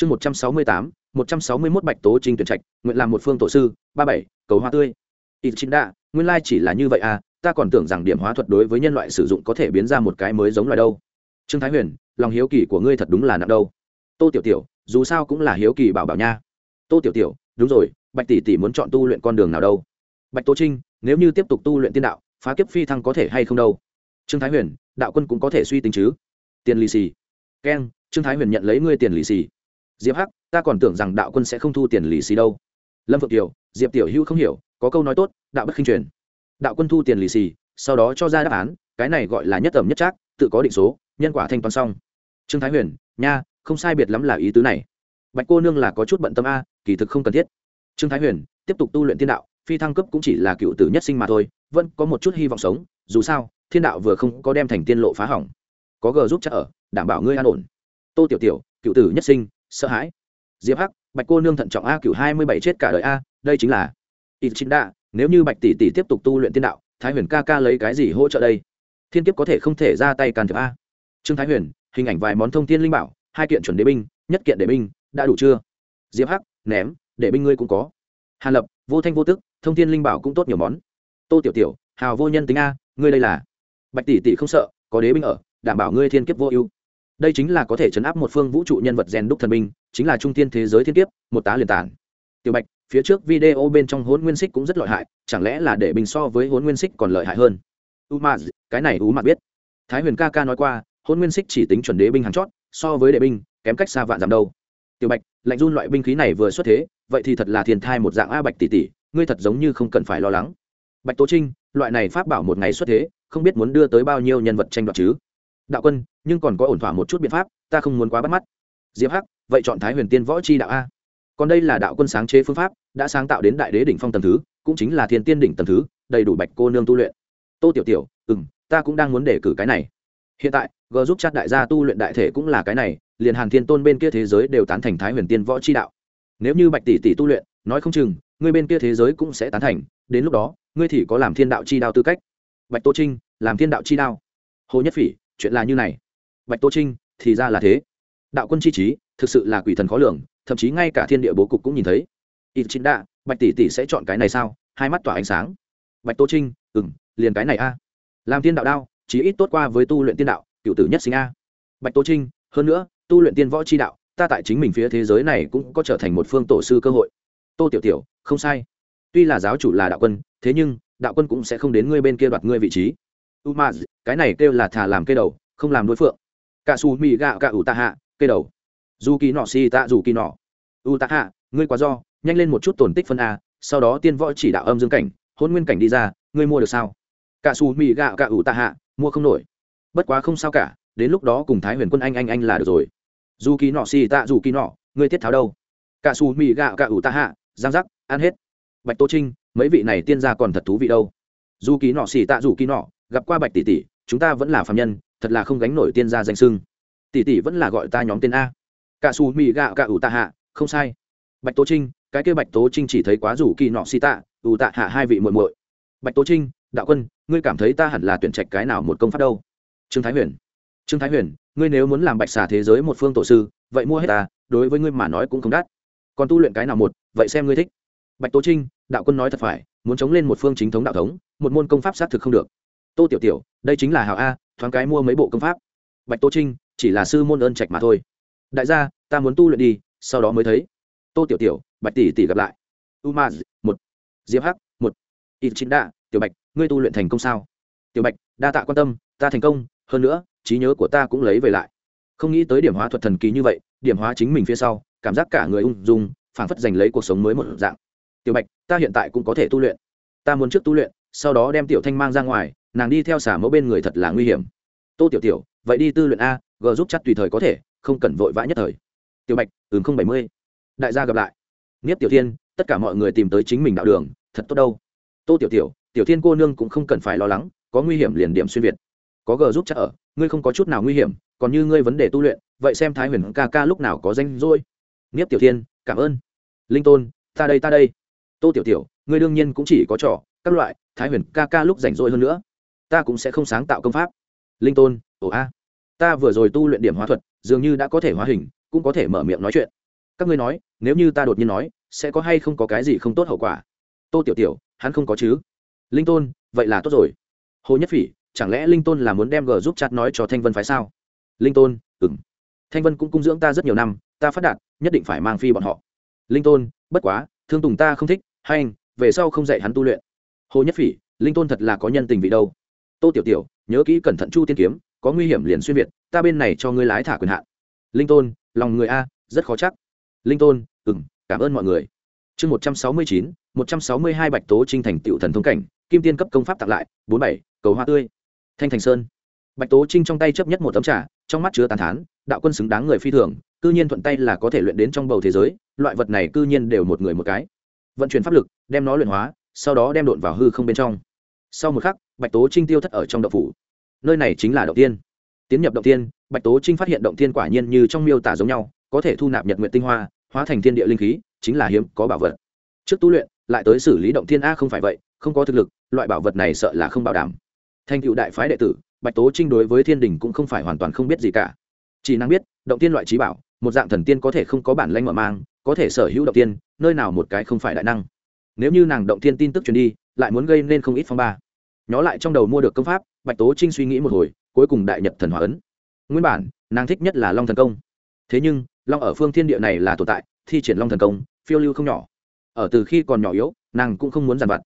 chương một trăm sáu mươi tám, một trăm sáu mươi mốt bạch tố trinh tuyển trạch, nguyện làm một phương tổ sư, ba bảy, cầu hoa tươi. Ít chính đa, nguyên lai chỉ là như vậy à ta còn tưởng rằng điểm hóa thuật đối với nhân loại sử dụng có thể biến ra một cái mới giống loài đâu. Trương thái huyền, lòng hiếu kỳ của ngươi thật đúng là nặng đâu. Tô tiểu tiểu, dù sao cũng là hiếu kỳ bảo bảo nha. Tô tiểu tiểu, đúng rồi, bạch tỷ tỷ muốn chọn tu luyện con đường nào đâu? Bạch tố trinh, nếu như tiếp tục tu luyện tiên đạo, phá kiếp phi thăng có thể hay không đâu? Trương thái huyền, đạo quân cũng có thể suy tính chứ. Tiền lì xì. Keng, trương thái huyền nhận lấy ngươi tiền lì xì diệp hắc, ta còn tưởng rằng đạo quân sẽ không thu tiền lì xì đâu. Lâm phượng kiều, diệp tiểu hữu không hiểu, có câu nói tốt, đạo bất khinh truyền. Đạo quân thu tiền lì xì, sau đó cho ra đáp án, cái này gọi là nhất tầm nhất trác, tự có định số, nhân quả thanh toán xong. Trương thái huyền, nha, không sai biệt lắm là ý tứ này. Bạch cô nương là có chút bận tâm a, kỳ thực không cần thiết. Trương thái huyền, tiếp tục tu luyện thiên đạo, phi thăng cấp cũng chỉ là cựu tử nhất sinh mà thôi, vẫn có một chút hy vọng sống, dù sao, thiên đạo vừa không có đem thành tiên lộ phá hỏng. Có g giúp chắc ở, đảm bảo ngươi an ổn. Tô tiểu tiểu, cựu tử nhất sinh sợ hãi. Diệp hắc, bạch cô nương thận trọng a cựu hai mươi bảy chết cả đời a, đây chính là ít chính đa nếu như bạch tỷ tỷ tiếp tục tu luyện tiên đạo, thái huyền ca ca lấy cái gì hỗ trợ đây? Thiên kiếp có thể không thể ra tay can thiệp a. Trương thái huyền, hình ảnh vài món thông tin linh bảo, hai kiện chuẩn đế binh, nhất kiện đế binh, đã đủ chưa? Diệp hắc, ném để binh ngươi cũng có. Hàn lập, vô thanh vô tức, thông tin linh bảo cũng tốt nhiều món. Tô tiểu tiểu, hào vô nhân tính a, ngươi đây là? Bạch tỷ tỷ không sợ, có đế binh ở, đảm bảo ngươi thiên kiếp vô ưu đây chính là có thể chấn áp một phương vũ trụ nhân vật rèn đúc thần binh, chính là trung tiên thế giới thiên kiếp, một tá liền tản. Tiểu bạch, phía trước video bên trong hôn nguyên xích cũng rất lợi hại, chẳng lẽ là để bình so với hôn nguyên xích còn lợi hại hơn? U ma cái này u ma biết. Thái huyền ca ca nói qua hôn nguyên xích chỉ tính chuẩn đế binh hàng chót, so với đệ binh, kém cách xa vạn giảm đâu. Tiểu bạch, lạnh run loại binh khí này vừa xuất thế, vậy thì thật là thiền thai một dạng a bạch tỷ tỷ, ngươi thật giống như không cần phải lo lắng. Bạch tố trinh, loại này pháp bảo một ngày xuất thế, không biết muốn đưa tới bao nhiêu nhân vật tranh đoạt chứ? Đạo quân, nhưng còn có ổn thỏa một chút biện pháp, ta không muốn quá bắt mắt. Diệp hắc, vậy chọn thái huyền tiên võ c h i đạo a. Còn đây là đạo quân sáng chế phương pháp, đã sáng tạo đến đại đế đỉnh phong tầm thứ, cũng chính là thiên tiên đỉnh tầm thứ, đầy đủ bạch cô nương tu luyện. Tô tiểu tiểu ừ m ta cũng đang muốn đề cử cái này. Hiện tại g giúp chắc đại gia tu luyện đại thể cũng là cái này, liền hàn thiên tôn bên kia thế giới đều tán thành thái huyền tiên võ c đạo. Nếu như bạch tỷ tỷ tu luyện, nói không chừng, ngươi bên kia thế giới cũng sẽ tán thành, đến lúc đó, ngươi thì có làm thiên đạo chi đao tư cách. Bạch tô trinh, làm thiên đạo chi đao. Hồ nhất phỉ chuyện là như này. Bạch tô trinh, thì ra là thế. Đạo quân chi trí, thực sự là quỷ thần khó lường, thậm chí ngay cả thiên địa bố cục cũng nhìn thấy. Ít chính đạ, bạch tỷ tỷ sẽ chọn cái này sao? Hai mắt tỏa ánh sáng. Bạch tô trinh ừ m liền cái này a. Làm tiên đạo đao, chí ít tốt qua với tu luyện tiên đạo, cựu tử nhất sinh a. Bạch tô trinh, hơn nữa, tu luyện tiên võ c h i đạo, ta tại chính mình phía thế giới này cũng có trở thành một phương tổ sư cơ hội. Tô tiểu tiểu, không sai. Tuy là giáo chủ là đạo quân, thế nhưng, đạo quân cũng sẽ không đến ngươi bên kia đoạt ngươi vị trí umaz cái này kêu là thà làm cây đầu, không làm đối phượng. Cả su mì gạo cả ủ tạ hạ cây đầu. Dù kỳ nọ si tạ dù kỳ nọ. U tạ hạ, ngươi quá do, nhanh lên một chút tổn tích phân a, sau đó tiên võ chỉ đạo âm dương cảnh, hôn nguyên cảnh đi ra, ngươi mua được sao? Cả su mì gạo cả ủ tạ hạ, mua không nổi. Bất quá không sao cả, đến lúc đó cùng thái huyền quân anh anh anh là được rồi. Dù kỳ nọ si tạ dù kỳ nọ, ngươi tiết tháo đâu? Cả su mì gạo cả ủ tạ hạ, giang giác, ăn hết. Bạch tô trinh, mấy vị này tiên gia còn thật thú vị đâu. Dù kỳ nọ xì tạ dù kỳ nọ gặp qua bạch tỷ tỷ, chúng ta vẫn là phạm nhân, thật là không gánh nổi tiên gia danh sưng tỷ tỷ vẫn là gọi ta nhóm tên a. Cả xù mì gạo cả ủ tạ hạ, không sai. Bạch tố trinh, cái kia bạch tố trinh chỉ thấy quá rủ kỳ nọ xì tạ, ủ tạ hạ hai vị muội muội. Bạch tố trinh, đạo quân, ngươi cảm thấy ta hẳn là tuyển trạch cái nào một công pháp đâu? Trương thái huyền. Trương thái huyền, ngươi nếu muốn làm bạch xà thế giới một phương tổ sư, vậy mua hết ta, đối với ngươi mà nói cũng không đắt. Còn tu luyện cái nào một, vậy xem ngươi thích. Bạch tố trinh, đạo quân nói thật phải, muốn chống lên một phương chính thống đạo thống, một môn công pháp xác thực không được tô tiểu tiểu, đây chính là hào a, thoáng cái mua mấy bộ công pháp. Bạch tô trinh, chỉ là sư môn ơn trạch mà thôi. Đại gia, ta muốn tu luyện đi, sau đó mới thấy. Tô tiểu tiểu, bạch tỷ tỷ gặp lại. U ma một. Diệp hắc, một. Ít chính đa tiểu bạch, ngươi tu luyện thành công sao? Tiểu bạch, đa tạ quan tâm, ta thành công, hơn nữa, trí nhớ của ta cũng lấy về lại. Không nghĩ tới điểm hóa thuật thần kỳ như vậy, điểm hóa chính mình phía sau, cảm giác cả người ung dung, phảng phất giành lấy cuộc sống mới một dạng. Tiểu bạch, ta hiện tại cũng có thể tu luyện. Ta muốn trước tu luyện sau đó đem tiểu thanh mang ra ngoài, nàng đi theo xả mẫu bên người thật là nguy hiểm. Tô tiểu tiểu, vậy đi tư luyện a, g giúp chắc tùy thời có thể, không cần vội vã nhất thời. Tiểu bạch, ừm, không bảy mươi. Đại gia gặp lại. Nghiếp tiểu thiên, tất cả mọi người tìm tới chính mình đạo đường, thật tốt đâu. Tô tiểu tiểu tiểu thiên cô nương cũng không cần phải lo lắng, có nguy hiểm liền điểm xuyên việt. Có g giúp chắc ở, ngươi không có chút nào nguy hiểm, còn như ngươi vấn đề tu luyện, vậy xem thái huyền ca ca lúc nào có danh rồi nghiếp tiểu thiên, cảm ơn. Linh tôn, ta đây ta đây. Tô tiểu tiểu, ngươi đương nhiên cũng chỉ có trò các loại, thái huyền ca ca lúc rảnh rỗi hơn nữa. Ta cũng sẽ không sáng tạo công pháp. Linh tôn, ồ a. Ta vừa rồi tu luyện điểm hóa thuật, dường như đã có thể hóa hình, cũng có thể mở miệng nói chuyện. Các ngươi nói, nếu như ta đột nhiên nói, sẽ có hay không có cái gì không tốt hậu quả? Tô tiểu tiểu, hắn không có chứ. Linh tôn, vậy là tốt rồi. Hồ nhất phỉ, chẳng lẽ linh tôn là muốn đem g giúp chặt nói cho thanh vân phái sao? Linh tôn ừng thanh vân cũng cung dưỡng ta rất nhiều năm, ta phát đạt, nhất định phải mang phi bọn họ. Linh tôn, bất quá, thương tùng ta không thích, hay anh, về sau không dạy hắn tu luyện hồ nhất phỉ, linh tôn thật là có nhân tình vị đâu. Tô tiểu tiểu, nhớ kỹ cẩn thận chu tiên kiếm, có nguy hiểm liền xuyên việt, ta bên này cho ngươi lái thả quyền hạn. Linh tôn, lòng người a, rất khó chắc. Linh tôn ừng cảm ơn mọi người. Chương một trăm sáu mươi chín, một trăm sáu mươi hai bạch tố trinh thành tựu thần thông cảnh, kim tiên cấp công pháp tặng lại, bốn bảy, cầu hoa tươi. Thanh thành sơn. Bạch tố trinh trong tay chấp nhất một tấm trà, trong mắt chứa tàn thán, đạo quân xứng đáng người phi thường, cư nhiên thuận tay là có thể luyện đến trong bầu thế giới, loại vật này cư nhiên đều một người một cái. Vận chuyển pháp lực, đem nó luyện hóa sau đó đem độn vào hư không bên trong. Sau một khắc, bạch tố trinh tiêu thất ở trong động phủ. Nơi này chính là động tiên. Tiến nhập động tiên, bạch tố trinh phát hiện động tiên quả nhiên như trong miêu tả giống nhau, có thể thu nạp nhật nguyện tinh hoa, hóa thành thiên địa linh khí, chính là hiếm có bảo vật. Trước tu luyện, lại tới xử lý động thiên a, không phải vậy, không có thực lực, loại bảo vật này sợ là không bảo đảm. Thành cựu đại phái đệ tử, bạch tố trinh đối với thiên đình cũng không phải hoàn toàn không biết gì cả. Chỉ năng biết, động tiên loại trí bảo, một dạng thần tiên có thể không có bản lanh mở mang, có thể sở hữu động tiên, nơi nào một cái không phải đại năng nếu như nàng động thiên tin tức truyền đi, lại muốn gây nên không ít phong ba. Nhó lại trong đầu mua được công pháp, bạch tố trinh suy nghĩ một hồi, cuối cùng đại nhật thần hòa ấn. Nguyên bản, nàng thích nhất là long thần công. Thế nhưng, long ở phương thiên địa này là tồn tại, thi triển long thần công, phiêu lưu không nhỏ. Ở từ khi còn nhỏ yếu, nàng cũng không muốn giàn vặt.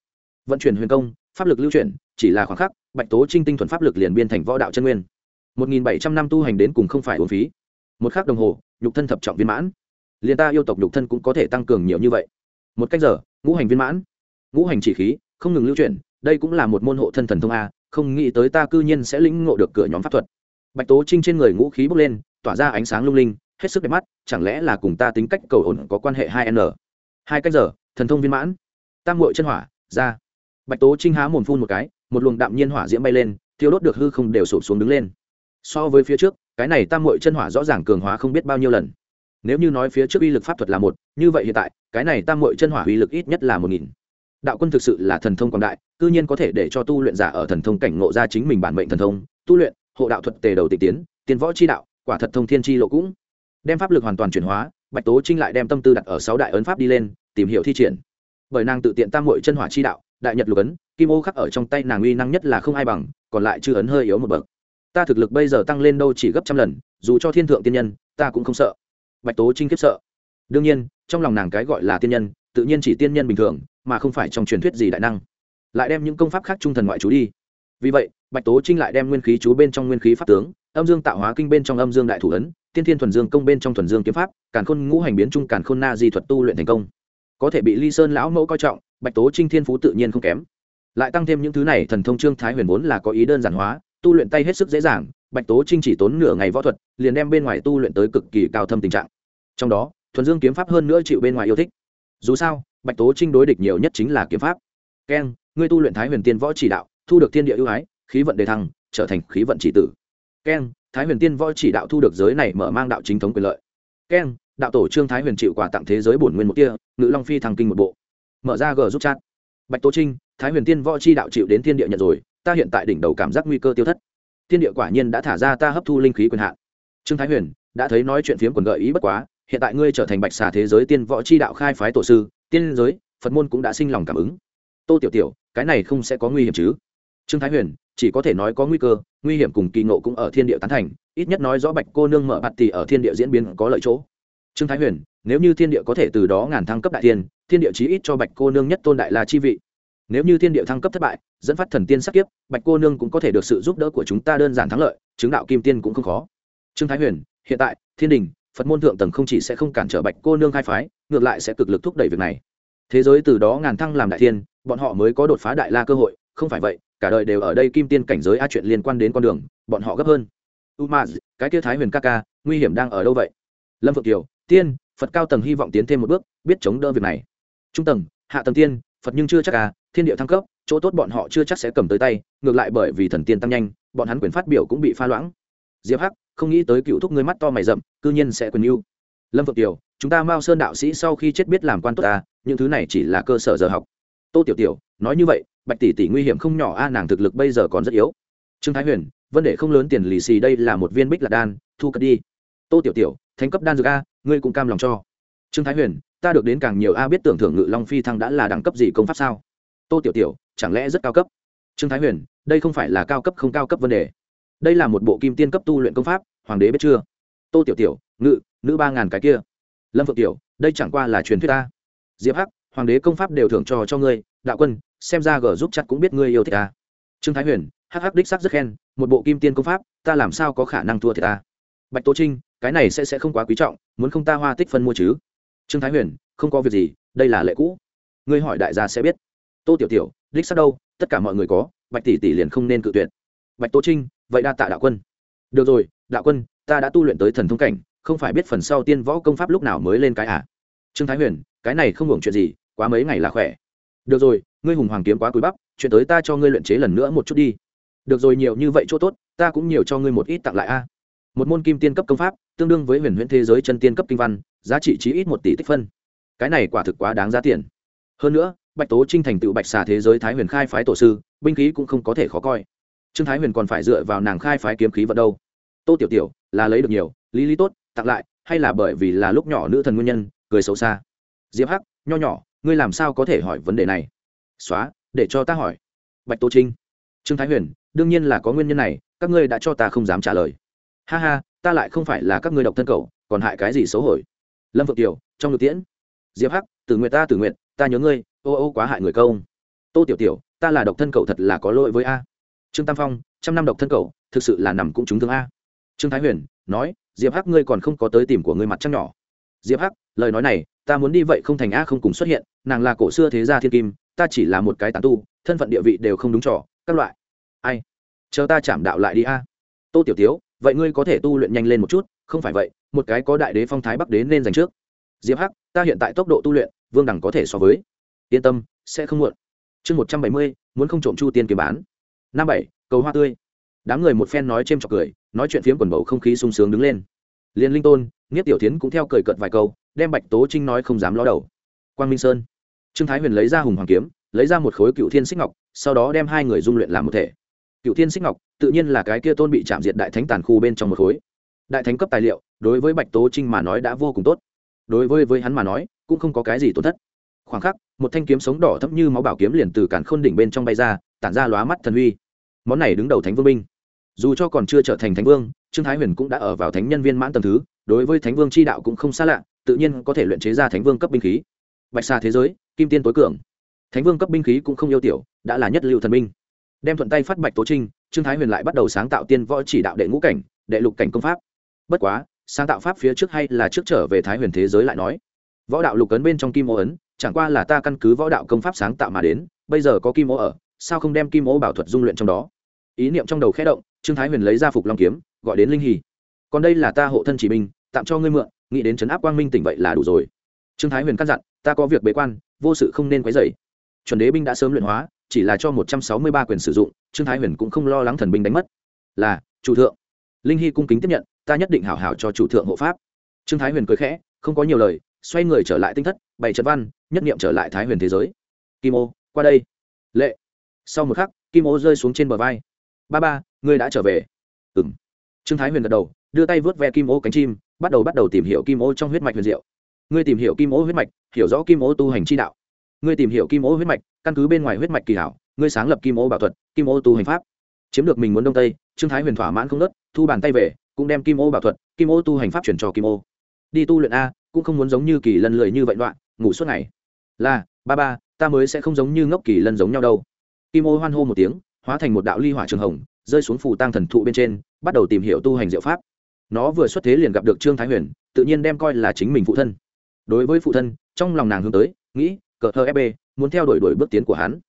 Vận chuyển huyền công, pháp lực lưu chuyển, chỉ là khoảng khắc, bạch tố trinh tinh thuần pháp lực liền biên thành võ đạo chân nguyên. Một nghìn bảy trăm năm tu hành đến cùng không phải uống phí. Một khắc đồng hồ, nhục thân thập trọng viên mãn. Liền ta yêu tộc nhục thân cũng có thể tăng cường nhiều như vậy. Một cách giờ ngũ hành viên mãn. Ngũ hành chỉ khí, không ngừng lưu chuyển, đây cũng là một môn hộ thân thần thông a, không nghĩ tới ta cư nhiên sẽ lĩnh ngộ được cửa nhóm pháp thuật. Bạch tố trinh trên người ngũ khí bốc lên, tỏa ra ánh sáng lung linh, hết sức đẹp mắt, chẳng lẽ là cùng ta tính cách cầu ổn có quan hệ hai n? Hai cách giờ, thần thông viên mãn. Tam ngội chân hỏa, ra. Bạch tố trinh há mồm phun một cái, một luồng đạm nhiên hỏa diễm bay lên, thiêu đốt được hư không đều sụp xuống đứng lên. So với phía trước, cái này tam mội chân hỏa rõ ràng cường hóa không biết bao nhiêu lần nếu như nói phía trước uy lực pháp thuật là một, như vậy hiện tại, cái này tam mội chân hỏa uy lực ít nhất là một nghìn. Đạo quân thực sự là thần thông quảng đại, cư nhiên có thể để cho tu luyện giả ở thần thông cảnh ngộ ra chính mình bản mệnh thần thông, tu luyện, hộ đạo thuật tề đầu tịch tiến tiến võ chi đạo, quả thật thông thiên chi lộ cũng. Đem pháp lực hoàn toàn chuyển hóa, bạch tố trinh lại đem tâm tư đặt ở sáu đại ấn pháp đi lên, tìm hiểu thi triển. Bởi nàng tự tiện tam mội chân hỏa chi đạo, đại nhật lục ấn, kim ô khắc ở trong tay nàng uy năng nhất là không ai bằng, còn lại chư ấn hơi yếu một bậc. Ta thực lực bây giờ tăng lên đâu chỉ gấp trăm lần, dù cho thiên thượng tiên nhân, ta cũng không sợ bạch tố trinh kiếp sợ. Đương nhiên, trong lòng nàng cái gọi là tiên nhân, tự nhiên chỉ tiên nhân bình thường, mà không phải trong truyền thuyết gì đại năng. Lại đem những công pháp khác trung thần ngoại chú đi. Vì vậy, bạch tố trinh lại đem nguyên khí chú bên trong nguyên khí pháp tướng, âm dương tạo hóa kinh bên trong âm dương đại thủ ấn, tiên thiên thuần dương công bên trong thuần dương kiếm pháp, càn khôn ngũ hành biến trung càn khôn na di thuật tu luyện thành công. Có thể bị ly sơn lão mẫu coi trọng, bạch tố trinh thiên phú tự nhiên không kém. Lại tăng thêm những thứ này thần thông trương thái huyền vốn là có ý đơn giản hóa, tu luyện tay hết sức dễ dàng bạch tố trinh chỉ tốn nửa ngày võ thuật, liền đem bên ngoài tu luyện tới cực kỳ cao thâm tình trạng. Trong đó, thuần dương kiếm pháp hơn nữa chịu bên ngoài yêu thích. Dù sao, bạch tố trinh đối địch nhiều nhất chính là kiếm pháp. Keng ngươi tu luyện thái huyền tiên võ chỉ đạo, thu được thiên địa ưu ái, khí vận đề thăng, trở thành khí vận chỉ tử. Keng thái huyền tiên võ chỉ đạo thu được giới này mở mang đạo chính thống quyền lợi. Keng đạo tổ trương thái huyền chịu quà tặng thế giới bổn nguyên một kia ngự long phi thăng kinh một bộ. Mở ra g giúp chat. Bạch tố trinh, thái huyền tiên võ chi đạo chịu đến thiên địa nhận rồi, ta hiện tại đỉnh đầu cảm giác nguy cơ tiêu thất thiên địa quả nhiên đã thả ra ta hấp thu linh khí quyền hạn. Trương thái huyền, đã thấy nói chuyện phiếm quần gợi ý bất quá, hiện tại ngươi trở thành bạch xà thế giới tiên võ chi đạo khai phái tổ sư, tiên giới, phật môn cũng đã sinh lòng cảm ứng. Tô tiểu tiểu, cái này không sẽ có nguy hiểm chứ. Trương thái huyền, chỉ có thể nói có nguy cơ, nguy hiểm cùng kỳ ngộ cũng ở thiên địa tán thành, ít nhất nói rõ bạch cô nương mở bạt tỷ ở thiên địa diễn biến có lợi chỗ. Trương thái huyền, nếu như thiên địa có thể từ đó ngàn thăng cấp đại tiên thiên địa chí ít cho bạch cô nương nhất tôn đại là chi vị nếu như thiên địa thăng cấp thất bại, dẫn phát thần tiên sắc kiếp, bạch cô nương cũng có thể được sự giúp đỡ của chúng ta đơn giản thắng lợi, chứng đạo kim tiên cũng không khó. Trương thái huyền, hiện tại, thiên đình, phật môn thượng tầng không chỉ sẽ không cản trở bạch cô nương khai phái, ngược lại sẽ cực lực thúc đẩy việc này. Thế giới từ đó ngàn thăng làm đại thiên, bọn họ mới có đột phá đại la cơ hội, không phải vậy, cả đời đều ở đây kim tiên cảnh giới a chuyện liên quan đến con đường, bọn họ gấp hơn. Umaz, cái kia thái huyền ca ca, nguy hiểm đang ở đâu vậy? Lâm phượng kiều, tiên, phật cao tầng hy vọng tiến thêm một bước, biết chống đỡ việc này. Trung tầng, hạ tầng tiên, phật nhưng chưa chắc à thiên địa thăng cấp, chỗ tốt bọn họ chưa chắc sẽ cầm tới tay, ngược lại bởi vì thần tiên tăng nhanh, bọn hắn quyền phát biểu cũng bị pha loãng. Diệp hắc, không nghĩ tới cựu thúc ngươi mắt to mày rậm, cư nhiên sẽ quyền yêu lâm phượng tiểu, chúng ta mao sơn đạo sĩ sau khi chết biết làm quan tốt ta, những thứ này chỉ là cơ sở giờ học. Tô tiểu tiểu, nói như vậy, bạch tỷ tỷ nguy hiểm không nhỏ a, nàng thực lực bây giờ còn rất yếu. Trương thái huyền, vấn đề không lớn tiền lì xì đây là một viên bích lạc đan, thu cất đi. Tô tiểu tiểu, thánh cấp đan dược a, ngươi cũng cam lòng cho. Trương thái huyền, ta được đến càng nhiều a, biết tưởng thưởng ngự long phi thăng đã là đẳng cấp gì công pháp sao? Tô tiểu tiểu, chẳng lẽ rất cao cấp? Trương thái huyền, đây không phải là cao cấp không cao cấp vấn đề. Đây là một bộ kim tiên cấp tu luyện công pháp, hoàng đế biết chưa? Tô tiểu tiểu, ngự, nữ ba ngàn cái kia. Lâm phượng tiểu, đây chẳng qua là truyền thuyết ta. Diệp hắc, hoàng đế công pháp đều thưởng cho cho ngươi, đạo quân, xem ra gở giúp chặt cũng biết ngươi yêu thích ta. Trương thái huyền, hắc hắc đích sắc rất khen, một bộ kim tiên công pháp, ta làm sao có khả năng thua thiệt ta? Bạch tô trinh, cái này sẽ sẽ không quá quý trọng, muốn không ta hoa tích phân mua chứ? Trương thái huyền, không có việc gì, đây là lệ cũ. Ngươi hỏi đại gia sẽ biết tô tiểu tiểu, đích sắc đâu, tất cả mọi người có, bạch tỷ tỷ liền không nên cự tuyệt. Bạch tô trinh, vậy đa tạ đạo quân. Được rồi, đạo quân, ta đã tu luyện tới thần thông cảnh, không phải biết phần sau tiên võ công pháp lúc nào mới lên cái à? Trương thái huyền, cái này không hưởng chuyện gì, quá mấy ngày là khỏe. Được rồi, ngươi hùng hoàng kiếm quá cúi bắp, chuyện tới ta cho ngươi luyện chế lần nữa một chút đi. Được rồi, nhiều như vậy chỗ tốt, ta cũng nhiều cho ngươi một ít tặng lại a. Một môn kim tiên cấp công pháp, tương đương với huyền huyễn thế giới chân tiên cấp kinh văn, giá trị chí ít một tỷ tích phân. Cái này quả thực quá đáng giá tiền. Hơn nữa bạch tố trinh thành tựu bạch xà thế giới thái huyền khai phái tổ sư, binh khí cũng không có thể khó coi. Trương thái huyền còn phải dựa vào nàng khai phái kiếm khí vận đâu. Tô tiểu tiểu, là lấy được nhiều, lý lý tốt, tặng lại, hay là bởi vì là lúc nhỏ nữ thần nguyên nhân, cười xấu xa. Diệp hắc, nho nhỏ, ngươi làm sao có thể hỏi vấn đề này? Xóa, để cho ta hỏi. Bạch tô trinh. Trương thái huyền, đương nhiên là có nguyên nhân này, các ngươi đã cho ta không dám trả lời. Ha ha, ta lại không phải là các ngươi độc thân cầu còn hại cái gì xấu hổi lâm vượng tiểu, trong ngực tiễn. Diệp hắc, tử nguyện ta, tử nguyện ta nhớ ngươi ô ô quá hại người công. Tô tiểu tiểu, ta là độc thân cậu thật là có lỗi với a. Trương tam phong, trăm năm độc thân cậu, thực sự là nằm cũng trúng thương a. Trương thái huyền, nói, diệp hắc ngươi còn không có tới tìm của ngươi mặt trăng nhỏ. Diệp hắc, lời nói này, ta muốn đi vậy không thành a không cùng xuất hiện, nàng là cổ xưa thế gia thiên kim, ta chỉ là một cái tán tu, thân phận địa vị đều không đúng trò, các loại. Ai? Chờ ta chạm đạo lại đi a. Tô tiểu tiếu vậy ngươi có thể tu luyện nhanh lên một chút, không phải vậy, một cái có đại đế phong thái bắc đế nên dành trước. Diệp hắc, ta hiện tại tốc độ tu luyện, vương đẳng có thể so với yên tâm, sẽ không muộn. Chương một trăm bảy mươi, muốn không trộm chu tiên kiếm bán. Năm bảy, cầu hoa tươi. Đám người một phen nói c h cười, nói chuyện phiếm quần bầu không khí sung sướng đứng lên. Liên linh tôn nghiết tiểu tiến cũng theo cười cợt vài câu, đem bạch tố trinh nói không dám ló đầu. Quang minh sơn. Trương thái huyền lấy ra hùng hoàng kiếm, lấy ra một khối cựu thiên xích ngọc, sau đó đem hai người dung luyện làm một thể. Cựu thiên xích ngọc, tự nhiên là cái kia tôn bị chạm diệt đại thánh tàn khu bên trong một khối. Đại thánh cấp tài liệu, đối với bạch tố trinh mà nói đã vô cùng tốt. Đối với với hắn mà nói, cũng không có cái gì tổn thất khoảng khắc, một thanh kiếm sống đỏ thấp như máu bảo kiếm liền từ cản khôn đỉnh bên trong bay ra, tản ra lóa mắt thần huy món này đứng đầu thánh vương binh. Dù cho còn chưa trở thành thánh vương, trương thái huyền cũng đã ở vào thánh nhân viên mãn tầm thứ, đối với thánh vương c h i đạo cũng không xa lạ, tự nhiên có thể luyện chế ra thánh vương cấp binh khí. Bạch xa thế giới, kim tiên tối cường. Thánh vương cấp binh khí cũng không yêu tiểu, đã là nhất liệu thần binh. Đem thuận tay phát bạch tố trinh, trương thái huyền lại bắt đầu sáng tạo tiên võ chỉ đạo đệ ngũ cảnh, đệ lục cảnh công pháp. Bất quá, sáng tạo pháp phía trước hay là trước trở về thái huyền thế giới lại nói. Võ đạo lục ấn bên trong kim ô ấn chẳng qua là ta căn cứ võ đạo công pháp sáng tạo mà đến, bây giờ có kim ô ở, sao không đem kim ô bảo thuật dung luyện trong đó? Ý niệm trong đầu khẽ động, trương thái huyền lấy ra phục long kiếm, gọi đến linh hì. Còn đây là ta hộ thân chỉ binh, tạm cho ngươi mượn, nghĩ đến trấn áp quang minh tỉnh vậy là đủ rồi. Trương thái huyền căn dặn, ta có việc bế quan, vô sự không nên quấy dày chuẩn đế binh đã sớm luyện hóa, chỉ là cho một trăm sáu mươi ba quyền sử dụng, trương thái huyền cũng không lo lắng thần binh đánh mất. Là, chủ thượng. Linh hy cung kính tiếp nhận, ta nhất định hảo hảo cho chủ thượng hộ pháp. Trương thái huyền cười khẽ, không có nhiều lời xoay người trở lại tinh thất bày trận văn nhất niệm trở lại thái huyền thế giới kim ô qua đây lệ sau một khắc kim ô rơi xuống trên bờ vai ba ba ngươi đã trở về ừ m trương thái huyền gật đầu đưa tay vớt ve kim ô cánh chim bắt đầu bắt đầu tìm hiểu kim ô trong huyết mạch huyền diệu ngươi tìm hiểu kim ô huyết mạch hiểu rõ kim ô tu hành chi đạo ngươi tìm hiểu kim ô huyết mạch căn cứ bên ngoài huyết mạch kỳ hảo ngươi sáng lập kim ô bảo thuật kim ô tu hành pháp chiếm được mình muốn đông tây trương thái huyền thỏa mãn không nớt thu bàn tay về cũng đem kim ô bảo thuật kim ô tu hành pháp chuyển cho kim ô đi tu luyện a cũng không muốn giống như kỳ lân lười như vậy đoạn, ngủ suốt ngày. Là, ba ba, ta mới sẽ không giống như ngốc kỳ lân giống nhau đâu. Kim ô hoan hô một tiếng, hóa thành một đạo ly hỏa trường hồng, rơi xuống phù tăng thần thụ bên trên, bắt đầu tìm hiểu tu hành diệu pháp. Nó vừa xuất thế liền gặp được trương thái huyền, tự nhiên đem coi là chính mình phụ thân. Đối với phụ thân, trong lòng nàng hướng tới, nghĩ, cờ thơ fb muốn theo đuổi đuổi bước tiến của hắn.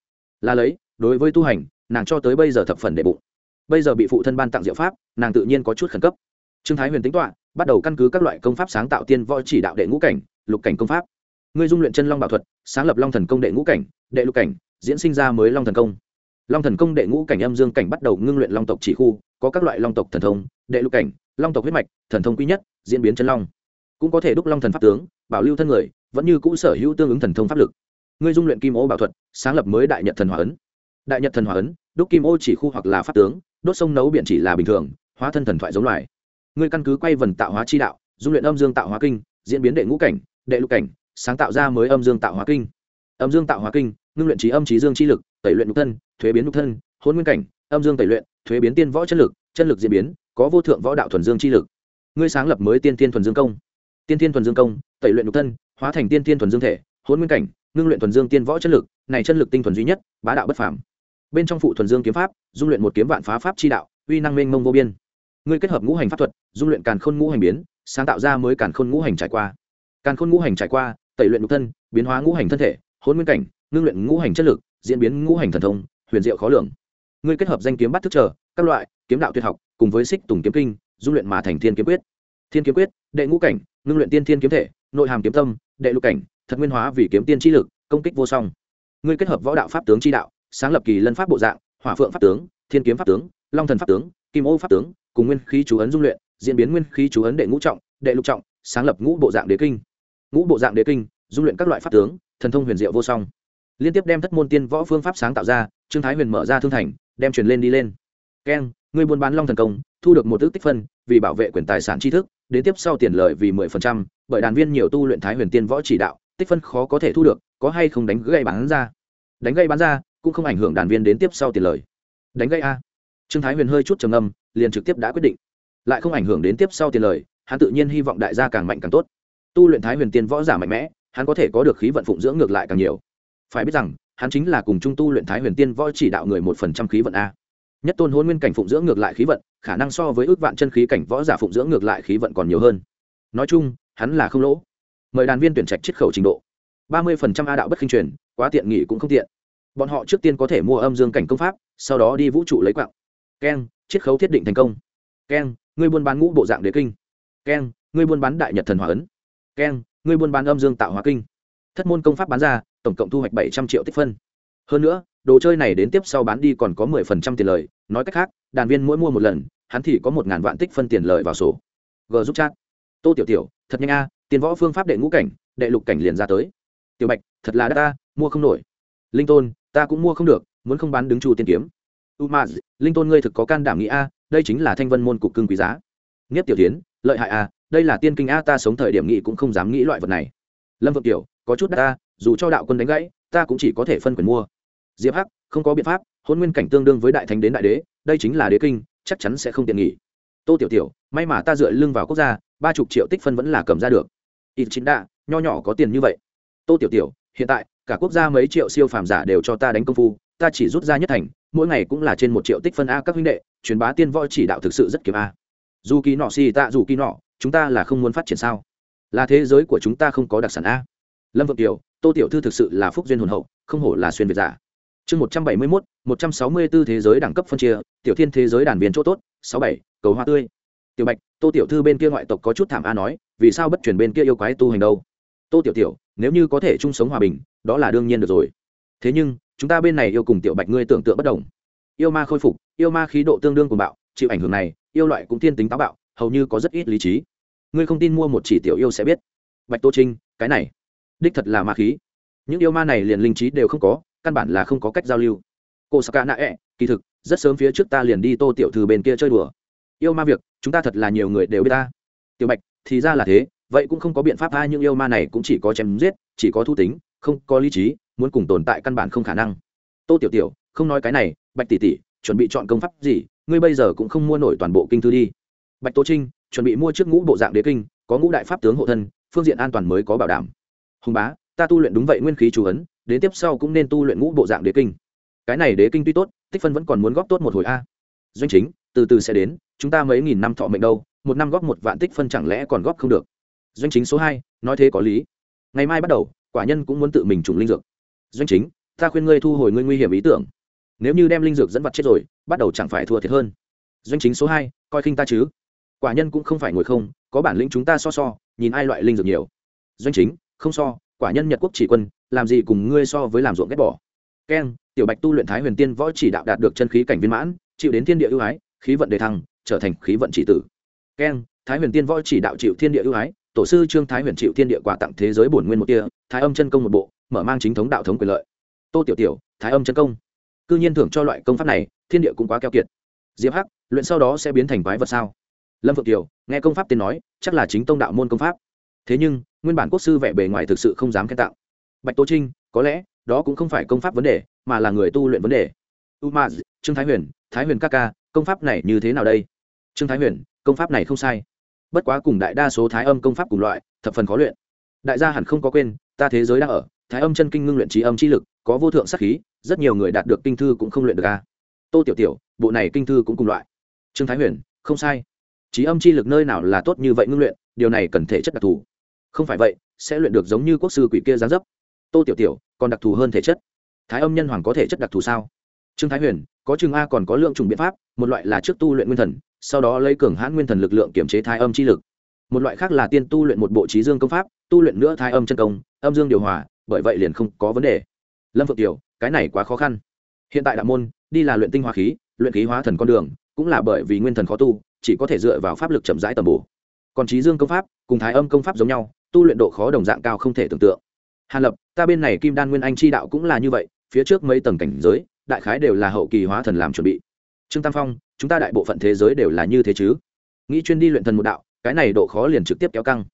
Là lấy, đối với tu hành, nàng cho tới bây giờ thập phần đệ bụng. Bây giờ bị phụ thân ban tặng diệu pháp, nàng tự nhiên có chút khẩn cấp trương thái huyền tính toạ bắt đầu căn cứ các loại công pháp sáng tạo tiên võ chỉ đạo đệ ngũ cảnh, lục cảnh công pháp. Ngươi dung luyện chân long bảo thuật, sáng lập long thần công đệ ngũ cảnh, đệ lục cảnh, diễn sinh ra mới long thần công. Long thần công đệ ngũ cảnh âm dương cảnh bắt đầu ngưng luyện long tộc chỉ khu, có các loại long tộc thần thông, đệ lục cảnh, long tộc huyết mạch, thần thông quý nhất, diễn biến chân long. Cũng có thể đúc long thần pháp tướng, bảo lưu thân người, vẫn như cũ sở hữu tương ứng thần thông pháp lực. Ngươi dung luyện kim ô bảo thuật, sáng lập mới đại nhật thần hòa ấn. Đại nhật thần hòa ấn, đúc kim ô chỉ khu hoặc là pháp tướng, đốt sông nấu biển chỉ là bình thường, hóa thân thần thoại giống loài ngươi căn cứ quay vần tạo hóa chi đạo, dung luyện âm dương tạo hóa kinh, diễn biến đệ ngũ cảnh, đệ lục cảnh, sáng tạo ra mới âm dương tạo hóa kinh. Âm dương tạo hóa kinh, ngưng luyện trí âm trí dương chi lực, tẩy luyện nhục thân, thuế biến nhục thân, hôn nguyên cảnh, âm dương tẩy luyện, thuế biến tiên võ chân lực chân lực diễn biến, có vô thượng võ đạo thuần dương chi lực. Ngươi sáng lập mới tiên tiên thuần dương công. Tiên tiên thuần dương công, tẩy luyện nhục thân, hóa thành tiên tiên thuần dương thể, hôn nguyên cảnh, ngưng luyện thuần dương tiên võ chân lực, này chân lực tinh thuần duy nhất, bá đạo bất phàm. Bên trong phụ thuần dương kiếm pháp, dung luyện một kiếm vạn phá pháp chi đạo, uy năng mênh mông vô biên ngươi kết hợp ngũ hành pháp thuật, dung luyện càn khôn ngũ hành biến, sáng tạo ra mới càn khôn ngũ hành trải qua. Càn khôn ngũ hành trải qua, tẩy luyện nhục thân, biến hóa ngũ hành thân thể, hôn nguyên cảnh, ngưng luyện ngũ hành chất lực, diễn biến ngũ hành thần thông, huyền diệu khó lường. Ngươi kết hợp danh kiếm bắt thức trở, các loại, kiếm đạo tuyệt học, cùng với xích tùng kiếm kinh, dung luyện mà thành thiên kiếm quyết. Thiên kiếm quyết, đệ ngũ cảnh, ngưng luyện tiên thiên kiếm thể, nội hàm kiếm tâm, đệ lục cảnh, thật nguyên hóa vì kiếm tiên tri lực, công kích vô song. Ngươi kết hợp võ đạo pháp tướng tri đạo, sáng lập kỳ lân pháp bộ dạng, hỏa phượng pháp tướng, thiên kiếm pháp tướng, long thần pháp tướng, kim ô pháp tướng cùng nguyên khí chú ấn dung luyện, diễn biến nguyên khí chú ấn đệ ngũ trọng, đệ lục trọng, sáng lập ngũ bộ dạng đế kinh. Ngũ bộ dạng đế kinh, dung luyện các loại pháp tướng, thần thông huyền diệu vô song. Liên tiếp đem thất môn tiên võ phương pháp sáng tạo ra, trương thái huyền mở ra thương thành, đem truyền lên đi lên. Keng người buôn bán long thần công, thu được một ước tích phân, vì bảo vệ quyền tài sản tri thức, đến tiếp sau tiền lợi vì mười phần trăm, bởi đàn viên nhiều tu luyện thái huyền tiên võ chỉ đạo, tích phân khó có thể thu được, có hay không đánh gây bán ra. Đánh gây bán ra, cũng không ảnh hưởng đàn viên đến tiếp sau tiền lời. Đánh gây a trương thái huyền hơi chút trầm âm liền trực tiếp đã quyết định. Lại không ảnh hưởng đến tiếp sau tiền lời, hắn tự nhiên hy vọng đại gia càng mạnh càng tốt. Tu luyện thái huyền tiên võ giả mạnh mẽ, hắn có thể có được khí vận phụng dưỡng ngược lại càng nhiều. Phải biết rằng, hắn chính là cùng trung tu luyện thái huyền tiên võ chỉ đạo người một phần trăm khí vận a. Nhất tôn hôn nguyên cảnh phụng dưỡng ngược lại khí vận, khả năng so với ước vạn chân khí cảnh võ giả phụng dưỡng ngược lại khí vận còn nhiều hơn. Nói chung, hắn là không lỗ. Mời đàn viên tuyển trạch chiết khẩu trình độ. ba mươi phần trăm a đạo bất khinh truyền, quá tiện nghỉ cũng không tiện. Bọn họ trước tiên có thể mua âm dương cảnh công pháp, sau đó đi vũ trụ lấy quạng keng chiết khấu thiết định thành công. Keng ngươi buôn bán ngũ bộ dạng đế kinh. Keng ngươi buôn bán đại nhật thần hòa ấn. Keng ngươi buôn bán âm dương tạo hóa kinh. Thất môn công pháp bán ra, tổng cộng thu hoạch bảy trăm triệu tích phân. Hơn nữa, đồ chơi này đến tiếp sau bán đi còn có mười phần trăm tiền lời. Nói cách khác, đàn viên mỗi mua một lần, hắn thì có một ngàn vạn tích phân tiền lời vào sổ. G giúp chat. Tô tiểu tiểu, thật nhanh a, tiền võ phương pháp đệ ngũ cảnh, đệ lục cảnh liền ra tới. Tiểu bạch, thật là đắt ta, mua không nổi. Linh tôn, ta cũng mua không được, muốn không bán đứng chu tiên kiếm umaz linh tôn ngươi thực có can đảm nghĩ a, đây chính là thanh vân môn cục cưng quý giá. Nghiếp tiểu tiến, lợi hại a, đây là tiên kinh a, ta sống thời điểm nghĩ cũng không dám nghĩ loại vật này. Lâm vượng tiểu, có chút đắt ta, dù cho đạo quân đánh gãy, ta cũng chỉ có thể phân quyền mua. Diệp hắc, không có biện pháp, hôn nguyên cảnh tương đương với đại thánh đến đại đế, đây chính là đế kinh, chắc chắn sẽ không tiện nghỉ tô tiểu tiểu, may mà ta dựa lưng vào quốc gia, ba chục triệu tích phân vẫn là cầm ra được. Ít chính đạ, nho nhỏ có tiền như vậy. Tô tiểu tiểu, hiện tại, cả quốc gia mấy triệu siêu phàm giả đều cho ta đánh công phu, ta chỉ rút ra nhất thành mỗi ngày cũng là trên một triệu tích phân a các huynh đệ, truyền bá tiên võ chỉ đạo thực sự rất kiếm a. Dù kỳ nọ xì tạ dù kỳ nọ, chúng ta là không muốn phát triển sao? Là thế giới của chúng ta không có đặc sản a. Lâm vượng tiểu tô tiểu thư thực sự là phúc duyên hồn hậu, không hổ là xuyên việt giả. Chương một trăm bảy mươi mốt, một trăm sáu mươi b ố thế giới đẳng cấp phân chia, tiểu thiên thế giới đàn viên chỗ tốt, sáu bảy, cầu hoa tươi. Tiểu bạch, tô tiểu thư bên kia ngoại tộc có chút thảm a nói, vì sao bất chuyển bên kia yêu quái tu hành đâu? Tô tiểu tiểu, nếu như có thể chung sống hòa bình, đó là đương nhiên được rồi thế nhưng, chúng ta bên này yêu cùng tiểu bạch ngươi tưởng tượng bất đồng. Yêu ma khôi phục, yêu ma khí độ tương đương cùng bạo, chịu ảnh hưởng này, yêu loại cũng thiên tính táo bạo, hầu như có rất ít lý trí. Ngươi không tin mua một chỉ tiểu yêu sẽ biết. Bạch tô trinh, cái này, đích thật là ma khí. Những yêu ma này liền linh trí đều không có, căn bản là không có cách giao lưu. Cô saka nạ ẹ e, kỳ thực, rất sớm phía trước ta liền đi tô tiểu thư bên kia chơi đùa. Yêu ma việc, chúng ta thật là nhiều người đều biết ta. Tiểu bạch, thì ra là thế, vậy cũng không có biện pháp ai những yêu ma này cũng chỉ có chém giết, chỉ có thu tính, không có lý trí muốn cùng tồn tại căn bản không khả năng. Tô tiểu tiểu, không nói cái này, bạch tỷ tỷ, chuẩn bị chọn công pháp gì, ngươi bây giờ cũng không mua nổi toàn bộ kinh thư đi. Bạch tô trinh, chuẩn bị mua trước ngũ bộ dạng đế kinh, có ngũ đại pháp tướng hộ thân, phương diện an toàn mới có bảo đảm. Hùng bá, ta tu luyện đúng vậy nguyên khí chú ấn, đến tiếp sau cũng nên tu luyện ngũ bộ dạng đế kinh. Cái này đế kinh tuy tốt, tích phân vẫn còn muốn góp tốt một hồi a. Doanh chính, từ từ sẽ đến, chúng ta mấy nghìn năm thọ mệnh đâu, một năm góp một vạn tích phân chẳng lẽ còn góp không được? Doanh chính số hai, nói thế có lý. Ngày mai bắt đầu, quả nhân cũng muốn tự mình trùng linh dược doanh chính, ta khuyên ngươi thu hồi ngươi nguy hiểm ý tưởng. Nếu như đem linh dược dẫn vật chết rồi, bắt đầu chẳng phải thua thiệt hơn. Doanh chính số hai, coi khinh ta chứ. Quả nhân cũng không phải ngồi không, có bản lĩnh chúng ta so so, nhìn ai loại linh dược nhiều. Doanh chính, không so, quả nhân nhật quốc chỉ quân, làm gì cùng ngươi so với làm ruộng ghét bỏ. Keng, tiểu bạch tu luyện thái huyền tiên võ chỉ đạo đạt được chân khí cảnh viên mãn, chịu đến thiên địa ưu ái, khí vận đề thăng, trở thành khí vận chỉ tử. Keng, thái huyền tiên võ chỉ đạo chịu thiên địa ưu ái, tổ sư trương thái huyền chịu thiên địa quà tặng thế giới bổn nguyên một tia, thái âm chân công một bộ mở mang chính thống đạo thống quyền lợi. Tô tiểu tiểu, thái âm chân công. Cư nhiên thưởng cho loại công pháp này, thiên địa cũng quá keo kiệt. Diệp hắc, luyện sau đó sẽ biến thành quái vật sao? Lâm phượng tiểu nghe công pháp tên nói, chắc là chính tông đạo môn công pháp. Thế nhưng, nguyên bản quốc sư vẻ bề ngoài thực sự không dám khen tạo. Bạch tô trinh, có lẽ, đó cũng không phải công pháp vấn đề, mà là người tu luyện vấn đề. U ma trương thái huyền thái huyền ca ca, công pháp này như thế nào đây? Trương thái huyền, công pháp này không sai. Bất quá cùng đại đa số thái âm công pháp cùng loại, thập phần khó luyện. Đại gia hẳn không có quên, ta thế giới đang ở thái âm chân kinh ngưng luyện trí âm chi lực, có vô thượng sắc khí, rất nhiều người đạt được kinh thư cũng không luyện được a. Tô tiểu tiểu, bộ này kinh thư cũng cùng loại. Trương thái huyền, không sai. Trí âm chi lực nơi nào là tốt như vậy ngưng luyện, điều này cần thể chất đặc thù. Không phải vậy, sẽ luyện được giống như quốc sư quỷ kia gián dấp. Tô tiểu tiểu, còn đặc thù hơn thể chất. Thái âm nhân hoàng có thể chất đặc thù sao? Trương thái huyền, có chừng a còn có lượng trùng biện pháp, một loại là trước tu luyện nguyên thần, sau đó lấy cường hãn nguyên thần lực lượng kiểm chế thái âm chi lực. Một loại khác là tiên tu luyện một bộ trí dương công pháp, tu luyện nữa thái âm chân công, âm dương điều hòa bởi vậy liền không có vấn đề. Lâm phượng tiểu cái này quá khó khăn. Hiện tại đạo môn, đi là luyện tinh hóa khí, luyện khí hóa thần con đường, cũng là bởi vì nguyên thần khó tu, chỉ có thể dựa vào pháp lực chậm rãi tầm bổ. Còn trí dương công pháp, cùng thái âm công pháp giống nhau, tu luyện độ khó đồng dạng cao không thể tưởng tượng. Hàn lập, ta bên này kim đan nguyên anh chi đạo cũng là như vậy, phía trước mấy tầng cảnh giới, đại khái đều là hậu kỳ hóa thần làm chuẩn bị. Trương tam phong, chúng ta đại bộ phận thế giới đều là như thế chứ? Nghĩ chuyên đi luyện thần một đạo, cái này độ khó liền trực tiếp kéo căng.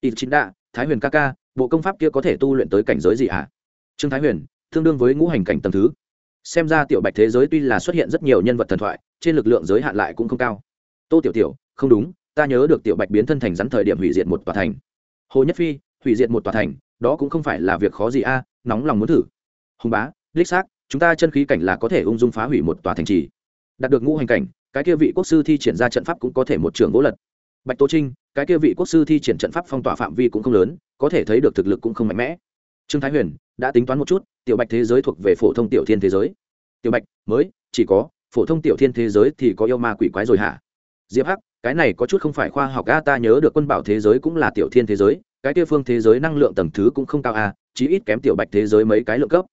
Ít chính đạ, thái huyền ca ca bộ công pháp kia có thể tu luyện tới cảnh giới gì ạ à? trương thái huyền, tương đương với ngũ hành cảnh tầm thứ. Xem ra tiểu bạch thế giới tuy là xuất hiện rất nhiều nhân vật thần thoại, trên lực lượng giới hạn lại cũng không cao. Tô tiểu tiểu, không đúng, ta nhớ được tiểu bạch biến thân thành rắn thời điểm hủy diệt một tòa thành. Hồ nhất phi, hủy diệt một tòa thành, đó cũng không phải là việc khó gì a, nóng lòng muốn thử. Hùng bá, đích xác, chúng ta chân khí cảnh là có thể ung dung phá hủy một tòa thành trì. Đạt được ngũ hành cảnh, cái kia vị quốc sư thi triển ra trận pháp cũng có thể một trường gỗ lật bạch tô trinh, cái kia vị quốc sư thi triển trận pháp phong tỏa phạm vi cũng không lớn, có thể thấy được thực lực cũng không mạnh mẽ. Trương thái huyền đã tính toán một chút, tiểu bạch thế giới thuộc về phổ thông tiểu thiên thế giới. Tiểu bạch, mới, chỉ có, phổ thông tiểu thiên thế giới thì có yêu ma quỷ quái rồi hả? Diệp hắc, cái này có chút không phải khoa học a, ta nhớ được quân bảo thế giới cũng là tiểu thiên thế giới, cái kia phương thế giới năng lượng tầng thứ cũng không cao a, chí ít kém tiểu bạch thế giới mấy cái lượng cấp.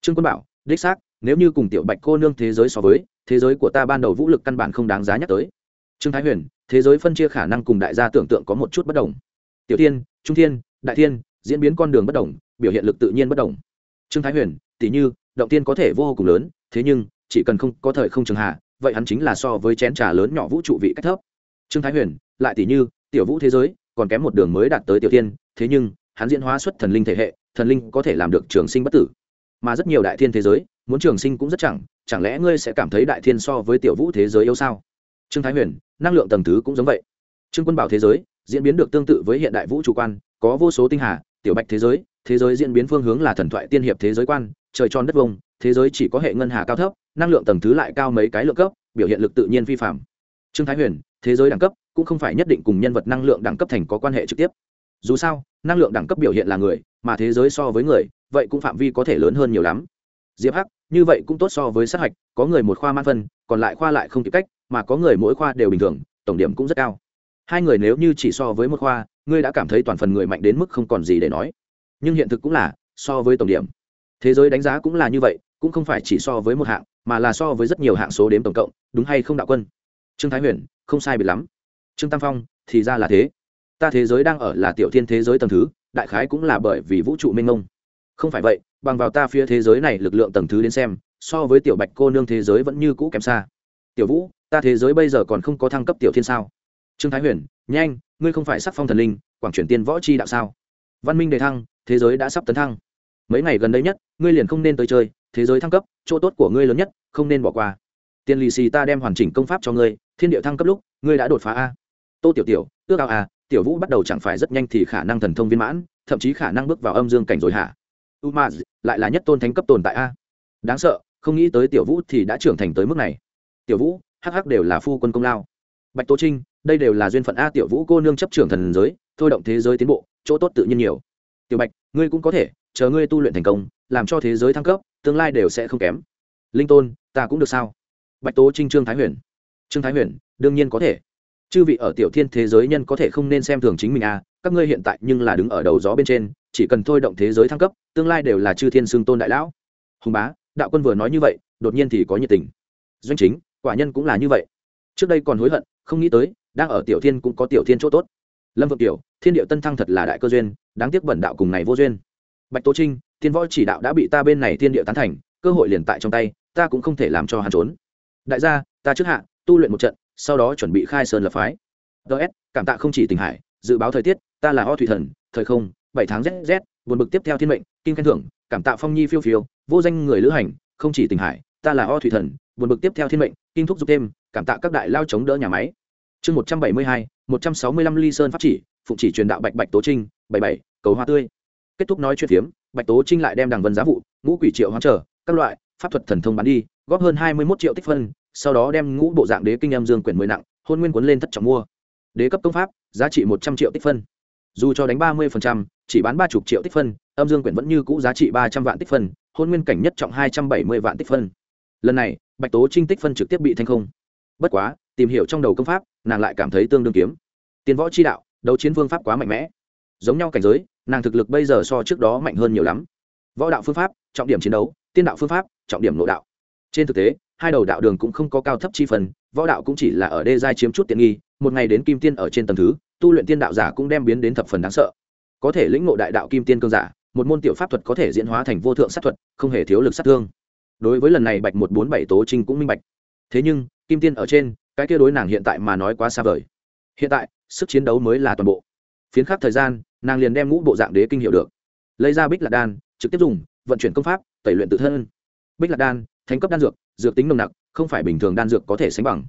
Trương quân bảo, đích xác, nếu như cùng tiểu bạch cô nương thế giới so với, thế giới của ta ban đầu vũ lực căn bản không đáng giá nhắc tới. Trương thái huyền thế giới phân chia khả năng cùng đại gia tưởng tượng có một chút bất đồng. Tiểu thiên, trung thiên, đại thiên, diễn biến con đường bất đồng, biểu hiện lực tự nhiên bất đồng. Trương thái huyền tỷ như, động tiên có thể vô cùng lớn, thế nhưng, chỉ cần không có thời không trường hạ, vậy hắn chính là so với chén trà lớn nhỏ vũ trụ vị cách thấp. Trương thái huyền, lại tỷ như, tiểu vũ thế giới, còn kém một đường mới đạt tới tiểu tiên thế nhưng, hắn diễn hóa xuất thần linh thể hệ, thần linh có thể làm được trường sinh bất tử. Mà rất nhiều đại thiên thế giới, muốn trường sinh cũng rất chẳng chẳng lẽ ngươi sẽ cảm thấy đại thiên so với tiểu vũ thế giới yêu sao? Trương thái huyền, năng lượng tầng thứ cũng giống vậy. Trương quân bảo thế giới, diễn biến được tương tự với hiện đại vũ trụ quan, có vô số tinh hà, tiểu bạch thế giới thế giới diễn biến phương hướng là thần thoại tiên hiệp thế giới quan, trời tròn đất vông, thế giới chỉ có hệ ngân hà cao thấp, năng lượng tầng thứ lại cao mấy cái lượng cấp, biểu hiện lực tự nhiên vi phạm. Trương thái huyền, thế giới đẳng cấp, cũng không phải nhất định cùng nhân vật năng lượng đẳng cấp thành có quan hệ trực tiếp. Dù sao, năng lượng đẳng cấp biểu hiện là người, mà thế giới so với người, vậy cũng phạm vi có thể lớn hơn nhiều lắm. Diệp hắc, như vậy cũng tốt so với sát hạch, có người một khoa man phân, còn lại khoa lại không kịp cách mà có người mỗi khoa đều bình thường, tổng điểm cũng rất cao. Hai người nếu như chỉ so với một khoa, ngươi đã cảm thấy toàn phần người mạnh đến mức không còn gì để nói. Nhưng hiện thực cũng là, so với tổng điểm. Thế giới đánh giá cũng là như vậy, cũng không phải chỉ so với một hạng, mà là so với rất nhiều hạng số đếm tổng cộng, đúng hay không đạo quân? Trương thái huyền, không sai biệt lắm. Trương tam phong, thì ra là thế. Ta thế giới đang ở là tiểu thiên thế giới tầng thứ, đại khái cũng là bởi vì vũ trụ mênh mông. Không phải vậy, bằng vào ta phía thế giới này lực lượng tầng thứ đến xem, so với tiểu bạch cô nương thế giới vẫn như cũ kém xa. Tiểu vũ ta thế giới bây giờ còn không có thăng cấp tiểu thiên sao? Trương thái huyền, nhanh, ngươi không phải sắc phong thần linh, quảng chuyển tiên võ c h i đạo sao? Văn minh đề thăng, thế giới đã sắp tấn thăng. Mấy ngày gần đây nhất, ngươi liền không nên tới chơi, thế giới thăng cấp, chỗ tốt của ngươi lớn nhất, không nên bỏ qua. Tiền lì xì ta đem hoàn chỉnh công pháp cho ngươi, thiên địa thăng cấp lúc, ngươi đã đột phá a. Tô tiểu tiểu, ước ao a tiểu vũ bắt đầu chẳng phải rất nhanh thì khả năng thần thông viên mãn, thậm chí khả năng bước vào âm dương cảnh rồi hả? U ma lại là nhất tôn thánh cấp tồn tại a. Đáng sợ, không nghĩ tới tiểu vũ thì đã trưởng thành tới mức này. Tiểu vũ hắc hắc đều là phu quân công lao. Bạch tô trinh, đây đều là duyên phận a tiểu vũ cô nương chấp trưởng thần giới, thôi động thế giới tiến bộ, chỗ tốt tự nhiên nhiều. Tiểu bạch, ngươi cũng có thể, chờ ngươi tu luyện thành công, làm cho thế giới thăng cấp, tương lai đều sẽ không kém. Linh tôn, ta cũng được sao? Bạch tố trinh, trương thái huyền. Trương thái huyền, đương nhiên có thể. Chư vị ở tiểu thiên thế giới nhân có thể không nên xem thường chính mình à các ngươi hiện tại nhưng là đứng ở đầu gió bên trên, chỉ cần thôi động thế giới thăng cấp, tương lai đều là chư thiên xương tôn đại lão. Hùng bá, đạo quân vừa nói như vậy, đột nhiên thì có nhiệt tình. Doanh chính quả nhân cũng là như vậy. Trước đây còn hối hận, không nghĩ tới, đang ở tiểu thiên cũng có tiểu thiên chỗ tốt. Lâm vượng tiểu, thiên điệu tân thăng thật là đại cơ duyên, đáng tiếc bẩn đạo cùng này vô duyên. Bạch tố trinh, thiên võ chỉ đạo đã bị ta bên này thiên điệu tán thành, cơ hội liền tại trong tay, ta cũng không thể làm cho hắn trốn. Đại gia, ta trước hạ, tu luyện một trận, sau đó chuẩn bị khai sơn lập phái. Ts cảm tạ không chỉ tình hải, dự báo thời tiết, ta là ho thủy thần, thời không, bảy tháng zz buồn bực tiếp theo thiên mệnh, kinh khen thưởng, cảm tạ phong nhi phiêu phiêu, vô danh người lữ hành, không chỉ tình hải, ta là o thủy thần, buồn bực tiếp theo thiên mệnh kim thúc giúp thêm, cảm tạ các đại lao chống đỡ nhà máy. Chương một trăm bảy mươi hai, một trăm sáu mươi lăm ly sơn pháp chỉ, phụng chỉ truyền đạo bạch bạch tố trinh, bảy bảy, cầu hoa tươi. Kết thúc nói chuyện phiếm, bạch tố trinh lại đem đằng vân giá vụ, ngũ quỷ triệu hoa trở, các loại, pháp thuật thần thông bán đi, góp hơn hai mươi một triệu tích phân, sau đó đem ngũ bộ dạng đế kinh âm dương quyển mười nặng, hôn nguyên cuốn lên thất trọng mua. Đế cấp công pháp, giá trị một trăm triệu tích phân. Dù cho đánh ba mươi chỉ bán ba chục triệu tích phân, âm dương quyển vẫn như cũ giá trị ba trăm vạn tích phân, hôn nguyên cảnh nhất trọng hai trăm bảy mươi vạn tích phân. Lần này bạch tố trinh tích phân trực tiếp bị thanh không. Bất quá, tìm hiểu trong đầu công pháp, nàng lại cảm thấy tương đương kiếm. Tiền võ chi đạo, đấu chiến phương pháp quá mạnh mẽ. Giống nhau cảnh giới, nàng thực lực bây giờ so trước đó mạnh hơn nhiều lắm. Võ đạo phương pháp, trọng điểm chiến đấu, tiên đạo phương pháp, trọng điểm nội đạo. Trên thực tế, hai đầu đạo đường cũng không có cao thấp chi phần, võ đạo cũng chỉ là ở đê giai chiếm chút tiện nghi, một ngày đến kim tiên ở trên tầng thứ, tu luyện tiên đạo giả cũng đem biến đến thập phần đáng sợ. Có thể lĩnh ngộ đại đạo kim tiên cương giả, một môn tiểu pháp thuật có thể diễn hóa thành vô thượng sát thuật, không hề thiếu lực sát thương đối với lần này bạch một bốn bảy tố trinh cũng minh bạch. Thế nhưng, kim tiên ở trên, cái kia đối nàng hiện tại mà nói quá xa vời. Hiện tại, sức chiến đấu mới là toàn bộ. Phiến khắc thời gian, nàng liền đem ngũ bộ dạng đế kinh hiệu được. Lấy ra bích lạc đan, trực tiếp dùng, vận chuyển công pháp, tẩy luyện tự thân. Bích lạc đan thành cấp đan dược dược tính nồng nặc, không phải bình thường đan dược có thể sánh bằng.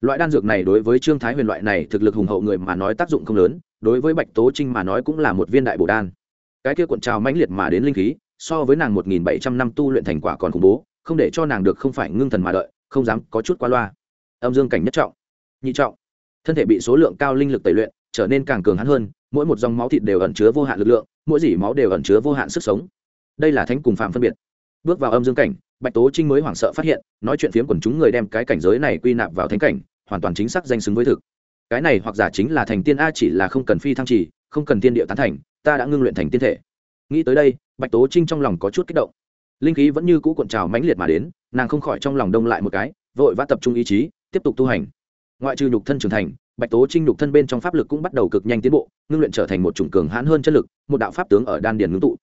Loại đan dược này đối với trương thái huyền loại này thực lực hùng hậu người mà nói tác dụng không lớn, đối với bạch tố trinh mà nói cũng là một viên đại bổ đan. Cái kia cuộn trào mãnh liệt mà đến linh khí, so với nàng một nghìn bảy trăm năm tu luyện thành quả còn khủng bố không để cho nàng được không phải ngưng thần mà đợi, không dám có chút qua loa. Âm dương cảnh nhất trọng, nhị trọng. Thân thể bị số lượng cao linh lực tẩy luyện, trở nên càng cường hắn hơn, mỗi một dòng máu thịt đều ẩn chứa vô hạn lực lượng, mỗi dỉ máu đều ẩn chứa vô hạn sức sống. Đây là thánh cùng phạm phân biệt. Bước vào âm dương cảnh, bạch tố trinh mới hoảng sợ phát hiện, nói chuyện phiếm quần chúng người đem cái cảnh giới này quy nạp vào thánh cảnh, hoàn toàn chính xác danh xứng với thực. Cái này hoặc giả chính là thành tiên a chỉ là không cần phi thăng trì, không cần tiên địa tán thành, ta đã ngưng luyện thành tiên thể. Nghĩ tới đây, bạch tố trinh trong lòng có chút kích động linh khí vẫn như cũ cuộn trào mãnh liệt mà đến, nàng không khỏi trong lòng đông lại một cái, vội vã tập trung ý chí, tiếp tục tu hành. Ngoại trừ nhục thân trưởng thành, bạch tố trinh nhục thân bên trong pháp lực cũng bắt đầu cực nhanh tiến bộ, ngưng luyện trở thành một chủng cường hãn hơn chất lực, một đạo pháp tướng ở đan điền ngưng tụ.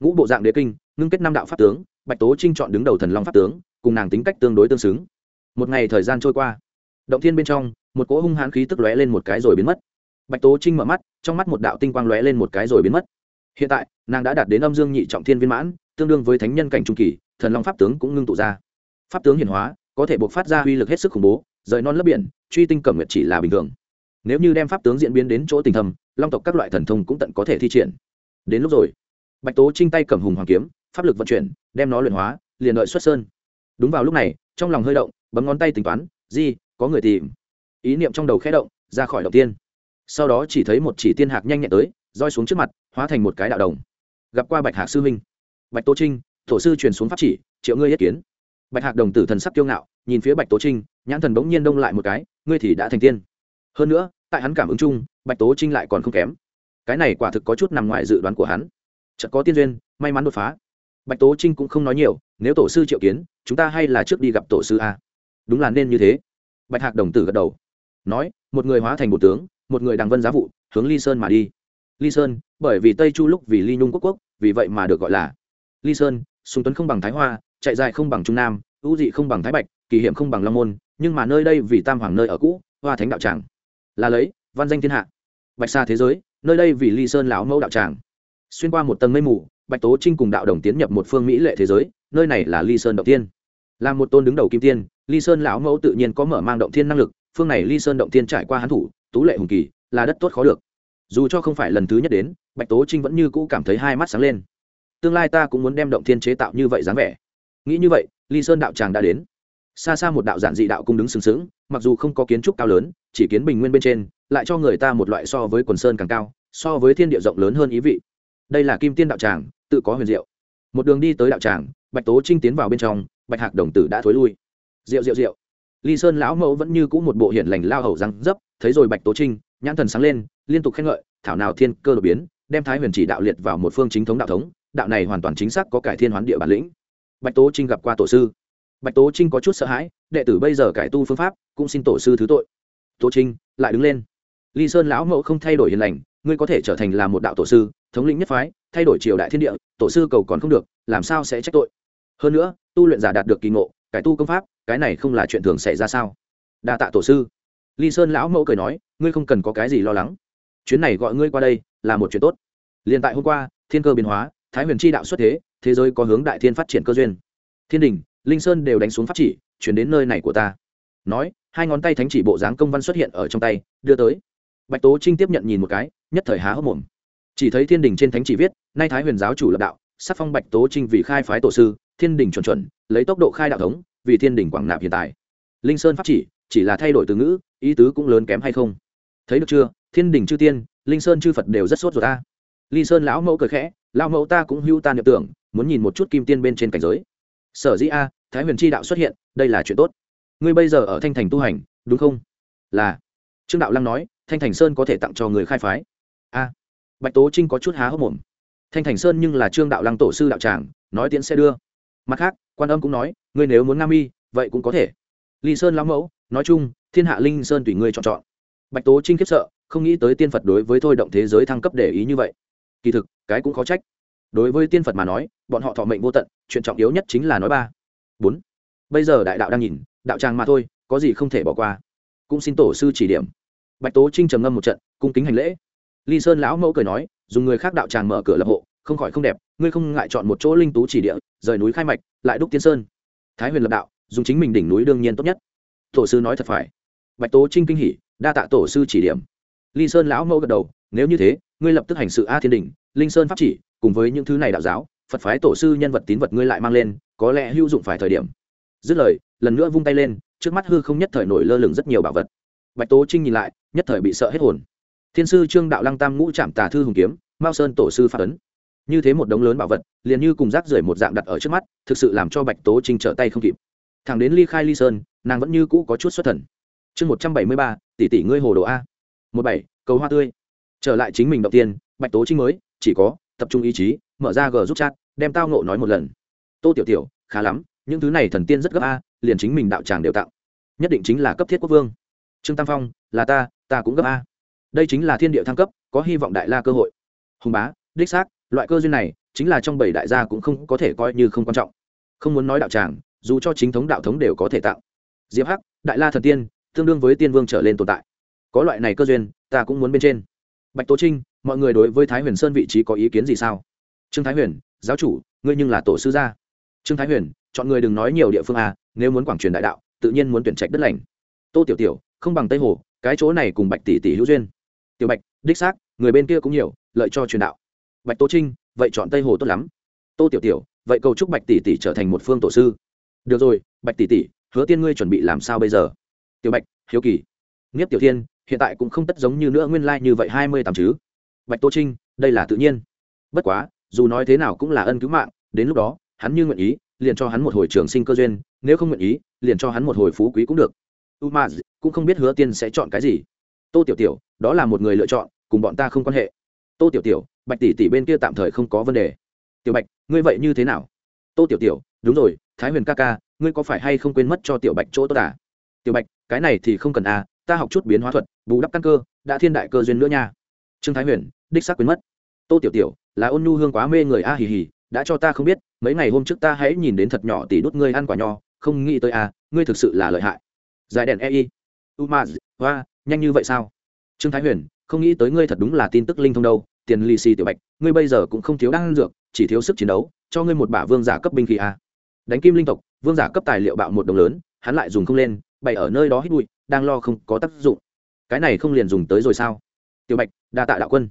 Ngũ bộ dạng đế kinh, ngưng kết năm đạo pháp tướng, bạch tố trinh chọn đứng đầu thần long pháp tướng, cùng nàng tính cách tương đối tương xứng. Một ngày thời gian trôi qua, động thiên bên trong, một cỗ hung hãn khí tức lóe lên một cái rồi biến mất. Bạch tố trinh mở mắt, trong mắt một đạo tinh quang lóe lên một cái rồi biến mất. Hiện tại, nàng đã đạt đến âm dương nhị trọng thiên viên mãn tương đương với thánh nhân cảnh trung kỳ, thần long pháp tướng cũng ngưng tụ ra. Pháp tướng hiển hóa, có thể buộc phát ra uy lực hết sức khủng bố, rời non lấp biển, truy tinh cẩm nguyệt chỉ là bình thường. Nếu như đem pháp tướng diễn biến đến chỗ tình thầm long tộc các loại thần thông cũng tận có thể thi triển. Đến lúc rồi, bạch tố trinh tay cầm hùng hoàng kiếm, pháp lực vận chuyển, đem nó luyện hóa, liền đợi xuất sơn. Đúng vào lúc này, trong lòng hơi động, bấm ngón tay tính toán, di, có người tìm. Ý niệm trong đầu khẽ động, ra khỏi động tiên. Sau đó chỉ thấy một chỉ tiên hạc nhanh nhẹn tới, roi xuống trước mặt, hóa thành một cái đạo đồng. Gặp qua bạch hạc sư huynh bạch tố trinh, thổ sư truyền xuống pháp chỉ, triệu ngươi yết kiến. Bạch hạc đồng tử thần sắc kiêu ngạo, nhìn phía bạch tố trinh, nhãn thần bỗng nhiên đông lại một cái, ngươi thì đã thành tiên. Hơn nữa, tại hắn cảm ứng chung, bạch tố trinh lại còn không kém. Cái này quả thực có chút nằm ngoài dự đoán của hắn. Chợt có tiên duyên, may mắn đột phá. Bạch tố trinh cũng không nói nhiều, nếu tổ sư triệu kiến, chúng ta hay là trước đi gặp tổ sư a. Đúng là nên như thế. Bạch hạc đồng tử gật đầu. Nói, một người hóa thành một tướng, một người đằng vân giá vụ, hướng ly sơn mà đi. Ly sơn, bởi vì tây chu lúc vì ly nhung quốc quốc, vì vậy mà được gọi là ly sơn, sùng tuấn không bằng thái hoa, chạy dài không bằng trung nam ưu dị không bằng thái bạch, kỳ hiểm không bằng long môn, nhưng mà nơi đây vì tam hoàng nơi ở cũ, hoa thánh đạo tràng. Là lấy, văn danh thiên hạ. Bạch xa thế giới, nơi đây vì ly sơn lão mẫu đạo tràng. Xuyên qua một tầng mây mù, bạch tố trinh cùng đạo đồng tiến nhập một phương mỹ lệ thế giới, nơi này là ly sơn động tiên là một tôn đứng đầu kim tiên ly sơn lão mẫu tự nhiên có mở mang động thiên năng lực, phương này ly sơn động tiên trải qua hán thủ, tú lệ hùng kỳ, là đất tốt khó được. Dù cho không phải lần thứ nhất đến, bạch tố trinh vẫn như cũ cảm thấy hai mắt sáng lên tương lai ta cũng muốn đem động thiên chế tạo như vậy dáng vẻ. Nghĩ như vậy, ly sơn đạo tràng đã đến. Xa xa một đạo giản dị đạo cung đứng sừng sững, mặc dù không có kiến trúc cao lớn, chỉ kiến bình nguyên bên trên, lại cho người ta một loại so với quần sơn càng cao, so với thiên địa rộng lớn hơn ý vị. Đây là kim tiên đạo tràng, tự có huyền diệu. Một đường đi tới đạo tràng, bạch tố trinh tiến vào bên trong, bạch hạc đồng tử đã thối lui. Rượu rượu rượu. Ly sơn lão mẫu vẫn như c ũ một bộ hiển lành lao hầu răng dấp, thấy rồi bạch tố trinh, nhãn thần sáng lên, liên tục khen ngợi, thảo nào thiên cơ đột biến, đem thái huyền chỉ đạo liệt vào một phương chính thống đạo thống đạo này hoàn toàn chính xác có cải thiên hoán địa bản lĩnh. Bạch tố trinh gặp qua tổ sư. Bạch tố trinh có chút sợ hãi, đệ tử bây giờ cải tu phương pháp, cũng xin tổ sư thứ tội. Tố trinh, lại đứng lên. Ly sơn lão mẫu không thay đổi hiền lành, ngươi có thể trở thành là một đạo tổ sư, thống lĩnh nhất phái, thay đổi triều đại thiên địa, tổ sư cầu còn không được, làm sao sẽ trách tội? Hơn nữa, tu luyện giả đạt được kỳ ngộ, cải tu công pháp, cái này không là chuyện thường xảy ra sao? Đa tạ tổ sư. Ly sơn lão mẫu cười nói, ngươi không cần có cái gì lo lắng. Chuyến này gọi ngươi qua đây là một chuyện tốt. Liền tại hôm qua, thiên cơ biến hóa thái huyền chi đạo xuất thế thế giới có hướng đại thiên phát triển cơ duyên. Thiên đình, linh sơn đều đánh xuống pháp chỉ, chuyển đến nơi này của ta. Nói, hai ngón tay thánh chỉ bộ dáng công văn xuất hiện ở trong tay, đưa tới. Bạch tố trinh tiếp nhận nhìn một cái, nhất thời há hốc mồm. Chỉ thấy thiên đình trên thánh chỉ viết, nay thái huyền giáo chủ lập đạo sắc phong bạch tố trinh vì khai phái tổ sư, thiên đình chuẩn chuẩn, lấy tốc độ khai đạo thống, vì thiên đình quảng nạp hiện tại. Linh sơn pháp chỉ chỉ là thay đổi từ ngữ, ý tứ cũng lớn kém hay không? Thấy được chưa? Thiên đình chư tiên, linh sơn chư phật đều rất sốt rồi ta ly sơn lão mẫu cười khẽ, lão mẫu ta cũng hưu ta nhập tưởng, muốn nhìn một chút kim tiên bên trên cảnh giới. Sở dĩ a, thái huyền chi đạo xuất hiện, đây là chuyện tốt. Ngươi bây giờ ở thanh thành tu hành, đúng không? Là. Trương đạo lăng nói, thanh thành sơn có thể tặng cho người khai phái. A. Bạch tố trinh có chút há hốc mồm. Thanh thành sơn nhưng là trương đạo lăng tổ sư đạo tràng, nói tiễn sẽ đưa. Mặt khác, quan âm cũng nói, ngươi nếu muốn nam y, vậy cũng có thể. Ly sơn lão mẫu, nói chung, thiên hạ linh sơn tùy ngươi chọn chọn. Bạch tố trinh khiếp sợ, không nghĩ tới tiên phật đối với thôi động thế giới thăng cấp để ý như vậy kỳ thực, cái cũng khó trách. Đối với tiên phật mà nói, bọn họ thọ mệnh vô tận, chuyện trọng yếu nhất chính là nói ba. Bốn. Bây giờ đại đạo đang nhìn, đạo tràng mà thôi, có gì không thể bỏ qua. Cũng xin tổ sư chỉ điểm. Bạch tố trinh trầm ngâm một trận, cung kính hành lễ. Ly sơn lão mẫu cười nói, dùng người khác đạo tràng mở cửa lập hộ, không khỏi không đẹp, ngươi không ngại chọn một chỗ linh tú chỉ địa, rời núi khai mạch, lại đúc tiên sơn. Thái huyền lập đạo, dùng chính mình đỉnh núi đương nhiên tốt nhất. Tổ sư nói thật phải. Bạch tố trinh kinh hỉ, đa tạ tổ sư chỉ điểm. Ly sơn lão mẫu gật đầu nếu như thế, ngươi lập tức hành sự a thiên đình, linh sơn pháp chỉ, cùng với những thứ này đạo giáo, phật phái tổ sư nhân vật tín vật ngươi lại mang lên, có lẽ hữu dụng phải thời điểm. Dứt lời, lần nữa vung tay lên, trước mắt hư không nhất thời nổi lơ lửng rất nhiều bảo vật. Bạch tố trinh nhìn lại, nhất thời bị sợ hết hồn. Thiên sư trương đạo lăng tam ngũ trạm tà thư hùng kiếm, mao sơn tổ sư phát ấn. Như thế một đống lớn bảo vật, liền như cùng rác rưởi một dạng đặt ở trước mắt, thực sự làm cho bạch tố trinh trở tay không kịp. Thằng đến ly khai ly sơn, nàng vẫn như cũ có chút xuất thần. Chương một trăm bảy mươi ba, tỷ tỷ ngươi hồ đồ a. Một bảy, cầu hoa tươi trở lại chính mình đầu tiên, bạch tố trinh mới, chỉ có, tập trung ý chí, mở ra g giúp chat, đem tao nộ nói một lần. Tô tiểu tiểu, khá lắm, những thứ này thần tiên rất gấp a, liền chính mình đạo tràng đều tặng nhất định chính là cấp thiết quốc vương. Trương tam phong, là ta ta cũng gấp a. Đây chính là thiên địa thăng cấp, có hy vọng đại la cơ hội. Hùng bá, đích xác, loại cơ duyên này, chính là trong bảy đại gia cũng không có thể coi như không quan trọng. Không muốn nói đạo tràng, dù cho chính thống đạo thống đều có thể tạo. Diệp hắc, đại la thần tiên, tương đương với tiên vương trở lên tồn tại. Có loại này cơ duyên, ta cũng muốn bên trên bạch tố trinh, mọi người đối với thái huyền sơn vị trí có ý kiến gì sao? Trương thái huyền, giáo chủ, ngươi nhưng là tổ sư gia. Trương thái huyền, chọn người đừng nói nhiều địa phương à nếu muốn quảng truyền đại đạo, tự nhiên muốn tuyển trạch đất lành. Tô tiểu tiểu, không bằng tây hồ, cái chỗ này cùng bạch tỷ tỷ hữu duyên. Tiểu bạch, đích xác, người bên kia cũng nhiều, lợi cho truyền đạo. Bạch tố trinh, vậy chọn tây hồ tốt lắm. Tô tiểu tiểu, vậy cầu chúc bạch tỷ tỷ trở thành một phương tổ sư. Được rồi, bạch tỷ tỷ, hứa tiên ngươi chuẩn bị làm sao bây giờ? Tiểu bạch, hiếu kỳ. Nghiếp tiểu thiên hiện tại cũng không tất giống như nữa nguyên lai、like、như vậy hai mươi tám chứ. Bạch tô trinh, đây là tự nhiên. Bất quá, dù nói thế nào cũng là ân cứu mạng, đến lúc đó, hắn như nguyện ý, liền cho hắn một hồi trường sinh cơ duyên, nếu không nguyện ý, liền cho hắn một hồi phú quý cũng được. U ma cũng không biết hứa tiên sẽ chọn cái gì. Tô tiểu tiểu, đó là một người lựa chọn, cùng bọn ta không quan hệ. Tô tiểu tiểu, bạch tỷ tỷ bên kia tạm thời không có vấn đề. Tiểu bạch, ngươi vậy như thế nào? Tô tiểu tiểu, đúng rồi, thái huyền ca ca, ngươi có phải hay không quên mất cho tiểu bạch chỗ tốt à? tiểu bạch, cái này thì không cần à ta học chút biến hóa thuật, bù đắp căn cơ, đã thiên đại cơ duyên nữa nha. Trương thái huyền, đích xác quyến mất. Tô tiểu tiểu, là ôn nhu hương quá mê người a, hì hì, đã cho ta không biết, mấy ngày hôm trước ta hãy nhìn đến thật nhỏ tỷ đút ngươi ăn quả nho, không nghĩ tới à ngươi thực sự là lợi hại. Giải đèn ei umaz hoa, nhanh như vậy sao? Trương thái huyền, không nghĩ tới ngươi thật đúng là tin tức linh thông đâu, tiền lì xì tiểu bạch, ngươi bây giờ cũng không thiếu đan dược, chỉ thiếu sức chiến đấu, cho ngươi một bả vương giả cấp binh khí a. Đánh kim linh tộc, vương giả cấp tài liệu bạo một đồng lớn, hắn lại dùng không lên bày ở nơi đó hít bụi, đang lo không có tác dụng. Cái này không liền dùng tới rồi sao? Tiểu bạch, đa tạ đạo quân.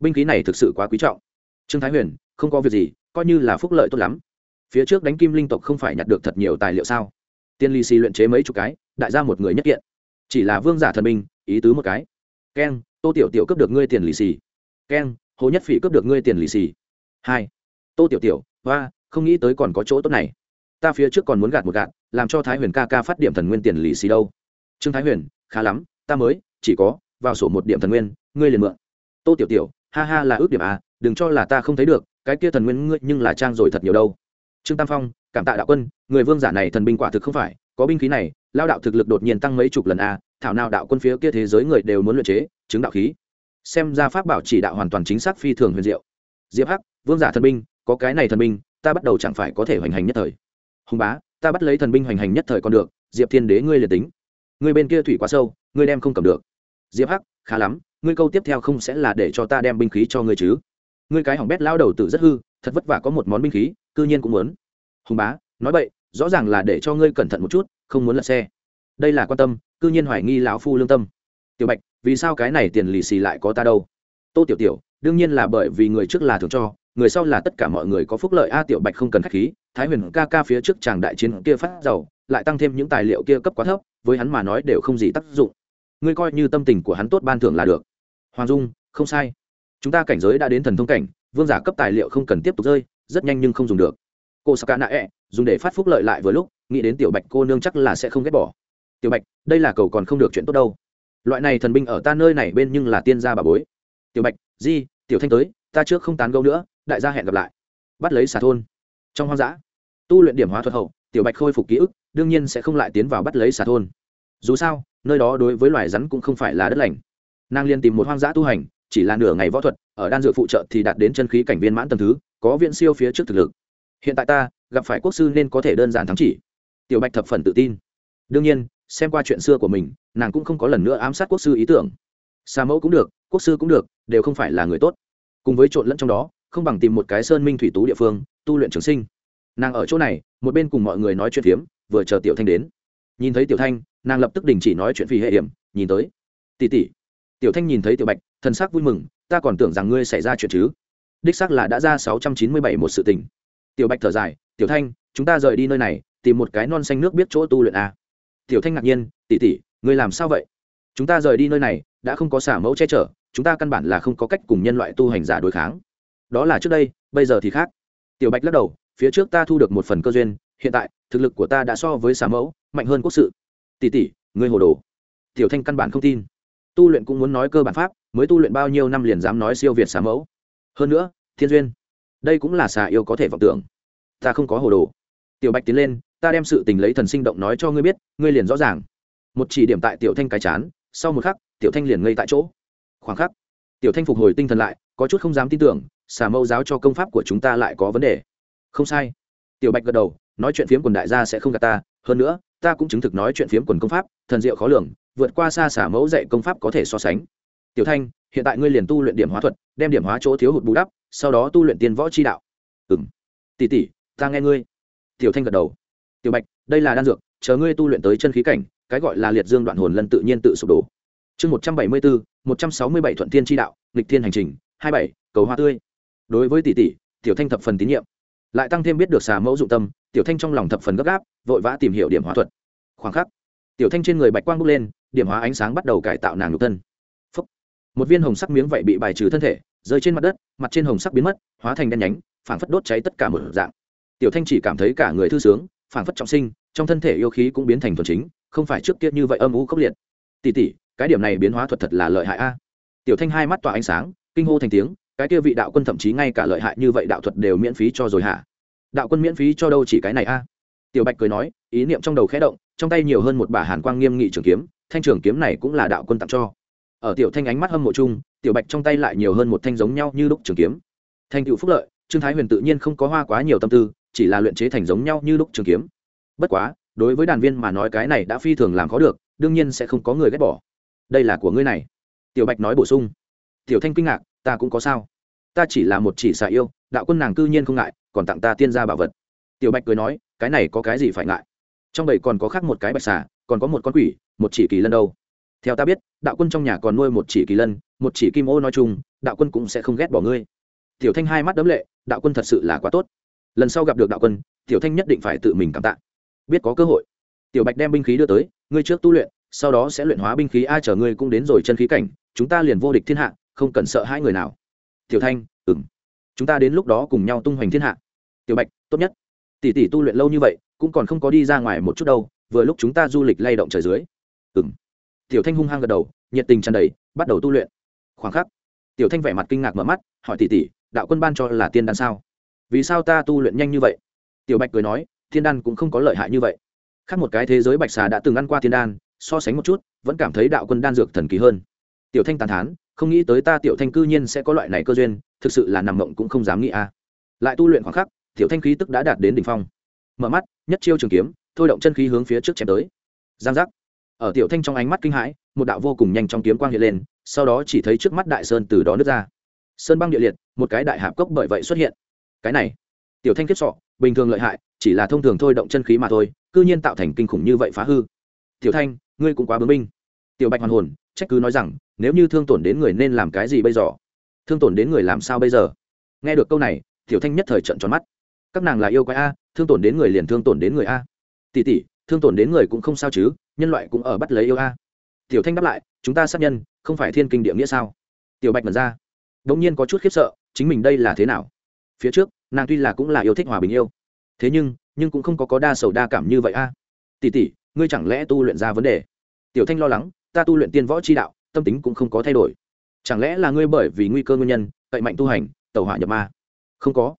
Binh khí này thực sự quá quý trọng. Trương thái huyền, không có việc gì, coi như là phúc lợi tốt lắm. Phía trước đánh kim linh tộc không phải nhặt được thật nhiều tài liệu sao? Tiên ly xì luyện chế mấy chục cái, đại ra một người nhất kiện. Chỉ là vương giả thần binh, ý tứ một cái. Keng, tô tiểu tiểu cấp được ngươi tiền lì xì keng, hồ nhất phỉ cấp được ngươi tiền lì xì hai, tô tiểu tiểu hoa không nghĩ tới còn có chỗ tốt này. Ta phía trước còn muốn gạt một gạt làm cho thái huyền ca ca phát điểm thần nguyên tiền lì xì đâu. Trương thái huyền, khá lắm, ta mới, chỉ có, vào sổ một điểm thần nguyên, ngươi liền mượn. Tô tiểu tiểu, ha ha là ước điểm à đừng cho là ta không thấy được, cái kia thần nguyên ngươi nhưng là trang rồi thật nhiều đâu. Trương tam phong, cảm tạ đạo quân, người vương giả này thần binh quả thực không phải, có binh khí này, lao đạo thực lực đột nhiên tăng mấy chục lần à thảo nào đạo quân phía kia thế giới người đều muốn luyện chế, chứng đạo khí. Xem ra pháp bảo chỉ đạo hoàn toàn chính xác phi thường huyền diệu. Diệp hắc, vương giả thần binh, có cái này thần binh, ta bắt đầu chẳng phải có thể hoành hành nhất thời. Hùng bá ta bắt lấy thần binh hoành hành nhất thời còn được, diệp thiên đế ngươi liền tính. Ngươi bên kia thủy quá sâu, ngươi đem không cầm được. Diệp hắc, khá lắm, ngươi câu tiếp theo không sẽ là để cho ta đem binh khí cho ngươi chứ. Ngươi cái hỏng bét lao đầu tử rất hư, thật vất vả có một món binh khí, cư nhiên cũng muốn. Hùng bá, nói vậy rõ ràng là để cho ngươi cẩn thận một chút, không muốn lật xe. Đây là quan tâm, cư nhiên hoài nghi lão phu lương tâm. Tiểu bạch, vì sao cái này tiền lì xì lại có ta đâu? Tô tiểu tiểu, đương nhiên là bởi vì người trước là thường cho, người sau là tất cả mọi người có phúc lợi. A, tiểu bạch không cần khách khí thái huyền ca ca phía trước chàng đại chiến kia phát giàu, lại tăng thêm những tài liệu kia cấp quá thấp, với hắn mà nói đều không gì tác dụng. Ngươi coi như tâm tình của hắn tốt ban thưởng là được. Hoàng dung, không sai. Chúng ta cảnh giới đã đến thần thông cảnh, vương giả cấp tài liệu không cần tiếp tục rơi, rất nhanh nhưng không dùng được. Cô saka nạ ẹ e, dùng để phát phúc lợi lại vừa lúc, nghĩ đến tiểu bạch cô nương chắc là sẽ không ghét bỏ. Tiểu bạch, đây là cầu còn không được chuyện tốt đâu. Loại này thần binh ở ta nơi này bên nhưng là tiên gia bà bối. Tiểu bạch, di, tiểu thanh tới, ta trước không tán gâu nữa, đại gia hẹn gặp lại. Bắt lấy xà thôn trong hoang dã, tu luyện điểm hóa thuật hậu, tiểu bạch khôi phục ký ức, đương nhiên sẽ không lại tiến vào bắt lấy xà thôn. Dù sao, nơi đó đối với loài rắn cũng không phải là đất lành. Nàng liên tìm một hoang dã tu hành, chỉ là nửa ngày võ thuật, ở đan dược phụ trợ thì đạt đến chân khí cảnh viên mãn tầm thứ, có viện siêu phía trước thực lực. Hiện tại ta, gặp phải quốc sư nên có thể đơn giản thắng chỉ. Tiểu bạch thập phần tự tin. Đương nhiên, xem qua chuyện xưa của mình, nàng cũng không có lần nữa ám sát quốc sư ý tưởng. Xà mẫu cũng được, quốc sư cũng được, đều không phải là người tốt. Cùng với trộn lẫn trong đó, không bằng tìm một cái sơn minh thủy tú địa phương tu luyện trường sinh. Nàng ở chỗ này, một bên cùng mọi người nói chuyện phiếm, vừa chờ tiểu thanh đến. Nhìn thấy tiểu thanh, nàng lập tức đình chỉ nói chuyện vì hệ hiểm, nhìn tới. Tỉ tỉ tiểu thanh nhìn thấy tiểu bạch thân xác vui mừng, ta còn tưởng rằng ngươi xảy ra chuyện chứ. Đích xác là đã ra sáu trăm chín mươi bảy một sự tình. Tiểu bạch thở dài, tiểu thanh, chúng ta rời đi nơi này, tìm một cái non xanh nước biết chỗ tu luyện à? tiểu thanh ngạc nhiên tỉ tỉ ngươi làm sao vậy? Chúng ta rời đi nơi này, đã không có xả mẫu che chở, chúng ta căn bản là không có cách cùng nhân loại tu hành giả đối kháng. Đó là trước đây, bây giờ thì khác tiểu bạch lắc đầu, phía trước ta thu được một phần cơ duyên, hiện tại, thực lực của ta đã so với xà mẫu, mạnh hơn quốc sự. Tỷ tỷ, ngươi hồ đồ. Tiểu thanh căn bản không tin. Tu luyện cũng muốn nói cơ bản pháp, mới tu luyện bao nhiêu năm liền dám nói siêu việt xà mẫu. Hơn nữa, thiên duyên, đây cũng là xà yêu có thể vọng tưởng. Ta không có hồ đồ. Tiểu bạch tiến lên, ta đem sự tình lấy thần sinh động nói cho ngươi biết, ngươi liền rõ ràng. Một chỉ điểm tại tiểu thanh cái chán, sau một khắc, tiểu thanh liền ngây tại chỗ. Khoảng khắc, tiểu thanh phục hồi tinh thần lại, có chút không dám tin tưởng xà mâu giáo cho công pháp của chúng ta lại có vấn đề. Không sai. Tiểu bạch gật đầu, nói chuyện phiếm quần đại gia sẽ không gạt ta. Hơn nữa, ta cũng chứng thực nói chuyện phiếm quần công pháp, thần diệu khó lường, vượt qua xa xả mẫu dạy công pháp có thể so sánh. Tiểu thanh, hiện tại ngươi liền tu luyện điểm hóa thuật, đem điểm hóa chỗ thiếu hụt bù đắp, sau đó tu luyện tiên võ chi đạo. Ừ m tỉ tỉ ta nghe ngươi. Tiểu thanh gật đầu. Tiểu bạch, đây là đan dược, chờ ngươi tu luyện tới chân khí cảnh, cái gọi là liệt dương đoạn hồn lần tự nhiên tự sụp đổ. Chương một trăm bảy mươi bốn một trăm sáu mươi bảy thuận tiên tri đạo, nghịch thiên hành trình, hai bảy, cầu hoa tươi đối với tỷ tỷ, tiểu thanh thập phần tín nhiệm. Lại tăng thêm biết được xà mẫu dụng tâm, tiểu thanh trong lòng thập phần gấp gáp, vội vã tìm hiểu điểm hóa thuật. Khoảng khắc, tiểu thanh trên người bạch quang bốc lên, điểm hóa ánh sáng bắt đầu cải tạo nàng nhục thân. Phúc. một viên hồng sắc miếng vậy bị bài trừ thân thể, rơi trên mặt đất, mặt trên hồng sắc biến mất, hóa thành đen nhánh, phảng phất đốt cháy tất cả một dạng. Tiểu thanh chỉ cảm thấy cả người thư sướng, phảng phất trọng sinh, trong thân thể yêu khí cũng biến thành thuần chính, không phải trước kia như vậy âm u khốc liệt. Tỷ tỷ, cái điểm này biến hóa thuật thật là lợi hại a. Tiểu thanh hai mắt tỏa ánh sáng, kinh hô thành tiếng cái kia vị đạo quân thậm chí ngay cả lợi hại như vậy đạo thuật đều miễn phí cho rồi hả? Đạo quân miễn phí cho đâu chỉ cái này a? Tiểu bạch cười nói, ý niệm trong đầu khẽ động, trong tay nhiều hơn một bả hàn quang nghiêm nghị trường kiếm, thanh trường kiếm này cũng là đạo quân tặng cho. Ở tiểu thanh ánh mắt hâm mộ chung, tiểu bạch trong tay lại nhiều hơn một thanh giống nhau như lúc trường kiếm. Thanh cựu phúc lợi, trương thái huyền tự nhiên không có hoa quá nhiều tâm tư, chỉ là luyện chế thành giống nhau như lúc trường kiếm. Bất quá, đối với đàn viên mà nói cái này đã phi thường làm khó được, đương nhiên sẽ không có người ghét bỏ. Đây là của ngươi này. Tiểu bạch nói bổ sung. Tiểu thanh kinh ngạc ta cũng có sao. Ta chỉ là một chỉ xà yêu, đạo quân nàng cư nhiên không ngại, còn tặng ta tiên gia bảo vật. Tiểu bạch cười nói, cái này có cái gì phải ngại? Trong bầy còn có khác một cái bạch xà, còn có một con quỷ, một chỉ kỳ lân đâu. Theo ta biết, đạo quân trong nhà còn nuôi một chỉ kỳ lân, một chỉ kim ô nói chung, đạo quân cũng sẽ không ghét bỏ ngươi. Tiểu thanh hai mắt đấm lệ, đạo quân thật sự là quá tốt. Lần sau gặp được đạo quân, tiểu thanh nhất định phải tự mình cảm tạ. Biết có cơ hội. Tiểu bạch đem binh khí đưa tới, ngươi trước tu luyện, sau đó sẽ luyện hóa binh khí, ai chở ngươi cũng đến rồi chân khí cảnh, chúng ta liền vô địch thiên hạ không cần sợ hai người nào. Tiểu thanh ừng chúng ta đến lúc đó cùng nhau tung hoành thiên hạ. Tiểu bạch, tốt nhất. Tỷ tỷ tu luyện lâu như vậy, cũng còn không có đi ra ngoài một chút đâu, vừa lúc chúng ta du lịch lay động trời dưới. Ừng tiểu thanh hung hăng gật đầu, nhiệt tình tràn đầy, bắt đầu tu luyện. Khoảng khắc, tiểu thanh vẻ mặt kinh ngạc mở mắt, hỏi tỷ tỷ, đạo quân ban cho là tiên đan sao? Vì sao ta tu luyện nhanh như vậy? Tiểu bạch cười nói thiên đan cũng không có lợi hại như vậy. Khác một cái thế giới bạch xà đã từng ăn qua thiên đan, so sánh một chút, vẫn cảm thấy đạo quân đan dược thần kỳ hơn. Tiểu thanh tàn thán không nghĩ tới ta tiểu thanh cư nhiên sẽ có loại này cơ duyên, thực sự là nằm mộng cũng không dám nghĩ a. Lại tu luyện khoảng khắc, tiểu thanh khí tức đã đạt đến đỉnh phong. Mở mắt, nhất chiêu trường kiếm, thôi động chân khí hướng phía trước chém tới. Giang giác. Ở tiểu thanh trong ánh mắt kinh hãi, một đạo vô cùng nhanh trong kiếm quang hiện lên, sau đó chỉ thấy trước mắt đại sơn từ đó nứt ra. Sơn băng địa liệt, một cái đại hạp cốc bởi vậy xuất hiện. Cái này, tiểu thanh kiếp sọ, bình thường lợi hại, chỉ là thông thường thôi động chân khí mà thôi, cư nhiên tạo thành kinh khủng như vậy phá hư. Tiểu thanh, ngươi cũng quá bướng binh. Tiểu bạch hoàn hồn trách cứ nói rằng, nếu như thương tổn đến người nên làm cái gì bây giờ? Thương tổn đến người làm sao bây giờ? Nghe được câu này, tiểu thanh nhất thời trận tròn mắt. Các nàng là yêu quái a, thương tổn đến người liền thương tổn đến người a. Tỷ tỷ, thương tổn đến người cũng không sao chứ, nhân loại cũng ở bắt lấy yêu a. Tiểu thanh đáp lại, chúng ta sát nhân, không phải thiên kinh địa nghĩa sao? Tiểu bạch mật ra. Đ ỗ n g nhiên có chút khiếp sợ, chính mình đây là thế nào? Phía trước, nàng tuy là cũng là yêu thích hòa bình yêu. Thế nhưng nhưng cũng không có có đa sầu đa cảm như vậy a. Tỷ tỷ, ngươi chẳng lẽ tu luyện ra vấn đề? Tiểu thanh lo lắng ta tu luyện tiên võ chi đạo, tâm tính cũng không có thay đổi. Chẳng lẽ là ngươi bởi vì nguy cơ nguyên nhân, cậy mạnh tu hành tàu hỏa nhập ma? Không có.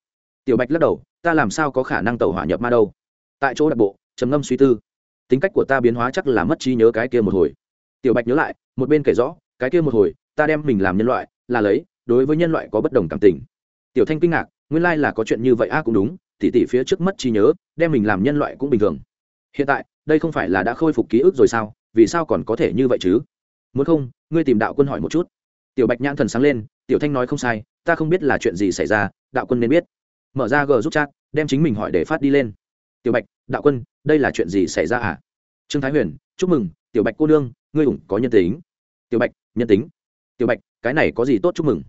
Tiểu bạch lắc đầu, ta làm sao có khả năng tàu hỏa nhập ma đâu? Tại chỗ đặc bộ, trầm ngâm suy tư. Tính cách của ta biến hóa chắc là mất trí nhớ cái kia một hồi. Tiểu bạch nhớ lại, một bên kể rõ, cái kia một hồi, ta đem mình làm nhân loại, là lấy, đối với nhân loại có bất đồng cảm tình. Tiểu thanh kinh ngạc, nguyên lai là có chuyện như vậy a, cũng đúng, tỉ tỉ phía trước mất trí nhớ, đem mình làm nhân loại cũng bình thường. Hiện tại, đây không phải là đã khôi phục ký ức rồi sao? Vì sao còn có thể như vậy chứ? Muốn không, ngươi tìm đạo quân hỏi một chút. Tiểu bạch nhãn thần sáng lên, tiểu thanh nói không sai, ta không biết là chuyện gì xảy ra, đạo quân nên biết. Mở ra g giúp chat, đem chính mình hỏi để phát đi lên. Tiểu bạch, đạo quân, đây là chuyện gì xảy ra à? Trương thái huyền, chúc mừng, tiểu bạch cô đương ngươi ủng có nhân tính. Tiểu bạch, nhân tính? Tiểu bạch, cái này có gì tốt chúc mừng?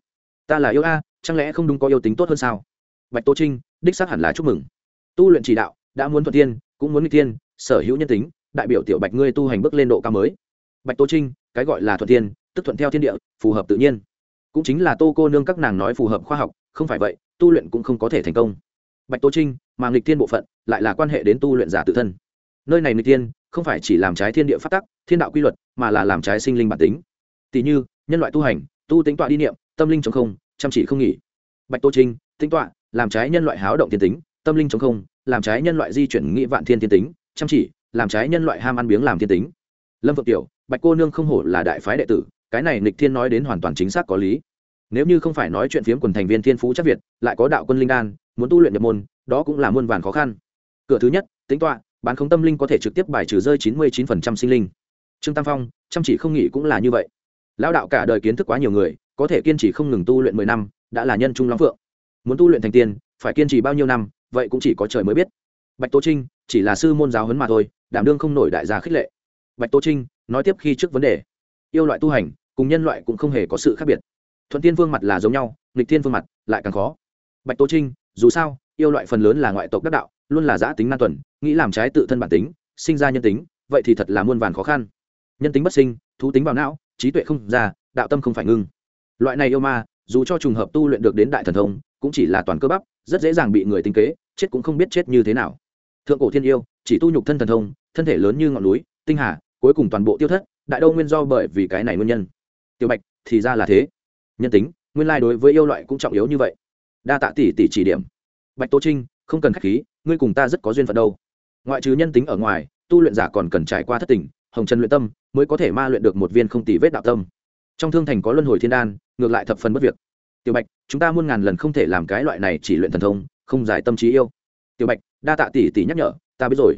Ta là yêu a, chẳng lẽ không đúng có yêu tính tốt hơn sao? Bạch tô trinh, đích xác hẳn là chúc mừng. Tu luyện chỉ đạo, đã muốn thuận tiên cũng muốn n tiên sở hữu nhân tính đại biểu tiểu bạch ngươi tu hành bước lên độ cao mới. Bạch tô trinh cái gọi là thuận Thiên, tức thuận theo thiên địa phù hợp tự nhiên. Cũng chính là tô cô nương các nàng nói phù hợp khoa học không phải vậy tu luyện cũng không có thể thành công. Bạch tô trinh mà nghịch Thiên bộ phận lại là quan hệ đến tu luyện giả tự thân. Nơi này nghịch Thiên, không phải chỉ làm trái thiên địa phát tắc thiên đạo quy luật mà là làm trái sinh linh bản tính. Tỷ như nhân loại tu hành tu tính tọa đi niệm tâm linh chống không chăm chỉ không nghỉ. Bạch tô trinh tính tọa làm trái nhân loại háo động thiên tính tâm linh chống không làm trái nhân loại di chuyển nghĩ vạn thiên thiên tính chăm chỉ làm trái nhân loại ham ăn biếng làm thiên tính. Lâm vượng tiểu, bạch cô nương không hổ là đại phái đệ tử, cái này nịch thiên nói đến hoàn toàn chính xác có lý. Nếu như không phải nói chuyện phiếm quần thành viên thiên phú chắc việt, lại có đạo quân linh đan, muốn tu luyện nhập môn, đó cũng là muôn vàn khó khăn. Cửa thứ nhất tính tọa, bán không tâm linh có thể trực tiếp bài trừ rơi chín mươi chín sinh linh. Trương tam phong, chăm chỉ không nghỉ cũng là như vậy. Lão đạo cả đời kiến thức quá nhiều người, có thể kiên trì không ngừng tu luyện mười năm, đã là nhân trung long phượng. Muốn tu luyện thành tiên, phải kiên trì bao nhiêu năm, vậy cũng chỉ có trời mới biết. Bạch tố trinh, chỉ là sư môn giáo huấn mà thôi đảm đương không nổi đại gia khích lệ. Bạch tố trinh nói tiếp khi trước vấn đề. Yêu loại tu hành cùng nhân loại cũng không hề có sự khác biệt. Thuận tiên vương mặt là giống nhau, nghịch tiên vương mặt lại càng khó. Bạch tố trinh, dù sao, yêu loại phần lớn là ngoại tộc đắc đạo, luôn là giã tính nan tuần, nghĩ làm trái tự thân bản tính, sinh ra nhân tính, vậy thì thật là muôn vàn khó khăn. Nhân tính bất sinh, thú tính vào não, trí tuệ không ra đạo tâm không phải ngưng. Loại này yêu ma, dù cho trùng hợp tu luyện được đến đại thần thông, cũng chỉ là toàn cơ bắp, rất dễ dàng bị người tính kế, chết cũng không biết chết như thế nào thượng cổ thiên yêu, chỉ tu nhục thân thần thông, thân thể lớn như ngọn núi, tinh hà, cuối cùng toàn bộ tiêu thất, đại đâu nguyên do bởi vì cái này nguyên nhân. Tiểu bạch, thì ra là thế. Nhân tính, nguyên lai đối với yêu loại cũng trọng yếu như vậy. Đa tạ tỷ tỷ chỉ điểm. Bạch tô trinh, không cần khách khí, ngươi cùng ta rất có duyên phận đâu. Ngoại trừ nhân tính ở ngoài, tu luyện giả còn cần trải qua thất tình, hồng trần luyện tâm, mới có thể ma luyện được một viên không tỷ vết đạo tâm. Trong thương thành có luân hồi thiên đan, ngược lại thập phần bất việc. Tiểu bạch, chúng ta muôn ngàn lần không thể làm cái loại này chỉ luyện thần thông, không giải tâm trí yêu. Tiểu bạch đa tạ tỷ tỷ nhắc nhở, ta biết rồi.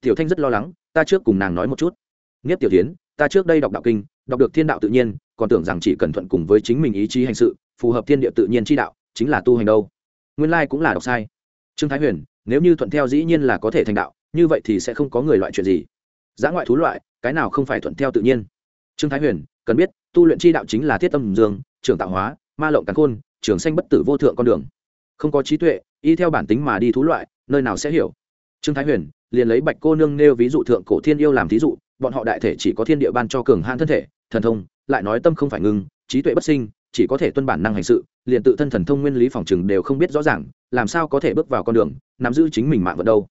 Tiểu thanh rất lo lắng, ta trước cùng nàng nói một chút. Nghiếp tiểu tiến ta trước đây đọc đạo kinh, đọc được thiên đạo tự nhiên, còn tưởng rằng chỉ cần thuận cùng với chính mình ý chí hành sự, phù hợp thiên địa tự nhiên chi đạo, chính là tu hành đâu. Nguyên lai cũng là đọc sai. Trương thái huyền, nếu như thuận theo dĩ nhiên là có thể thành đạo, như vậy thì sẽ không có người loại chuyện gì. Giã ngoại thú loại, cái nào không phải thuận theo tự nhiên? Trương thái huyền, cần biết, tu luyện chi đạo chính là thiết âm dương trường tạo hóa, ma lộng cắn khôn, trường sanh bất tử vô thượng con đường. Không có trí tuệ, y theo bản tính mà đi thú loại nơi nào sẽ hiểu? Trương thái huyền liền lấy bạch cô nương nêu ví dụ thượng cổ thiên yêu làm thí dụ, bọn họ đại thể chỉ có thiên địa ban cho cường hãn thân thể, thần thông, lại nói tâm không phải ngưng, trí tuệ bất sinh, chỉ có thể tuân bản năng hành sự, liền tự thân thần thông nguyên lý phòng chừng đều không biết rõ ràng, làm sao có thể bước vào con đường, nắm giữ chính mình mạng vận đâu?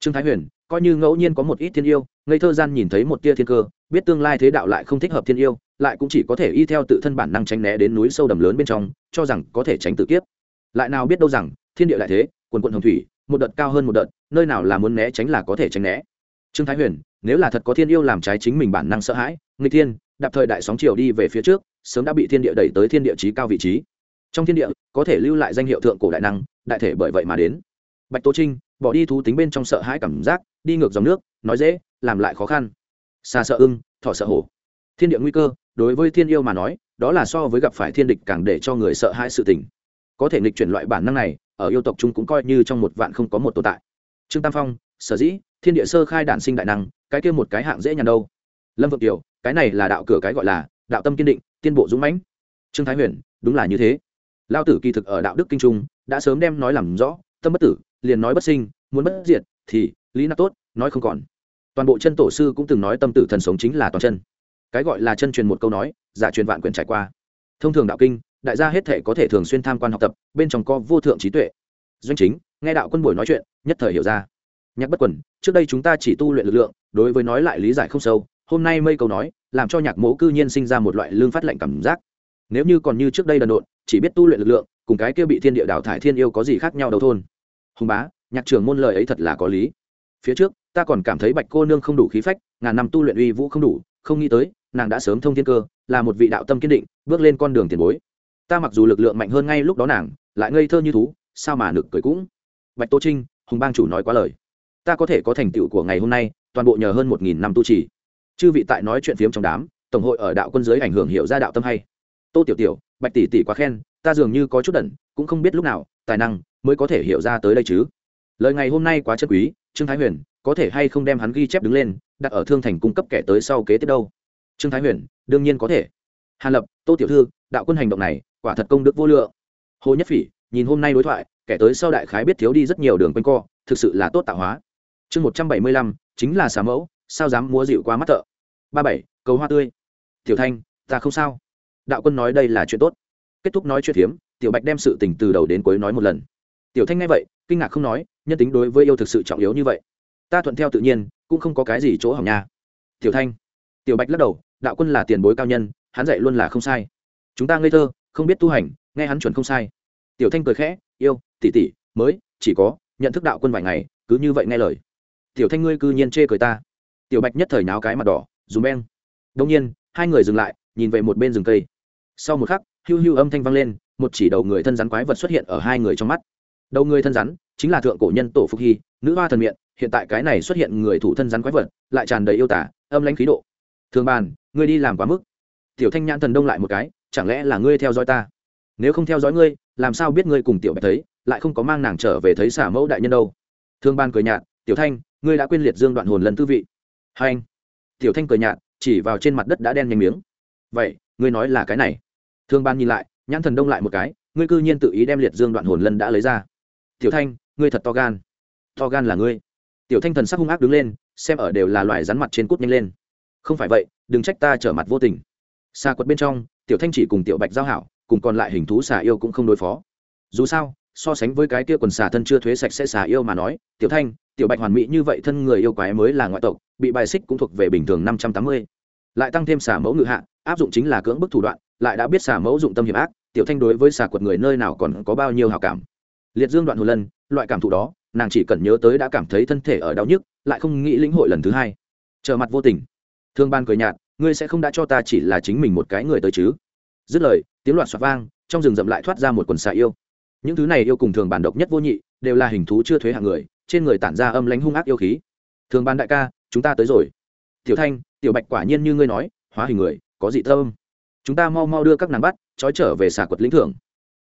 Trương thái huyền coi như ngẫu nhiên có một ít thiên yêu, ngây thơ gian nhìn thấy một tia thiên cơ, biết tương lai thế đạo lại không thích hợp thiên yêu, lại cũng chỉ có thể y theo tự thân bản năng tránh né đến núi sâu đầm lớn bên trong, cho rằng có thể tránh tự kiếp. Lại nào biết đâu rằng, thiên địa lại thế, quần quận hồng thủy một đợt cao hơn một đợt, nơi nào là muốn né tránh là có thể tránh né. Trương thái huyền, nếu là thật có thiên yêu làm trái chính mình bản năng sợ hãi, nghịch thiên, đạp thời đại sóng chiều đi về phía trước, sớm đã bị thiên địa đẩy tới thiên địa trí cao vị trí. Trong thiên địa, có thể lưu lại danh hiệu thượng cổ đại năng, đại thể bởi vậy mà đến. Bạch tố trinh, bỏ đi thú tính bên trong sợ hãi cảm giác, đi ngược dòng nước, nói dễ, làm lại khó khăn. Xa sợ ưng, thọ sợ hổ. Thiên địa nguy cơ, đối với thiên yêu mà nói, đó là so với gặp phải thiên địch càng để cho người sợ hãi sự tình. Có thể nghịch chuyển loại bản năng này ở yêu tộc chúng cũng coi như trong một vạn không có một tồn tại. Trương tam phong, sở dĩ, thiên địa sơ khai đản sinh đại năng, cái kia một cái hạng dễ nhằn đâu. Lâm vượng kiều, cái này là đạo cửa cái gọi là đạo tâm kiên định, tiên bộ dũng mãnh. Trương thái huyền, đúng là như thế. Lao tử kỳ thực ở đạo đức kinh trung, đã sớm đem nói làm rõ, tâm bất tử, liền nói bất sinh, muốn bất diệt, thì, lý nạp tốt, nói không còn. Toàn bộ chân tổ sư cũng từng nói tâm tử thần sống chính là toàn chân. Cái gọi là chân truyền một câu nói, giả truyền vạn quyển trải qua. Thông thường đạo kinh đại gia hết thể có thể thường xuyên tham quan học tập, bên trong có vô thượng trí tuệ. Doanh chính, nghe đạo quân buổi nói chuyện, nhất thời hiểu ra. Nhạc bất quần, trước đây chúng ta chỉ tu luyện lực lượng, đối với nói lại lý giải không sâu, hôm nay mây câu nói, làm cho nhạc mẫu cư nhiên sinh ra một loại lương phát lệnh cảm giác. Nếu như còn như trước đây đần độn, chỉ biết tu luyện lực lượng, cùng cái kia bị thiên địa đào thải thiên yêu có gì khác nhau đâu thôn. Hùng bá, nhạc trưởng môn lời ấy thật là có lý. Phía trước, ta còn cảm thấy bạch cô nương không đủ khí phách, ngàn năm tu luyện uy vũ không đủ, không nghĩ tới, nàng đã sớm thông thiên cơ, là một vị đạo tâm kiên định, bước lên con đường tiền bối ta mặc dù lực lượng mạnh hơn ngay lúc đó nàng, lại ngây thơ như thú, sao mà nực cười cũng. Bạch tô trinh, hùng bang chủ nói quá lời. Ta có thể có thành tựu của ngày hôm nay, toàn bộ nhờ hơn một nghìn năm tu trì. Chư vị tại nói chuyện phiếm trong đám, tổng hội ở đạo quân giới ảnh hưởng hiệu ra đạo tâm hay. Tô tiểu tiểu, bạch tỷ tỷ quá khen, ta dường như có chút đẩn, cũng không biết lúc nào, tài năng mới có thể hiểu ra tới đây chứ. Lời ngày hôm nay quá chất quý, trương thái huyền, có thể hay không đem hắn ghi chép đứng lên, đặt ở thương thành cung cấp kẻ tới sau kế tiếp đâu? Trương thái huyền, đương nhiên có thể. Hàn lập, tô tiểu thư, đạo quân hành động này quả thật công đức vô lượng. Hồ nhất phỉ, nhìn hôm nay đối thoại, kẻ tới sau đại khái biết thiếu đi rất nhiều đường quanh co, thực sự là tốt tạo hóa. Chương một trăm bảy mươi lăm, chính là xà mẫu, sao dám múa dịu qua mắt thợ? Ba bảy, cầu hoa tươi. Tiểu thanh, ta không sao. Đạo quân nói đây là chuyện tốt. Kết thúc nói chuyện hiếm tiểu bạch đem sự tình từ đầu đến cuối nói một lần. Tiểu thanh nghe vậy, kinh ngạc không nói, nhân tính đối với yêu thực sự trọng yếu như vậy. Ta thuận theo tự nhiên, cũng không có cái gì chỗ hỏng nha. Tiểu thanh. Tiểu bạch lắc đầu, đạo quân là tiền bối cao nhân, hắn dạy luôn là không sai. Chúng ta ngây thơ không biết tu hành, nghe hắn chuẩn không sai. Tiểu thanh cười khẽ, yêu tỉ tỉ mới, chỉ có, nhận thức đạo quân vài ngày, cứ như vậy nghe lời. Tiểu thanh ngươi cư nhiên chê cười ta. Tiểu bạch nhất thời náo cái mặt đỏ dùm beng. Đông nhiên, hai người dừng lại, nhìn về một bên rừng cây. Sau một khắc hưu hưu âm thanh vang lên, một chỉ đầu người thân rắn quái vật xuất hiện ở hai người trong mắt. Đầu người thân rắn chính là thượng cổ nhân tổ phục hy, nữ hoa thần miệng hiện tại cái này xuất hiện người thủ thân rắn quái vật, lại tràn đầy yêu tả, âm lãnh khí độ. Thường bàn, ngươi đi làm quá mức tiểu thanh nhãn thần đông lại một cái, chẳng lẽ là ngươi theo dõi ta? Nếu không theo dõi ngươi, làm sao biết ngươi cùng tiểu bạch thấy, lại không có mang nàng trở về thấy xả mẫu đại nhân đâu? Thương ban cười nhạt, tiểu thanh, ngươi đã quên liệt dương đoạn hồn lần tư vị. Hai anh. Tiểu thanh cười nhạt, chỉ vào trên mặt đất đã đen nhanh miếng. Vậy, ngươi nói là cái này? Thương ban nhìn lại, nhãn thần đông lại một cái, ngươi cư nhiên tự ý đem liệt dương đoạn hồn lân đã lấy ra. Tiểu thanh, ngươi thật to gan. To gan là ngươi. Tiểu thanh thần sắc hung ác đứng lên, xem ở đều là loại rắn mặt trên cút nhanh lên. Không phải vậy, đừng trách ta trở mặt vô tình xa quật bên trong, tiểu thanh chỉ cùng tiểu bạch giao hảo, cùng còn lại hình thú xà yêu cũng không đối phó. Dù sao, so sánh với cái kia quần xà thân chưa thuế sạch sẽ xà yêu mà nói, tiểu thanh, tiểu bạch hoàn mỹ như vậy thân người yêu quái mới là ngoại tộc, bị bài xích cũng thuộc về bình thường năm trăm tám mươi. Lại tăng thêm xà mẫu ngự hạ, áp dụng chính là cưỡng bức thủ đoạn, lại đã biết xà mẫu dụng tâm hiểm ác, tiểu thanh đối với xà quật người nơi nào còn có bao nhiêu hào cảm. Liệt dương đoạn hồ lân loại cảm thụ đó, nàng chỉ cần nhớ tới đã cảm thấy thân thể ở đau nhức, lại không nghĩ lĩnh hội lần thứ hai. Trở mặt vô tình. Thương ban cười nhạt ngươi sẽ không đã cho ta chỉ là chính mình một cái người tới chứ? Dứt lời, tiếng loạt xoạt vang, trong rừng rậm lại thoát ra một quần xà yêu. Những thứ này yêu cùng thường bản độc nhất vô nhị, đều là hình thú chưa thuế hạng người, trên người tản ra âm lánh hung ác yêu khí. Thường ban đại ca, chúng ta tới rồi. Tiểu thanh, tiểu bạch quả nhiên như ngươi nói, hóa hình người, có dị thơm chúng ta mau mau đưa các nàng bắt, trói trở về xà quật lĩnh thưởng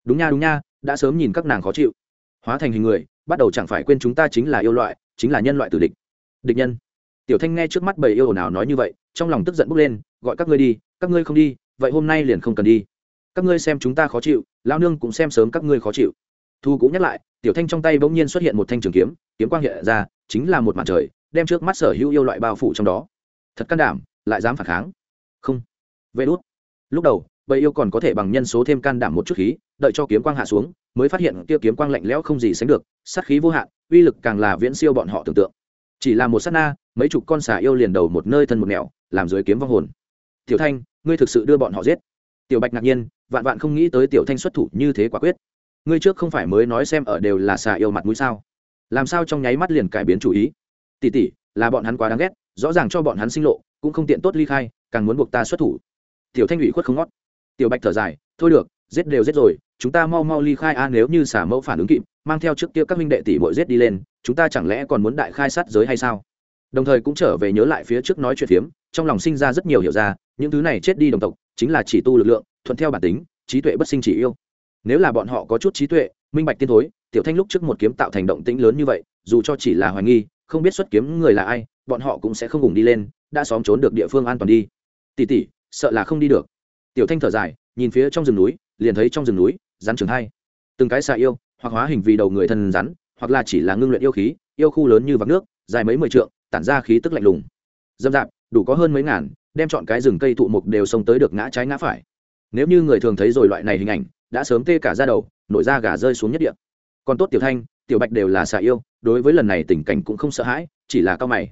đúng nha đúng nha, đã sớm nhìn các nàng khó chịu. Hóa thành hình người, bắt đầu chẳng phải quên chúng ta chính là yêu loại, chính là nhân loại tử địch. Địch nhân. Tiểu thanh nghe trước mắt bầy yêu nào nói như vậy trong lòng tức giận bốc lên, gọi các ngươi đi, các ngươi không đi, vậy hôm nay liền không cần đi. Các ngươi xem chúng ta khó chịu lao nương cũng xem sớm các ngươi khó chịu. Thu cũng nhắc lại, tiểu thanh trong tay bỗng nhiên xuất hiện một thanh trường kiếm kiếm quang hiện ra, chính là một màn trời, đem trước mắt sở hữu yêu loại bao phủ trong đó. Thật can đảm, lại dám phản kháng. Không. Vê đốt lúc đầu, bầy yêu còn có thể bằng nhân số thêm can đảm một chút khí, đợi cho kiếm quang hạ xuống, mới phát hiện kia kiếm quang lạnh lẽo không gì sánh được, sát khí vô hạn, uy lực càng là viễn siêu bọn họ tưởng tượng. Chỉ là một sát na, mấy chục con xà yêu liền đầu một nơi thân một nẻo làm dưới kiếm vong hồn. Tiểu thanh, ngươi thực sự đưa bọn họ giết. Tiểu bạch ngạc nhiên, vạn vạn không nghĩ tới tiểu thanh xuất thủ như thế quả quyết. Ngươi trước không phải mới nói xem ở đều là xà yêu mặt mũi sao? Làm sao trong nháy mắt liền cải biến chủ ý? Tỉ tỉ là bọn hắn quá đáng ghét, rõ ràng cho bọn hắn sinh lộ, cũng không tiện tốt ly khai, càng muốn buộc ta xuất thủ. Tiểu thanh ủy khuất không ngót. Tiểu bạch thở dài, thôi được, giết đều giết rồi, chúng ta mau mau ly khai a, nếu như xả mẫu phản ứng kịp, mang theo trước kia các minh đệ tỷ bội giết đi lên, chúng ta chẳng lẽ còn muốn đại khai sát giới hay sao? Đồng thời cũng trở về nhớ lại phía trước nói chuyện phiếm, trong lòng sinh ra rất nhiều hiểu ra, những thứ này chết đi đồng tộc, chính là chỉ tu lực lượng, thuận theo bản tính, trí tuệ bất sinh chỉ yêu. Nếu là bọn họ có chút trí tuệ, minh bạch tiên thối, tiểu thanh lúc trước một kiếm tạo thành động tĩnh lớn như vậy, dù cho chỉ là hoài nghi, không biết xuất kiếm người là ai, bọn họ cũng sẽ không cùng đi lên, đã xóm trốn được địa phương an toàn đi. Tỉ tỉ sợ là không đi được. Tiểu thanh thở dài, nhìn phía trong rừng núi, liền thấy trong rừng núi, rắn trường hai. Từng cái xà yêu, hoặc hóa hình vì đầu người thân rắn, hoặc là chỉ là ngưng luyện yêu khí, yêu khu lớn như vạc nước, dài mấy mười trượng tản ra khí tức lạnh lùng. Dâm dạp, đủ có hơn mấy ngàn, đem chọn cái rừng cây thụ mục đều xông tới được ngã trái ngã phải. Nếu như người thường thấy rồi loại này hình ảnh, đã sớm tê cả ra đầu, nổi da gà rơi xuống nhất địa. Còn tốt tiểu thanh, tiểu bạch đều là xà yêu, đối với lần này tình cảnh cũng không sợ hãi, chỉ là cao mày.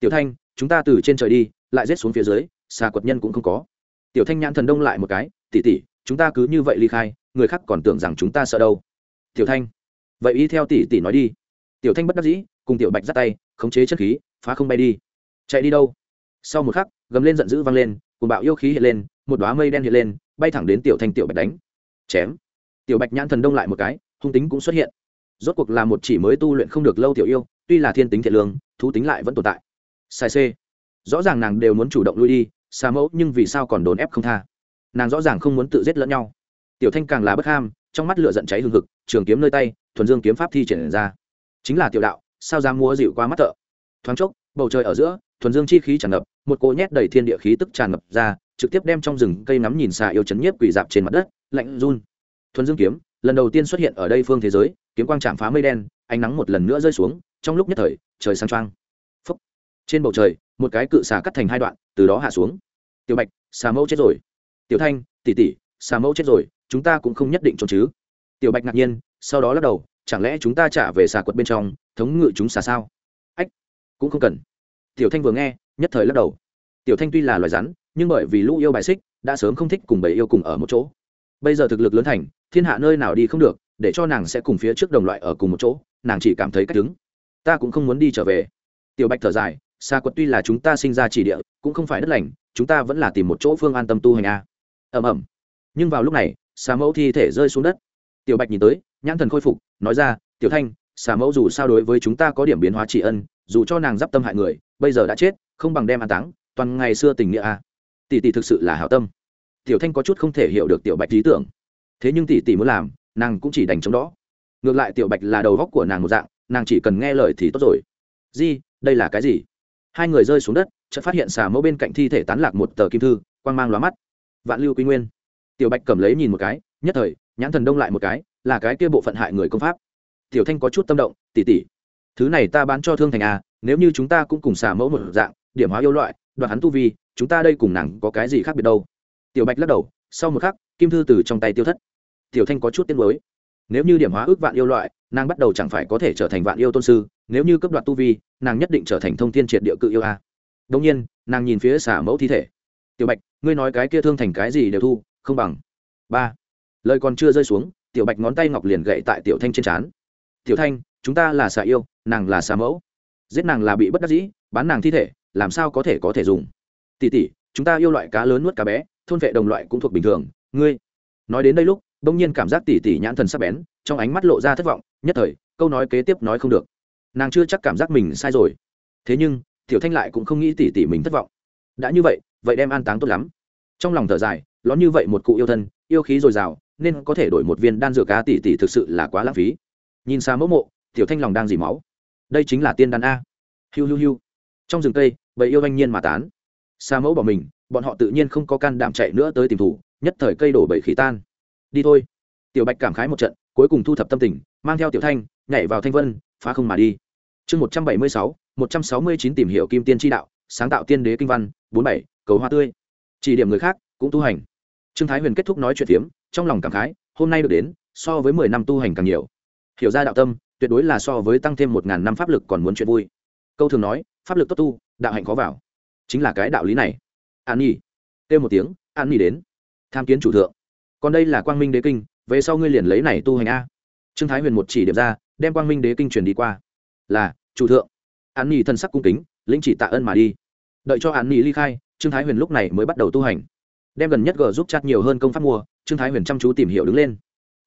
Tiểu thanh, chúng ta từ trên trời đi, lại rết xuống phía dưới, xà quật nhân cũng không có. Tiểu thanh nhãn thần đông lại một cái tỉ tỉ chúng ta cứ như vậy ly khai, người khác còn tưởng rằng chúng ta sợ đâu. Tiểu thanh, vậy y theo tỷ tỷ nói đi. Tiểu thanh bất đắc dĩ cùng tiểu bạch dắt tay, khống chế chất khí, phá không bay đi. Chạy đi đâu? Sau một khắc, gầm lên giận dữ vang lên cùng bạo yêu khí hiện lên, một đoá mây đen hiện lên, bay thẳng đến tiểu thanh tiểu bạch đánh. Chém. Tiểu bạch nhãn thần đông lại một cái, hung tính cũng xuất hiện. Rốt cuộc là một chỉ mới tu luyện không được lâu tiểu yêu, tuy là thiên tính thiện lương, thú tính lại vẫn tồn tại. Sai c rõ ràng nàng đều muốn chủ động lui đi xa mẫu, nhưng vì sao còn đồn ép không tha? Nàng rõ ràng không muốn tự giết lẫn nhau. Tiểu thanh càng là bất ham, trong mắt lửa giận cháy hừng hực, trường kiếm nơi tay, thuần dương kiếm pháp thi triển ra. Chính là tiểu đạo sao dám mua dịu qua mắt thợ? Thoáng chốc, bầu trời ở giữa, thuần dương chi khí tràn ngập, một cỗ nhét đầy thiên địa khí tức tràn ngập ra, trực tiếp đem trong rừng cây ngắm nhìn xà yêu chấn nhiếp quỷ dạp trên mặt đất, lạnh run. Thuần dương kiếm, lần đầu tiên xuất hiện ở đây phương thế giới, kiếm quang chạm phá mây đen, ánh nắng một lần nữa rơi xuống, trong lúc nhất thời, trời sang trang phấp trên bầu trời, một cái cự xà cắt thành hai đoạn, từ đó hạ xuống. Tiểu bạch, xà mẫu chết rồi. Tiểu thanh, tỷ tỷ, xà mẫu chết rồi, chúng ta cũng không nhất định trốn chứ. Tiểu bạch ngạc nhiên, sau đó lắc đầu, chẳng lẽ chúng ta trả về xà quật bên trong thống ngự chúng xà sao? Ách, cũng không cần. Tiểu thanh vừa nghe, nhất thời lắc đầu. Tiểu thanh tuy là loài rắn, nhưng bởi vì lũ yêu bài xích, đã sớm không thích cùng bầy yêu cùng ở một chỗ. Bây giờ thực lực lớn thành, thiên hạ nơi nào đi không được, để cho nàng sẽ cùng phía trước đồng loại ở cùng một chỗ, nàng chỉ cảm thấy cách đứng. Ta cũng không muốn đi trở về. Tiểu bạch thở dài xa quật tuy là chúng ta sinh ra chỉ địa, cũng không phải đất lành, chúng ta vẫn là tìm một chỗ phương an tâm tu hành a. Ẩm ẩm nhưng vào lúc này xà mẫu thi thể rơi xuống đất. Tiểu bạch nhìn tới, nhãn thần khôi phục, nói ra, tiểu thanh xà mẫu dù sao đối với chúng ta có điểm biến hóa trị ân, dù cho nàng d i p tâm hại người, bây giờ đã chết, không bằng đem an táng, toàn ngày xưa tình nghĩa a. Tỷ tỷ thực sự là hảo tâm. Tiểu thanh có chút không thể hiểu được tiểu bạch lý tưởng. Thế nhưng tỷ tỷ muốn làm, nàng cũng chỉ đành chống đó. Ngược lại tiểu bạch là đầu góc của nàng một dạng, nàng chỉ cần nghe lời thì tốt rồi. Di, đây là cái gì? Hai người rơi xuống đất, chợt phát hiện xà mẫu bên cạnh thi thể tán lạc một tờ kim thư, quang mang lóa mắt. Vạn lưu quy nguyên. Tiểu bạch cầm lấy nhìn một cái, nhất thời, nhãn thần đông lại một cái, là cái kia bộ phận hại người công pháp tiểu thanh có chút tâm động tỉ tỉ thứ này ta bán cho thương thành a nếu như chúng ta cũng cùng xả mẫu một dạng, điểm hóa yêu loại, đoạt hắn tu vi, chúng ta đây cùng nàng có cái gì khác biệt đâu? Tiểu bạch lắc đầu, sau một khắc, kim thư từ trong tay tiêu thất. Tiểu thanh có chút tiếc mới nếu như điểm hóa ước vạn yêu loại, nàng bắt đầu chẳng phải có thể trở thành vạn yêu tôn sư, nếu như cấp đoạt tu vi, nàng nhất định trở thành thông thiên triệt địa cự yêu a. Đông nhiên, nàng nhìn phía xả mẫu thi thể. Tiểu bạch, ngươi nói cái kia thương thành cái gì đều thu, không bằng. Ba. Lời còn chưa rơi xuống, tiểu bạch ngón tay ngọc liền gậy tại tiểu thanh trên trán tiểu thanh, chúng ta là xà yêu, nàng là xà mẫu. Giết nàng là bị bất đắc dĩ, bán nàng thi thể, làm sao có thể có thể dùng? Tỉ tỉ chúng ta yêu loại cá lớn nuốt cá bé, thôn vệ đồng loại cũng thuộc bình thường. Ngươi, nói đến đây lúc, bỗng nhiên cảm giác tỉ tỉ nhãn thần sắc bén, trong ánh mắt lộ ra thất vọng, nhất thời, câu nói kế tiếp nói không được. Nàng chưa chắc cảm giác mình sai rồi. Thế nhưng, tiểu thanh lại cũng không nghĩ tỉ tỉ mình thất vọng. Đã như vậy vậy đem an táng tốt lắm. Trong lòng thở dài, lón như vậy một cụ yêu thân, yêu khí dồi dào, nên có thể đổi một viên đan dược cá tỉ tỉ thực sự là quá lãng phí nhìn xa mẫu mộ, tiểu thanh lòng đang dỉ máu. Đây chính là tiên đan a. Hiu hiu hiu. Trong rừng cây, bầy yêu anh nhiên mà tán. Xa mẫu bỏ mình, bọn họ tự nhiên không có can đảm chạy nữa tới tìm thủ, nhất thời cây đổ bầy khí tan. Đi thôi. Tiểu bạch cảm khái một trận, cuối cùng thu thập tâm tình, mang theo tiểu thanh, nhảy vào thanh vân, phá không mà đi. Chương một trăm bảy mươi sáu, một trăm sáu mươi chín tìm hiểu kim tiên tri đạo, sáng tạo tiên đế kinh văn, bốn bảy, cầu hoa tươi. Chỉ điểm người khác, cũng tu hành. Trương thái huyền kết thúc nói chuyện phiếm, trong lòng cảm khái, hôm nay được đến, so với mười năm tu hành càng nhiều hiểu ra đạo tâm, tuyệt đối là so với tăng thêm một ngàn năm pháp lực còn muốn chuyện vui. Câu thường nói, pháp lực tốt tu, đạo hạnh khó vào. Chính là cái đạo lý này. An nhi, kêu một tiếng, an nhi đến. Tham kiến chủ thượng. Còn đây là quang minh đế kinh, về sau ngươi liền lấy này tu hành a. Trương thái huyền một chỉ điểm ra, đem quang minh đế kinh truyền đi qua. Là, chủ thượng. An nhi thân sắc cung kính, lĩnh chỉ tạ ơn mà đi. Đợi cho an nhi ly khai, trương thái huyền lúc này mới bắt đầu tu hành. Đem gần nhất g giúp chặt nhiều hơn công pháp mua, trương thái huyền chăm chú tìm hiểu đứng lên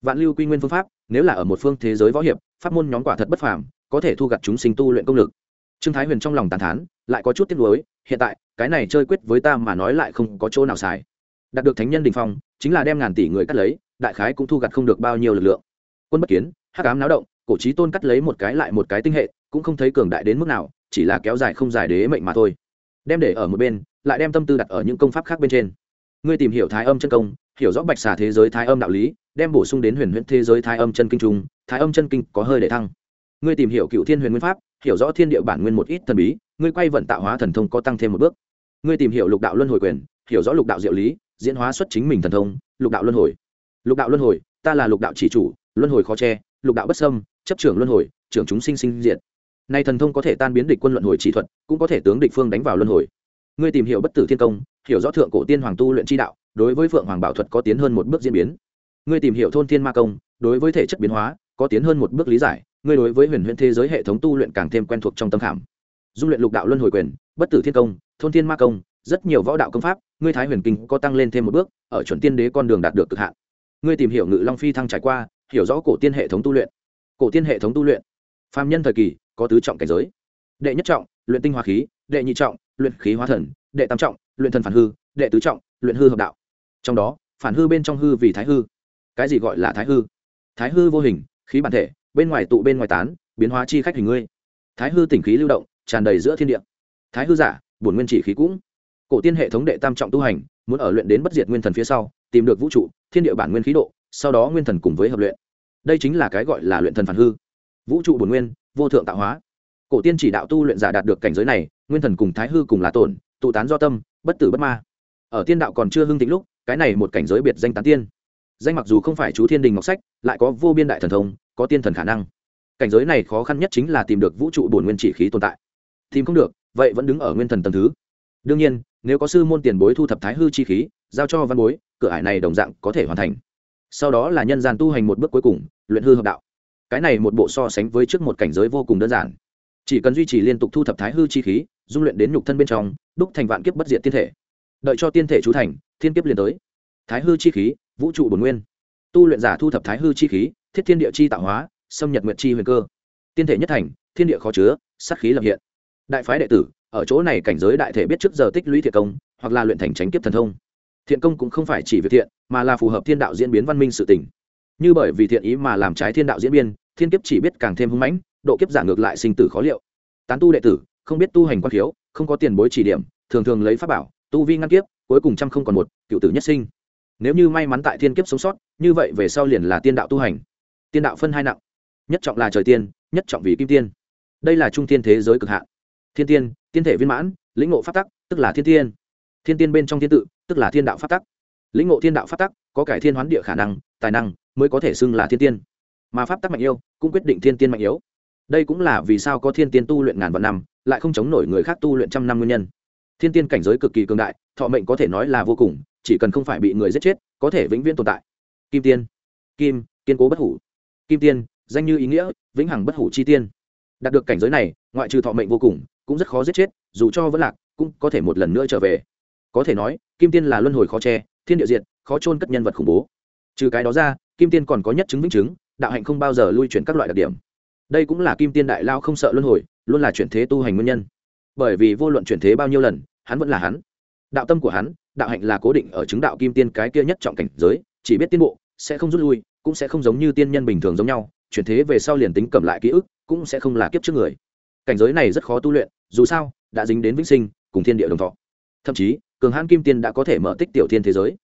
vạn lưu quy nguyên phương pháp, nếu là ở một phương thế giới võ hiệp, pháp môn nhóm quả thật bất phàm, có thể thu gặt chúng sinh tu luyện công lực. Trương thái huyền trong lòng tàn thán, lại có chút tiếc nuối, hiện tại, cái này chơi quyết với ta mà nói lại không có chỗ nào xài. Đạt được thánh nhân đình phong, chính là đem ngàn tỷ người cắt lấy, đại khái cũng thu gặt không được bao nhiêu lực lượng. Quân bất kiến, hắc ám náo động, cổ trí tôn cắt lấy một cái lại một cái tinh hệ, cũng không thấy cường đại đến mức nào, chỉ là kéo dài không dài đế mệnh mà thôi. Đem để ở một bên, lại đem tâm tư đặt ở những công pháp khác bên trên. Ngươi tìm hiểu thái âm chân công, hiểu rõ bạch xà thế giới thái âm đạo lý đem bổ sung đến huyền huyễn thế giới thái âm chân kinh trung, thái âm chân kinh có hơi để thăng. Ngươi tìm hiểu cựu thiên huyền nguyên pháp, hiểu rõ thiên địa bản nguyên một ít thần bí, ngươi quay vận tạo hóa thần thông có tăng thêm một bước. Ngươi tìm hiểu lục đạo luân hồi quyền, hiểu rõ lục đạo diệu lý, diễn hóa xuất chính mình thần thông, lục đạo luân hồi. Lục đạo luân hồi, ta là lục đạo chỉ chủ, luân hồi khó che, lục đạo bất sâm chấp trưởng luân hồi, trưởng chúng sinh sinh diệt. Nay thần thông có thể tan biến địch quân luân hồi chỉ thuật, cũng có thể tướng địch phương đánh vào luân hồi. Ngươi tìm hiểu bất tử thiên công, hiểu rõ thượng cổ tiên hoàng tu luyện chi đạo, đối với phượng hoàng bảo thuật có tiến hơn một bước diễn biến ngươi tìm hiểu thôn thiên ma công, đối với thể chất biến hóa, có tiến hơn một bước lý giải, ngươi đối với huyền huyền thế giới hệ thống tu luyện càng thêm quen thuộc trong tâm khảm. Dung luyện lục đạo luân hồi quyền, bất tử thiên công, thôn thiên ma công, rất nhiều võ đạo công pháp, ngươi thái huyền kinh có tăng lên thêm một bước, ở chuẩn tiên đế con đường đạt được cực hạn. Ngươi tìm hiểu ngự long phi thăng trải qua, hiểu rõ cổ tiên hệ thống tu luyện. Cổ tiên hệ thống tu luyện. Phàm nhân thời kỳ, có tứ trọng cảnh giới. Đệ nhất trọng, luyện tinh hoa khí, đệ nhị trọng, luyện khí hóa thần, đệ tam trọng, luyện thần phản hư, đệ tứ trọng, luyện hư hợp đạo. Trong đó, phản hư bên trong hư vì thái hư cái gì gọi là thái hư? Thái hư vô hình, khí bản thể, bên ngoài tụ bên ngoài tán, biến hóa chi khách hình ngươi. Thái hư tỉnh khí lưu động, tràn đầy giữa thiên địa. Thái hư giả, bổn nguyên chỉ khí cũng. Cổ tiên hệ thống đệ tam trọng tu hành, muốn ở luyện đến bất diệt nguyên thần phía sau, tìm được vũ trụ, thiên địa bản nguyên khí độ, sau đó nguyên thần cùng với hợp luyện. Đây chính là cái gọi là luyện thần phản hư. Vũ trụ bổn nguyên, vô thượng tạo hóa. Cổ tiên chỉ đạo tu luyện giả đạt được cảnh giới này, nguyên thần cùng thái hư cùng là tổn, tụ tán do tâm, bất tử bất ma. Ở tiên đạo còn chưa hưng tĩnh lúc, cái này một cảnh giới biệt danh tán tiên danh mặc dù không phải chú thiên đình ngọc sách, lại có vô biên đại thần thông, có tiên thần khả năng. Cảnh giới này khó khăn nhất chính là tìm được vũ trụ bổn nguyên chỉ khí tồn tại. Tìm không được, vậy vẫn đứng ở nguyên thần tầm thứ. Đương nhiên, nếu có sư môn tiền bối thu thập thái hư chi khí, giao cho văn bối, cửa ải này đồng dạng có thể hoàn thành. Sau đó là nhân gian tu hành một bước cuối cùng, luyện hư hợp đạo. Cái này một bộ so sánh với trước một cảnh giới vô cùng đơn giản. Chỉ cần duy trì liên tục thu thập thái hư chi khí, dung luyện đến nhục thân bên trong, đúc thành vạn kiếp bất diệt tiên thể. Đợi cho tiên thể chú thành, thiên kiếp liền tới. Thái hư chi khí vũ trụ bồn nguyên. Tu luyện giả thu thập thái hư chi khí, thiết thiên địa chi tạo hóa, xâm nhật nguyện chi huyền cơ. Tiên thể nhất thành, thiên địa khó chứa, sát khí lập hiện. Đại phái đệ tử, ở chỗ này cảnh giới đại thể biết trước giờ tích lũy thiện công, hoặc là luyện thành tránh kiếp thần thông. Thiện công cũng không phải chỉ việc thiện, mà là phù hợp thiên đạo diễn biến văn minh sự tỉnh như bởi vì thiện ý mà làm trái thiên đạo diễn biến, thiên kiếp chỉ biết càng thêm hưng mãnh, độ kiếp giả ngược lại sinh tử khó liệu. Tán tu đệ tử, không biết tu hành quan khiếu không có tiền bối chỉ điểm, thường thường lấy pháp bảo, tu vi ngăn kiếp, cuối cùng trăm không còn một, cựu tử nhất sinh nếu như may mắn tại thiên kiếp sống sót, như vậy về sau liền là tiên đạo tu hành. Tiên đạo phân hai nặng, nhất trọng là trời tiên, nhất trọng vì kim tiên. Đây là trung tiên thế giới cực hạn. Thiên tiên tiên thể viên mãn, lĩnh ngộ pháp tắc, tức là thiên tiên. Thiên tiên bên trong thiên tự, tức là thiên đạo pháp tắc. Lĩnh ngộ thiên đạo pháp tắc, có cải thiên hoán địa khả năng, tài năng mới có thể xưng là thiên tiên. Mà pháp tắc mạnh yêu cũng quyết định thiên tiên mạnh yếu. Đây cũng là vì sao có thiên tiên tu luyện ngàn vạn năm, lại không chống nổi người khác tu luyện trăm năm nguyên nhân. Thiên tiên cảnh giới cực kỳ cường đại, thọ mệnh có thể nói là vô cùng chỉ cần không phải bị người giết chết, có thể vĩnh viễn tồn tại. Kim tiên, kim, kiên cố bất hủ. Kim tiên, danh như ý nghĩa, vĩnh hằng bất hủ chi tiên. Đạt được cảnh giới này, ngoại trừ thọ mệnh vô cùng, cũng rất khó giết chết, dù cho vẫn lạc, cũng có thể một lần nữa trở về. Có thể nói, kim tiên là luân hồi khó che, thiên địa diện khó trôn cất nhân vật khủng bố. Trừ cái đó ra, kim tiên còn có nhất chứng vĩnh chứng, đạo hạnh không bao giờ lui chuyển các loại đặc điểm. Đây cũng là kim tiên đại lao không sợ luân hồi, luôn là chuyển thế tu hành nguyên nhân. Bởi vì vô luận chuyển thế bao nhiêu lần, hắn vẫn là hắn. Đạo tâm của hắn đạo hạnh là cố định ở chứng đạo kim tiên cái kia nhất trọng cảnh giới, chỉ biết tiến bộ, sẽ không rút lui, cũng sẽ không giống như tiên nhân bình thường giống nhau, chuyển thế về sau liền tính cầm lại ký ức, cũng sẽ không là kiếp trước người. Cảnh giới này rất khó tu luyện, dù sao, đã dính đến vĩnh sinh, cùng thiên địa đồng thọ. Thậm chí, cường hãn kim tiên đã có thể mở tích tiểu thiên thế giới.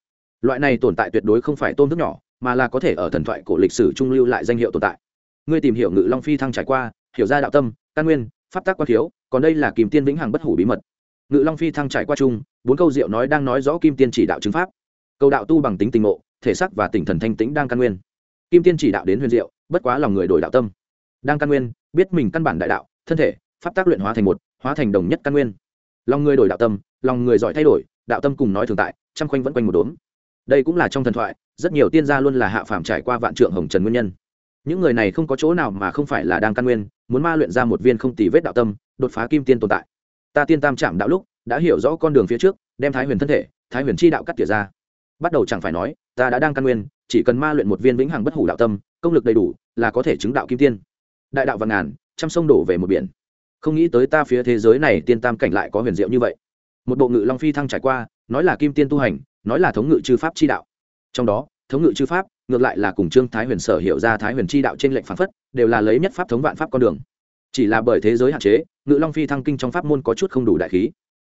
Loại này tồn tại tuyệt đối không phải tôn thức nhỏ, mà là có thể ở thần thoại cổ lịch sử trung lưu lại danh hiệu tồn tại. Ngươi tìm hiểu ngự long phi thăng trải qua, hiểu ra đạo tâm, căn nguyên, pháp tác quan thiếu, còn đây là kim tiên vĩnh hằng bất hủ bí mật ngự long phi thăng trải qua chung, bốn câu diệu nói đang nói rõ kim tiên chỉ đạo chứng pháp. Câu đạo tu bằng tính tình ngộ, thể sắc và tinh thần thanh tĩnh đang căn nguyên. Kim tiên chỉ đạo đến huyền diệu, bất quá lòng người đổi đạo tâm. Đang căn nguyên, biết mình căn bản đại đạo, thân thể, pháp tác luyện hóa thành một, hóa thành đồng nhất căn nguyên. Lòng người đổi đạo tâm, lòng người giỏi thay đổi, đạo tâm cùng nói thường tại, trăm quanh vẫn quanh một đốm. Đây cũng là trong thần thoại, rất nhiều tiên gia luôn là hạ phàm trải qua vạn trượng hồng trần nguyên nhân. Những người này không có chỗ nào mà không phải là đang căn nguyên, muốn ma luyện ra một viên không tì vết đạo tâm, đột phá kim tiên tồn tại ta tiên tam chạm đạo lúc, đã hiểu rõ con đường phía trước, đem thái huyền thân thể, thái huyền chi đạo cắt tỉa ra. Bắt đầu chẳng phải nói, ta đã đang căn nguyên, chỉ cần ma luyện một viên vĩnh hằng bất hủ đạo tâm, công lực đầy đủ, là có thể chứng đạo kim tiên. Đại đạo và ngàn, trăm sông đổ về một biển. Không nghĩ tới ta phía thế giới này tiên tam cảnh lại có huyền diệu như vậy. Một bộ ngự long phi thăng trải qua, nói là kim tiên tu hành, nói là thống ngự chư pháp chi đạo. Trong đó, thống ngự chư pháp, ngược lại là cùng trương thái huyền sở hiểu ra thái huyền chi đạo trên lệnh phản phất, đều là lấy nhất pháp thống vạn pháp con đường chỉ là bởi thế giới hạn chế, ngự long phi thăng kinh trong pháp môn có chút không đủ đại khí.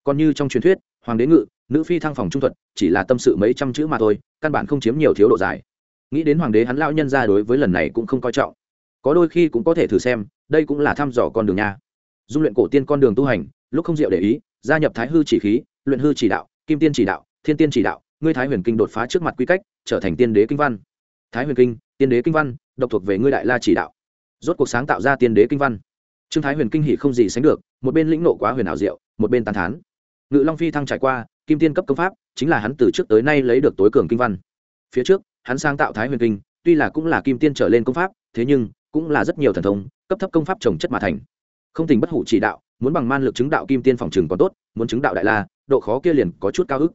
Còn như trong truyền thuyết, hoàng đế ngự, nữ phi thăng phòng trung thuật, chỉ là tâm sự mấy trăm chữ mà thôi, căn bản không chiếm nhiều thiếu độ dài. Nghĩ đến hoàng đế hắn lão nhân ra đối với lần này cũng không coi trọng. Có đôi khi cũng có thể thử xem, đây cũng là thăm dò con đường nha. Dung luyện cổ tiên con đường tu hành, lúc không diệu để ý, gia nhập thái hư chỉ khí, luyện hư chỉ đạo, kim tiên chỉ đạo, thiên tiên chỉ đạo, ngươi thái huyền kinh đột phá trước mặt quy cách, trở thành tiên đế kinh văn. Thái huyền kinh, tiên đế kinh văn, độc thuộc về ngươi đại la chỉ đạo. Rốt cuộc sáng tạo ra tiên đế kinh văn trương thái huyền kinh hỉ không gì sánh được, một bên lĩnh nộ quá huyền ảo diệu, một bên tàn thán. Ngự long phi thăng trải qua, kim tiên cấp công pháp, chính là hắn từ trước tới nay lấy được tối cường kinh văn. Phía trước, hắn sáng tạo thái huyền kinh, tuy là cũng là kim tiên trở lên công pháp, thế nhưng, cũng là rất nhiều thần thông, cấp thấp công pháp trồng chất mà thành. Không tình bất hủ chỉ đạo, muốn bằng man lực chứng đạo kim tiên phòng trường còn tốt, muốn chứng đạo đại la, độ khó kia liền có chút cao ức.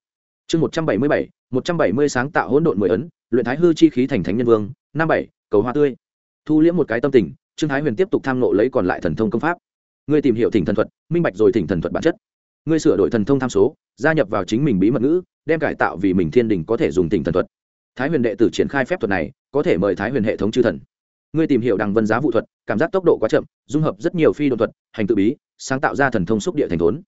Chương một trăm bảy mươi bảy, một trăm bảy mươi sáng tạo hỗn độn mười ấn, luyện thái hư chi khí thành thánh nhân vương, năm bảy, cầu hoa tươi. Thu liễm một cái tâm tình trương thái huyền tiếp tục tham nộ lấy còn lại thần thông công pháp. Ngươi tìm hiểu thỉnh thần thuật, minh bạch rồi thỉnh thần thuật bản chất. Ngươi sửa đổi thần thông tham số, gia nhập vào chính mình bí mật ngữ, đem cải tạo vì mình thiên đình có thể dùng thỉnh thần thuật. Thái huyền đệ tử triển khai phép thuật này, có thể mời thái huyền hệ thống chư thần. Ngươi tìm hiểu đằng vân giá vụ thuật, cảm giác tốc độ quá chậm, dung hợp rất nhiều phi đột thuật, hành tự bí, sáng tạo ra thần thông xúc địa thành thốn.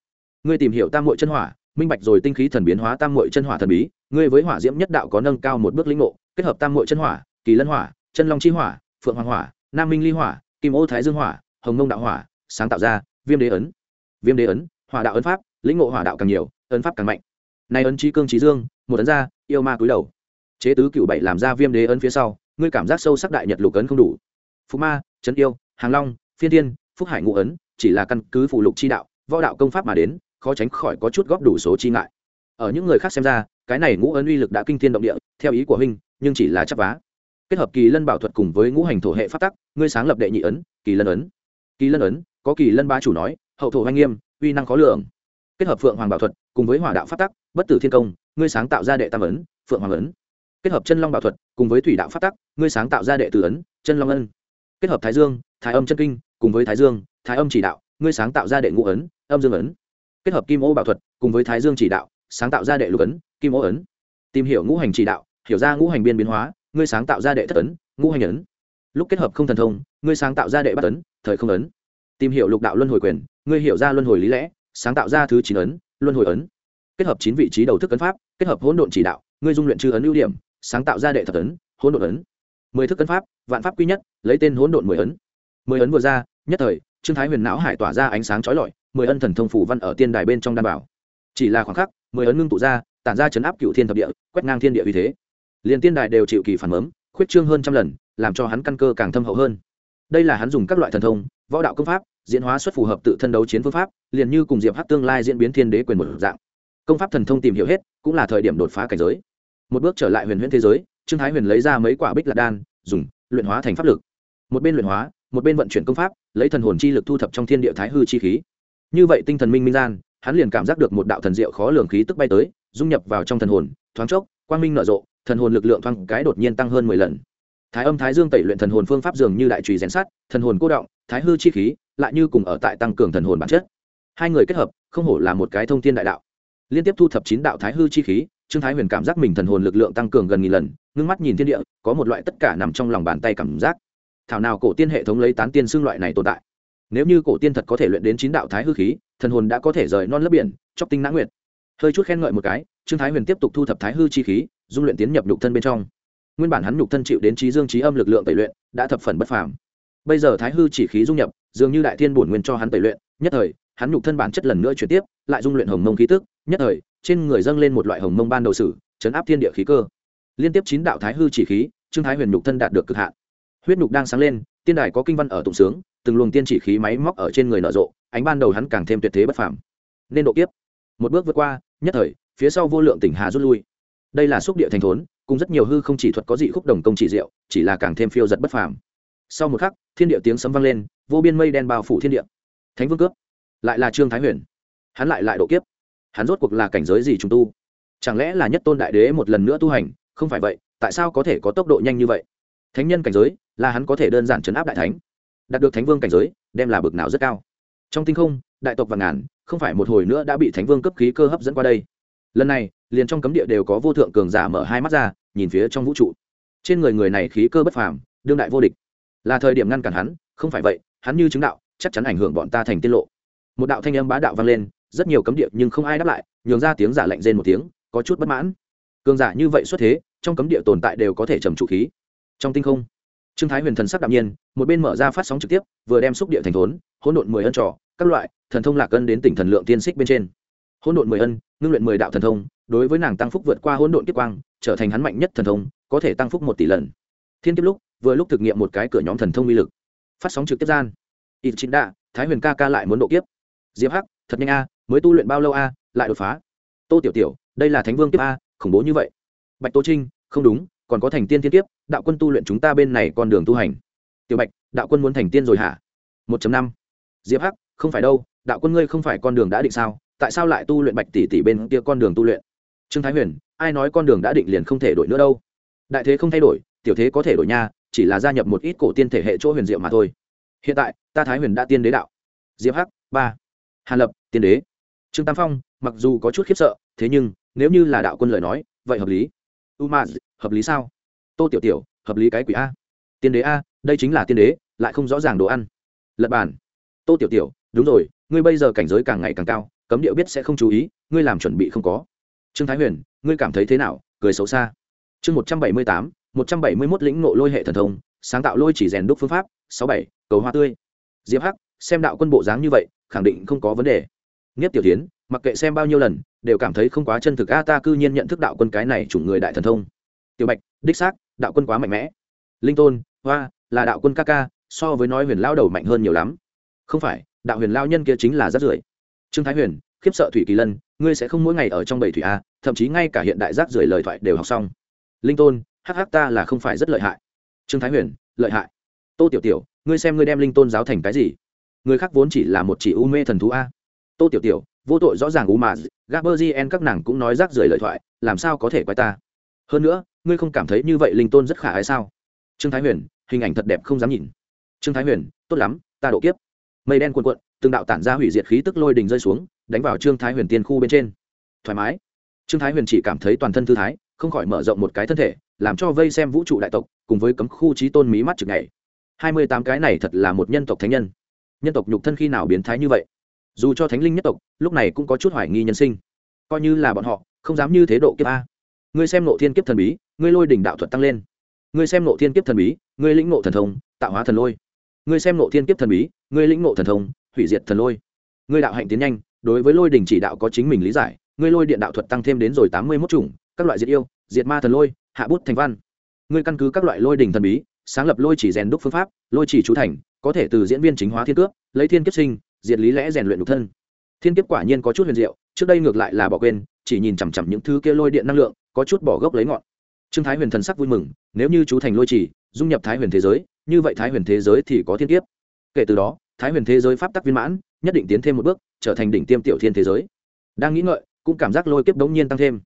Ngươi tìm hiểu tam mội chân hỏa, minh bạch rồi tinh khí thần biến hóa tam mội chân hỏa thần bí, ngươi với hỏa diễm nhất đạo có nâng cao một bước lĩnh ngộ, kết hợp tam mội chân hỏa, kỳ lân hỏa, chân long chi hỏa, phượng hoàng hỏa nam minh ly hỏa kim ô thái dương hỏa hồng mông đạo hỏa sáng tạo ra viêm đế ấn. Viêm đế ấn hỏa đạo ấn pháp lĩnh ngộ hỏa đạo càng nhiều ấn pháp càng mạnh. Nay ấn trí cương trí dương một ấn ra yêu ma cúi đầu. Chế tứ cựu bảy làm ra viêm đế ấn phía sau ngươi cảm giác sâu sắc đại nhật lục ấn không đủ. Phú ma trấn yêu hàng long phiên Thiên, phúc hải ngũ ấn chỉ là căn cứ phụ lục chi đạo võ đạo công pháp mà đến khó tránh khỏi có chút góp đủ số chi ngại. Ở những người khác xem ra cái này ngũ ấn uy lực đã kinh thiên động địa theo ý của huynh nhưng chỉ là chấp vá kết hợp kỳ lân bảo thuật cùng với ngũ hành thổ hệ phát tắc, ngươi sáng lập đệ nhị ấn, kỳ lân ấn. Kỳ lân ấn, có kỳ lân ba chủ nói, hậu thổ hoanh nghiêm, uy năng khó lường. Kết hợp phượng hoàng bảo thuật cùng với hỏa đạo phát tắc, bất tử thiên công, ngươi sáng tạo ra đệ tam ấn, phượng hoàng ấn. Kết hợp chân long bảo thuật cùng với thủy đạo phát tắc, ngươi sáng tạo ra đệ tử ấn, chân long ân. Kết hợp thái dương, thái âm chân kinh cùng với thái dương, thái âm chỉ đạo, ngươi sáng tạo ra đệ ngũ ấn, âm dương ấn. Kết hợp kim ô bảo thuật cùng với thái dương chỉ đạo, sáng tạo ra đệ lục ấn, kim ô ấn. Tìm hiểu ngũ hành chỉ đạo, hiểu ra ngũ hành biên biến hóa ngươi sáng tạo ra đệ thất ấn, ngũ hành ấn. Lúc kết hợp không thần thông, ngươi sáng tạo ra đệ bát ấn, thời không ấn. Tìm hiểu lục đạo luân hồi quyền, ngươi hiểu ra luân hồi lý lẽ, sáng tạo ra thứ chín ấn, luân hồi ấn. Kết hợp chín vị trí đầu thức ấn pháp, kết hợp hỗn độn chỉ đạo, ngươi dung luyện chư ấn ưu điểm, sáng tạo ra đệ thập ấn, hỗn độn ấn. Mười thức ấn pháp, vạn pháp quy nhất, lấy tên hỗn độn mười ấn. Mười ấn vừa ra, nhất thời, trương thái huyền não hải tỏa ra ánh sáng chói lọi, mười ân thần thông phủ văn ở tiên đài bên trong đan bảo. Chỉ là khoảng khắc, mười ấn ngưng tụ ra, tản ra chấn áp cựu thiên thập địa, quét ngang thiên địa vì thế liền tiên đài đều chịu kỳ phản mớm, khuyết trương hơn trăm lần, làm cho hắn căn cơ càng thâm hậu hơn. Đây là hắn dùng các loại thần thông, võ đạo công pháp, diễn hóa xuất phù hợp tự thân đấu chiến phương pháp, liền như cùng diệp hát tương lai diễn biến thiên đế quyền một dạng. Công pháp thần thông tìm hiểu hết, cũng là thời điểm đột phá cảnh giới. Một bước trở lại huyền huyễn thế giới, trương thái huyền lấy ra mấy quả bích lạc đan, dùng, luyện hóa thành pháp lực. Một bên luyện hóa, một bên vận chuyển công pháp, lấy thần hồn chi lực thu thập trong thiên địa thái hư chi khí. Như vậy tinh thần minh minh gian, hắn liền cảm giác được một đạo thần diệu khó lường khí tức bay tới, dung nhập vào trong thần hồn, thoáng chốc, quang minh nở rộ thần hồn lực lượng thoáng cái đột nhiên tăng hơn mười lần. Thái âm thái dương tẩy luyện thần hồn phương pháp dường như đại trùy rèn sắt, thần hồn cô động, thái hư chi khí, lại như cùng ở tại tăng cường thần hồn bản chất. Hai người kết hợp, không hổ là một cái thông thiên đại đạo. Liên tiếp thu thập chín đạo thái hư chi khí, trương thái huyền cảm giác mình thần hồn lực lượng tăng cường gần nghìn lần, ngưng mắt nhìn thiên địa, có một loại tất cả nằm trong lòng bàn tay cảm giác. Thảo nào cổ tiên hệ thống lấy tán tiên xương loại này tồn tại. Nếu như cổ tiên thật có thể luyện đến chín đạo thái hư khí, thần hồn đã có thể rời non lấp biển, chóc tinh nã nguyệt. Hơi chút khen ngợi một cái, trương thái huyền tiếp tục thu thập thái hư chi khí dung luyện tiến nhập nhục thân bên trong. Nguyên bản hắn nhục thân chịu đến trí dương trí âm lực lượng tẩy luyện, đã thập phần bất phàm. Bây giờ thái hư chỉ khí dung nhập, dường như đại thiên bổn nguyên cho hắn tẩy luyện, nhất thời, hắn nhục thân bản chất lần nữa chuyển tiếp, lại dung luyện hồng mông khí tức, nhất thời, trên người dâng lên một loại hồng mông ban đầu sử, chấn áp thiên địa khí cơ. Liên tiếp chín đạo thái hư chỉ khí, trương thái huyền nhục thân đạt được cực hạn. Huyết nhục đang sáng lên, tiên đài có kinh văn ở tụng sướng, từng luồng tiên chỉ khí máy móc ở trên người nở rộ, ánh ban đầu hắn càng thêm tuyệt thế bất phàm. Nên độ kiếp. Một bước vượt qua, nhất thời, phía sau vô lượng tỉnh hà rút lui đây là xúc địa thành thốn, cùng rất nhiều hư không chỉ thuật có dị khúc đồng công chỉ diệu, chỉ là càng thêm phiêu giật bất phàm. Sau một khắc, thiên địa tiếng sấm vang lên, vô biên mây đen bao phủ thiên địa. Thánh vương cướp. Lại là trương thái huyền. Hắn lại lại độ kiếp. Hắn rốt cuộc là cảnh giới gì chúng tu? Chẳng lẽ là nhất tôn đại đế một lần nữa tu hành? Không phải vậy, tại sao có thể có tốc độ nhanh như vậy? Thánh nhân cảnh giới, là hắn có thể đơn giản chấn áp đại thánh. Đạt được thánh vương cảnh giới, đem là bực nào rất cao. Trong tinh không, đại tộc và ngàn, không phải một hồi nữa đã bị thánh vương cấp khí cơ hấp dẫn qua đây. Lần này liền trong cấm địa đều có vô thượng cường giả mở hai mắt ra, nhìn phía trong vũ trụ. Trên người người này khí cơ bất phàm, đương đại vô địch. Là thời điểm ngăn cản hắn, không phải vậy, hắn như chứng đạo, chắc chắn ảnh hưởng bọn ta thành tiết lộ. Một đạo thanh âm bá đạo vang lên, rất nhiều cấm địa nhưng không ai đáp lại, nhường ra tiếng giả lạnh rên một tiếng, có chút bất mãn. Cường giả như vậy xuất thế, trong cấm địa tồn tại đều có thể trầm trụ khí. Trong tinh không, trương thái huyền thần sắc đạm nhiên, một bên mở ra phát sóng trực tiếp, vừa đem xúc địa thành thốn, hỗn độn mười ân trò, các loại thần thông lạc ân đến tỉnh thần lượng tiên xích bên trên. Hỗn độn mười ân, ngưng luyện mười đạo thần thông đối với nàng tăng phúc vượt qua hỗn độn kiếp quang, trở thành hắn mạnh nhất thần thông, có thể tăng phúc một tỷ lần. Thiên kiếp lúc, vừa lúc thực nghiệm một cái cửa nhóm thần thông uy lực. Phát sóng trực tiếp gian. Ít chính đa thái huyền ca ca lại muốn độ kiếp. Diệp hắc, thật nhanh a, mới tu luyện bao lâu a, lại đột phá. Tô tiểu tiểu, đây là thánh vương kiếp a, khủng bố như vậy. Bạch tô trinh, không đúng, còn có thành tiên thiên kiếp, đạo quân tu luyện chúng ta bên này con đường tu hành. Tiểu bạch, đạo quân muốn thành tiên rồi hả? Một năm. Diệp hắc, không phải đâu, đạo quân ngươi không phải con đường đã định sao, tại sao lại tu luyện bạch tỷ tỷ bên kia con đường tu luyện? Trương thái huyền, ai nói con đường đã định liền không thể đổi nữa đâu? Đại thế không thay đổi, tiểu thế có thể đổi nha, chỉ là gia nhập một ít cổ tiên thể hệ chỗ huyền diệu mà thôi. Hiện tại, ta thái huyền đã tiên đế đạo. Diệp hắc, ba. Hàn lập, tiên đế. Trương tam phong, mặc dù có chút khiếp sợ, thế nhưng, nếu như là đạo quân lời nói, vậy hợp lý. U ma hợp lý sao? Tô tiểu tiểu, hợp lý cái quỷ a. Tiên đế a, đây chính là tiên đế, lại không rõ ràng đồ ăn. Lật bàn. Tô tiểu tiểu, đúng rồi, ngươi bây giờ cảnh giới càng ngày càng cao, cấm điệu biết sẽ không chú ý, ngươi làm chuẩn bị không có trương thái huyền, ngươi cảm thấy thế nào? Cười xấu xa. Chương một trăm bảy mươi tám, một trăm bảy mươi mốt lĩnh nộ lôi hệ thần thông, sáng tạo lôi chỉ rèn đúc phương pháp, sáu bảy, cầu hoa tươi. Diệp hắc, xem đạo quân bộ dáng như vậy, khẳng định không có vấn đề. Nghiếp tiểu tiến, mặc kệ xem bao nhiêu lần, đều cảm thấy không quá chân thực a, ta cư nhiên nhận thức đạo quân cái này chủng người đại thần thông. Tiểu bạch, đích xác, đạo quân quá mạnh mẽ. Linh tôn, hoa, là đạo quân ca ca, so với nói huyền lao đầu mạnh hơn nhiều lắm. Không phải, đạo huyền lao nhân kia chính là rất rưởi trương thái huyền khiếp sợ thủy kỳ lân, ngươi sẽ không mỗi ngày ở trong bầy thủy a, thậm chí ngay cả hiện đại rác rưởi lời thoại đều học xong. Linh tôn, hắc hắc ta là không phải rất lợi hại. Trương thái huyền, lợi hại. Tô tiểu tiểu, ngươi xem ngươi đem linh tôn giáo thành cái gì? Người khác vốn chỉ là một chỉ u mê thần thú a. Tô tiểu tiểu, vô tội rõ ràng u mà gaberzien các nàng cũng nói rác rưởi lời thoại, làm sao có thể quay ta? Hơn nữa, ngươi không cảm thấy như vậy linh tôn rất khả ái sao? Trương thái huyền, hình ảnh thật đẹp không dám nhìn. Trương thái huyền, tốt lắm, ta độ kiếp. Mây đen cuồn cuộn, từng đạo tản ra hủy diệt khí tức lôi đình rơi xuống đánh vào trương thái huyền tiên khu bên trên. Thoải mái. Trương thái huyền chỉ cảm thấy toàn thân thư thái, không khỏi mở rộng một cái thân thể, làm cho vây xem vũ trụ đại tộc, cùng với cấm khu trí tôn mí mắt trực ngày hai mươi tám cái này thật là một nhân tộc thánh nhân. Nhân tộc nhục thân khi nào biến thái như vậy? Dù cho thánh linh nhất tộc, lúc này cũng có chút hoài nghi nhân sinh. Coi như là bọn họ, không dám như thế độ kiếp a. Ngươi xem nộ thiên kiếp thần bí, ngươi lôi đỉnh đạo thuật tăng lên. Ngươi xem nộ thiên kiếp thần bí, ngươi lĩnh nộ thần thông, tạo hóa thần lôi. Ngươi xem nộ thiên kiếp thần bí, ngươi lĩnh nộ thần thông, hủy diệt thần lôi. Ngươi đạo hạnh tiến nhanh đối với lôi đỉnh chỉ đạo có chính mình lý giải ngươi lôi điện đạo thuật tăng thêm đến rồi tám mươi mốt chủng các loại diệt yêu diệt ma thần lôi hạ bút thành văn. Ngươi căn cứ các loại lôi đỉnh thần bí sáng lập lôi chỉ rèn đúc phương pháp lôi chỉ chú thành có thể từ diễn viên chính hóa thiên cước, lấy thiên kiếp sinh diệt lý lẽ rèn luyện nhục thân. Thiên kiếp quả nhiên có chút huyền diệu trước đây ngược lại là bỏ quên chỉ nhìn chằm chằm những thứ kia lôi điện năng lượng có chút bỏ gốc lấy ngọn. Trương thái huyền thần sắc vui mừng nếu như chú thành lôi chỉ dung nhập thái huyền thế giới như vậy thái huyền thế giới thì có thiên kiếp. Kể từ đó thái huyền thế giới pháp tắc viên mãn nhất định tiến thêm một bước trở thành đỉnh tiêm tiểu thiên thế giới. Đang nghĩ ngợi, cũng cảm giác lôi kiếp đống nhiên tăng thêm.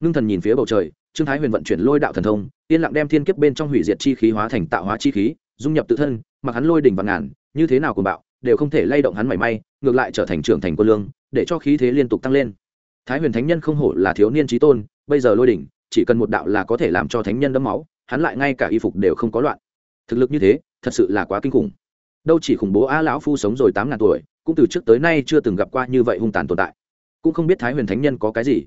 Ngưng thần nhìn phía bầu trời, trương thái huyền vận chuyển lôi đạo thần thông, yên lặng đem thiên kiếp bên trong hủy diệt chi khí hóa thành tạo hóa chi khí, dung nhập tự thân, mặc hắn lôi đỉnh và ngàn, như thế nào cùng bạo, đều không thể lay động hắn mảy may, ngược lại trở thành trưởng thành quân lương, để cho khí thế liên tục tăng lên. Thái huyền thánh nhân không hổ là thiếu niên trí tôn, bây giờ lôi đỉnh, chỉ cần một đạo là có thể làm cho thánh nhân đấm máu, hắn lại ngay cả y phục đều không có loạn. Thực lực như thế, thật sự là quá kinh khủng. Đâu chỉ khủng bố a lão phu sống rồi tám ngàn tuổi cũng từ trước tới nay chưa từng gặp qua như vậy hung tàn tồn tại. Cũng không biết thái huyền thánh nhân có cái gì.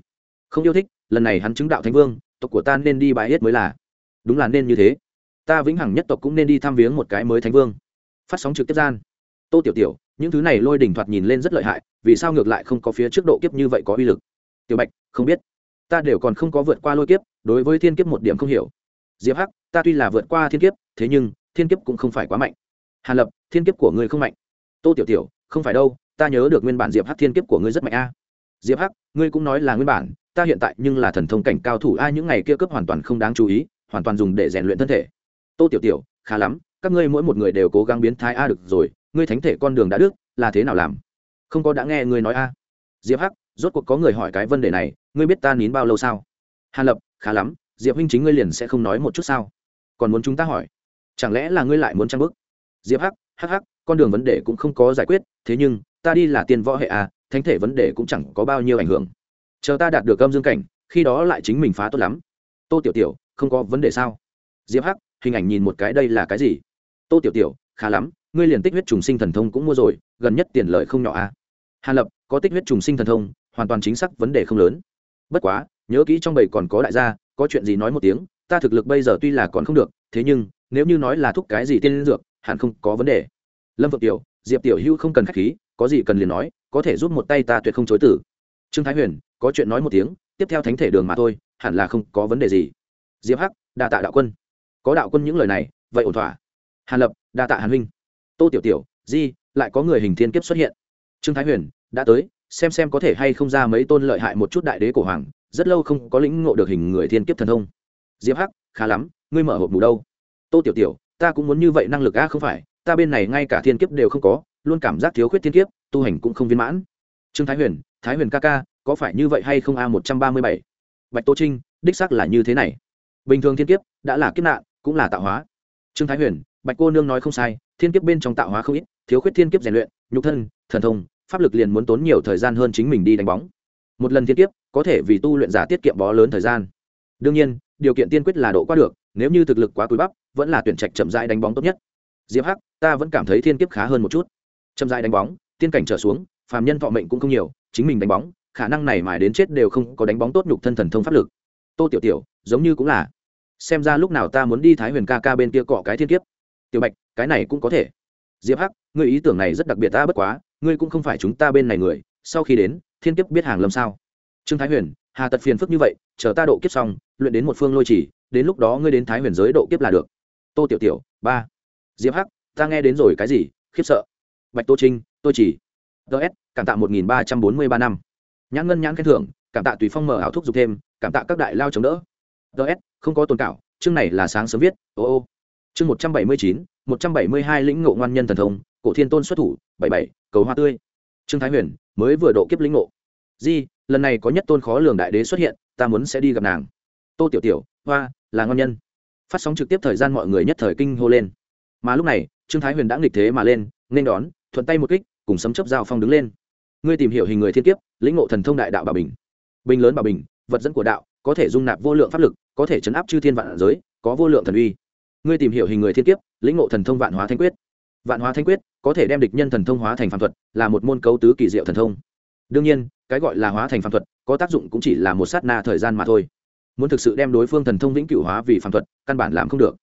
Không yêu thích, lần này hắn chứng đạo thánh vương, tộc của ta nên đi bãi hết mới là. Đúng là nên như thế. Ta vĩnh hằng nhất tộc cũng nên đi thăm viếng một cái mới thánh vương. Phát sóng trực tiếp gian. Tô tiểu tiểu, những thứ này lôi đỉnh thoạt nhìn lên rất lợi hại, vì sao ngược lại không có phía trước độ kiếp như vậy có uy lực? Tiểu bạch, không biết. Ta đều còn không có vượt qua lôi kiếp, đối với thiên kiếp một điểm không hiểu. Diệp hắc, ta tuy là vượt qua thiên kiếp, thế nhưng, thiên kiếp cũng không phải quá mạnh. Hàn lập, thiên kiếp của ngươi không mạnh. Tô tiểu tiểu không phải đâu, ta nhớ được nguyên bản diệp hắc thiên kiếp của ngươi rất mạnh a. Diệp hắc, ngươi cũng nói là nguyên bản, ta hiện tại nhưng là thần thông cảnh cao thủ a những ngày kia cướp hoàn toàn không đáng chú ý, hoàn toàn dùng để rèn luyện thân thể. Tô tiểu tiểu, khá lắm, các ngươi mỗi một người đều cố gắng biến thái a, được rồi, ngươi thánh thể con đường đã đức là thế nào làm? Không có đã nghe ngươi nói a. Diệp hắc, rốt cuộc có người hỏi cái vấn đề này, ngươi biết ta nín bao lâu sao? Hàn lập, khá lắm, diệp huynh chính ngươi liền sẽ không nói một chút sao? Còn muốn chúng ta hỏi? Chẳng lẽ là ngươi lại muốn trang bức diệp hắc hắc hắc con đường vấn đề cũng không có giải quyết, thế nhưng, ta đi là tiên võ hệ a, thánh thể vấn đề cũng chẳng có bao nhiêu ảnh hưởng. Chờ ta đạt được âm dương cảnh, khi đó lại chính mình phá tốt lắm. Tô tiểu tiểu, không có vấn đề sao? Diệp hắc, hình ảnh nhìn một cái đây là cái gì? Tô tiểu tiểu, khá lắm, ngươi liền tích huyết trùng sinh thần thông cũng mua rồi, gần nhất tiền lợi không nhỏ a. À? hàn lập, có tích huyết trùng sinh thần thông, hoàn toàn chính xác vấn đề không lớn. Bất quá, nhớ kỹ trong bầy còn có đại gia, có chuyện gì nói một tiếng, ta thực lực bây giờ tuy là còn không được, thế nhưng, nếu như nói là thúc cái gì tiên dược, hẳn không có vấn đề lâm vượng tiểu, diệp tiểu hưu không cần k h á c h khí, có gì cần liền nói, có thể giúp một tay ta tuyệt không chối tử. Trương thái huyền, có chuyện nói một tiếng, tiếp theo thánh thể đường mà thôi, hẳn là không có vấn đề gì. Diệp hắc, đa tạ đạo quân. Có đạo quân những lời này, vậy ổn thỏa. Hàn lập, đa tạ hàn huynh. Tô tiểu tiểu, di, lại có người hình thiên kiếp xuất hiện. Trương thái huyền, đã tới, xem xem có thể hay không ra mấy tôn lợi hại một chút đại đế cổ hoàng, rất lâu không có lĩnh ngộ được hình người thiên kiếp thần thông. Diệp hắc, khá lắm, ngươi mở hộp mù đâu? Tô tiểu tiểu, ta cũng muốn như vậy năng lực a không phải ta bên này ngay cả thiên kiếp đều không có, luôn cảm giác thiếu khuyết thiên kiếp, tu hành cũng không viên mãn. Trương thái huyền thái huyền ca ca, có phải như vậy hay không a một trăm ba mươi bảy? Bạch tô trinh, đích xác là như thế này. Bình thường thiên kiếp đã là kiếp nạn, cũng là tạo hóa. Trương thái huyền, bạch cô nương nói không sai, thiên kiếp bên trong tạo hóa không ít, thiếu khuyết thiên kiếp rèn luyện, nhục thân, thần thông, pháp lực liền muốn tốn nhiều thời gian hơn chính mình đi đánh bóng. Một lần thiên kiếp, có thể vì tu luyện giả tiết kiệm bó lớn thời gian. Đương nhiên, điều kiện tiên quyết là độ qua được, nếu như thực lực quá cúi bắp, vẫn là tuyển trạch chậm rãi đánh bóng tốt nhất diệp hắc, ta vẫn cảm thấy thiên kiếp khá hơn một chút. Chậm rãi đánh bóng, tiên cảnh trở xuống, phàm nhân thọ mệnh cũng không nhiều, chính mình đánh bóng, khả năng này mài đến chết đều không có đánh bóng tốt nhục thân thần thông pháp lực. Tô tiểu tiểu, giống như cũng là. Xem ra lúc nào ta muốn đi thái huyền ca ca bên kia cọ cái thiên kiếp. Tiểu bạch, cái này cũng có thể. Diệp hắc, ngươi ý tưởng này rất đặc biệt ta bất quá, ngươi cũng không phải chúng ta bên này người, sau khi đến, thiên kiếp biết hàng lâm sao? Trương thái huyền, hà tật phiền phức như vậy, chờ ta độ kiếp xong, luyện đến một phương lôi chỉ, đến lúc đó ngươi đến thái huyền giới độ kiếp là được. Tô tiểu tiểu, ba diệp hắc, ta nghe đến rồi cái gì? Khiếp sợ. Bạch tô trinh, tôi chỉ. Ts cảm tạ một nghìn ba trăm bốn mươi ba năm. Nhãn ngân nhãn khen thưởng, cảm tạ tùy phong mở áo thuốc dục thêm, cảm tạ các đại lao chống đỡ. Ts không có tồn cảo chương này là sáng sớm viết, ô ô. Chương một trăm bảy mươi chín, một trăm bảy mươi hai lĩnh ngộ ngoan nhân thần thông, cổ thiên tôn xuất thủ, bảy bảy, cầu hoa tươi. Trương thái huyền, mới vừa độ kiếp lĩnh ngộ. Di, lần này có nhất tôn khó lường đại đế xuất hiện, ta muốn sẽ đi gặp nàng. Tô tiểu tiểu, hoa, là ngon nhân. Phát sóng trực tiếp thời gian mọi người nhất thời kinh hô lên mà lúc này, trương thái huyền đã nghịch thế mà lên, nên đón, thuận tay một kích, cùng sấm chấp giao phong đứng lên. Ngươi tìm hiểu hình người thiên kiếp, lĩnh ngộ thần thông đại đạo bà bình. Bình lớn bà bình, vật dẫn của đạo, có thể dung nạp vô lượng pháp lực, có thể chấn áp chư thiên vạn giới, có vô lượng thần uy. Ngươi tìm hiểu hình người thiên kiếp, lĩnh ngộ thần thông vạn hóa thanh quyết. Vạn hóa thanh quyết, có thể đem địch nhân thần thông hóa thành phạm thuật, là một môn cấu tứ kỳ diệu thần thông. Đương nhiên, cái gọi là hóa thành phạm thuật, có tác dụng cũng chỉ là một sát na thời gian mà thôi. Muốn thực sự đem đối phương thần thông vĩnh cửu hóa vì phạm thuật, căn bản làm không được.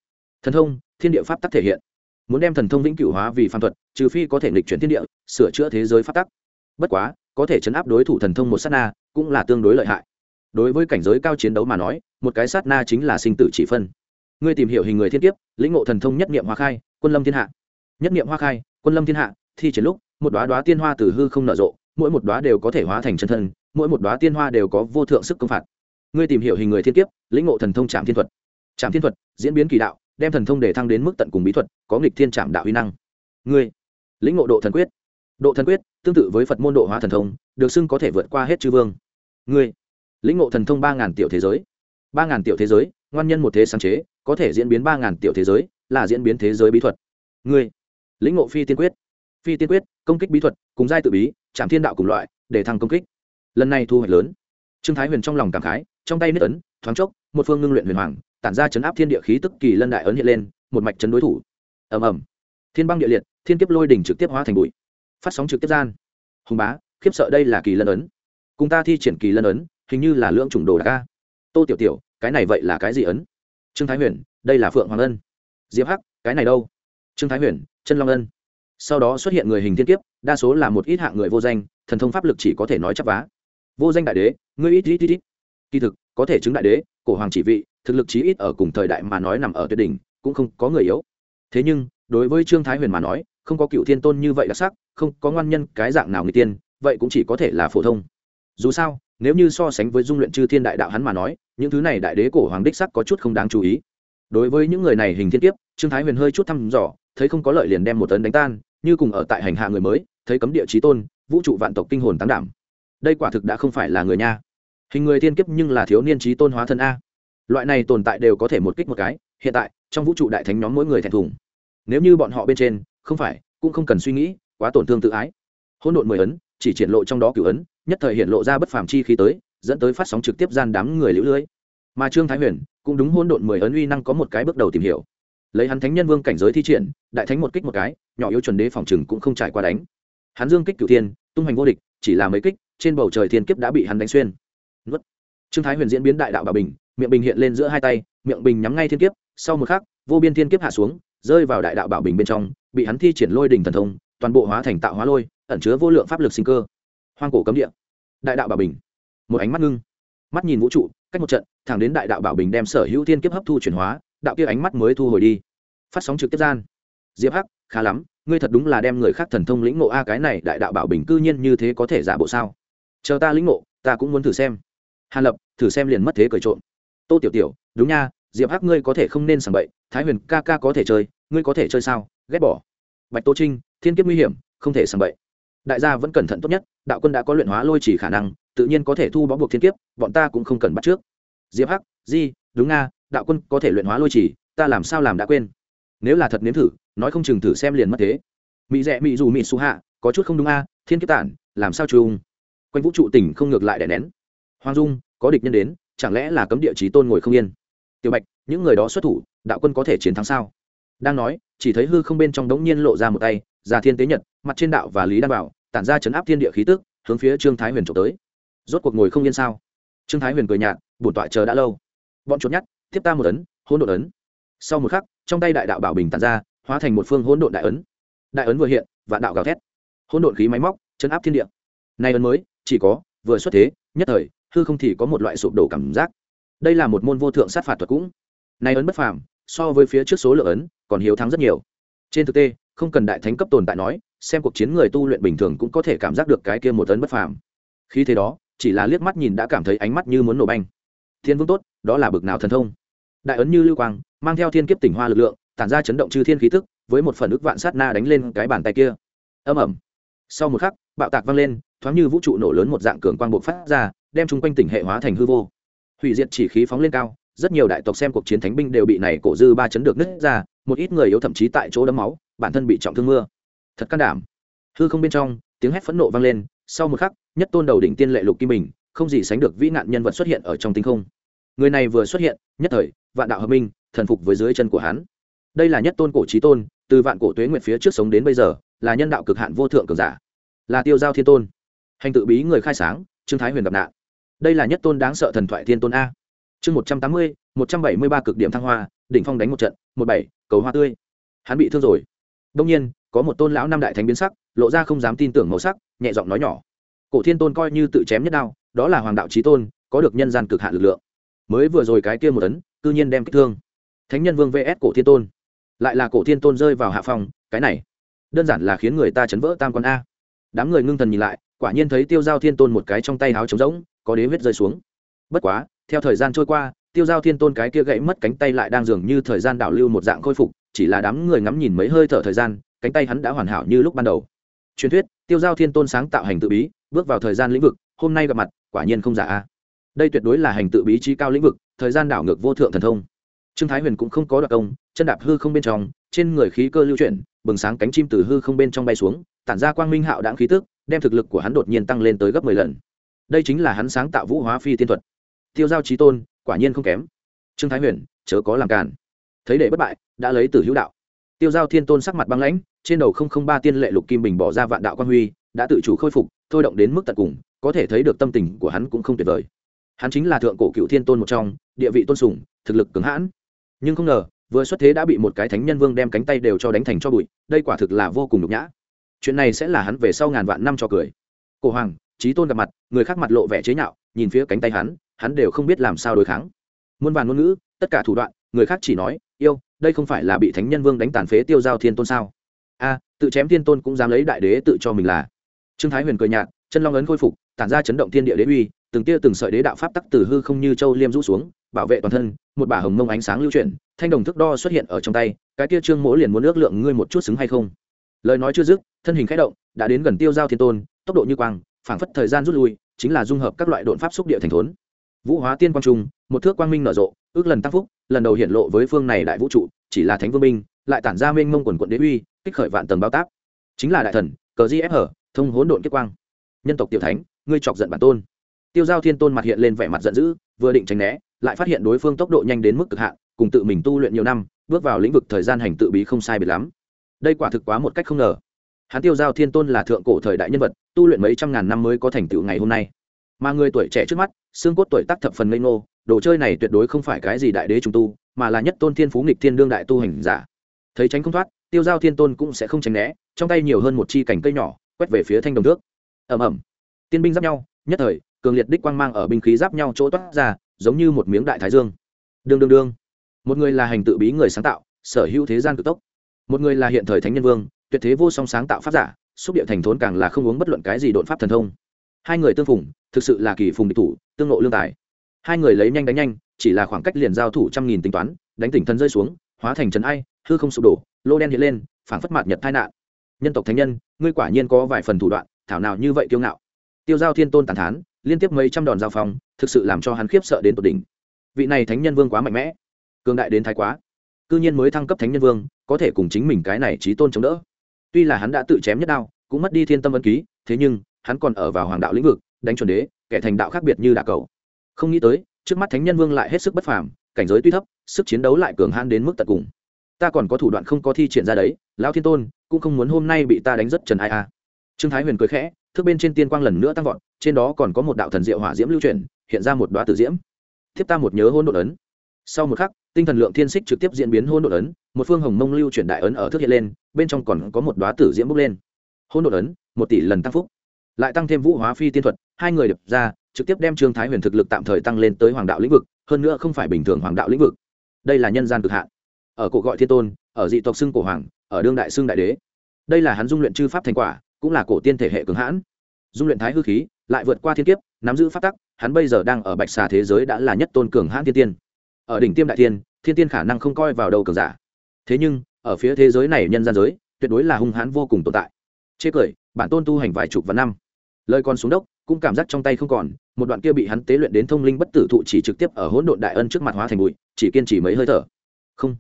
Thần thông, thiên địa pháp tắc thể hiện muốn đem thần thông vĩnh cửu hóa vì phàm thuật, trừ phi có thể nghịch chuyển thiên địa, sửa chữa thế giới pháp tắc. Bất quá, có thể chấn áp đối thủ thần thông một sát na cũng là tương đối lợi hại. Đối với cảnh giới cao chiến đấu mà nói, một cái sát na chính là sinh tử chỉ phân. Ngươi tìm hiểu hình người thiên kiếp, lĩnh ngộ thần thông nhất niệm hoa khai, quân lâm thiên hạ. Nhất niệm hoa khai, quân lâm thiên hạ, thi triển lúc, một đoá đoá tiên hoa từ hư không nở rộ, mỗi một đoá đều có thể hóa thành chân thân, mỗi một đoá tiên hoa đều có vô thượng sức công phạt. Ngươi tìm hiểu hình người thiên kiếp, lĩnh ngộ thần thông trạm thiên thuật. Trạm thiên thuật, diễn biến kỳ đạo đem thần thông để thăng đến mức tận cùng bí thuật, có nghịch thiên trạm đạo huy năng. Ngươi, lĩnh ngộ độ thần quyết. Độ thần quyết, tương tự với phật môn độ hóa thần thông, được xưng có thể vượt qua hết chư vương. Ngươi, lĩnh ngộ thần thông ba ngàn tiểu thế giới. Ba ngàn tiểu thế giới, ngoan nhân một thế sáng chế, có thể diễn biến ba ngàn tiểu thế giới, là diễn biến thế giới bí thuật. Ngươi, lĩnh ngộ phi tiên quyết. Phi tiên quyết, công kích bí thuật, cùng giai tự bí chạm thiên đạo cùng loại, để thăng công kích. Lần này thu hoạch lớn. Trương thái huyền trong lòng cảm khái trong tay nứt ấn, thoáng chốc, một phương ngưng luyện huyền hoàng, tản ra chấn áp thiên địa khí tức kỳ lân đại ấn hiện lên, một mạch chấn đối thủ. Ầm ầm. Thiên băng địa liệt, thiên kiếp lôi đỉnh trực tiếp hóa thành bụi. Phát sóng trực tiếp gian. Hùng bá, khiếp sợ đây là kỳ lân ấn. Cùng ta thi triển kỳ lân ấn, hình như là lưỡng chủng đồ đạc ca tô tiểu tiểu, cái này vậy là cái gì ấn? Trương thái huyền, đây là phượng hoàng ân. Diệp hắc, cái này đâu? Trương thái huyền, chân long ân. Sau đó xuất hiện người hình thiên kiếp, đa số là một ít hạng người vô danh, thần thông pháp lực chỉ có thể nói chấp vá. Vô danh đại đế, ngươi ít ít ít ít kỳ thực, có thể chứng đại đế, cổ hoàng chỉ vị, thực lực chí ít ở cùng thời đại mà nói nằm ở tuyệt đỉnh, cũng không có người yếu. Thế nhưng, đối với trương thái huyền mà nói, không có cựu thiên tôn như vậy đặc sắc, không có ngoan nhân cái dạng nào người tiên, vậy cũng chỉ có thể là phổ thông. Dù sao, nếu như so sánh với dung luyện chư thiên đại đạo hắn mà nói, những thứ này đại đế cổ hoàng đích sắc có chút không đáng chú ý. Đối với những người này hình thiên kiếp, trương thái huyền hơi chút thăm dò, thấy không có lợi liền đem một tấn đánh tan, như cùng ở tại hành hạ người mới, thấy cấm địa trí tôn, vũ trụ vạn tộc kinh hồn tán đảm. Đây quả thực đã không phải là người nha hình người thiên kiếp nhưng là thiếu niên trí tôn hóa thân a. Loại này tồn tại đều có thể một kích một cái, hiện tại, trong vũ trụ đại thánh nhóm mỗi người thẹn thùng. Nếu như bọn họ bên trên, không phải, cũng không cần suy nghĩ, quá tổn thương tự ái. Hỗn độn mười ấn, chỉ triển lộ trong đó cửu ấn, nhất thời hiện lộ ra bất phàm chi khí tới, dẫn tới phát sóng trực tiếp gian đám người lũ lưới. Mà trương thái huyền, cũng đúng hôn độn mười ấn uy năng có một cái bước đầu tìm hiểu. Lấy hắn thánh nhân vương cảnh giới thi triển, đại thánh một kích một cái, nhỏ yếu chuẩn đế phòng chừng cũng không trải qua đánh. Hắn dương kích cửu thiên, tung hành vô địch, chỉ là mấy kích, trên bầu trời thiên kiếp đã bị hắn đánh xuyên trương thái huyền diễn biến đại đạo bảo bình, miệng bình hiện lên giữa hai tay, miệng bình nhắm ngay thiên kiếp, sau một khắc, vô biên thiên kiếp hạ xuống, rơi vào đại đạo bảo bình bên trong, bị hắn thi triển lôi đỉnh thần thông, toàn bộ hóa thành tạo hóa lôi, ẩn chứa vô lượng pháp lực sinh cơ. Hoang cổ cấm địa. Đại đạo bảo bình. Một ánh mắt ngưng. Mắt nhìn vũ trụ, cách một trận, thẳng đến đại đạo bảo bình đem sở hữu thiên kiếp hấp thu chuyển hóa, đạo kia ánh mắt mới thu hồi đi. Phát sóng trực tiếp gian. Diệp hắc, khá lắm, ngươi thật đúng là đem người khác thần thông lĩnh ngộ a, cái này đại đạo bảo bình cư nhiên như thế có thể giả bộ sao? Chờ ta lĩnh ngộ, ta cũng muốn thử xem hàn lập, thử xem liền mất thế cởi trộm. Tô tiểu tiểu, đúng nha, diệp hắc ngươi có thể không nên sảng bậy, thái huyền ca ca có thể chơi, ngươi có thể chơi sao, ghét bỏ. Bạch tô trinh, thiên kiếp nguy hiểm, không thể sảng bậy. Đại gia vẫn cẩn thận tốt nhất, đạo quân đã có luyện hóa lôi chỉ khả năng, tự nhiên có thể thu bó buộc thiên kiếp, bọn ta cũng không cần bắt trước. Diệp hắc, di, đúng nga đạo quân có thể luyện hóa lôi chỉ, ta làm sao làm đã quên. Nếu là thật nếm thử, nói không chừng thử xem liền mất thế. Mỹ rẽ mỹ dù mỹ su hạ, có chút không đúng a, thiên kiếp tản, làm sao chung quanh vũ trụ tỉnh không ngược lại đè nén hoàng dung có địch nhân đến chẳng lẽ là cấm địa chí tôn ngồi không yên? Tiểu bạch những người đó xuất thủ đạo quân có thể chiến thắng sao? Đang nói chỉ thấy hư không bên trong đống nhiên lộ ra một tay già thiên tế nhật mặt trên đạo và lý đan bảo tản ra chấn áp thiên địa khí tức hướng phía trương thái huyền trộm tới. Rốt cuộc ngồi không yên sao? Trương thái huyền cười nhạt bổn tọa chờ đã lâu. Bọn chuột nhát, tiếp ta một ấn hỗn độn ấn. Sau một khắc trong tay đại đạo bảo bình tản ra hóa thành một phương hỗn độn đại ấn. Đại ấn vừa hiện vạn đạo gào thét. Hỗn độn khí máy móc chấn áp thiên địa. Nay ấn mới chỉ có vừa xuất thế, nhất thời, hư không thì có một loại sụp đổ cảm giác. Đây là một môn vô thượng sát phạt thuật cũng. Nay ấn bất phàm, so với phía trước số lượng ấn, còn hiếu thắng rất nhiều. Trên thực tế, không cần đại thánh cấp tồn tại nói, xem cuộc chiến người tu luyện bình thường cũng có thể cảm giác được cái kia một ấn bất phàm. Khi thế đó, chỉ là liếc mắt nhìn đã cảm thấy ánh mắt như muốn nổ banh. Thiên vương tốt, đó là bực nào thần thông. Đại ấn như lưu quang, mang theo thiên kiếp tỉnh hoa lực lượng, tản ra chấn động chư thiên khí tức, với một phần ức vạn sát na đánh lên cái bàn tay kia. Âm ẩm sau một khắc bạo tạc vang lên, thoáng như vũ trụ nổ lớn một dạng cường quang bộc phát ra, đem chung quanh tỉnh hệ hóa thành hư vô. Hủy diệt chỉ khí phóng lên cao, rất nhiều đại tộc xem cuộc chiến thánh binh đều bị này cổ dư ba chấn được nứt ra, một ít người yếu thậm chí tại chỗ đấm máu, bản thân bị trọng thương mưa. Thật can đảm. Hư không bên trong, tiếng hét phẫn nộ vang lên, sau một khắc, nhất tôn đầu đỉnh tiên lệ lục kim bình, không gì sánh được vĩ nạn nhân vật xuất hiện ở trong tinh không. Người này vừa xuất hiện, nhất thời, vạn đạo hợp minh, thần phục với dưới chân của hắn. Đây là nhất tôn cổ trí tôn, từ vạn cổ tuế nguyệt phía trước sống đến bây giờ, là nhân đạo cực hạn vô thượng cường giả là tiêu giao thiên tôn. Hành tự bí người khai sáng, trương thái huyền gặp nạn. Đây là nhất tôn đáng sợ thần thoại thiên tôn a. Chương một trăm tám mươi, một trăm bảy mươi ba cực điểm thăng hoa, đỉnh phong đánh một trận, một bảy, cầu hoa tươi. Hắn bị thương rồi. Đông nhiên, có một tôn lão năm đại thánh biến sắc, lộ ra không dám tin tưởng màu sắc, nhẹ giọng nói nhỏ. Cổ thiên tôn coi như tự chém nhất đao, đó là hoàng đạo trí tôn, có được nhân gian cực hạn lực lượng. Mới vừa rồi cái kia một tấn, cư nhiên đem kích thương. Thánh nhân vương vs cổ thiên tôn. Lại là cổ thiên tôn rơi vào hạ phòng, cái này, đơn giản là khiến người ta chấn vỡ tam quan a đám người ngưng thần nhìn lại, quả nhiên thấy tiêu giao thiên tôn một cái trong tay háo trống rỗng, có đế huyết rơi xuống. Bất quá, theo thời gian trôi qua, tiêu giao thiên tôn cái kia gãy mất cánh tay lại đang dường như thời gian đảo lưu một dạng khôi phục, chỉ là đám người ngắm nhìn mấy hơi thở thời gian, cánh tay hắn đã hoàn hảo như lúc ban đầu. Truyền thuyết, tiêu giao thiên tôn sáng tạo hành tự bí, bước vào thời gian lĩnh vực, hôm nay gặp mặt, quả nhiên không giả a. Đây tuyệt đối là hành tự bí trí cao lĩnh vực, thời gian đảo ngược vô thượng thần thông. Trương thái huyền cũng không có đặc công, chân đạp hư không bên trong, trên người khí cơ lưu chuyển, bừng sáng cánh chim từ hư không bên trong bay xuống tản ra quang minh hạo đáng khí tức, đem thực lực của hắn đột nhiên tăng lên tới gấp mười lần. Đây chính là hắn sáng tạo vũ hóa phi tiên thuật. Tiêu giao trí tôn, quả nhiên không kém. Trương thái huyền, chớ có làm càn. Thấy để bất bại, đã lấy từ hữu đạo. Tiêu giao thiên tôn sắc mặt băng lãnh, trên đầu không không ba tiên lệ lục kim bình bỏ ra vạn đạo quan huy, đã tự chủ khôi phục, thôi động đến mức tận cùng, có thể thấy được tâm tình của hắn cũng không tuyệt vời. Hắn chính là thượng cổ cựu thiên tôn một trong, địa vị tôn sùng, thực lực cứng hãn. Nhưng không ngờ, vừa xuất thế đã bị một cái thánh nhân vương đem cánh tay đều cho đánh thành cho bụi, đây quả thực là vô cùng nhục nhã chuyện này sẽ là hắn về sau ngàn vạn năm cho cười. Cổ hoàng trí tôn gặp mặt, người khác mặt lộ vẻ chế nhạo, nhìn phía cánh tay hắn hắn đều không biết làm sao đối kháng. Muôn vàn ngôn ngữ, tất cả thủ đoạn, người khác chỉ nói, yêu, đây không phải là bị thánh nhân vương đánh tàn phế tiêu giao thiên tôn sao? A, tự chém thiên tôn cũng dám lấy đại đế tự cho mình là. Trương thái huyền cười nhạt, chân long ấn khôi phục, tản ra chấn động thiên địa đế uy, từng tia từng sợi đế đạo pháp tắc từ hư không như châu liêm rũ xuống, bảo vệ toàn thân, một bả hồng mông ánh sáng lưu chuyển, thanh đồng thước đo xuất hiện ở trong tay, cái tia trương mỗ liền muốn ước lượng ngươi một chút xứng hay không? Lời nói chưa dứt, thân hình khẽ động, đã đến gần tiêu giao thiên tôn, tốc độ như quang, phảng phất thời gian rút lui, chính là dung hợp các loại đột pháp xúc địa thành thốn. Vũ hóa tiên quang trung, một thước quang minh nở rộ, ước lần tăng phúc, lần đầu hiện lộ với phương này đại vũ trụ, chỉ là thánh vương minh, lại tản ra mênh mông quần quận đế uy, kích khởi vạn tầng bao tác chính là đại thần, cờ di ép hở, thông hỗn độn kết quang. Nhân tộc tiểu thánh, ngươi chọc giận bản tôn. Tiêu giao thiên tôn mặt hiện lên vẻ mặt giận dữ, vừa định tránh né, lại phát hiện đối phương tốc độ nhanh đến mức cực hạn, cùng tự mình tu luyện nhiều năm, bước vào lĩnh vực thời gian hành tự bí không sai biệt lắm đây quả thực quá một cách không ngờ. Hắn tiêu giao thiên tôn là thượng cổ thời đại nhân vật, tu luyện mấy trăm ngàn năm mới có thành tựu ngày hôm nay. Mà người tuổi trẻ trước mắt, xương cốt tuổi tác thập phần ngây ngô, đồ chơi này tuyệt đối không phải cái gì đại đế trùng tu, mà là nhất tôn thiên phú nghịch thiên đương đại tu hành giả. Thấy tránh không thoát, tiêu giao thiên tôn cũng sẽ không tránh né, trong tay nhiều hơn một chi cành cây nhỏ, quét về phía thanh đồng thước. Ẩm ẩm tiên binh giáp nhau, nhất thời, cường liệt đích quang mang ở binh khí giáp nhau chỗ toát ra, giống như một miếng đại thái dương. Đương đương đương. Một người là hành tự bí người sáng tạo, sở hữu thế gian cực tốc một người là hiện thời thánh nhân vương, tuyệt thế vô song sáng tạo pháp giả, xúc địa thành thốn càng là không uống bất luận cái gì đột pháp thần thông. Hai người tương phùng, thực sự là kỳ phùng địch thủ, tương nộ lương tài. Hai người lấy nhanh đánh nhanh, chỉ là khoảng cách liền giao thủ trăm nghìn tính toán, đánh tỉnh thân rơi xuống, hóa thành trấn ai, hư không sụp đổ, lô đen hiện lên, phảng phất mạt nhật tai nạn. Nhân tộc thánh nhân, ngươi quả nhiên có vài phần thủ đoạn, thảo nào như vậy kiêu ngạo. Tiêu giao thiên tôn tàn thán, liên tiếp mấy trăm đòn giao phong, thực sự làm cho hắn khiếp sợ đến tột đỉnh. Vị này thánh nhân vương quá mạnh mẽ, cường đại đến thái quá cư nhiên mới thăng cấp thánh nhân vương, có thể cùng chính mình cái này trí tôn chống đỡ. Tuy là hắn đã tự chém nhất đao, cũng mất đi thiên tâm ân ký, thế nhưng, hắn còn ở vào hoàng đạo lĩnh vực, đánh chuẩn đế, kẻ thành đạo khác biệt như đạ cầu. Không nghĩ tới, trước mắt thánh nhân vương lại hết sức bất phàm, cảnh giới tuy thấp, sức chiến đấu lại cường hãn đến mức tận cùng. Ta còn có thủ đoạn không có thi triển ra đấy, lão thiên tôn, cũng không muốn hôm nay bị ta đánh rất trần ai a. Trương thái huyền cười khẽ, thước bên trên tiên quang lần nữa tăng vọt, trên đó còn có một đạo thần diệu hỏa diễm lưu truyền, hiện ra một đoá tử diễm. Thiếp ta một nhớ hôn đột ấn sau một khắc, tinh thần lượng thiên xích trực tiếp diễn biến hôn đột ấn, một phương hồng mông lưu chuyển đại ấn ở thức hiện lên, bên trong còn có một đoá tử diễm bốc lên. Hôn đột ấn, một tỷ lần tăng phúc. Lại tăng thêm vũ hóa phi tiên thuật, hai người đập ra, trực tiếp đem trương thái huyền thực lực tạm thời tăng lên tới hoàng đạo lĩnh vực, hơn nữa không phải bình thường hoàng đạo lĩnh vực. Đây là nhân gian cực hạn. Ở cổ gọi thiên tôn, ở dị tộc xưng cổ hoàng, ở đương đại xưng đại đế. Đây là hắn dung luyện chư pháp thành quả, cũng là cổ tiên thể hệ cường hãn. Dung luyện thái hư khí, lại vượt qua thiên kiếp, nắm giữ pháp tắc, hắn bây giờ đang ở bạch xà thế giới đã là nhất tôn cường hãn thiên tiên ở đỉnh tiêm đại thiên thiên tiên khả năng không coi vào đầu cường giả. Thế nhưng, ở phía thế giới này nhân gian giới, tuyệt đối là hung hãn vô cùng tồn tại. Chê cười, bản tôn tu hành vài chục và năm. Lời còn xuống đốc, cũng cảm giác trong tay không còn, một đoạn kia bị hắn tế luyện đến thông linh bất tử thụ chỉ trực tiếp ở hỗn độn đại ân trước mặt hóa thành bụi, chỉ kiên trì mấy hơi thở. Không.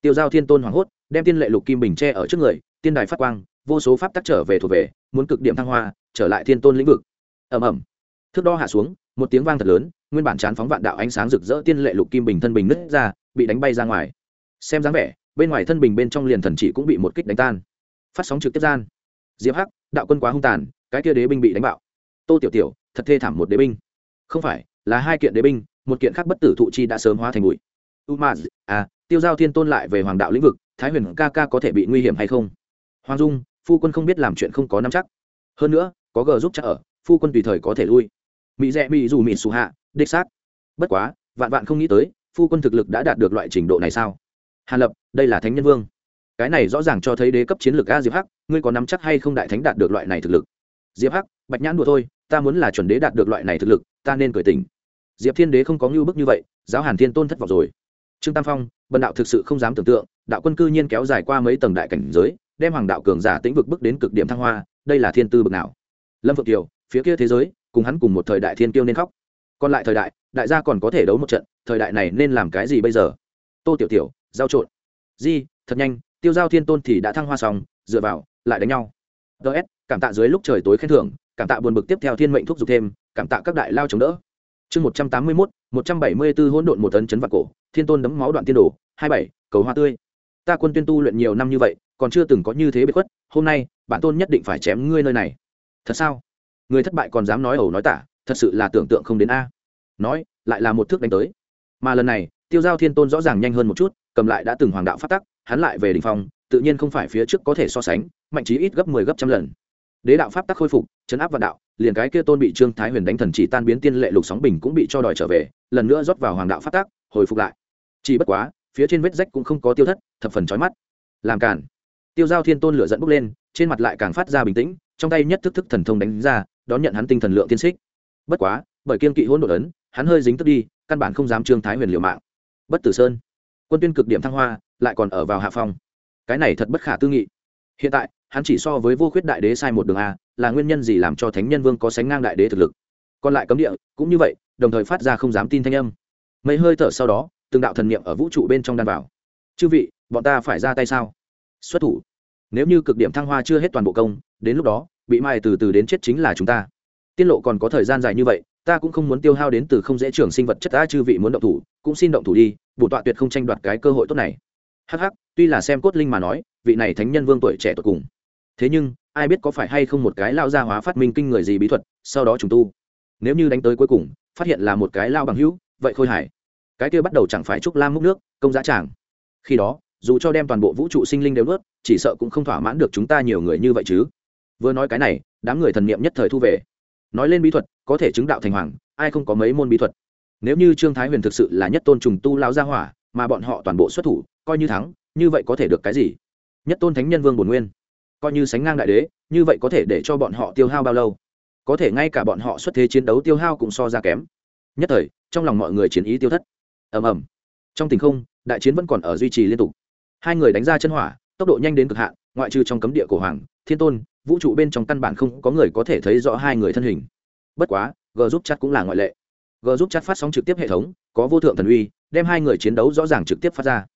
Tiêu giao thiên tôn hoảng hốt, đem tiên lệ lục kim bình tre ở trước người, tiên đài phát quang, vô số pháp tắc trở về thuộc về, muốn cực điểm thăng hoa, trở lại thiên tôn lĩnh vực. Ầm ầm. Thước đo hạ xuống một tiếng vang thật lớn, nguyên bản chán phóng vạn đạo ánh sáng rực rỡ tiên lệ lục kim bình thân bình nứt ra, bị đánh bay ra ngoài. Xem dáng vẻ, bên ngoài thân bình bên trong liền thần chỉ cũng bị một kích đánh tan. Phát sóng trực tiếp gian. Diệp hắc, đạo quân quá hung tàn, cái kia đế binh bị đánh bạo. Tô tiểu tiểu, thật thê thảm một đế binh. Không phải, là hai kiện đế binh, một kiện khác bất tử thụ chi đã sớm hóa thành bụi. U ma à tiêu giao thiên tôn lại về hoàng đạo lĩnh vực, thái huyền ca ca có thể bị nguy hiểm hay không? Hoàng dung, phu quân không biết làm chuyện không có nắm chắc. Hơn nữa, có gờ giúp chắc ở, phu quân tùy thời có thể lui mỹ rẽ mỹ dù mỹ xù hạ, đích xác. Bất quá, vạn vạn không nghĩ tới, phu quân thực lực đã đạt được loại trình độ này sao? Hàn lập, đây là thánh nhân vương. Cái này rõ ràng cho thấy đế cấp chiến lược a diệp hắc, ngươi có nắm chắc hay không đại thánh đạt được loại này thực lực? Diệp hắc, bạch nhãn đùa thôi, ta muốn là chuẩn đế đạt được loại này thực lực, ta nên cởi tình diệp thiên đế không có ngưu bức như vậy, giáo hàn thiên tôn thất vọng rồi. Trương tam phong, bần đạo thực sự không dám tưởng tượng, đạo quân cư nhiên kéo dài qua mấy tầng đại cảnh giới, đem hoàng đạo cường giả tĩnh vực bước đến cực điểm thăng hoa, đây là thiên tư bực nào. Lâm phượng kiều, phía kia thế giới cùng hắn cùng một thời đại thiên tiêu nên khóc. Còn lại thời đại đại gia còn có thể đấu một trận, thời đại này nên làm cái gì bây giờ? Tô tiểu tiểu, giao trộn. Di, thật nhanh, tiêu giao thiên tôn thì đã thăng hoa xong, dựa vào, lại đánh nhau. Ts cảm tạ dưới lúc trời tối khen thưởng, cảm tạ buồn bực tiếp theo thiên mệnh thúc giục thêm, cảm tạ các đại lao chống đỡ. Chương một trăm tám mươi mốt, một trăm bảy mươi b ố hỗn độn một tấn chấn vạc cổ, thiên tôn đấm máu đoạn tiên đồ, hai bảy, cầu hoa tươi. Ta quân tuyên tu luyện nhiều năm như vậy, còn chưa từng có như thế bị khuất, hôm nay, bản tôn nhất định phải chém ngươi nơi này. Thật sao? Người thất bại còn dám nói ẩu nói tả, thật sự là tưởng tượng không đến a. Nói, lại là một thước đánh tới. Mà lần này, tiêu giao thiên tôn rõ ràng nhanh hơn một chút, cầm lại đã từng hoàng đạo phát tắc, hắn lại về đ ỉ n h tự nhiên không phải phía trước có thể so sánh, mạnh trí ít gấp mười 10 gấp trăm lần. Đế đạo pháp tắc khôi phục, chấn áp vạn đạo, liền cái kia tôn bị trương thái huyền đánh thần chỉ tan biến tiên lệ lục sóng bình cũng bị cho đòi trở về, lần nữa rót vào hoàng đạo pháp tắc, hồi phục lại. Chỉ bất quá, phía trên vết rách cũng không có tiêu thất, thập phần trói mắt. Làm cản tiêu giao thiên tôn lửa dẫn bốc lên, trên mặt lại càng phát ra bình tĩnh, trong tay nhất thức thức thần thông đánh ra đón nhận hắn tinh thần lượng tiên xích. Bất quá, bởi kiên kỵ hỗn độ ấn, hắn hơi dính tức đi, căn bản không dám trương thái huyền liều mạng. Bất tử sơn, quân tuyên cực điểm thăng hoa, lại còn ở vào hạ phong. Cái này thật bất khả tư nghị. Hiện tại, hắn chỉ so với vô khuyết đại đế sai một đường a, là nguyên nhân gì làm cho thánh nhân vương có sánh ngang đại đế thực lực? Còn lại cấm địa, cũng như vậy, đồng thời phát ra không dám tin thanh âm. Mấy hơi thở sau đó, từng đạo thần niệm ở vũ trụ bên trong đan vào. Chư vị, bọn ta phải ra tay sao? Xuất thủ nếu như cực điểm thăng hoa chưa hết toàn bộ công, đến lúc đó, bị mai từ từ đến chết chính là chúng ta. Tiết lộ còn có thời gian dài như vậy, ta cũng không muốn tiêu hao đến từ không dễ trường sinh vật chất ta chư vị muốn động thủ, cũng xin động thủ đi, bổ tọa tuyệt không tranh đoạt cái cơ hội tốt này. Hắc hắc, tuy là xem cốt linh mà nói, vị này thánh nhân vương tuổi trẻ tuổi cùng. Thế nhưng, ai biết có phải hay không một cái lao gia hóa phát minh kinh người gì bí thuật, sau đó trùng tu. Nếu như đánh tới cuối cùng, phát hiện là một cái lao bằng hữu, vậy khôi hải cái kia bắt đầu chẳng phải trúc lam múc nước, công giá tràng. Khi đó, dù cho đem toàn bộ vũ trụ sinh linh đều nuốt chỉ sợ cũng không thỏa mãn được chúng ta nhiều người như vậy chứ. Vừa nói cái này, đám người thần niệm nhất thời thu về. Nói lên bí thuật, có thể chứng đạo thành hoàng, ai không có mấy môn bí thuật? Nếu như trương thái huyền thực sự là nhất tôn trùng tu lao gia hỏa, mà bọn họ toàn bộ xuất thủ, coi như thắng, như vậy có thể được cái gì? Nhất tôn thánh nhân vương bồn nguyên, coi như sánh ngang đại đế, như vậy có thể để cho bọn họ tiêu hao bao lâu? Có thể ngay cả bọn họ xuất thế chiến đấu tiêu hao cũng so ra kém. Nhất thời, trong lòng mọi người chiến ý tiêu thất. Ầm ầm. Trong tình không, đại chiến vẫn còn ở duy trì liên tục. Hai người đánh ra chân hỏa tốc độ nhanh đến cực hạn, ngoại trừ trong cấm địa cổ hoàng, thiên tôn, vũ trụ bên trong căn bản không có người có thể thấy rõ hai người thân hình. Bất quá, g giúp chat cũng là ngoại lệ. G giúp chat phát sóng trực tiếp hệ thống, có vô thượng thần uy, đem hai người chiến đấu rõ ràng trực tiếp phát ra.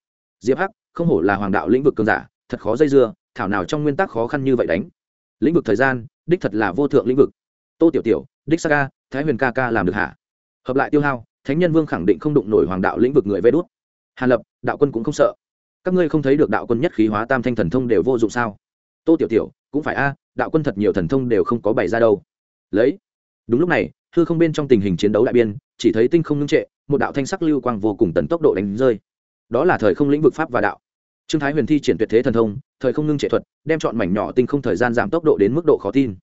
Diệp hắc, không hổ là hoàng đạo lĩnh vực cường giả, thật khó dây dưa, thảo nào trong nguyên tắc khó khăn như vậy đánh. Lĩnh vực thời gian, đích thật là vô thượng lĩnh vực. Tô tiểu tiểu, đích saka thái huyền ca ca làm được hả? Hợp lại tiêu hao, thánh nhân vương khẳng định không đụng nổi hoàng đạo lĩnh vực người vê đốt hàn lập, đạo quân cũng không sợ các ngươi không thấy được đạo quân nhất khí hóa tam thanh thần thông đều vô dụng sao? Tô tiểu tiểu, cũng phải a, đạo quân thật nhiều thần thông đều không có bày ra đâu. Lấy. Đúng lúc này, hư không bên trong tình hình chiến đấu đại biên, chỉ thấy tinh không ngưng trệ, một đạo thanh sắc lưu quang vô cùng tần tốc độ đánh rơi. Đó là thời không lĩnh vực pháp và đạo. Trương thái huyền thi triển tuyệt thế thần thông, thời không ngưng trệ thuật, đem chọn mảnh nhỏ tinh không thời gian giảm tốc độ đến mức độ khó tin.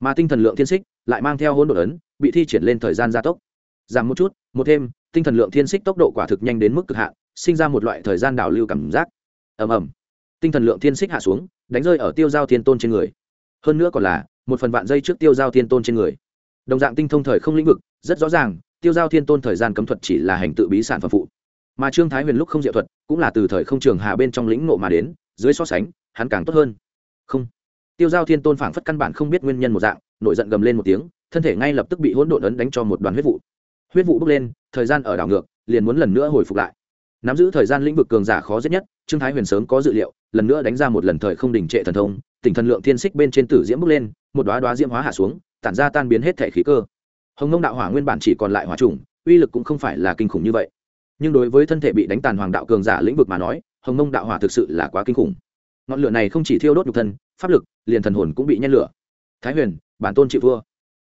Mà tinh thần lượng thiên xích lại mang theo hỗn độ ấn, bị thi triển lên thời gian gia tốc. Giảm một chút, một thêm, tinh thần lượng thiên xích tốc độ quả thực nhanh đến mức cực hạn sinh ra một loại thời gian đảo lưu cảm giác. Ầm ầm. Tinh thần lượng thiên xích hạ xuống, đánh rơi ở tiêu giao thiên tôn trên người. Hơn nữa còn là một phần vạn dây trước tiêu giao thiên tôn trên người. Đồng dạng tinh thông thời không lĩnh vực, rất rõ ràng, tiêu giao thiên tôn thời gian cấm thuật chỉ là hành tự bí sản phẩm phụ. Mà trương thái huyền lúc không diệu thuật, cũng là từ thời không trường hà bên trong lĩnh nộ mà đến, dưới so sánh, hắn càng tốt hơn. Không. Tiêu giao thiên tôn phảng phất căn bản không biết nguyên nhân một dạng, nổi giận gầm lên một tiếng, thân thể ngay lập tức bị hỗn độn ấn đánh cho một đoàn huyết vụ. Huyết vụ bốc lên, thời gian ở đảo ngược, liền muốn lần nữa hồi phục lại nắm giữ thời gian lĩnh vực cường giả khó giết nhất, trương thái huyền sớm có dự liệu, lần nữa đánh ra một lần thời không đình trệ thần thông, tỉnh thần lượng thiên xích bên trên tử diễm bốc lên, một đoá đoá diễm hóa hạ xuống, tản ra tan biến hết thể khí cơ. Hồng nông đạo hỏa nguyên bản chỉ còn lại hỏa trùng uy lực cũng không phải là kinh khủng như vậy. Nhưng đối với thân thể bị đánh tàn hoàng đạo cường giả lĩnh vực mà nói, hồng nông đạo hỏa thực sự là quá kinh khủng. Ngọn lửa này không chỉ thiêu đốt nhục thân, pháp lực, liền thần hồn cũng bị nhen lửa. Thái huyền, bản tôn chịu vua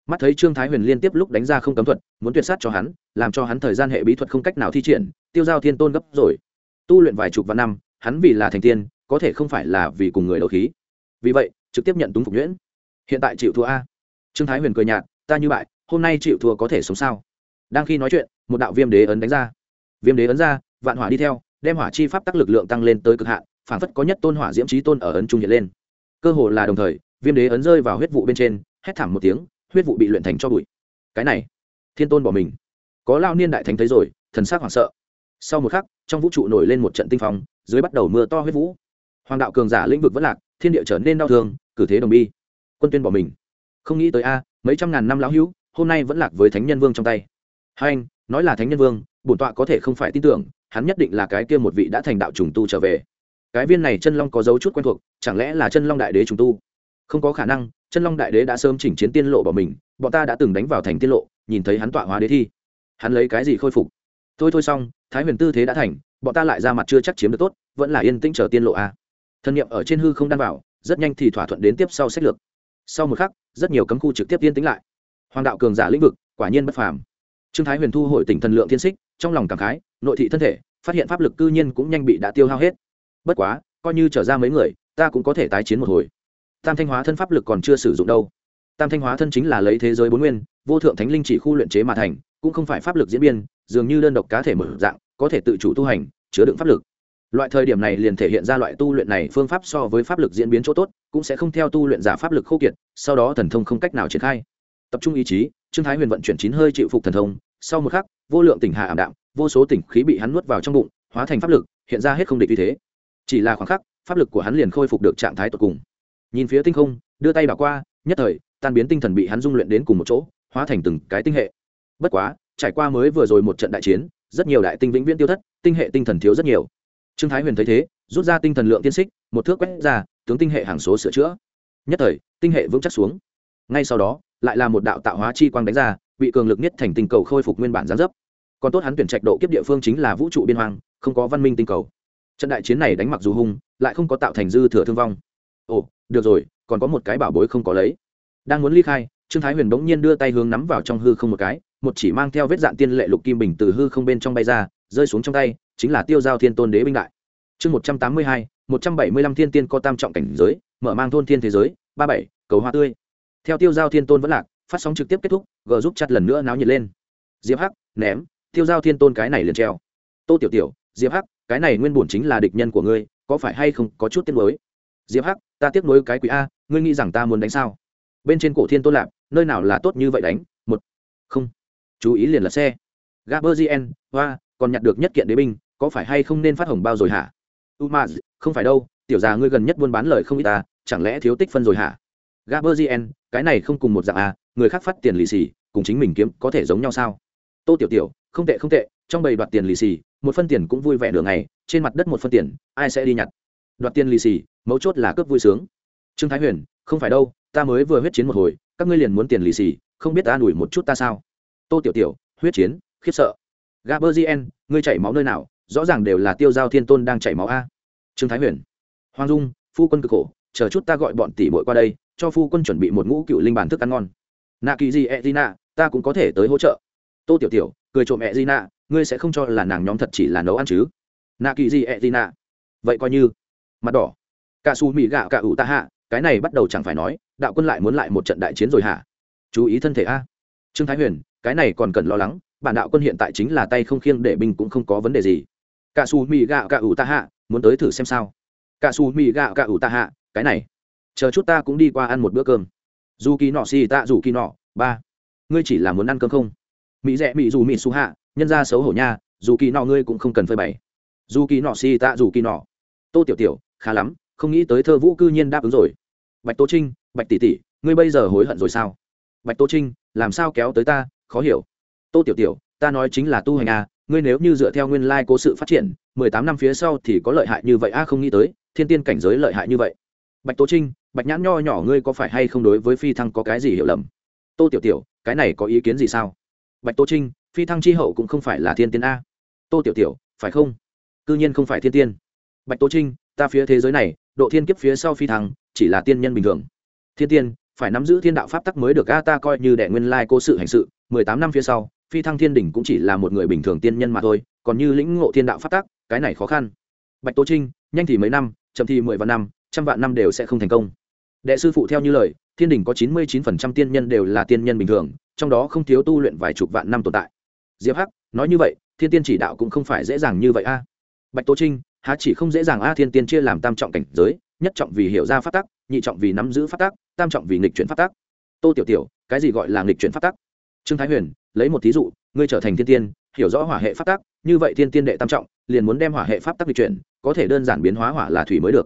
mắt thấy trương thái huyền liên tiếp lúc đánh ra không cấm thuật, muốn tuyệt sát cho hắn, làm cho hắn thời gian hệ bí thuật không cách nào thi triển, tiêu giao thiên tôn gấp rồi. Tu luyện vài chục vạn năm, hắn vì là thành tiên, có thể không phải là vì cùng người đấu khí. Vì vậy, trực tiếp nhận túng phục nhuyễn. Hiện tại chịu thua a. Trương thái huyền cười nhạt, ta như bại, hôm nay chịu thua có thể sống sao? Đang khi nói chuyện, một đạo viêm đế ấn đánh ra. Viêm đế ấn ra, vạn hỏa đi theo, đem hỏa chi pháp tắc lực lượng tăng lên tới cực hạn, phản phất có nhất tôn hỏa diễm trí tôn ở ấn trung hiện lên. Cơ hồ là đồng thời, viêm đế ấn rơi vào huyết vụ bên trên, hét thảm một tiếng huyết vụ bị luyện thành cho bụi. Cái này, thiên tôn bỏ mình. Có lao niên đại thánh thấy rồi, thần sắc hoảng sợ. Sau một khắc, trong vũ trụ nổi lên một trận tinh phong, dưới bắt đầu mưa to huyết vũ. Hoàng đạo cường giả lĩnh vực vất lạc, thiên địa trở nên đau thương, cử thế đồng bi. Quân tuyên bỏ mình. Không nghĩ tới a, mấy trăm ngàn năm lão hữu, hôm nay vẫn lạc với thánh nhân vương trong tay. Hai anh, nói là thánh nhân vương, bổn tọa có thể không phải tin tưởng, hắn nhất định là cái kia một vị đã thành đạo trùng tu trở về. Cái viên này chân long có dấu chút quen thuộc, chẳng lẽ là chân long đại đế trùng tu? Không có khả năng chân long đại đế đã sớm chỉnh chiến tiên lộ bỏ mình, bọn ta đã từng đánh vào thành tiên lộ, nhìn thấy hắn tọa hóa đế thi. Hắn lấy cái gì khôi phục? Thôi thôi xong, thái huyền tư thế đã thành, bọn ta lại ra mặt chưa chắc chiếm được tốt, vẫn là yên tĩnh chờ tiên lộ à. a thân nhiệm ở trên hư không đan vào, rất nhanh thì thỏa thuận đến tiếp sau sách lược. Sau một khắc, rất nhiều cấm khu trực tiếp tiên tĩnh lại. Hoàng đạo cường giả lĩnh vực, quả nhiên bất phàm. Trương thái huyền thu hội tỉnh thần lượng thiên xích, trong lòng cảm khái, nội thị thân thể, phát hiện pháp lực cư nhiên cũng nhanh bị đã tiêu hao hết. Bất quá, coi như trở ra mấy người, ta cũng có thể tái chiến một hồi tam thanh hóa thân pháp lực còn chưa sử dụng đâu. Tam thanh hóa thân chính là lấy thế giới bốn nguyên, vô thượng thánh linh chỉ khu luyện chế mà thành, cũng không phải pháp lực diễn biên dường như đơn độc cá thể mở dạng, có thể tự chủ tu hành, chứa đựng pháp lực. Loại thời điểm này liền thể hiện ra loại tu luyện này phương pháp so với pháp lực diễn biến chỗ tốt, cũng sẽ không theo tu luyện giả pháp lực khô kiệt, sau đó thần thông không cách nào triển khai. Tập trung ý chí, trương thái huyền vận chuyển chín hơi chịu phục thần thông, sau một khắc, vô lượng tỉnh hạ ảm đạm, vô số tỉnh khí bị hắn nuốt vào trong bụng, hóa thành pháp lực, hiện ra hết không địch như thế. Chỉ là khoảng khắc, pháp lực của hắn liền khôi phục được trạng thái tột cùng nhìn phía tinh không, đưa tay bảo qua, nhất thời, tan biến tinh thần bị hắn dung luyện đến cùng một chỗ, hóa thành từng cái tinh hệ. Bất quá, trải qua mới vừa rồi một trận đại chiến, rất nhiều đại tinh vĩnh viễn tiêu thất, tinh hệ tinh thần thiếu rất nhiều. Trương thái huyền thấy thế, rút ra tinh thần lượng tiên xích, một thước quét ra, tướng tinh hệ hàng số sửa chữa. Nhất thời, tinh hệ vững chắc xuống. Ngay sau đó, lại là một đạo tạo hóa chi quang đánh ra, bị cường lực nhất thành tinh cầu khôi phục nguyên bản gián dấp. Còn tốt hắn tuyển trạch độ kiếp địa phương chính là vũ trụ biên hoàng không có văn minh tinh cầu. Trận đại chiến này đánh mặc dù hung, lại không có tạo thành dư thừa thương vong ồ, được rồi, còn có một cái bảo bối không có lấy. Đang muốn ly khai, trương thái huyền bỗng nhiên đưa tay hướng nắm vào trong hư không một cái, một chỉ mang theo vết dạn tiên lệ lục kim bình từ hư không bên trong bay ra, rơi xuống trong tay, chính là tiêu giao thiên tôn đế binh đại. Chương một trăm tám mươi hai, một trăm bảy mươi lăm thiên tiên có tam trọng cảnh giới, mở mang thôn thiên thế giới, ba bảy, cầu hoa tươi. Theo tiêu giao thiên tôn vẫn lạc, phát sóng trực tiếp kết thúc, g giúp chặt lần nữa náo nhiệt lên. Diệp hắc, ném, tiêu giao thiên tôn cái này liền treo. Tô tiểu tiểu, diệp hắc, cái này nguyên bổn chính là địch nhân của ngươi, có phải hay không có chút tiên mới diệp hắc ta tiếc nối cái quý a, ngươi nghĩ rằng ta muốn đánh sao? Bên trên cổ thiên tôn lạp, nơi nào là tốt như vậy đánh? Một. Không. Chú ý liền là xe. Gaberzien hoa, còn nhặt được nhất kiện đế binh, có phải hay không nên phát hồng bao rồi hả? Umaz, không phải đâu, tiểu già ngươi gần nhất buôn bán lời không ít ta chẳng lẽ thiếu tích phân rồi hả? Gaberzien cái này không cùng một dạng à người khác phát tiền lì xì, cùng chính mình kiếm có thể giống nhau sao? Tô tiểu tiểu, không tệ không tệ, trong bầy đoạt tiền lì xì, một phân tiền cũng vui vẻ đường ngày, trên mặt đất một phân tiền, ai sẽ đi nhặt? Đoạt tiền lì xì, mấu chốt là cướp vui sướng. Trương thái huyền, không phải đâu, ta mới vừa huyết chiến một hồi, các ngươi liền muốn tiền lì xì, không biết ta đuổi một chút ta sao? Tô tiểu tiểu, huyết chiến, khiếp sợ. Gaberzien ngươi chảy máu nơi nào? Rõ ràng đều là tiêu giao thiên tôn đang chảy máu a. Trương thái huyền, hoàng dung, phu quân cực khổ, chờ chút ta gọi bọn tỷ bội qua đây, cho phu quân chuẩn bị một ngũ cựu linh bản thức ăn ngon. Nạ kỳ gì e dina ta cũng có thể tới hỗ trợ. Tô tiểu tiểu, cười trộm e dina ngươi sẽ không cho là nàng nhóm thật chỉ là nấu ăn chứ? Nạ kỳ gì e dina vậy coi như mặt đỏ. Cả su mỹ gạo cả ủ ta hạ, cái này bắt đầu chẳng phải nói, đạo quân lại muốn lại một trận đại chiến rồi hả? Chú ý thân thể a. Trương thái huyền, cái này còn cần lo lắng, bản đạo quân hiện tại chính là tay không khiêng để binh cũng không có vấn đề gì. Cả su mỹ gạo cả ủ ta hạ, muốn tới thử xem sao. Cả su mỹ gạo cả ủ ta hạ, cái này. Chờ chút ta cũng đi qua ăn một bữa cơm. Dù kỳ nọ xì tạ dù kỳ nọ, ba. Ngươi chỉ là muốn ăn cơm không? Mỹ rẽ mỹ dù mỹ su hạ, nhân ra xấu hổ nha, dù kỳ nọ ngươi cũng không cần phơi bày. Dù kỳ nọ xì tạ dù kỳ nọ. Tô tiểu tiểu khá lắm, không nghĩ tới thơ vũ cư nhiên đáp ứng rồi. Bạch Tô trinh, bạch tỷ tỷ, ngươi bây giờ hối hận rồi sao? Bạch Tô trinh, làm sao kéo tới ta? Khó hiểu. Tô tiểu tiểu, ta nói chính là tu hành à ngươi nếu như dựa theo nguyên lai cố sự phát triển, mười tám năm phía sau thì có lợi hại như vậy a không nghĩ tới, thiên tiên cảnh giới lợi hại như vậy. Bạch Tô trinh, bạch nhãn nho nhỏ ngươi có phải hay không đối với phi thăng có cái gì hiểu lầm? Tô tiểu tiểu, cái này có ý kiến gì sao? Bạch Tô trinh, phi thăng tri hậu cũng không phải là thiên tiên a. Tô tiểu tiểu, phải không? C ư nhiên không phải thiên tiên. Bạch Tô trinh ta phía thế giới này, độ thiên kiếp phía sau phi thăng, chỉ là tiên nhân bình thường. Thiên tiên, phải nắm giữ thiên đạo pháp tắc mới được, a ta coi như đệ nguyên lai cố sự hành sự, mười tám năm phía sau, phi thăng thiên đỉnh cũng chỉ là một người bình thường tiên nhân mà thôi, còn như lĩnh ngộ thiên đạo pháp tắc, cái này khó khăn. Bạch tố trinh, nhanh thì mấy năm, chậm thì mười vạn năm, trăm vạn năm đều sẽ không thành công. Đệ sư phụ theo như lời, thiên đình có chín mươi chín phần trăm tiên nhân đều là tiên nhân bình thường, trong đó không thiếu tu luyện vài chục vạn năm tồn tại. Diệp hắc, nói như vậy, thiên tiên chỉ đạo cũng không phải dễ dàng như vậy a. Bạch tố trinh há chỉ không dễ dàng a thiên tiên chia làm tam trọng cảnh giới, nhất trọng vì hiểu ra phát tắc, nhị trọng vì nắm giữ phát tắc, tam trọng vì nghịch chuyển phát tắc. Tô tiểu tiểu, cái gì gọi là nghịch chuyển phát tắc? Trương thái huyền, lấy một thí dụ, ngươi trở thành thiên tiên, hiểu rõ hỏa hệ phát tắc, như vậy thiên tiên đệ tam trọng, liền muốn đem hỏa hệ pháp tắc nghịch chuyển, có thể đơn giản biến hóa hỏa là thủy mới được.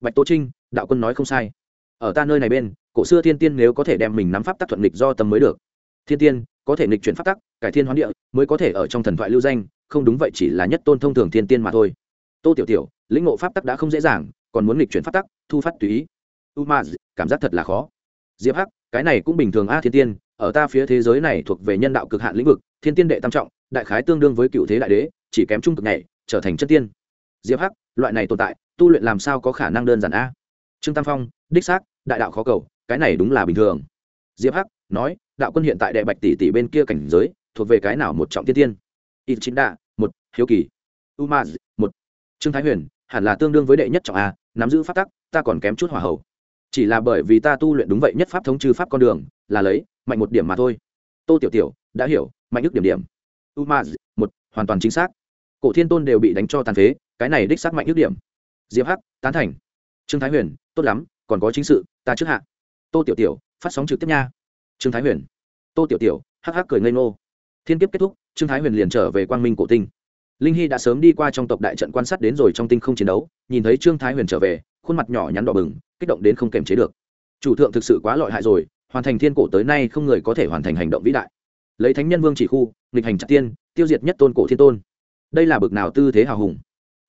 Bạch tô trinh, đạo quân nói không sai. Ở ta nơi này bên, cổ xưa thiên tiên nếu có thể đem mình nắm pháp tắc thuận nghịch do tâm mới được. Thiên tiên, có thể nghịch chuyển pháp tắc, cải thiên hoán địa, mới có thể ở trong thần thoại lưu danh, không đúng vậy chỉ là nhất tôn thông thường thiên tiên mà thôi tô tiểu tiểu, lĩnh ngộ pháp tắc đã không dễ dàng, còn muốn nghịch chuyển pháp tắc, thu phát tùy ý. U ma cảm giác thật là khó. Diệp hắc, cái này cũng bình thường a thiên tiên, ở ta phía thế giới này thuộc về nhân đạo cực hạn lĩnh vực, thiên tiên đệ tam trọng, đại khái tương đương với cựu thế đại đế, chỉ kém trung cực này trở thành chất tiên. Diệp hắc, loại này tồn tại, tu luyện làm sao có khả năng đơn giản a? Trương tam phong, đích xác, đại đạo khó cầu, cái này đúng là bình thường. Diệp hắc, nói, đạo quân hiện tại đệ bạch tỷ tỷ bên kia cảnh giới, thuộc về cái nào một trọng tiên tiên? Ít chính đạ một, hiếu kỳ. Umaz, một trương thái huyền, hẳn là tương đương với đệ nhất trọng a, nắm giữ pháp tắc, ta còn kém chút hỏa hầu. chỉ là bởi vì ta tu luyện đúng vậy nhất pháp thống trừ pháp con đường, là lấy, mạnh một điểm mà thôi. Tô tiểu tiểu, đã hiểu, mạnh ức điểm điểm. Umaz, một, hoàn toàn chính xác. Cổ thiên tôn đều bị đánh cho tàn phế, cái này đích xác mạnh ức điểm. Diệp hắc, tán thành. Trương thái huyền, tốt lắm, còn có chính sự, ta trước hạ. Tô tiểu tiểu, phát sóng trực tiếp nha. Trương thái huyền. Tô tiểu tiểu, hắc hắc cười ngây ngô. Thiên kiếp kết thúc, trương thái huyền liền trở về quang minh cổ tinh linh hy đã sớm đi qua trong tộc đại trận quan sát đến rồi trong tinh không chiến đấu, nhìn thấy trương thái huyền trở về, khuôn mặt nhỏ nhắn đỏ bừng, kích động đến không kềm chế được. Chủ thượng thực sự quá lợi hại rồi, hoàn thành thiên cổ tới nay không người có thể hoàn thành hành động vĩ đại. Lấy thánh nhân vương chỉ khu, nghịch hành trạc tiên, tiêu diệt nhất tôn cổ thiên tôn. Đây là bực nào tư thế hào hùng.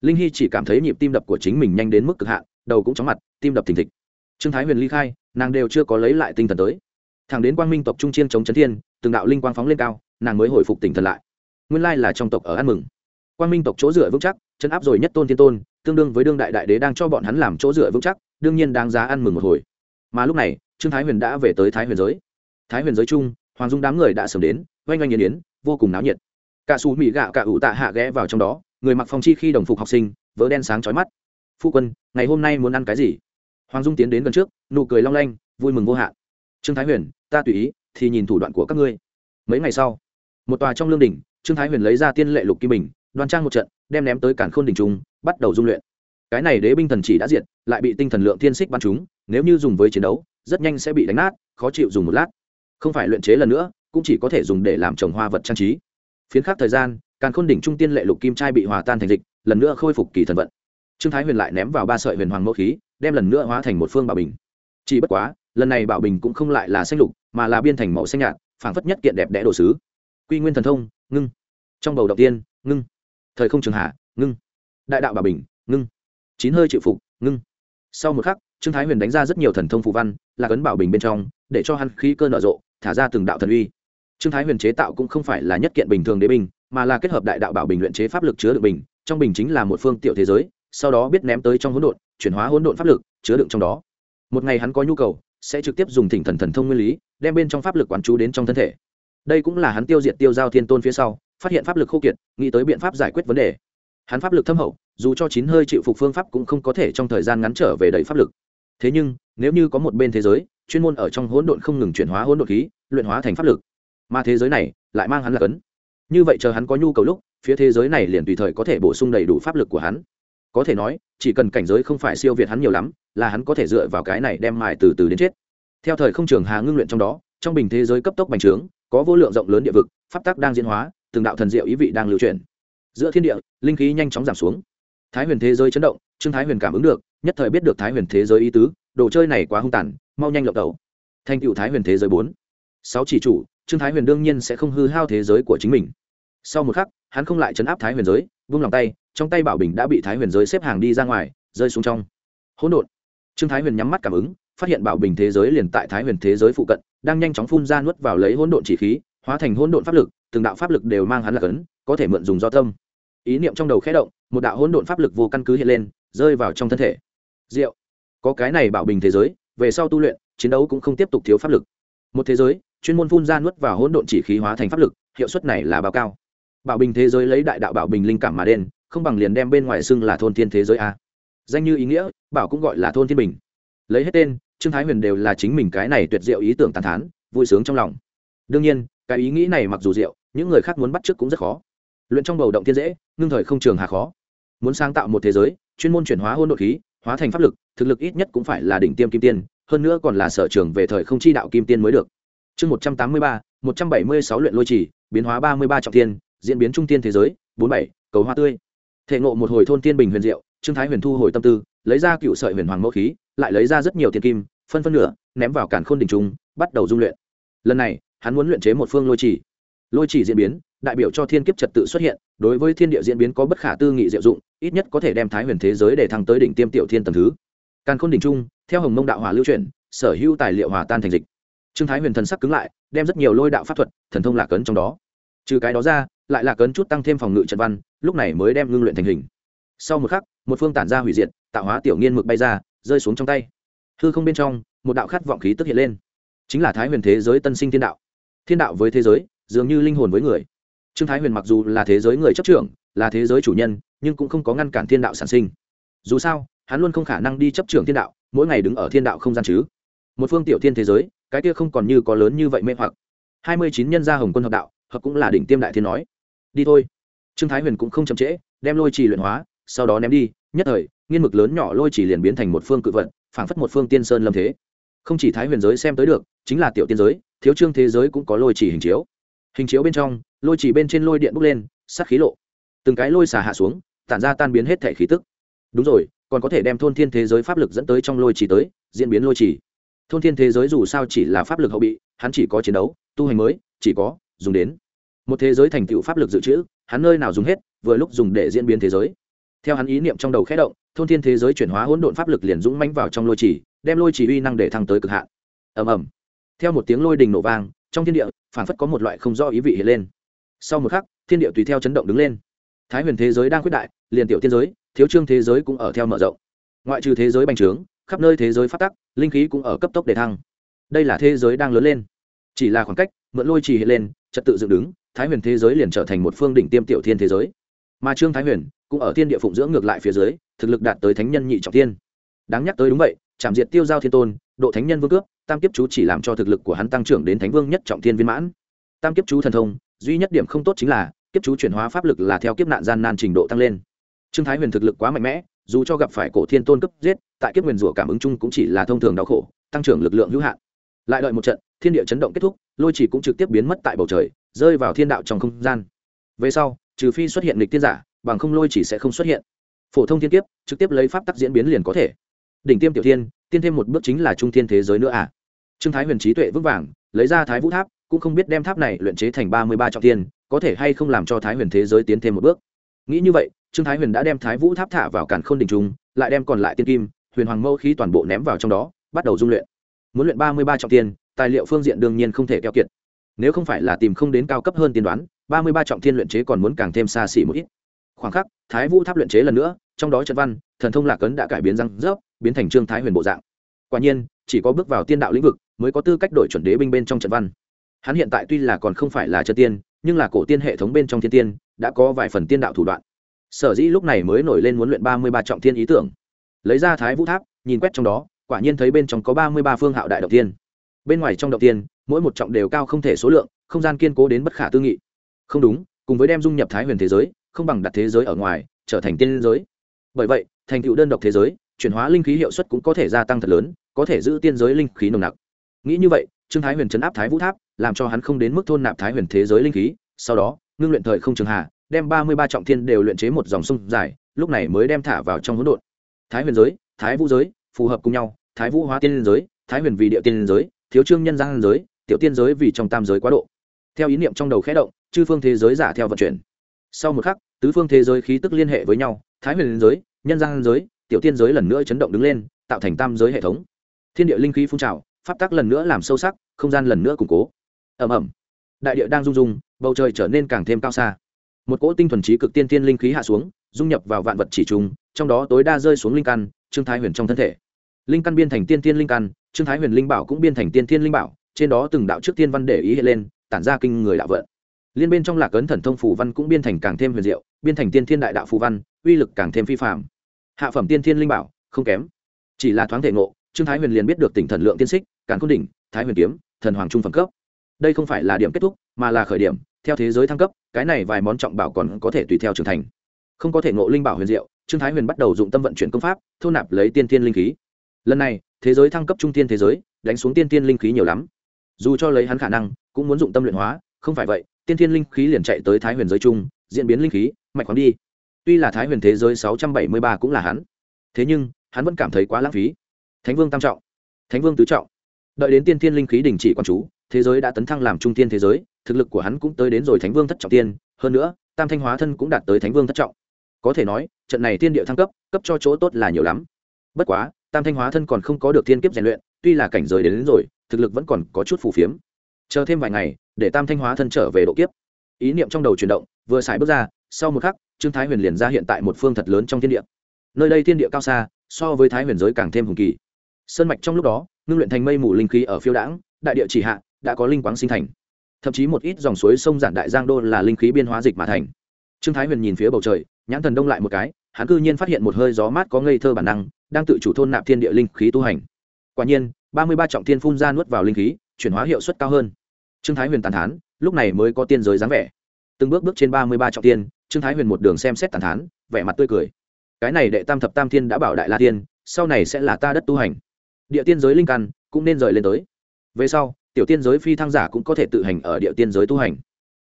Linh hy chỉ cảm thấy nhịp tim đập của chính mình nhanh đến mức cực hạn, đầu cũng chóng mặt, tim đập thình thịch. Trương thái huyền ly khai, nàng đều chưa có lấy lại tinh thần tới. Thẳng đến quang minh tộc trung chiên chống chấn thiên, từng đạo linh quang phóng lên cao, nàng mới hồi phục tỉnh thần lại. Nguyên lai là trong tộc ở ăn mừng quang minh tộc chỗ dựa vững chắc chân áp rồi nhất tôn thiên tôn, tương đương với đương đại đại đế đang cho bọn hắn làm chỗ dựa vững chắc, đương nhiên đáng giá ăn mừng một hồi. Mà lúc này, trương thái huyền đã về tới thái huyền giới. Thái huyền giới chung, hoàng dung đám người đã sớm đến, oanh oanh nghiền yến, vô cùng náo nhiệt. Cả xù mỹ gạo cả ủ tạ hạ ghé vào trong đó, người mặc phong chi khi đồng phục học sinh vỡ đen sáng chói mắt. Phu quân, ngày hôm nay muốn ăn cái gì? Hoàng dung tiến đến gần trước, nụ cười long lanh, vui mừng vô hạn. Trương thái huyền, ta tùy ý, thì nhìn thủ đoạn của các ngươi. Mấy ngày sau, một tòa trong lương đỉnh, trương thái huyền lấy ra tiên lệ lục kim bình đoan trang một trận, đem ném tới cản khôn đỉnh trung, bắt đầu dung luyện. Cái này đế binh thần chỉ đã diệt, lại bị tinh thần lượng thiên xích bắn chúng nếu như dùng với chiến đấu, rất nhanh sẽ bị đánh nát, khó chịu dùng một lát. Không phải luyện chế lần nữa, cũng chỉ có thể dùng để làm trồng hoa vật trang trí. Phiến khác thời gian, càn khôn đỉnh trung tiên lệ lục kim trai bị hòa tan thành dịch, lần nữa khôi phục kỳ thần vận. Trương thái huyền lại ném vào ba sợi huyền hoàng mẫu khí, đem lần nữa hóa thành một phương bảo bình. Chỉ bất quá, lần này bảo bình cũng không lại là xanh lục, mà là biên thành màu xanh nhạt, phảng phất nhất kiện đẹp đẽ đồ sứ. Quy nguyên thần thông, ngưng. Trong bầu đầu tiên, ngưng thời không trường hạ ngưng. Đại đạo bảo bình ngưng. Chín hơi chịu phục ngưng. Sau một khắc trương thái huyền đánh ra rất nhiều thần thông phù văn là cấn bảo bình bên trong để cho hắn khí cơ nở rộ thả ra từng đạo thần uy. Trương thái huyền chế tạo cũng không phải là nhất kiện bình thường đế bình, mà là kết hợp đại đạo bảo bình luyện chế pháp lực chứa đựng bình trong bình chính là một phương tiểu thế giới sau đó biết ném tới trong hỗn độn chuyển hóa hỗn độn pháp lực chứa đựng trong đó. Một ngày hắn có nhu cầu sẽ trực tiếp dùng thỉnh thần thần thông nguyên lý đem bên trong pháp lực quán chú đến trong thân thể. Đây cũng là hắn tiêu diệt tiêu giao thiên tôn phía sau phát hiện pháp lực khô kiệt, nghĩ tới biện pháp giải quyết vấn đề. Hắn pháp lực thâm hậu, dù cho chín hơi chịu phục phương pháp cũng không có thể trong thời gian ngắn trở về đầy pháp lực. Thế nhưng, nếu như có một bên thế giới, chuyên môn ở trong hỗn độn không ngừng chuyển hóa hỗn độn khí, luyện hóa thành pháp lực, mà thế giới này lại mang hắn là cấn. Như vậy chờ hắn có nhu cầu lúc, phía thế giới này liền tùy thời có thể bổ sung đầy đủ pháp lực của hắn. Có thể nói, chỉ cần cảnh giới không phải siêu việt hắn nhiều lắm, là hắn có thể dựa vào cái này đem mài từ từ đến chết. Theo thời không trường hà ngưng luyện trong đó, trong bình thế giới cấp tốc bành trướng, có vô lượng rộng lớn địa vực, pháp tắc đang diễn hóa từng đạo thần diệu ý vị đang lưu truyền. Giữa thiên địa, linh khí nhanh chóng giảm xuống. Thái huyền thế giới chấn động, trương thái huyền cảm ứng được, nhất thời biết được thái huyền thế giới ý tứ, đồ chơi này quá hung tàn, mau nhanh lộng đầu. Thành cựu thái huyền thế giới bốn. Sáu chỉ chủ, trương thái huyền đương nhiên sẽ không hư hao thế giới của chính mình. Sau một khắc, hắn không lại chấn áp thái huyền giới, vung lòng tay, trong tay bảo bình đã bị thái huyền giới xếp hàng đi ra ngoài, rơi xuống trong. Hỗn độn. Trương thái huyền nhắm mắt cảm ứng, phát hiện bảo bình thế giới liền tại thái huyền thế giới phụ cận, đang nhanh chóng phun ra nuốt vào lấy hỗn độn chỉ khí hóa thành hỗn độn pháp lực, từng đạo pháp lực đều mang hắn là cấn, có thể mượn dùng do tâm. Ý niệm trong đầu khẽ động, một đạo hỗn độn pháp lực vô căn cứ hiện lên, rơi vào trong thân thể. Diệu. Có cái này bảo bình thế giới, về sau tu luyện, chiến đấu cũng không tiếp tục thiếu pháp lực. Một thế giới, chuyên môn phun ra nuốt vào hỗn độn chỉ khí hóa thành pháp lực, hiệu suất này là bao cao? Bảo bình thế giới lấy đại đạo bảo bình linh cảm mà đen không bằng liền đem bên ngoài xưng là thôn thiên thế giới a. Danh như ý nghĩa, bảo cũng gọi là thôn thiên bình. Lấy hết tên, trương thái huyền đều là chính mình cái này tuyệt diệu ý tưởng tàn thán, vui sướng trong lòng. Đương nhiên cái ý nghĩ này mặc dù diệu những người khác muốn bắt chước cũng rất khó. Luyện trong bầu động thiên dễ, ngưng thời không trường hà khó. Muốn sáng tạo một thế giới, chuyên môn chuyển hóa hôn nội khí, hóa thành pháp lực, thực lực ít nhất cũng phải là đỉnh tiêm kim tiên, hơn nữa còn là sở trường về thời không chi đạo kim tiên mới được. Chương một trăm tám mươi ba, một trăm bảy mươi sáu luyện lôi trì, biến hóa ba mươi ba trọng tiên diễn biến trung tiên thế giới, bốn bảy, cầu hoa tươi. Thể ngộ một hồi thôn tiên bình huyền diệu, trương thái huyền thu hồi tâm tư, lấy ra cựu sợi huyền hoàng mẫu khí, lại lấy ra rất nhiều tiền kim, phân phân nửa, ném vào cản khôn đình trung, bắt đầu dung luyện. Lần này hắn muốn luyện chế một phương lôi chỉ, lôi chỉ diễn biến đại biểu cho thiên kiếp trật tự xuất hiện đối với thiên địa diễn biến có bất khả tư nghị diệu dụng ít nhất có thể đem thái huyền thế giới để thăng tới đỉnh tiêm tiểu thiên tầm thứ. Càn khôn đỉnh trung theo hồng mông đạo hỏa lưu truyền sở hữu tài liệu hòa tan thành dịch. Trương thái huyền thần sắc cứng lại đem rất nhiều lôi đạo pháp thuật thần thông lạc cấn trong đó. Trừ cái đó ra lại là cấn chút tăng thêm phòng ngự trận văn lúc này mới đem ngưng luyện thành hình. Sau một khắc một phương tản ra hủy diệt tạo hóa tiểu nghiên mực bay ra rơi xuống trong tay. Hư không bên trong một đạo khát vọng khí tức hiện lên. Chính là thái huyền thế giới tân sinh thiên đạo thiên đạo với thế giới, dường như linh hồn với người. Trương thái huyền mặc dù là thế giới người chấp trưởng, là thế giới chủ nhân, nhưng cũng không có ngăn cản thiên đạo sản sinh. Dù sao, hắn luôn không khả năng đi chấp trưởng thiên đạo, mỗi ngày đứng ở thiên đạo không gian chứ. Một phương tiểu thiên thế giới, cái kia không còn như có lớn như vậy mê hoặc. Hai mươi chín nhân gia hồng quân hợp đạo, hợp cũng là đỉnh tiêm đại thiên nói. Đi thôi. Trương thái huyền cũng không chậm trễ, đem lôi trì luyện hóa, sau đó ném đi, nhất thời, nghiên mực lớn nhỏ lôi trì liền biến thành một phương cự vận phảng phất một phương tiên sơn lâm thế không chỉ thái huyền giới xem tới được, chính là tiểu tiên giới, thiếu trương thế giới cũng có lôi chỉ hình chiếu hình chiếu bên trong, lôi chỉ bên trên lôi điện bốc lên sắc khí lộ từng cái lôi xà hạ xuống, tản ra tan biến hết thể khí tức đúng rồi, còn có thể đem thôn thiên thế giới pháp lực dẫn tới trong lôi chỉ tới, diễn biến lôi chỉ. thôn thiên thế giới dù sao chỉ là pháp lực hậu bị, hắn chỉ có chiến đấu, tu hành mới, chỉ có dùng đến một thế giới thành tựu pháp lực dự trữ, hắn nơi nào dùng hết, vừa lúc dùng để diễn biến thế giới theo hắn ý niệm trong đầu khẽ động, thôn thiên thế giới chuyển hóa hỗn độn pháp lực liền dũng mãnh vào trong lôi chỉ đem lôi chỉ uy năng để thăng tới cực hạn. Ầm ầm. Theo một tiếng lôi đình nổ vang, trong thiên địa phản phất có một loại không do ý vị hiện lên. Sau một khắc, thiên địa tùy theo chấn động đứng lên. Thái huyền thế giới đang quyết đại, liền tiểu tiên giới, thiếu trương thế giới cũng ở theo mở rộng. Ngoại trừ thế giới bành trướng, khắp nơi thế giới phát tắc, linh khí cũng ở cấp tốc để thăng. Đây là thế giới đang lớn lên. Chỉ là khoảng cách, mượn lôi trì hiện lên, trật tự dựng đứng, thái huyền thế giới liền trở thành một phương đỉnh tiêm tiểu thiên thế giới. Mà trương thái huyền cũng ở thiên địa phụng dưỡng ngược lại phía dưới, thực lực đạt tới thánh nhân nhị trọng thiên. Đáng nhắc tới đúng vậy chạm diệt tiêu giao thiên tôn, độ thánh nhân vương cướp, tam kiếp chú chỉ làm cho thực lực của hắn tăng trưởng đến thánh vương nhất trọng thiên viên mãn. Tam kiếp chú thần thông, duy nhất điểm không tốt chính là, kiếp chú chuyển hóa pháp lực là theo kiếp nạn gian nan trình độ tăng lên. Trương thái huyền thực lực quá mạnh mẽ, dù cho gặp phải cổ thiên tôn cấp giết, tại kiếp nguyền rủa cảm ứng chung cũng chỉ là thông thường đau khổ, tăng trưởng lực lượng hữu hạn. Lại đợi một trận, thiên địa chấn động kết thúc, lôi chỉ cũng trực tiếp biến mất tại bầu trời, rơi vào thiên đạo trong không gian. Về sau, trừ phi xuất hiện lịch tiên giả, bằng không lôi chỉ sẽ không xuất hiện. Phổ thông thiên kiếp, trực tiếp lấy pháp tắc diễn biến liền có thể đỉnh tiêm tiểu thiên, tiên thêm một bước chính là trung thiên thế giới nữa à? Trương thái huyền trí tuệ vững vàng, lấy ra thái vũ tháp, cũng không biết đem tháp này luyện chế thành ba mươi ba trọng tiên có thể hay không làm cho thái huyền thế giới tiến thêm một bước. Nghĩ như vậy, trương thái huyền đã đem thái vũ tháp thả vào cản k h ô n đình trung, lại đem còn lại tiên kim, huyền hoàng mâu khí toàn bộ ném vào trong đó, bắt đầu dung luyện. Muốn luyện ba mươi ba trọng tiên tài liệu phương diện đương nhiên không thể keo kiệt. Nếu không phải là tìm không đến cao cấp hơn tiên đoán, ba mươi ba trọng thiên luyện chế còn muốn càng thêm xa xỉ một ít. Khoảng khắc, thái vũ tháp luyện chế lần nữa, trong đó trận văn, thần thông lạc ấn đã cải biến răng rớp biến thành trương thái huyền bộ dạng. Quả nhiên, chỉ có bước vào tiên đạo lĩnh vực mới có tư cách đổi chuẩn đế binh bên trong trận văn. Hắn hiện tại tuy là còn không phải là chân tiên, nhưng là cổ tiên hệ thống bên trong thiên tiên, đã có vài phần tiên đạo thủ đoạn. Sở dĩ lúc này mới nổi lên muốn luyện ba mươi ba trọng thiên ý tưởng. Lấy ra thái vũ tháp, nhìn quét trong đó, quả nhiên thấy bên trong có ba mươi ba phương hạo đại động tiên. Bên ngoài trong động tiên, mỗi một trọng đều cao không thể số lượng, không gian kiên cố đến bất khả tư nghị. Không đúng, cùng với đem dung nhập thái huyền thế giới, không bằng đặt thế giới ở ngoài, trở thành tiên giới. Bởi vậy, thành tựu đơn độc thế giới chuyển hóa linh khí hiệu suất cũng có thể gia tăng thật lớn, có thể giữ tiên giới linh khí nồng nặc. Nghĩ như vậy, trương thái huyền chấn áp thái vũ tháp, làm cho hắn không đến mức thôn nạp thái huyền thế giới linh khí, sau đó, ngưng luyện thời không trường hà, đem ba mươi ba trọng thiên đều luyện chế một dòng sông dài, lúc này mới đem thả vào trong hỗn độn. Thái huyền giới, thái vũ giới, phù hợp cùng nhau, thái vũ hóa tiên giới, thái huyền vì địa tiên giới, thiếu trương nhân gian giới, tiểu tiên giới vì trong tam giới quá độ. Theo ý niệm trong đầu khẽ động, chư phương thế giới giả theo vận chuyển. Sau một khắc, tứ phương thế giới khí tức liên hệ với nhau, thái huyền giới, nhân gian giới tiểu tiên giới lần nữa chấn động đứng lên, tạo thành tam giới hệ thống. Thiên địa linh khí phun trào, pháp tắc lần nữa làm sâu sắc, không gian lần nữa củng cố. Ẩm ẩm đại địa đang rung rung, bầu trời trở nên càng thêm cao xa. Một cỗ tinh thuần trí cực tiên tiên linh khí hạ xuống, dung nhập vào vạn vật chỉ trùng trong đó tối đa rơi xuống linh căn, trương thái huyền trong thân thể. Linh căn biên thành tiên tiên linh căn, trương thái huyền linh bảo cũng biên thành tiên tiên linh bảo, trên đó từng đạo trước tiên văn để ý hệ lên, tản ra kinh người đạo vận. Liên bên trong lạc ấn thần thông phù văn cũng biên thành càng thêm huyền diệu, biên thành tiên thiên đại đạo phù văn, uy lực càng thêm phi phạm hạ phẩm tiên thiên linh bảo, không kém. Chỉ là thoáng thể ngộ, trương thái huyền liền biết được tỉnh thần lượng tiên xích, càn cốt đỉnh, thái huyền kiếm, thần hoàng trung phẩm cấp. Đây không phải là điểm kết thúc, mà là khởi điểm, theo thế giới thăng cấp, cái này vài món trọng bảo còn có thể tùy theo trưởng thành. Không có thể ngộ linh bảo huyền diệu, trương thái huyền bắt đầu dụng tâm vận chuyển công pháp, thu nạp lấy tiên tiên linh khí. Lần này, thế giới thăng cấp trung tiên thế giới, đánh xuống tiên tiên linh khí nhiều lắm. Dù cho lấy hắn khả năng, cũng muốn dụng tâm luyện hóa, không phải vậy, tiên tiên linh khí liền chạy tới thái huyền giới trung diễn biến linh khí, mạch khoáng đi tuy là thái huyền thế giới sáu trăm bảy mươi ba cũng là hắn. Thế nhưng hắn vẫn cảm thấy quá lãng phí. Thánh vương tam trọng. Thánh vương tứ trọng. Đợi đến tiên thiên linh khí đình chỉ quan chú thế giới đã tấn thăng làm trung tiên thế giới thực lực của hắn cũng tới đến rồi thánh vương thất trọng tiên. Hơn nữa tam thanh hóa thân cũng đạt tới thánh vương thất trọng. Có thể nói trận này tiên địa thăng cấp cấp cho chỗ tốt là nhiều lắm. Bất quá tam thanh hóa thân còn không có được thiên kiếp rèn luyện tuy là cảnh giới đến, đến rồi thực lực vẫn còn có chút phù phiếm. Chờ thêm vài ngày để tam thanh hóa thân trở về độ kiếp. Ý niệm trong đầu chuyển động vừa xài bước ra sau một khắc, trương thái huyền liền ra hiện tại một phương thật lớn trong thiên địa. Nơi đây thiên địa cao xa, so với thái huyền giới càng thêm hùng kỳ. Sơn mạch trong lúc đó, ngưng luyện thành mây mù linh khí ở phiêu đãng, đại địa chỉ hạ, đã có linh quáng sinh thành. Thậm chí một ít dòng suối sông giản đại giang đô là linh khí biên hóa dịch mà thành. Trương thái huyền nhìn phía bầu trời, nhãn thần đông lại một cái, hắn cư nhiên phát hiện một hơi gió mát có ngây thơ bản năng, đang tự chủ thôn nạp thiên địa linh khí tu hành. Quả nhiên, ba mươi ba trọng thiên phun ra nuốt vào linh khí, chuyển hóa hiệu suất cao hơn. Trương thái huyền tàn thán, lúc này mới có tiên giới dáng vẻ. Từng bước bước trên ba mươi ba trọng tiên trương thái huyền một đường xem xét tàn thán vẻ mặt tươi cười. Cái này đệ tam thập tam thiên đã bảo đại la tiên sau này sẽ là ta đất tu hành. Địa tiên giới linh căn cũng nên rời lên tới. Về sau tiểu tiên giới phi thăng giả cũng có thể tự hành ở địa tiên giới tu hành.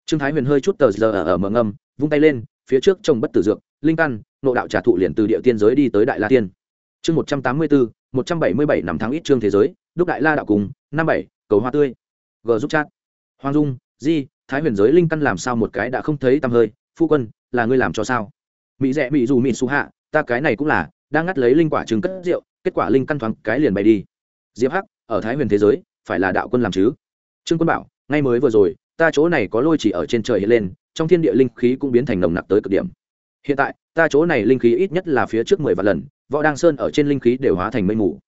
Trương thái huyền hơi chút tờ giờ ở, ở mở ngâm vung tay lên phía trước trồng bất tử dược linh căn nộ đạo trả thụ liền từ địa tiên giới đi tới đại la tiên. Chương một trăm tám mươi bốn một trăm bảy mươi bảy năm tháng ít trương thế giới đúc đại la đạo cùng năm bảy cầu hoa tươi. G giúp chat. Hoàng dung di thái huyền giới linh căn làm sao một cái đã không thấy tăm hơi phu quân là ngươi làm cho sao? Mỹ rẽ mỹ dù mỹ xù hạ, ta cái này cũng là, đang ngắt lấy linh quả trứng cất rượu, kết quả linh căn thoáng cái liền bay đi. Diệp hắc, ở thái huyền thế giới, phải là đạo quân làm chứ? Trương quân bảo, ngay mới vừa rồi, ta chỗ này có lôi chỉ ở trên trời hiện lên, trong thiên địa linh khí cũng biến thành nồng nặc tới cực điểm. Hiện tại, ta chỗ này linh khí ít nhất là phía trước mười vạn lần, võ đăng sơn ở trên linh khí đều hóa thành mây mù.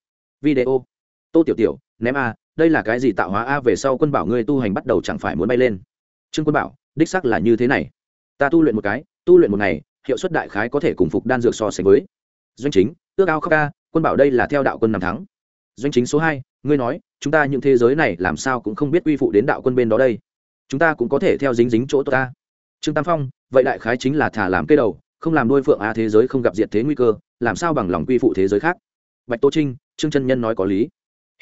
Video. Tô tiểu tiểu, ném a, đây là cái gì tạo hóa a về sau quân bảo ngươi tu hành bắt đầu chẳng phải muốn bay lên. Trương quân bảo, đích sắc là như thế này. Ta tu luyện một cái tu luyện một ngày, hiệu suất đại khái có thể cùng phục đan dược so sánh với. Doanh chính, ước ao khắc ca, quân bảo đây là theo đạo quân năm thắng. Doanh chính số hai, ngươi nói, chúng ta những thế giới này làm sao cũng không biết uy phụ đến đạo quân bên đó đây. Chúng ta cũng có thể theo dính dính chỗ ta. Trương tam phong, vậy đại khái chính là thả làm cây đầu, không làm đôi phượng a thế giới không gặp diệt thế nguy cơ, làm sao bằng lòng quy phụ thế giới khác? Bạch tô trinh, trương chân nhân nói có lý.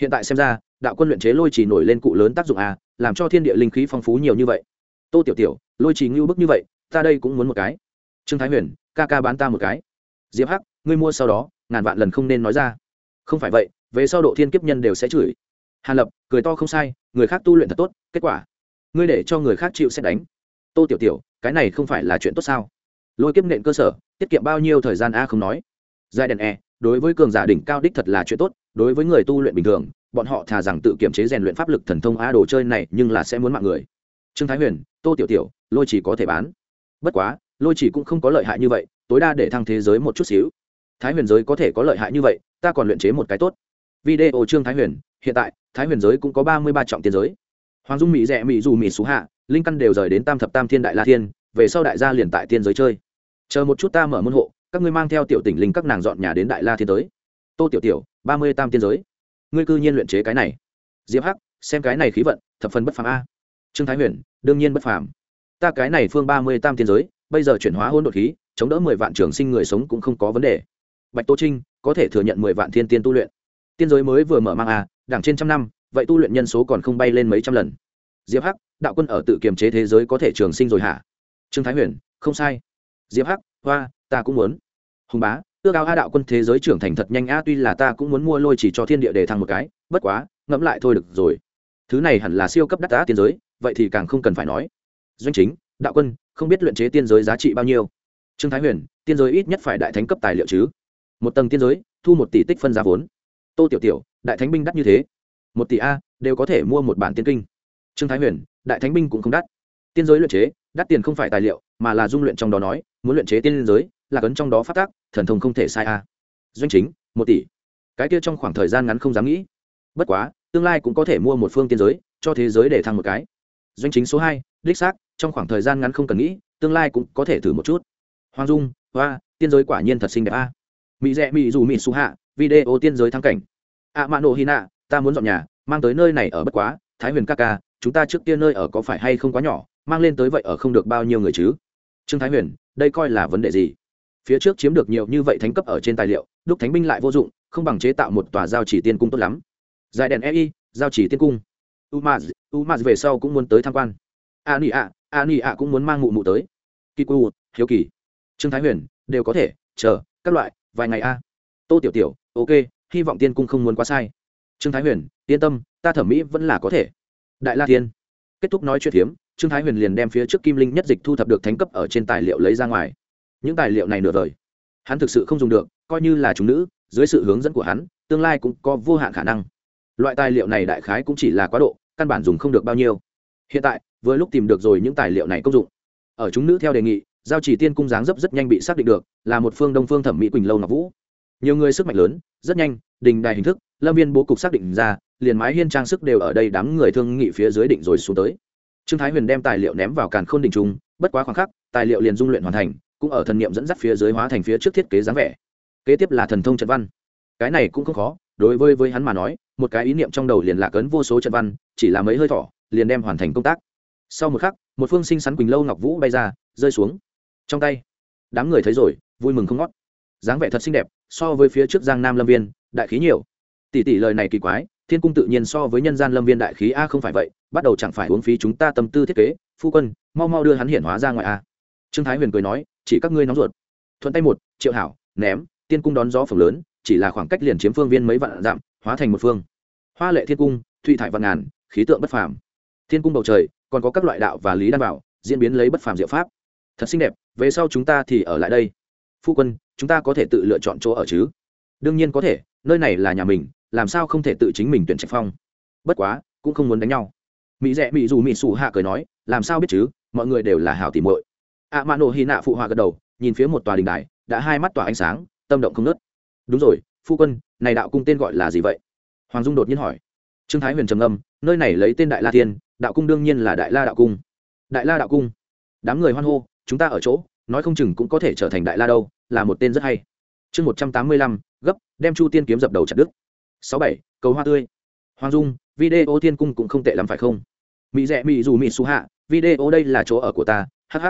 Hiện tại xem ra, đạo quân luyện chế lôi chỉ nổi lên cụ lớn tác dụng a làm cho thiên địa linh khí phong phú nhiều như vậy. Tô tiểu tiểu, lôi chỉ ngưu bức như vậy ta đây cũng muốn một cái. Trương thái huyền, ca ca bán ta một cái. Diệp hắc, ngươi mua sau đó, ngàn vạn lần không nên nói ra. Không phải vậy, về sau độ thiên kiếp nhân đều sẽ chửi. Hàn lập, cười to không sai, người khác tu luyện thật tốt, kết quả. Ngươi để cho người khác chịu xét đánh. Tô tiểu tiểu, cái này không phải là chuyện tốt sao? Lôi kiếp nện cơ sở, tiết kiệm bao nhiêu thời gian a không nói. Giai đèn e đối với cường giả đỉnh cao đích thật là chuyện tốt, đối với người tu luyện bình thường, bọn họ thà rằng tự kiểm chế rèn luyện pháp lực thần thông a đồ chơi này, nhưng là sẽ muốn mạng người. Trương thái huyền, tô tiểu tiểu, lôi chỉ có thể bán bất quá, lôi chỉ cũng không có lợi hại như vậy, tối đa để thăng thế giới một chút xíu. Thái huyền giới có thể có lợi hại như vậy, ta còn luyện chế một cái tốt. Video trương thái huyền, hiện tại, thái huyền giới cũng có ba mươi ba trọng tiên giới. Hoàng dung mỹ rẽ mỹ dù mỹ xú hạ, linh căn đều rời đến tam thập tam thiên đại la thiên, về sau đại gia liền tại tiên giới chơi. Chờ một chút ta mở môn hộ, các ngươi mang theo tiểu tỉnh linh các nàng dọn nhà đến đại la thiên tới. Tô tiểu tiểu, ba mươi tam tiên giới. Ngươi cư nhiên luyện chế cái này. Diệp hắc, xem cái này khí vận, thập phần bất phàm a. Trương thái huyền, đương nhiên bất phàm ta cái này phương ba mươi tam tiên giới bây giờ chuyển hóa hôn đột khí chống đỡ mười vạn trường sinh người sống cũng không có vấn đề. Bạch tô trinh có thể thừa nhận mười vạn thiên tiên tu luyện. Tiên giới mới vừa mở mang à, đảng trên trăm năm vậy tu luyện nhân số còn không bay lên mấy trăm lần. Diệp hắc đạo quân ở tự kiềm chế thế giới có thể trường sinh rồi hả? Trương thái huyền không sai. Diệp hắc hoa ta cũng muốn. Hùng bá ước ao a đạo quân thế giới trưởng thành thật nhanh a tuy là ta cũng muốn mua lôi chỉ cho thiên địa để thăng một cái bất quá ngẫm lại thôi được rồi. Thứ này hẳn là siêu cấp đắt đá tiên giới vậy thì càng không cần phải nói doanh chính, đạo quân, không biết luyện chế tiên giới giá trị bao nhiêu. Trương thái huyền, tiên giới ít nhất phải đại thánh cấp tài liệu chứ. Một tầng tiên giới, thu một tỷ tích phân giá vốn. Tô tiểu tiểu, đại thánh binh đắt như thế. Một tỷ a, đều có thể mua một bản tiên kinh. Trương thái huyền, đại thánh binh cũng không đắt. Tiên giới luyện chế, đắt tiền không phải tài liệu, mà là dung luyện trong đó nói, muốn luyện chế tiên giới, là cấn trong đó phát tác, thần thông không thể sai a. Doanh chính, một tỷ. Cái kia trong khoảng thời gian ngắn không dám nghĩ. Bất quá, tương lai cũng có thể mua một phương tiên giới, cho thế giới để thăng một cái. Doanh chính số hai, đích xác trong khoảng thời gian ngắn không cần nghĩ, tương lai cũng có thể thử một chút. Hoàng dung, hoa, tiên giới quả nhiên thật xinh đẹp a. Mỹ rẽ mỹ dù mỹ su hạ, video tiên giới thắng cảnh. A mã nộ hy nạ ta muốn dọn nhà, mang tới nơi này ở bất quá, thái huyền ca ca, chúng ta trước kia nơi ở có phải hay không quá nhỏ, mang lên tới vậy ở không được bao nhiêu người chứ? Trương thái huyền, đây coi là vấn đề gì? Phía trước chiếm được nhiều như vậy thánh cấp ở trên tài liệu, đúc thánh binh lại vô dụng, không bằng chế tạo một tòa giao chỉ tiên cung tốt lắm. Dài đèn ei giao chỉ tiên cung. Umaz umaz về sau cũng muốn tới tham quan. A nị ạ a nị ạ cũng muốn mang mụ mụ tới. Kiku, hiếu kỳ. Trương thái huyền, đều có thể, chờ, các loại, vài ngày a. Tô tiểu tiểu, ok, hy vọng tiên cung không muốn quá sai. Trương thái huyền, yên tâm, ta thẩm mỹ vẫn là có thể. Đại la tiên kết thúc nói chuyện hiếm trương thái huyền liền đem phía trước kim linh nhất dịch thu thập được thánh cấp ở trên tài liệu lấy ra ngoài. Những tài liệu này nửa vời hắn thực sự không dùng được, coi như là chúng nữ, dưới sự hướng dẫn của hắn, tương lai cũng có vô hạn khả năng. Loại tài liệu này đại khái cũng chỉ là quá độ, căn bản dùng không được bao nhiêu hiện tại, vừa lúc tìm được rồi những tài liệu này công dụng. Ở chúng nữ theo đề nghị, giao chỉ tiên cung dáng dấp rất nhanh bị xác định được, là một phương đông phương thẩm mỹ quỳnh lâu ngọc vũ. Nhiều người sức mạnh lớn, rất nhanh, đình đài hình thức, lâm viên bố cục xác định ra, liền mái hiên trang sức đều ở đây đám người thương nghị phía dưới định rồi xuống tới. Trương thái huyền đem tài liệu ném vào càn khôn đình trung, bất quá khoảng khắc, tài liệu liền dung luyện hoàn thành, cũng ở thần niệm dẫn dắt phía dưới hóa thành phía trước thiết kế dáng vẻ. Kế tiếp là thần thông trận văn. Cái này cũng không khó, đối với với hắn mà nói, một cái ý niệm trong đầu liền lạc ấn vô số trận văn, chỉ là mấy hơi thỏ liền đem hoàn thành công tác. Sau một khắc, một phương sinh sắn quỳnh lâu ngọc vũ bay ra, rơi xuống. Trong tay, đám người thấy rồi, vui mừng không ngót. Dáng vẻ thật xinh đẹp, so với phía trước giang nam lâm viên, đại khí nhiều. Tỷ tỷ lời này kỳ quái, thiên cung tự nhiên so với nhân gian lâm viên đại khí a không phải vậy, bắt đầu chẳng phải uống phí chúng ta tâm tư thiết kế, phu quân, mau mau đưa hắn hiển hóa ra ngoài a. Trương thái huyền cười nói, chỉ các ngươi nóng ruột. Thuận tay một, triệu hảo, ném, tiên cung đón gió phồng lớn, chỉ là khoảng cách liền chiếm phương viên mấy vạn dặm, hóa thành một phương. Hoa lệ thiên cung, thụy thải vạn ngàn, khí tượng bất phàm thiên cung bầu trời, còn có các loại đạo và lý đan bảo diễn biến lấy bất phàm diệu pháp. Thật xinh đẹp, về sau chúng ta thì ở lại đây. Phu quân, chúng ta có thể tự lựa chọn chỗ ở chứ? Đương nhiên có thể, nơi này là nhà mình, làm sao không thể tự chính mình tuyển trạch phong? Bất quá, cũng không muốn đánh nhau. Mỹ rẽ mỹ dù mỹ sủ hạ cười nói, làm sao biết chứ, mọi người đều là hảo tìm muội. Ạ mạ nổ hy nạ phụ họa gật đầu, nhìn phía một tòa đình đài, đã hai mắt tỏa ánh sáng, tâm động không nớt đúng rồi, phu quân, này đạo cung tên gọi là gì vậy? Hoàng dung đột nhiên hỏi. Trương thái huyền trầm âm nơi này lấy tên đại la thiên đạo cung đương nhiên là đại la đạo cung. Đại la đạo cung? Đám người hoan hô, chúng ta ở chỗ, nói không chừng cũng có thể trở thành đại la đâu, là một tên rất hay. Chương một trăm tám mươi lăm, gấp, đem chu tiên kiếm dập đầu chặt đức sáu bảy, cầu hoa tươi. Hoàng dung, video thiên cung cũng không tệ lắm phải không? Mỹ rẽ mỹ dù mỹ su hạ, video đây là chỗ ở của ta hh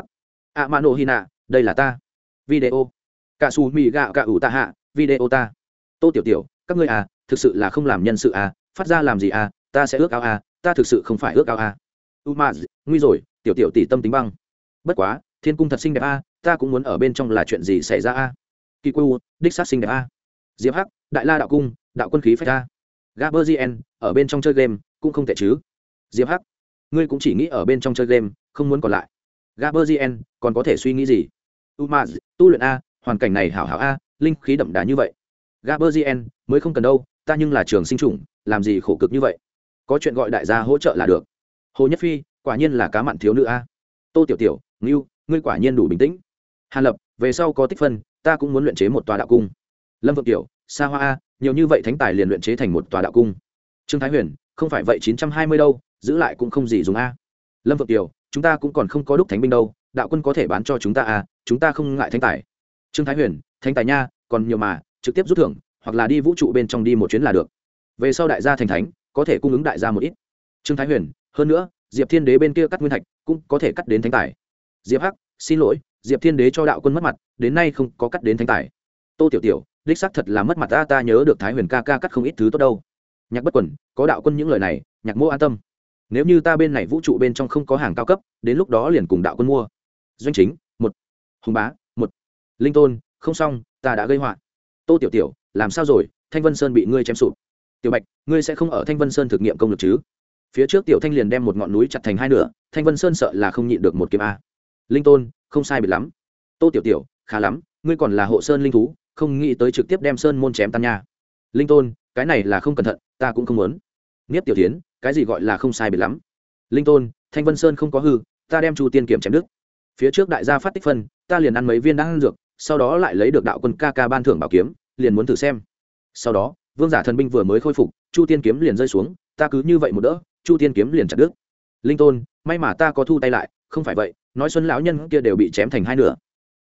a mano hina đây là ta. Video. Cả su mỹ gạo cả ủ ta hạ, video ta. Tô tiểu tiểu, các ngươi à thực sự là không làm nhân sự à phát ra làm gì à ta sẽ ước ao à ta thực sự không phải ước ao à umaz, nguy rồi, tiểu tiểu tỷ tâm tính băng. Bất quá, thiên cung thật xinh đẹp à ta cũng muốn ở bên trong là chuyện gì xảy ra a. kỳ quê đích sát xinh đẹp a. diệp hắc, đại la đạo cung, đạo quân khí phách a. Gn ở bên trong chơi game, cũng không tệ chứ. Diệp hắc, ngươi cũng chỉ nghĩ ở bên trong chơi game, không muốn còn lại. Gaberzien còn có thể suy nghĩ gì? Umaz, tu luyện a, hoàn cảnh này hảo hảo a, linh khí đậm đà như vậy. Gaberzien mới không cần đâu, ta nhưng là trường sinh chủng, làm gì khổ cực như vậy? Có chuyện gọi đại gia hỗ trợ là được. Hồ nhất phi, quả nhiên là cá mặn thiếu nữ a. Tô tiểu tiểu, ngưu, ngươi quả nhiên đủ bình tĩnh. Hàn lập, về sau có tích phân, ta cũng muốn luyện chế một tòa đạo cung. Lâm vượng tiểu, Sa hoa a, nhiều như vậy thánh tài liền luyện chế thành một tòa đạo cung. Trương thái huyền, không phải vậy chín trăm hai mươi đâu, giữ lại cũng không gì dùng a. Lâm vượng tiểu, chúng ta cũng còn không có đúc thánh binh đâu, đạo quân có thể bán cho chúng ta à chúng ta không ngại thánh tài. Trương thái huyền, thánh tài nha, còn nhiều mà, trực tiếp rút thưởng, hoặc là đi vũ trụ bên trong đi một chuyến là được. Về sau đại gia thành thánh có thể cung ứng đại gia một ít. Trương thái huyền, hơn nữa, diệp thiên đế bên kia cắt nguyên thạch, cũng có thể cắt đến thánh tài. Diệp hắc, xin lỗi, diệp thiên đế cho đạo quân mất mặt, đến nay không có cắt đến thánh tài. Tô tiểu tiểu, đích xác thật là mất mặt ta ta nhớ được thái huyền ca ca cắt không ít thứ tốt đâu. Nhạc bất quần có đạo quân những lời này, nhạc mô an tâm. Nếu như ta bên này vũ trụ bên trong không có hàng cao cấp, đến lúc đó liền cùng đạo quân mua. Doanh chính, một. Hùng bá, một. Linh tôn, không xong, ta đã gây họa. Tô tiểu tiểu, làm sao rồi? Thanh vân sơn bị ngươi chém sụp tiểu bạch, ngươi sẽ không ở thanh vân sơn thực nghiệm công lực chứ? Phía trước tiểu thanh liền đem một ngọn núi chặt thành hai nửa, thanh vân sơn sợ là không nhịn được một kiếm a. Linh tôn, không sai biệt lắm. Tô tiểu tiểu, khá lắm, ngươi còn là hộ sơn linh thú, không nghĩ tới trực tiếp đem sơn môn chém tan nha. Linh tôn, cái này là không cẩn thận, ta cũng không muốn. Nghiếp tiểu tiến, cái gì gọi là không sai biệt lắm. Linh tôn, thanh vân sơn không có hư, ta đem chu tiên kiểm chém đức phía trước đại gia phát tích phân, ta liền ăn mấy viên đan dược, sau đó lại lấy được đạo quân ca ca ban thưởng bảo kiếm, liền muốn thử xem. Sau đó vương giả thần binh vừa mới khôi phục, chu tiên kiếm liền rơi xuống, ta cứ như vậy một đỡ, chu tiên kiếm liền chặt đứt. Linh tôn, may mà ta có thu tay lại, không phải vậy, nói xuân lão nhân kia đều bị chém thành hai nửa.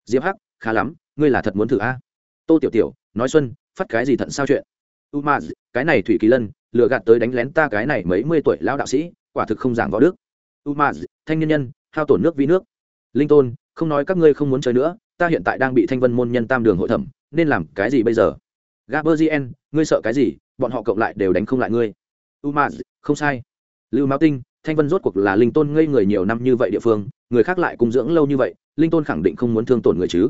Diệp hắc, khá lắm, ngươi là thật muốn thử a. Tô tiểu tiểu, nói xuân, phát cái gì thận sao chuyện? U ma, cái này thủy kỳ lân, lừa gạt tới đánh lén ta cái này mấy mươi tuổi lão đạo sĩ, quả thực không giảng võ đức. U ma, thanh nhân nhân, hao tổn nước vi nước. Linh tôn, không nói các ngươi không muốn chơi nữa, ta hiện tại đang bị thanh vân môn nhân tam đường hội thẩm, nên làm cái gì bây giờ? Gaberzien ngươi sợ cái gì? Bọn họ cộng lại đều đánh không lại ngươi. Umaz, không sai. Lưu Mao tinh thanh vân rốt cuộc là linh tôn ngây người nhiều năm như vậy địa phương người khác lại cung dưỡng lâu như vậy linh tôn khẳng định không muốn thương tổn người chứ.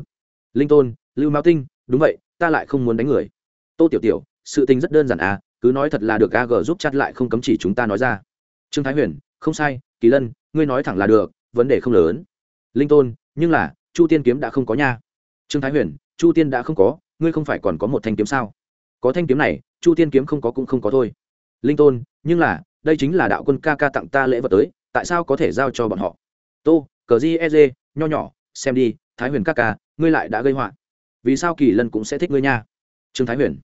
Linh tôn lưu Mao tinh đúng vậy ta lại không muốn đánh người. Tô tiểu tiểu sự tình rất đơn giản à cứ nói thật là được ag giúp chặt lại không cấm chỉ chúng ta nói ra. Trương thái huyền không sai kỳ lân ngươi nói thẳng là được vấn đề không lớn. Linh tôn nhưng là chu tiên kiếm đã không có nha. Trương thái huyền chu tiên đã không có ngươi không phải còn có một thanh kiếm sao? Có thanh kiếm này, chu tiên kiếm không có cũng không có thôi. Linh tôn, nhưng là, đây chính là đạo quân ca ca tặng ta lễ vật tới, tại sao có thể giao cho bọn họ? Tô, cờ di e dê, nho nhỏ, xem đi, thái huyền ca ca, ngươi lại đã gây họa. Vì sao kỳ lân cũng sẽ thích ngươi nha? Trương thái huyền.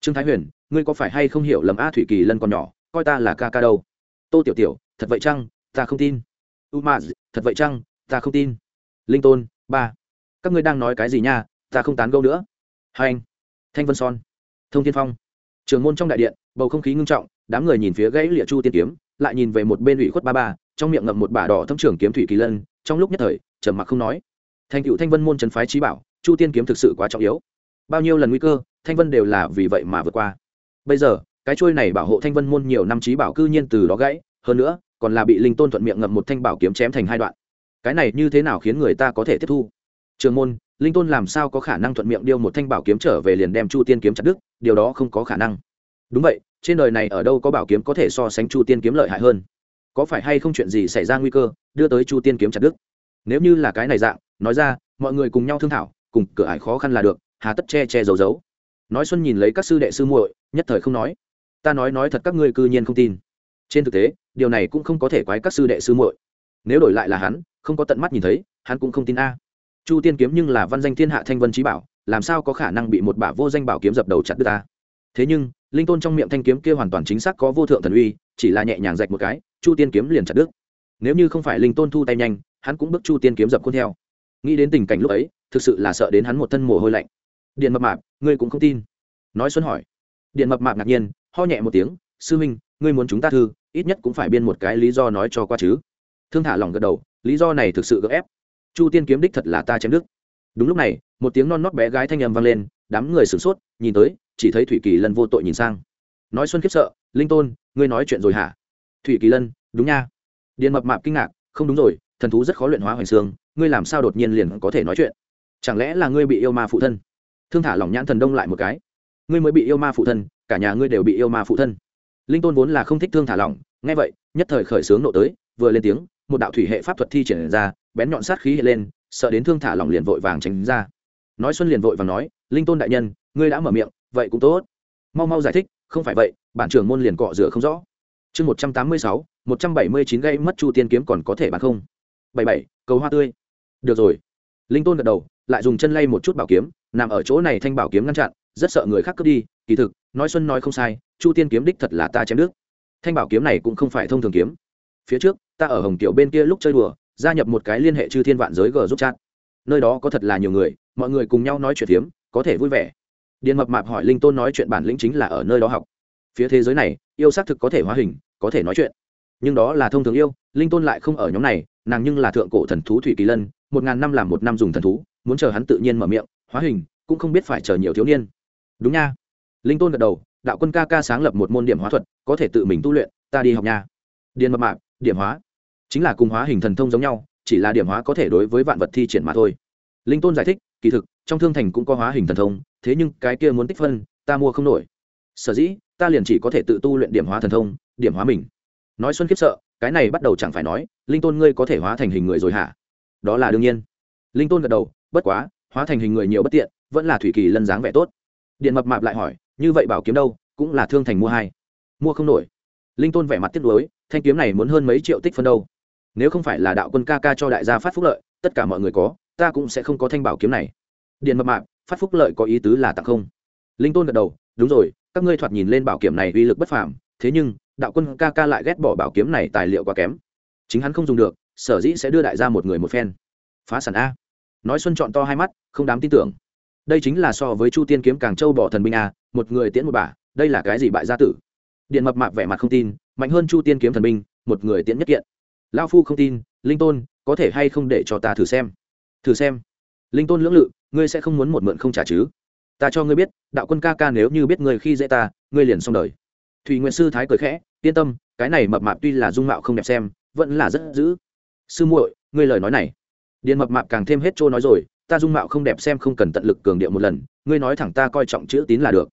Trương thái huyền, ngươi có phải hay không hiểu lầm a thủy kỳ lân còn nhỏ, coi ta là ca ca đâu? Tô tiểu tiểu, thật vậy chăng? Ta không tin. U ma thật vậy chăng? Ta không tin. Linh tôn, ba. Các ngươi đang nói cái gì nha? Ta không tán gẫu nữa hai anh. Thanh vân son. Thông tiên phong. Trường môn trong đại điện, bầu không khí ngưng trọng, đám người nhìn phía gãy lịa chu tiên kiếm, lại nhìn về một bên ủy khuất ba ba, trong miệng ngậm một bả đỏ thâm trường kiếm thủy kỳ lân, trong lúc nhất thời, trầm mặc không nói. Thành cựu thanh vân môn trấn phái trí bảo, chu tiên kiếm thực sự quá trọng yếu. Bao nhiêu lần nguy cơ, thanh vân đều là vì vậy mà vượt qua. Bây giờ, cái trôi này bảo hộ thanh vân môn nhiều năm trí bảo cư nhiên từ đó gãy, hơn nữa, còn là bị linh tôn thuận miệng ngậm một thanh bảo kiếm chém thành hai đoạn. Cái này như thế nào khiến người ta có thể tiếp thu? Trường môn, linh tôn làm sao có khả năng thuận miệng điêu một thanh bảo kiếm trở về liền đem chu tiên kiếm chặt đứt? Điều đó không có khả năng. Đúng vậy, trên đời này ở đâu có bảo kiếm có thể so sánh chu tiên kiếm lợi hại hơn? Có phải hay không chuyện gì xảy ra nguy cơ, đưa tới chu tiên kiếm chặt đứt? Nếu như là cái này dạng, nói ra, mọi người cùng nhau thương thảo, cùng cửa ải khó khăn là được, hà tất che che giấu giấu. Nói xuân nhìn lấy các sư đệ sư muội, nhất thời không nói. Ta nói nói thật các ngươi cư nhiên không tin. Trên thực tế, điều này cũng không có thể quái các sư đệ sư muội. Nếu đổi lại là hắn, không có tận mắt nhìn thấy, hắn cũng không tin a chu tiên kiếm nhưng là văn danh thiên hạ thanh vân trí bảo, làm sao có khả năng bị một bả vô danh bảo kiếm dập đầu chặt đứt ta? Thế nhưng, linh tôn trong miệng thanh kiếm kia hoàn toàn chính xác có vô thượng thần uy, chỉ là nhẹ nhàng rạch một cái, chu tiên kiếm liền chặt đứt. Nếu như không phải linh tôn thu tay nhanh, hắn cũng bước chu tiên kiếm dập khuôn theo. Nghĩ đến tình cảnh lúc ấy, thực sự là sợ đến hắn một thân mồ hôi lạnh. Điện mập mạp, ngươi cũng không tin. Nói xuân hỏi. Điện mập mạp ngạc nhiên, ho nhẹ một tiếng, sư huynh, ngươi muốn chúng ta thư, ít nhất cũng phải biên một cái lý do nói cho qua chứ. Thương thả lòng gật đầu, lý do này thực sự gấp ép chu tiên kiếm đích thật là ta chém đức đúng lúc này, một tiếng non nót bé gái thanh âm vang lên, đám người sửng sốt, nhìn tới, chỉ thấy thủy kỳ lân vô tội nhìn sang. Nói xuân khiếp sợ, linh tôn, ngươi nói chuyện rồi hả? Thủy kỳ lân, đúng nha. Điện mập mạp kinh ngạc, không đúng rồi, thần thú rất khó luyện hóa hoành xương, ngươi làm sao đột nhiên liền có thể nói chuyện? Chẳng lẽ là ngươi bị yêu ma phụ thân? Thương thả lỏng nhãn thần đông lại một cái. Ngươi mới bị yêu ma phụ thân, cả nhà ngươi đều bị yêu ma phụ thân. Linh tôn vốn là không thích thương thả lỏng, nghe vậy, nhất thời khởi sướng nộ tới, vừa lên tiếng, một đạo thủy hệ pháp thuật thi triển ra bén nhọn sát khí hiện lên, sợ đến thương thả lỏng liền vội vàng tránh ra. Nói xuân liền vội vàng nói, linh tôn đại nhân, ngươi đã mở miệng, vậy cũng tốt. Mau mau giải thích, không phải vậy, bản trưởng môn liền cọ rửa không rõ. Chương một trăm tám mươi sáu, một trăm bảy mươi chín gây mất chu tiên kiếm còn có thể bán không? Bảy bảy, cầu hoa tươi. Được rồi. Linh tôn gật đầu, lại dùng chân lay một chút bảo kiếm, nằm ở chỗ này thanh bảo kiếm ngăn chặn, rất sợ người khác cướp đi, kỳ thực, nói xuân nói không sai, chu tiên kiếm đích thật là ta chém nước thanh bảo kiếm này cũng không phải thông thường kiếm. Phía trước, ta ở hồng tiểu bên kia lúc chơi đùa gia nhập một cái liên hệ chư thiên vạn giới g giúp chat. Nơi đó có thật là nhiều người, mọi người cùng nhau nói chuyện phiếm, có thể vui vẻ. Điện mập mạp hỏi linh tôn nói chuyện bản lĩnh chính là ở nơi đó học. Phía thế giới này, yêu xác thực có thể hóa hình, có thể nói chuyện. Nhưng đó là thông thường yêu, linh tôn lại không ở nhóm này, nàng nhưng là thượng cổ thần thú thủy kỳ lân, một ngàn năm làm một năm dùng thần thú, muốn chờ hắn tự nhiên mở miệng, hóa hình, cũng không biết phải chờ nhiều thiếu niên. Đúng nha. Linh tôn gật đầu, đạo quân ca ca sáng lập một môn điểm hóa thuật, có thể tự mình tu luyện, ta đi học nha. Điền mập mạp, điểm hóa chính là cùng hóa hình thần thông giống nhau, chỉ là điểm hóa có thể đối với vạn vật thi triển mà thôi. Linh tôn giải thích, kỳ thực, trong thương thành cũng có hóa hình thần thông, thế nhưng cái kia muốn tích phân, ta mua không nổi. Sở dĩ, ta liền chỉ có thể tự tu luyện điểm hóa thần thông, điểm hóa mình. Nói xuân khiếp sợ, cái này bắt đầu chẳng phải nói, linh tôn ngươi có thể hóa thành hình người rồi hả? Đó là đương nhiên. Linh tôn gật đầu, bất quá, hóa thành hình người nhiều bất tiện, vẫn là thủy kỳ lân dáng vẻ tốt. Điện mập mạp lại hỏi, như vậy bảo kiếm đâu, cũng là thương thành mua hai. Mua không nổi. Linh tôn vẻ mặt tiếc nuối, thanh kiếm này muốn hơn mấy triệu tích phân đâu? Nếu không phải là đạo quân ca ca cho đại gia phát phúc lợi, tất cả mọi người có, ta cũng sẽ không có thanh bảo kiếm này. Điện mập mạp, phát phúc lợi có ý tứ là tặng không? Linh tôn gật đầu, đúng rồi, các ngươi thoạt nhìn lên bảo kiếm này uy lực bất phàm, thế nhưng, đạo quân ca ca lại ghét bỏ bảo kiếm này tài liệu quá kém. Chính hắn không dùng được, sở dĩ sẽ đưa đại gia một người một phen. Phá sản a. Nói xuân chọn to hai mắt, không đám tin tưởng. Đây chính là so với chu tiên kiếm càng châu bỏ thần binh a, một người tiễn một bả, đây là cái gì bại gia tử? Điện mập mạp vẻ mặt không tin, mạnh hơn chu tiên kiếm thần binh, một người tiễn nhất kiện lao phu không tin, linh tôn, có thể hay không để cho ta thử xem? Thử xem. Linh tôn lưỡng lự, ngươi sẽ không muốn một mượn không trả chứ? Ta cho ngươi biết, đạo quân ca ca nếu như biết ngươi khi dễ ta, ngươi liền xong đời. Thùy nguyện sư thái cười khẽ, yên tâm, cái này mập mạp tuy là dung mạo không đẹp xem, vẫn là rất dữ. Sư muội, ngươi lời nói này. Điện mập mạp càng thêm hết trôi nói rồi, ta dung mạo không đẹp xem không cần tận lực cường điệu một lần, ngươi nói thẳng ta coi trọng chữ tín là được.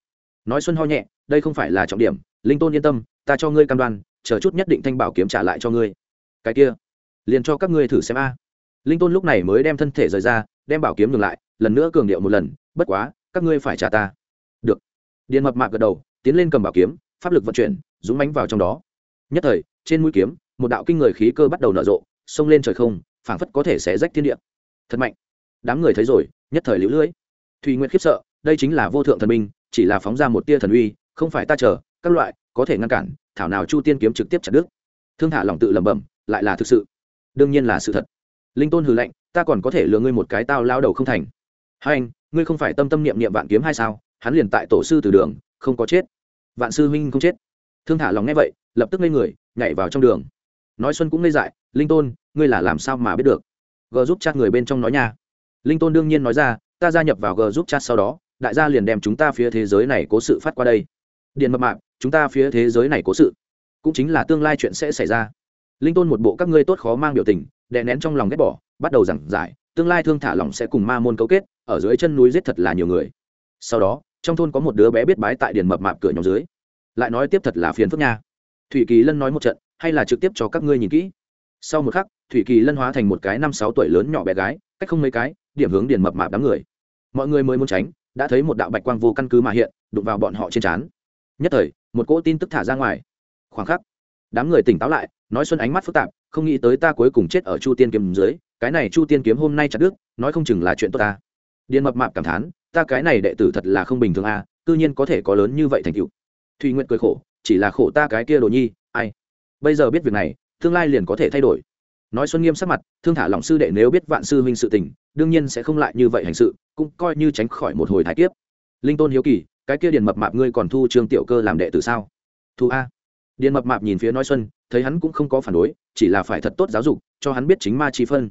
Nói xuân ho nhẹ, đây không phải là trọng điểm, linh tôn yên tâm, ta cho ngươi cam đoan, chờ chút nhất định thanh bảo kiếm trả lại cho ngươi cái kia, liền cho các ngươi thử xem a. Linh tôn lúc này mới đem thân thể rời ra, đem bảo kiếm ngừng lại, lần nữa cường điệu một lần, bất quá, các ngươi phải trả ta. Được. Điện mập mạc gật đầu, tiến lên cầm bảo kiếm, pháp lực vận chuyển, dũng mánh vào trong đó. Nhất thời, trên mũi kiếm, một đạo kinh người khí cơ bắt đầu nở rộ, xông lên trời không, phảng phất có thể sẽ rách thiên địa. Thật mạnh. Đám người thấy rồi, nhất thời liễu lưỡi thùy nguyện khiếp sợ, đây chính là vô thượng thần minh chỉ là phóng ra một tia thần uy, không phải ta chờ, các loại, có thể ngăn cản, thảo nào chu tiên kiếm trực tiếp chặt đứt thương thả lòng tự lẩm bẩm, lại là thực sự. Đương nhiên là sự thật. Linh tôn hừ lạnh, ta còn có thể lừa ngươi một cái tao lao đầu không thành. Hai anh, ngươi không phải tâm tâm niệm niệm vạn kiếm hay sao? Hắn liền tại tổ sư từ đường, không có chết. Vạn sư huynh không chết. Thương thả lòng nghe vậy, lập tức ngây người, nhảy vào trong đường. Nói xuân cũng ngây dại, linh tôn, ngươi là làm sao mà biết được? G giúp chat người bên trong nói nha. Linh tôn đương nhiên nói ra, ta gia nhập vào g giúp chat sau đó, đại gia liền đem chúng ta phía thế giới này cố sự phát qua đây. Điện mập mạp, chúng ta phía thế giới này cố sự cũng chính là tương lai chuyện sẽ xảy ra. Linh tôn một bộ các ngươi tốt khó mang biểu tình, đè nén trong lòng ghét bỏ, bắt đầu giảng giải, tương lai thương thả lòng sẽ cùng ma môn cấu kết, ở dưới chân núi giết thật là nhiều người. Sau đó, trong thôn có một đứa bé biết bái tại điền mập mạp cửa nhóm dưới. Lại nói tiếp thật là phiền phức nha. Thủy kỳ lân nói một trận, hay là trực tiếp cho các ngươi nhìn kỹ. Sau một khắc, thủy kỳ lân hóa thành một cái năm sáu tuổi lớn nhỏ bé gái, cách không mấy cái, điểm hướng điền mập mạp đám người. Mọi người mới muốn tránh, đã thấy một đạo bạch quang vô căn cứ mà hiện, đụng vào bọn họ trên trán. Nhất thời, một cỗ tin tức thả ra ngoài khoảng khắc, đám người tỉnh táo lại, nói xuân ánh mắt phức tạp, không nghĩ tới ta cuối cùng chết ở chu tiên kiếm dưới, cái này chu tiên kiếm hôm nay chặt đứt, nói không chừng là chuyện tốt ta. Điền mập mạp cảm thán, ta cái này đệ tử thật là không bình thường à tự nhiên có thể có lớn như vậy thành tựu. Thùy nguyện cười khổ, chỉ là khổ ta cái kia đồ nhi, ai? Bây giờ biết việc này, tương lai liền có thể thay đổi. Nói xuân nghiêm sắc mặt, thương thả lòng sư đệ nếu biết vạn sư huynh sự tình, đương nhiên sẽ không lại như vậy hành sự, cũng coi như tránh khỏi một hồi thái kiếp. Linh tôn hiếu kỳ, cái kia điền mập mạp ngươi còn thu trương tiểu cơ làm đệ tử sao? Thu a điền mập mạp nhìn phía nói xuân, thấy hắn cũng không có phản đối, chỉ là phải thật tốt giáo dục, cho hắn biết chính ma chi phân.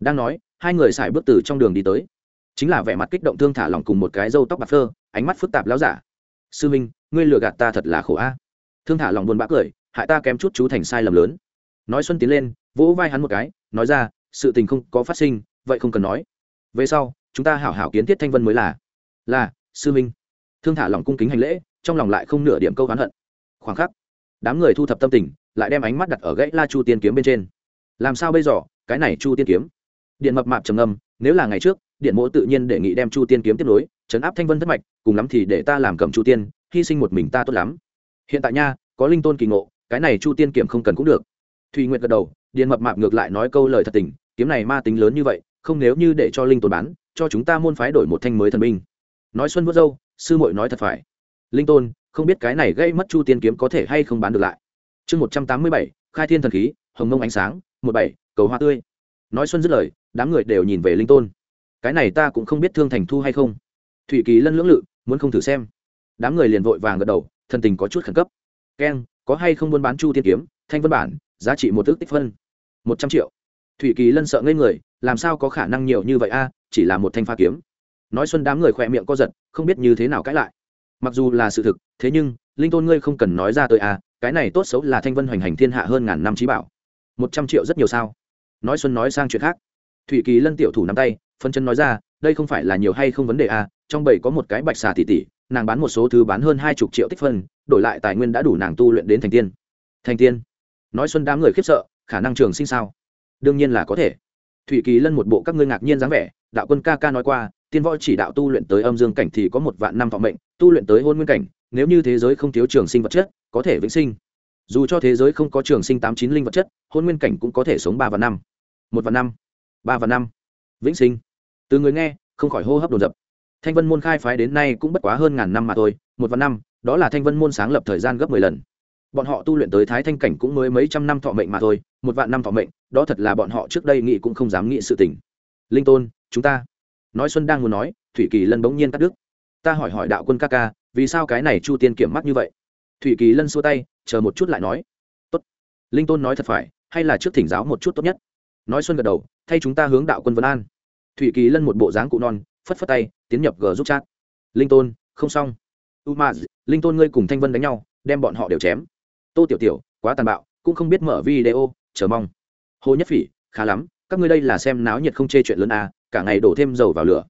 Đang nói, hai người xài bước từ trong đường đi tới. Chính là vẻ mặt kích động thương thả lòng cùng một cái râu tóc bạc phơ, ánh mắt phức tạp láo giả. Sư minh, ngươi lừa gạt ta thật là khổ a. Thương thả lòng buồn bã cười, hại ta kém chút chú thành sai lầm lớn. Nói xuân tiến lên, vỗ vai hắn một cái, nói ra, sự tình không có phát sinh, vậy không cần nói. Về sau, chúng ta hảo hảo kiến thiết thanh vân mới là. Là, sư minh. Thương thả lòng cung kính hành lễ, trong lòng lại không nửa điểm câu oán hận. Khoảng khắc đám người thu thập tâm tình lại đem ánh mắt đặt ở gãy la chu tiên kiếm bên trên. Làm sao bây giờ cái này chu tiên kiếm? Điện mập mạp trầm ngâm, nếu là ngày trước điện mỗ tự nhiên đề nghị đem chu tiên kiếm tiếp nối chấn áp thanh vân thất mạch cùng lắm thì để ta làm cầm chu tiên hy sinh một mình ta tốt lắm. Hiện tại nha có linh tôn kỳ ngộ cái này chu tiên kiếm không cần cũng được. Thùy nguyện gật đầu điện mập mạp ngược lại nói câu lời thật tình kiếm này ma tính lớn như vậy không nếu như để cho linh tôn bán cho chúng ta môn phái đổi một thanh mới thần binh. Nói xuân vớt dâu sư muội nói thật phải. Linh tôn không biết cái này gây mất chu tiên kiếm có thể hay không bán được lại. Chương một trăm tám mươi bảy, khai thiên thần khí, hồng mông ánh sáng, một bảy, cầu hoa tươi. Nói xuân dứt lời, đám người đều nhìn về linh tôn. Cái này ta cũng không biết thương thành thu hay không. Thụy kỳ lân lưỡng lự, muốn không thử xem. Đám người liền vội vàng gật đầu thần tình có chút khẩn cấp. Keng, có hay không buôn bán chu tiên kiếm? Thanh văn bản, giá trị một ước tích phân. Một trăm triệu. Thụy kỳ lân sợ ngây người, làm sao có khả năng nhiều như vậy a, chỉ là một thanh pha kiếm. Nói xuân đám người khỏe miệng co giật, không biết như thế nào cãi lại mặc dù là sự thực, thế nhưng, linh tôn ngươi không cần nói ra tới a à, cái này tốt xấu là thanh vân hoành hành thiên hạ hơn ngàn năm trí bảo. Một trăm triệu rất nhiều sao? Nói xuân nói sang chuyện khác. Thủy kỳ lân tiểu thủ nắm tay, phân chân nói ra, đây không phải là nhiều hay không vấn đề a trong bảy có một cái bạch xà tỷ tỷ, nàng bán một số thứ bán hơn hai chục triệu tích phân, đổi lại tài nguyên đã đủ nàng tu luyện đến thành tiên. Thành tiên? Nói xuân đám người khiếp sợ, khả năng trường sinh sao? Đương nhiên là có thể. Thủy kỳ lân một bộ các ngươi ngạc nhiên dáng vẻ, đạo quân ca ca nói qua, tiên võ chỉ đạo tu luyện tới âm dương cảnh thì có một vạn năm thọ mệnh tu luyện tới hôn nguyên cảnh, nếu như thế giới không thiếu trường sinh vật chất, có thể vĩnh sinh. Dù cho thế giới không có trường sinh tám chín linh vật chất, hôn nguyên cảnh cũng có thể sống ba và năm, một và năm, ba và năm, vĩnh sinh. Từ người nghe, không khỏi hô hấp đồn dập. Thanh vân môn khai phái đến nay cũng bất quá hơn ngàn năm mà thôi, một và năm, đó là thanh vân môn sáng lập thời gian gấp mười lần. Bọn họ tu luyện tới thái thanh cảnh cũng mới mấy trăm năm thọ mệnh mà thôi, một vạn năm thọ mệnh, đó thật là bọn họ trước đây nghĩ cũng không dám nghĩ sự tình. Linh tôn, chúng ta. Nói xuân đang muốn nói, thủy kỳ lân bỗng nhiên cắt đứt ta hỏi hỏi đạo quân ca ca vì sao cái này chu tiên kiểm mắt như vậy? Thủy kỳ lân xua tay chờ một chút lại nói. Tốt. Linh tôn nói thật phải hay là trước thỉnh giáo một chút tốt nhất. Nói xuân gật đầu thay chúng ta hướng đạo quân vân an. Thủy kỳ lân một bộ dáng cụ non phất phất tay tiến nhập g giúp chat. Linh tôn không xong. U ma linh tôn ngươi cùng thanh vân đánh nhau đem bọn họ đều chém. Tô tiểu tiểu quá tàn bạo cũng không biết mở video chờ mong. Hồ nhất phỉ khá lắm các ngươi đây là xem náo nhiệt không chê chuyện lớn à, cả ngày đổ thêm dầu vào lửa.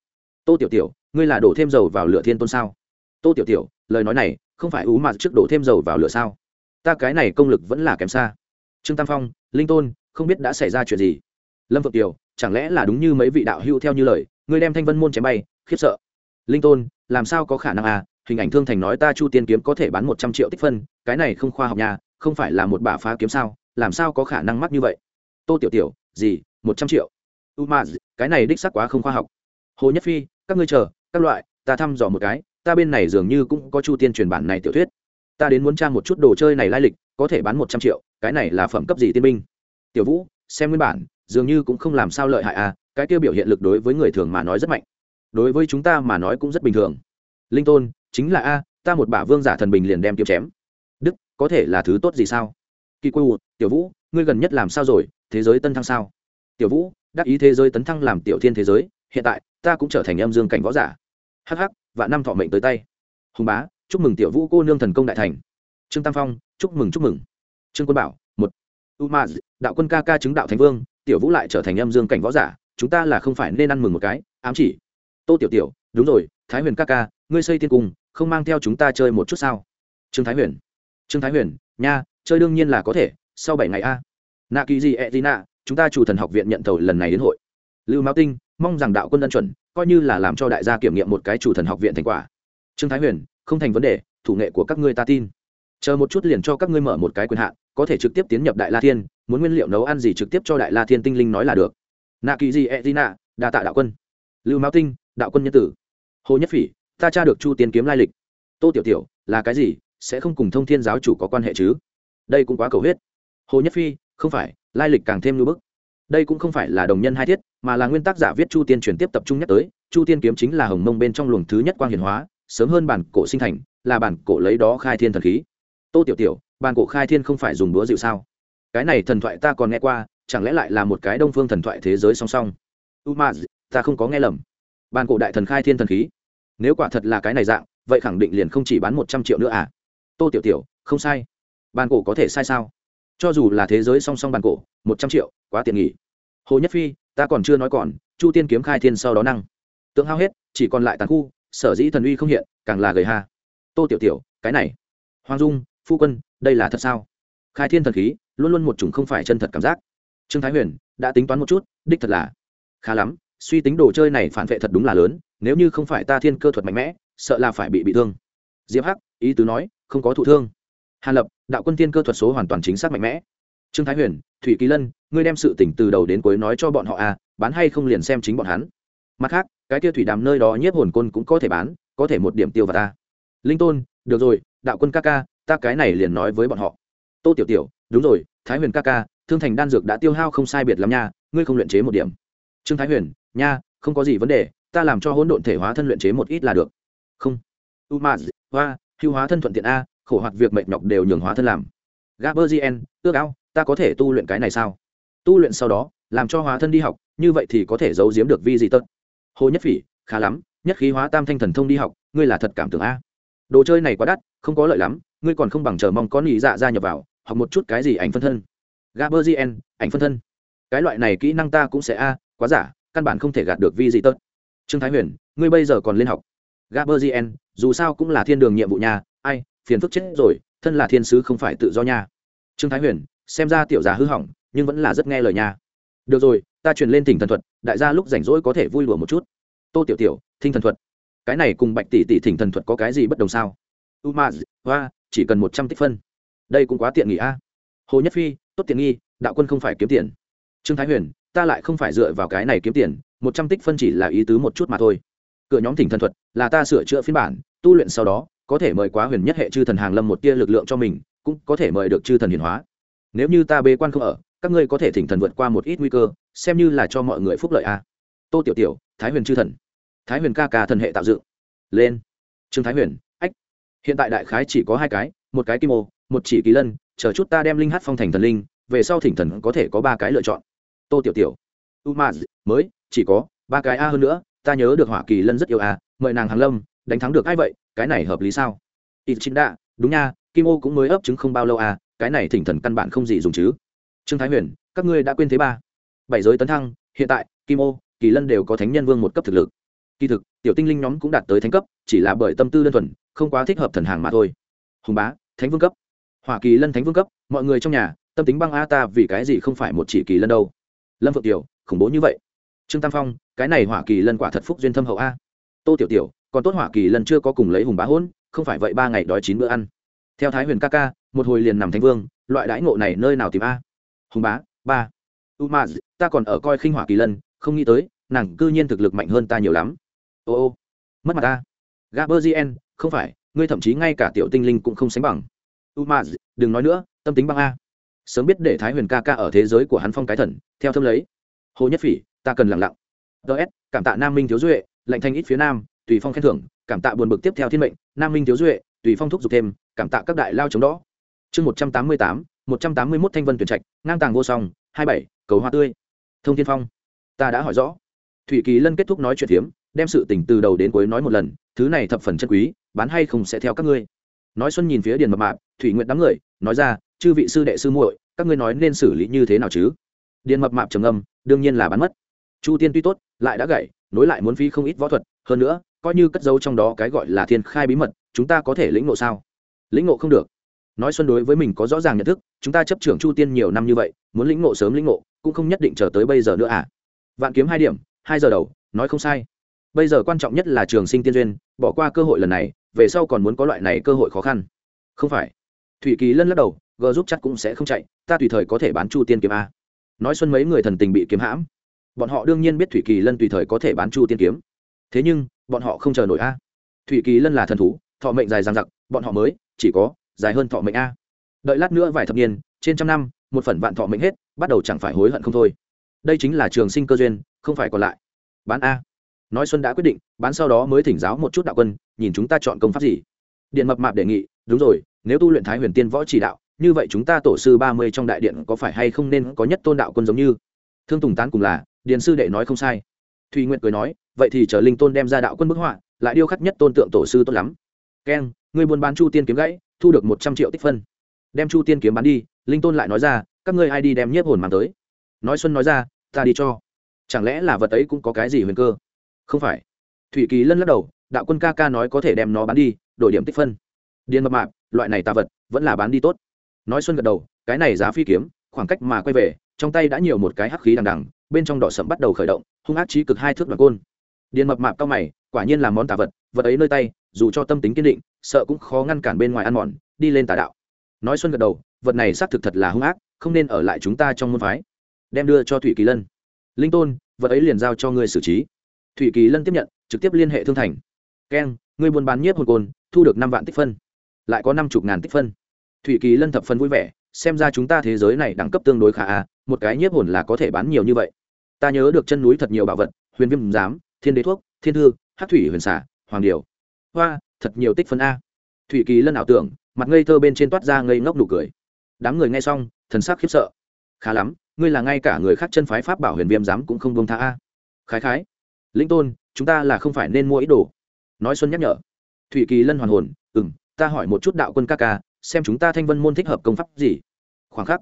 Tô tiểu tiểu ngươi là đổ thêm dầu vào lửa thiên tôn sao? Tô tiểu tiểu, lời nói này, không phải ú mà trước đổ thêm dầu vào lửa sao? Ta cái này công lực vẫn là kém xa. Trương tam phong, linh tôn, không biết đã xảy ra chuyện gì? Lâm phượng tiểu, chẳng lẽ là đúng như mấy vị đạo hưu theo như lời, ngươi đem thanh vân môn chém bay, khiếp sợ. Linh tôn, làm sao có khả năng à? Hình ảnh thương thành nói ta chu tiên kiếm có thể bán một trăm triệu tích phân, cái này không khoa học nhà không phải là một bả phá kiếm sao? Làm sao có khả năng mắc như vậy? Tô tiểu tiểu, gì? Một trăm triệu? U ma cái này đích sắc quá không khoa học. Hồ nhất phi, các ngươi chờ các loại, ta thăm dò một cái, ta bên này dường như cũng có chu tiên truyền bản này tiểu thuyết. Ta đến muốn tra một chút đồ chơi này lai lịch, có thể bán một trăm triệu, cái này là phẩm cấp gì tiên binh? Tiểu vũ, xem nguyên bản, dường như cũng không làm sao lợi hại à cái tiêu biểu hiện lực đối với người thường mà nói rất mạnh. Đối với chúng ta mà nói cũng rất bình thường. Linh tôn, chính là a, ta một bả vương giả thần bình liền đem kiếm chém. Đức, có thể là thứ tốt gì sao? Kỳ quê tiểu vũ, ngươi gần nhất làm sao rồi, thế giới tân thăng sao? Tiểu vũ, đắc ý thế giới tấn thăng làm tiểu thiên thế giới, hiện tại, ta cũng trở thành âm dương cảnh võ giả hh và năm thọ mệnh tới tay. Hùng bá, chúc mừng tiểu vũ cô nương thần công đại thành. Trương tam phong, chúc mừng chúc mừng. Trương quân bảo, một. U ma đạo quân ca ca chứng đạo thành vương, tiểu vũ lại trở thành âm dương cảnh võ giả, chúng ta là không phải nên ăn mừng một cái, ám chỉ. Tô tiểu tiểu, đúng rồi, thái huyền ca ca, ngươi xây tiên cung, không mang theo chúng ta chơi một chút sao? Trương thái huyền. Trương thái huyền, nha, chơi đương nhiên là có thể, sau bảy ngày a. Nạ kỳ gì e gì nạ, chúng ta chủ thần học viện nhận thầu lần này đến hội. Lưu mão tinh, mong rằng đạo quân ân chuẩn coi như là làm cho đại gia kiểm nghiệm một cái chủ thần học viện thành quả. Trương thái huyền, không thành vấn đề, thủ nghệ của các ngươi ta tin. Chờ một chút liền cho các ngươi mở một cái quyền hạn, có thể trực tiếp tiến nhập đại la thiên, muốn nguyên liệu nấu ăn gì trực tiếp cho đại la thiên tinh linh nói là được. Nạ kỳ gì e d nạ đa tạ đạo quân. Lưu mao tinh, đạo quân nhân tử. Hồ nhất phỉ, ta tra được chu tiến kiếm lai lịch. Tô tiểu tiểu, là cái gì, sẽ không cùng thông thiên giáo chủ có quan hệ chứ? Đây cũng quá cầu huyết. Hồ nhất phi, không phải, lai lịch càng thêm lưu bức. Đây cũng không phải là đồng nhân hai thiết mà là nguyên tác giả viết chu tiên truyền tiếp tập trung nhắc tới, chu tiên kiếm chính là hồng mông bên trong luồng thứ nhất quang Hiển hóa, sớm hơn bản cổ sinh thành, là bản cổ lấy đó khai thiên thần khí. Tô tiểu tiểu, bản cổ khai thiên không phải dùng búa dịu sao? Cái này thần thoại ta còn nghe qua, chẳng lẽ lại là một cái đông phương thần thoại thế giới song song? Umaz ma, ta không có nghe lầm. Bản cổ đại thần khai thiên thần khí. Nếu quả thật là cái này dạng, vậy khẳng định liền không chỉ bán một trăm triệu nữa à? Tô tiểu tiểu, không sai. Bản cổ có thể sai sao? Cho dù là thế giới song song bản cổ, một trăm triệu, quá tiện nghỉ hồ nhất phi ta còn chưa nói còn, chu tiên kiếm khai thiên sau đó năng. Tượng hao hết, chỉ còn lại tàn khu, sở dĩ thần uy không hiện, càng là gầy ha. Tô tiểu tiểu, cái này. Hoàng dung, phu quân, đây là thật sao? Khai thiên thần khí, luôn luôn một chủng không phải chân thật cảm giác. Trương thái huyền, đã tính toán một chút, đích thật là khá lắm, suy tính đồ chơi này phản vệ thật đúng là lớn, nếu như không phải ta thiên cơ thuật mạnh mẽ, sợ là phải bị bị thương. Diệp hắc, ý tứ nói, không có thụ thương. Hàn lập, đạo quân thiên cơ thuật số hoàn toàn chính xác mạnh mẽ trương thái huyền, thủy kỳ lân, ngươi đem sự tỉnh từ đầu đến cuối nói cho bọn họ à bán hay không liền xem chính bọn hắn. Mặt khác, cái kia thủy đàm nơi đó nhiếp hồn côn cũng có thể bán, có thể một điểm tiêu vào ta. Linh tôn, được rồi, đạo quân ca ca, ta cái này liền nói với bọn họ. Tô tiểu tiểu, đúng rồi, thái huyền ca ca, thương thành đan dược đã tiêu hao không sai biệt lắm nha, ngươi không luyện chế một điểm. Trương thái huyền, nha, không có gì vấn đề, ta làm cho hỗn độn thể hóa thân luyện chế một ít là được. Không. U ma hoa, hưu hóa thân thuận tiện a, khổ hoạt việc mệt nhọc đều nhường hóa thân làm. Gaberzien ước ao ta có thể tu luyện cái này sao? Tu luyện sau đó, làm cho hóa thân đi học, như vậy thì có thể giấu giếm được vi gì tất hồ nhất phỉ, khá lắm, nhất khí hóa tam thanh thần thông đi học, ngươi là thật cảm tưởng a. Đồ chơi này quá đắt, không có lợi lắm, ngươi còn không bằng chờ mong có nỉ dạ ra nhập vào, học một chút cái gì ảnh phân thân. Gaberzien ảnh phân thân. Cái loại này kỹ năng ta cũng sẽ a, quá giả, căn bản không thể gạt được vi gì tất trương thái huyền, ngươi bây giờ còn lên học. Gaberzien dù sao cũng là thiên đường nhiệm vụ nhà ai, phiền phức chết rồi, thân là thiên sứ không phải tự do nha. Trương thái huyền xem ra tiểu già hư hỏng, nhưng vẫn là rất nghe lời nha. Được rồi, ta truyền lên thỉnh thần thuật, đại gia lúc rảnh rỗi có thể vui lùa một chút. Tô tiểu tiểu thinh thần thuật. Cái này cùng bạch tỷ tỷ thỉnh thần thuật có cái gì bất đồng sao? U ma hoa chỉ cần một trăm tích phân. Đây cũng quá tiện nghỉ a. Hồ nhất phi, tốt tiện nghi, đạo quân không phải kiếm tiền. Trương thái huyền, ta lại không phải dựa vào cái này kiếm tiền, một trăm tích phân chỉ là ý tứ một chút mà thôi. Cửa nhóm thỉnh thần thuật, là ta sửa chữa phiên bản, tu luyện sau đó, có thể mời quá huyền nhất hệ chư thần hàng lâm một tia lực lượng cho mình, cũng có thể mời được chư thần hiển hóa nếu như ta bế quan không ở, các ngươi có thể thỉnh thần vượt qua một ít nguy cơ, xem như là cho mọi người phúc lợi a tô tiểu tiểu, thái huyền chư thần. Thái huyền ca ca thần hệ tạo dựng. Lên. Trương thái huyền, ách. Hiện tại đại khái chỉ có hai cái, một cái kim ô, một chỉ kỳ lân, chờ chút ta đem linh hát phong thành thần linh, về sau thỉnh thần có thể có ba cái lựa chọn. Tô tiểu tiểu. U ma mới, chỉ có ba cái a hơn nữa, ta nhớ được hỏa kỳ lân rất yêu a mời nàng hàng lâm, đánh thắng được ai vậy, cái này hợp lý sao? Ít chính đạ đúng nha, kim ô cũng mới ấp trứng không bao lâu à cái này thỉnh thần căn bản không gì dùng chứ. Trương thái huyền, các ngươi đã quên thế ba. Bảy giới tấn thăng, hiện tại, kim ô, kỳ lân đều có thánh nhân vương một cấp thực lực. Kỳ thực, tiểu tinh linh nhóm cũng đạt tới thánh cấp, chỉ là bởi tâm tư đơn thuần, không quá thích hợp thần hàng mà thôi. Hùng bá, thánh vương cấp. Hỏa kỳ lân thánh vương cấp, mọi người trong nhà, tâm tính băng a ta vì cái gì không phải một chỉ kỳ lân đâu. Lâm phượng tiểu, khủng bố như vậy. Trương tam phong, cái này hỏa kỳ lân quả thật phúc duyên thâm hậu a. Tô tiểu tiểu, còn tốt hỏa kỳ lân chưa có cùng lấy hùng bá hôn, không phải vậy ba ngày đói chín bữa ăn theo thái huyền ca ca, một hồi liền nằm thánh vương, loại đãi ngộ này nơi nào tìm a? Hùng bá, ba. U ma, ta còn ở coi khinh hỏa kỳ lân, không nghĩ tới, nàng cư nhiên thực lực mạnh hơn ta nhiều lắm. Ô ô, mất mặt ta. Gaberzien không phải, ngươi thậm chí ngay cả tiểu tinh linh cũng không sánh bằng. U ma, đừng nói nữa, tâm tính băng a. Sớm biết để thái huyền ca ca ở thế giới của hắn phong cái thần, theo thâm lấy. Hồ nhất phỉ, ta cần lặng lặng. Ts cảm tạ nam minh thiếu duệ lệnh thanh ít phía nam, tùy phong khen thưởng, cảm tạ buồn bực tiếp theo thiên mệnh, nam minh thiếu duệ tùy phong thúc giục thêm cảm tạ các đại lao chống đó. Chương một trăm tám mươi tám một trăm tám mươi mốt thanh vân tuyển trạch ngang tàng vô song hai bảy cầu hoa tươi. Thông thiên phong ta đã hỏi rõ. Thủy kỳ lân kết thúc nói chuyện phiếm đem sự tình từ đầu đến cuối nói một lần thứ này thập phần chân quý bán hay không sẽ theo các ngươi. Nói xuân nhìn phía điền mập mạp thủy nguyện đám người nói ra chư vị sư đệ sư muội các ngươi nói nên xử lý như thế nào chứ? Điền mập mạp trầm âm đương nhiên là bán mất. Chu tiên tuy tốt lại đã gậy, nối lại muốn phí không ít võ thuật hơn nữa coi như cất giấu trong đó cái gọi là thiên khai bí mật chúng ta có thể lĩnh ngộ sao? Lĩnh ngộ không được. Nói xuân đối với mình có rõ ràng nhận thức, chúng ta chấp trưởng chu tiên nhiều năm như vậy, muốn lĩnh ngộ sớm lĩnh ngộ, cũng không nhất định chờ tới bây giờ nữa à? Vạn kiếm hai điểm, hai giờ đầu, nói không sai. Bây giờ quan trọng nhất là trường sinh tiên duyên, bỏ qua cơ hội lần này, về sau còn muốn có loại này cơ hội khó khăn. Không phải. Thủy kỳ lân lắc đầu, gờ giúp chắc cũng sẽ không chạy, ta tùy thời có thể bán chu tiên kiếm a. Nói xuân mấy người thần tình bị kiếm hãm. Bọn họ đương nhiên biết thủy kỳ lân tùy thời có thể bán chu tiên kiếm. Thế nhưng, bọn họ không chờ nổi a. Thủy kỳ lân là thần thú thọ mệnh dài dằng dặc, bọn họ mới, chỉ có dài hơn thọ mệnh a. Đợi lát nữa vài thập niên, trên trăm năm, một phần vạn thọ mệnh hết, bắt đầu chẳng phải hối hận không thôi. Đây chính là trường sinh cơ duyên, không phải còn lại. Bán a. Nói xuân đã quyết định, bán sau đó mới thỉnh giáo một chút đạo quân, nhìn chúng ta chọn công pháp gì. Điện mập mạp đề nghị, đúng rồi, nếu tu luyện thái huyền tiên võ chỉ đạo, như vậy chúng ta tổ sư ba mươi trong đại điện có phải hay không nên có nhất tôn đạo quân giống như? Thương tùng tán cùng là điện sư đệ nói không sai. Thùy nguyện cười nói, vậy thì chờ linh tôn đem ra đạo quân bức họa, lại điêu khắc nhất tôn tượng tổ sư tốt lắm keng người buôn bán chu tiên kiếm gãy, thu được một trăm triệu tích phân. Đem chu tiên kiếm bán đi, linh tôn lại nói ra, các ngươi ai đi đem nhiếp hồn mang tới? Nói xuân nói ra, ta đi cho. Chẳng lẽ là vật ấy cũng có cái gì huyền cơ? Không phải. Thủy kỳ lân lắc đầu, đạo quân ca ca nói có thể đem nó bán đi, đổi điểm tích phân. Điền mập mạp, loại này tà vật, vẫn là bán đi tốt. Nói xuân gật đầu, cái này giá phi kiếm, khoảng cách mà quay về, trong tay đã nhiều một cái hắc khí đằng đằng, bên trong đỏ sậm bắt đầu khởi động, hung ác trí cực hai thước đoàn côn. Điền mập mạp cao mày, quả nhiên là món tà vật vật ấy nơi tay dù cho tâm tính kiên định, sợ cũng khó ngăn cản bên ngoài ăn mòn, đi lên tà đạo. Nói xuân gật đầu, vật này xác thực thật là hung ác, không nên ở lại chúng ta trong môn phái. Đem đưa cho thủy kỳ lân. Linh tôn, vật ấy liền giao cho ngươi xử trí. Thủy kỳ lân tiếp nhận, trực tiếp liên hệ thương thành. Keng, ngươi buôn bán nhiếp hồn côn, thu được năm vạn tích phân. Lại có năm chục ngàn tích phân. Thủy kỳ lân thập phân vui vẻ, xem ra chúng ta thế giới này đẳng cấp tương đối khả a à, một cái nhiếp hồn là có thể bán nhiều như vậy. Ta nhớ được chân núi thật nhiều bảo vật, huyền viêm giám, thiên đế thuốc, thiên thư hát thủy huyền xả, hoàng điều hoa, thật nhiều tích phân a. Thủy kỳ lân ảo tưởng, mặt ngây thơ bên trên toát ra ngây ngốc nụ cười. Đám người nghe xong, thần sắc khiếp sợ. Khá lắm, ngươi là ngay cả người khác chân phái pháp bảo huyền viêm giám cũng không bông tha a. Khái khái. Lĩnh tôn, chúng ta là không phải nên mua ít đồ. Nói xuân nhắc nhở. Thủy kỳ lân hoàn hồn ừ m ta hỏi một chút đạo quân ca ca, xem chúng ta thanh vân môn thích hợp công pháp gì. Khoảng khắc,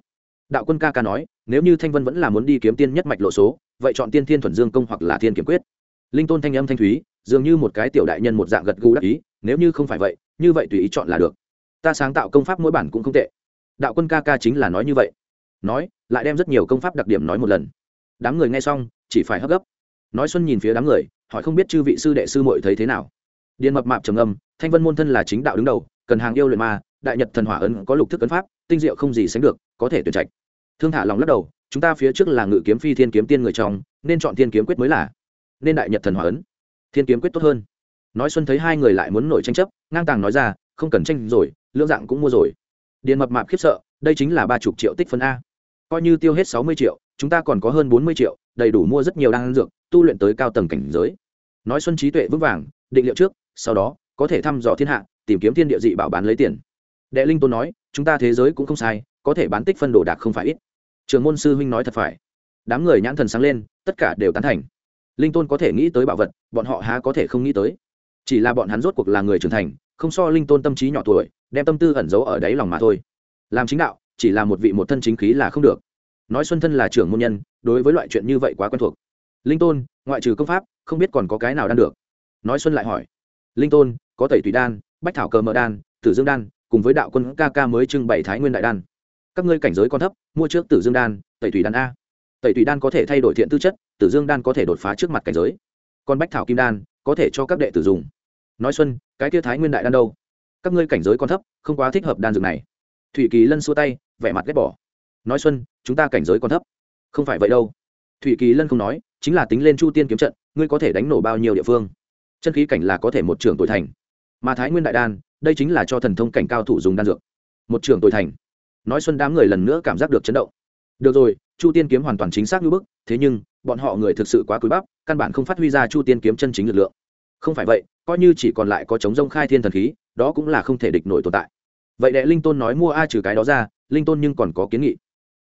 đạo quân ca ca nói, nếu như thanh vân vẫn là muốn đi kiếm tiên nhất mạch lộ số, vậy chọn tiên thiên thuần dương công hoặc là thiên kiếm quyết. Linh tôn thanh âm thanh thúy dường như một cái tiểu đại nhân một dạng gật gù đắc ý, nếu như không phải vậy, như vậy tùy ý chọn là được. Ta sáng tạo công pháp mỗi bản cũng không tệ. Đạo quân ca ca chính là nói như vậy. Nói, lại đem rất nhiều công pháp đặc điểm nói một lần. Đám người nghe xong, chỉ phải hấp gấp. Nói xuân nhìn phía đám người, hỏi không biết chư vị sư đệ sư muội thấy thế nào. Điện mập mạp trầm âm thanh vân môn thân là chính đạo đứng đầu, cần hàng yêu luyện ma, đại nhật thần hỏa ấn có lục thức ấn pháp, tinh diệu không gì sánh được, có thể tuyển trạch. Thương thả lòng lắc đầu, chúng ta phía trước là ngự kiếm phi thiên kiếm tiên người trong, nên chọn thiên kiếm quyết mới là. Nên đại nhật thần hỏa ấn thiên kiếm quyết tốt hơn. Nói xuân thấy hai người lại muốn nổi tranh chấp, ngang tàng nói ra, không cần tranh rồi lưỡng dạng cũng mua rồi. Điền mập mạp khiếp sợ, đây chính là ba chục triệu tích phân a. Coi như tiêu hết sáu mươi triệu, chúng ta còn có hơn bốn mươi triệu, đầy đủ mua rất nhiều đan dược, tu luyện tới cao tầng cảnh giới. Nói xuân trí tuệ vững vàng, định liệu trước, sau đó, có thể thăm dò thiên hạ, tìm kiếm thiên địa dị bảo bán lấy tiền. Đệ linh tôn nói, chúng ta thế giới cũng không sai, có thể bán tích phân đồ đạc không phải ít. Trường môn sư huynh nói thật phải. Đám người nhãn thần sáng lên, tất cả đều tán thành linh tôn có thể nghĩ tới bảo vật, bọn họ há có thể không nghĩ tới. Chỉ là bọn hắn rốt cuộc là người trưởng thành, không so linh tôn tâm trí nhỏ tuổi, đem tâm tư ẩn giấu ở đáy lòng mà thôi. Làm chính đạo, chỉ là một vị một thân chính khí là không được. Nói xuân thân là trưởng môn nhân, đối với loại chuyện như vậy quá quen thuộc. Linh tôn, ngoại trừ công pháp, không biết còn có cái nào đan được. Nói xuân lại hỏi. Linh tôn, có tẩy thủy đan, bách thảo cờ mờ đan, tử dương đan, cùng với đạo quân ca ca mới trưng bày thái nguyên đại đan. Các ngươi cảnh giới còn thấp, mua trước tử dương đan, tẩy thủy đan a tẩy thủy đan có thể thay đổi thiện tư chất, tử dương đan có thể đột phá trước mặt cảnh giới. Còn bách thảo kim đan có thể cho các đệ tử dùng. Nói xuân, cái tia thái nguyên đại đan đâu? Các ngươi cảnh giới còn thấp, không quá thích hợp đan dược này. Thủy kỳ lân xua tay, vẻ mặt ghét bỏ. Nói xuân, chúng ta cảnh giới còn thấp. Không phải vậy đâu. Thủy kỳ lân không nói, chính là tính lên chu tiên kiếm trận, ngươi có thể đánh nổ bao nhiêu địa phương? Chân khí cảnh là có thể một trường tuổi thành. Mà thái nguyên đại đan, đây chính là cho thần thông cảnh cao thủ dùng đan dược. Một trường tuổi thành. Nói xuân đám người lần nữa cảm giác được chấn động được rồi, chu tiên kiếm hoàn toàn chính xác như bức, thế nhưng, bọn họ người thực sự quá cúi bắp căn bản không phát huy ra chu tiên kiếm chân chính lực lượng. Không phải vậy, coi như chỉ còn lại có chống rông khai thiên thần khí, đó cũng là không thể địch nổi tồn tại. Vậy đệ linh tôn nói mua a trừ cái đó ra, linh tôn nhưng còn có kiến nghị.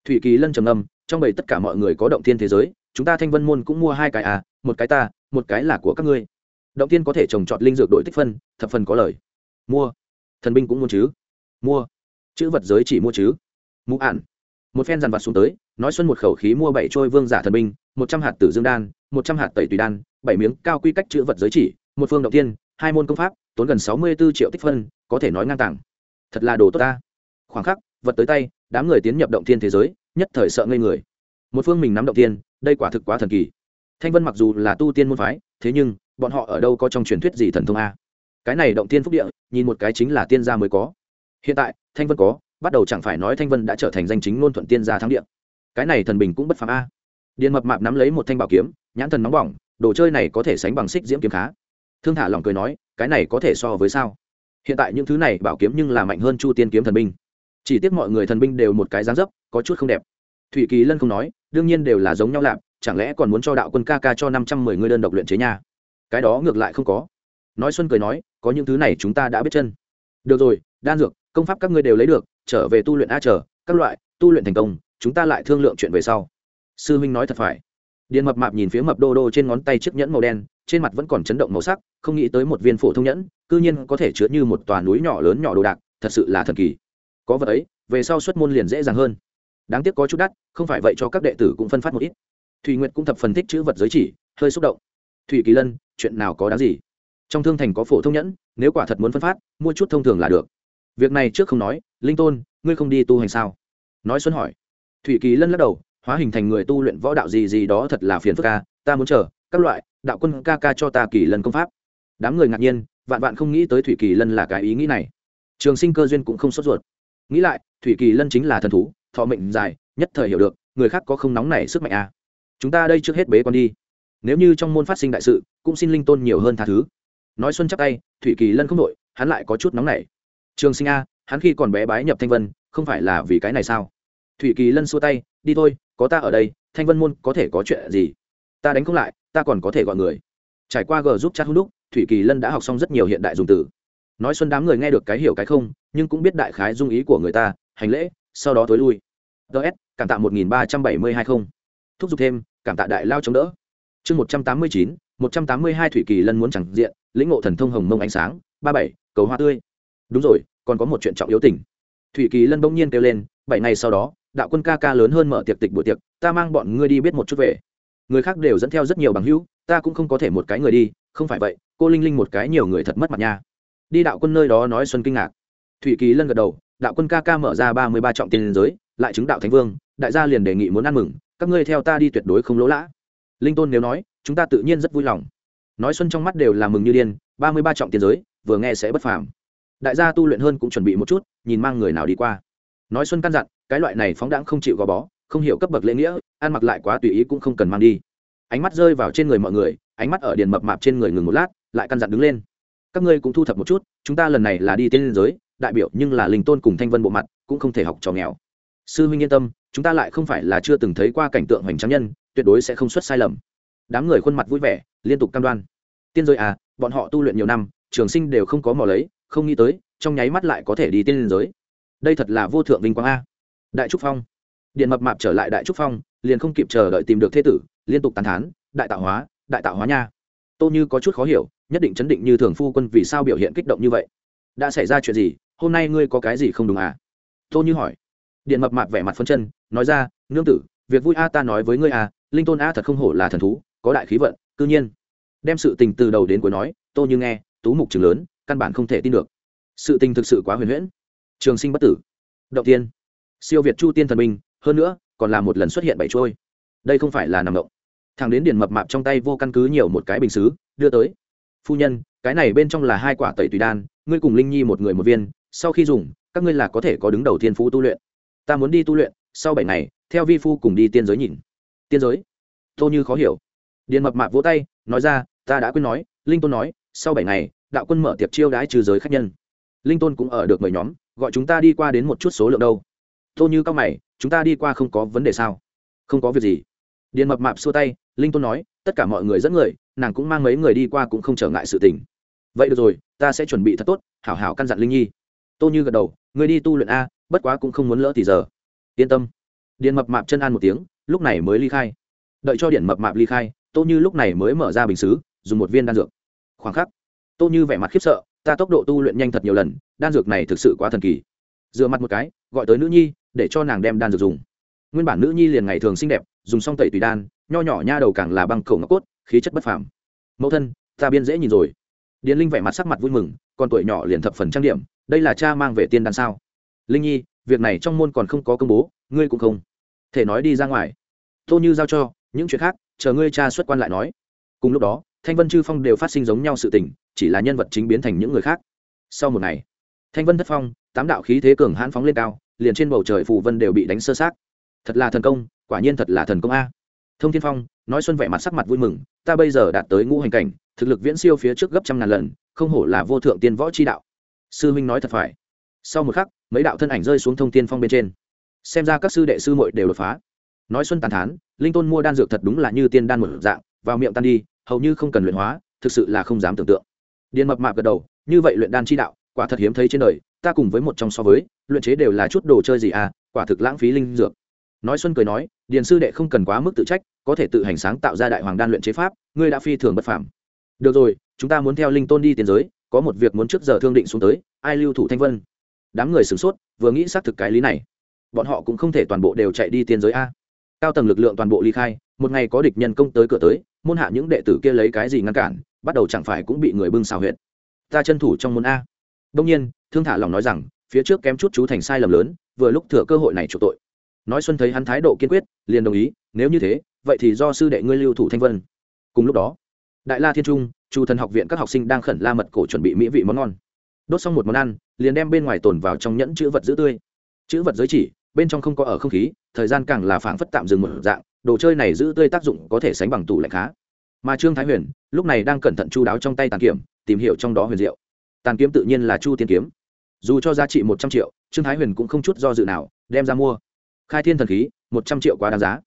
Thủy kỳ lân trầm âm trong bầy tất cả mọi người có động thiên thế giới, chúng ta thanh vân môn cũng mua hai cái à một cái ta, một cái là của các ngươi. Động tiên có thể trồng trọt linh dược đội tích phân, thập phần có lời mua. Thần binh cũng muốn chứ? Mua. Chữ vật giới chỉ mua chứ? Mũ ạn một phen dàn vặt xuống tới, nói xuân một khẩu khí mua bảy trôi vương giả thần binh, một trăm hạt tử dương đan, một trăm hạt tẩy tùy đan, bảy miếng cao quy cách chữ vật giới chỉ, một phương động tiên, hai môn công pháp, tốn gần sáu mươi b ố triệu tích phân, có thể nói ngang tàng. Thật là đồ tốt ta. Khoảng khắc, vật tới tay, đám người tiến nhập động thiên thế giới, nhất thời sợ ngây người. Một phương mình nắm động tiên, đây quả thực quá thần kỳ. Thanh vân mặc dù là tu tiên môn phái, thế nhưng, bọn họ ở đâu có trong truyền thuyết gì thần thông a? Cái này động tiên phúc địa, nhìn một cái chính là tiên gia mới có. Hiện tại, thanh vân có bắt đầu chẳng phải nói thanh vân đã trở thành danh chính ngôn thuận tiên gia thắng địa. Cái này thần bình cũng bất phàm a. Điện mập mạp nắm lấy một thanh bảo kiếm, nhãn thần nóng bỏng, đồ chơi này có thể sánh bằng xích diễm kiếm khá. Thương thả lòng cười nói, cái này có thể so với sao? Hiện tại những thứ này bảo kiếm nhưng là mạnh hơn chu tiên kiếm thần binh. Chỉ tiếc mọi người thần binh đều một cái dáng dấp, có chút không đẹp. Thủy kỳ lân không nói, đương nhiên đều là giống nhau lạp chẳng lẽ còn muốn cho đạo quân ca ca cho năm trăm mười người đơn độc luyện chế nhà cái đó ngược lại không có. Nói xuân cười nói, có những thứ này chúng ta đã biết chân. Được rồi, đan dược, công pháp các ngươi đều lấy được trở về tu luyện a chờ các loại, tu luyện thành công, chúng ta lại thương lượng chuyện về sau. Sư huynh nói thật phải. Điện mập mạp nhìn phía mập đô đô trên ngón tay chiếc nhẫn màu đen, trên mặt vẫn còn chấn động màu sắc, không nghĩ tới một viên phổ thông nhẫn, cư nhiên có thể chứa như một tòa núi nhỏ lớn nhỏ đồ đạc, thật sự là thần kỳ. Có vật ấy, về sau xuất môn liền dễ dàng hơn. Đáng tiếc có chút đắt, không phải vậy cho các đệ tử cũng phân phát một ít. Thùy nguyệt cũng thập phần thích chữ vật giới chỉ, hơi xúc động. Thủy kỳ lân, chuyện nào có đáng gì? Trong thương thành có phổ thông nhẫn, nếu quả thật muốn phân phát, mua chút thông thường là được. Việc này trước không nói linh tôn, ngươi không đi tu hành sao? Nói xuân hỏi. Thủy kỳ lân lắc đầu, hóa hình thành người tu luyện võ đạo gì gì đó thật là phiền phức ca ta muốn chờ, các loại, đạo quân ca ca cho ta kỳ lân công pháp. Đám người ngạc nhiên, vạn vạn không nghĩ tới thủy kỳ lân là cái ý nghĩ này. Trường sinh cơ duyên cũng không sốt ruột. Nghĩ lại, thủy kỳ lân chính là thần thú, thọ mệnh dài, nhất thời hiểu được, người khác có không nóng này sức mạnh à. chúng ta đây trước hết bế con đi. Nếu như trong môn phát sinh đại sự, cũng xin linh tôn nhiều hơn tha thứ. Nói xuân chắc tay, thủy kỳ lân không đội hắn lại có chút nóng này. trường sinh a hắn khi còn bé bái nhập thanh vân, không phải là vì cái này sao? Thủy kỳ lân xua tay, đi thôi, có ta ở đây, thanh vân môn có thể có chuyện gì? Ta đánh không lại, ta còn có thể gọi người. Trải qua g giúp chat hút đúc thủy kỳ lân đã học xong rất nhiều hiện đại dùng từ. Nói xuân đám người nghe được cái hiểu cái không, nhưng cũng biết đại khái dung ý của người ta, hành lễ, sau đó tối lui. Ts cảm tạ một nghìn ba trăm bảy mươi hai không. Thúc giục thêm, cảm tạ đại lao chống đỡ. Chương một trăm tám mươi chín, một trăm tám mươi hai thủy kỳ lân muốn chẳng diện, lĩnh ngộ thần thông hồng mông ánh sáng, ba bảy, cầu hoa tươi. Đúng rồi còn có một chuyện trọng yếu tình. Thủy kỳ lân bỗng nhiên kêu lên, bảy ngày sau đó, đạo quân ca ca lớn hơn mở tiệc tịch buổi tiệc, ta mang bọn ngươi đi biết một chút về. Người khác đều dẫn theo rất nhiều bằng hữu, ta cũng không có thể một cái người đi, không phải vậy, cô linh linh một cái nhiều người thật mất mặt nha. Đi đạo quân nơi đó nói xuân kinh ngạc. Thủy kỳ lân gật đầu, đạo quân ca ca mở ra ba mươi ba trọng tiền giới, lại chứng đạo thánh vương, đại gia liền đề nghị muốn ăn mừng, các ngươi theo ta đi tuyệt đối không lỗ lã. Linh tôn nếu nói, chúng ta tự nhiên rất vui lòng. Nói xuân trong mắt đều là mừng như điên, ba mươi ba trọng tiền giới, vừa nghe sẽ bất phàm đại gia tu luyện hơn cũng chuẩn bị một chút, nhìn mang người nào đi qua. Nói xuân căn dặn, cái loại này phóng đãng không chịu gò bó, không hiểu cấp bậc lễ nghĩa, ăn mặc lại quá tùy ý cũng không cần mang đi. Ánh mắt rơi vào trên người mọi người, ánh mắt ở điền mập mạp trên người ngừng một lát, lại căn dặn đứng lên. Các ngươi cũng thu thập một chút, chúng ta lần này là đi tiên liên giới, đại biểu nhưng là linh tôn cùng thanh vân bộ mặt, cũng không thể học trò nghèo. Sư huynh yên tâm, chúng ta lại không phải là chưa từng thấy qua cảnh tượng hoành tráng nhân, tuyệt đối sẽ không xuất sai lầm. Đám người khuôn mặt vui vẻ, liên tục cam đoan. Tiên giới à bọn họ tu luyện nhiều năm, trường sinh đều không có mò lấy không nghĩ tới, trong nháy mắt lại có thể đi tiên liên giới. Đây thật là vô thượng vinh quang a. Đại trúc phong. Điện mập mạp trở lại đại trúc phong, liền không kịp chờ đợi tìm được thế tử, liên tục tàn thán, đại tạo hóa, đại tạo hóa nha. Tô như có chút khó hiểu, nhất định chấn định như thường phu quân vì sao biểu hiện kích động như vậy. Đã xảy ra chuyện gì? Hôm nay ngươi có cái gì không đúng à? Tô như hỏi. Điện mập mạp vẻ mặt phân chân, nói ra, nương tử, việc vui a ta nói với ngươi à linh tôn a thật không hổ là thần thú, có đại khí vận, cư nhiên. Đem sự tình từ đầu đến cuối nói, tô như nghe, tú mục chừng lớn căn bản không thể tin được. Sự tình thực sự quá huyền huyễn. Trường sinh bất tử. Động tiên. Siêu việt chu tiên thần minh, hơn nữa, còn là một lần xuất hiện bảy trôi đây không phải là nằm động. Thằng đến điền mập mạp trong tay vô căn cứ nhiều một cái bình xứ, đưa tới. Phu nhân, cái này bên trong là hai quả tẩy tùy đan, ngươi cùng linh nhi một người một viên, sau khi dùng, các ngươi là có thể có đứng đầu thiên phú tu luyện. Ta muốn đi tu luyện, sau bảy ngày, theo vi phu cùng đi tiên giới nhìn. Tiên giới? Tô như khó hiểu. Điền mập mạp vỗ tay, nói ra, ta đã quên nói, linh tôn nói, sau bảy ngày đạo quân mở tiệc chiêu đãi trừ giới khách nhân. Linh tôn cũng ở được mời nhóm, gọi chúng ta đi qua đến một chút số lượng đâu. Tô như cao mày, chúng ta đi qua không có vấn đề sao? Không có việc gì. Điền mập mạp xua tay, linh tôn nói, tất cả mọi người dẫn người, nàng cũng mang mấy người đi qua cũng không trở ngại sự tình. Vậy được rồi, ta sẽ chuẩn bị thật tốt, hảo hảo căn dặn linh nhi. Tô như gật đầu, người đi tu luyện a, bất quá cũng không muốn lỡ thì giờ. Yên tâm. Điện mập mạp chân an một tiếng, lúc này mới ly khai. Đợi cho điện mập mạp ly khai, tô như lúc này mới mở ra bình xứ, dùng một viên đan dược. Khoảng khắc tô như vẻ mặt khiếp sợ, ta tốc độ tu luyện nhanh thật nhiều lần, đan dược này thực sự quá thần kỳ. Dựa mặt một cái, gọi tới nữ nhi, để cho nàng đem đan dược dùng. Nguyên bản nữ nhi liền ngày thường xinh đẹp, dùng xong tẩy tùy đan, nho nhỏ nha đầu càng là băng khẩu ngọc cốt, khí chất bất phàm. Mẫu thân, ta biên dễ nhìn rồi. Điền linh vẻ mặt sắc mặt vui mừng, còn tuổi nhỏ liền thập phần trang điểm, đây là cha mang về tiên đan sao? Linh nhi, việc này trong môn còn không có công bố, ngươi cũng không thể nói đi ra ngoài. Tô như giao cho, những chuyện khác, chờ ngươi cha xuất quan lại nói. Cùng lúc đó, thanh vân chư phong đều phát sinh giống nhau sự tình chỉ là nhân vật chính biến thành những người khác. Sau một ngày, thanh vân thất phong, tám đạo khí thế cường hãn phóng lên cao, liền trên bầu trời phù vân đều bị đánh sơ sát thật là thần công, quả nhiên thật là thần công a. Thông thiên phong, nói xuân vẻ mặt sắc mặt vui mừng, ta bây giờ đạt tới ngũ hành cảnh, thực lực viễn siêu phía trước gấp trăm ngàn lần, không hổ là vô thượng tiên võ chi đạo. Sư huynh nói thật phải. Sau một khắc, mấy đạo thân ảnh rơi xuống thông tiên phong bên trên. Xem ra các sư đệ sư muội đều đột phá. Nói xuân tàn thán, linh tôn mua đan dược thật đúng là như tiên đan một dạng, vào miệng tan đi, hầu như không cần luyện hóa, thực sự là không dám tưởng tượng điền mập mạp gật đầu, như vậy luyện đan chi đạo, quả thật hiếm thấy trên đời, ta cùng với một trong so với, luyện chế đều là chút đồ chơi gì à quả thực lãng phí linh dược. Nói xuân cười nói, điền sư đệ không cần quá mức tự trách, có thể tự hành sáng tạo ra đại hoàng đan luyện chế pháp, ngươi đã phi thường bất phàm. Được rồi, chúng ta muốn theo linh tôn đi tiến giới, có một việc muốn trước giờ thương định xuống tới, ai lưu thủ thanh vân? Đám người sửng sốt, vừa nghĩ xác thực cái lý này. Bọn họ cũng không thể toàn bộ đều chạy đi tiên giới a. Cao tầng lực lượng toàn bộ ly khai, một ngày có địch nhân công tới cửa tới, môn hạ những đệ tử kia lấy cái gì ngăn cản bắt đầu chẳng phải cũng bị người bưng xào huyệt. Ta chân thủ trong môn a. Đông nhiên, thương thả lòng nói rằng, phía trước kém chút chú thành sai lầm lớn, vừa lúc thừa cơ hội này chuộc tội. Nói xuân thấy hắn thái độ kiên quyết, liền đồng ý, nếu như thế, vậy thì do sư đệ ngươi lưu thủ thanh vân. Cùng lúc đó, đại la thiên trung, chu thần học viện các học sinh đang khẩn la mật cổ chuẩn bị mỹ vị món ngon. Đốt xong một món ăn, liền đem bên ngoài tồn vào trong nhẫn chữ vật giữ tươi. Chữ vật giới chỉ, bên trong không có ở không khí, thời gian càng là phảng phất tạm dừng một dạng, đồ chơi này giữ tươi tác dụng có thể sánh bằng tủ lạnh khá. Mà trương thái huyền lúc này đang cẩn thận chu đáo trong tay tàn kiếm, tìm hiểu trong đó huyền diệu. Tàn kiếm tự nhiên là chu tiên kiếm. Dù cho giá trị một trăm triệu, trương thái huyền cũng không chút do dự nào, đem ra mua. Khai thiên thần khí, một trăm triệu quá đáng giá.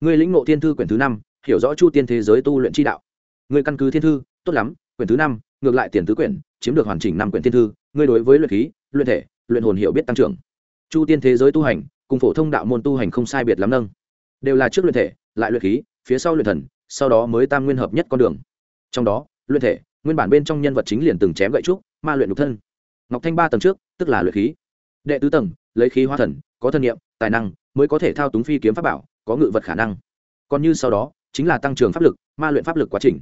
Người lĩnh ngộ thiên thư quyển thứ năm, hiểu rõ chu tiên thế giới tu luyện tri đạo. Người căn cứ thiên thư, tốt lắm, quyển thứ năm, ngược lại tiền tứ quyển, chiếm được hoàn chỉnh năm quyển thiên thư, ngươi đối với luyện khí, luyện thể, luyện hồn hiểu biết tăng trưởng. Chu tiên thế giới tu hành, cùng phổ thông đạo môn tu hành không sai biệt lắm nâng. Đều là trước luyện thể, lại luyện khí, phía sau luyện thần, sau đó mới tam nguyên hợp nhất con đường trong đó, luyện thể, nguyên bản bên trong nhân vật chính liền từng chém gậy trúc, ma luyện nhục thân. Ngọc thanh ba tầng trước, tức là luyện khí. Đệ tứ tầng, lấy khí hóa thần, có thân nhiệm tài năng, mới có thể thao túng phi kiếm pháp bảo, có ngự vật khả năng. Còn như sau đó, chính là tăng trưởng pháp lực, ma luyện pháp lực quá trình.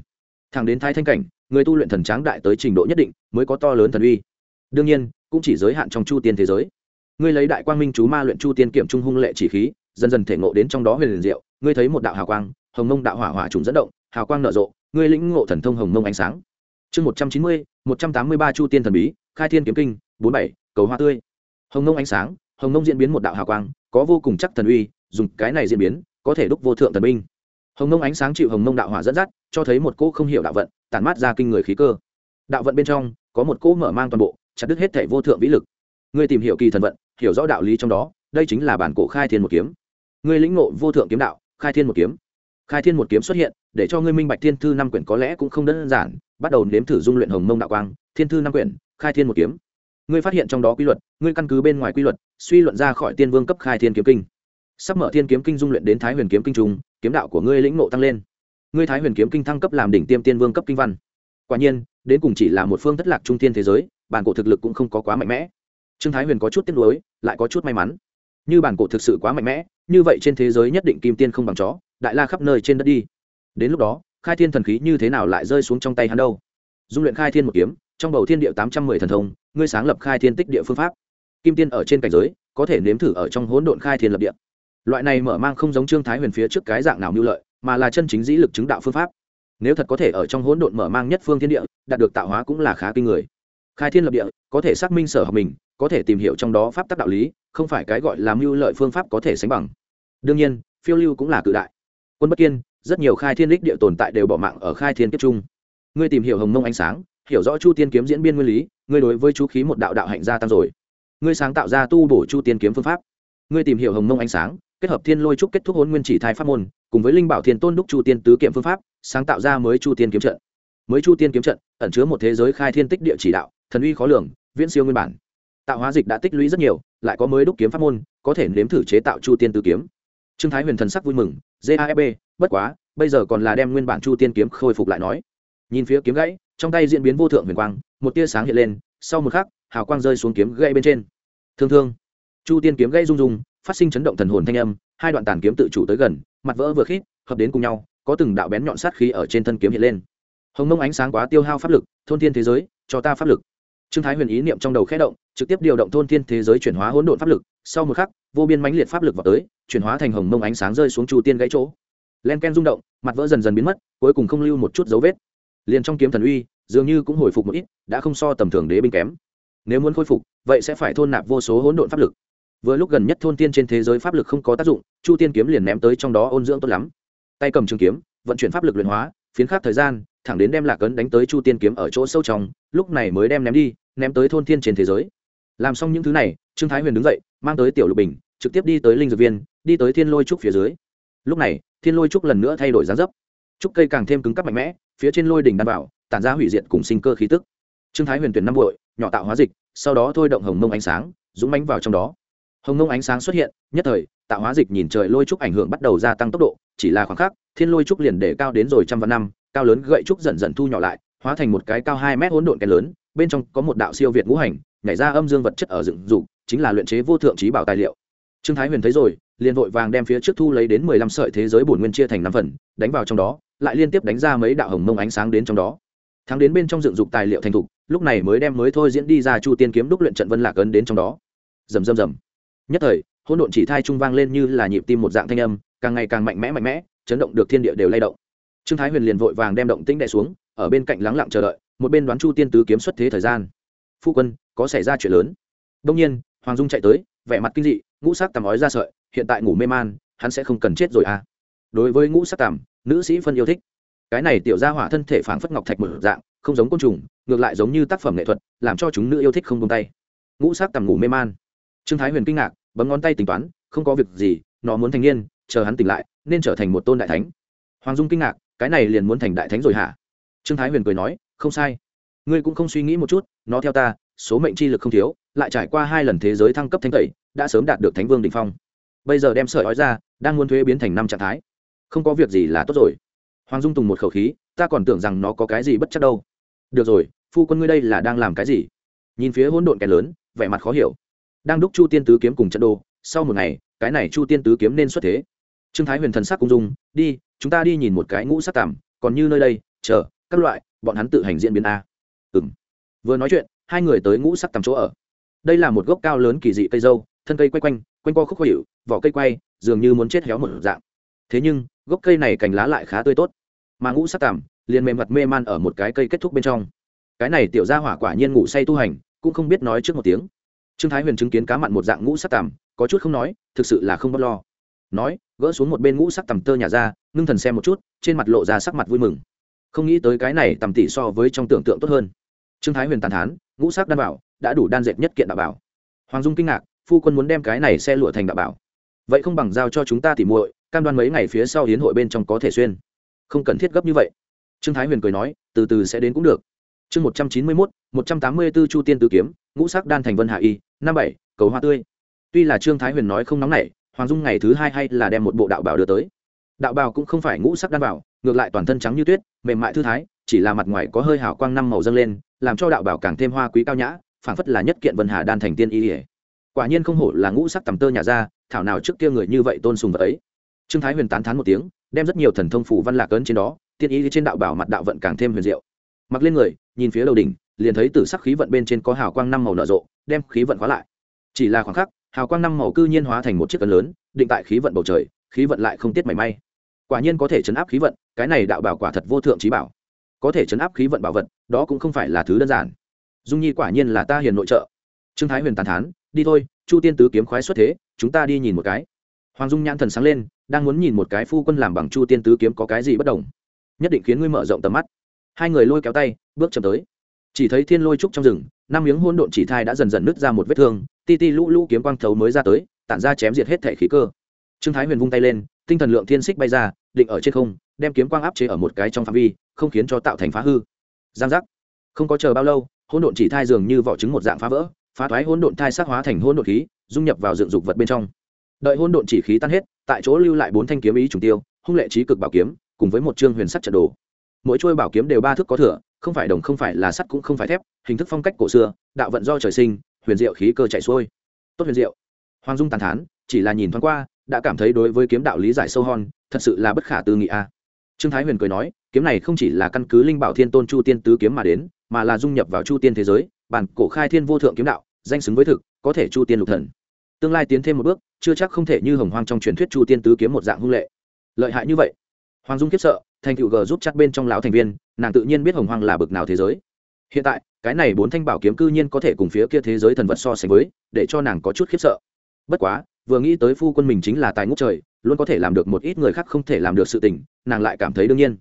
Thẳng đến thái thanh cảnh, người tu luyện thần tráng đại tới trình độ nhất định, mới có to lớn thần uy. Đương nhiên, cũng chỉ giới hạn trong chu tiên thế giới. Ngươi lấy đại quang minh chú ma luyện chu tiên kiểm trung hung lệ chỉ khí, dần dần thể ngộ đến trong đó huyền liền diệu, ngươi thấy một đạo hào quang, hồng mông đạo hỏa hỏa trùng dẫn động, hào quang nở rộ ngươi lĩnh ngộ thần thông hồng mông ánh sáng. Chương một trăm chín mươi, một trăm tám mươi ba chu tiên thần bí, khai thiên kiếm kinh, bốn bảy, cầu hoa tươi. Hồng mông ánh sáng, hồng mông diễn biến một đạo hào quang, có vô cùng chắc thần uy, dùng cái này diễn biến, có thể đúc vô thượng thần binh. Hồng mông ánh sáng chịu hồng mông đạo hỏa dẫn dắt, cho thấy một cỗ không hiểu đạo vận, tản mát ra kinh người khí cơ. Đạo vận bên trong, có một cỗ mở mang toàn bộ, chặt đứt hết thể vô thượng vĩ lực. Ngươi tìm hiểu kỳ thần vận, hiểu rõ đạo lý trong đó, đây chính là bản cổ khai thiên một kiếm. Ngươi lĩnh ngộ vô thượng kiếm đạo, khai thiên một kiếm khai thiên một kiếm xuất hiện để cho ngươi minh bạch thiên thư năm quyển có lẽ cũng không đơn giản. Bắt đầu nếm thử dung luyện hồng mông đạo quang thiên thư năm quyển khai thiên một kiếm. Ngươi phát hiện trong đó quy luật ngươi căn cứ bên ngoài quy luật suy luận ra khỏi tiên vương cấp khai thiên kiếm kinh. Sắp mở thiên kiếm kinh dung luyện đến thái huyền kiếm kinh trung, kiếm đạo của ngươi lĩnh ngộ tăng lên. Ngươi thái huyền kiếm kinh thăng cấp làm đỉnh tiêm tiên vương cấp kinh văn. Quả nhiên đến cùng chỉ là một phương thất lạc trung tiên thế giới bản cổ thực lực cũng không có quá mạnh mẽ. Trương thái huyền có chút tiếc nuối lại có chút may mắn như bản cổ thực sự quá mạnh mẽ, như vậy trên thế giới nhất định kim tiên không bằng chó, đại la khắp nơi trên đất đi. Đến lúc đó, khai thiên thần khí như thế nào lại rơi xuống trong tay hắn đâu? Dung luyện khai thiên một kiếm, trong bầu thiên địa tám trăm mười thần thông, ngươi sáng lập khai thiên tích địa phương pháp. Kim tiên ở trên cảnh giới, có thể nếm thử ở trong hỗn độn khai thiên lập địa. Loại này mở mang không giống trương thái huyền phía trước cái dạng nào mưu lợi, mà là chân chính dĩ lực chứng đạo phương pháp. Nếu thật có thể ở trong hỗn độn mở mang nhất phương thiên địa, đạt được tạo hóa cũng là khá kinh người. Khai thiên lập địa, có thể xác minh sở học mình có thể tìm hiểu trong đó pháp tắc đạo lý, không phải cái gọi là mưu lợi phương pháp có thể sánh bằng. Đương nhiên, phiêu lưu cũng là cự đại. Quân bất kiên, rất nhiều khai thiên đích địa tồn tại đều bỏ mạng ở khai thiên kiếp trung. Ngươi tìm hiểu hồng mông ánh sáng, hiểu rõ chu tiên kiếm diễn biên nguyên lý, ngươi đối với chú khí một đạo đạo hạnh gia tăng rồi. Ngươi sáng tạo ra tu bổ chu tiên kiếm phương pháp. Ngươi tìm hiểu hồng mông ánh sáng, kết hợp thiên lôi trúc kết thúc hôn nguyên chỉ thai pháp môn, cùng với linh bảo thiên tôn đúc chu tiên tứ kiệm phương pháp, sáng tạo ra mới chu tiên kiếm trận. Mới chu tiên kiếm trận, ẩn chứa một thế giới khai thiên tích địa chỉ đạo, thần uy khó lường, viễn siêu nguyên bản tạo hóa dịch đã tích lũy rất nhiều, lại có mới đúc kiếm pháp môn, có thể nếm thử chế tạo chu tiên tứ kiếm. Trương thái huyền thần sắc vui mừng gafb bất quá, bây giờ còn là đem nguyên bản chu tiên kiếm khôi phục lại nói. Nhìn phía kiếm gãy, trong tay diễn biến vô thượng huyền quang, một tia sáng hiện lên, sau một khắc, hào quang rơi xuống kiếm gãy bên trên. Thương thương. Chu tiên kiếm gãy rung rung, phát sinh chấn động thần hồn thanh âm, hai đoạn tàn kiếm tự chủ tới gần, mặt vỡ vừa khít, hợp đến cùng nhau, có từng đạo bén nhọn sát khí ở trên thân kiếm hiện lên. Hồng mông ánh sáng quá tiêu hao pháp lực, thôn thiên thế giới, cho ta pháp lực trương thái huyền ý niệm trong đầu khẽ động, trực tiếp điều động thôn thiên thế giới chuyển hóa hỗn độn pháp lực, sau một khắc, vô biên mãnh liệt pháp lực vào tới, chuyển hóa thành hồng mông ánh sáng rơi xuống chu tiên gãy chỗ. Len ken rung động, mặt vỡ dần dần biến mất, cuối cùng không lưu một chút dấu vết. Liền trong kiếm thần uy, dường như cũng hồi phục một ít, đã không so tầm thường đế binh kém. Nếu muốn khôi phục, vậy sẽ phải thôn nạp vô số hỗn độn pháp lực. Vừa lúc gần nhất thôn tiên trên thế giới pháp lực không có tác dụng, chu tiên kiếm liền ném tới trong đó ôn dưỡng tốt lắm. Tay cầm trường kiếm, vận chuyển pháp lực luyện hóa, phiến khắc thời gian thẳng đến đem lạc ấn đánh tới chu tiên kiếm ở chỗ sâu trong, lúc này mới đem ném đi, ném tới thôn thiên trên thế giới. Làm xong những thứ này, trương thái huyền đứng dậy, mang tới tiểu lục bình, trực tiếp đi tới linh dược viên, đi tới thiên lôi trúc phía dưới. Lúc này, thiên lôi trúc lần nữa thay đổi dáng dấp. Trúc cây càng thêm cứng cắp mạnh mẽ, phía trên lôi đỉnh đan bảo, tản ra hủy diệt cùng sinh cơ khí tức. Trương thái huyền tuyển năm bội, nhỏ tạo hóa dịch, sau đó thôi động hồng mông ánh sáng, dũng mánh vào trong đó. Hồng mông ánh sáng xuất hiện, nhất thời, tạo hóa dịch nhìn trời lôi trúc ảnh hưởng bắt đầu gia tăng tốc độ, chỉ là khoảng khắc, thiên lôi trúc liền để cao đến rồi trăm vạn năm cao lớn gậy trúc dần dần thu nhỏ lại, hóa thành một cái cao hai mét hỗn độn kén lớn, bên trong có một đạo siêu việt ngũ hành, nhảy ra âm dương vật chất ở dựng dục, chính là luyện chế vô thượng trí bảo tài liệu. Trương thái huyền thấy rồi, liền vội vàng đem phía trước thu lấy đến mười lăm sợi thế giới bổn nguyên chia thành năm phần, đánh vào trong đó, lại liên tiếp đánh ra mấy đạo hồng mông ánh sáng đến trong đó. Thắng đến bên trong dựng dục tài liệu thành thục, lúc này mới đem mới thôi diễn đi ra chu tiên kiếm đúc luyện trận vân lạc ấn đến trong đó. Rầm rầm rầm. Nhất thời, hỗn độn chỉ thai trung vang lên như là nhịp tim một dạng thanh âm, càng ngày càng mạnh mẽ mạnh mẽ, chấn động được thiên địa đều lay động trương thái huyền liền vội vàng đem động tĩnh đè xuống, ở bên cạnh lắng lặng chờ đợi, một bên đoán chu tiên tứ kiếm xuất thế thời gian. Phu quân, có xảy ra chuyện lớn. Đông nhiên, hoàng dung chạy tới, vẻ mặt kinh dị, ngũ sắc tằm ói ra sợi, hiện tại ngủ mê man, hắn sẽ không cần chết rồi à? Đối với ngũ sắc tằm, nữ sĩ phân yêu thích. Cái này tiểu ra hỏa thân thể phảng phất ngọc thạch mở dạng, không giống côn trùng, ngược lại giống như tác phẩm nghệ thuật, làm cho chúng nữ yêu thích không tung tay. Ngũ sắc tằm ngủ mê man. Trương thái huyền kinh ngạc, bấm ngón tay tính toán, không có việc gì, nó muốn thành niên, chờ hắn tỉnh lại, nên trở thành một tôn đại thánh. Hoàng dung kinh ngạc cái này liền muốn thành đại thánh rồi hả? Trương thái huyền cười nói, không sai. Ngươi cũng không suy nghĩ một chút, nó theo ta, số mệnh chi lực không thiếu, lại trải qua hai lần thế giới thăng cấp thanh tẩy, đã sớm đạt được thánh vương đ ỉ n h phong. Bây giờ đem sợi ói ra, đang muốn thuế biến thành năm trạng thái. Không có việc gì là tốt rồi. Hoàng dung tùng một khẩu khí, ta còn tưởng rằng nó có cái gì bất chắc đâu. Được rồi, phu quân ngươi đây là đang làm cái gì? Nhìn phía hỗn độn kẻ lớn, vẻ mặt khó hiểu. Đang đúc chu tiên tứ kiếm cùng trận đô sau một ngày, cái này chu tiên tứ kiếm nên xuất thế. Trương thái huyền thần sắc cung dung đi chúng ta đi nhìn một cái ngũ sắc tằm còn như nơi đây chờ các loại bọn hắn tự hành diễn biến a. Ừm, vừa nói chuyện hai người tới ngũ sắc tằm chỗ ở. Đây là một gốc cao lớn kỳ dị cây dâu thân cây quay quanh quanh co khúc khuỷu vỏ cây quay dường như muốn chết héo một dạng. Thế nhưng gốc cây này cành lá lại khá tươi tốt. Mà ngũ sắc tằm liền mềm mặt mê man ở một cái cây kết thúc bên trong. Cái này tiểu ra hỏa quả nhiên ngủ say tu hành cũng không biết nói trước một tiếng. Trương thái huyền chứng kiến cá mặn một dạng ngũ sắc tằm có chút không nói thực sự là không bất lo. Nói gỡ xuống một bên ngũ sắc tầm tơ nhà ra, ngưng thần xem một chút, trên mặt lộ ra sắc mặt vui mừng. Không nghĩ tới cái này tầm tỷ so với trong tưởng tượng tốt hơn. Trương thái huyền tàn thán, ngũ sắc đan bảo đã đủ đan dệt nhất kiện đạo bảo. Hoàng dung kinh ngạc, phu quân muốn đem cái này xe lụa thành đạo bảo. Vậy không bằng giao cho chúng ta tỉ muội, cam đoan mấy ngày phía sau hiến hội bên trong có thể xuyên. Không cần thiết gấp như vậy. Trương thái huyền cười nói, từ từ sẽ đến cũng được. Chương một trăm chín mươi mốt, một trăm tám mươi b ố chu tiên tử kiếm, ngũ sắc đan thành vân hạ y, năm bảy, cầu hoa tươi. Tuy là trương thái huyền nói không nóng nảy hoàng dung ngày thứ hai hay là đem một bộ đạo bảo đưa tới. Đạo bào cũng không phải ngũ sắc đan bảo ngược lại toàn thân trắng như tuyết, mềm mại thư thái, chỉ là mặt ngoài có hơi hào quang năm màu dâng lên, làm cho đạo bảo càng thêm hoa quý cao nhã, phảng phất là nhất kiện vân hà đan thành tiên y ỉa quả nhiên không hổ là ngũ sắc tầm tơ nhà ra thảo nào trước kia người như vậy tôn sùng vật ấy. Trương thái huyền tán thán một tiếng, đem rất nhiều thần thông phủ văn lạc ấn trên đó, tiên y trên đạo bảo mặt đạo vận càng thêm huyền diệu. Mặc lên người, nhìn phía đầu đỉnh, liền thấy từ sắc khí vận bên trên có hào quang năm màu nở rộ, đem khí vận khóa lại. Chỉ là khoảng khắc hào quang năm màu cư nhiên hóa thành một chiếc cân lớn, định tại khí vận bầu trời, khí vận lại không tiết mảy may. Quả nhiên có thể chấn áp khí vận, cái này đạo bảo quả thật vô thượng trí bảo. Có thể chấn áp khí vận bảo vật, đó cũng không phải là thứ đơn giản. Dung nhi quả nhiên là ta hiền nội trợ. Trương thái huyền tàn thán, đi thôi, chu tiên tứ kiếm khoái xuất thế, chúng ta đi nhìn một cái. Hoàng dung nhãn thần sáng lên, đang muốn nhìn một cái phu quân làm bằng chu tiên tứ kiếm có cái gì bất đồng. Nhất định khiến ngươi mở rộng tầm mắt. Hai người lôi kéo tay, bước chậm tới. Chỉ thấy thiên lôi trúc trong rừng năm miếng hôn độn chỉ thai đã dần dần nứt ra một vết thương, ti ti lũ lũ kiếm quang thấu mới ra tới, tản ra chém diệt hết thể khí cơ. Trương thái huyền vung tay lên, tinh thần lượng thiên xích bay ra, định ở trên không, đem kiếm quang áp chế ở một cái trong phạm vi, không khiến cho tạo thành phá hư. Giang giác. Không có chờ bao lâu, hỗn độn chỉ thai dường như vỏ trứng một dạng phá vỡ, phá thoái hỗn độn thai sắc hóa thành hỗn độn khí, dung nhập vào dựng dục vật bên trong. Đợi hỗn độn chỉ khí tan hết, tại chỗ lưu lại bốn thanh kiếm ý trùng tiêu, hung lệ trí cực bảo kiếm, cùng với một chương huyền sắt trận đồ. Mỗi chuôi bảo kiếm đều ba thước có thừa không phải đồng không phải là sắt cũng không phải thép, hình thức phong cách cổ xưa, đạo vận do trời sinh, huyền diệu khí cơ chạy xuôi. Tốt huyền diệu. Hoàng dung tàn thán, chỉ là nhìn thoáng qua, đã cảm thấy đối với kiếm đạo lý giải sâu hon thật sự là bất khả tư nghị a. Trương thái huyền cười nói, kiếm này không chỉ là căn cứ linh bảo thiên tôn chu tiên tứ kiếm mà đến, mà là dung nhập vào chu tiên thế giới, bản cổ khai thiên vô thượng kiếm đạo, danh xứng với thực, có thể chu tiên lục thần. Tương lai tiến thêm một bước, chưa chắc không thể như hồng hoang trong truyền thuyết chu tiên tứ kiếm một dạng hung lệ. Lợi hại như vậy. Hoàng dung kiếp sợ, thành cựu g giúp chắc bên trong lão thành viên nàng tự nhiên biết hồng hoang là bực nào thế giới. Hiện tại, cái này bốn thanh bảo kiếm cư nhiên có thể cùng phía kia thế giới thần vật so sánh với, để cho nàng có chút khiếp sợ. Bất quá, vừa nghĩ tới phu quân mình chính là tài ngũ trời, luôn có thể làm được một ít người khác không thể làm được sự tình, nàng lại cảm thấy đương nhiên.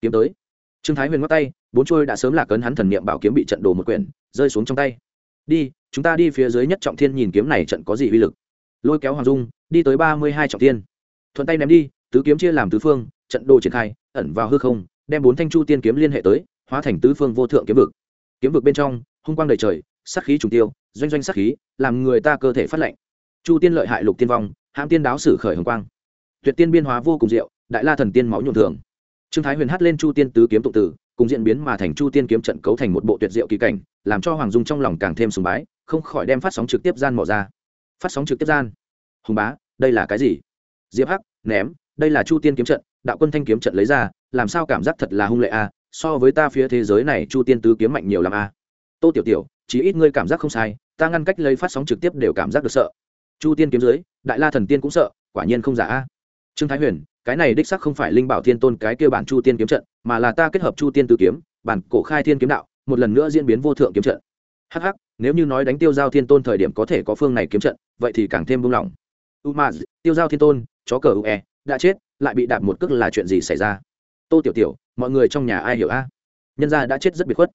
Kiếm tới. Trương thái huyền ngắt tay, bốn trôi đã sớm là cấn hắn thần niệm bảo kiếm bị trận đồ một quyển, rơi xuống trong tay. Đi, chúng ta đi phía dưới nhất trọng thiên nhìn kiếm này trận có gì uy lực. Lôi kéo hoàng dung, đi tới ba mươi hai trọng thiên. Thuận tay ném đi, tứ kiếm chia làm tứ phương, trận đồ triển khai, ẩn vào hư không đem bốn thanh chu tiên kiếm liên hệ tới, hóa thành tứ phương vô thượng kiếm vực. Kiếm vực bên trong, hung quang đầy trời, sát khí trùng tiêu, doanh doanh sát khí, làm người ta cơ thể phát lệnh chu tiên lợi hại lục tiên vong, hãm tiên đáo sử khởi hồng quang. Tuyệt tiên biên hóa vô cùng diệu, đại la thần tiên máu nhuộm thường. Trương thái huyền hát lên chu tiên tứ kiếm tụng tử, cùng diễn biến mà thành chu tiên kiếm trận cấu thành một bộ tuyệt diệu kỳ cảnh, làm cho hoàng dung trong lòng càng thêm sùng bái, không khỏi đem phát sóng trực tiếp gian mỏ ra. Phát sóng trực tiếp gian. Hùng bá, đây là cái gì? Diệp hắc, ném, đây là chu tiên kiếm trận đạo quân thanh kiếm trận lấy ra, làm sao cảm giác thật là hung lệ a, so với ta phía thế giới này chu tiên tứ kiếm mạnh nhiều làm a. Tô tiểu tiểu chỉ ít ngươi cảm giác không sai, ta ngăn cách lấy phát sóng trực tiếp đều cảm giác được sợ. Chu tiên kiếm dưới, đại la thần tiên cũng sợ, quả nhiên không giả a. Trương thái huyền, cái này đích sắc không phải linh bảo thiên tôn cái kêu bản chu tiên kiếm trận, mà là ta kết hợp chu tiên tứ kiếm, bản cổ khai thiên kiếm đạo, một lần nữa diễn biến vô thượng kiếm trận. Hh nếu như nói đánh tiêu giao thiên tôn thời điểm có thể có phương này kiếm trận, vậy thì càng thêm buông lỏng. U tiêu giao thiên tôn, chó cờ ue đã chết, lại bị đạp một cước là chuyện gì xảy ra? Tô tiểu tiểu, mọi người trong nhà ai hiểu a? Nhân gia đã chết rất biệt khuất.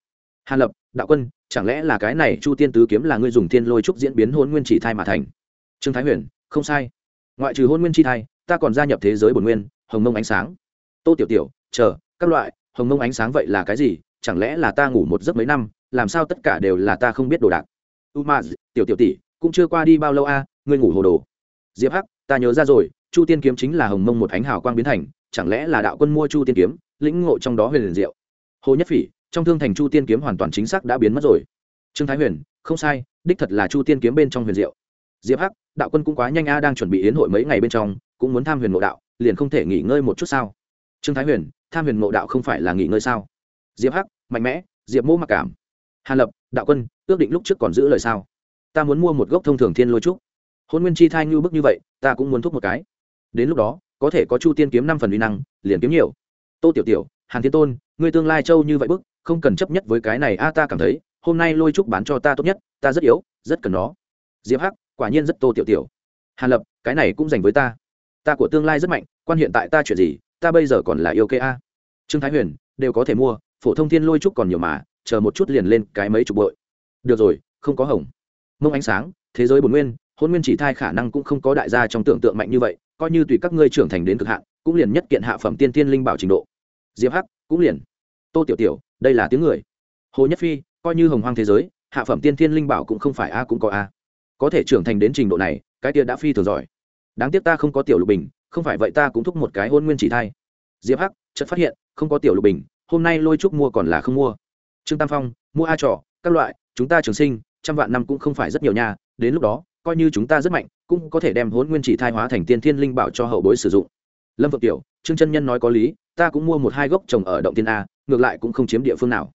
Hàn lập, đạo quân, chẳng lẽ là cái này chu tiên tứ kiếm là ngươi dùng thiên lôi trúc diễn biến hôn nguyên chỉ thai mà thành? Trương thái huyền, không sai. Ngoại trừ hôn nguyên chi thai, ta còn gia nhập thế giới bổn nguyên, hồng mông ánh sáng. Tô tiểu tiểu, chờ, các loại, hồng mông ánh sáng vậy là cái gì? Chẳng lẽ là ta ngủ một giấc mấy năm, làm sao tất cả đều là ta không biết đồ đạc? U ma tiểu tiểu tỷ, cũng chưa qua đi bao lâu a, ngươi ngủ hồ đồ. Diệp hắc, ta nhớ ra rồi chu tiên kiếm chính là hồng mông một ánh hào quang biến thành, chẳng lẽ là đạo quân mua chu tiên kiếm, lĩnh ngộ trong đó huyền liền diệu? Hồ nhất phỉ, trong thương thành chu tiên kiếm hoàn toàn chính xác đã biến mất rồi. Trương thái huyền, không sai, đích thật là chu tiên kiếm bên trong huyền diệu. Diệp hắc, đạo quân cũng quá nhanh a, đang chuẩn bị yến hội mấy ngày bên trong, cũng muốn tham huyền ngộ đạo, liền không thể nghỉ ngơi một chút sao? Trương thái huyền, tham huyền ngộ đạo không phải là nghỉ ngơi sao? Diệp hắc, mạnh mẽ, diệp mô mặc cảm. Hàn lập, đạo quân, ước định lúc trước còn giữ lời sao? Ta muốn mua một gốc thông thường thiên lôi trúc. Hôn nguyên chi thai như bức như vậy, ta cũng muốn thuốc một cái đến lúc đó, có thể có chu tiên kiếm năm phần uy năng, liền kiếm nhiều. Tô tiểu tiểu, hàn thiên tôn người tương lai châu như vậy bức, không cần chấp nhất với cái này a, ta cảm thấy, hôm nay lôi trúc bán cho ta tốt nhất, ta rất yếu, rất cần nó. Diệp hắc, quả nhiên rất tô tiểu tiểu. Hàn lập, cái này cũng dành với ta. Ta của tương lai rất mạnh, quan hiện tại ta chuyện gì, ta bây giờ còn là yêu kê a. Trương thái huyền, đều có thể mua, phổ thông thiên lôi trúc còn nhiều mà, chờ một chút liền lên cái mấy chục bội. Được rồi, không có hồng. Mông ánh sáng, thế giới bồn nguyên, hôn nguyên chỉ thai khả năng cũng không có đại gia trong tưởng tượng mạnh như vậy coi như tùy các ngươi trưởng thành đến cực hạn, cũng liền nhất kiện hạ phẩm tiên tiên linh bảo trình độ. Diệp hắc, cũng liền. Tô tiểu tiểu, đây là tiếng người. Hồ nhất phi, coi như hồng hoang thế giới, hạ phẩm tiên tiên linh bảo cũng không phải a, cũng có a. Có thể trưởng thành đến trình độ này, cái kia đã phi thường giỏi. Đáng tiếc ta không có tiểu lục bình, không phải vậy ta cũng thúc một cái hôn nguyên chỉ thai. Diệp hắc, chợt phát hiện, không có tiểu lục bình, hôm nay lôi trúc mua còn là không mua. Trương tam phong, mua a trò, các loại, chúng ta trường sinh, trăm vạn năm cũng không phải rất nhiều nhà đến lúc đó coi như chúng ta rất mạnh, cũng có thể đem hôn nguyên chỉ thai hóa thành tiên thiên linh bảo cho hậu bối sử dụng. Lâm Vực tiểu, trương chân nhân nói có lý, ta cũng mua một hai gốc trồng ở động tiên a, ngược lại cũng không chiếm địa phương nào.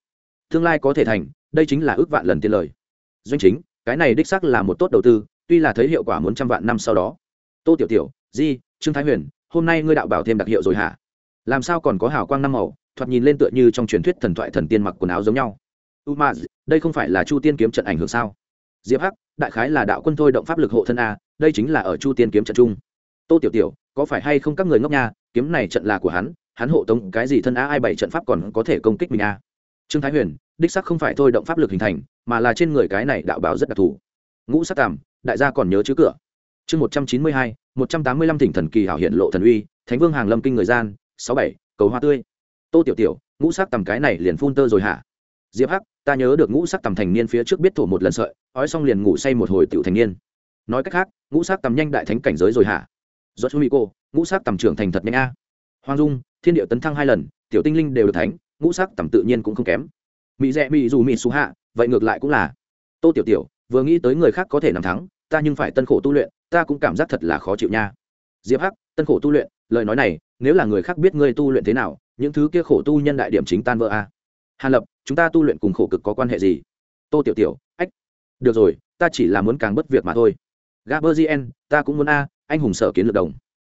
Tương lai có thể thành, đây chính là ước vạn lần tiền lời. Doanh chính, cái này đích xác là một tốt đầu tư, tuy là thấy hiệu quả muốn trăm vạn năm sau đó. Tô tiểu tiểu, di, trương thái huyền, hôm nay ngươi đạo bảo thêm đặc hiệu rồi hả? Làm sao còn có hào quang năm màu, thoạt nhìn lên tựa như trong truyền thuyết thần thoại thần tiên mặc quần áo giống nhau. U ma đây không phải là chu tiên kiếm trận ảnh hưởng sao? Diệp hắc, đại khái là đạo quân thôi động pháp lực hộ thân a, đây chính là ở chu tiên kiếm trận chung. Tô tiểu tiểu, có phải hay không các người ngốc nha, kiếm này trận là của hắn hắn hộ tống cái gì thân a, ai bảy trận pháp còn có thể công kích mình a? Trương thái huyền, đích sắc không phải thôi động pháp lực hình thành, mà là trên người cái này đạo báo rất đặc thù. Ngũ sắc tàm đại gia còn nhớ chứ cửa. Chương một trăm chín mươi hai, một trăm tám mươi lăm thỉnh thần kỳ hảo hiện lộ thần uy, thánh vương hàng lâm kinh người gian, sáu bảy, cầu hoa tươi. Tô tiểu tiểu, ngũ sắc tầm cái này liền phun tơ rồi hả? Diệp hắc, ta nhớ được ngũ sắc tầm thành niên phía trước biết thổ một lần sợi, ói xong liền ngủ say một hồi tiểu thành niên. Nói cách khác, ngũ sắc tầm nhanh đại thánh cảnh giới rồi hả? Do chú mỹ cô, ngũ sắc tầm trưởng thành thật nhanh a. Hoàng dung, thiên địa tấn thăng hai lần, tiểu tinh linh đều được thánh, ngũ sắc tầm tự nhiên cũng không kém. Mỹ rẽ mỹ dù mỹ xú hạ, vậy ngược lại cũng là. Tô tiểu tiểu, vừa nghĩ tới người khác có thể nằm thắng, ta nhưng phải tân khổ tu luyện, ta cũng cảm giác thật là khó chịu nha. Diệp hắc, tân khổ tu luyện, lời nói này, nếu là người khác biết ngươi tu luyện thế nào, những thứ kia khổ tu nhân đại điểm chính tan vỡ a hàn lập, chúng ta tu luyện cùng khổ cực có quan hệ gì? Tô tiểu tiểu, ách, được rồi, ta chỉ là muốn càng bất việc mà thôi. Gaberzien ta cũng muốn a, anh hùng sở kiến lược đồng.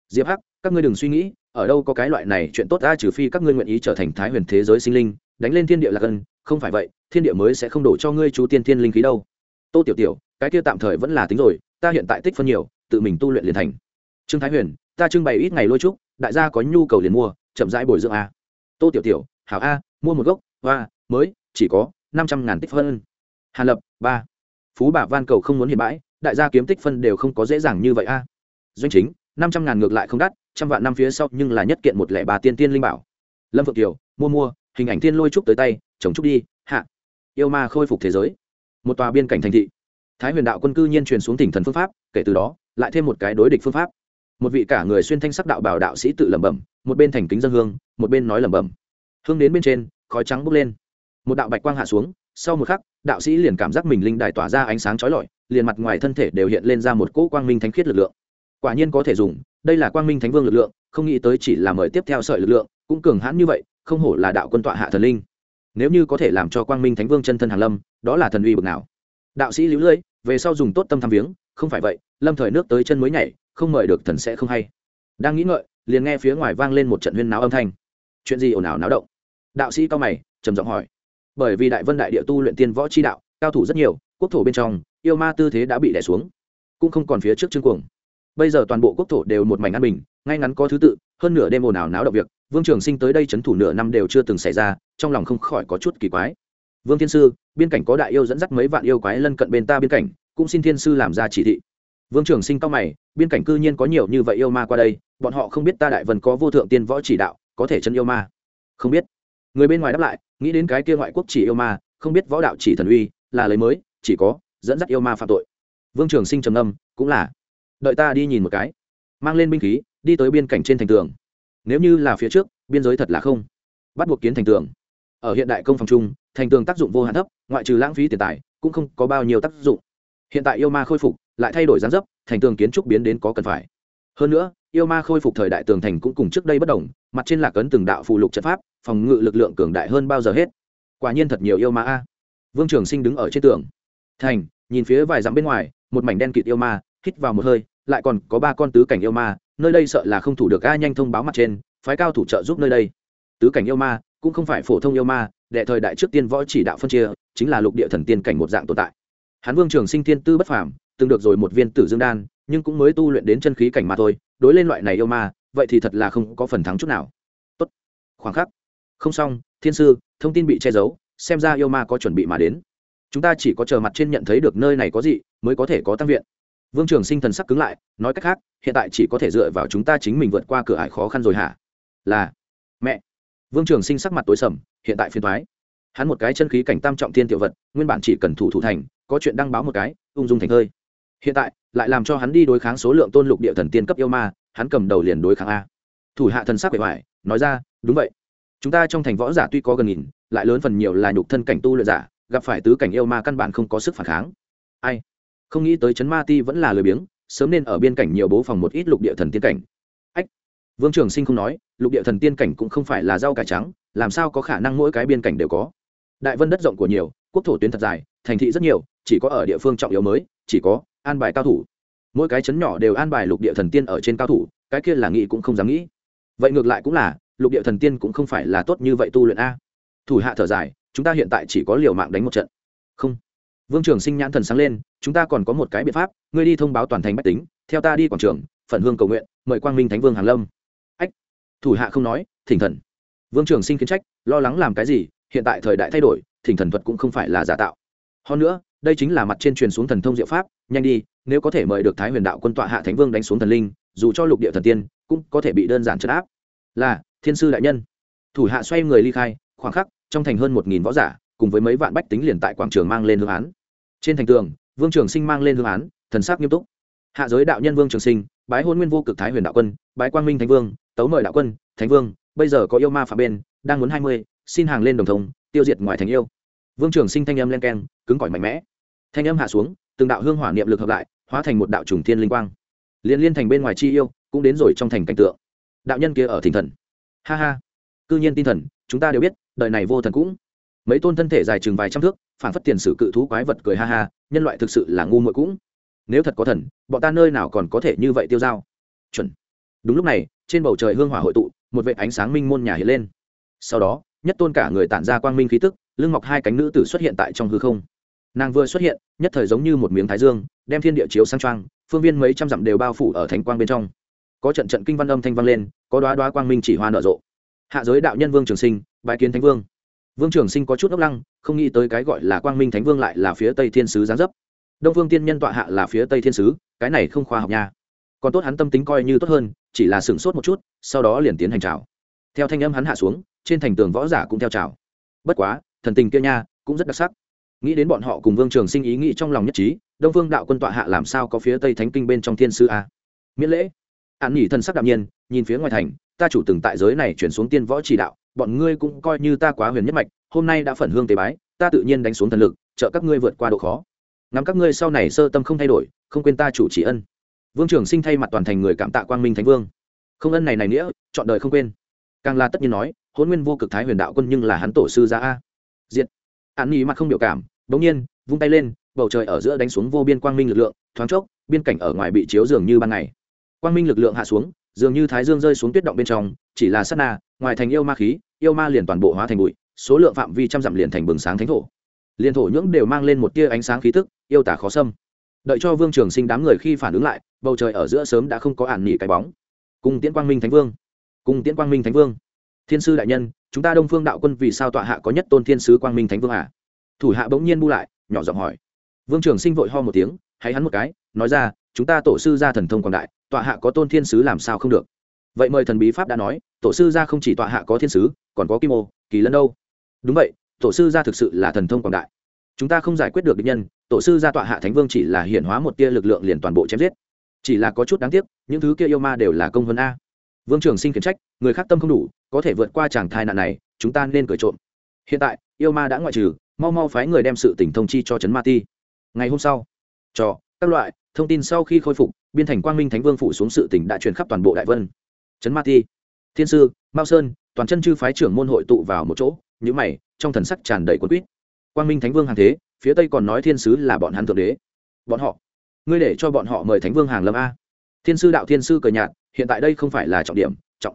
Diệp hắc, các ngươi đừng suy nghĩ, ở đâu có cái loại này chuyện tốt ta trừ phi các ngươi nguyện ý trở thành thái huyền thế giới sinh linh, đánh lên thiên địa là gần, không phải vậy, thiên địa mới sẽ không đổ cho ngươi chú tiên thiên linh khí đâu. Tô tiểu tiểu, cái kia tạm thời vẫn là tính rồi, ta hiện tại tích phân nhiều, tự mình tu luyện liền thành. Trương thái huyền, ta trưng bày ít ngày lôi trúc, đại gia có nhu cầu liền mua, chậm rãi bồi dưỡng a. Tô tiểu tiểu, hảo a, mua một gốc hoa, mới, chỉ có năm trăm ngàn tích phân. Hàn lập, ba. Phú bà van cầu không muốn hiện bãi, đại gia kiếm tích phân đều không có dễ dàng như vậy a. Doanh chính, năm trăm ngàn ngược lại không đắt, trăm vạn năm phía sau nhưng là nhất kiện một lẻ ba tiên tiên linh bảo. Lâm phượng kiều, mua mua, hình ảnh tiên lôi trúc tới tay chồng trúc đi, hạ. Yêu ma khôi phục thế giới. Một tòa biên cảnh thành thị. Thái huyền đạo quân cư nhiên truyền xuống tỉnh thần phương pháp, kể từ đó, lại thêm một cái đối địch phương pháp. Một vị cả người xuyên thanh sắc đạo bảo đạo sĩ tự lẩm bẩm, một bên thành kính dân hương, một bên nói lẩm bẩm. Hương đến bên trên khói trắng bốc lên. Một đạo bạch quang hạ xuống, sau một khắc, đạo sĩ liền cảm giác mình linh đài tỏa ra ánh sáng chói lọi, liền mặt ngoài thân thể đều hiện lên ra một cỗ quang minh thánh khiết lực lượng. Quả nhiên có thể dùng, đây là quang minh thánh vương lực lượng, không nghĩ tới chỉ là mời tiếp theo sợi lực lượng, cũng cường hãn như vậy, không hổ là đạo quân tọa hạ thần linh. Nếu như có thể làm cho quang minh thánh vương chân thân hàn lâm, đó là thần uy bực nào. Đạo sĩ lưu lưỡi về sau dùng tốt tâm tham viếng, không phải vậy, lâm thời nước tới chân mới nhảy, không mời được thần sẽ không hay. Đang nghĩ ngợi, liền nghe phía ngoài vang lên một trận huyên náo âm thanh. Chuyện gì ồn ào náo động? Đạo sĩ cao mày, trầm giọng hỏi. Bởi vì đại vân đại địa tu luyện tiên võ chi đạo, cao thủ rất nhiều, quốc thổ bên trong, yêu ma tư thế đã bị đẻ xuống, cũng không còn phía trước chương cuồng. Bây giờ toàn bộ quốc thổ đều một mảnh an bình, ngay ngắn có thứ tự, hơn nửa đêm ồn ào náo động việc, vương trường sinh tới đây c h ấ n thủ nửa năm đều chưa từng xảy ra, trong lòng không khỏi có chút kỳ quái. Vương thiên sư biên cảnh có đại yêu dẫn dắt mấy vạn yêu quái lân cận bên ta biên cảnh cũng xin thiên sư làm ra chỉ thị. Vương trường sinh cao mày biên cảnh cư nhiên có nhiều như vậy yêu ma qua đây, bọn họ không biết ta đại vần có vô thượng tiên võ chỉ đạo, có thể chân yêu ma. Không biết người bên ngoài đáp lại, nghĩ đến cái kia ngoại quốc chỉ yêu ma, không biết võ đạo chỉ thần uy, là lấy mới, chỉ có, dẫn dắt yêu ma phạm tội. Vương trường sinh trầm âm cũng là. Đợi ta đi nhìn một cái. Mang lên binh khí, đi tới biên cảnh trên thành tường. Nếu như là phía trước, biên giới thật là không. Bắt buộc kiến thành tường. Ở hiện đại công phòng chung, thành tường tác dụng vô hạn thấp, ngoại trừ lãng phí tiền tài, cũng không có bao nhiêu tác dụng. Hiện tại yêu ma khôi phục, lại thay đổi gián dấp, thành tường kiến trúc biến đến có cần phải. Hơn nữa, yêu ma khôi phục thời đại tường thành cũng cùng trước đây bất đồng, mặt trên lạc ấn từng đạo phụ lục trận pháp phòng ngự lực lượng cường đại hơn bao giờ hết. Quả nhiên thật nhiều yêu ma a. Vương trường sinh đứng ở trên tường. Thành, nhìn phía vài dặm bên ngoài, một mảnh đen kịt yêu ma, hít vào một hơi, lại còn có ba con tứ cảnh yêu ma, nơi đây sợ là không thủ được a nhanh thông báo mặt trên, phái cao thủ trợ giúp nơi đây. Tứ cảnh yêu ma cũng không phải phổ thông yêu ma, đệ thời đại trước tiên võ chỉ đạo phân chia, chính là lục địa thần tiên cảnh một dạng tồn tại. Hán vương trường sinh tiên tư bất phàm, từng được rồi một viên tử dương đan, nhưng cũng mới tu luyện đến chân khí cảnh mà thôi, đối lên loại này yêu ma, vậy thì thật là không có phần thắng chút nào. Tốt. Khoảng khắc không xong, thiên sư, thông tin bị che giấu, xem ra yêu ma có chuẩn bị mà đến. Chúng ta chỉ có chờ mặt trên nhận thấy được nơi này có gì, mới có thể có tăng viện. Vương trường sinh thần sắc cứng lại, nói cách khác, hiện tại chỉ có thể dựa vào chúng ta chính mình vượt qua cửa ải khó khăn rồi hả? Là, mẹ. Vương trường sinh sắc mặt tối sầm, hiện tại phiên thoái hắn một cái chân khí cảnh tam trọng thiên tiểu vật, nguyên bản chỉ cần thủ thủ thành, có chuyện đăng báo một cái, ung dung thành hơi hiện tại, lại làm cho hắn đi đối kháng số lượng tôn lục địa thần tiên cấp yêu ma, hắn cầm đầu liền đối kháng a. Thủ hạ thần sắc bề ngoài nói ra, đúng vậy chúng ta trong thành võ giả tuy có gần nghìn, lại lớn phần nhiều là nhục thân cảnh tu luyện giả, gặp phải tứ cảnh yêu ma căn bản không có sức phản kháng. Ai? Không nghĩ tới chấn ma ti vẫn là lười biếng, sớm nên ở biên cảnh nhiều bố phòng một ít lục địa thần tiên cảnh. Ách! Vương trường sinh không nói, lục địa thần tiên cảnh cũng không phải là rau cải trắng, làm sao có khả năng mỗi cái biên cảnh đều có? Đại vân đất rộng của nhiều, quốc thổ tuyến thật dài, thành thị rất nhiều, chỉ có ở địa phương trọng yếu mới, chỉ có an bài cao thủ. Mỗi cái chấn nhỏ đều an bài lục địa thần tiên ở trên cao thủ, cái kia là nghĩ cũng không dám nghĩ. Vậy ngược lại cũng là lục địa thần tiên cũng không phải là tốt như vậy tu luyện a. Thủ hạ thở dài, chúng ta hiện tại chỉ có liều mạng đánh một trận. Không. Vương trường sinh nhãn thần sáng lên, chúng ta còn có một cái biện pháp, ngươi đi thông báo toàn thành bách tính, theo ta đi quảng trường phần hương cầu nguyện, mời quang minh thánh vương hàn lâm. Ách. Thủ hạ không nói, thỉnh thần. Vương trường sinh kiến trách, lo lắng làm cái gì, hiện tại thời đại thay đổi, thỉnh thần thuật cũng không phải là giả tạo. Hơn nữa, đây chính là mặt trên truyền xuống thần thông diệu pháp, nhanh đi, nếu có thể mời được thái huyền đạo quân tọa hạ thánh vương đánh xuống thần linh, dù cho lục địa thần tiên, cũng có thể bị đơn giản chấn áp. Là thiên sư đại nhân. Thủ hạ xoay người ly khai, khoảng khắc, trong thành hơn một nghìn võ giả, cùng với mấy vạn bách tính liền tại quảng trường mang lên hương án. Trên thành tường, vương trường sinh mang lên hương án, thần sắc nghiêm túc. Hạ giới đạo nhân vương trường sinh, bái hôn nguyên vô cực thái huyền đạo quân, bái quang minh thánh vương, tấu mời đạo quân, thánh vương, bây giờ có yêu ma phạm bên, đang muốn hai mươi, xin hàng lên đồng thông, tiêu diệt ngoài thành yêu. Vương trường sinh thanh âm len keng, cứng cỏi mạnh mẽ. Thanh âm hạ xuống, từng đạo hương hỏa niệm lực hợp lại, hóa thành một đạo trùng thiên linh quang. Liên liên thành bên ngoài chi yêu, cũng đến rồi trong thành cảnh tượng. Đạo nhân kia ở thỉnh thần ha ha. Cư nhiên tin thần, chúng ta đều biết, đời này vô thần cũng. Mấy tôn thân thể dài chừng vài trăm thước, phản phất tiền sử cự thú quái vật cười ha ha, nhân loại thực sự là ngu muội cũng. Nếu thật có thần, bọn ta nơi nào còn có thể như vậy tiêu dao? Chuẩn. Đúng lúc này, trên bầu trời hương hỏa hội tụ, một vệ ánh sáng minh môn nhà hiện lên. Sau đó, nhất tôn cả người tản ra quang minh khí tức, lưng mọc hai cánh nữ tử xuất hiện tại trong hư không. Nàng vừa xuất hiện, nhất thời giống như một miếng thái dương, đem thiên địa chiếu sang trang phương viên mấy trăm dặm đều bao phủ ở thánh quang bên trong có trận trận kinh văn âm thanh vang lên, có đoá đoá quang minh chỉ hoa nở rộ. Hạ giới đạo nhân vương trường sinh, bái kiến thánh vương. Vương trường sinh có chút ốc lăng, không nghĩ tới cái gọi là quang minh thánh vương lại là phía tây thiên sứ giáng dấp. Đông vương tiên nhân tọa hạ là phía tây thiên sứ, cái này không khoa học nha. Còn tốt hắn tâm tính coi như tốt hơn, chỉ là sửng sốt một chút, sau đó liền tiến hành trào. Theo thanh âm hắn hạ xuống, trên thành tường võ giả cũng theo trào. Bất quá, thần tình kia nha, cũng rất đặc sắc. Nghĩ đến bọn họ cùng vương trường sinh ý nghĩ trong lòng nhất trí, đông vương đạo quân tọa hạ làm sao có phía tây thánh kinh bên trong thiên sư a? Miễn lễ an nhỉ thân sắc đạm nhiên, nhìn phía ngoài thành, ta chủ từng tại giới này chuyển xuống tiên võ chỉ đạo, bọn ngươi cũng coi như ta quá huyền nhất mạch, hôm nay đã phần hương tế bái, ta tự nhiên đánh xuống thần lực, trợ các ngươi vượt qua độ khó. Ngắm các ngươi sau này sơ tâm không thay đổi, không quên ta chủ chỉ ân. Vương trường sinh thay mặt toàn thành người cảm tạ quang minh thánh vương. Không ân này này nghĩa, chọn đời không quên. Càng là tất nhiên nói hôn nguyên vô cực thái huyền đạo quân nhưng là hắn tổ sư gia a. Diện an nhỉ mặt không biểu cảm, bỗng nhiên, vung tay lên, bầu trời ở giữa đánh xuống vô biên quang minh lực lượng, thoáng chốc, biên cảnh ở ngoài bị chiếu dường như ban ngày quang minh lực lượng hạ xuống, dường như thái dương rơi xuống tuyết động bên trong, chỉ là sát na, ngoài thành yêu ma khí, yêu ma liền toàn bộ hóa thành bụi, số lượng phạm vi trăm dặm liền thành bừng sáng thánh thổ. Liền thổ nhưỡng đều mang lên một tia ánh sáng khí tức, yêu tả khó xâm. Đợi cho vương trường sinh đám người khi phản ứng lại, bầu trời ở giữa sớm đã không có ản nỉ cái bóng. Cùng tiễn quang minh thánh vương. Cùng tiễn quang minh thánh vương. Thiên sư đại nhân, chúng ta đông phương đạo quân vì sao tọa hạ có nhất tôn thiên sứ quang minh thánh vương à? thủ hạ bỗng nhiên bu lại, nhỏ giọng hỏi. Vương trường sinh vội ho một tiếng hay hắn một cái, nói ra, chúng ta tổ sư ra thần thông quảng đại tọa hạ có tôn thiên sứ làm sao không được? Vậy mời thần bí pháp đã nói tổ sư gia không chỉ tọa hạ có thiên sứ còn có kim ô kỳ lân đâu? Đúng vậy tổ sư gia thực sự là thần thông quảng đại. Chúng ta không giải quyết được địch nhân tổ sư gia tọa hạ thánh vương chỉ là hiển hóa một tia lực lượng liền toàn bộ chém giết. Chỉ là có chút đáng tiếc những thứ kia yêu ma đều là công vân a. Vương trường sinh khiển trách người khác tâm không đủ có thể vượt qua chàng thai nạn này chúng ta nên cởi trộm. Hiện tại yêu ma đã ngoại trừ mau mau phái người đem sự tỉnh thông chi cho trấn ma ti. Ngày hôm sau trò, các loại thông tin sau khi khôi phục, biên thành quang minh thánh vương phủ xuống sự tỉnh đã truyền khắp toàn bộ đại vân. Trấn ma ti, thiên sư, mao sơn, toàn chân chư phái trưởng môn hội tụ vào một chỗ nhữ mày, trong thần sắc tràn đầy quân quýt. Quang minh thánh vương hàng thế, phía tây còn nói thiên sứ là bọn hắn thượng đế. Bọn họ, ngươi để cho bọn họ mời thánh vương hàng lâm a. Thiên sư đạo thiên sư cờ nhạt, hiện tại đây không phải là trọng điểm trọng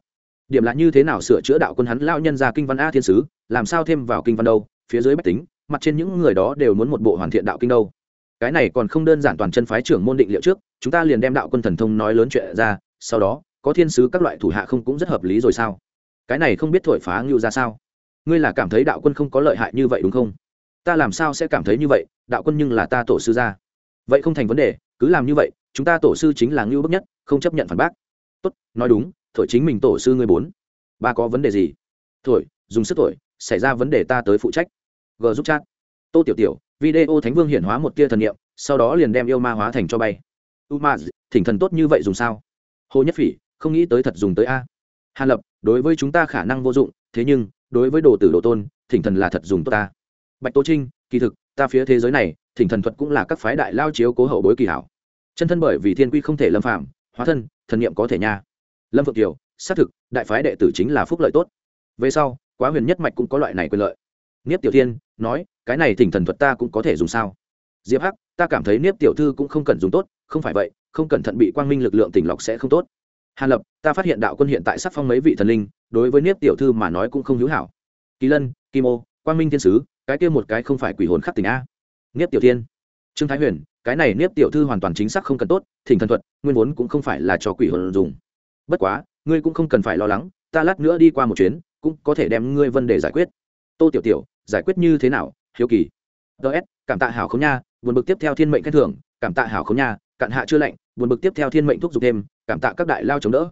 điểm là như thế nào sửa chữa đạo quân hắn lao nhân ra kinh văn a thiên sứ, làm sao thêm vào kinh văn đâu, phía dưới bách tính, mặt trên những người đó đều muốn một bộ hoàn thiện đạo kinh đâu cái này còn không đơn giản toàn chân phái trưởng môn định liệu trước, chúng ta liền đem đạo quân thần thông nói lớn chuyện ra, sau đó, có thiên sứ các loại thủ hạ không cũng rất hợp lý rồi sao? Cái này không biết thổi phá ngưu ra sao? Ngươi là cảm thấy đạo quân không có lợi hại như vậy đúng không? Ta làm sao sẽ cảm thấy như vậy, đạo quân nhưng là ta tổ sư ra vậy không thành vấn đề, cứ làm như vậy, chúng ta tổ sư chính là ngưu bức nhất, không chấp nhận phản bác. Tốt, nói đúng, thổi chính mình tổ sư ngươi bốn. Ba có vấn đề gì? Thổi, dùng sức thổi, xảy ra vấn đề ta tới phụ trách. G giúp chat. Tô tiểu tiểu video thánh vương hiển hóa một tia thần niệm, sau đó liền đem yêu ma hóa thành cho bay. U ma thỉnh thần tốt như vậy dùng sao? Hồ nhất phỉ, không nghĩ tới thật dùng tới a. Hàn lập, đối với chúng ta khả năng vô dụng, thế nhưng, đối với đồ tử đồ tôn, thỉnh thần là thật dùng tốt ta. Bạch tố trinh, kỳ thực, ta phía thế giới này, thỉnh thần thuật cũng là các phái đại lao chiếu cố hậu bối kỳ hảo. Chân thân bởi vì thiên quy không thể lâm phạm hóa thân, thần niệm có thể nha. Lâm phượng kiều, xác thực, đại phái đệ tử chính là phúc lợi tốt. Về sau, quá huyền nhất mạch cũng có loại này quyền lợi. Niết tiểu thiên nói, cái này thỉnh thần thuật ta cũng có thể dùng sao? Diệp hắc, ta cảm thấy niếp tiểu thư cũng không cần dùng tốt, không phải vậy, không cẩn thận bị quang minh lực lượng tỉnh lọc sẽ không tốt. Hàn lập, ta phát hiện đạo quân hiện tại sắc phong mấy vị thần linh, đối với niếp tiểu thư mà nói cũng không hữu hảo. Kỳ lân, kim ô, quang minh thiên sứ, cái kia một cái không phải quỷ hồn khắc tỉnh a. Niếp tiểu thiên, trương thái huyền, cái này niếp tiểu thư hoàn toàn chính xác không cần tốt, thỉnh thần thuật, nguyên vốn cũng không phải là cho quỷ hồn dùng. Bất quá, ngươi cũng không cần phải lo lắng, ta lát nữa đi qua một chuyến, cũng có thể đem ngươi vấn đề giải quyết. Tô tiểu tiểu giải quyết như thế nào, hiếu kỳ. Ts cảm tạ hảo không nha, buồn bực tiếp theo thiên mệnh khen thưởng, cảm tạ hảo không nha, cạn hạ chưa lạnh, buồn bực tiếp theo thiên mệnh thúc giục thêm, cảm tạ các đại lao chống đỡ.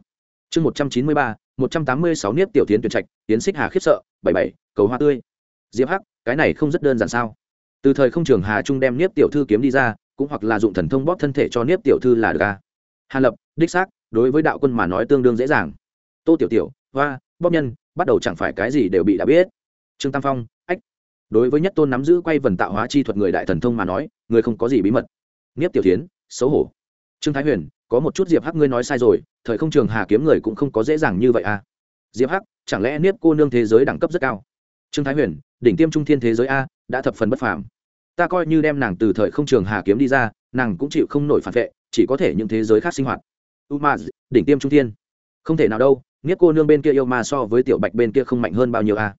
Chương một trăm chín mươi ba, một trăm tám mươi sáu niếp tiểu tiến tuyển trạch, tiến xích hà khiếp sợ, bảy bảy, cầu hoa tươi. Diệp hắc, cái này không rất đơn giản sao? Từ thời không trường hà trung đem niếp tiểu thư kiếm đi ra, cũng hoặc là dụng thần thông bóp thân thể cho niếp tiểu thư là được ca hàn lập, đích xác, đối với đạo quân mà nói tương đương dễ dàng. Tô tiểu tiểu, hoa, bóp nhân, bắt đầu chẳng phải cái gì đều bị đã biết trương tam phong, ách. Đối với nhất tôn nắm giữ quay vần tạo hóa chi thuật người đại thần thông mà nói, người không có gì bí mật. Nghiếp tiểu tiến xấu hổ. Trương thái huyền, có một chút diệp hắc ngươi nói sai rồi, thời không trường hà kiếm người cũng không có dễ dàng như vậy à. Diệp hắc, chẳng lẽ niếp cô nương thế giới đẳng cấp rất cao? Trương thái huyền, đỉnh tiêm trung thiên thế giới a, đã thập phần bất phàm. Ta coi như đem nàng từ thời không trường hà kiếm đi ra, nàng cũng chịu không nổi phản vệ, chỉ có thể những thế giới khác sinh hoạt. U ma đỉnh tiêm trung thiên. Không thể nào đâu, Niếp cô nương bên kia yêu ma so với tiểu bạch bên kia không mạnh hơn bao nhiêu a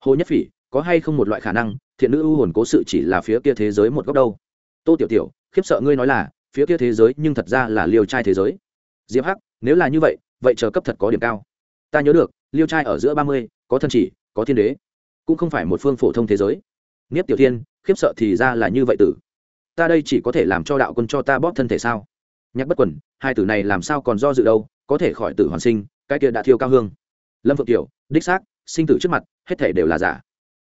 hồ nhất phỉ, có hay không một loại khả năng, thiện nữ ưu hồn cố sự chỉ là phía kia thế giới một góc đâu? Tô tiểu tiểu, khiếp sợ ngươi nói là, phía kia thế giới nhưng thật ra là liều trai thế giới. Diệp hắc, nếu là như vậy vậy chờ cấp thật có điểm cao. Ta nhớ được liêu trai ở giữa ba mươi, có thân chỉ, có thiên đế. Cũng không phải một phương phổ thông thế giới. Nghiếp tiểu thiên, khiếp sợ thì ra là như vậy tử. Ta đây chỉ có thể làm cho đạo quân cho ta bóp thân thể sao? Nhắc bất quần, hai tử này làm sao còn do dự đâu, có thể khỏi tử hoàn sinh, cái kia đã thiêu cao hương. Lâm phượng tiểu, đích xác sinh tử trước mặt, hết thể đều là giả.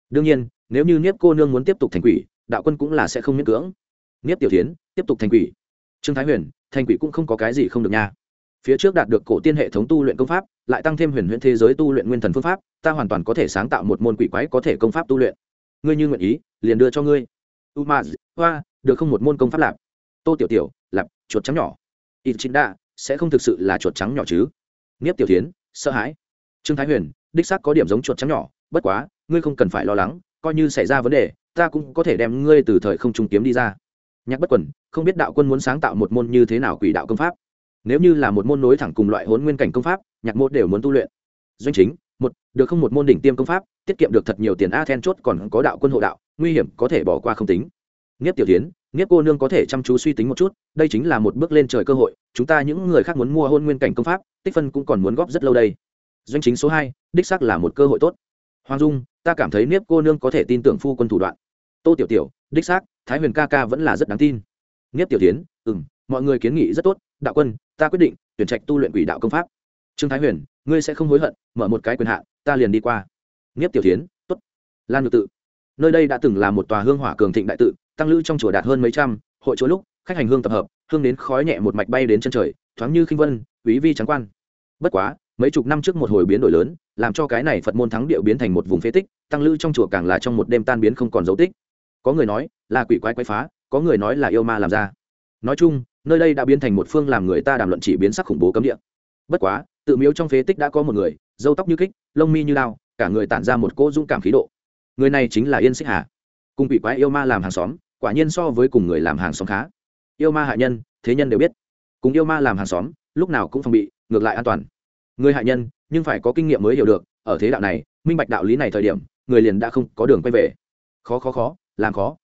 Đương nhiên, nếu như niếp cô nương muốn tiếp tục thành quỷ, đạo quân cũng là sẽ không miễn cưỡng. Niếp tiểu tiến tiếp tục thành quỷ. Trương thái huyền, thành quỷ cũng không có cái gì không được nha. Phía trước đạt được cổ tiên hệ thống tu luyện công pháp, lại tăng thêm huyền huyễn thế giới tu luyện nguyên thần phương pháp, ta hoàn toàn có thể sáng tạo một môn quỷ quái có thể công pháp tu luyện. Ngươi như nguyện ý, liền đưa cho ngươi. U ma hoa, được không một môn công pháp lạp? Tô tiểu tiểu, lạp, chuột trắng nhỏ. Ít chính đa sẽ không thực sự là chuột trắng nhỏ chứ? Nghiếp tiểu tiến sợ hãi. Trương thái huyền đích xác có điểm giống chuột trắng nhỏ, bất quá, ngươi không cần phải lo lắng, coi như xảy ra vấn đề, ta cũng có thể đem ngươi từ thời không trung kiếm đi ra. Nhạc bất quẩn không biết đạo quân muốn sáng tạo một môn như thế nào quỷ đạo công pháp. Nếu như là một môn nối thẳng cùng loại hốn nguyên cảnh công pháp, nhạc môn đều muốn tu luyện. Doanh chính, một, được không một môn đỉnh tiêm công pháp, tiết kiệm được thật nhiều tiền a then chốt còn có đạo quân hộ đạo, nguy hiểm có thể bỏ qua không tính. Nghiếp tiểu tiến nghiếp cô nương có thể chăm chú suy tính một chút, đây chính là một bước lên trời cơ hội, chúng ta những người khác muốn mua hôn nguyên cảnh công pháp, tích phân cũng còn muốn góp rất lâu đây doanh chính số hai, đích xác là một cơ hội tốt. Hoàng dung, ta cảm thấy niếp cô nương có thể tin tưởng phu quân thủ đoạn. Tô tiểu tiểu, đích xác, thái huyền ca ca vẫn là rất đáng tin. Niếp tiểu tiến ừ m mọi người kiến nghị rất tốt. Đạo quân, ta quyết định tuyển trạch tu luyện quỷ đạo công pháp. Trương thái huyền, ngươi sẽ không hối hận, mở một cái quyền hạn ta liền đi qua. Niếp tiểu tiến t ố t lan nhược tự, nơi đây đã từng là một tòa hương hỏa cường thịnh đại tự, tăng lữ trong chùa đạt hơn mấy trăm, hội chúa lúc, khách hành hương tập hợp, hương đến khói nhẹ một mạch bay đến chân trời, thoáng như khinh vân, quý vi trắng quan. Bất quá mấy chục năm trước một hồi biến đổi lớn, làm cho cái này phật môn thắng điệu biến thành một vùng phế tích, tăng lữ trong chùa càng là trong một đêm tan biến không còn dấu tích. Có người nói là quỷ quái quái phá, có người nói là yêu ma làm ra. Nói chung, nơi đây đã biến thành một phương làm người ta đàm luận chỉ biến sắc khủng bố cấm địa. Bất quá, tự miếu trong phế tích đã có một người dâu tóc như kích, lông mi như lao cả người tản ra một cỗ dũng cảm khí độ. Người này chính là yên xích hà. Cùng quỷ quái yêu ma làm hàng xóm, quả nhiên so với cùng người làm hàng xóm khá. Yêu ma hạ nhân, thế nhân đều biết. Cùng yêu ma làm hàng xóm, lúc nào cũng phòng bị, ngược lại an toàn người hạ nhân, nhưng phải có kinh nghiệm mới hiểu được, ở thế đạo này, minh bạch đạo lý này thời điểm, người liền đã không có đường quay về. Khó khó khó, làm khó.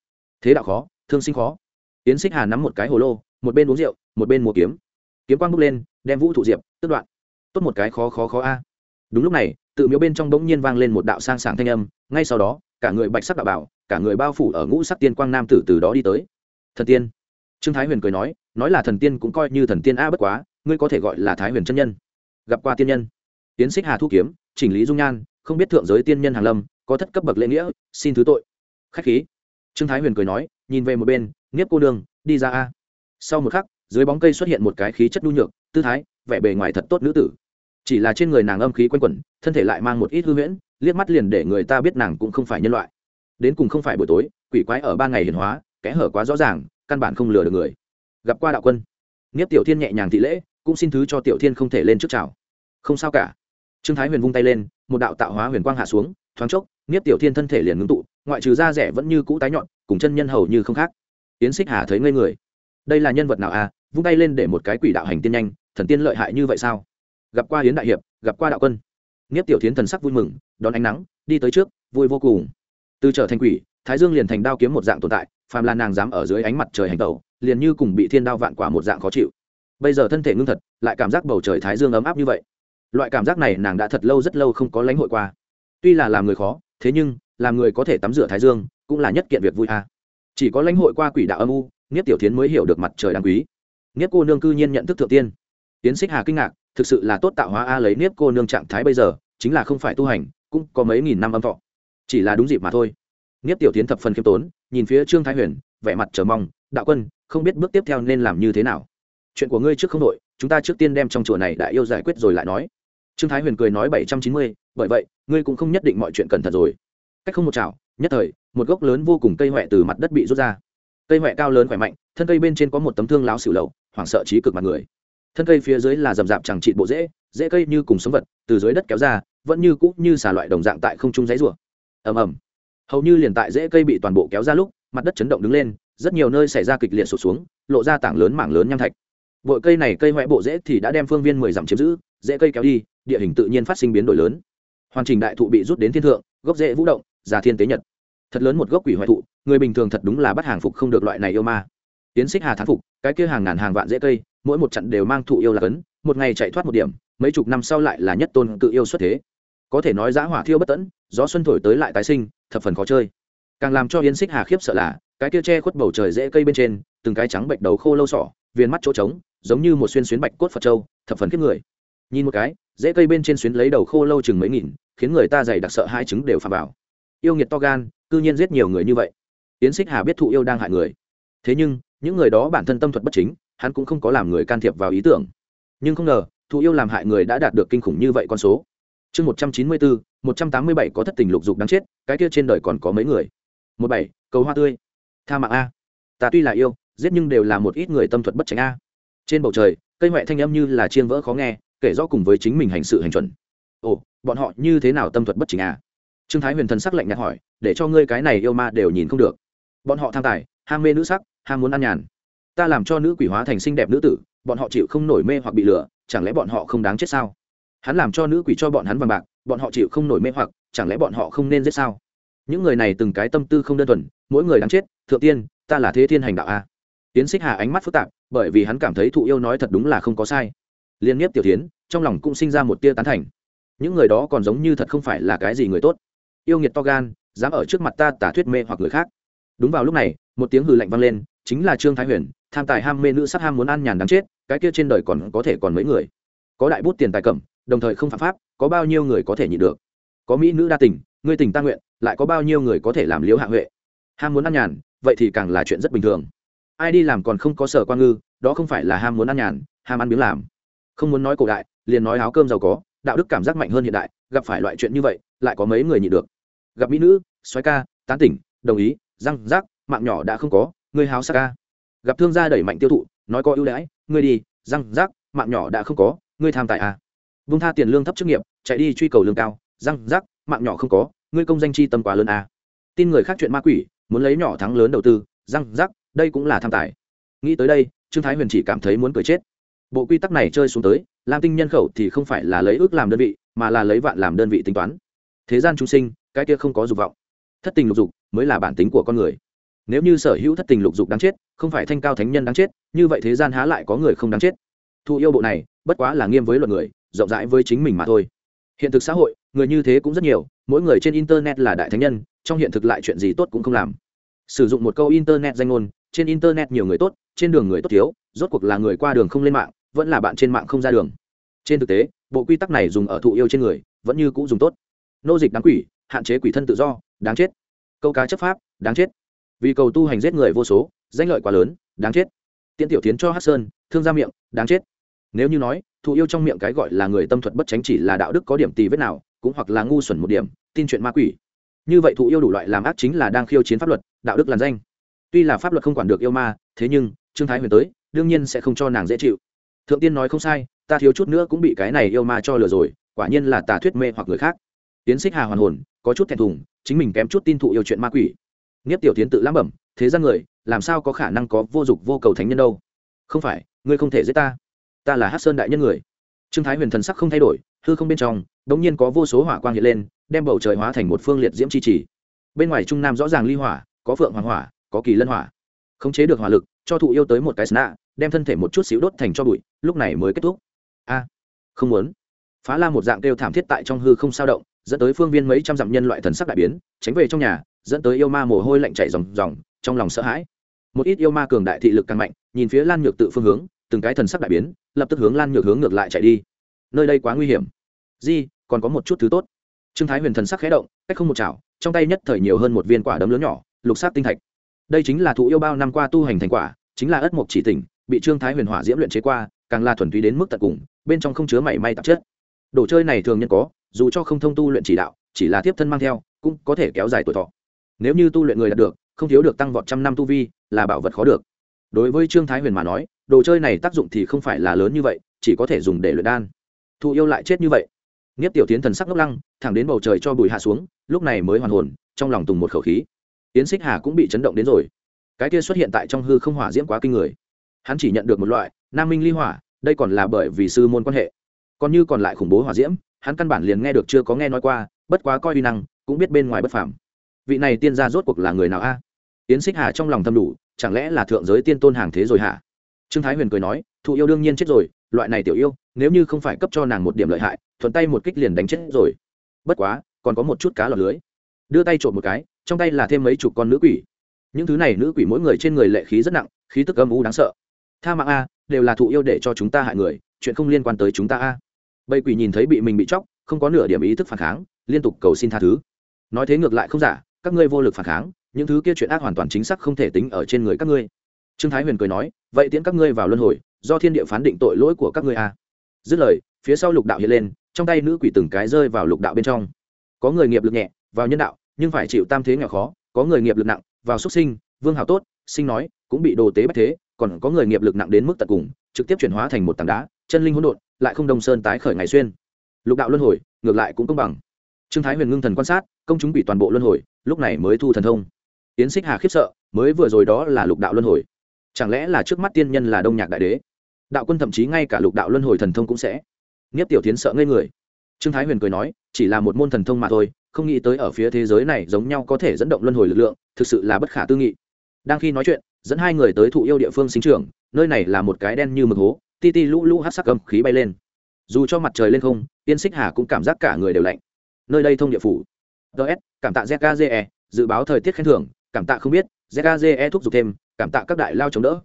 Thế đạo khó, thương sinh khó. Yến xích hà nắm một cái hồ lô, một bên uống rượu, một bên mua kiếm. Kiếm quang bốc lên, đem vũ thụ diệp tức đoạn. Tốt một cái khó khó khó a. Đúng lúc này, tự miếu bên trong bỗng nhiên vang lên một đạo sang sảng thanh âm, ngay sau đó, cả người bạch sắc đạo bảo, cả người bao phủ ở ngũ sắc tiên quang nam tử từ đó đi tới. Thần tiên. Trương thái huyền cười nói nói là thần tiên cũng coi như thần tiên a, bất quá, ngươi có thể gọi là thái huyền chân nhân gặp qua tiên nhân. Tiến xích hà thu kiếm, chỉnh lý dung nhan, không biết thượng giới tiên nhân hàn lâm, có thất cấp bậc lễ nghĩa, xin thứ tội. Khách khí. Trương thái huyền cười nói, nhìn về một bên, nghiếp cô đường đi ra a. Sau một khắc, dưới bóng cây xuất hiện một cái khí chất nhu nhược, tư thái, vẻ bề ngoài thật tốt nữ tử. Chỉ là trên người nàng âm khí quanh quẩn, thân thể lại mang một ít hư huyễn, liếc mắt liền để người ta biết nàng cũng không phải nhân loại. Đến cùng không phải buổi tối, quỷ quái ở ba ngày hiền hóa, kẽ hở quá rõ ràng, căn bản không lừa được người. Gặp qua đạo quân. Nghiếp tiểu thiên nhẹ nhàng thị lễ cũng xin thứ cho tiểu thiên không thể lên trước chào. Không sao cả. Trương thái huyền vung tay lên, một đạo tạo hóa huyền quang hạ xuống, thoáng chốc, nghiếp tiểu thiên thân thể liền ngưng tụ, ngoại trừ da rẻ vẫn như cũ tái nhọn, cùng chân nhân hầu như không khác. Yến xích hà thấy ngây người. Đây là nhân vật nào à? Vung tay lên để một cái quỷ đạo hành tiên nhanh, thần tiên lợi hại như vậy sao? Gặp qua yến đại hiệp, gặp qua đạo quân. Nghiếp tiểu tiến thần sắc vui mừng, đón ánh nắng, đi tới trước, vui vô cùng. Từ trở thành quỷ, thái dương liền thành đao kiếm một dạng tồn tại, phàm là nàng dám ở dưới ánh mặt trời hành tẩu, liền như cùng bị thiên đao vạn quả một dạng khó chịu bây giờ thân thể ngưng thật, lại cảm giác bầu trời thái dương ấm áp như vậy. Loại cảm giác này nàng đã thật lâu rất lâu không có lãnh hội qua. Tuy là làm người khó, thế nhưng, làm người có thể tắm rửa thái dương, cũng là nhất kiện việc vui a. Chỉ có lãnh hội qua quỷ đạo âm u, nghiết tiểu tiến mới hiểu được mặt trời đáng quý. Nghiết cô nương cư nhiên nhận thức thượng tiên. Tiến xích hà kinh ngạc, thực sự là tốt tạo hóa a lấy niết cô nương trạng thái bây giờ, chính là không phải tu hành, cũng có mấy nghìn năm âm thọ. Chỉ là đúng dịp mà thôi. Niết tiểu tiến thập phần khiêm tốn, nhìn phía trương thái huyền, vẻ mặt chờ mong, đạo quân, không biết bước tiếp theo nên làm như thế nào? Chuyện của ngươi trước không đội chúng ta trước tiên đem trong chùa này đại yêu giải quyết rồi lại nói. Trương thái huyền cười nói bảy trăm chín mươi, bởi vậy, ngươi cũng không nhất định mọi chuyện cẩn thận rồi. Cách không một chảo, nhất thời, một gốc lớn vô cùng cây huệ từ mặt đất bị rút ra. Cây huệ cao lớn khỏe mạnh, thân cây bên trên có một tấm thương láo xỉu lậu, hoảng sợ trí cực mặt người. Thân cây phía dưới là rậm rạp chẳng trị bộ rễ rễ cây như cùng sống vật, từ dưới đất kéo ra, vẫn như cũ như xà loại đồng dạng tại không trung giấy rùa ầm ầm. Hầu như liền tại rễ cây bị toàn bộ kéo ra lúc, mặt đất chấn động đứng lên, rất nhiều nơi xảy ra kịch liệt sụt xuống, lộ ra tảng lớn mảng lớn nham thạch bội cây này cây hoẹ bộ dễ thì đã đem phương viên mười dặm chiếm giữ dễ cây kéo đi, địa hình tự nhiên phát sinh biến đổi lớn. Hoàn trình đại thụ bị rút đến thiên thượng, gốc dễ vũ động, già thiên tế nhật. Thật lớn một gốc quỷ hoại thụ, người bình thường thật đúng là bắt hàng phục không được loại này yêu ma. Tiến xích hà thán phục, cái kia hàng ngàn hàng vạn dễ cây, mỗi một trận đều mang thụ yêu là cấn một ngày chạy thoát một điểm, mấy chục năm sau lại là nhất tôn cự yêu xuất thế. Có thể nói giã hỏa thiêu bất tẫn, gió xuân thổi tới lại tái sinh, thập phần khó chơi. Càng làm cho yến xích hà khiếp sợ là, cái kia che khuất bầu trời dễ cây bên trên, từng cái trắng bệnh đầu khô lâu sỏ viên mắt chỗ trống giống như một xuyên xuyến bạch cốt phật châu, thập phần kiếp người. Nhìn một cái dễ cây bên trên xuyến lấy đầu khô lâu chừng mấy nghìn khiến người ta dày đặc sợ hai trứng đều phà vào. Yêu nghiệt to gan cư nhiên giết nhiều người như vậy. Yến xích hà biết thụ yêu đang hại người. Thế nhưng những người đó bản thân tâm thuật bất chính hắn cũng không có làm người can thiệp vào ý tưởng. Nhưng không ngờ thụ yêu làm hại người đã đạt được kinh khủng như vậy con số. Chương một trăm chín mươi bốn một trăm tám mươi bảy có thất tình lục dục đáng chết cái kia trên đời còn có mấy người? Một bảy cầu hoa tươi. Tha mạng a. Ta tuy là yêu giết nhưng đều là một ít người tâm thuật bất tránh a trên bầu trời, cây huệ thanh âm như là chiên vỡ khó nghe, kể rõ cùng với chính mình hành sự hành chuẩn. Ồ, bọn họ như thế nào tâm thuật bất chính à? Trương thái huyền thần sắc lạnh nhạt hỏi, để cho ngươi cái này yêu ma đều nhìn không được. Bọn họ tham tài, ham mê nữ sắc, ham muốn ăn nhàn. Ta làm cho nữ quỷ hóa thành xinh đẹp nữ tử, bọn họ chịu không nổi mê hoặc bị lừa, chẳng lẽ bọn họ không đáng chết sao? Hắn làm cho nữ quỷ cho bọn hắn vàng bạc, bọn họ chịu không nổi mê hoặc, chẳng lẽ bọn họ không nên giết sao? Những người này từng cái tâm tư không đơn thuần, mỗi người đáng chết, thượng tiên, ta là thế thiên hành đạo a tiến xích hà ánh mắt phức tạp, bởi vì hắn cảm thấy thụ yêu nói thật đúng là không có sai. Liên nhiếp tiểu tiến trong lòng cũng sinh ra một tia tán thành. Những người đó còn giống như thật không phải là cái gì người tốt. Yêu nghiệt to gan, dám ở trước mặt ta tả thuyết mê hoặc người khác. Đúng vào lúc này, một tiếng hừ lạnh vang lên, chính là trương thái huyền, tham tài ham mê nữ sắc ham muốn ăn nhàn đáng chết, cái kia trên đời còn có thể còn mấy người. Có đại bút tiền tài cẩm, đồng thời không phạm pháp, có bao nhiêu người có thể nhịn được? Có mỹ nữ đa tình người tình ta nguyện, lại có bao nhiêu người có thể làm liễu hạ huệ? Ham muốn ăn nhàn, vậy thì càng là chuyện rất bình thường ai đi làm còn không có sở quan ngư, đó không phải là ham muốn ăn nhàn, ham ăn biếng làm. Không muốn nói cổ đại, liền nói áo cơm giàu có, đạo đức cảm giác mạnh hơn hiện đại, gặp phải loại chuyện như vậy, lại có mấy người nhịn được. Gặp mỹ nữ xoáy ca, tán tỉnh, đồng ý, răng rác, mạng nhỏ đã không có người háo sắc ca. Gặp thương gia đẩy mạnh tiêu thụ, nói có ưu đãi, ngươi đi, răng rác, mạng nhỏ đã không có, ngươi tham tài à. Vung tha tiền lương thấp chức nghiệp, chạy đi truy cầu lương cao, răng rác, mạng nhỏ không có, ngươi công danh chi tâm quá lớn à. tin người khác chuyện ma quỷ, muốn lấy nhỏ thắng lớn đầu tư, răng rác đây cũng là tham tài. Nghĩ tới đây, trương thái huyền chỉ cảm thấy muốn cười chết. Bộ quy tắc này chơi xuống tới, lam tinh nhân khẩu thì không phải là lấy ước làm đơn vị, mà là lấy vạn làm đơn vị tính toán. Thế gian chúng sinh, cái kia không có dục vọng. Thất tình lục dục mới là bản tính của con người. Nếu như sở hữu thất tình lục dục đáng chết, không phải thanh cao thánh nhân đáng chết, như vậy thế gian há lại có người không đáng chết? Thụ yêu bộ này, bất quá là nghiêm với luật người, rộng rãi với chính mình mà thôi. Hiện thực xã hội, người như thế cũng rất nhiều, mỗi người trên internet là đại thánh nhân, trong hiện thực lại chuyện gì tốt cũng không làm. Sử dụng một câu internet danh ngôn trên internet nhiều người tốt, trên đường người tốt thiếu, rốt cuộc là người qua đường không lên mạng, vẫn là bạn trên mạng không ra đường. Trên thực tế, bộ quy tắc này dùng ở thụ yêu trên người, vẫn như cũ dùng tốt. Nô dịch đáng quỷ, hạn chế quỷ thân tự do, đáng chết. Câu cá chấp pháp, đáng chết. Vì cầu tu hành giết người vô số, danh lợi quá lớn, đáng chết. Tiễn tiểu tiến cho hát sơn, thương ra miệng, đáng chết. Nếu như nói, thụ yêu trong miệng cái gọi là người tâm thuật bất tránh chỉ là đạo đức có điểm tì vết nào, cũng hoặc là ngu xuẩn một điểm, tin chuyện ma quỷ. Như vậy thụ yêu đủ loại làm ác chính là đang khiêu chiến pháp luật, đạo đức làn danh tuy là pháp luật không quản được yêu ma, thế nhưng, trương thái huyền tới, đương nhiên sẽ không cho nàng dễ chịu. Thượng tiên nói không sai, ta thiếu chút nữa cũng bị cái này yêu ma cho lừa rồi, quả nhiên là tà thuyết mê hoặc người khác. Tiến xích hà hoàn hồn, có chút thẹn thùng, chính mình kém chút tin thụ yêu chuyện ma quỷ. Nghiếp tiểu tiến tự lãm bẩm, thế gian người, làm sao có khả năng có vô dụng vô cầu thánh nhân đâu? Không phải, ngươi không thể giết ta. Ta là hát sơn đại nhân người. Trương thái huyền thần sắc không thay đổi, hư không bên trong đ ỗ n g nhiên có vô số hỏa quang hiện lên, đem bầu trời hóa thành một phương liệt diễm chi trì bên ngoài trung nam rõ ràng ly hỏa, có phượng hoàng hỏa có kỳ lân hỏa. Khống chế được hỏa lực, cho thụ yêu tới một cái sna, đem thân thể một chút xíu đốt thành cho bụi, lúc này mới kết thúc. A, không muốn. Phá la một dạng kêu thảm thiết tại trong hư không sao động, dẫn tới phương viên mấy trăm dặm nhân loại thần sắc đại biến, tránh về trong nhà, dẫn tới yêu ma mồ hôi lạnh chảy ròng ròng, trong lòng sợ hãi. Một ít yêu ma cường đại thị lực càng mạnh, nhìn phía lan nhược tự phương hướng, từng cái thần sắc đại biến, lập tức hướng lan nhược hướng ngược lại chạy đi. Nơi đây quá nguy hiểm. Di, còn có một chút thứ tốt. Trương thái huyền thần sắc khẽ động, cách không một chảo, trong tay nhất thời nhiều hơn một viên quả đấm lớn nhỏ, lục sát tinh thạch đây chính là thụ yêu bao năm qua tu hành thành quả, chính là ất mộc chỉ tỉnh, bị trương thái huyền hỏa diễm luyện chế qua, càng là thuần túy đến mức tận cùng, bên trong không chứa mảy may tạp chất. Đồ chơi này thường nhân có, dù cho không thông tu luyện chỉ đạo, chỉ là tiếp thân mang theo, cũng có thể kéo dài tuổi thọ. Nếu như tu luyện người đạt được, không thiếu được tăng vọt trăm năm tu vi, là bảo vật khó được. Đối với trương thái huyền mà nói, đồ chơi này tác dụng thì không phải là lớn như vậy, chỉ có thể dùng để luyện đan. Thụ yêu lại chết như vậy. Nghiếp tiểu tiến thần sắc ngốc lăng, thẳng đến bầu trời cho bùi hạ xuống, lúc này mới hoàn hồn, trong lòng tùng một khẩu khí. Yến xích hà cũng bị chấn động đến rồi. Cái kia xuất hiện tại trong hư không hỏa diễm quá kinh người. Hắn chỉ nhận được một loại, nam minh ly hỏa, đây còn là bởi vì sư môn quan hệ. Còn như còn lại khủng bố hỏa diễm, hắn căn bản liền nghe được chưa có nghe nói qua, bất quá coi uy năng, cũng biết bên ngoài bất phàm. Vị này tiên gia rốt cuộc là người nào a? Yến xích hà trong lòng thâm đủ, chẳng lẽ là thượng giới tiên tôn hàng thế rồi hả? Trương thái huyền cười nói, thụ yêu đương nhiên chết rồi, loại này tiểu yêu, nếu như không phải cấp cho nàng một điểm lợi hại, thuận tay một kích liền đánh chết rồi. Bất quá, còn có một chút cá lọt lưới. Đưa tay trộm một cái trong tay là thêm mấy chục con nữ quỷ. Những thứ này nữ quỷ mỗi người trên người lệ khí rất nặng, khí tức âm u đáng sợ. Tha mạng a, đều là thụ yêu để cho chúng ta hại người, chuyện không liên quan tới chúng ta a. Bầy quỷ nhìn thấy bị mình bị chóc, không có nửa điểm ý thức phản kháng, liên tục cầu xin tha thứ. Nói thế ngược lại không giả, các ngươi vô lực phản kháng, những thứ kia chuyện ác hoàn toàn chính xác không thể tính ở trên người các ngươi. Trương thái huyền cười nói, vậy tiễn các ngươi vào luân hồi, do thiên địa phán định tội lỗi của các ngươi a. Dứt lời, phía sau lục đạo hiện lên, trong tay nữ quỷ từng cái rơi vào lục đạo bên trong. Có người nghiệp lực nhẹ, vào nhân đạo nhưng phải chịu tam thế nghèo khó, có người nghiệp lực nặng, vào xuất sinh, vương hào tốt, sinh nói, cũng bị đồ tế bách thế, còn có người nghiệp lực nặng đến mức tận cùng, trực tiếp chuyển hóa thành một tảng đá, chân linh hỗn độn, lại không đông sơn tái khởi ngày xuyên. Lục đạo luân hồi, ngược lại cũng công bằng. Trương thái huyền ngưng thần quan sát, công chúng bị toàn bộ luân hồi, lúc này mới thu thần thông. Tiến xích hà khiếp sợ, mới vừa rồi đó là lục đạo luân hồi. Chẳng lẽ là trước mắt tiên nhân là đông nhạc đại đế? Đạo quân thậm chí ngay cả lục đạo luân hồi thần thông cũng sẽ. Nghiếp tiểu tiến sợ ngây người. Trương thái huyền cười nói, chỉ là một môn thần thông mà thôi không nghĩ tới ở phía thế giới này giống nhau có thể dẫn động luân hồi lực lượng, thực sự là bất khả tư nghị. Đang khi nói chuyện, dẫn hai người tới thụ yêu địa phương sinh trưởng, nơi này là một cái đen như mực hố, ti ti lũ lũ hát sắc cầm khí bay lên. Dù cho mặt trời lên không tiên xích hà cũng cảm giác cả người đều lạnh. Nơi đây thông địa phủ. Ts cảm tạ zkze dự báo thời tiết khen thưởng, cảm tạ không biết zkze thúc giục thêm, cảm tạ các đại lao chống đỡ.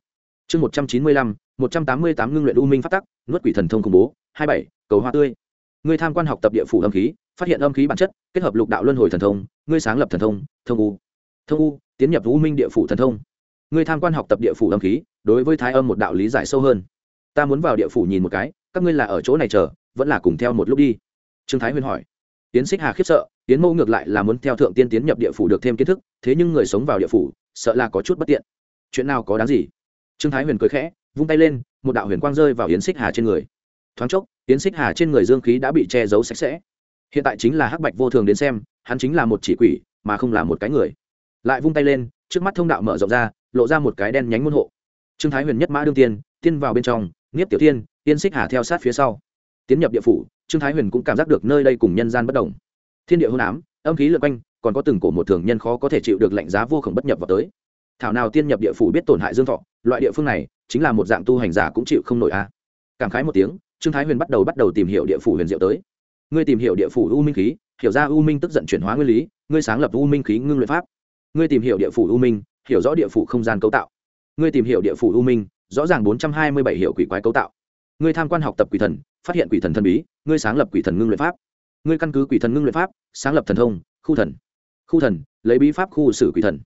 Chương một trăm chín mươi lăm, một trăm tám mươi tám ngưng luyện u minh phát tắc, nuốt quỷ thần thông khủng bố, hai bảy, cầu hoa tươi. Người tham quan học tập địa phủ âm khí phát hiện âm khí bản chất, kết hợp lục đạo luân hồi thần thông, ngươi sáng lập thần thông thông u. Thông u, tiến nhập u minh địa phủ thần thông. Ngươi tham quan học tập địa phủ âm khí, đối với thái âm một đạo lý giải sâu hơn. Ta muốn vào địa phủ nhìn một cái, các ngươi là ở chỗ này chờ, vẫn là cùng theo một lúc đi. Trương thái huyên hỏi. Tiến xích hà khiếp sợ, tiến mẫu ngược lại là muốn theo thượng tiên tiến nhập địa phủ được thêm kiến thức, thế nhưng người sống vào địa phủ, sợ là có chút bất tiện. Chuyện nào có đáng gì? Trương thái huyền cười khẽ, vung tay lên, một đạo huyền quang rơi vào yến xích hà trên người. Thoáng chốc, yến xích hà trên người dương khí đã bị che giấu sạch sẽ hiện tại chính là hắc bạch vô thường đến xem, hắn chính là một chỉ quỷ, mà không là một cái người. Lại vung tay lên, trước mắt thông đạo mở rộng ra, lộ ra một cái đen nhánh môn hộ. Trương thái huyền nhất mã đương tiên tiên vào bên trong nghiếp tiểu tiên tiên xích hà theo sát phía sau. Tiến nhập địa phủ, trương thái huyền cũng cảm giác được nơi đây cùng nhân gian bất đồng. Thiên địa hôn ám, âm khí lượn quanh, còn có từng cổ một thường nhân khó có thể chịu được lạnh giá vô khổng bất nhập vào tới. Thảo nào tiên nhập địa phủ biết tổn hại dương thọ, loại địa phương này, chính là một dạng tu hành giả cũng chịu không nổi a. Cảm khái một tiếng, trương thái huyền bắt đầu bắt đầu tìm hiểu địa phủ huyền diệu tới ngươi tìm hiểu địa phủ u minh khí, hiểu ra u minh tức giận chuyển hóa nguyên lý, ngươi sáng lập u minh khí ngưng luyện pháp. Ngươi tìm hiểu địa phủ u minh, hiểu rõ địa phủ không gian cấu tạo. Ngươi tìm hiểu địa phủ u minh, rõ ràng bốn trăm hai mươi bảy hiệu quỷ quái cấu tạo. Ngươi tham quan học tập quỷ thần, phát hiện quỷ thần thần bí, ngươi sáng lập quỷ thần ngưng luyện pháp. Ngươi căn cứ quỷ thần ngưng luyện pháp, sáng lập thần thông, khu thần. Khu thần, lấy bí pháp khu xử quỷ thần.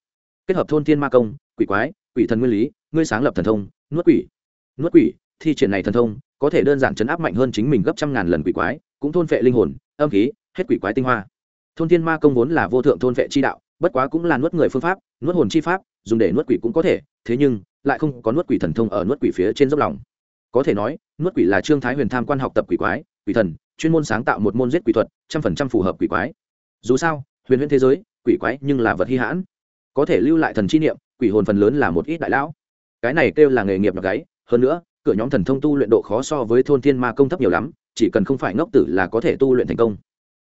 Kết hợp thôn thiên ma công, quỷ quái, quỷ thần nguyên lý, ngươi sáng lập thần thông, nuốt quỷ. Nuốt quỷ thi triển này thần thông, có thể đơn giản chấn áp mạnh hơn chính mình gấp trăm ngàn lần quỷ quái, cũng thôn phệ linh hồn, âm khí, hết quỷ quái tinh hoa. Thôn thiên ma công vốn là vô thượng thôn phệ chi đạo, bất quá cũng là nuốt người phương pháp, nuốt hồn chi pháp, dùng để nuốt quỷ cũng có thể, thế nhưng, lại không có nuốt quỷ thần thông ở nuốt quỷ phía trên dốc lòng. Có thể nói, nuốt quỷ là trương thái huyền tham quan học tập quỷ quái, quỷ thần, chuyên môn sáng tạo một môn giết quỷ thuật, trăm phần trăm phù hợp quỷ quái. Dù sao, huyền huyền thế giới, quỷ quái nhưng là vật hy hãn. Có thể lưu lại thần chi niệm, quỷ hồn phần lớn là một ít đại lão. Cái này kêu là nghề nghiệp nhọc gáy, hơn nữa cửa nhóm thần thông tu luyện độ khó so với thôn thiên ma công thấp nhiều lắm, chỉ cần không phải ngốc tử là có thể tu luyện thành công.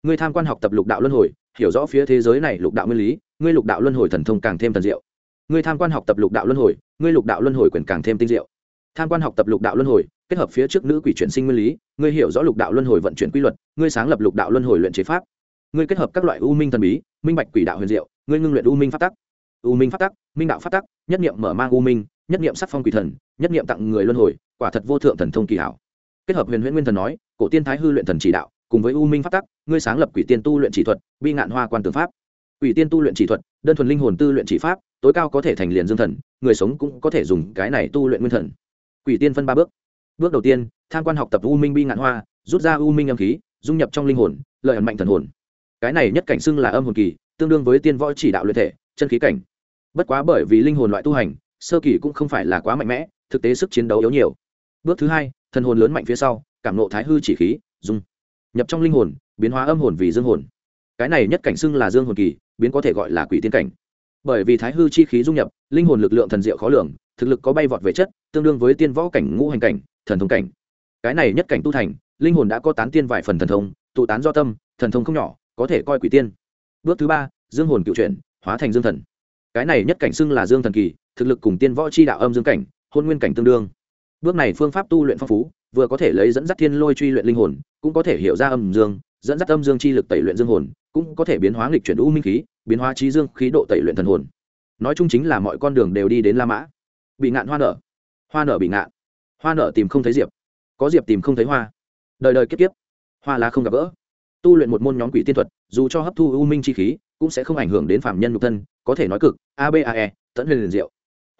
Ngươi tham quan học tập lục đạo luân hồi, hiểu rõ phía thế giới này lục đạo nguyên lý, ngươi lục đạo luân hồi thần thông càng thêm thần diệu. Ngươi tham quan học tập lục đạo luân hồi, ngươi lục đạo luân hồi quyền càng thêm tinh diệu. Tham quan học tập lục đạo luân hồi, kết hợp phía trước nữ quỷ chuyển sinh nguyên lý, ngươi hiểu rõ lục đạo luân hồi vận chuyển quy luật, ngươi sáng lập lục đạo luân hồi luyện chế pháp. Ngươi kết hợp các loại u minh thần bí, minh bạch quỷ đạo huyền diệu, ngươi ngưng luyện u minh pháp tắc. U minh pháp tắc, minh đạo pháp tắc, nhất niệm mở mang u minh, nhất niệm sắc phong quỷ thần, nhất niệm tặng người luân hồi quả thật vô thượng thần thông kỳ hảo. Kết hợp huyền huyễn nguyên thần nói, cổ tiên thái hư luyện thần chỉ đạo, cùng với u minh pháp tắc, ngươi sáng lập quỷ tiên tu luyện chỉ thuật, bi ngạn hoa quan tường pháp. Quỷ tiên tu luyện chỉ thuật, đơn thuần linh hồn tư luyện chỉ pháp, tối cao có thể thành liền dương thần, người sống cũng có thể dùng cái này tu luyện nguyên thần. Quỷ tiên phân ba bước. Bước đầu tiên, tham quan học tập u minh bi ngạn hoa, rút ra u minh âm khí, dung nhập trong linh hồn, lợi ẩn mạnh thần hồn. Cái này nhất cảnh xưng là âm hồn kỳ, tương đương với tiên võ chỉ đạo luyện thể, chân khí cảnh. Bất quá bởi vì linh hồn loại tu hành, sơ kỳ cũng không phải là quá mạnh mẽ, thực tế sức chiến đấu yếu nhiều bước thứ hai, thần hồn lớn mạnh phía sau, cảm nộ thái hư chỉ khí, dung. Nhập trong linh hồn, biến hóa âm hồn vì dương hồn. Cái này nhất cảnh xưng là dương hồn kỳ, biến có thể gọi là quỷ tiên cảnh. Bởi vì thái hư chi khí dung nhập, linh hồn lực lượng thần diệu khó lường, thực lực có bay vọt về chất, tương đương với tiên võ cảnh, ngũ hành cảnh, thần thông cảnh. Cái này nhất cảnh tu thành, linh hồn đã có tán tiên vài phần thần thông, tụ tán do tâm, thần thông không nhỏ, có thể coi quỷ tiên. Bước thứ ba, dương hồn cựu chuyển, hóa thành dương thần. Cái này nhất cảnh xưng là dương thần kỳ, thực lực cùng tiên võ chi đạo âm dương cảnh, hôn nguyên cảnh tương đương bước này phương pháp tu luyện phong phú, vừa có thể lấy dẫn dắt thiên lôi truy luyện linh hồn, cũng có thể hiểu ra âm dương, dẫn dắt âm dương chi lực tẩy luyện dương hồn, cũng có thể biến hóa nghịch chuyển u minh khí, biến hóa trí dương khí độ tẩy luyện thần hồn. Nói chung chính là mọi con đường đều đi đến la mã. Bị ngạn hoa nở. Hoa nở bị ngạn. Hoa nở tìm không thấy diệp. Có diệp tìm không thấy hoa. Đời đời kiếp kiếp. Hoa lá không gặp gỡ. Tu luyện một môn nhóm quỷ tiên thuật, dù cho hấp thu u minh chi khí, cũng sẽ không ảnh hưởng đến phạm nhân nhục thân, có thể nói cực. Abae tẫn huyền diệu.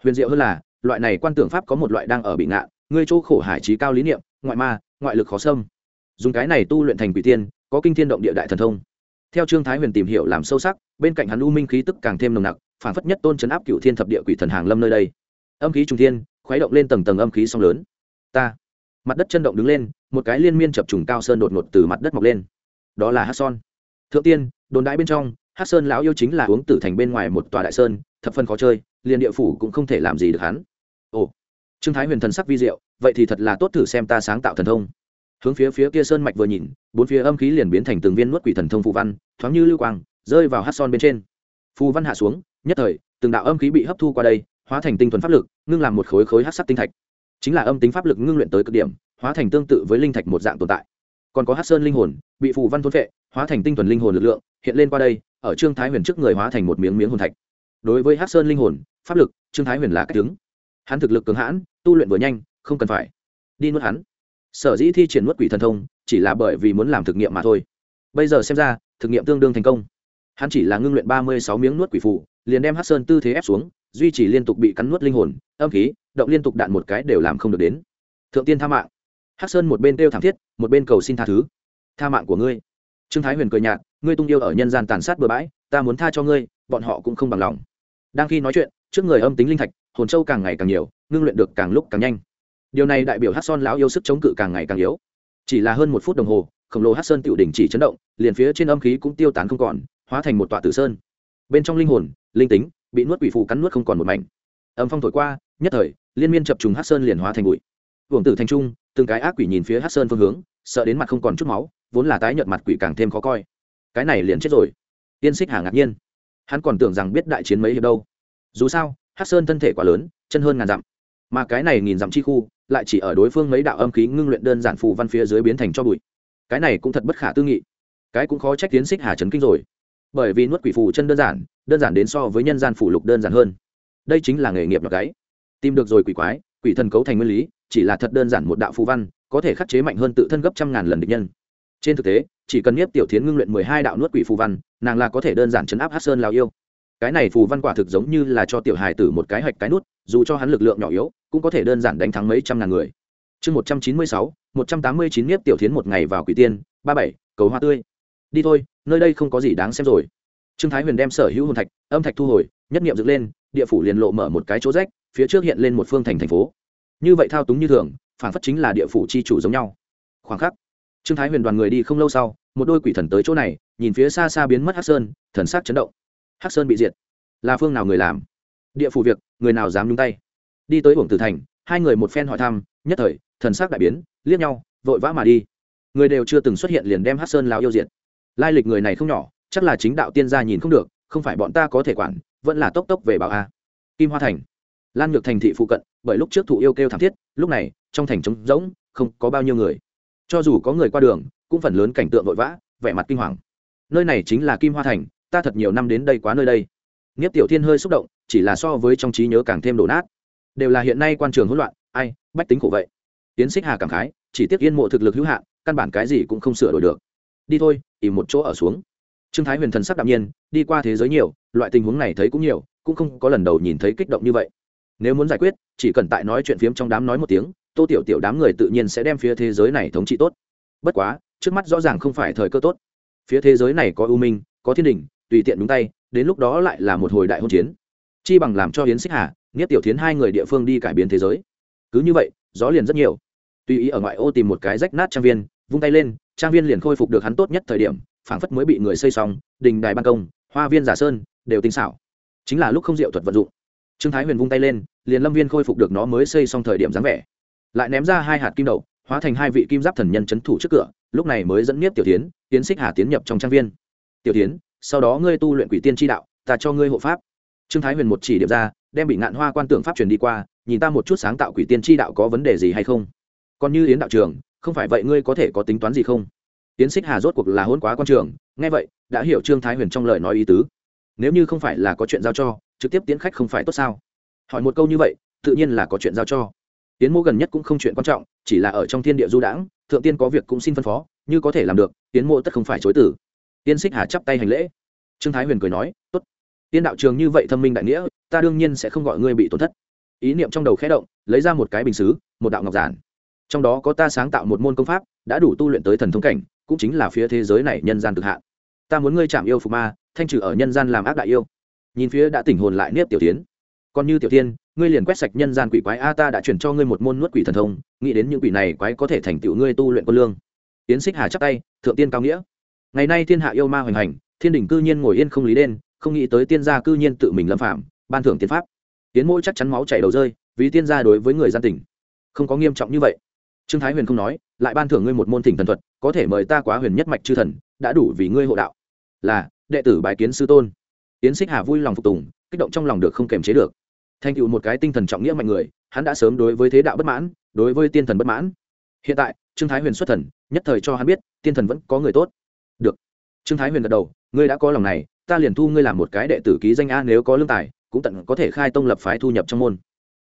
Huyền diệu hơn là loại này quan tưởng pháp có một loại đang ở bị ngạ, ngươi chỗ khổ hải trí cao lý niệm ngoại ma ngoại lực khó xâm. Dùng cái này tu luyện thành quỷ tiên có kinh thiên động địa đại thần thông. Theo trương thái huyền tìm hiểu làm sâu sắc bên cạnh hắn u minh khí tức càng thêm nồng nặc phản phất nhất tôn chấn áp cựu thiên thập địa quỷ thần hàng lâm nơi đây. Âm khí trung thiên khuấy động lên tầng tầng âm khí song lớn. Ta mặt đất chân động đứng lên một cái liên miên chập trùng cao sơn đột ngột từ mặt đất mọc lên. Đó là hát son. Thượng tiên đồn đãi bên trong hát sơn lão yêu chính là uống tử thành bên ngoài một tòa đại sơn, thập phân khó chơi, liền địa phủ cũng không thể làm gì được hắn. Ồ, trương thái huyền thần sắc vi diệu, vậy thì thật là tốt thử xem ta sáng tạo thần thông. Hướng phía phía kia sơn mạch vừa nhìn, bốn phía âm khí liền biến thành từng viên nuốt quỷ thần thông phù văn, thoáng như lưu quang, rơi vào hát son bên trên. Phù văn hạ xuống, nhất thời, từng đạo âm khí bị hấp thu qua đây, hóa thành tinh thuần pháp lực, ngưng làm một khối khối hát sắc tinh thạch. Chính là âm tính pháp lực ngưng luyện tới cực điểm, hóa thành tương tự với linh thạch một dạng tồn tại. Còn có hát sơn linh hồn, bị phù văn thôn vệ hóa thành tinh thuần linh hồn lực lượng, hiện lên qua đây ở trương thái huyền trước người hóa thành một miếng miếng hồn thạch. Đối với hát sơn linh hồn, pháp lực, trương thái huyền là cách tướng hắn thực lực cường hãn, tu luyện vừa nhanh, không cần phải đi nuốt hắn. Sở dĩ thi triển nuốt quỷ thần thông, chỉ là bởi vì muốn làm thực nghiệm mà thôi. Bây giờ xem ra, thực nghiệm tương đương thành công. Hắn chỉ là ngưng luyện ba mươi sáu miếng nuốt quỷ phủ liền đem hát sơn tư thế ép xuống, duy trì liên tục bị cắn nuốt linh hồn, âm khí, động liên tục đạn một cái đều làm không được đến. Thượng tiên tha mạng. Hát sơn một bên kêu thảm thiết, một bên cầu xin tha thứ. Tha mạng của ngươi. Trương thái huyền cười nhạt ngươi tung yêu ở nhân gian tàn sát bừa bãi, ta muốn tha cho ngươi, bọn họ cũng không bằng lòng. Đang khi nói chuyện, trước người âm tính linh thạch, hồn châu càng ngày càng nhiều, ngưng luyện được càng lúc càng nhanh. Điều này đại biểu hát son lão yêu sức chống cự càng ngày càng yếu. Chỉ là hơn một phút đồng hồ, khổng lồ hát sơn tựu đỉnh chỉ chấn động, liền phía trên âm khí cũng tiêu tán không còn, hóa thành một tọa tử sơn. Bên trong linh hồn, linh tính, bị nuốt quỷ phù cắn nuốt không còn một mảnh. Âm phong thổi qua, nhất thời, liên miên chập trùng hát sơn liền hóa thành bụi. Hưởng tử thành trung, từng cái ác quỷ nhìn phía hát sơn phương hướng, sợ đến mặt không còn chút máu, vốn là tái nhợt mặt quỷ càng thêm khó coi cái này liền chết rồi. Tiên xích hà ngạc nhiên. Hắn còn tưởng rằng biết đại chiến mấy hiệp đâu. Dù sao hát sơn thân thể quá lớn, chân hơn ngàn dặm. Mà cái này nghìn dặm chi khu, lại chỉ ở đối phương mấy đạo âm khí ngưng luyện đơn giản phù văn phía dưới biến thành cho bụi. Cái này cũng thật bất khả tư nghị. Cái cũng khó trách tiến xích hà trấn kinh rồi. Bởi vì nuốt quỷ phù chân đơn giản đơn giản đến so với nhân gian phủ lục đơn giản hơn. Đây chính là nghề nghiệp nhọc gáy. Tìm được rồi quỷ quái, quỷ thần cấu thành nguyên lý, chỉ là thật đơn giản một đạo phù văn, có thể khắc chế mạnh hơn tự thân gấp trăm ngàn lần địch nhân trên thực tế, chỉ cần nhiếp tiểu thiến ngưng luyện mười hai đạo nuốt quỷ phù văn, nàng là có thể đơn giản chấn áp hát sơn lào yêu. Cái này phù văn quả thực giống như là cho tiểu hài tử một cái hạch cái nút, dù cho hắn lực lượng nhỏ yếu, cũng có thể đơn giản đánh thắng mấy trăm ngàn người. Chương một trăm chín mươi sáu, một trăm tám mươi chín nhiếp tiểu thiến một ngày vào quỷ tiên, ba bảy, cầu hoa tươi. Đi thôi, nơi đây không có gì đáng xem rồi. Trương thái huyền đem sở hữu hồn thạch, âm thạch thu hồi, nhất nghiệm dựng lên, địa phủ liền lộ mở một cái chỗ rách, phía trước hiện lên một phương thành thành phố. Như vậy thao túng như thường, phản phất chính là địa phủ chi chủ giống nhau. Khoảng khắc trương thái huyền đoàn người đi không lâu sau, một đôi quỷ thần tới chỗ này, nhìn phía xa xa biến mất hắc sơn, thần sắc chấn động. Hắc sơn bị diệt. Là phương nào người làm? Địa phủ việc, người nào dám nhúng tay? Đi tới uổng tử thành, hai người một phen hỏi thăm, nhất thời, thần sắc đại biến, liếc nhau, vội vã mà đi. Người đều chưa từng xuất hiện liền đem hắc sơn lao yêu diệt. Lai lịch người này không nhỏ, chắc là chính đạo tiên gia nhìn không được, không phải bọn ta có thể quản, vẫn là tốc tốc về bảo a. Kim hoa thành. Lan nhược thành thị phụ cận, bởi lúc trước thụ yêu kêu thảm thiết, lúc này, trong thành trống rỗng, không có bao nhiêu người cho dù có người qua đường, cũng phần lớn cảnh tượng vội vã, vẻ mặt kinh hoàng. Nơi này chính là kim hoa thành, ta thật nhiều năm đến đây quá nơi đây. Nghiếp tiểu thiên hơi xúc động, chỉ là so với trong trí nhớ càng thêm đổ nát. Đều là hiện nay quan trường hỗn loạn, ai, bách tính khổ vậy. Tiến xích hà cảm khái, chỉ tiếc yên mộ thực lực hữu hạn, căn bản cái gì cũng không sửa đổi được. Đi thôi, ỉ một chỗ ở xuống. Trương thái huyền thần sắc đạm nhiên, đi qua thế giới nhiều, loại tình huống này thấy cũng nhiều, cũng không có lần đầu nhìn thấy kích động như vậy. Nếu muốn giải quyết, chỉ cần tại nói chuyện phiếm trong đám nói một tiếng tô tiểu tiểu đám người tự nhiên sẽ đem phía thế giới này thống trị tốt. Bất quá, trước mắt rõ ràng không phải thời cơ tốt. Phía thế giới này có ưu minh, có thiên đình, tùy tiện đúng tay, đến lúc đó lại là một hồi đại hôn chiến. Chi bằng làm cho hiến xích hà, nghiết tiểu tiến hai người địa phương đi cải biến thế giới. Cứ như vậy, gió liền rất nhiều. Tùy ý ở ngoại ô tìm một cái rách nát trang viên, vung tay lên, trang viên liền khôi phục được hắn tốt nhất thời điểm, phảng phất mới bị người xây xong, đình đài ban công, hoa viên giả sơn, đều tinh xảo. Chính là lúc không diệu thuật vận dụng. Trương thái huyền vung tay lên, liền lâm viên khôi phục được nó mới xây xong thời điểm dáng vẻ lại ném ra hai hạt kim đậu hóa thành hai vị kim giáp thần nhân c h ấ n thủ trước cửa, lúc này mới dẫn nhiếp tiểu tiến tiến xích hà tiến nhập trong trang viên. Tiểu tiến, sau đó ngươi tu luyện quỷ tiên tri đạo, ta cho ngươi hộ pháp. Trương thái huyền một chỉ điểm ra, đem bị ngạn hoa quan tưởng pháp truyền đi qua, nhìn ta một chút sáng tạo quỷ tiên tri đạo có vấn đề gì hay không? Còn như yến đạo trường không phải vậy ngươi có thể có tính toán gì không? Yến xích hà rốt cuộc là hôn quá quan trường, nghe vậy, đã hiểu trương thái huyền trong lời nói ý tứ. Nếu như không phải là có chuyện giao cho, trực tiếp tiến khách không phải tốt sao? Hỏi một câu như vậy, tự nhiên là có chuyện giao cho tiến mô gần nhất cũng không chuyện quan trọng, chỉ là ở trong thiên địa du đãng, thượng tiên có việc cũng xin phân phó, như có thể làm được, tiến mô tất không phải chối tử tiên xích hà chắp tay hành lễ. Trương thái huyền cười nói, tốt. Tiên đạo trường như vậy thâm minh đại nghĩa, ta đương nhiên sẽ không gọi ngươi bị tổn thất. Ý niệm trong đầu khẽ động, lấy ra một cái bình xứ, một đạo ngọc giản. Trong đó có ta sáng tạo một môn công pháp, đã đủ tu luyện tới thần thông cảnh, cũng chính là phía thế giới này nhân gian cực hạn. Ta muốn ngươi chạm yêu phục ma, thanh trừ ở nhân gian làm ác đại yêu. Nhìn phía đã tỉnh hồn lại nếp tiểu tiến còn như tiểu tiên ngươi liền quét sạch nhân gian quỷ quái, a, ta đã chuyển cho ngươi một môn nuốt quỷ thần thông, nghĩ đến những quỷ này quái có thể thành tựu ngươi tu luyện quân lương. Tiến xích hà chắc tay, thượng tiên cao nghĩa. Ngày nay thiên hạ yêu ma hoành hành, thiên đình cư nhiên ngồi yên không lý đen, không nghĩ tới tiên gia cư nhiên tự mình lâm phạm ban thưởng tiên pháp. Tiến mỗi chắc chắn máu chảy đầu rơi, vì tiên gia đối với người gian tỉnh không có nghiêm trọng như vậy. Trương thái huyền không nói, lại ban thưởng ngươi một môn thỉnh thần thuật, có thể mời ta quá huyền nhất mạch chư thần, đã đủ vì ngươi hộ đạo. Là, đệ tử bài kiến sư tôn. Tiến xích hà vui lòng phục tùng, kích động trong lòng được không kềm chế được thành tựu một cái tinh thần trọng nghĩa mạnh người, hắn đã sớm đối với thế đạo bất mãn, đối với tiên thần bất mãn. Hiện tại, trương thái huyền xuất thần, nhất thời cho hắn biết, tiên thần vẫn có người tốt. Được. Trương thái huyền gật đầu, ngươi đã có lòng này, ta liền thu ngươi làm một cái đệ tử ký danh a nếu có lương tài, cũng tận có thể khai tông lập phái thu nhập trong môn.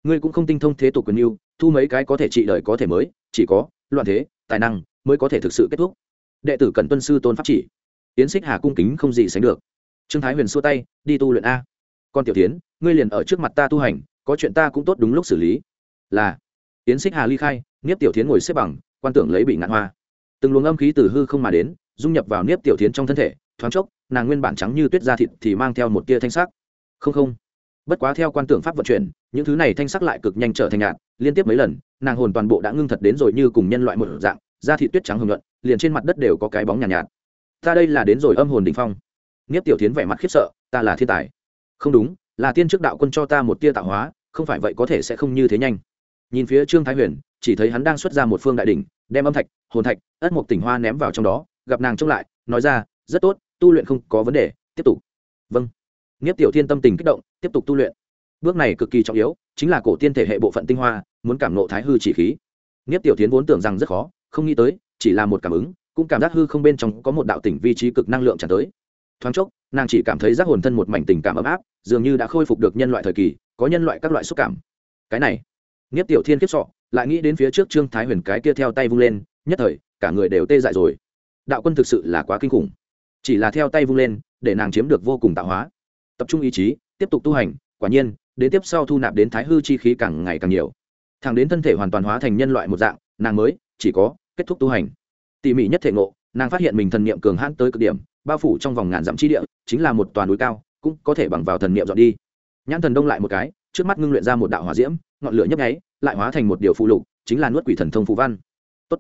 Ngươi cũng không tinh thông thế tục quyền yêu, thu mấy cái có thể trị đời có thể mới, chỉ có loạn thế, tài năng mới có thể thực sự kết thúc. Đệ tử cần tuân sư tôn pháp chỉ. Yến xích hà cung kính không gì sánh được. Trương thái huyền xua tay, đi tu luyện a con tiểu tiến ngươi liền ở trước mặt ta tu hành có chuyện ta cũng tốt đúng lúc xử lý. Là. Tiến xích hà ly khai niếp tiểu tiến ngồi xếp bằng quan tưởng lấy bị ngạn hoa. Từng luồng âm khí từ hư không mà đến dung nhập vào niếp tiểu tiến trong thân thể thoáng chốc nàng nguyên bản trắng như tuyết da thịt thì mang theo một tia thanh sắc. Không không. Bất quá theo quan tưởng pháp vận chuyển những thứ này thanh sắc lại cực nhanh trở thành nhạt liên tiếp mấy lần nàng hồn toàn bộ đã ngưng thật đến rồi như cùng nhân loại một dạng da thịt tuyết trắng hồng nhuận liền trên mặt đất đều có cái bóng nhàn nhạt, nhạt. Ta đây là đến rồi âm hồn đình phong. Nghiếp tiểu tiến vẻ mặt khiếp sợ ta là thiên tài không đúng, là tiên trước đạo quân cho ta một tia tạo hóa, không phải vậy có thể sẽ không như thế nhanh. Nhìn phía trương thái huyền, chỉ thấy hắn đang xuất ra một phương đại đ ỉ n h đem âm thạch, hồn thạch, ất mộc tỉnh hoa ném vào trong đó, gặp nàng trông lại, nói ra, rất tốt, tu luyện không có vấn đề, tiếp tục. Vâng. Nghiếp tiểu thiên tâm tình kích động, tiếp tục tu luyện. Bước này cực kỳ trọng yếu, chính là cổ tiên thể hệ bộ phận tinh hoa, muốn cảm nộ thái hư chỉ khí. Nghiếp tiểu tiến vốn tưởng rằng rất khó, không nghĩ tới, chỉ là một cảm ứng, cũng cảm giác hư không bên trong có một đạo tỉnh vi trí cực năng lượng tràn tới. Thoáng chốc nàng chỉ cảm thấy giác hồn thân một mảnh tình cảm ấm áp, dường như đã khôi phục được nhân loại thời kỳ, có nhân loại các loại xúc cảm. Cái này, nghiếp tiểu thiên kiếp sọ, lại nghĩ đến phía trước trương thái huyền cái kia theo tay vung lên, nhất thời, cả người đều tê dại rồi. Đạo quân thực sự là quá kinh khủng. Chỉ là theo tay vung lên, để nàng chiếm được vô cùng tạo hóa. Tập trung ý chí, tiếp tục tu hành, quả nhiên, đến tiếp sau thu nạp đến thái hư chi khí càng ngày càng nhiều. Thẳng đến thân thể hoàn toàn hóa thành nhân loại một dạng, nàng mới, chỉ có, kết thúc tu hành. Tỉ mỉ nhất thể ngộ, nàng phát hiện mình thần niệm cường hãn tới cực điểm bao phủ trong vòng ngàn dặm chi địa, chính là một toàn núi cao, cũng có thể bằng vào thần niệm dọn đi. Nhãn thần đông lại một cái, trước mắt ngưng luyện ra một đạo hỏa diễm, ngọn lửa nhấp nháy, lại hóa thành một điều phụ lục, chính là nuốt quỷ thần thông phù văn. Tốt.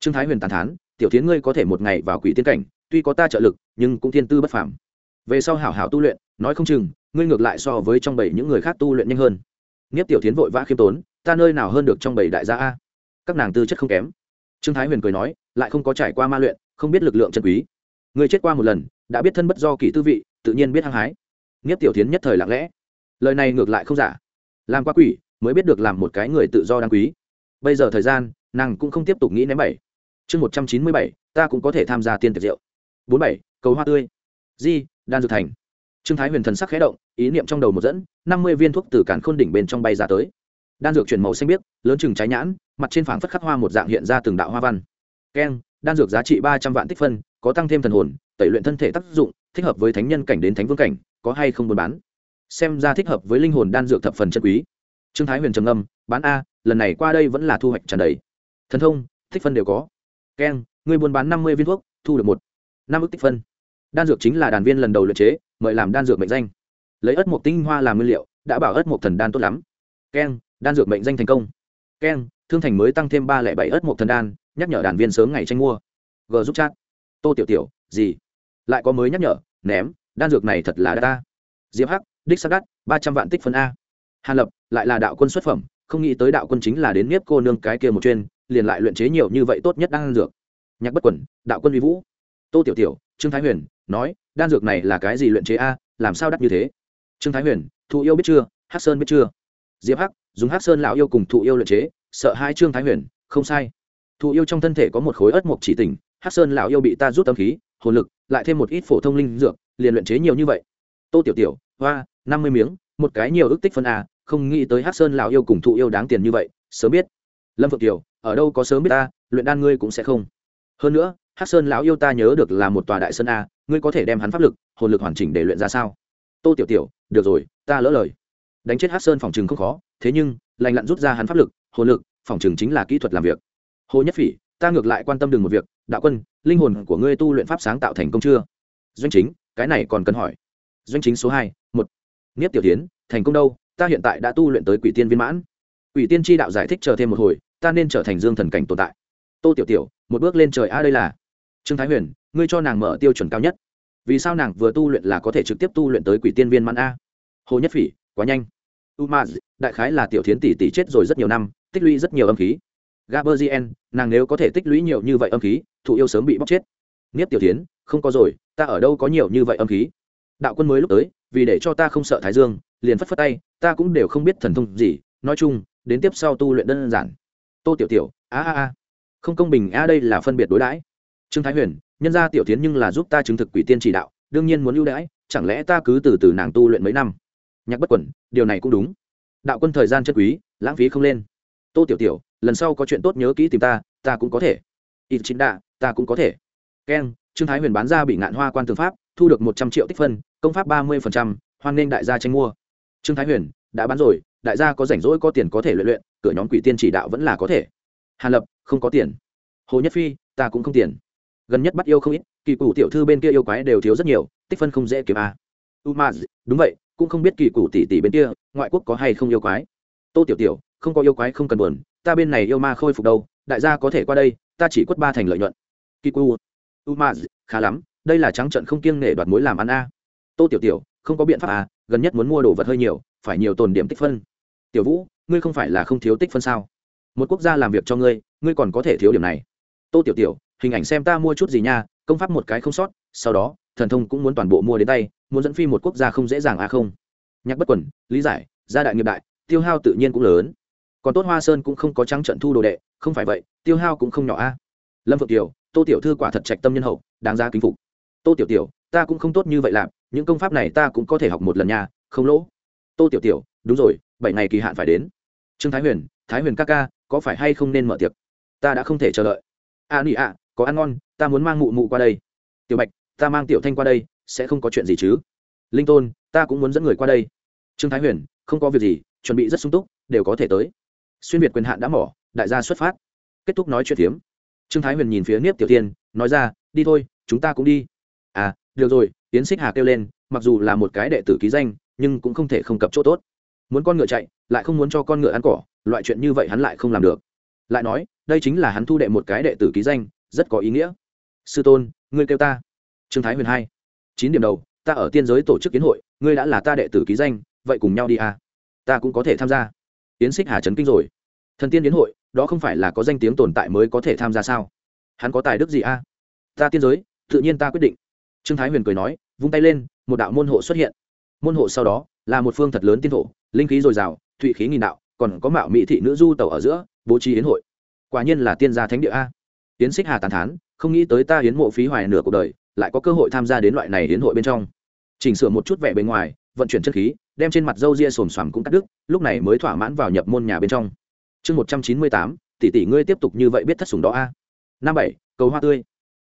Trương thái huyền tàn thán, tiểu tiến ngươi có thể một ngày vào quỷ tiên cảnh, tuy có ta trợ lực, nhưng cũng thiên tư bất phàm. Về sau hảo hảo tu luyện, nói không chừng, ngươi ngược lại so với trong bảy những người khác tu luyện nhanh hơn. Nghiếp tiểu tiến vội vã khiêm tốn, ta nơi nào hơn được trong bảy đại gia a? Các nàng tư chất không kém. Trương thái huyền cười nói, lại không có trải qua ma luyện, không biết lực lượng chân quý người chết qua một lần, đã biết thân bất do kỳ tư vị, tự nhiên biết hăng hái. Nghiếp tiểu tiến nhất thời lặng lẽ. Lời này ngược lại không giả. Làm qua quỷ, mới biết được làm một cái người tự do đáng quý. Bây giờ thời gian, nàng cũng không tiếp tục nghĩ ném bảy. Chương một trăm chín mươi bảy, ta cũng có thể tham gia tiên tiệc rượu. Bốn bảy, cầu hoa tươi. Di, đan dược thành. Trương thái huyền thần sắc khé động, ý niệm trong đầu một dẫn, năm mươi viên thuốc từ cản khôn đỉnh bên trong bay ra tới. Đan dược chuyển màu xanh biếc, lớn chừng trái nhãn, mặt trên phảng phất khắc hoa một dạng hiện ra từng đạo hoa văn. Keng, đan dược giá trị ba trăm vạn tích phân có tăng thêm thần hồn, tẩy luyện thân thể tác dụng, thích hợp với thánh nhân cảnh đến thánh vương cảnh, có hay không buôn bán? Xem ra thích hợp với linh hồn đan dược thập phần chân quý. Trương thái huyền trầm âm bán a, lần này qua đây vẫn là thu hoạch tràn đầy. Thần thông, tích phân đều có. Keng người buôn bán năm mươi viên thuốc, thu được một, năm ước tích phân. Đan dược chính là đàn viên lần đầu luyện chế, mời làm đan dược mệnh danh. Lấy ớt một tinh hoa làm nguyên liệu, đã bảo ớt một thần đan tốt lắm. Keng, đan dược mệnh danh thành công. Keng, thương thành mới tăng thêm ba lẻ bảy ớt một thần đan, nhắc nhở đàn viên sớm ngày tranh mua. G giúp chat tô tiểu tiểu, gì? Lại có mới nhắc nhở, ném, đan dược này thật là đa ta. Diệp hắc, đích sắp đắt, ba trăm vạn tích phân a. Hàn lập, lại là đạo quân xuất phẩm, không nghĩ tới đạo quân chính là đến nếp cô nương cái kia một chuyên, liền lại luyện chế nhiều như vậy tốt nhất đan dược. Nhạc bất quẩn, đạo quân uy vũ. Tô tiểu tiểu, trương thái huyền, nói, đan dược này là cái gì luyện chế a, làm sao đắt như thế? Trương thái huyền thụ yêu biết chưa? Hắc sơn biết chưa? Diệp hắc, dùng hắc sơn lão yêu cùng thụ yêu luyện chế, sợ hai trương thái huyền, không sai. Thụ yêu trong thân thể có một khối ớt mộc chỉ tỉnh hắc sơn lão yêu bị ta rút tâm khí, hồn lực, lại thêm một ít phổ thông linh dược, liền luyện chế nhiều như vậy. Tô tiểu tiểu, hoa, năm mươi miếng, một cái nhiều ước tích phân a không nghĩ tới hắc sơn lão yêu cùng thụ yêu đáng tiền như vậy, sớm biết. Lâm phượng tiểu ở đâu có sớm biết ta, luyện đan ngươi cũng sẽ không. Hơn nữa, hắc sơn lão yêu ta nhớ được là một tòa đại sơn a ngươi có thể đem hắn pháp lực, hồn lực hoàn chỉnh để luyện ra sao? Tô tiểu tiểu, được rồi, ta lỡ lời. Đánh chết hắc sơn phòng chừng không khó, thế nhưng, lành lặn rút ra hắn pháp lực, hồn lực, phòng chừng chính là kỹ thuật làm việc. Hồ nhất phỉ, ta ngược lại quan tâm đừng một việc đạo quân, linh hồn của ngươi tu luyện pháp sáng tạo thành công chưa? Doanh chính, cái này còn cần hỏi. Doanh chính số hai, một. Nghiếp tiểu tiến thành công đâu? Ta hiện tại đã tu luyện tới quỷ tiên viên mãn. Quỷ tiên tri đạo giải thích chờ thêm một hồi, ta nên trở thành dương thần cảnh tồn tại. Tô tiểu tiểu, một bước lên trời a, đây là. Trương thái huyền, ngươi cho nàng mở tiêu chuẩn cao nhất. Vì sao nàng vừa tu luyện là có thể trực tiếp tu luyện tới quỷ tiên viên mãn a? Hồ nhất phỉ, quá nhanh. Umaz, đại khái là tiểu thiến tỷ tỷ chết rồi rất nhiều năm, tích lũy rất nhiều âm khí gaberzien nàng nếu có thể tích lũy nhiều như vậy âm khí, thụ yêu sớm bị bóc chết. Niếp tiểu thiến không có rồi, ta ở đâu có nhiều như vậy âm khí? Đạo quân mới lúc tới, vì để cho ta không sợ thái dương, liền phất phất tay, ta cũng đều không biết thần thông gì, nói chung, đến tiếp sau tu luyện đơn giản. Tô tiểu tiểu, a a a, không công bình, a, đây là phân biệt đối đãi. Trương thái huyền, nhân gia tiểu Thiến nhưng là giúp ta chứng thực quỷ tiên chỉ đạo, đương nhiên muốn ưu đãi, chẳng lẽ ta cứ từ từ nàng tu luyện mấy năm? Nhạc bất quẩn, điều này cũng đúng. Đạo quân thời gian chất quý, lãng phí không lên. Tô tiểu tiểu lần sau có chuyện tốt nhớ kỹ tìm ta ta cũng có thể. Ít chính đạ, ta cũng có thể. Keng trương thái huyền bán ra bị ngạn hoa quan tư pháp, thu được một trăm triệu tích phân, công pháp ba mươi phần trăm, hoan nghênh đại gia tranh mua. Trương thái huyền, đã bán rồi, đại gia có rảnh rỗi có tiền có thể luyện luyện, cửa nhóm quỷ tiên chỉ đạo vẫn là có thể. Hàn lập, không có tiền. Hồ nhất phi, ta cũng không tiền. Gần nhất bắt yêu không ít, kỳ cụ tiểu thư bên kia yêu quái đều thiếu rất nhiều, tích phân không dễ kiếm à. a u ma đúng vậy, cũng không biết kỳ cụ tỷ tỷ bên kia, ngoại quốc có hay không yêu quái. Tô tiểu tiểu, không có yêu quái không cần buồn ta bên này yêu ma khôi phục đâu, đại gia có thể qua đây, ta chỉ quất ba thành lợi nhuận. Kiku, umaz, khá lắm, đây là trắng trận không kiêng nể đoạt mối làm ăn a. Tô tiểu tiểu, không có biện pháp à gần nhất muốn mua đồ vật hơi nhiều, phải nhiều tồn điểm tích phân. Tiểu vũ, ngươi không phải là không thiếu tích phân sao? Một quốc gia làm việc cho ngươi ngươi còn có thể thiếu điểm này. Tô tiểu tiểu, hình ảnh xem ta mua chút gì nha, công pháp một cái không sót, sau đó, thần thông cũng muốn toàn bộ mua đến tay, muốn dẫn phi một quốc gia không dễ dàng à không? Nhắc bất quẩn, lý giải, gia đại nghiệp đại, tiêu hao tự nhiên cũng lớn còn tốt hoa sơn cũng không có trắng trận thu đồ đệ, không phải vậy, tiêu hao cũng không nhỏ a. Lâm phượng tiểu tô tiểu thư quả thật trạch tâm nhân hậu, đáng ra kính phục. Tô tiểu tiểu, ta cũng không tốt như vậy làm, những công pháp này ta cũng có thể học một lần nha, không lỗ. Tô tiểu tiểu, đúng rồi, bảy ngày kỳ hạn phải đến. Trương thái huyền thái huyền ca ca, có phải hay không nên mở tiệc? Ta đã không thể chờ đợi. A nị ạ, có ăn ngon, ta muốn mang mụ mụ qua đây. Tiểu bạch, ta mang tiểu thanh qua đây, sẽ không có chuyện gì chứ. Linh tôn, ta cũng muốn dẫn người qua đây. Trương thái huyền, không có việc gì, chuẩn bị rất sung túc, đều có thể tới xuyên việt quyền hạn đã mỏ, đại gia xuất phát. Kết thúc nói chuyện phiếm. Trương thái huyền nhìn phía niếp tiểu tiên, nói ra, đi thôi, chúng ta cũng đi. À được rồi tiến xích hà kêu lên, mặc dù là một cái đệ tử ký danh, nhưng cũng không thể không cập chỗ tốt. Muốn con ngựa chạy, lại không muốn cho con ngựa ăn cỏ, loại chuyện như vậy hắn lại không làm được. Lại nói, đây chính là hắn thu đệ một cái đệ tử ký danh, rất có ý nghĩa. Sư tôn, ngươi kêu ta. Trương thái huyền hai. Chín điểm đầu, ta ở tiên giới tổ chức kiến hội, ngươi đã là ta đệ tử ký danh, vậy cùng nhau đi à. Ta cũng có thể tham gia tiến xích hà trấn kinh rồi. Thần tiên đến hội, đó không phải là có danh tiếng tồn tại mới có thể tham gia sao? Hắn có tài đức gì a? À? ta tiên giới, tự nhiên ta quyết định. Trương thái huyền cười nói, vung tay lên, một đạo môn hộ xuất hiện. Môn hộ sau đó, là một phương thật lớn tiên thổ, linh khí dồi dào, thụy khí nghìn đạo, còn có mạo mỹ thị nữ du tàu ở giữa, bố trí yến hội. Quả nhiên là tiên gia thánh địa a. Yến xích hà tàn thán, không nghĩ tới ta hiến mộ phí hoài nửa cuộc đời, lại có cơ hội tham gia đến loại này hiến hội bên trong. Chỉnh sửa một chút vẻ bề ngoài, vận chuyển chất khí đem trên mặt dâu ria xồm xoàm cũng cắt đứt, lúc này mới thỏa mãn vào nhập môn nhà bên trong. Chương một trăm chín mươi tám, tỷ tỷ ngươi tiếp tục như vậy biết thất sủng đó a. Năm bảy, cầu hoa tươi.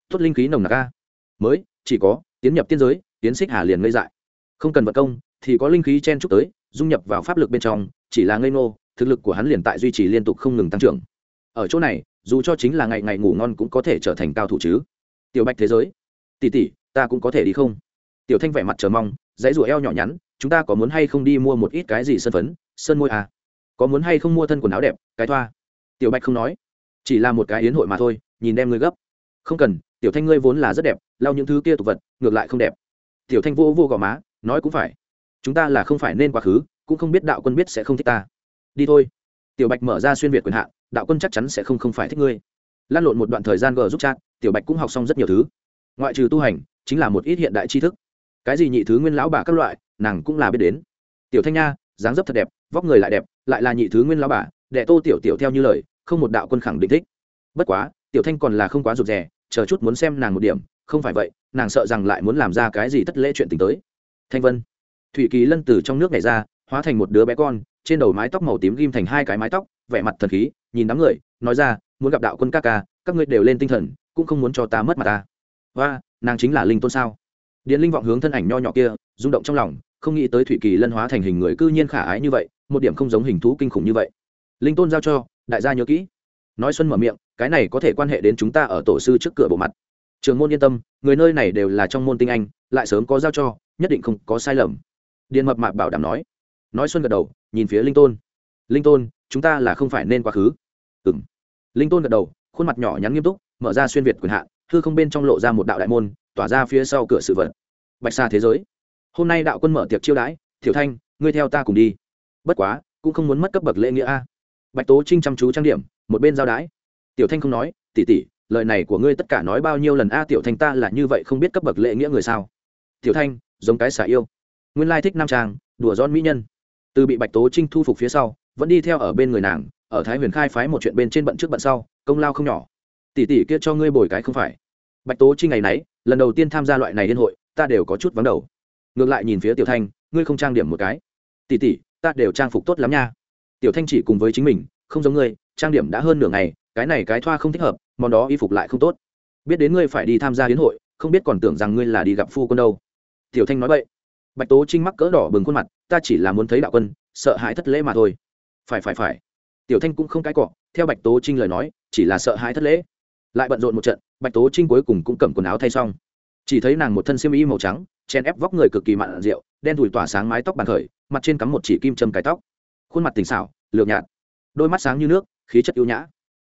Tốt linh khí nồng nặc a. Mới, chỉ có, tiến nhập tiên giới, tiến xích hà liền ngây dại. Không cần vận công, thì có linh khí chen chúc tới, dung nhập vào pháp lực bên trong, chỉ là ngây ngô, thực lực của hắn liền tại duy trì liên tục không ngừng tăng trưởng. Ở chỗ này, dù cho chính là ngày ngày ngủ ngon cũng có thể trở thành cao thủ chứ. Tiểu bạch thế giới. Tỷ tỷ, ta cũng có thể đi không? Tiểu thanh vẻ mặt chờ mong dãy rủa eo nhỏ nhắn, chúng ta có muốn hay không đi mua một ít cái gì sơn phấn, sơn môi à? Có muốn hay không mua thân quần áo đẹp, cái thoa? Tiểu bạch không nói, chỉ là một cái yến hội mà thôi, nhìn đem ngươi gấp. Không cần, tiểu thanh ngươi vốn là rất đẹp, lau những thứ kia tục vật, ngược lại không đẹp. Tiểu thanh vô vô gò má, nói cũng phải. Chúng ta là không phải nên quá khứ, cũng không biết đạo quân biết sẽ không thích ta. Đi thôi. Tiểu bạch mở ra xuyên việt quyền hạn đạo quân chắc chắn sẽ không không phải thích ngươi. Lan lộn một đoạn thời gian gờ giúp chat, tiểu bạch cũng học xong rất nhiều thứ. Ngoại trừ tu hành, chính là một ít hiện đại tri thức cái gì nhị thứ nguyên lão bà các loại, nàng cũng là biết đến. Tiểu thanh nha, dáng dấp thật đẹp, vóc người lại đẹp, lại là nhị thứ nguyên lão bà, đệ tô tiểu tiểu theo như lời, không một đạo quân khẳng định thích. Bất quá, tiểu thanh còn là không quá rụt rè, chờ chút muốn xem nàng một điểm, không phải vậy, nàng sợ rằng lại muốn làm ra cái gì tất lễ chuyện tình tới. Thanh vân, thủy kỳ lân từ trong nước này ra, hóa thành một đứa bé con, trên đầu mái tóc màu tím ghim thành hai cái mái tóc, vẻ mặt thần khí, nhìn đám người, nói ra, muốn gặp đạo quân ca ca, các ngươi đều lên tinh thần, cũng không muốn cho ta mất mặt ta. Và nàng chính là linh tôn sao? Điện linh vọng hướng thân ảnh nho nhỏ kia, rung động trong lòng, không nghĩ tới thủy kỳ lân hóa thành hình người cư nhiên khả ái như vậy, một điểm không giống hình thú kinh khủng như vậy. Linh tôn giao cho, đại gia nhớ kỹ. Nói xuân mở miệng, cái này có thể quan hệ đến chúng ta ở tổ sư trước cửa bộ mặt. Trường môn yên tâm, người nơi này đều là trong môn tinh anh, lại sớm có giao cho, nhất định không có sai lầm. Điện mập mạp bảo đảm nói. Nói xuân gật đầu, nhìn phía linh tôn. Linh tôn, chúng ta là không phải nên quá khứ. Ừng linh tôn gật đầu, khuôn mặt nhỏ nhắn nghiêm túc, mở ra xuyên việt quyền hạn, hư không bên trong lộ ra một đạo đại môn tỏa ra phía sau cửa sự vật. Bạch xa thế giới. Hôm nay đạo quân mở tiệc chiêu đãi thiểu thanh, ngươi theo ta cùng đi. Bất quá, cũng không muốn mất cấp bậc lễ nghĩa a. Bạch tố trinh chăm chú trang điểm, một bên giao đái tiểu thanh không nói tỉ tỉ lời này của ngươi tất cả nói bao nhiêu lần a, tiểu thanh ta là như vậy không biết cấp bậc lễ nghĩa người sao? Tiểu thanh, giống cái xả yêu. Nguyên lai thích nam trang, đùa giòn mỹ nhân. Từ bị bạch tố trinh thu phục phía sau, vẫn đi theo ở bên người nàng, ở thái huyền khai phái một chuyện bên trên bận trước bận sau, công lao không nhỏ. Tỷ tỷ kia cho ngươi bồi cái không phải. Bạch tố trinh ngày nấy lần đầu tiên tham gia loại này liên hội, ta đều có chút vắng đầu. Ngược lại nhìn phía tiểu thanh, ngươi không trang điểm một cái. Tỷ tỷ, ta đều trang phục tốt lắm nha. Tiểu thanh chỉ cùng với chính mình, không giống ngươi, trang điểm đã hơn nửa ngày, cái này cái thoa không thích hợp, món đó y phục lại không tốt. Biết đến ngươi phải đi tham gia hiến hội, không biết còn tưởng rằng ngươi là đi gặp phu quân đâu. Tiểu thanh nói vậy. Bạch tố trinh mắc cỡ đỏ bừng khuôn mặt, ta chỉ là muốn thấy đạo quân, sợ hãi thất lễ mà thôi. Phải phải phải. Tiểu thanh cũng không cái cọ, theo bạch tố trinh lời nói, chỉ là sợ hãi thất lễ lại bận rộn một trận, bạch tố trinh cuối cùng cũng cầm quần áo thay xong. Chỉ thấy nàng một thân xiêm y màu trắng, chen ép vóc người cực kỳ mặn rượu, đen thùi tỏa sáng mái tóc bàn khởi, mặt trên cắm một chỉ kim châm cái tóc. Khuôn mặt tình xảo lượm nhạt, đôi mắt sáng như nước, khí chất yêu nhã.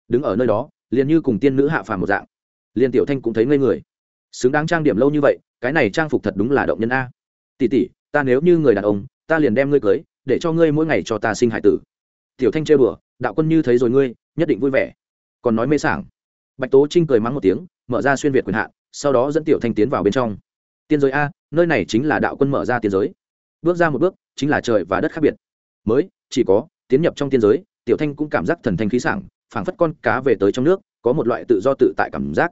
Đứng ở nơi đó, liền như cùng tiên nữ hạ phàm một dạng. Liền tiểu thanh cũng thấy ngây người. Xứng đáng trang điểm lâu như vậy, cái này trang phục thật đúng là động nhân a. Tỷ tỷ, ta nếu như người đàn ông, ta liền đem ngươi cưới, để cho ngươi mỗi ngày cho ta sinh hải tử. Tiểu thanh chơi bừa, đạo quân như thấy rồi ngươi, nhất định vui vẻ. Còn nói mê sảng bạch tố trinh cười mắng một tiếng, mở ra xuyên việt quyền hạn, sau đó dẫn tiểu thanh tiến vào bên trong. Tiên giới a, nơi này chính là đạo quân mở ra tiên giới. Bước ra một bước, chính là trời và đất khác biệt. Mới, chỉ có, tiến nhập trong tiên giới, tiểu thanh cũng cảm giác thần thanh khí sảng, phảng phất con cá về tới trong nước, có một loại tự do tự tại cảm giác.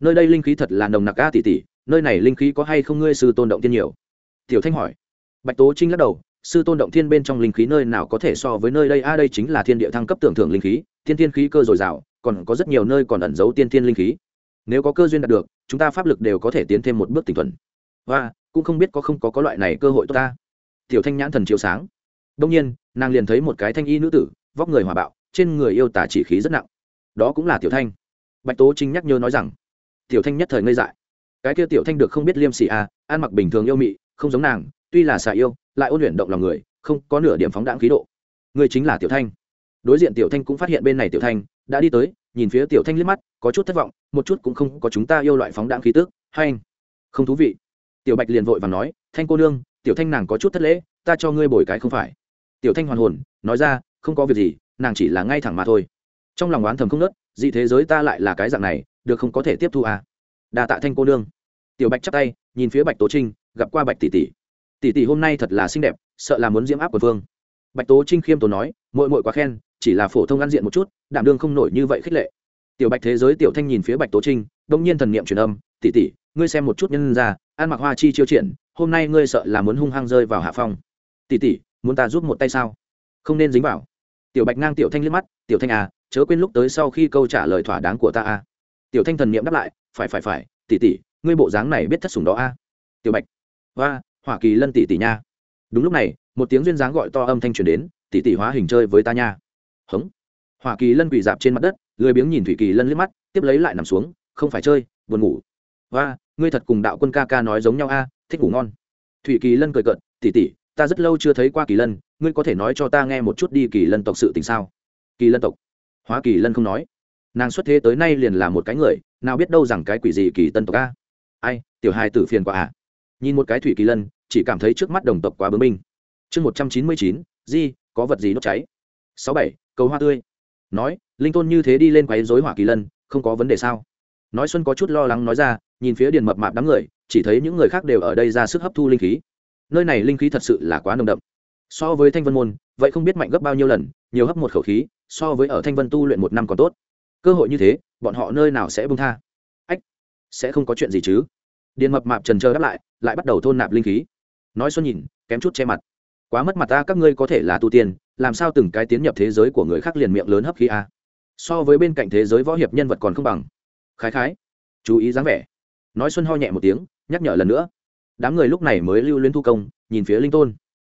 Nơi đây linh khí thật là nồng nặc a tỷ tỷ, nơi này linh khí có hay không ngươi sư tôn động tiên nhiều? Tiểu thanh hỏi. Bạch tố trinh lắc đầu, sư tôn động thiên bên trong linh khí nơi nào có thể so với nơi đây? A, đây chính là thiên địa thăng cấp tưởng thưởng linh khí, thiên thiên khí cơ dồi dào còn có rất nhiều nơi còn ẩn giấu tiên thiên linh khí. Nếu có cơ duyên đạt được, chúng ta pháp lực đều có thể tiến thêm một bước tỉnh thuần. Và, cũng không biết có không có có loại này cơ hội tốt ta. Tiểu thanh nhãn thần chiếu sáng. Đông nhiên, nàng liền thấy một cái thanh y nữ tử, vóc người hòa bạo, trên người yêu tả chỉ khí rất nặng. Đó cũng là tiểu thanh. Bạch tố trinh nhắc nhớ nói rằng, tiểu thanh nhất thời ngây dại. Cái kia tiểu thanh được không biết liêm sỉ à ăn mặc bình thường yêu mị, không giống nàng, tuy là xà yêu, lại ôn luyện động lòng người, không có nửa điểm phóng đáng khí độ. Người chính là tiểu thanh. Đối diện tiểu thanh cũng phát hiện bên này tiểu thanh đã đi tới, nhìn phía tiểu thanh liếc mắt, có chút thất vọng, một chút cũng không có chúng ta yêu loại phóng đạn khí tức. Hay. Anh không thú vị. Tiểu bạch liền vội và nói, thanh cô nương, tiểu thanh nàng có chút thất lễ, ta cho ngươi bồi cái không phải. Tiểu thanh hoàn hồn, nói ra, không có việc gì, nàng chỉ là ngay thẳng mà thôi. Trong lòng oán thầm không nớt dị thế giới ta lại là cái dạng này, được không có thể tiếp thu à? Đà tạ thanh cô nương. Tiểu bạch chắp tay, nhìn phía bạch tố trinh, gặp qua bạch tỷ tỷ. Tỷ tỷ hôm nay thật là xinh đẹp, sợ là muốn diễm áp của vương. Bạch tố trinh khiêm tốn nói mội mội quá khen chỉ là phổ thông ăn diện một chút, đảm đương không nổi như vậy khích lệ. Tiểu bạch thế giới tiểu thanh nhìn phía bạch tố trinh đông nhiên thần niệm truyền âm, tỷ tỷ, ngươi xem một chút nhân ra, ăn mặc hoa chi chiêu triển, hôm nay ngươi sợ là muốn hung hăng rơi vào hạ phong. Tỷ tỷ, muốn ta giúp một tay sao? Không nên dính vào. Tiểu bạch ngang tiểu thanh liếc mắt, tiểu thanh à chớ quên lúc tới sau khi câu trả lời thỏa đáng của ta à. Tiểu thanh thần niệm đáp lại, phải phải phải, tỷ tỷ, ngươi bộ dáng này biết thất sủng đó a à? tiểu bạch và hoa kỳ lân tỷ tỷ nha. Đúng lúc này, một tiếng duyên dáng gọi to âm thanh truyền đến, tỷ tỷ hóa hình chơi với ta nha hống. Hoa kỳ lân quỳ dạp trên mặt đất, lười biếng nhìn thủy kỳ lân liếc mắt, tiếp lấy lại nằm xuống, không phải chơi, buồn ngủ. Và ngươi thật cùng đạo quân ca ca nói giống nhau a, thích ngủ ngon. Thủy kỳ lân cười cợt, tỷ tỷ, ta rất lâu chưa thấy qua kỳ lân, ngươi có thể nói cho ta nghe một chút đi kỳ lân tộc sự tình sao? Kỳ lân tộc? Hóa kỳ lân không nói. Nàng xuất thế tới nay liền là một cái người, nào biết đâu rằng cái quỷ gì kỳ tân tộc a. Ai, tiểu hai tử phiền quá à. Nhìn một cái thủy kỳ lân, chỉ cảm thấy trước mắt đồng tộc quá bướng binh chương một trăm chín mươi chín, di, có vật gì đốt cháy? Sáu bảy cầu hoa tươi. Nói, linh tôn như thế đi lên quấy dối hỏa kỳ lân, không có vấn đề sao? Nói xuân có chút lo lắng nói ra, nhìn phía điền mập mạp đám người, chỉ thấy những người khác đều ở đây ra sức hấp thu linh khí. Nơi này linh khí thật sự là quá nồng đậm. So với thanh vân môn, vậy không biết mạnh gấp bao nhiêu lần, nhiều hấp một khẩu khí, so với ở thanh vân tu luyện một năm còn tốt. Cơ hội như thế, bọn họ nơi nào sẽ bông tha? Ách, sẽ không có chuyện gì chứ? Điền mập mạp trần trơ đáp lại lại bắt đầu thôn nạp linh khí. Nói xuân nhìn, kém chút che mặt quá mất mặt ta, các ngươi có thể là tu tiên, làm sao từng cái tiến nhập thế giới của người khác liền miệng lớn hấp khí a? So với bên cạnh thế giới võ hiệp nhân vật còn không bằng. Khái khái, chú ý dáng vẻ. Nói xuân ho nhẹ một tiếng, nhắc nhở lần nữa. Đám người lúc này mới lưu luyến thu công, nhìn phía linh tôn.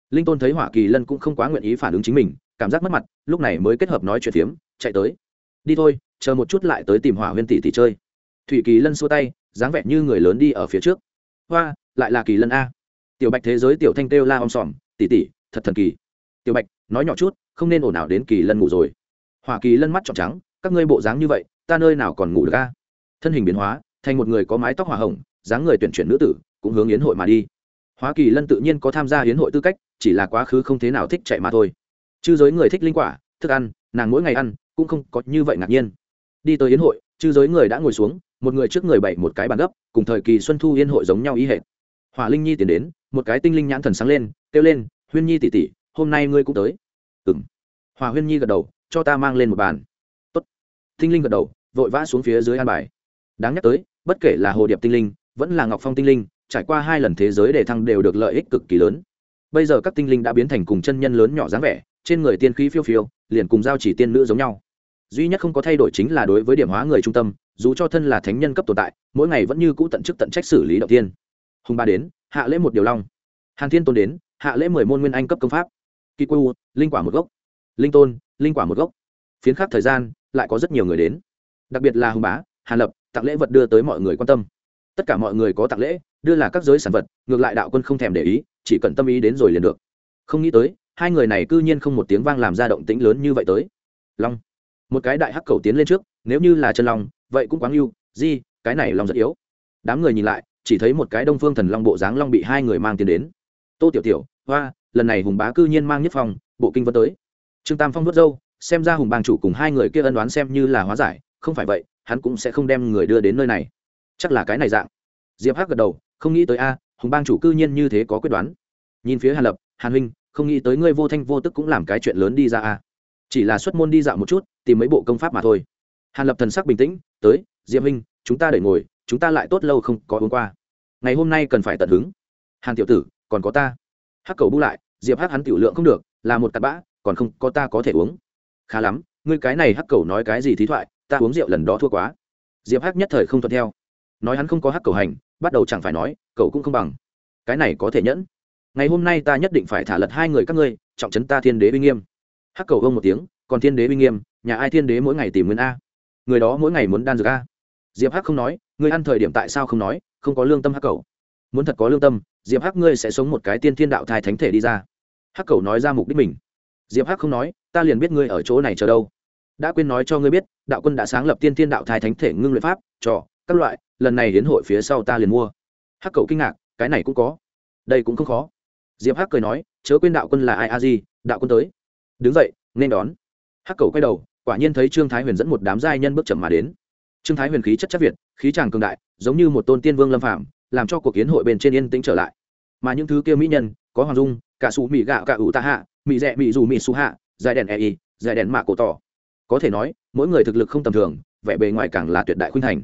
Linh tôn thấy hỏa kỳ lân cũng không quá nguyện ý phản ứng chính mình, cảm giác mất mặt, lúc này mới kết hợp nói chuyện phiếm, chạy tới. Đi thôi, chờ một chút lại tới tìm hỏa huyên tỷ tỷ chơi. Thủy kỳ lân xua tay, dáng vẻ như người lớn đi ở phía trước. Hoa, lại là kỳ lân a. Tiểu bạch thế giới tiểu thanh kêu la om sòm tỷ tỷ, thật thần kỳ. Tiểu bạch nói nhỏ chút, không nên ồn ào đến kỳ lân ngủ rồi. Hỏa kỳ lân mắt trọn trắng, các ngươi bộ dáng như vậy, ta nơi nào còn ngủ được ca thân hình biến hóa, thành một người có mái tóc hỏa hồng, dáng người tuyển chuyển nữ tử, cũng hướng yến hội mà đi. Hoa kỳ lân tự nhiên có tham gia yến hội tư cách, chỉ là quá khứ không thế nào thích chạy mà thôi. Chư giới người thích linh quả, thức ăn, nàng mỗi ngày ăn, cũng không có như vậy ngạc nhiên. Đi tới yến hội, chư giới người đã ngồi xuống, một người trước người bảy một cái bàn gấp, cùng thời kỳ xuân thu yên hội giống nhau ý hệ hỏa linh nhi tiến đến, một cái tinh linh nhãn thần sáng lên, kêu lên, huyên nhi tỉ tỉ hôm nay ngươi cũng tới. Ừng hòa huyên nhi gật đầu, cho ta mang lên một bàn. Tốt. tinh linh gật đầu, vội vã xuống phía dưới an bài. Đáng nhắc tới, bất kể là hồ điệp tinh linh, vẫn là ngọc phong tinh linh, trải qua hai lần thế giới đề thăng đều được lợi ích cực kỳ lớn. Bây giờ các tinh linh đã biến thành cùng chân nhân lớn nhỏ dáng vẻ, trên người tiên khí phiêu phiêu, liền cùng giao chỉ tiên nữ giống nhau. Duy nhất không có thay đổi chính là đối với điểm hóa người trung tâm, dù cho thân là thánh nhân cấp tồn tại, mỗi ngày vẫn như cũ tận chức tận trách xử lý đầu tiên hùng ba đến, hạ lễ một điều long. Hàn thiên tôn đến, hạ lễ mười môn nguyên anh cấp công pháp. Kỳ quê linh quả một gốc. Linh tôn, linh quả một gốc. Phiến khắc thời gian, lại có rất nhiều người đến. Đặc biệt là hùng bá, hàn lập, tặng lễ vật đưa tới mọi người quan tâm. Tất cả mọi người có tặng lễ, đưa là các giới sản vật, ngược lại đạo quân không thèm để ý, chỉ cần tâm ý đến rồi liền được. Không nghĩ tới, hai người này c ư nhiên không một tiếng vang làm ra động tĩnh lớn như vậy tới. Long. Một cái đại hắc cầu tiến lên trước, nếu như là chân long, vậy cũng quáng yêu di, cái này long rất yếu. Đám người nhìn lại chỉ thấy một cái đông phương thần long bộ dáng long bị hai người mang tiền đến. Tô tiểu tiểu, hoa, lần này hùng bá cư nhiên mang nhất phong, bộ kinh vân tới. Trương tam phong vớt dâu xem ra hùng bang chủ cùng hai người kia ân đoán xem như là hóa giải, không phải vậy, hắn cũng sẽ không đem người đưa đến nơi này. Chắc là cái này dạng. Diệp hắc gật đầu, không nghĩ tới a, hùng bang chủ cư nhiên như thế có quyết đoán. Nhìn phía hàn lập, hàn huynh, không nghĩ tới ngươi vô thanh vô tức cũng làm cái chuyện lớn đi ra a. Chỉ là xuất môn đi dạo một chút, tìm mấy bộ công pháp mà thôi. Hàn lập thần sắc bình tĩnh, tới, diệp huynh, chúng ta đợi ngồi, chúng ta lại tốt lâu không có uống qua ngày hôm nay cần phải tận hứng. Hàn tiểu tử, còn có ta. Hắc cầu bu lại, diệp hắc hắn tiểu lượng không được, là một cặp bã, còn không có ta có thể uống. Khá lắm, ngươi cái này hắc cầu nói cái gì thí thoại, ta uống rượu lần đó thua quá. Diệp hắc nhất thời không thuận theo. Nói hắn không có hắc cầu hành, bắt đầu chẳng phải nói cậu cũng không bằng. Cái này có thể nhẫn. Ngày hôm nay ta nhất định phải thả lật hai người các ngươi, trọng trấn ta thiên đế uy nghiêm. Hắc cầu ông một tiếng, còn thiên đế uy nghiêm, nhà ai thiên đế mỗi ngày tìm nguyên a? Người đó mỗi ngày muốn đan dược a. Diệp hắc không nói ngươi ăn thời điểm tại sao không nói? Không có lương tâm hắc cầu. Muốn thật có lương tâm, diệp hắc ngươi sẽ sống một cái tiên thiên đạo thai thánh thể đi ra. Hắc cầu nói ra mục đích mình. Diệp hắc không nói, ta liền biết ngươi ở chỗ này chờ đâu. Đã quên nói cho ngươi biết, đạo quân đã sáng lập tiên thiên đạo thai thánh thể ngưng luyện pháp, trò, các loại, lần này đến hội phía sau ta liền mua. Hắc cầu kinh ngạc, cái này cũng có. Đây cũng không khó. Diệp hắc cười nói, chớ quên đạo quân là ai a di, đạo quân tới. Đứng dậy, nên đón. Hắc cầu quay đầu, quả nhiên thấy trương thái huyền dẫn một đám giai nhân bước chậm mà đến trương thái huyền khí chất chất việt, khí tràng cường đại, giống như một tôn tiên vương lâm phạm làm cho cuộc kiến hội bên trên yên tĩnh trở lại. Mà những thứ kia mỹ nhân, có hoàng dung, cả sủ mỹ gạo cả ủ ta hạ mỹ rẽ mỹ dù mỹ su hạ dài đèn e y dài đèn mạ cổ tỏ. Có thể nói, mỗi người thực lực không tầm thường, vẻ bề ngoài càng là tuyệt đại khuynh thành.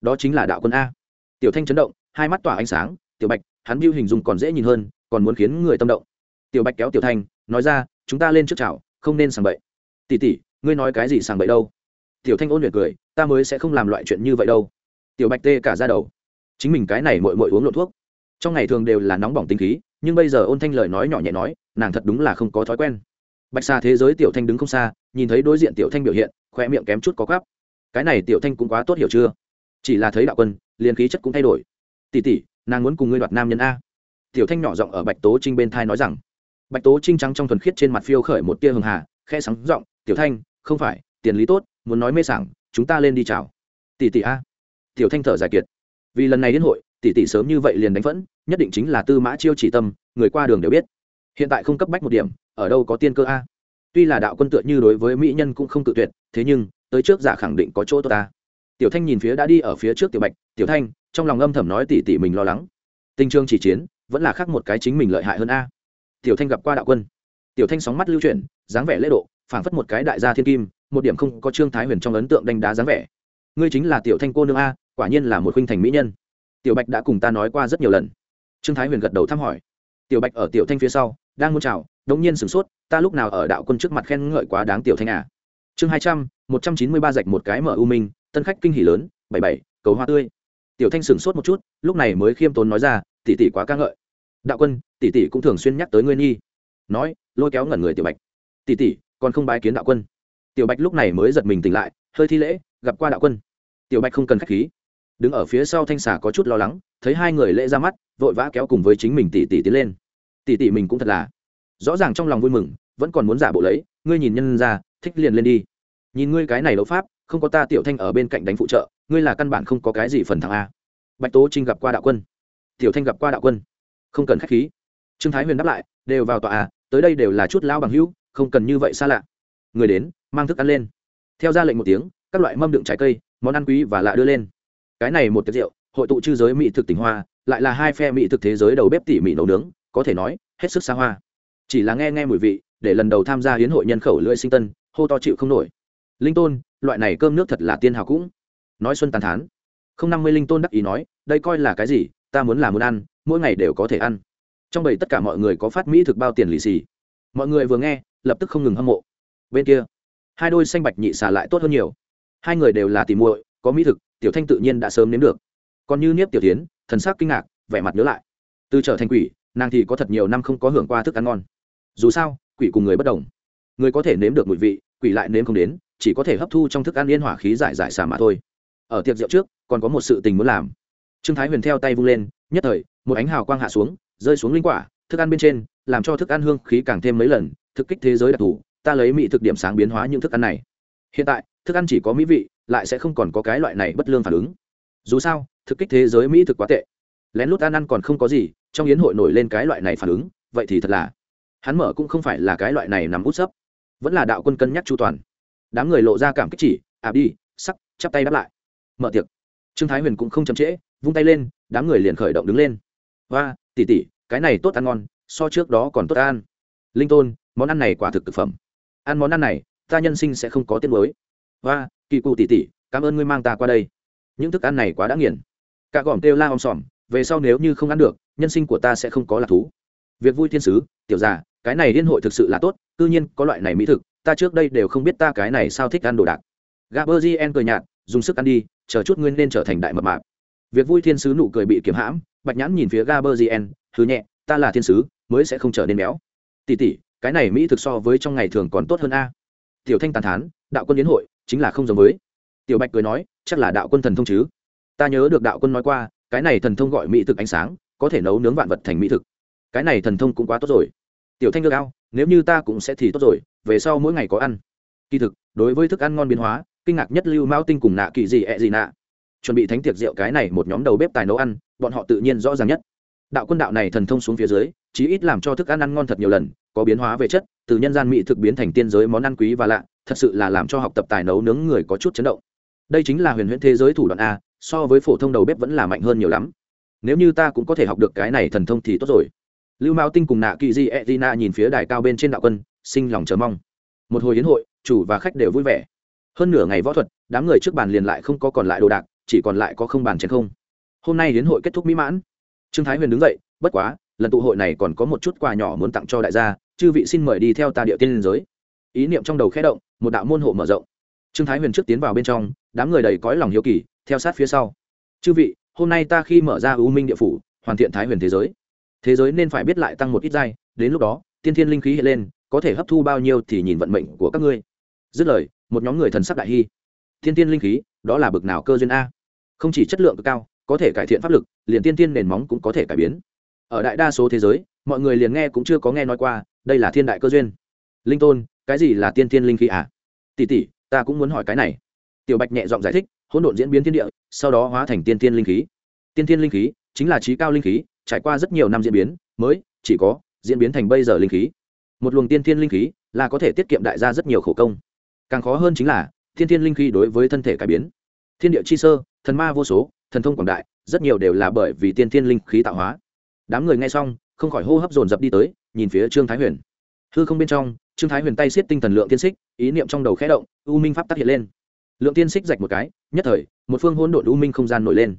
Đó chính là đạo quân a. Tiểu thanh chấn động, hai mắt tỏa ánh sáng, tiểu bạch, hắn biêu hình dung còn dễ nhìn hơn, còn muốn khiến người tâm động. Tiểu bạch kéo tiểu thanh, nói ra, chúng ta lên trước chào, không nên sàng bậy. Tỉ tỉ ngươi nói cái gì sàng bậy đâu? Tiểu thanh ôn luyện cười ta mới sẽ không làm loại chuyện như vậy đâu. Tiểu bạch tê cả ra đầu. Chính mình cái này mội mội uống lộn thuốc. Trong ngày thường đều là nóng bỏng tinh khí, nhưng bây giờ ôn thanh lời nói nhỏ nhẹ nói, nàng thật đúng là không có thói quen. Bạch xa thế giới tiểu thanh đứng không xa, nhìn thấy đối diện tiểu thanh biểu hiện khoe miệng kém chút có gắp cái này tiểu thanh cũng quá tốt hiểu chưa? Chỉ là thấy đạo quân, liền khí chất cũng thay đổi. Tỉ tỉ nàng muốn cùng ngươi đoạt nam nhân a. Tiểu thanh nhỏ giọng ở bạch tố trinh bên thai nói rằng. Bạch tố trinh trắng trong thuần khiết trên mặt phiêu khởi một tia hường hà khe sáng giọng, tiểu thanh, không phải, tiền lý tốt, muốn nói mê sảng chúng ta lên đi chào. Tỷ tỷ a. Tiểu thanh thở giải kiệt. Vì lần này đến hội, tỷ tỷ sớm như vậy liền đánh phẫn, nhất định chính là tư mã chiêu chỉ tâm, người qua đường đều biết. Hiện tại không cấp bách một điểm, ở đâu có tiên cơ a? Tuy là đạo quân tựa như đối với mỹ nhân cũng không tự tuyệt, thế nhưng, tới trước giả khẳng định có chỗ tốt ta. Tiểu thanh nhìn phía đã đi ở phía trước tiểu bạch, tiểu thanh, trong lòng âm thầm nói tỷ tỷ mình lo lắng. Tình trương chỉ chiến, vẫn là khác một cái chính mình lợi hại hơn a. Tiểu thanh gặp qua đạo quân. Tiểu thanh sóng mắt lưu chuyển, dáng vẻ lễ độ phảng phất một cái đại gia thiên kim, một điểm không có trương thái huyền trong ấn tượng đánh đá dáng vẻ. Ngươi chính là tiểu thanh cô nương a, quả nhiên là một khuynh thành mỹ nhân. Tiểu bạch đã cùng ta nói qua rất nhiều lần. Trương thái huyền gật đầu thăm hỏi. Tiểu bạch ở tiểu thanh phía sau, đang muốn chào, đống nhiên sửng sốt, ta lúc nào ở đạo quân trước mặt khen ngợi quá đáng tiểu thanh à chương hai trăm, một trăm chín mươi ba dạch một cái mở u minh, tân khách kinh hỉ lớn, bảy bảy, cầu hoa tươi. Tiểu thanh sửng sốt một chút, lúc này mới khiêm tốn nói ra, tỷ tỷ quá ca ngợi. Đạo quân, tỷ tỷ cũng thường xuyên nhắc tới ngươi nhi nói, lôi kéo ngẩn người tiểu bạch. Tỷ tỷ còn không bái kiến đạo quân. Tiểu bạch lúc này mới giật mình tỉnh lại, hơi thi lễ, gặp qua đạo quân. Tiểu bạch không cần khách khí. Đứng ở phía sau thanh xà có chút lo lắng, thấy hai người lễ ra mắt, vội vã kéo cùng với chính mình tỷ tỷ tiến lên. Tỷ tỷ mình cũng thật là rõ ràng trong lòng vui mừng, vẫn còn muốn giả bộ lấy, ngươi nhìn nhân ra, thích liền lên đi. Nhìn ngươi cái này đấu pháp, không có ta tiểu thanh ở bên cạnh đánh phụ trợ, ngươi là căn bản không có cái gì phần thắng a. Bạch tố trinh gặp qua đạo quân. Tiểu thanh gặp qua đạo quân. Không cần khách khí. Trương thái huyền đáp lại, đều vào tòa à tới đây đều là chút lao bằng hữu không cần như vậy xa lạ. Người đến, mang thức ăn lên. Theo ra lệnh một tiếng, các loại mâm đựng trái cây, món ăn quý và lạ đưa lên. Cái này một tiệc rượu, hội tụ chư giới mỹ thực tỉnh hoa, lại là hai phe mỹ thực thế giới đầu bếp tỉ mỉ nấu nướng, có thể nói, hết sức xa hoa. Chỉ là nghe nghe mùi vị, để lần đầu tham gia hiến hội nhân khẩu lưỡi sinh tân, hô to chịu không nổi. Linh tôn, loại này cơm nước thật là tiên hào cũng. Nói xuân tàn thán. Không năm mươi linh tôn đắc ý nói, đây coi là cái gì, ta muốn là muốn ăn, mỗi ngày đều có thể ăn. Trong bầy tất cả mọi người có phát mỹ thực bao tiền lì xì. Mọi người vừa nghe lập tức không ngừng hâm mộ. Bên kia, hai đôi xanh bạch nhị xả lại tốt hơn nhiều. Hai người đều là tìm muội, có mỹ thực, tiểu thanh tự nhiên đã sớm nếm được. Còn như niếp tiểu tiến, thần sắc kinh ngạc, vẻ mặt nhớ lại. Từ trở thành quỷ, nàng thì có thật nhiều năm không có hưởng qua thức ăn ngon. Dù sao, quỷ cùng người bất đồng. Người có thể nếm được mùi vị, quỷ lại nếm không đến, chỉ có thể hấp thu trong thức ăn yên hỏa khí giải giải xả mà thôi. Ở tiệc rượu trước, còn có một sự tình muốn làm. Trương thái huyền theo tay vung lên, nhất thời, một ánh hào quang hạ xuống, rơi xuống linh quả, thức ăn bên trên, làm cho thức ăn hương khí càng thêm mấy lần thực kích thế giới đặc thù, ta lấy mỹ thực điểm sáng biến hóa những thức ăn này. Hiện tại, thức ăn chỉ có mỹ vị, lại sẽ không còn có cái loại này bất lương phản ứng. Dù sao, thực kích thế giới mỹ thực quá tệ. Lén lút ăn ăn còn không có gì, trong yến hội nổi lên cái loại này phản ứng, vậy thì thật là, hắn mở cũng không phải là cái loại này nằm út sấp. Vẫn là đạo quân cân nhắc chu toàn. Đám người lộ ra cảm kích chỉ ạ đi, sắc, chắp tay đáp lại. Mở tiệc. Trương thái huyền cũng không chậm trễ, vung tay lên, đám người liền khởi động đứng lên. Và tỉ tỉ cái này tốt ăn ngon, so trước đó còn tốt ăn. Linh tôn món ăn này quả thực thực phẩm. Ăn món ăn này, ta nhân sinh sẽ không có tiết mới và, kỳ cụ tỉ tỉ cảm ơn ngươi mang ta qua đây. Những thức ăn này quá đã nghiền. Cả gòm kêu la om sòm, về sau nếu như không ăn được, nhân sinh của ta sẽ không có lạc thú. Việc vui thiên sứ, tiểu già, cái này liên hội thực sự là tốt tự nhiên có loại này mỹ thực, ta trước đây đều không biết ta cái này sao thích ăn đồ đạc. Gaberzien cười nhạt, dùng sức ăn đi, chờ chút nguyên nên trở thành đại mập mạp. Việc vui thiên sứ nụ cười bị kiếm hãm, bạch nhãn nhìn phía gaberzien thứ nhẹ, ta là thiên sứ, mới sẽ không trở nên béo. Tỉ tỉ cái này mỹ thực so với trong ngày thường còn tốt hơn a. Tiểu thanh tàn thán, đạo quân đến hội chính là không giống với. Tiểu bạch cười nói, chắc là đạo quân thần thông chứ. Ta nhớ được đạo quân nói qua, cái này thần thông gọi mỹ thực ánh sáng, có thể nấu nướng vạn vật thành mỹ thực. Cái này thần thông cũng quá tốt rồi. Tiểu thanh ngược ao, nếu như ta cũng sẽ thì tốt rồi, về sau mỗi ngày có ăn. Kỳ thực, đối với thức ăn ngon biến hóa, kinh ngạc nhất lưu mao tinh cùng nạ kỳ gì ẹ gì nạ. Chuẩn bị thánh tiệc rượu cái này một nhóm đầu bếp tài nấu ăn, bọn họ tự nhiên rõ ràng nhất. Đạo quân đạo này thần thông xuống phía dưới, chí ít làm cho thức ăn ăn ngon thật nhiều lần có biến hóa về chất, từ nhân gian mỹ thực biến thành tiên giới món ăn quý và lạ, thật sự là làm cho học tập tài nấu nướng người có chút chấn động. Đây chính là huyền huyễn thế giới thủ đoạn a, so với phổ thông đầu bếp vẫn là mạnh hơn nhiều lắm. Nếu như ta cũng có thể học được cái này thần thông thì tốt rồi. Lưu mao tinh cùng nạ kỳ di e nhìn phía đài cao bên trên đạo quân, sinh lòng chờ mong. Một hồi hiến hội, chủ và khách đều vui vẻ. Hơn nửa ngày võ thuật, đám người trước bàn liền lại không có còn lại đồ đạc, chỉ còn lại có không bàn chén không. Hôm nay hiến hội kết thúc mỹ mãn. Trương thái huyền đứng dậy, bất quá lần tụ hội này còn có một chút quà nhỏ muốn tặng cho đại gia, chư vị xin mời đi theo ta địa tiên liên giới. Ý niệm trong đầu khẽ động, một đạo môn hộ mở rộng. Trương thái huyền trước tiến vào bên trong, đám người đầy cõi lòng hiếu kỳ, theo sát phía sau. Chư vị, hôm nay ta khi mở ra ưu minh địa phủ, hoàn thiện thái huyền thế giới. Thế giới nên phải biết lại tăng một ít giai, đến lúc đó, tiên thiên linh khí hiện lên, có thể hấp thu bao nhiêu thì nhìn vận mệnh của các ngươi. Dứt lời, một nhóm người thần sắc đại hy. Thiên tiên linh khí, đó là bực nào cơ duyên a? Không chỉ chất lượng cực cao, có thể cải thiện pháp lực, liền tiên tiên nền móng cũng có thể cải biến ở đại đa số thế giới, mọi người liền nghe cũng chưa có nghe nói qua, đây là thiên đại cơ duyên. Linh tôn, cái gì là tiên thiên linh khí à? Tỷ tỷ, ta cũng muốn hỏi cái này. Tiểu bạch nhẹ giọng giải thích, hỗn độn diễn biến thiên địa, sau đó hóa thành tiên thiên linh khí. Tiên thiên linh khí chính là trí cao linh khí, trải qua rất nhiều năm diễn biến, mới chỉ có diễn biến thành bây giờ linh khí. Một luồng tiên thiên linh khí là có thể tiết kiệm đại gia rất nhiều khổ công. Càng khó hơn chính là, tiên thiên linh khí đối với thân thể cải biến. Thiên địa chi sơ, thần ma vô số, thần thông quảng đại, rất nhiều đều là bởi vì tiên thiên linh khí tạo hóa đám người nghe xong, không khỏi hô hấp dồn dập đi tới, nhìn phía trương thái huyền. Hư không bên trong, trương thái huyền tay siết tinh thần lượng tiên xích, ý niệm trong đầu khẽ động, u minh pháp tác hiện lên. Lượng tiên xích rạch một cái, nhất thời, một phương hỗn độn u minh không gian nổi lên.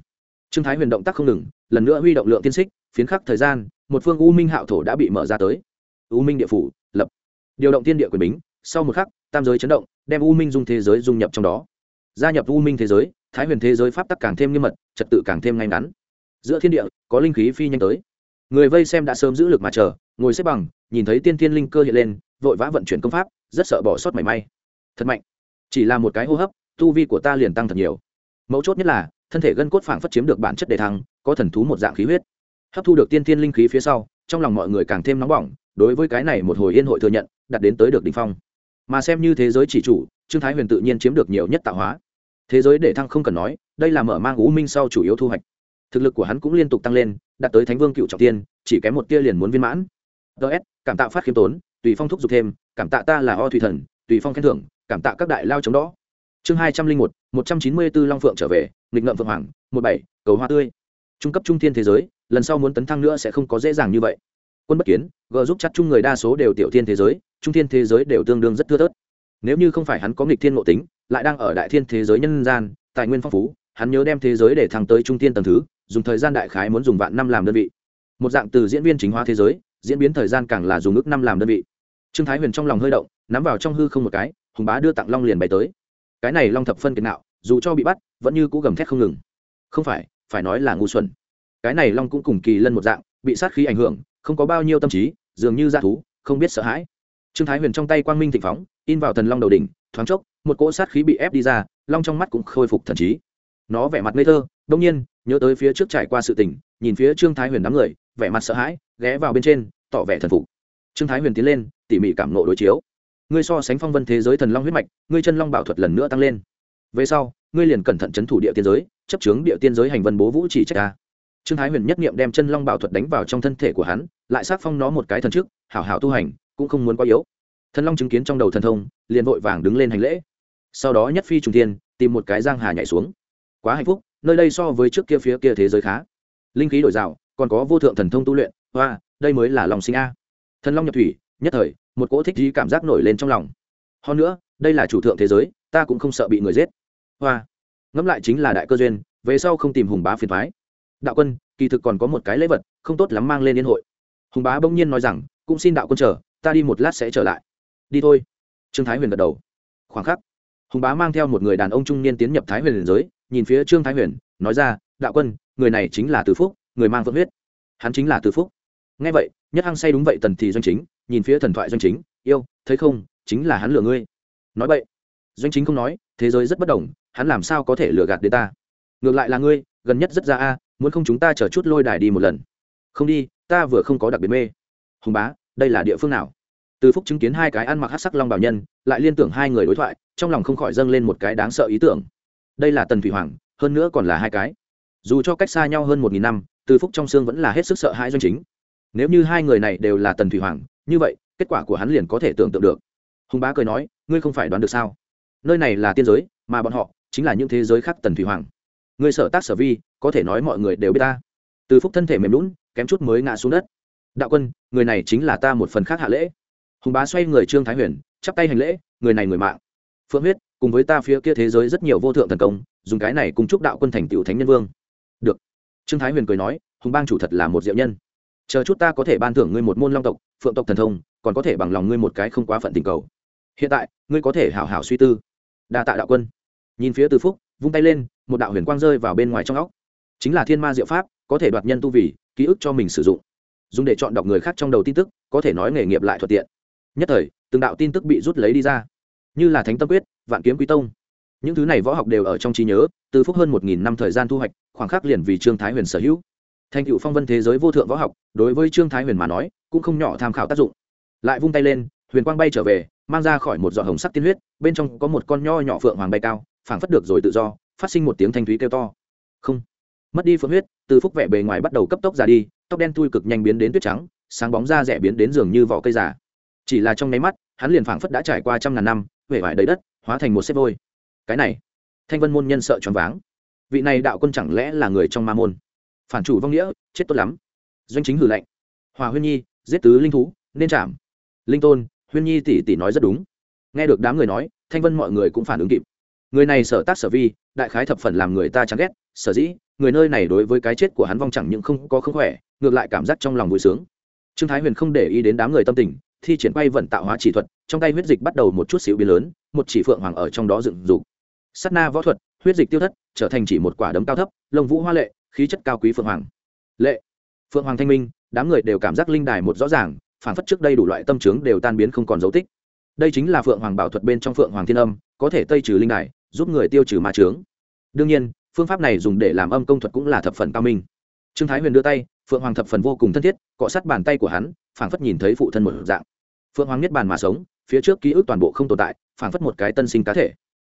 Trương thái huyền động tác không ngừng, lần nữa huy động lượng tiên xích, phiến khắc thời gian, một phương u minh hạo thổ đã bị mở ra tới. U minh địa phủ, lập. Điều động tiên địa quyền bính, sau một khắc, tam giới chấn động, đem u minh dung thế giới dung nhập trong đó. Gia nhập u minh thế giới, thái huyền thế giới pháp tắc càng thêm nghiêm mật, trật tự càng thêm ngay ngắn. Giữa thiên địa, có linh khí phi nhanh tới người vây xem đã sớm giữ lực mà chờ, ngồi xếp bằng, nhìn thấy tiên thiên linh cơ hiện lên, vội vã vận chuyển công pháp, rất sợ bỏ sót mảy may. Thật mạnh. Chỉ là một cái hô hấp, tu vi của ta liền tăng thật nhiều. Mấu chốt nhất là, thân thể gân cốt phảng phất chiếm được bản chất đề thăng, có thần thú một dạng khí huyết. Hấp thu được tiên thiên linh khí phía sau, trong lòng mọi người càng thêm nóng bỏng, đối với cái này một hồi yên hội thừa nhận đặt đến tới được đ ỉ n h phong. Mà xem như thế giới chỉ chủ, trương thái huyền tự nhiên chiếm được nhiều nhất tạo hóa. Thế giới để thăng không cần nói, đây là mở mang u minh sau chủ yếu thu hoạch. Thực lực của hắn cũng liên tục tăng lên đạt tới thánh vương cựu trọng tiên, chỉ kém một tia liền muốn viên mãn. Ts cảm tạ phát khiêm tốn, tùy phong thúc giục thêm, cảm tạ ta là o thủy thần, tùy phong khen thưởng, cảm tạ các đại lao chống đó. Chương hai trăm linh một một trăm chín mươi b ố long phượng trở về, nghịch ngợm phượng hoàng, một bảy, cầu hoa tươi. Trung cấp trung thiên thế giới, lần sau muốn tấn thăng nữa sẽ không có dễ dàng như vậy. Quân bất kiến g giúp chắc chung người đa số đều tiểu thiên thế giới, trung thiên thế giới đều tương đương rất thưa thớt. Nếu như không phải hắn có nghịch thiên ngộ tính, lại đang ở đại thiên thế giới nhân gian, tài nguyên phong phú, hắn nhớ đem thế giới để thăng tới trung thiên tầng thứ dùng thời gian đại khái muốn dùng vạn năm làm đơn vị. Một dạng từ diễn viên chính hóa thế giới, diễn biến thời gian càng là dùng ước năm làm đơn vị. Trương thái huyền trong lòng hơi động, nắm vào trong hư không một cái, hùng bá đưa tặng long liền bay tới. Cái này long thập phân kiệt nạo, dù cho bị bắt, vẫn như cũ gầm thét không ngừng. Không phải phải nói là ngu xuẩn. Cái này long cũng cùng kỳ lân một dạng, bị sát khí ảnh hưởng, không có bao nhiêu tâm trí, dường như ra thú, không biết sợ hãi. Trương thái huyền trong tay quang minh thịnh phóng, in vào thần long đầu đỉnh, thoáng chốc, một cỗ sát khí bị ép đi ra, long trong mắt cũng khôi phục thần trí. Nó vẻ mặt ngây thơ, đông nhiên nhớ tới phía trước trải qua sự tình, nhìn phía trương thái huyền đám người, vẻ mặt sợ hãi, ghé vào bên trên, tỏ vẻ thần phục. Trương thái huyền tiến lên, tỉ mỉ cảm nộ đối chiếu. Ngươi so sánh phong vân thế giới thần long huyết mạch, ngươi chân long bảo thuật lần nữa tăng lên. Về sau, ngươi liền cẩn thận c h ấ n thủ địa tiên giới, chấp chướng địa tiên giới hành vân bố vũ chỉ trách ta. Trương thái huyền nhất nghiệm đem chân long bảo thuật đánh vào trong thân thể của hắn, lại xác phong nó một cái thần trước, hảo hảo tu hành, cũng không muốn quá yếu. Thần long chứng kiến trong đầu thần thông, liền vội vàng đứng lên hành lễ. Sau đó nhất phi trùng tiên tìm một cái giang hà nhảy xuống. Quá hạnh phúc nơi đây so với trước kia phía kia thế giới khá. Linh khí đổi rào, còn có vô thượng thần thông tu luyện. Hoa, đây mới là lòng sinh a. Thần long nhập thủy, nhất thời, một cỗ thích gì cảm giác nổi lên trong lòng. Hơn nữa, đây là chủ thượng thế giới, ta cũng không sợ bị người giết. Hoa, ngẫm lại chính là đại cơ duyên, về sau không tìm hùng bá phiền thoái đạo quân, kỳ thực còn có một cái lễ vật, không tốt lắm mang lên liên hội. Hùng bá bỗng nhiên nói rằng, cũng xin đạo quân chờ, ta đi một lát sẽ trở lại. Đi thôi. Trương thái huyền gật đầu. Khoảng khắc, hùng bá mang theo một người đàn ông trung niên tiến nhập thái huyền liền giới nhìn phía trương thái huyền, nói ra, đạo quân, người này chính là từ phúc, người mang vượng huyết. Hắn chính là từ phúc. Nghe vậy, nhất hăng say đúng vậy tần thì doanh chính, nhìn phía thần thoại doanh chính, yêu, thấy không, chính là hắn lừa ngươi. Nói vậy doanh chính không nói, thế giới rất bất đồng, hắn làm sao có thể lừa gạt đến ta? Ngược lại là ngươi, gần nhất rất ra a, muốn không chúng ta chờ chút lôi đài đi một lần. Không đi, ta vừa không có đặc biệt mê. Hùng bá, đây là địa phương nào? Từ phúc chứng kiến hai cái ăn mặc hát sắc long bảo nhân, lại liên tưởng hai người đối thoại, trong lòng không khỏi dâng lên một cái đáng sợ ý tưởng đây là tần thủy hoàng, hơn nữa còn là hai cái. Dù cho cách xa nhau hơn một nghìn năm, từ phúc trong xương vẫn là hết sức sợ hãi doanh chính. Nếu như hai người này đều là tần thủy hoàng, như vậy, kết quả của hắn liền có thể tưởng tượng được. Hùng bá cười nói, ngươi không phải đoán được sao? Nơi này là tiên giới, mà bọn họ chính là những thế giới khác tần thủy hoàng. Ngươi sở tác sở vi, có thể nói mọi người đều biết ta. Từ phúc thân thể mềm lún kém chút mới ngã xuống đất. Đạo quân, người này chính là ta một phần khác hạ lễ. Hùng bá xoay người trương thái huyền, chắp tay hành lễ, người này người mạng. Phượng huyết cùng với ta phía kia thế giới rất nhiều vô thượng thần công, dùng cái này cùng chúc đạo quân thành tựu thánh nhân vương. Được. Trương thái huyền cười nói, hùng bang chủ thật là một diệu nhân. Chờ chút ta có thể ban thưởng ngươi một môn long tộc, phượng tộc thần thông, còn có thể bằng lòng ngươi một cái không quá phận tình cầu. Hiện tại, ngươi có thể hảo hảo suy tư. Đa tạ đạo quân. Nhìn phía từ phúc, vung tay lên, một đạo huyền quang rơi vào bên ngoài trong óc. Chính là thiên ma diệu pháp, có thể đoạt nhân tu vì, ký ức cho mình sử dụng. Dùng để chọn đọc người khác trong đầu tin tức, có thể nói nghề nghiệp lại thuận tiện. Nhất thời, từng đạo tin tức bị rút lấy đi ra. Như là thánh tâm quyết vạn kiếm quý tông. Những thứ này võ học đều ở trong trí nhớ, từ phúc hơn một nghìn năm thời gian thu hoạch, khoảng khắc liền vì trương thái huyền sở hữu. Thành cựu phong vân thế giới vô thượng võ học, đối với trương thái huyền mà nói, cũng không nhỏ tham khảo tác dụng. Lại vung tay lên, huyền quang bay trở về, mang ra khỏi một giọt hồng sắc tiên huyết, bên trong có một con nho nhỏ phượng hoàng bay cao, phảng phất được rồi tự do, phát sinh một tiếng thanh thúy kêu to. Không. Mất đi phượng huyết, từ phúc vẻ bề ngoài bắt đầu cấp tốc ra đi, tóc đen thui cực nhanh biến đến tuyết trắng, sáng bóng da rẻ biến đến giường như vỏ cây già. Chỉ là trong nháy mắt, hắn liền phảng phất đã trải qua trăm ngàn năm huệ vải đầy đất, hóa thành một xếp vôi. Cái này, thanh vân môn nhân sợ choáng váng. Vị này đạo quân chẳng lẽ là người trong ma môn? Phản chủ vong nghĩa, chết tốt lắm. Doanh chính hử lạnh. Hòa huyên nhi, giết tứ linh thú, nên chạm. Linh tôn, huyên nhi tỷ tỷ nói rất đúng. Nghe được đám người nói, thanh vân mọi người cũng phản ứng kịp. Người này sở tác sở vi, đại khái thập phần làm người ta chán ghét, sở dĩ, người nơi này đối với cái chết của hắn vong chẳng những không có không khỏe, ngược lại cảm giác trong lòng vui sướng. Trương thái huyền không để ý đến đám người tâm tình thi triển quay vận tạo hóa chỉ thuật, trong tay huyết dịch bắt đầu một chút xíu biến lớn, một chỉ phượng hoàng ở trong đó dựng dục. Sắt na võ thuật, huyết dịch tiêu thất, trở thành chỉ một quả đấm cao thấp, lông vũ hoa lệ, khí chất cao quý phượng hoàng. Lệ, phượng hoàng thanh minh, đám người đều cảm giác linh đài một rõ ràng phản phất trước đây đủ loại tâm trướng đều tan biến không còn dấu tích. Đây chính là phượng hoàng bảo thuật bên trong phượng hoàng thiên âm, có thể tây trừ linh đài, giúp người tiêu trừ ma trướng đương nhiên, phương pháp này dùng để làm âm công thuật cũng là thập phần cao minh. Trương thái huyền đưa tay, phượng hoàng thập phần vô cùng thân thiết, cọ sát bàn tay của hắn, phảng phất nhìn thấy phụ thân một dạng phượng hoàng niết bàn mà sống, phía trước ký ức toàn bộ không tồn tại, phảng phất một cái tân sinh cá thể.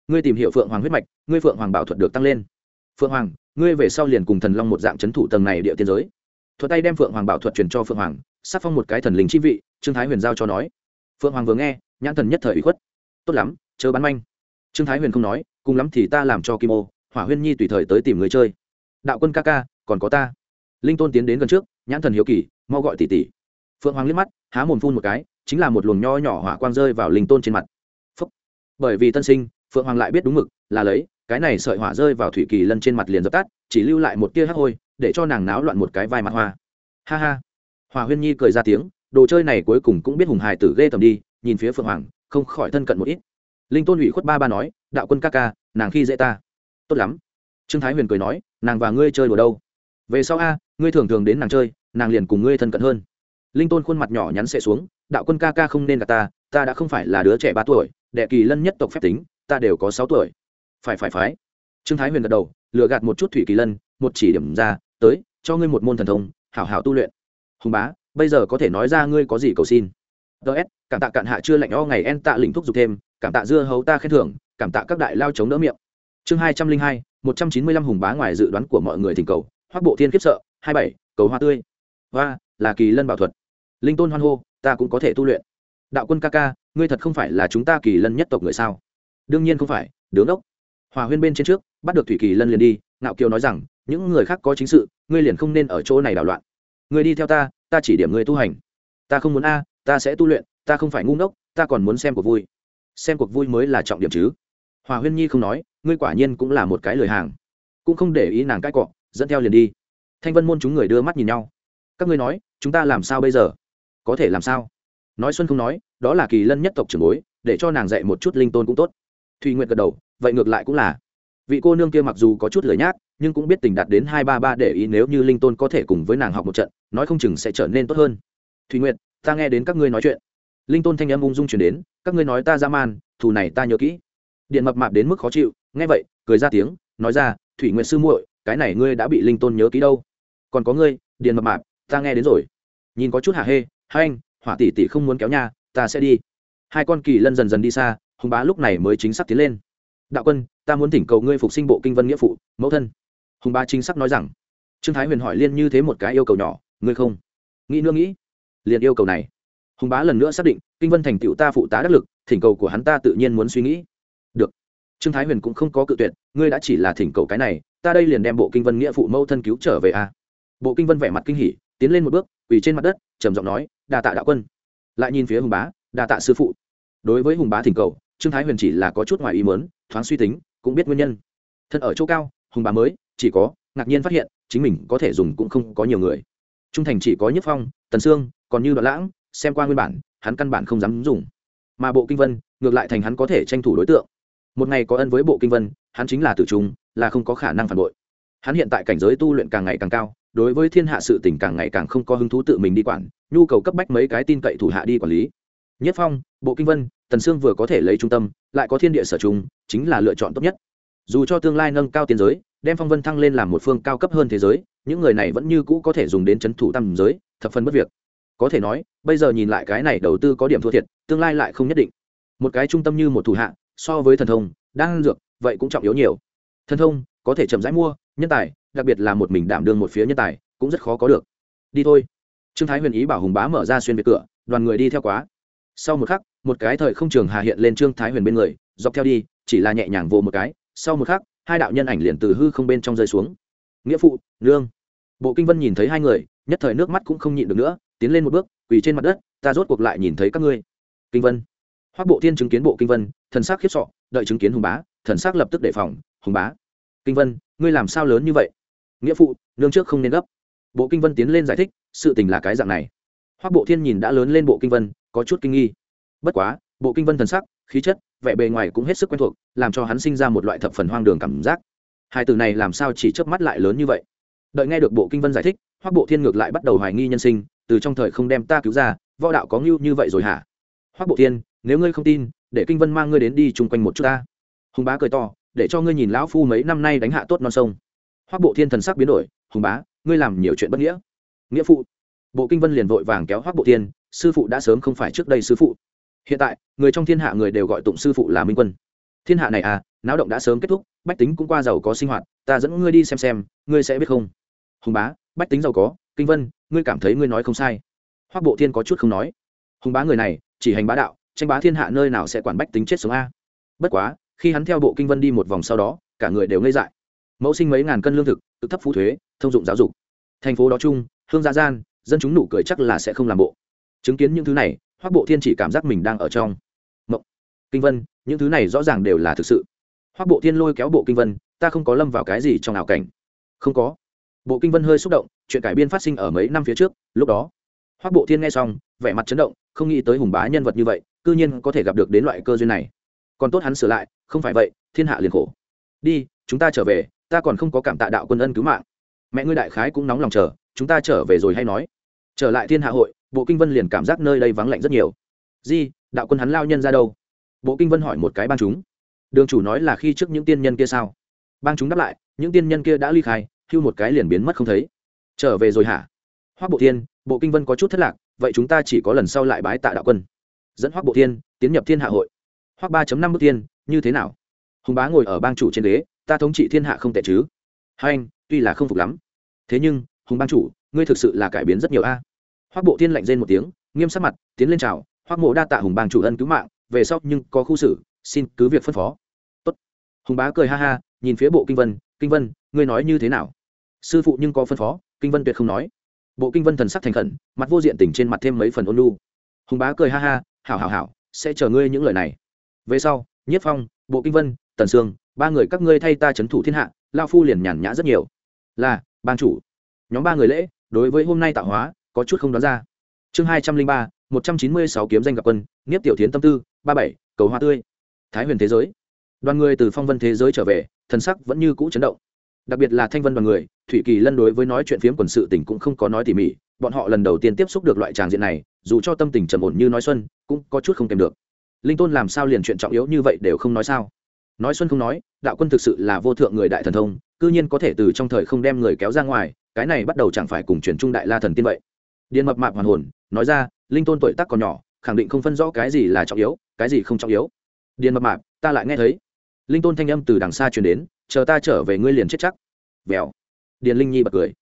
Ngươi tìm hiểu phượng hoàng huyết mạch, ngươi phượng hoàng bảo thuật được tăng lên. Phượng hoàng, ngươi về sau liền cùng thần long một dạng c h ấ n thủ tầng này địa tiên giới. Thuật tay đem phượng hoàng bảo thuật truyền cho phượng hoàng, sắc phong một cái thần linh chi vị, trương thái huyền giao cho nói. Phượng hoàng vừa nghe, nhãn thần nhất thời ủy khuất. Tốt lắm, chớ bắn manh. Trương thái huyền không nói, cùng lắm thì ta làm cho kim ô, hỏa huyên nhi tùy thời tới tìm người chơi. Đạo quân ca ca, còn có ta. Linh tôn tiến đến gần trước, nhãn thần hiếu kỳ, mau gọi tỷ tỷ. Phượng hoàng liếc mắt, há mồm phun một cái chính là một luồng nho nhỏ hỏa quang rơi vào linh tôn trên mặt. Phúc. bởi vì tân sinh, phượng hoàng lại biết đúng mực, là lấy, cái này sợi hỏa rơi vào thủy kỳ lân trên mặt liền dập tắt, chỉ lưu lại một tia hắc hôi, để cho nàng náo loạn một cái vai mặt hoa. Ha ha. Hòa huyên nhi cười ra tiếng, đồ chơi này cuối cùng cũng biết hùng hài tử ghê tầm đi, nhìn phía phượng hoàng, không khỏi thân cận một ít. Linh tôn ủy khuất ba ba nói, đạo quân ca ca, nàng khi dễ ta. Tốt lắm. Trương thái huyền cười nói, nàng và ngươi chơi đùa đâu? Về sau a, ngươi thường thường đến nàng chơi, nàng liền cùng ngươi thân cận hơn. Linh tôn khuôn mặt nhỏ nhắn sẽ xuống đạo quân ca ca không nên gạt ta ta đã không phải là đứa trẻ ba tuổi, đệ kỳ lân nhất tộc phép tính, ta đều có sáu tuổi. Phải phải phái trương thái huyền gật đầu lựa gạt một chút thủy kỳ lân, một chỉ điểm ra, tới, cho ngươi một môn thần thông, hảo hảo tu luyện. Hùng bá, bây giờ có thể nói ra ngươi có gì cầu xin? Ts cảm tạ cạn hạ chưa lạnh o ngày en tạ lĩnh thúc giục thêm, cảm tạ dưa hấu ta khen thưởng, cảm tạ các đại lao chống đỡ miệng. Chương hai trăm linh hai, một trăm chín mươi lăm hùng bá ngoài dự đoán của mọi người thỉnh cầu, hoác bộ thiên kiếp sợ, hai bảy, cầu hoa tươi. Hoa, là kỳ lân bảo thuật. Linh tôn hoan hô ta cũng có thể tu luyện. Đạo quân ca ca, ngươi thật không phải là chúng ta kỳ lân nhất tộc người sao? Đương nhiên không phải, đứng đốc. Hòa huyên bên trên trước, bắt được thủy kỳ lân liền đi, ngạo kiều nói rằng, những người khác có chính sự, ngươi liền không nên ở chỗ này đảo loạn. Ngươi đi theo ta ta chỉ điểm ngươi tu hành. Ta không muốn a, ta sẽ tu luyện, ta không phải ngu ngốc, ta còn muốn xem cuộc vui. Xem cuộc vui mới là trọng điểm chứ. Hòa huyên nhi không nói, ngươi quả nhiên cũng là một cái lời hàng. Cũng không để ý nàng cãi cọ, dẫn theo liền đi. Thanh vân môn chúng người đưa mắt nhìn nhau. Các ngươi nói, chúng ta làm sao bây giờ? Có thể làm sao? Nói xuân không nói, đó là kỳ lân nhất tộc trưởng bối, để cho nàng dạy một chút linh tôn cũng tốt. Thùy nguyệt gật đầu, vậy ngược lại cũng là. Vị cô nương kia mặc dù có chút lời nhác, nhưng cũng biết tình đạt đến hai ba ba để ý nếu như linh tôn có thể cùng với nàng học một trận, nói không chừng sẽ trở nên tốt hơn. Thùy nguyệt, ta nghe đến các ngươi nói chuyện. Linh tôn thanh âm ung dung chuyển đến, các ngươi nói ta ra man, thù này ta nhớ kỹ. Điện mập mạp đến mức khó chịu, nghe vậy, cười ra tiếng, nói ra, thủy nguyệt sư muội, cái này ngươi đã bị linh tôn nhớ kỹ đâu. Còn có ngươi, điện mập mạp, ta nghe đến rồi. Nhìn có chút hạ hê hai anh, hỏa tỷ tỷ không muốn kéo nha, ta sẽ đi. Hai con kỳ lân dần dần đi xa, hùng bá lúc này mới chính xác tiến lên. Đạo quân, ta muốn thỉnh cầu ngươi phục sinh bộ kinh vân nghĩa phụ, mẫu thân. Hùng bá chính xác nói rằng. Trương thái huyền hỏi liên như thế một cái yêu cầu nhỏ, ngươi không? Nghĩ nữa nghĩ. Liền yêu cầu này. Hùng bá lần nữa xác định, kinh vân thành tựu ta phụ tá đắc lực, thỉnh cầu của hắn ta tự nhiên muốn suy nghĩ. Được. Trương thái huyền cũng không có cự tuyệt, ngươi đã chỉ là thỉnh cầu cái này, ta đây liền đem bộ kinh vân nghĩa phụ mẫu thân cứu trở về a. Bộ kinh vân vẻ mặt kinh hỉ, tiến lên một bước quỳ trên mặt đất, trầm giọng nói đà tạ đạo quân. Lại nhìn phía hùng bá đà tạ sư phụ. Đối với hùng bá thỉnh cầu, trương thái huyền chỉ là có chút ngoài ý mớn thoáng suy tính, cũng biết nguyên nhân. Thân ở chỗ cao, hùng bá mới, chỉ có, ngạc nhiên phát hiện, chính mình có thể dùng cũng không có nhiều người. Trung thành chỉ có nhất phong, tần sương, còn như đoạn lãng, xem qua nguyên bản, hắn căn bản không dám dùng. Mà bộ kinh vân, ngược lại thành hắn có thể tranh thủ đối tượng. Một ngày có ân với bộ kinh vân, hắn chính là tử trung, là không có khả năng phản bội. Hắn hiện tại cảnh giới tu luyện càng ngày càng cao đối với thiên hạ sự tình càng ngày càng không có hứng thú tự mình đi quản, nhu cầu cấp bách mấy cái tin cậy thủ hạ đi quản lý. Nhất phong, bộ kinh vân, tần sương vừa có thể lấy trung tâm, lại có thiên địa sở trung, chính là lựa chọn tốt nhất. Dù cho tương lai nâng cao tiến giới, đem phong vân thăng lên làm một phương cao cấp hơn thế giới, những người này vẫn như cũ có thể dùng đến c h ấ n thủ tam giới, thập phân bất việc. Có thể nói, bây giờ nhìn lại cái này đầu tư có điểm thua thiệt, tương lai lại không nhất định. Một cái trung tâm như một thủ hạ, so với thần thông đang dược, vậy cũng trọng yếu nhiều. Thần thông, có thể chậm rãi mua, nhân tài đặc biệt là một mình đảm đương một phía nhân tài, cũng rất khó có được. Đi thôi. Trương thái huyền ý bảo hùng bá mở ra xuyên về cửa, đoàn người đi theo quá. Sau một khắc, một cái thời không trường hà hiện lên trương thái huyền bên người, dọc theo đi, chỉ là nhẹ nhàng vô một cái. Sau một khắc, hai đạo nhân ảnh liền từ hư không bên trong rơi xuống. Nghĩa phụ, nương. Bộ kinh vân nhìn thấy hai người, nhất thời nước mắt cũng không nhịn được nữa, tiến lên một bước, quỳ trên mặt đất, ta rốt cuộc lại nhìn thấy các ngươi. Kinh vân. Hoác bộ thiên chứng kiến bộ kinh vân, thần sắc khiếp sọ đợi chứng kiến hùng bá, thần sắc lập tức đề phòng, hùng bá, kinh vân, ngươi làm sao lớn như vậy? Nghĩa phụ, nương trước không nên gấp. Bộ kinh vân tiến lên giải thích, sự tình là cái dạng này. Hoác bộ thiên nhìn đã lớn lên bộ kinh vân, có chút kinh nghi. Bất quá, bộ kinh vân thần sắc, khí chất, vẻ bề ngoài cũng hết sức quen thuộc, làm cho hắn sinh ra một loại thập phần hoang đường cảm giác. Hai từ này làm sao chỉ chớp mắt lại lớn như vậy? Đợi nghe được bộ kinh vân giải thích, hoác bộ thiên ngược lại bắt đầu hoài nghi nhân sinh, từ trong thời không đem ta cứu ra, võ đạo có ngưu như vậy rồi hả? Hoác bộ thiên, nếu ngươi không tin, để kinh vân mang ngươi đến đi chung quanh một chút ta. Hùng bá cười to, để cho ngươi nhìn lão phu mấy năm nay đánh hạ tốt non sông hoác bộ thiên thần sắc biến đổi, hùng bá, ngươi làm nhiều chuyện bất nghĩa. Nghĩa phụ? Bộ kinh vân liền vội vàng kéo hoác bộ thiên, sư phụ đã sớm không phải trước đây sư phụ. Hiện tại, người trong thiên hạ người đều gọi tụng sư phụ là minh quân. Thiên hạ này à náo động đã sớm kết thúc, bách tính cũng qua giàu có sinh hoạt, ta dẫn ngươi đi xem xem, ngươi sẽ biết không? Hùng bá, bách tính giàu có, kinh vân, ngươi cảm thấy ngươi nói không sai. Hoác bộ thiên có chút không nói. Hùng bá người này, chỉ hành bá đạo, tranh bá thiên hạ nơi nào sẽ quản bách tính chết sống a? Bất quá, khi hắn theo bộ kinh vân đi một vòng sau đó, cả người đều ngây dại mẫu sinh mấy ngàn cân lương thực, tự thấp phú thuế, thông dụng giáo dục. Thành phố đó chung, hương gia gian, dân chúng nụ cười chắc là sẽ không làm bộ. Chứng kiến những thứ này, hoác bộ thiên chỉ cảm giác mình đang ở trong mộng. Kinh vân, những thứ này rõ ràng đều là thực sự. Hoác bộ thiên lôi kéo bộ kinh vân, ta không có lâm vào cái gì trong ảo cảnh. Không có. Bộ kinh vân hơi xúc động, chuyện cải biên phát sinh ở mấy năm phía trước, lúc đó, hoác bộ thiên nghe xong, vẻ mặt chấn động, không nghĩ tới hùng bá nhân vật như vậy, cư nhiên có thể gặp được đến loại cơ duyên này. Còn tốt hắn sửa lại, không phải vậy, thiên hạ liền khổ. Đi, chúng ta trở về ta còn không có cảm tạ đạo quân ân cứu mạng. Mẹ ngươi đại khái cũng nóng lòng chờ, chúng ta trở về rồi hay nói. Trở lại thiên hạ hội, bộ kinh vân liền cảm giác nơi đây vắng lạnh rất nhiều. Di, đạo quân hắn lao nhân ra đâu? Bộ kinh vân hỏi một cái bang chúng. Đường chủ nói là khi trước những tiên nhân kia sao? Bang chúng đáp lại, những tiên nhân kia đã ly khai, hưu một cái liền biến mất không thấy. Trở về rồi hả? Hoác bộ thiên, bộ kinh vân có chút thất lạc, vậy chúng ta chỉ có lần sau lại bái tạ đạo quân. Dẫn hoác bộ thiên, tiến nhập thiên hạ hội. Hoác ba năm bước tiên, như thế nào? Hùng bá ngồi ở bang chủ trên ghế ta thống trị thiên hạ không tệ chứ? Hai anh, tuy là không phục lắm. Thế nhưng, hùng ban chủ, ngươi thực sự là cải biến rất nhiều a. Hoác bộ thiên lạnh rên một tiếng, nghiêm sắc mặt, tiến lên chào, hoác mộ đa tạ hùng bang chủ ân cứu mạng, về sau nhưng có khu xử, xin cứ việc phân phó. Tốt. hùng bá cười ha ha, nhìn phía bộ kinh vân kinh vân, ngươi nói như thế nào? Sư phụ nhưng có phân phó, kinh vân tuyệt không nói. Bộ kinh vân thần sắc thành khẩn, mặt vô diện tỉnh trên mặt thêm mấy phần ôn lu hùng bá cười ha ha, hảo hảo hảo, sẽ chờ ngươi những lời này. Về sau, nhiếp phong, bộ kinh vân, tần sương ba người các ngươi thay ta c h ấ n thủ thiên hạ, lao phu liền nhàn nhã rất nhiều. Là ban chủ. Nhóm ba người lễ, đối với hôm nay tạo hóa, có chút không đoán ra. Chương hai trăm linh ba, một trăm chín mươi sáu kiếm danh gặp quân nghiếp tiểu tiến tâm tư, ba bảy, cầu hoa tươi. Thái huyền thế giới. Đoàn người từ phong vân thế giới trở về thần sắc vẫn như cũ chấn động. Đặc biệt là thanh vân đoàn người thủy kỳ lân đối với nói chuyện phiếm quần sự tình cũng không có nói tỉ mỉ, bọn họ lần đầu tiên tiếp xúc được loại tràng diện này, dù cho tâm tình trầm ổn như nói xuân, cũng có chút không kèm được. Linh tôn làm sao liền chuyện trọng yếu như vậy đều không nói sao? Nói xuân không nói, đạo quân thực sự là vô thượng người đại thần thông, cư nhiên có thể từ trong thời không đem người kéo ra ngoài, cái này bắt đầu chẳng phải cùng truyền trung đại la thần tiên vậy. Điền mập mạp hoàn hồn, nói ra, linh tôn tuổi tác còn nhỏ, khẳng định không phân rõ cái gì là trọng yếu, cái gì không trọng yếu. Điền mập mạp, ta lại nghe thấy. Linh tôn thanh âm từ đằng xa truyền đến, chờ ta trở về ngươi liền chết chắc. Vèo. Điền linh nhi bật cười.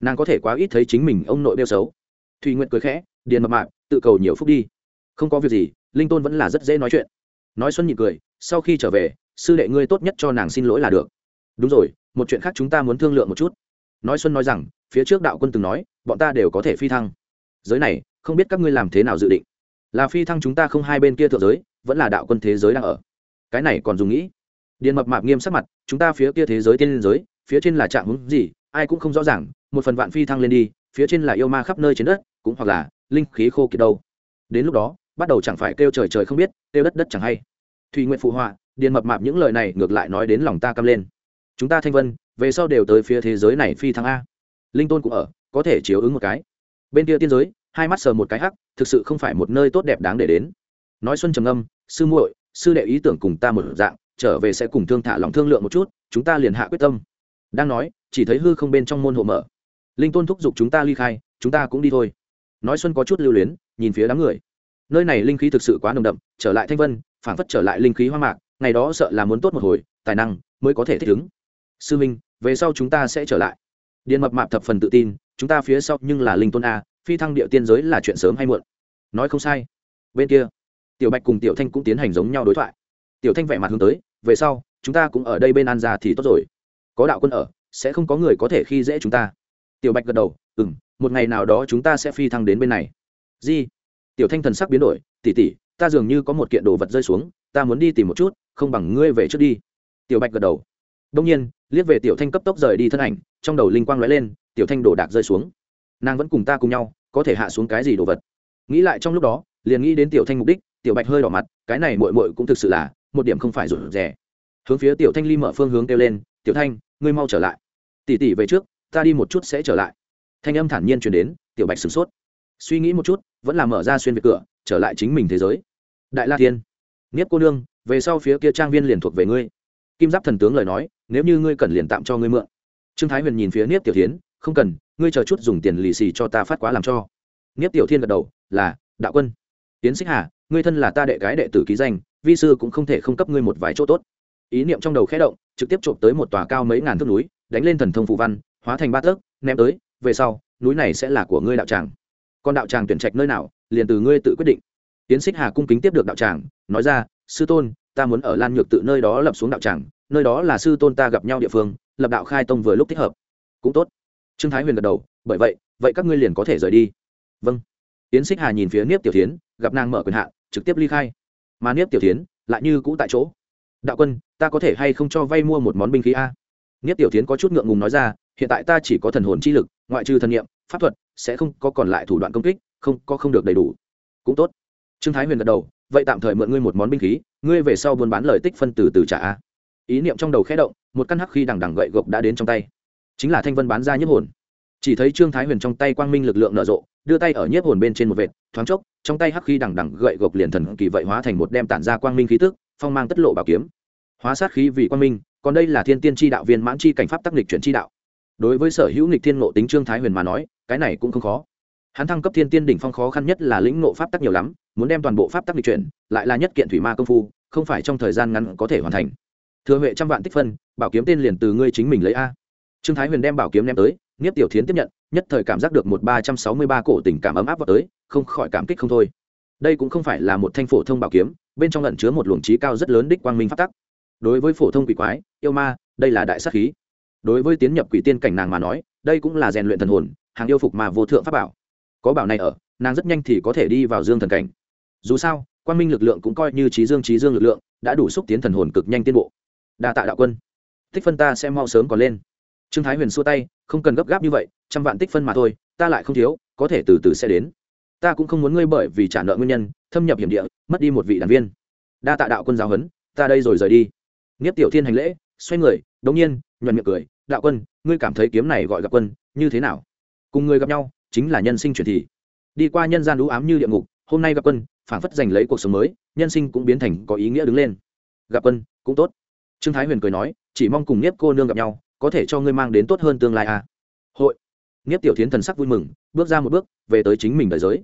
Nàng có thể quá ít thấy chính mình ông nội đeo xấu. Thùy nguyện cười khẽ, điền mập mạp, tự cầu nhiều phúc đi. Không có việc gì, linh tôn vẫn là rất dễ nói chuyện. Nói xuân nhị cười, sau khi trở về sư đệ ngươi tốt nhất cho nàng xin lỗi là được. Đúng rồi, một chuyện khác chúng ta muốn thương lượng một chút. Nói xuân nói rằng, phía trước đạo quân từng nói, bọn ta đều có thể phi thăng. Giới này, không biết các ngươi làm thế nào dự định. Là phi thăng chúng ta không hai bên kia thượng giới, vẫn là đạo quân thế giới đang ở. Cái này còn dùng nghĩ. Điện mập mạp nghiêm sắc mặt, chúng ta phía kia thế giới tiên liên giới, phía trên là trạng hướng gì, ai cũng không rõ ràng, một phần vạn phi thăng lên đi, phía trên là yêu ma khắp nơi trên đất, cũng hoặc là linh khí khô kiệt đâu. Đến lúc đó, bắt đầu chẳng phải kêu trời trời không biết, kêu đất đất chẳng hay thùy nguyện phụ họa, điền mập mạp những lời này ngược lại nói đến lòng ta căm lên. Chúng ta thanh vân, về sau đều tới phía thế giới này phi thăng a. Linh tôn cũng ở, có thể chiếu ứng một cái. Bên kia tiên giới, hai mắt sờ một cái hắc, thực sự không phải một nơi tốt đẹp đáng để đến. Nói xuân trầm âm sư muội, sư đệ ý tưởng cùng ta một dạng, trở về sẽ cùng thương thả lòng thương lượng một chút, chúng ta liền hạ quyết tâm. Đang nói, chỉ thấy hư không bên trong môn hộ mở. Linh tôn thúc giục chúng ta ly khai, chúng ta cũng đi thôi. Nói xuân có chút lưu luyến, nhìn phía đám người. Nơi này linh khí thực sự quá nồng đậm, trở lại thanh vân phản phất trở lại linh khí hoa mạc, ngày đó sợ là muốn tốt một hồi, tài năng mới có thể thích ứng. Sư minh, về sau chúng ta sẽ trở lại. Điện mập mạp thập phần tự tin, chúng ta phía sau nhưng là linh tôn a, phi thăng địa tiên giới là chuyện sớm hay muộn? Nói không sai. Bên kia, tiểu bạch cùng tiểu thanh cũng tiến hành giống nhau đối thoại. Tiểu thanh vẻ mặt hướng tới, về sau, chúng ta cũng ở đây bên an ra thì tốt rồi. Có đạo quân ở, sẽ không có người có thể khi dễ chúng ta. Tiểu bạch gật đầu ừ m một ngày nào đó chúng ta sẽ phi thăng đến bên này. Di tiểu thanh thần sắc biến đổi tỉ tỉ ta dường như có một kiện đồ vật rơi xuống, ta muốn đi tìm một chút, không bằng ngươi về trước đi. Tiểu bạch gật đầu. Đông nhiên, liếc về tiểu thanh cấp tốc rời đi thân ảnh, trong đầu linh quang lóe lên, tiểu thanh đồ đạc rơi xuống. Nàng vẫn cùng ta cùng nhau, có thể hạ xuống cái gì đồ vật. Nghĩ lại trong lúc đó, liền nghĩ đến tiểu thanh mục đích, tiểu bạch hơi đỏ mặt, cái này mội mội cũng thực sự là một điểm không phải rủ rẻ hướng phía tiểu thanh ly mở phương hướng kêu lên, tiểu thanh, ngươi mau trở lại. Tỉ tỉ về trước, ta đi một chút sẽ trở lại. Thanh âm thản nhiên chuyển đến, tiểu bạch sửng sốt. Suy nghĩ một chút, vẫn là mở ra xuyên về cửa trở lại chính mình thế giới. Đại la thiên nghiếp cô nương, về sau phía kia trang viên liền thuộc về ngươi. Kim giáp thần tướng lời nói, nếu như ngươi cần liền tạm cho ngươi mượn. Trương thái huyền nhìn phía niếp tiểu tiến không cần, ngươi chờ chút dùng tiền lì xì cho ta phát quá làm cho. Niếp tiểu thiên gật đầu, là, đạo quân. Tiến xích hà, ngươi thân là ta đệ cái đệ tử ký danh, vi sư cũng không thể không cấp ngươi một vài chỗ tốt. Ý niệm trong đầu khẽ động, trực tiếp trộm tới một tòa cao mấy ngàn thước núi, đánh lên thần thông phụ văn, hóa thành ba tấc, ném tới, về sau, núi này sẽ là của ngươi đạo tràng. Còn đạo tràng tuyển trạch nơi nào liền từ ngươi tự quyết định. Tiến xích hà cung kính tiếp được đạo tràng, nói ra, sư tôn, ta muốn ở lan nhược tự nơi đó lập xuống đạo tràng, nơi đó là sư tôn ta gặp nhau địa phương, lập đạo khai tông vừa lúc thích hợp. Cũng tốt. Trương thái huyền gật đầu, bởi vậy vậy các ngươi liền có thể rời đi. Vâng. Tiến xích hà nhìn phía niếp tiểu tiến gặp nàng mở quyền hạn trực tiếp ly khai. Mà niếp tiểu tiến lại như cũ tại chỗ. Đạo quân, ta có thể hay không cho vay mua một món binh khí a? Niếp tiểu tiến có chút ngượng ngùng nói ra, hiện tại ta chỉ có thần hồn chi lực, ngoại trừ thần nghiệm pháp thuật, sẽ không có còn lại thủ đoạn công kích không, có không được đầy đủ. Cũng tốt. Trương thái huyền gật đầu, vậy tạm thời mượn ngươi một món binh khí, ngươi về sau buôn bán lời tích phân từ từ trả ý niệm trong đầu khẽ động, một căn hắc khi đằng đằng gậy gộc đã đến trong tay. Chính là thanh vân bán ra nhiếp hồn. Chỉ thấy trương thái huyền trong tay quang minh lực lượng nở rộ, đưa tay ở nhiếp hồn bên trên một vệt, thoáng chốc, trong tay hắc khi đằng đằng gậy gộc liền thần kỳ vậy hóa thành một đem tản ra quang minh khí tức, phong mang tất lộ bảo kiếm. Hóa sát khí vì quang minh, còn đây là thiên tiên tri đạo viên mãn chi cảnh pháp tác nghịch chuyển tri đạo. Đối với sở hữu nghịch thiên ngộ tính trương thái huyền mà nói, cái này cũng không khó hắn thăng cấp thiên tiên đỉnh phong khó khăn nhất là lĩnh ngộ pháp tắc nhiều lắm, muốn đem toàn bộ pháp tắc lịch chuyển, lại là nhất kiện thủy ma công phu, không phải trong thời gian ngắn có thể hoàn thành. Thừa huệ trăm vạn tích phân, bảo kiếm tên liền từ ngươi chính mình lấy a. Trương thái huyền đem bảo kiếm đem tới nghiếp tiểu thiến tiếp nhận, nhất thời cảm giác được một ba trăm sáu mươi ba cổ tình cảm ấm áp vào tới, không khỏi cảm kích không thôi. Đây cũng không phải là một thanh phổ thông bảo kiếm, bên trong lẩn chứa một luồng trí cao rất lớn đích quang minh pháp tắc. Đối với phổ thông quỷ quái, yêu ma, đây là đại sắc khí. Đối với tiến nhập quỷ tiên cảnh nàng mà nói, đây cũng là rèn luyện thần hồn, hàng yêu phục mà vô thượng pháp bảo có bảo này ở, nàng rất nhanh thì có thể đi vào dương thần cảnh. Dù sao quan minh lực lượng cũng coi như trí dương trí dương lực lượng, đã đủ xúc tiến thần hồn cực nhanh tiến bộ. Đa tạ đạo quân. Tích phân ta sẽ mau sớm còn lên. Trương thái huyền xua tay, không cần gấp gáp như vậy, trăm vạn tích phân mà thôi, ta lại không thiếu, có thể từ từ sẽ đến. Ta cũng không muốn ngươi bởi vì trả nợ nguyên nhân, thâm nhập hiểm địa, mất đi một vị đàn viên. Đa tạ đạo quân giáo huấn, ta đây rồi rời đi. Nghiếp tiểu thiên hành lễ, xoay người, đống nhiên nhuận miệng cười, đạo quân, ngươi cảm thấy kiếm này gọi gặp quân, như thế nào? Cùng người gặp nhau chính là nhân sinh truyền thì. Đi qua nhân gian đũ ám như địa ngục, hôm nay gặp quân, phảng phất giành lấy cuộc sống mới, nhân sinh cũng biến thành có ý nghĩa đứng lên. Gặp quân, cũng tốt. Trương thái huyền cười nói, chỉ mong cùng nhiếp cô nương gặp nhau, có thể cho ngươi mang đến tốt hơn tương lai à. hội. Nhiếp tiểu tiến thần sắc vui mừng, bước ra một bước, về tới chính mình đời giới.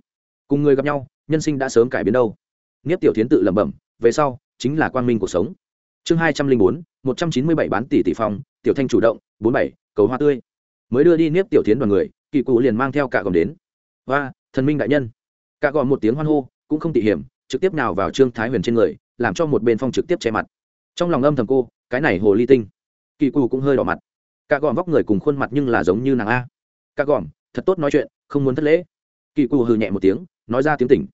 Cùng người gặp nhau, nhân sinh đã sớm cải biến đâu. Nhiếp tiểu tiến tự lẩm bẩm, về sau, chính là quang minh cuộc sống. Chương hai trăm linh bốn, một trăm chín mươi bảy bán tỷ tỷ phòng, tiểu thanh chủ động, bốn bảy, cầu hoa tươi. Mới đưa đi nhiếp tiểu tiến đoàn người kỳ cụ liền mang theo cả gòm đến. Và thần minh đại nhân. Cả gòm một tiếng hoan hô, cũng không tỉ hiểm, trực tiếp nào vào trương thái huyền trên người, làm cho một bên phong trực tiếp che mặt. Trong lòng âm thầm cô, cái này hồ ly tinh. Kỳ cụ cũng hơi đỏ mặt. Cả gòm vóc người cùng khuôn mặt nhưng là giống như nàng a. Cả gòm, thật tốt nói chuyện, không muốn thất lễ. Kỳ cụ hừ nhẹ một tiếng, nói ra tiếng tỉnh.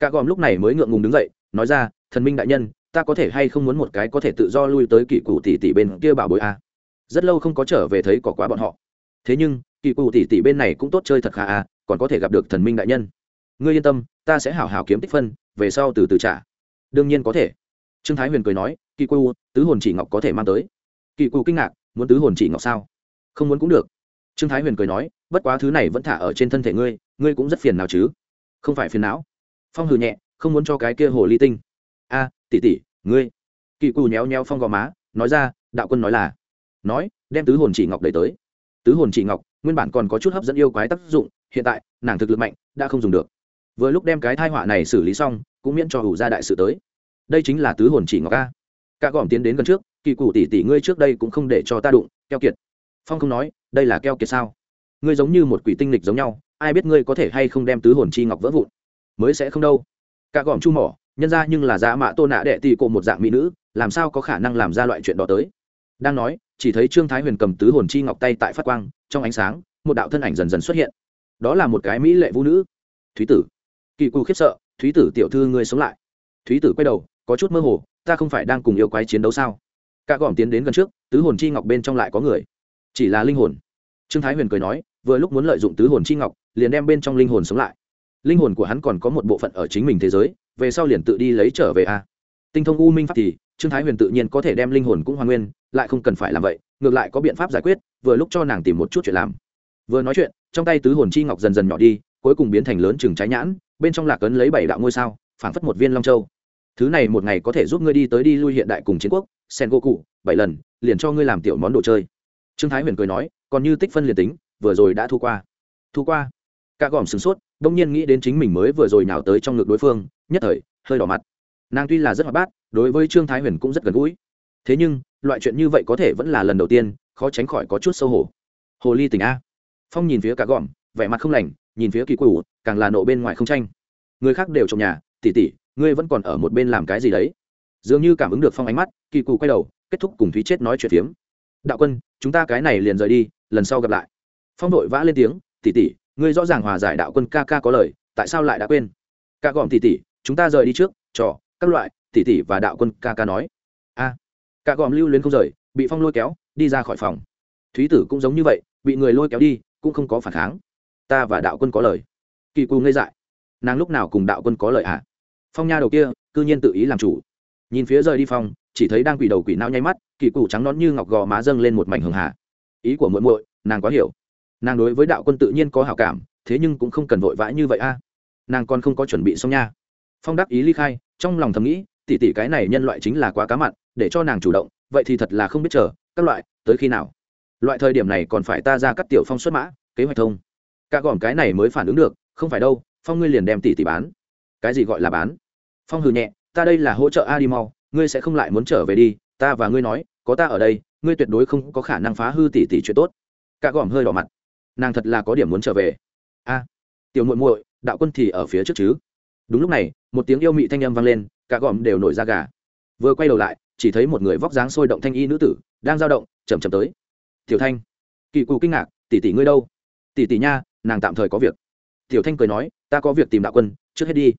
Cả gòm lúc này mới ngượng ngùng đứng dậy, nói ra, thần minh đại nhân, ta có thể hay không muốn một cái có thể tự do lui tới kỳ cụ tỷ tỷ bên kia bảo bối a. Rất lâu không có trở về thấy có quá bọn họ. Thế nhưng kỳ cụ tỷ tỷ bên này cũng tốt chơi thật khá a còn có thể gặp được thần minh đại nhân. Ngươi yên tâm, ta sẽ hảo hảo kiếm tích phân, về sau từ từ trả. Đương nhiên có thể. Trương thái huyền cười nói, kỳ cụ tứ hồn chỉ ngọc có thể mang tới. Kỳ cụ kinh ngạc, muốn tứ hồn chỉ ngọc sao? Không muốn cũng được. Trương thái huyền cười nói, bất quá thứ này vẫn thả ở trên thân thể ngươi ngươi cũng rất phiền nào chứ. Không phải phiền não. Phong hừ nhẹ, không muốn cho cái kia hồ ly tinh. A, tỷ tỷ, ngươi. Kỳ cụ nhéo nhéo phong gò má, nói ra, đạo quân nói là. Nói, đem tứ hồn chỉ ngọc đẩy tới. Tứ hồn chỉ ngọc nguyên bản còn có chút hấp dẫn yêu quái tác dụng, hiện tại, nàng thực lực mạnh, đã không dùng được. Vừa lúc đem cái thai họa này xử lý xong, cũng miễn cho hủ ra đại sự tới. Đây chính là tứ hồn chỉ ngọc a. Cả gòm tiến đến gần trước, kỳ cụ tỷ tỷ ngươi trước đây cũng không để cho ta đụng, keo kiệt. Phong không nói, đây là keo kiệt sao? Ngươi giống như một quỷ tinh lịch giống nhau, ai biết ngươi có thể hay không đem tứ hồn chi ngọc vỡ vụn? Mới sẽ không đâu. Cả gòm chu mỏ, nhân ra nhưng là giá mạ tô nạ đệ tỷ cộ một dạng mỹ nữ, làm sao có khả năng làm ra loại chuyện đó tới? Đang nói, chỉ thấy trương thái huyền cầm tứ hồn chi ngọc tay tại phát quang, trong ánh sáng, một đạo thân ảnh dần dần xuất hiện. Đó là một cái mỹ lệ vũ nữ. Thúy tử. Kỳ cù khiếp sợ, thúy tử tiểu thư ngươi sống lại. Thúy tử quay đầu, có chút mơ hồ, ta không phải đang cùng yêu quái chiến đấu sao? Cả gòm tiến đến gần trước, tứ hồn chi ngọc bên trong lại có người. Chỉ là linh hồn. Trương thái huyền cười nói, vừa lúc muốn lợi dụng tứ hồn chi ngọc, liền đem bên trong linh hồn sống lại. Linh hồn của hắn còn có một bộ phận ở chính mình thế giới, về sau liền tự đi lấy trở về a. Tinh thông u minh pháp thì, trương thái huyền tự nhiên có thể đem linh hồn cũng hoàn nguyên lại không cần phải làm vậy, ngược lại có biện pháp giải quyết, vừa lúc cho nàng tìm một chút chuyện làm. Vừa nói chuyện, trong tay tứ hồn chi ngọc dần dần nhỏ đi, cuối cùng biến thành lớn chừng trái nhãn, bên trong lạc ấn lấy bảy đạo ngôi sao, phảng phất một viên long châu. Thứ này một ngày có thể giúp ngươi đi tới đi lui hiện đại cùng chiến quốc sen go cụ bảy lần, liền cho ngươi làm tiểu món đồ chơi. Trương thái huyền cười nói, còn như tích phân liền tính, vừa rồi đã thu qua. Thu qua. Cả gòm sửng sốt, đông nhiên nghĩ đến chính mình mới vừa rồi nào tới trong ngực đối phương, nhất thời, hơi đỏ mặt. Nàng tuy là rất hoạt bát, đối với trương thái huyền cũng rất gần gũi. Thế nhưng loại chuyện như vậy có thể vẫn là lần đầu tiên, khó tránh khỏi có chút sâu hổ. Hồ ly tỉnh a. Phong nhìn phía cả gòm vẻ mặt không lành, nhìn phía kỳ quỷ càng là nộ bên ngoài không tranh. Người khác đều trong nhà tỉ tỉ ngươi vẫn còn ở một bên làm cái gì đấy? Dường như cảm ứng được phong ánh mắt, kỳ cụ quay đầu, kết thúc cùng thúy chết nói chuyện phiếm. Đạo quân, chúng ta cái này liền rời đi, lần sau gặp lại. Phong đội vã lên tiếng tỉ tỉ ngươi rõ ràng hòa giải đạo quân ca ca có lời, tại sao lại đã quên? Ca gòm tỉ tỉ chúng ta rời đi trước, trò, các loại tỉ tỉ và đạo quân ca ca nói cả gòm lưu luyến không rời, bị phong lôi kéo, đi ra khỏi phòng. Thúy tử cũng giống như vậy, bị người lôi kéo đi, cũng không có phản kháng. Ta và đạo quân có lời. Kỳ cù ngây dại. Nàng lúc nào cùng đạo quân có lời à phong nha đầu kia, cư nhiên tự ý làm chủ. Nhìn phía rời đi phong chỉ thấy đang quỷ đầu quỷ nao nháy mắt, kỳ cù trắng nón như ngọc gò má dâng lên một mảnh hường hạ. ý của muội muội, nàng quá hiểu. Nàng đối với đạo quân tự nhiên có hảo cảm, thế nhưng cũng không cần vội vã như vậy a. Nàng còn không có chuẩn bị xong nha. Phong đắc ý ly khai, trong lòng thầm nghĩ Tỷ tỷ cái này nhân loại chính là quá cá mặn, để cho nàng chủ động, vậy thì thật là không biết chờ, các loại, tới khi nào? Loại thời điểm này còn phải ta ra cắt tiểu phong xuất mã, kế hoạch thông. Cả gòm cái này mới phản ứng được, không phải đâu, phong ngươi liền đem tỷ tỷ bán. Cái gì gọi là bán? Phong hừ nhẹ, ta đây là hỗ trợ a đi mau, ngươi sẽ không lại muốn trở về đi, ta và ngươi nói, có ta ở đây, ngươi tuyệt đối không có khả năng phá hư tỷ tỷ chuyện tốt. Cả gòm hơi đỏ mặt. Nàng thật là có điểm muốn trở về. A, tiểu muội muội, đạo quân thì ở phía trước chứ? Đúng lúc này một tiếng yêu mị thanh âm vang lên, cả gòm đều nổi ra gà. Vừa quay đầu lại, chỉ thấy một người vóc dáng sôi động thanh y nữ tử đang dao động chầm chầm tới. Tiểu thanh. Kỳ cụ kinh ngạc, tỷ tỷ ngươi đâu? Tỷ tỷ nha, nàng tạm thời có việc. Tiểu thanh cười nói, ta có việc tìm đạo quân, trước hết đi.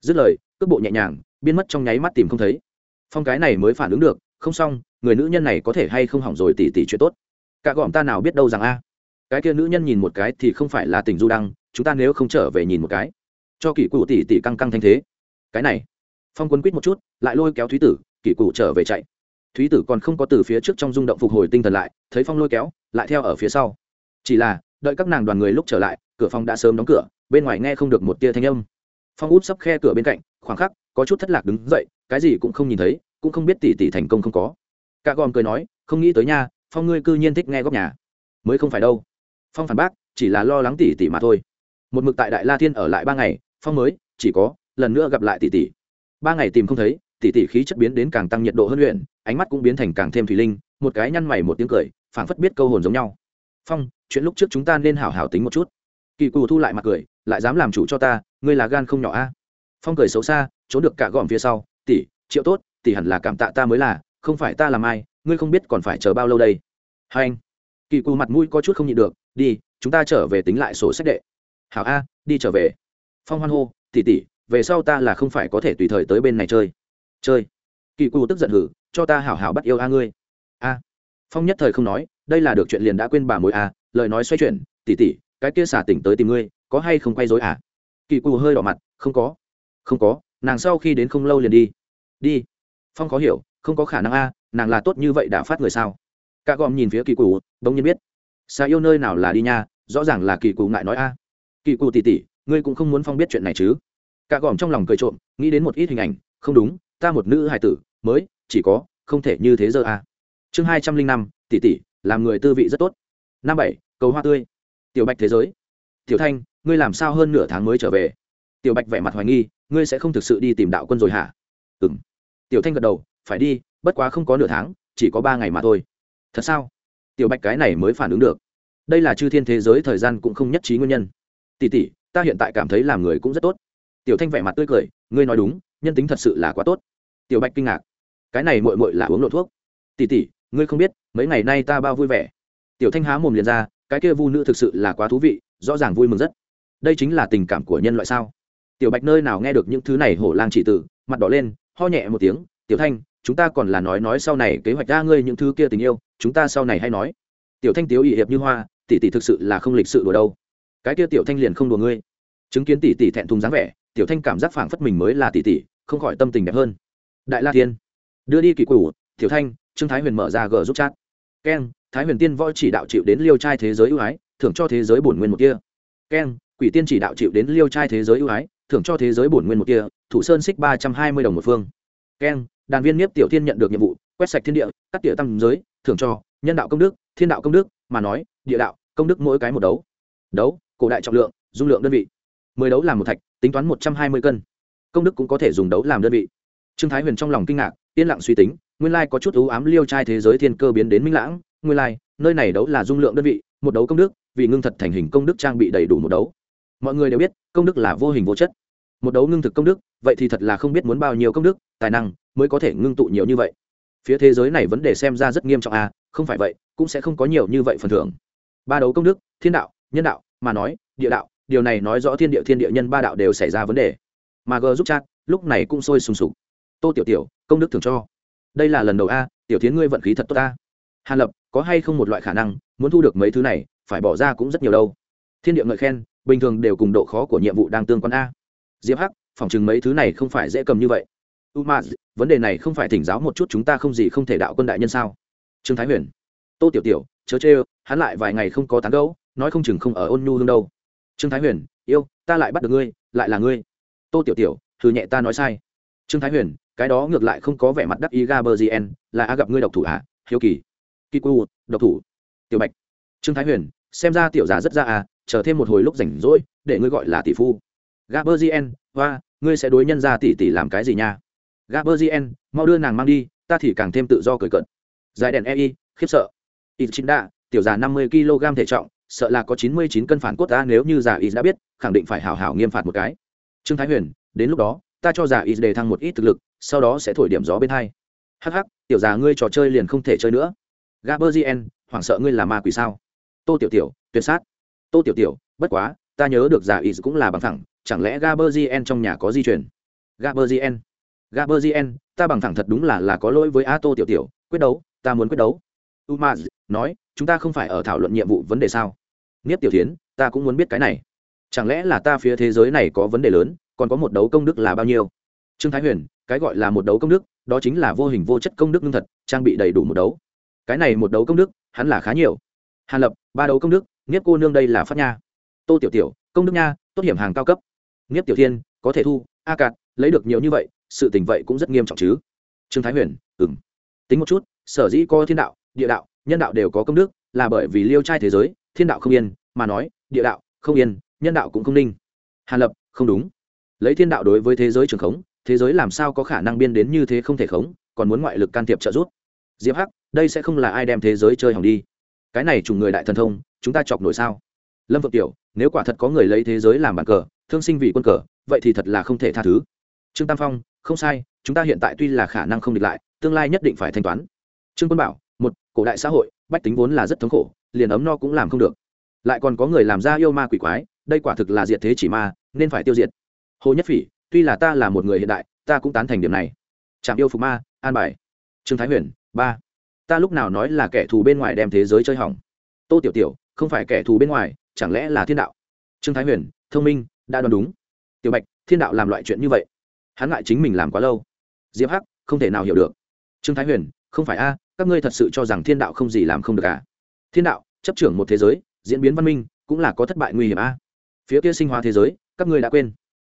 Dứt lời, cước bộ nhẹ nhàng, biến mất trong nháy mắt tìm không thấy. Phong cái này mới phản ứng được, không xong, người nữ nhân này có thể hay không hỏng rồi tỷ tỷ chuyện tốt? Cả gọn ta nào biết đâu rằng a. Cái kia nữ nhân nhìn một cái thì không phải là tình du đăng, chúng ta nếu không trở về nhìn một cái. Cho kỳ cụ tỷ tỷ căng căng thanh thế cái này. Phong quân quýt một chút, lại lôi kéo thúy tử, kỷ cụ trở về chạy. Thúy tử còn không có từ phía trước trong rung động phục hồi tinh thần lại, thấy phong lôi kéo, lại theo ở phía sau. Chỉ là, đợi các nàng đoàn người lúc trở lại, cửa phòng đã sớm đóng cửa, bên ngoài nghe không được một tia thanh âm. Phong út sắp khe cửa bên cạnh, khoảng khắc, có chút thất lạc đứng dậy, cái gì cũng không nhìn thấy, cũng không biết tỷ tỷ thành công không có. Cả gòm cười nói, không nghĩ tới nha, phong ngươi cư nhiên thích nghe góc nhà. Mới không phải đâu. Phong phản bác, chỉ là lo lắng tỷ tỷ mà thôi. Một mực tại đại la thiên ở lại ba ngày, phong mới, chỉ có lần nữa gặp lại tỷ tỷ. Ba ngày tìm không thấy, tỷ tỷ khí chất biến đến càng tăng nhiệt độ hơn luyện, ánh mắt cũng biến thành càng thêm thủy linh, một cái nhăn mày một tiếng cười, phảng phất biết câu hồn giống nhau. Phong, chuyện lúc trước chúng ta nên hảo hảo tính một chút. Kỳ cù thu lại mặt cười, lại dám làm chủ cho ta, ngươi là gan không nhỏ a. Phong cười xấu xa, trốn được cả gọn phía sau, tỷ, triệu tốt, tỷ hẳn là cảm tạ ta mới là, không phải ta làm ai, ngươi không biết còn phải chờ bao lâu đây. Hai anh, kỳ cù mặt mũi có chút không nhịn được, đi, chúng ta trở về tính lại sổ sách đệ. Hảo a, đi trở về. Phong hoan hô, tỷ tỷ về sau ta là không phải có thể tùy thời tới bên này chơi. Chơi. Kỳ cù tức giận hử, cho ta hảo hảo bắt yêu a ngươi. A. Phong nhất thời không nói, đây là được chuyện liền đã quên bà mối a, lời nói xoay chuyển, tỷ tỷ, cái kia xả tỉnh tới tìm ngươi, có hay không quay dối à? Kỳ cù hơi đỏ mặt, không có không có, nàng sau khi đến không lâu liền đi. Đi. Phong khó hiểu, không có khả năng a, nàng là tốt như vậy đã phát người sao? Cả gòm nhìn phía kỳ cụ bỗng nhiên biết xa yêu nơi nào là đi nha, rõ ràng là kỳ cụ ngại nói a. Kỳ cụ tỉ tỉ ngươi cũng không muốn phong biết chuyện này chứ? Cả gòm trong lòng cười trộm, nghĩ đến một ít hình ảnh, không đúng, ta một nữ hài tử, mới, chỉ có, không thể như thế giờ à? chương hai trăm linh năm, tỷ tỷ, làm người tư vị rất tốt. Năm bảy, cầu hoa tươi. Tiểu bạch thế giới. Tiểu thanh, ngươi làm sao hơn nửa tháng mới trở về? Tiểu bạch vẻ mặt hoài nghi, ngươi sẽ không thực sự đi tìm đạo quân rồi hả? Ừ m tiểu thanh gật đầu, phải đi, bất quá không có nửa tháng, chỉ có ba ngày mà thôi. Thật sao? Tiểu bạch cái này mới phản ứng được. Đây là chư thiên thế giới thời gian cũng không nhất trí nguyên nhân. Tỉ tỉ ta hiện tại cảm thấy làm người cũng rất tốt tiểu thanh vẻ mặt tươi cười, ngươi nói đúng, nhân tính thật sự là quá tốt. Tiểu bạch kinh ngạc. Cái này mội mội là uống lộ thuốc. Tỉ tỉ ngươi không biết, mấy ngày nay ta bao vui vẻ. Tiểu thanh há mồm liền ra, cái kia vu nữ thực sự là quá thú vị, rõ ràng vui mừng rất. Đây chính là tình cảm của nhân loại sao? Tiểu bạch nơi nào nghe được những thứ này hổ lang chỉ tử, mặt đỏ lên, ho nhẹ một tiếng, tiểu thanh, chúng ta còn là nói nói sau này kế hoạch ra ngươi những thứ kia tình yêu, chúng ta sau này hay nói. Tiểu thanh tiếu ỵ hiệp như hoa, tỷ tỷ thực sự là không lịch sự đùa đâu. Cái kia tiểu thanh liền không đùa ngươi. Chứng kiến tỷ tỷ thẹn thùng dáng vẻ tiểu thanh cảm giác phảng phất mình mới là tỷ tỷ, không khỏi tâm tình đẹp hơn. Đại la thiên, đưa đi kỳ cửu tiểu thanh, trương thái huyền mở ra gờ giúp chat. Keng, thái huyền tiên võ chỉ đạo chịu đến liêu trai thế giới ưu ái, thưởng cho thế giới bổn nguyên một kia. Keng, quỷ tiên chỉ đạo chịu đến liêu trai thế giới ưu ái, thưởng cho thế giới bổn nguyên một kia, thủ sơn xích ba trăm hai mươi đồng một phương. Keng, đàn viên nhiếp tiểu thiên nhận được nhiệm vụ, quét sạch thiên địa, cắt địa tâm giới, thưởng cho nhân đạo công đức, thiên đạo công đức, mà nói, địa đạo, công đức mỗi cái một đấu. Đấu, cổ đại trọng lượng, dung lượng đơn vị. Mười đấu làm một thạch tính toán một trăm hai mươi cân. Công đức cũng có thể dùng đấu làm đơn vị. Trương thái huyền trong lòng kinh ngạc, yên lặng suy tính, nguyên lai có chút ưu ám liêu trai thế giới thiên cơ biến đến minh lãng, nguyên lai, nơi này đấu là dung lượng đơn vị, một đấu công đức, vì ngưng thật thành hình công đức trang bị đầy đủ một đấu. Mọi người đều biết, công đức là vô hình vô chất. Một đấu ngưng thực công đức, vậy thì thật là không biết muốn bao nhiêu công đức, tài năng mới có thể ngưng tụ nhiều như vậy. Phía thế giới này vấn đề xem ra rất nghiêm trọng à không phải vậy, cũng sẽ không có nhiều như vậy phần thưởng. Ba đấu công đức, thiên đạo, nhân đạo, mà nói, địa đạo điều này nói rõ thiên địa thiên địa nhân ba đạo đều xảy ra vấn đề. Mà g giúp chat, lúc này cũng sôi sùng sục. Tô tiểu tiểu, công đức thường cho. Đây là lần đầu a, tiểu tiến ngươi vận khí thật tốt ta hàn lập, có hay không một loại khả năng, muốn thu được mấy thứ này, phải bỏ ra cũng rất nhiều đâu. Thiên địa ngợi khen, bình thường đều cùng độ khó của nhiệm vụ đang tương quan a. Diệp hắc, phỏng chừng mấy thứ này không phải dễ cầm như vậy. U ma, vấn đề này không phải thỉnh giáo một chút chúng ta không gì không thể đạo quân đại nhân sao? Trương thái huyền. Tô tiểu tiểu, chớ chê hắn lại vài ngày không có tán gấu nói không chừng không ở ôn nhu hương đâu trương thái huyền, yêu, ta lại bắt được ngươi, lại là ngươi. Tô tiểu tiểu, thử nhẹ ta nói sai. Trương thái huyền, cái đó ngược lại không có vẻ mặt đắc ý gaberzien là a gặp ngươi độc thủ ạ à? hiếu kỳ. Kiku, độc thủ. Tiểu bạch. Trương thái huyền, xem ra tiểu giả rất ra à chờ thêm một hồi lúc rảnh rỗi, để ngươi gọi là tỷ phu. Gaberzien hoa, ngươi sẽ đối nhân ra tỷ tỷ làm cái gì nha? Gaberzien mau đưa nàng mang đi, ta thì càng thêm tự do cười cận dài đèn ei khiếp sợ. Ít chín đa tiểu già năm mươi kg thể trọng sợ là có chín mươi chín cân phản cốt ta nếu như giả ý đã biết, khẳng định phải hảo hảo nghiêm phạt một cái. Trương thái huyền, đến lúc đó, ta cho giả ý đề thăng một ít thực lực, sau đó sẽ thổi điểm gió bên hai. Hắc hắc, tiểu già ngươi trò chơi liền không thể chơi nữa. Gaberzien hoảng sợ ngươi là ma quỷ sao? Tô tiểu tiểu, tuyệt sát. Tô tiểu tiểu, bất quá, ta nhớ được giả ý cũng là bằng thẳng, chẳng lẽ gaberzien trong nhà có di chuyển gaberzien gaberzien ta bằng thẳng thật đúng là là có lỗi với a tô tiểu tiểu, quyết đấu, ta muốn quyết đấu. Umaz, nói chúng ta không phải ở thảo luận nhiệm vụ vấn đề sao? Nghiếp tiểu tiến ta cũng muốn biết cái này. Chẳng lẽ là ta phía thế giới này có vấn đề lớn, còn có một đấu công đức là bao nhiêu? Trương thái huyền, cái gọi là một đấu công đức, đó chính là vô hình vô chất công đức lương thật, trang bị đầy đủ một đấu. Cái này một đấu công đức, hắn là khá nhiều. Hàn lập, ba đấu công đức nghiếp cô nương đây là phát nha. Tô tiểu tiểu, công đức nha, tốt hiểm hàng cao cấp. Nghiếp tiểu thiên, có thể thu, a cạn lấy được nhiều như vậy, sự tình vậy cũng rất nghiêm trọng chứ. Trương thái huyền ừng tính một chút, sở dĩ có thiên đạo, địa đạo nhân đạo đều có công đức, là bởi vì liêu trai thế giới, thiên đạo không yên, mà nói, địa đạo không yên, nhân đạo cũng không ninh. Hàn lập, không đúng. Lấy thiên đạo đối với thế giới trường khống, thế giới làm sao có khả năng biên đến như thế không thể khống, còn muốn ngoại lực can thiệp trợ giúp. Diệp hắc, đây sẽ không là ai đem thế giới chơi hỏng đi. Cái này chủng người đại thần thông, chúng ta chọc nổi sao? Lâm vượng tiểu, nếu quả thật có người lấy thế giới làm bàn cờ, thương sinh vì quân cờ, vậy thì thật là không thể tha thứ. Trương tam phong, không sai, chúng ta hiện tại tuy là khả năng không địch lại, tương lai nhất định phải thanh toán. Trương quân bảo cổ đại xã hội, bách tính vốn là rất thống khổ, liền ấm no cũng làm không được. Lại còn có người làm ra yêu ma quỷ quái, đây quả thực là diệt thế chỉ ma, nên phải tiêu diệt. Hồ nhất phỉ, tuy là ta là một người hiện đại, ta cũng tán thành điểm này. Trạm yêu phục ma, an bài. Trương thái huyền, ba. Ta lúc nào nói là kẻ thù bên ngoài đem thế giới chơi hỏng? Tô tiểu tiểu, không phải kẻ thù bên ngoài, chẳng lẽ là thiên đạo? Trương thái huyền, thông minh, đã đoán đúng. Tiểu bạch, thiên đạo làm loại chuyện như vậy, hắn ngại chính mình làm quá lâu. Diệp hắc, không thể nào hiểu được. Trương thái huyền, không phải a các ngươi thật sự cho rằng thiên đạo không gì làm không được à? Thiên đạo, chấp trưởng một thế giới, diễn biến văn minh, cũng là có thất bại nguy hiểm a phía kia sinh hóa thế giới, các ngươi đã quên.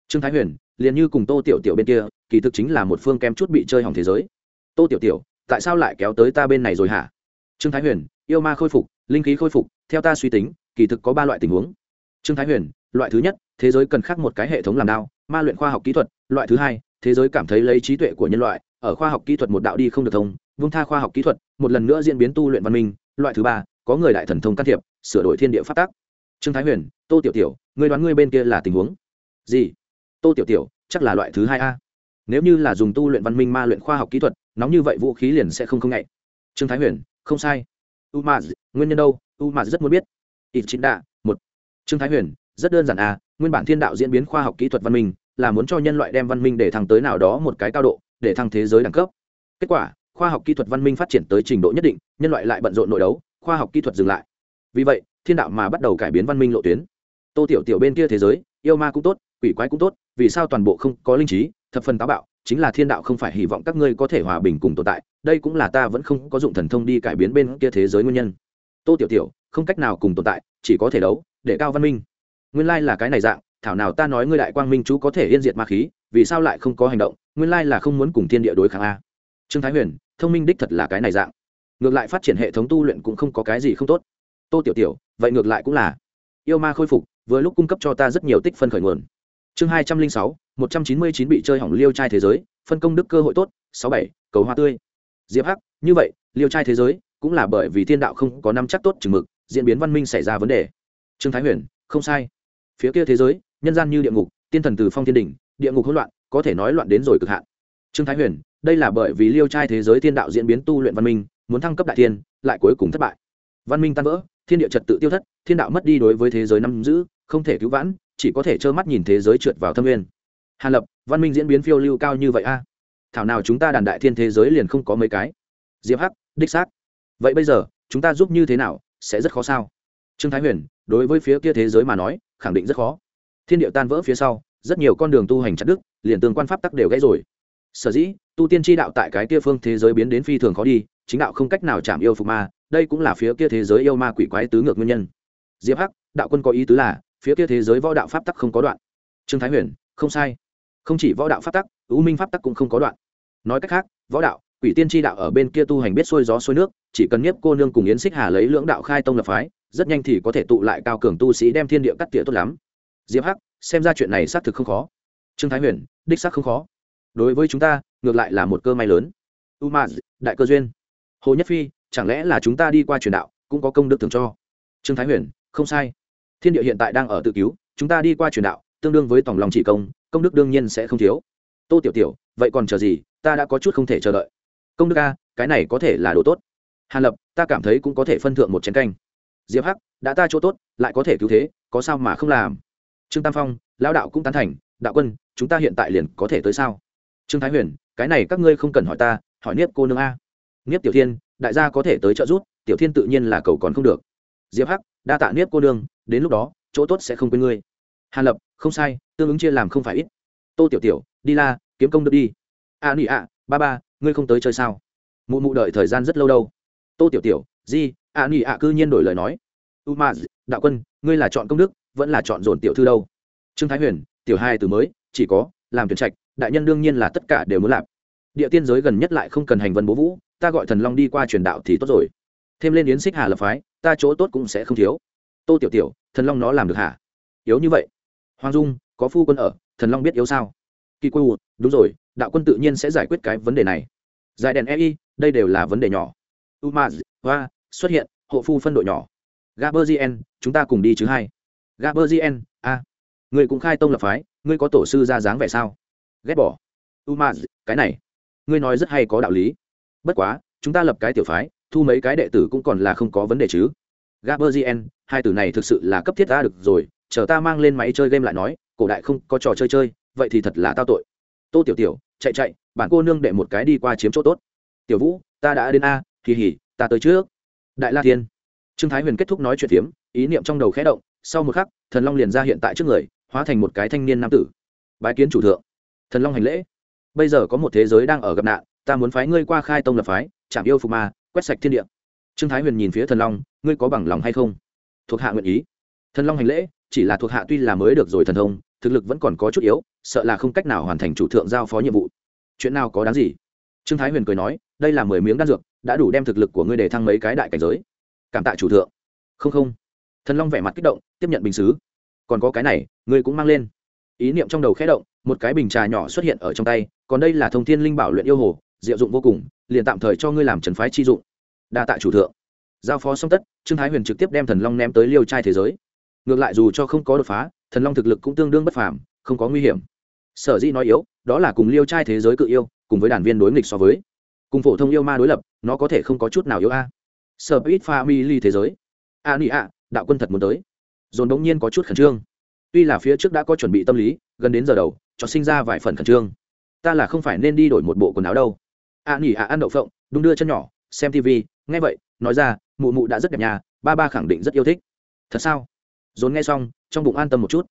Trương thái huyền, liền như cùng tô tiểu tiểu bên kia, kỳ thực chính là một phương kém chút bị chơi hỏng thế giới. Tô tiểu tiểu, tại sao lại kéo tới ta bên này rồi hả? Trương thái huyền, yêu ma khôi phục, linh khí khôi phục, theo ta suy tính, kỳ thực có ba loại tình huống. Trương thái huyền, loại thứ nhất, thế giới cần khác một cái hệ thống làm đao, ma luyện khoa học kỹ thuật, loại thứ hai, thế giới cảm thấy lấy trí tuệ của nhân loại, ở khoa học kỹ thuật một đạo đi không được thông vung tha khoa học kỹ thuật, một lần nữa diễn biến tu luyện văn minh, loại thứ ba, có người đại thần thông can thiệp, sửa đổi thiên địa phát tác trương thái huyền, tô tiểu tiểu, người đoán ngươi bên kia là tình huống gì? Tô tiểu tiểu, chắc là loại thứ hai a. Nếu như là dùng tu luyện văn minh ma luyện khoa học kỹ thuật, nóng như vậy vũ khí liền sẽ không không nhạy trương thái huyền, không sai. U m nguyên nhân đâu? U m rất muốn biết. Ít chính đạ, một. Trương thái huyền, rất đơn giản à nguyên bản thiên đạo diễn biến khoa học kỹ thuật văn minh, là muốn cho nhân loại đem văn minh để thăng tới nào đó một cái cao độ, để thăng thế giới đẳng cấp. Kết quả khoa học kỹ thuật văn minh phát triển tới trình độ nhất định, nhân loại lại bận rộn nội đấu, khoa học kỹ thuật dừng lại. Vì vậy, thiên đạo mà bắt đầu cải biến văn minh lộ tuyến. Tô tiểu tiểu bên kia thế giới, yêu ma cũng tốt, quỷ quái cũng tốt, vì sao toàn bộ không có linh trí, thập phần táo bạo, chính là thiên đạo không phải hy vọng các ngươi có thể hòa bình cùng tồn tại, đây cũng là ta vẫn không có dụng thần thông đi cải biến bên kia thế giới nguyên nhân. Tô tiểu tiểu, không cách nào cùng tồn tại, chỉ có thể đấu, để cao văn minh. Nguyên lai là cái này dạng, thảo nào ta nói ngươi đại quang minh chú có thể yên diệt ma khí, vì sao lại không có hành động, nguyên lai là không muốn cùng thiên địa đối kháng a. Trương thái huyền thông minh đích thật là cái này dạng. Ngược lại phát triển hệ thống tu luyện cũng không có cái gì không tốt. Tô tiểu tiểu, vậy ngược lại cũng là. Yêu ma khôi phục, vừa lúc cung cấp cho ta rất nhiều tích phân khởi nguồn. Chương hai trăm linh sáu, một trăm chín mươi chín bị chơi hỏng liêu trai thế giới, phân công đức cơ hội tốt, sáu bảy, cầu hoa tươi. Diệp hắc, như vậy, liêu trai thế giới cũng là bởi vì thiên đạo không có năm chắc tốt chừng mực, diễn biến văn minh xảy ra vấn đề. Trương thái huyền, không sai. Phía kia thế giới, nhân gian như địa ngục, tiên thần từ phong thiên đình địa ngục hỗn loạn, có thể nói loạn đến rồi cực hạn. Trương thái huyền đây là bởi vì liêu trai thế giới thiên đạo diễn biến tu luyện văn minh, muốn thăng cấp đại thiên, lại cuối cùng thất bại. Văn minh tan vỡ, thiên địa trật tự tiêu thất, thiên đạo mất đi đối với thế giới năm giữ, không thể cứu vãn, chỉ có thể trơ mắt nhìn thế giới trượt vào thâm nguyên. Hàn lập, văn minh diễn biến phiêu lưu cao như vậy a? Thảo nào chúng ta đàn đại thiên thế giới liền không có mấy cái? Diệp hắc, đích xác. Vậy bây giờ, chúng ta giúp như thế nào, sẽ rất khó sao? Trương thái huyền, đối với phía kia thế giới mà nói, khẳng định rất khó. Thiên địa tan vỡ phía sau, rất nhiều con đường tu hành chặt đức liền tương quan pháp tắc đều gãy rồi sở dĩ, tu tiên tri đạo tại cái kia phương thế giới biến đến phi thường khó đi, chính đạo không cách nào chạm yêu phục ma, đây cũng là phía kia thế giới yêu ma quỷ quái tứ ngược nguyên nhân. Diệp hắc, đạo quân có ý tứ là, phía kia thế giới võ đạo pháp tắc không có đoạn. Trương thái huyền, không sai. Không chỉ võ đạo pháp tắc ưu minh pháp tắc cũng không có đoạn. Nói cách khác, võ đạo, quỷ tiên tri đạo ở bên kia tu hành biết xuôi gió xuôi nước, chỉ cần nhiếp cô nương cùng yến xích hà lấy lưỡng đạo khai tông lập phái, rất nhanh thì có thể tụ lại cao cường tu sĩ đem thiên địa cắt tỉa tốt lắm. Diệp hắc, xem ra chuyện này xác thực không khó. Trương thái huyền, đích xác không khó đối với chúng ta, ngược lại là một cơ may lớn. U ma đại cơ duyên. Hồ nhất phi, chẳng lẽ là chúng ta đi qua truyền đạo, cũng có công đức thường cho? Trương thái huyền, không sai. Thiên địa hiện tại đang ở tự cứu, chúng ta đi qua truyền đạo, tương đương với tổng lòng chỉ công công đức đương nhiên sẽ không thiếu. Tô tiểu tiểu, vậy còn chờ gì? Ta đã có chút không thể chờ đợi. Công đức a, cái này có thể là đồ tốt. Hàn lập, ta cảm thấy cũng có thể phân thượng một chén canh. Diệp hắc, đã ta chỗ tốt, lại có thể cứu thế, có sao mà không làm? Trương tam phong, lão đạo cũng tán thành. Đạo quân, chúng ta hiện tại liền có thể tới sao? Trương thái huyền, cái này các ngươi không cần hỏi ta, hỏi niếp cô nương a. Niếp tiểu thiên, đại gia có thể tới trợ giúp, tiểu thiên tự nhiên là cầu còn không được. Diệp hắc, đa tạ niếp cô nương, đến lúc đó, chỗ tốt sẽ không quên ngươi. Hàn lập, không sai, tương ứng chia làm không phải ít. Tô tiểu tiểu, đi la, kiếm công được đi. A nị ạ ba ba, ngươi không tới chơi sao? Mụ mụ đợi thời gian rất lâu đâu. Tô tiểu tiểu, di, a nị ạ cư nhiên đổi lời nói. U ma, đạo quân, ngươi là chọn công đức, vẫn là chọn dồn tiểu thư đâu. Trương thái huyền, tiểu hai từ mới, chỉ có, làm tuyển trạch đại nhân đương nhiên là tất cả đều muốn làm. Địa tiên giới gần nhất lại không cần hành vân bố vũ, ta gọi thần long đi qua truyền đạo thì tốt rồi. Thêm lên yến xích hà lập phái, ta chỗ tốt cũng sẽ không thiếu. Tô tiểu tiểu, thần long nó làm được hả? Yếu như vậy. Hoàng dung, có phu quân ở, thần long biết yếu sao? Kỳ quê đúng rồi, đạo quân tự nhiên sẽ giải quyết cái vấn đề này. Giải đèn ei đây đều là vấn đề nhỏ. Umaz hoa, xuất hiện, hộ phu phân đội nhỏ. Gaberzien chúng ta cùng đi chứ hai. Gaberzien a. Người cũng khai tông lập phái, ngươi có tổ sư ra dáng vẻ sao? Ghét bỏ. Umaz, cái này, ngươi nói rất hay có đạo lý. Bất quá, chúng ta lập cái tiểu phái, thu mấy cái đệ tử cũng còn là không có vấn đề chứ. Gaberzien hai từ này thực sự là cấp thiết ta được rồi, chờ ta mang lên máy chơi game lại nói, cổ đại không có trò chơi chơi, vậy thì thật là tao tội. Tô tiểu tiểu, chạy chạy bản cô nương đệ một cái đi qua chiếm chỗ tốt. Tiểu vũ, ta đã đến a kỳ hỉ ta tới trước. Đại la thiên. Trương thái huyền kết thúc nói chuyện phiếm, ý niệm trong đầu khẽ động, sau một khắc, thần long liền ra hiện tại trước người, hóa thành một cái thanh niên nam tử. Bái kiến chủ thượng thần long hành lễ. Bây giờ có một thế giới đang ở gặp nạn, ta muốn phái ngươi qua khai tông lập phái, chạm yêu phục ma, quét sạch thiên địa. Trương thái huyền nhìn phía thần long, ngươi có bằng lòng hay không? Thuộc hạ nguyện ý. Thần long hành lễ, chỉ là thuộc hạ tuy là mới được rồi thần thông, thực lực vẫn còn có chút yếu, sợ là không cách nào hoàn thành chủ thượng giao phó nhiệm vụ. Chuyện nào có đáng gì? Trương thái huyền cười nói, đây là mười miếng đan dược, đã đủ đem thực lực của ngươi để thăng mấy cái đại cảnh giới. Cảm tạ chủ thượng. Không không. Thần long vẻ mặt kích động, tiếp nhận bình xứ. Còn có cái này, ngươi cũng mang lên. Ý niệm trong đầu khẽ động một cái bình trà nhỏ xuất hiện ở trong tay, còn đây là thông thiên linh bảo luyện yêu hồ, diệu dụng vô cùng, liền tạm thời cho ngươi làm trần phái chi dụng. Đa tạ chủ thượng. Giao phó xong tất, trương thái huyền trực tiếp đem thần long ném tới liêu trai thế giới. Ngược lại dù cho không có đột phá, thần long thực lực cũng tương đương bất phàm, không có nguy hiểm. Sở dĩ nói yếu, đó là cùng liêu trai thế giới cự yêu, cùng với đàn viên đối nghịch so với. Cùng phổ thông yêu ma đối lập, nó có thể không có chút nào yếu a. Sở ít pha mi ly thế giới. A nị a, đạo quân thật muốn tới. Dồn đống nhiên có chút khẩn trương tuy là phía trước đã có chuẩn bị tâm lý gần đến giờ đầu cho sinh ra vài phần khẩn trương. Ta là không phải nên đi đổi một bộ quần áo đâu. A nỉ à, ăn đậu phộng đúng đưa chân nhỏ xem tv nghe vậy nói ra mụ mụ đã rất đẹp nhà ba ba khẳng định rất yêu thích. Thật sao? Dồn nghe xong trong bụng an tâm một chút.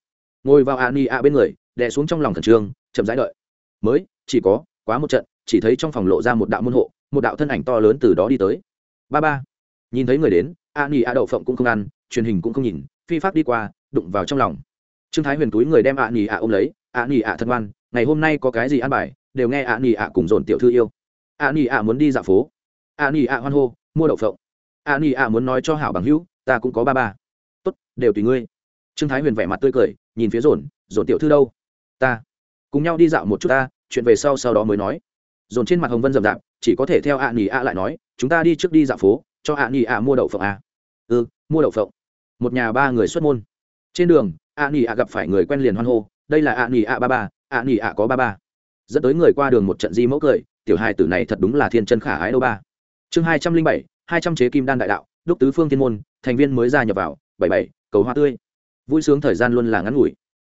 Ngồi vào a nghỉ ạ bên người đè xuống trong lòng khẩn trương chậm rãi đợi. Mới chỉ có quá một trận chỉ thấy trong phòng lộ ra một đạo môn hộ một đạo thân ảnh to lớn từ đó đi tới. Ba ba nhìn thấy người đến a nghỉ a đậu phộng cũng không ăn truyền hình cũng không nhìn phi pháp đi qua đụng vào trong lòng trương thái huyền túi người đem ạ nhì ạ ôm lấy, ạ nhì ạ thân ngoan, ngày hôm nay có cái gì ăn bài, đều nghe ạ nhì ạ cùng dồn tiểu thư yêu. Ạ nhì ạ muốn đi dạo phố. Ạ nhì ạ hoan hô, mua đậu phộng. Ạ nhì ạ muốn nói cho hảo bằng hữu, ta cũng có ba ba. Tốt, đều tùy ngươi. Trương thái huyền vẻ mặt tươi cười, nhìn phía dồn dồn tiểu thư đâu? Ta. Cùng nhau đi dạo một chút ta, chuyện về sau sau đó mới nói. Dồn trên mặt hồng vân rậm rạp, chỉ có thể theo ạ nhì ạ lại nói, chúng ta đi trước đi dạo phố, cho ạ nhì ạ mua đậu phộng à. ừ mua đậu phộng. Một nhà ba người xuất môn. Trên đường ạ nỉ ạ gặp phải người quen liền hoan hô, đây là ạ nỉ ạ ba ba ạ nỉ ạ có ba ba. Dẫn tới người qua đường một trận di mẫu cười, tiểu hai tử này thật đúng là thiên chân khả ái đâu ba. Chương hai trăm linh bảy, hai trăm chế kim đan đại đạo, đúc tứ phương thiên môn, thành viên mới gia nhập vào, bảy bảy, cầu hoa tươi. Vui sướng thời gian luôn là ngắn ngủi.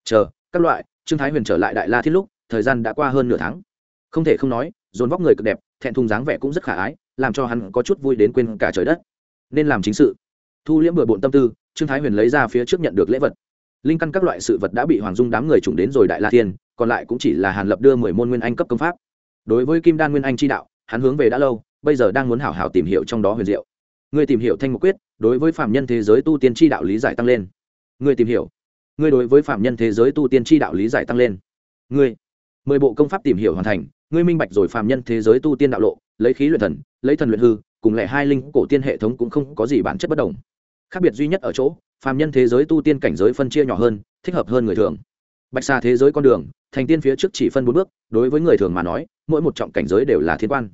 Chờ, các loại, trương thái huyền trở lại đại la thiết lúc, thời gian đã qua hơn nửa tháng. Không thể không nói, dồn vóc người cực đẹp, thẹn thùng dáng vẻ cũng rất khả ái, làm cho hắn có chút vui đến quên cả trời đất. Nên làm chính sự. Thu liễm bừa bộn tâm tư, trương thái huyền lấy ra phía trước nhận được lễ vật linh căn các loại sự vật đã bị hoàng dung đám người trùng đến rồi đại la thiên, còn lại cũng chỉ là hàn lập đưa mười môn nguyên anh cấp công pháp. Đối với kim đan nguyên anh chi đạo, hắn hướng về đã lâu, bây giờ đang muốn hảo hảo tìm hiểu trong đó huyền diệu. Người tìm hiểu thanh mục quyết, đối với phạm nhân thế giới tu tiên chi đạo lý giải tăng lên. Người tìm hiểu. Người đối với phạm nhân thế giới tu tiên chi đạo lý giải tăng lên. Người mười bộ công pháp tìm hiểu hoàn thành, ngươi minh bạch rồi phạm nhân thế giới tu tiên đạo lộ, lấy khí luyện thần, lấy thần luyện hư, cùng lẽ hai linh cổ tiên hệ thống cũng không có gì bản chất bất đồng. Khác biệt duy nhất ở chỗ phàm nhân thế giới tu tiên cảnh giới phân chia nhỏ hơn, thích hợp hơn người thường. Bạch xa thế giới con đường, thành tiên phía trước chỉ phân bốn bước, đối với người thường mà nói, mỗi một trọng cảnh giới đều là thiên quan.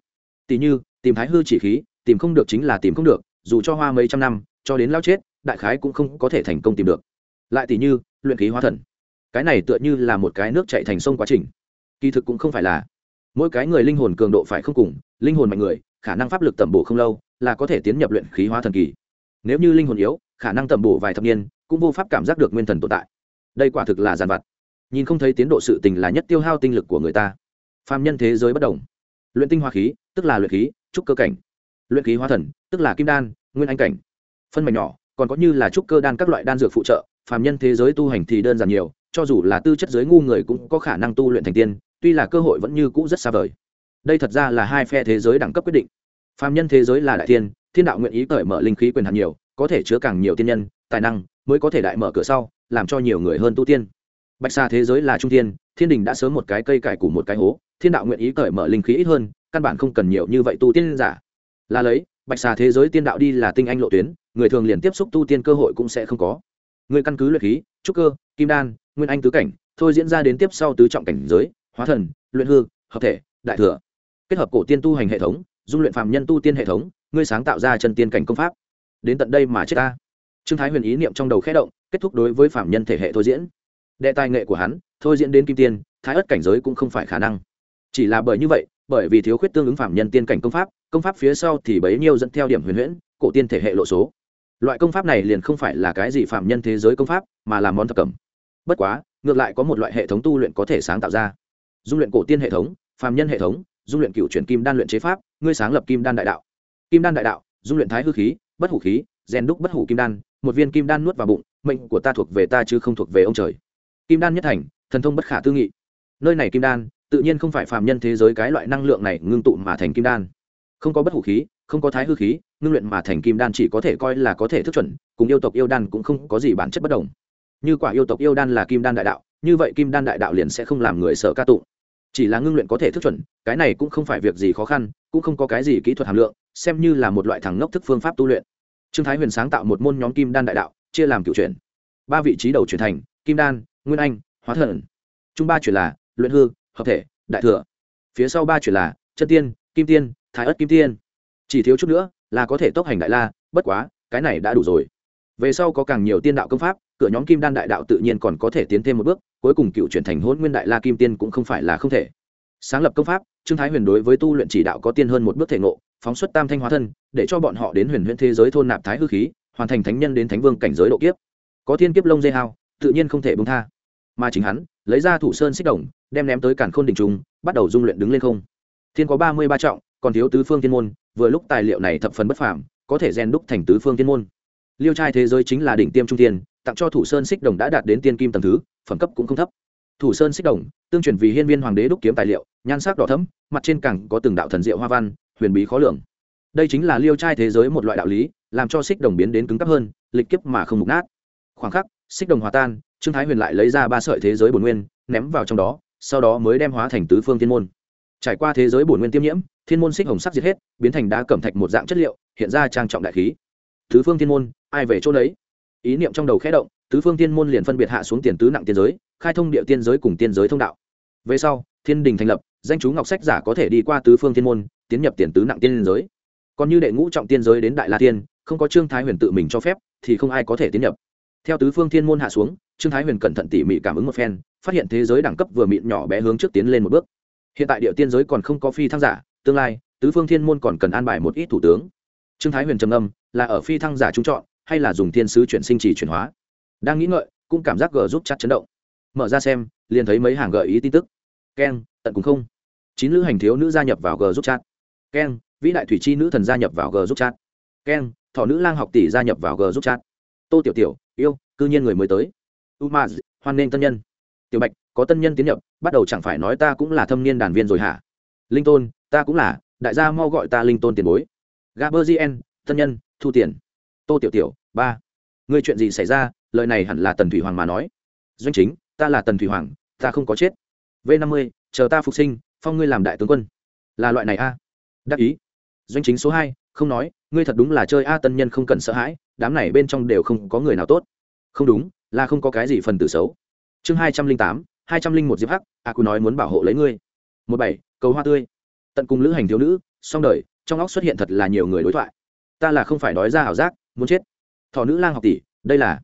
Tỷ như, tìm thái hư chỉ khí, tìm không được chính là tìm không được, dù cho hoa mấy trăm năm, cho đến lao chết, đại khái cũng không có thể thành công tìm được. Lại tỷ như, luyện khí hóa thần. Cái này tựa như là một cái nước chạy thành sông quá trình. Kỳ thực cũng không phải là. Mỗi cái người linh hồn cường độ phải không cùng, linh hồn mạnh người, khả năng pháp lực tẩm bổ không lâu, là có thể tiến nhập luyện khí hóa thần kỳ. Nếu như linh hồn yếu khả năng tẩm bổ vài thập niên, cũng vô pháp cảm giác được nguyên thần tồn tại. Đây quả thực là giàn vặt. Nhìn không thấy tiến độ sự tình là nhất tiêu hao tinh lực của người ta. Phàm nhân thế giới bất đồng. Luyện tinh hoa khí, tức là luyện khí, trúc cơ cảnh. Luyện khí hoa thần, tức là kim đan, nguyên anh cảnh. Phân mảnh nhỏ, còn có như là trúc cơ đan các loại đan dược phụ trợ, phàm nhân thế giới tu hành thì đơn giản nhiều, cho dù là tư chất giới ngu người cũng có khả năng tu luyện thành tiên, tuy là cơ hội vẫn như cũ rất xa vời. Đây thật ra là hai phe thế giới đẳng cấp quyết định. Phàm nhân thế giới là đại tiên thiên đạo nguyện ý cởi mở linh khí quyền hạn nhiều có thể chứa càng nhiều tiên nhân, tài năng, mới có thể đại mở cửa sau, làm cho nhiều người hơn tu tiên. Bạch xa thế giới là trung tiên thiên đình đã sớm một cái cây cải củ một cái hố, thiên đạo nguyện ý cởi mở linh khí ít hơn, căn bản không cần nhiều như vậy tu tiên giả. Là lấy, bạch xà thế giới tiên đạo đi là tinh anh lộ tuyến, người thường liền tiếp xúc tu tiên cơ hội cũng sẽ không có. Người căn cứ luyện khí, trúc cơ, kim đan, nguyên anh tứ cảnh, thôi diễn ra đến tiếp sau tứ trọng cảnh giới, hóa thần, luyện hư, hợp thể, đại thừa. Kết hợp cổ tiên tu hành hệ thống, dung luyện phạm nhân tu tiên hệ thống, ngươi sáng tạo ra chân tiên cảnh công pháp đến tận đây mà chết ta. Trương thái huyền ý niệm trong đầu khẽ động, kết thúc đối với phạm nhân thể hệ thôi diễn. Đệ tài nghệ của hắn, thôi diễn đến kim tiên, thái ất cảnh giới cũng không phải khả năng. Chỉ là bởi như vậy, bởi vì thiếu khuyết tương ứng phạm nhân tiên cảnh công pháp công pháp phía sau thì bấy nhiêu dẫn theo điểm huyền huyễn, cổ tiên thể hệ lộ số. Loại công pháp này liền không phải là cái gì phạm nhân thế giới công pháp, mà là món thập cẩm. Bất quá, ngược lại có một loại hệ thống tu luyện có thể sáng tạo ra. Dung luyện cổ tiên hệ thống, phạm nhân hệ thống, dung luyện cựu chuyển kim đan luyện chế pháp, ngươi sáng lập kim đan đại đạo. Kim đan đại đạo, dung luyện thái hư khí bất hủ khí, rèn đúc bất hủ kim đan, một viên kim đan nuốt vào bụng, mệnh của ta thuộc về ta chứ không thuộc về ông trời. Kim đan nhất thành, thần thông bất khả tư nghị. Nơi này kim đan, tự nhiên không phải phàm nhân thế giới cái loại năng lượng này ngưng tụ mà thành kim đan. Không có bất hủ khí, không có thái hư khí, ngưng luyện mà thành kim đan chỉ có thể coi là có thể thức chuẩn, cùng yêu tộc yêu đan cũng không có gì bản chất bất đồng. Như quả yêu tộc yêu đan là kim đan đại đạo, như vậy kim đan đại đạo liền sẽ không làm người sợ ca tụng chỉ là ngưng luyện có thể thức chuẩn, cái này cũng không phải việc gì khó khăn, cũng không có cái gì kỹ thuật hàm lượng, xem như là một loại thằng ngốc thức phương pháp tu luyện. Trương thái huyền sáng tạo một môn nhóm kim đan đại đạo, chia làm cựu chuyển. Ba vị trí đầu chuyển thành, kim đan, nguyên anh, hóa thần. Trung ba chuyển là, luyện hư, hợp thể, đại thừa. Phía sau ba chuyển là, chân tiên, kim tiên, thái ất kim tiên. Chỉ thiếu chút nữa là có thể tốc hành đại la, bất quá, cái này đã đủ rồi. Về sau có càng nhiều tiên đạo công pháp cửa nhóm kim đan đại đạo tự nhiên còn có thể tiến thêm một bước, cuối cùng cựu chuyển thành hôn nguyên đại la kim tiên cũng không phải là không thể. Sáng lập công pháp, trương thái huyền đối với tu luyện chỉ đạo có tiên hơn một bước thể ngộ, phóng xuất tam thanh hóa thân, để cho bọn họ đến huyền huyền thế giới thôn nạp thái hư khí, hoàn thành thánh nhân đến thánh vương cảnh giới độ kiếp. Có thiên kiếp lông dây hao, tự nhiên không thể bông tha. Mà chính hắn, lấy ra thủ sơn xích đồng, đem ném tới cản khôn đình trung bắt đầu dung luyện đứng lên không. Thiên có ba mươi ba trọng, còn thiếu tứ phương thiên môn, vừa lúc tài liệu này thập phần bất phàm, có thể rèn đúc thành tứ phương thiên môn. Liêu trai thế giới chính là đỉnh tiêm trung tiên tặng cho thủ sơn xích đồng đã đạt đến tiên kim tầng thứ, phẩm cấp cũng không thấp. Thủ sơn xích đồng, tương truyền vì hiên viên hoàng đế đúc kiếm tài liệu, nhan sắc đỏ thấm mặt trên cẳng có từng đạo thần diệu hoa văn, huyền bí khó lường. Đây chính là liêu trai thế giới một loại đạo lý, làm cho xích đồng biến đến cứng cấp hơn, lịch kiếp mà không mục nát. Khoảng khắc, xích đồng hòa tan, trương thái huyền lại lấy ra ba sợi thế giới bổn nguyên, ném vào trong đó, sau đó mới đem hóa thành tứ phương thiên môn. Trải qua thế giới bổn nguyên tiêm nhiễm, thiên môn xích hồng sắc diệt hết, biến thành đá cẩm thạch một dạng chất liệu, hiện ra trang trọng đại khí. Tứ phương thiên môn, ai về chỗ đấy ý niệm trong đầu khẽ động, tứ phương thiên môn liền phân biệt hạ xuống tiền tứ nặng tiên giới, khai thông địa tiên giới cùng tiên giới thông đạo. Về sau, thiên đình thành lập, danh chú ngọc sách giả có thể đi qua tứ phương thiên môn, tiến nhập tiền tứ nặng tiên giới. Còn như đệ ngũ trọng tiên giới đến đại la tiên, không có trương thái huyền tự mình cho phép, thì không ai có thể tiến nhập. Theo tứ phương thiên môn hạ xuống, trương thái huyền cẩn thận tỉ mỉ cảm ứng một phen, phát hiện thế giới đẳng cấp vừa mịn nhỏ bé hướng trước tiến lên một bước. Hiện tại địa tiên giới còn không có phi thăng giả, tương lai, tứ phương thiên môn còn cần an bài một ít thủ tướng. Trương thái huyền trầm âm là ở phi thăng giả trung chọn hay là dùng thiên sứ chuyển sinh chỉ chuyển hóa. Đang nghĩ ngợi, cũng cảm giác g giúp chặt chấn động. Mở ra xem, liền thấy mấy hàng gợi ý tin tức. Keng tận cùng không? Chín lữ hành thiếu nữ gia nhập vào g giúp chat. Keng vĩ đại thủy chi nữ thần gia nhập vào g giúp chat. Keng thọ nữ lang học tỷ gia nhập vào g giúp chat. Tô tiểu tiểu, yêu, cư nhiên người mới tới. U ma hoan nghênh tân nhân. Tiểu bạch, có tân nhân tiến nhập, bắt đầu chẳng phải nói ta cũng là thâm niên đàn viên rồi hả? Linh tôn, ta cũng là, đại gia mau gọi ta linh tôn tiền bối. Gaberzien, tân nhân, thu tiền tô tiểu tiểu, ba. Người chuyện gì xảy ra? Lời này hẳn là tần thủy hoàng mà nói. Doanh chính, ta là tần thủy hoàng, ta không có chết. V năm mươi, chờ ta phục sinh, phong ngươi làm đại tướng quân. Là loại này a. Đắc ý. Doanh chính số hai, không nói, ngươi thật đúng là chơi a, tân nhân không cần sợ hãi, đám này bên trong đều không có người nào tốt. Không đúng, là không có cái gì phần tử xấu. Chương hai trăm linh tám, hai trăm linh một diệp hắc, a cú nói muốn bảo hộ lấy ngươi. Một bảy, cầu hoa tươi. Tận cùng lữ hành thiếu nữ, song đời, trong óc xuất hiện thật là nhiều người đối thoại. Ta là không phải đói ra ảo giác muốn chết. Thọ nữ lang học tỷ, đây là.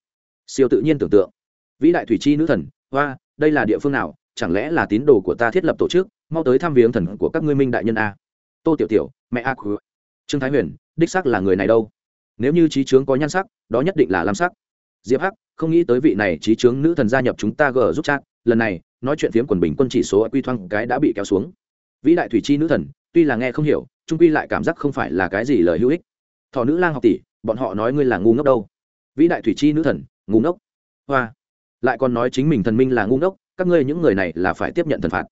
Siêu tự nhiên tưởng tượng. Vĩ đại thủy chi nữ thần, hoa, đây là địa phương nào? Chẳng lẽ là tín đồ của ta thiết lập tổ chức, mau tới thăm viếng thần của các ngươi minh đại nhân a? Tô tiểu tiểu, mẹ a khứ. Trương thái huyền, đích sắc là người này đâu? Nếu như trí trướng có nhan sắc, đó nhất định là lam sắc. Diệp hắc, không nghĩ tới vị này trí trướng nữ thần gia nhập chúng ta gờ giúp chat. Lần này, nói chuyện phiếm quần bình quân chỉ số quy thoang cái đã bị kéo xuống. Vĩ đại thủy chi nữ thần, tuy là nghe không hiểu trung quy lại cảm giác không phải là cái gì lời hữu ích. Thọ nữ lang học tỷ bọn họ nói ngươi là ngu ngốc đâu. Vĩ đại thủy chi nữ thần, ngu ngốc. Hoa. Lại còn nói chính mình thần minh là ngu ngốc, các ngươi những người này là phải tiếp nhận thần phạt.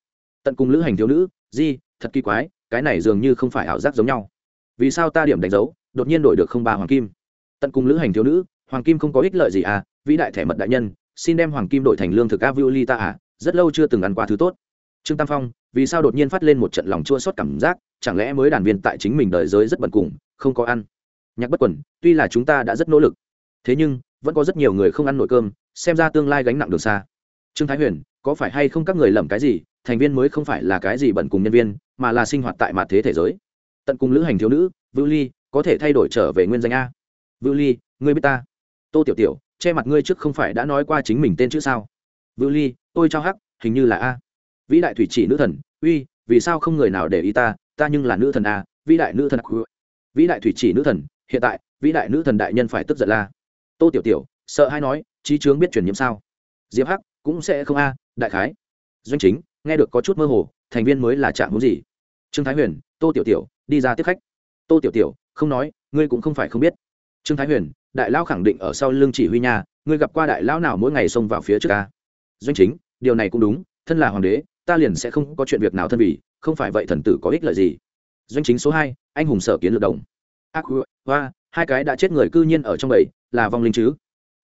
Tận cùng lữ hành thiếu nữ, di, thật kỳ quái, cái này dường như không phải ảo giác giống nhau. Vì sao ta điểm đánh dấu, đột nhiên đổi được không ba hoàng kim? Tận cùng lữ hành thiếu nữ, hoàng kim không có ích lợi gì à? Vĩ đại thẻ mật đại nhân, xin đem hoàng kim đổi thành lương thực a viu ta à? Rất lâu chưa từng ăn qua thứ tốt. Trương tam phong, vì sao đột nhiên phát lên một trận lòng chua xót cảm giác, chẳng lẽ mới đàn viên tại chính mình đời giới rất bận cùng, không có ăn? Nhạc bất quần, tuy là chúng ta đã rất nỗ lực, thế nhưng, vẫn có rất nhiều người không ăn nổi cơm, xem ra tương lai gánh nặng đường xa. Trương thái huyền, có phải hay không các người lầm cái gì, thành viên mới không phải là cái gì bận cùng nhân viên, mà là sinh hoạt tại mặt thế thế giới. Tận cùng lữ hành thiếu nữ, vưu ly, có thể thay đổi trở về nguyên danh a. Vưu ly, ngươi biết ta? Tô tiểu tiểu, che mặt ngươi trước không phải đã nói qua chính mình tên chữ sao? Vưu ly, tôi trao hắc, hình như là a. Vĩ đại thủy chỉ nữ thần, uy, vì sao không người nào để ý ta? Ta nhưng là nữ thần a, vĩ đại nữ thần. Vĩ đại thủy chỉ nữ thần hiện tại, vĩ đại nữ thần đại nhân phải tức giận la. Tô tiểu tiểu, sợ hay nói trí chướng biết truyền nhiễm sao? Diệp hắc, cũng sẽ không a, đại khái. Doanh chính, nghe được có chút mơ hồ, thành viên mới là trạng muốn gì? Trương thái huyền, tô tiểu tiểu, đi ra tiếp khách. Tô tiểu tiểu, không nói, ngươi cũng không phải không biết. Trương thái huyền, đại lão khẳng định ở sau lưng chỉ huy nhà ngươi gặp qua đại lão nào mỗi ngày xông vào phía trước ca doanh chính, điều này cũng đúng, thân là hoàng đế, ta liền sẽ không có chuyện việc nào thân vì, không phải vậy thần tử có ích lợi gì. Doanh chính số hai, anh hùng sở kiến lược đồng. Ác hoa, hai cái đã chết người cư nhiên ở trong bầy, là vong linh chứ?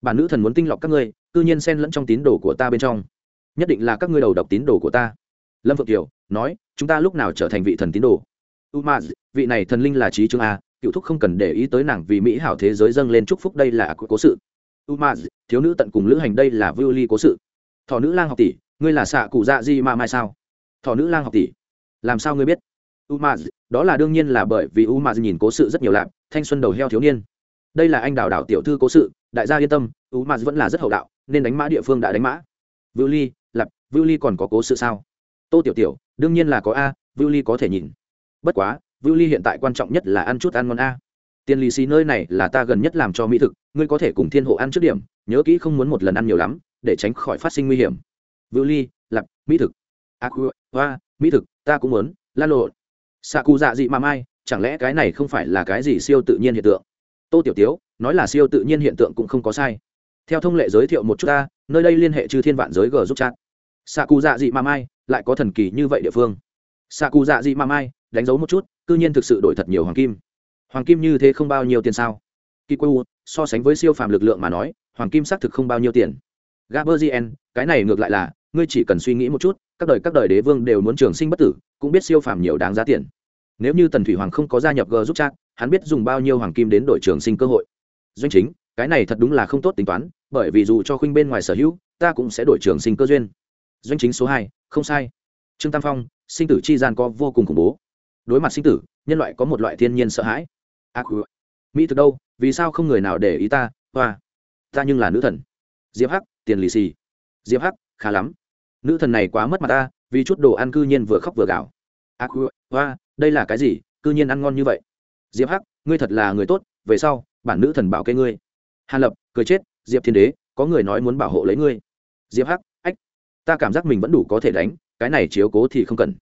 Bản nữ thần muốn tinh lọc các ngươi, cư nhiên xen lẫn trong tín đồ của ta bên trong. Nhất định là các ngươi đầu độc tín đồ của ta. Lâm phượng kiều nói, chúng ta lúc nào trở thành vị thần tín đồ? U ma vị này thần linh là trí chương a, cựu thúc không cần để ý tới nàng vì mỹ hảo thế giới dâng lên chúc phúc đây là cố sự. U ma thiếu nữ tận cùng lữ hành đây là vưu ly cố sự. Thọ nữ lang học tỷ, ngươi là xạ cụ dạ di ma mai sao? Thọ nữ lang học tỷ. Làm sao ngươi biết? U ma đó là đương nhiên là bởi vì u ma nhìn cố sự rất nhiều lạp thanh xuân đầu heo thiếu niên. Đây là anh đào đào tiểu thư cố sự, đại gia yên tâm u mà vẫn là rất hậu đạo, nên đánh mã địa phương đã đánh mã. Vưu ly lặp vưu ly còn có cố sự sao? Tô tiểu tiểu, đương nhiên là có a, vưu ly có thể nhìn. Bất quá, vưu ly hiện tại quan trọng nhất là ăn chút ăn ngon a. Tiền lì xì nơi này là ta gần nhất làm cho mỹ thực, ngươi có thể cùng thiên hộ ăn trước điểm, nhớ kỹ không muốn một lần ăn nhiều lắm, để tránh khỏi phát sinh nguy hiểm. Vưu ly lặp mỹ thực. À, a hoa, mỹ thực, ta cũng muốn lan lộn. Xạ cụ dạ dị mà mai chẳng lẽ cái này không phải là cái gì siêu tự nhiên hiện tượng? Tô tiểu tiếu, nói là siêu tự nhiên hiện tượng cũng không có sai. Theo thông lệ giới thiệu một chút ta, nơi đây liên hệ chư thiên vạn giới g giúp chat. Xạ cụ dạ dị ma mai lại có thần kỳ như vậy địa phương. Xạ cụ dạ dị ma mai đánh dấu một chút, cư nhiên thực sự đổi thật nhiều hoàng kim. Hoàng kim như thế không bao nhiêu tiền sao? Kỳ quê so sánh với siêu phàm lực lượng mà nói, hoàng kim xác thực không bao nhiêu tiền. Gaberzien cái này ngược lại là, ngươi chỉ cần suy nghĩ một chút, các đời các đời đế vương đều muốn trường sinh bất tử, cũng biết siêu phàm nhiều đáng giá tiền nếu như tần thủy hoàng không có gia nhập g giúp chat hắn biết dùng bao nhiêu hoàng kim đến đổi trường sinh cơ hội. Doanh chính cái này thật đúng là không tốt tính toán bởi vì dù cho khuynh bên ngoài sở hữu ta cũng sẽ đổi trường sinh cơ duyên. Doanh chính số hai không sai. Trương tam phong sinh tử chi gian có vô cùng khủng bố. Đối mặt sinh tử nhân loại có một loại thiên nhiên sợ hãi. Ác à, mỹ thực đâu vì sao không người nào để ý ta hoa? Ta nhưng là nữ thần. Diệp hắc tiền lì xì. Diệp hắc khá lắm. Nữ thần này quá mất mặt ta vì chút đồ ăn cư nhiên vừa khóc vừa gạo ác à, hoa đây là cái gì? Cư nhiên ăn ngon như vậy. Diệp hắc ngươi thật là người tốt về sau bản nữ thần bảo kê ngươi. Hàn lập cười chết diệp thiên đế có người nói muốn bảo hộ lấy ngươi. Diệp hắc ách ta cảm giác mình vẫn đủ có thể đánh cái này chiếu cố thì không cần.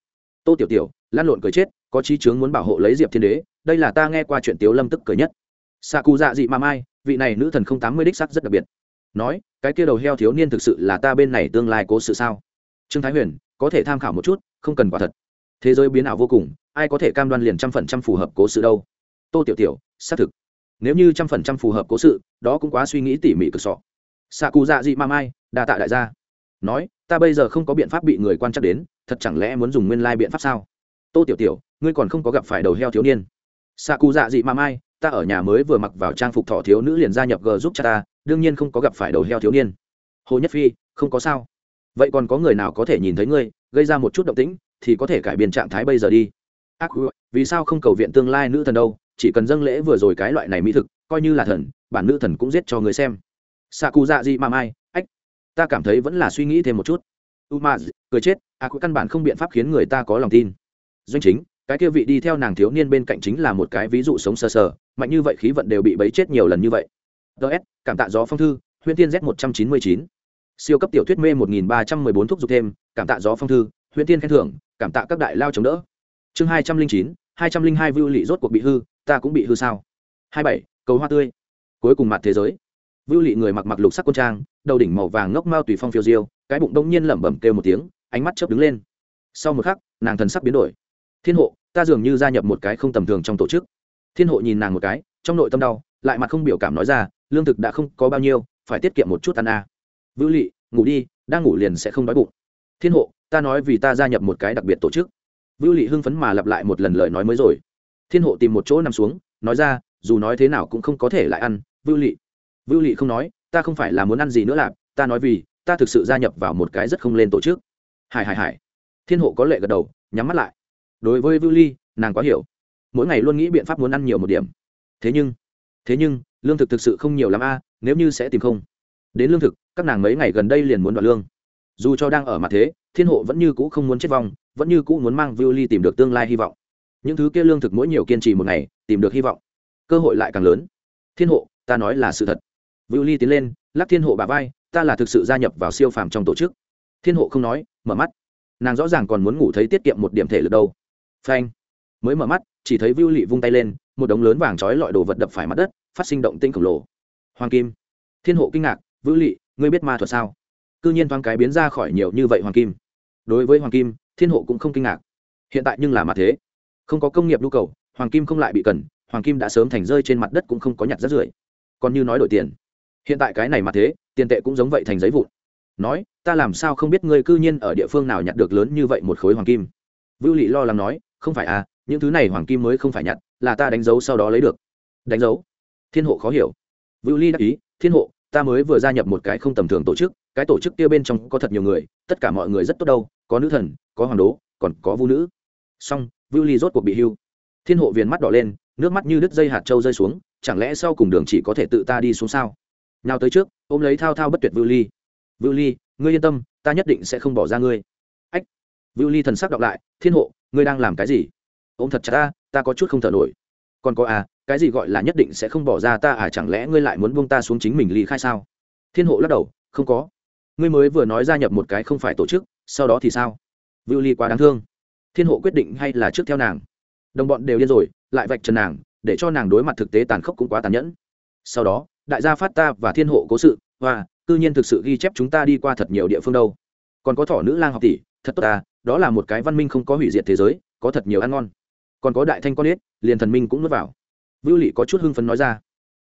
Tô tiểu tiểu lan lộn cười chết có chí chướng muốn bảo hộ lấy diệp thiên đế đây là ta nghe qua chuyện tiếu lâm tức cười nhất. Xạ cụ dạ dị mà mai vị này nữ thần không tám mươi đích sắc rất đặc biệt. Nói cái kia đầu heo thiếu niên thực sự là ta bên này tương lai cố sự sao? Trương thái huyền có thể tham khảo một chút không cần quả thật thế giới biến ảo vô cùng, ai có thể cam đoan liền trăm phần trăm phù hợp cố sự đâu? Tô tiểu tiểu, xác thực. Nếu như trăm phần trăm phù hợp cố sự, đó cũng quá suy nghĩ tỉ mỉ cực sọ. Xạ cụ dạ dị ma mai, đa tạ đại gia. Nói, ta bây giờ không có biện pháp bị người quan chắc đến, thật chẳng lẽ muốn dùng nguyên lai biện pháp sao? Tô tiểu tiểu, ngươi còn không có gặp phải đầu heo thiếu niên. Xạ cụ dạ dị ma mai, ta ở nhà mới vừa mặc vào trang phục thỏ thiếu nữ liền gia nhập g giúp cha ta, đương nhiên không có gặp phải đầu heo thiếu niên. Hồ nhất phi, không có sao. Vậy còn có người nào có thể nhìn thấy ngươi, gây ra một chút động tĩnh thì có thể cải biến trạng thái bây giờ đi. Ác vì sao không cầu viện tương lai nữ thần đâu? Chỉ cần dâng lễ vừa rồi cái loại này mỹ thực coi như là thần bản nữ thần cũng giết cho người xem. Xạ cụ dạ gì mà mai ách ta cảm thấy vẫn là suy nghĩ thêm một chút. U ma cười chết ác, căn bản không biện pháp khiến người ta có lòng tin. Doanh chính cái kia vị đi theo nàng thiếu niên bên cạnh chính là một cái ví dụ sống sờ sờ mạnh như vậy khí vận đều bị bấy chết nhiều lần như vậy. Ts cảm tạ gió phong thư Huyền tiên z một trăm chín mươi chín. Siêu cấp tiểu thuyết mê một nghìn ba trăm mười bốn thúc giục thêm cảm tạ gió phong thư Huyền tiên khen thưởng cảm tạ các đại lao chống đỡ. Chương hai trăm linh chín, hai trăm linh hai vưu lị rốt cuộc bị hư, ta cũng bị hư sao? Hai bảy, cầu hoa tươi. Cuối cùng mặt thế giới. Vưu lị người mặc mặc lục sắc quân trang, đầu đỉnh màu vàng ngốc mao tùy phong phiêu diêu, cái bụng đông nhiên lẩm bẩm kêu một tiếng, ánh mắt chớp đứng lên. Sau một khắc, nàng thần sắc biến đổi. Thiên hộ, ta dường như gia nhập một cái không tầm thường trong tổ chức. Thiên hộ nhìn nàng một cái, trong nội tâm đau, lại mặt không biểu cảm nói ra, lương thực đã không có bao nhiêu, phải tiết kiệm một chút ăn a. À. vưu lị, ngủ đi, đang ngủ liền sẽ không đói bụng. Thiên hộ ta nói vì ta gia nhập một cái đặc biệt tổ chức. Vưu lị hưng phấn mà lặp lại một lần lời nói mới rồi. Thiên hộ tìm một chỗ nằm xuống, nói ra, dù nói thế nào cũng không có thể lại ăn, vưu lị. Vưu lị không nói, ta không phải là muốn ăn gì nữa lạp ta nói vì, ta thực sự gia nhập vào một cái rất không lên tổ chức. Hải hải hải. Thiên hộ có lệ gật đầu, nhắm mắt lại. Đối với vưu ly nàng quá hiểu. Mỗi ngày luôn nghĩ biện pháp muốn ăn nhiều một điểm. Thế nhưng thế nhưng, lương thực thực sự không nhiều l ắ m a, nếu như sẽ tìm không. Đến lương thực, các nàng mấy ngày gần đây liền muốn đoạt lương dù cho đang ở mặt thế, thiên hộ vẫn như cũ không muốn chết vong, vẫn như cũ muốn mang viu ly tìm được tương lai hy vọng. Những thứ kia lương thực mỗi nhiều kiên trì một ngày, tìm được hy vọng. Cơ hội lại càng lớn. Thiên hộ, ta nói là sự thật. Viu ly tiến lên, lắc thiên hộ bà vai, ta là thực sự gia nhập vào siêu phàm trong tổ chức. Thiên hộ không nói, mở mắt. Nàng rõ ràng còn muốn ngủ thấy tiết kiệm một điểm thể lực đâu. Phanh. Mới mở mắt, chỉ thấy viu lị vung tay lên, một đống lớn vàng trói lọi đồ vật đập phải mặt đất, phát sinh động tinh khổng lồ. Hoàng kim. Thiên hộ kinh ngạc vưu lị ngươi biết ma thuật sao? Cư nhiên thoáng cái biến ra khỏi nhiều như vậy hoàng kim. Đối với hoàng kim, thiên hộ cũng không kinh ngạc. Hiện tại nhưng là mặt thế. Không có công nghiệp nhu cầu, hoàng kim không lại bị cần, hoàng kim đã sớm thành rơi trên mặt đất cũng không có nhặt rác rưởi. Còn như nói đổi tiền. Hiện tại cái này mà thế, tiền tệ cũng giống vậy thành giấy vụn. Nói, ta làm sao không biết ngươi cư nhiên ở địa phương nào nhặt được lớn như vậy một khối hoàng kim? Vưu lị lo lắng nói, không phải à những thứ này hoàng kim mới không phải nhặt, là ta đánh dấu sau đó lấy được. Đánh dấu? Thiên hộ khó hiểu. Vưu ly đáp ý, thiên hộ, ta mới vừa gia nhập một cái không tầm thường tổ chức cái tổ chức kia bên trong có thật nhiều người, tất cả mọi người rất tốt đâu, có nữ thần, có hoàng đố, còn có vũ nữ. Song vưu ly rốt cuộc bị hưu. Thiên hộ viền mắt đỏ lên, nước mắt như đứt dây hạt trâu rơi xuống, chẳng lẽ sau cùng đường chỉ có thể tự ta đi xuống sao? Nào tới trước, ôm lấy thao thao bất tuyệt vưu ly. Vưu ly, ngươi yên tâm, ta nhất định sẽ không bỏ ra ngươi. Ách. Vưu ly thần sắc đọc lại, thiên hộ, ngươi đang làm cái gì? Ôm thật chặt ta ta có chút không thở nổi. Còn có à cái gì gọi là nhất định sẽ không bỏ ra ta à chẳng lẽ ngươi lại muốn buông ta xuống chính mình ly khai sao? Thiên hộ lắc đầu, không có ngươi mới vừa nói gia nhập một cái không phải tổ chức, sau đó thì sao? Vưu ly quá đáng thương. Thiên hộ quyết định hay là trước theo nàng? Đồng bọn đều điên rồi, lại vạch trần nàng, để cho nàng đối mặt thực tế tàn khốc cũng quá tàn nhẫn. Sau đó, đại gia phát ta và thiên hộ cố sự, và, cư nhiên thực sự ghi chép chúng ta đi qua thật nhiều địa phương đâu. Còn có thỏ nữ lang học tỷ, thật tốt ta, đó là một cái văn minh không có hủy diệt thế giới, có thật nhiều ăn ngon. Còn có đại thanh con ếch, liền thần minh cũng nuốt vào. Vưu lị có chút hưng phấn nói ra.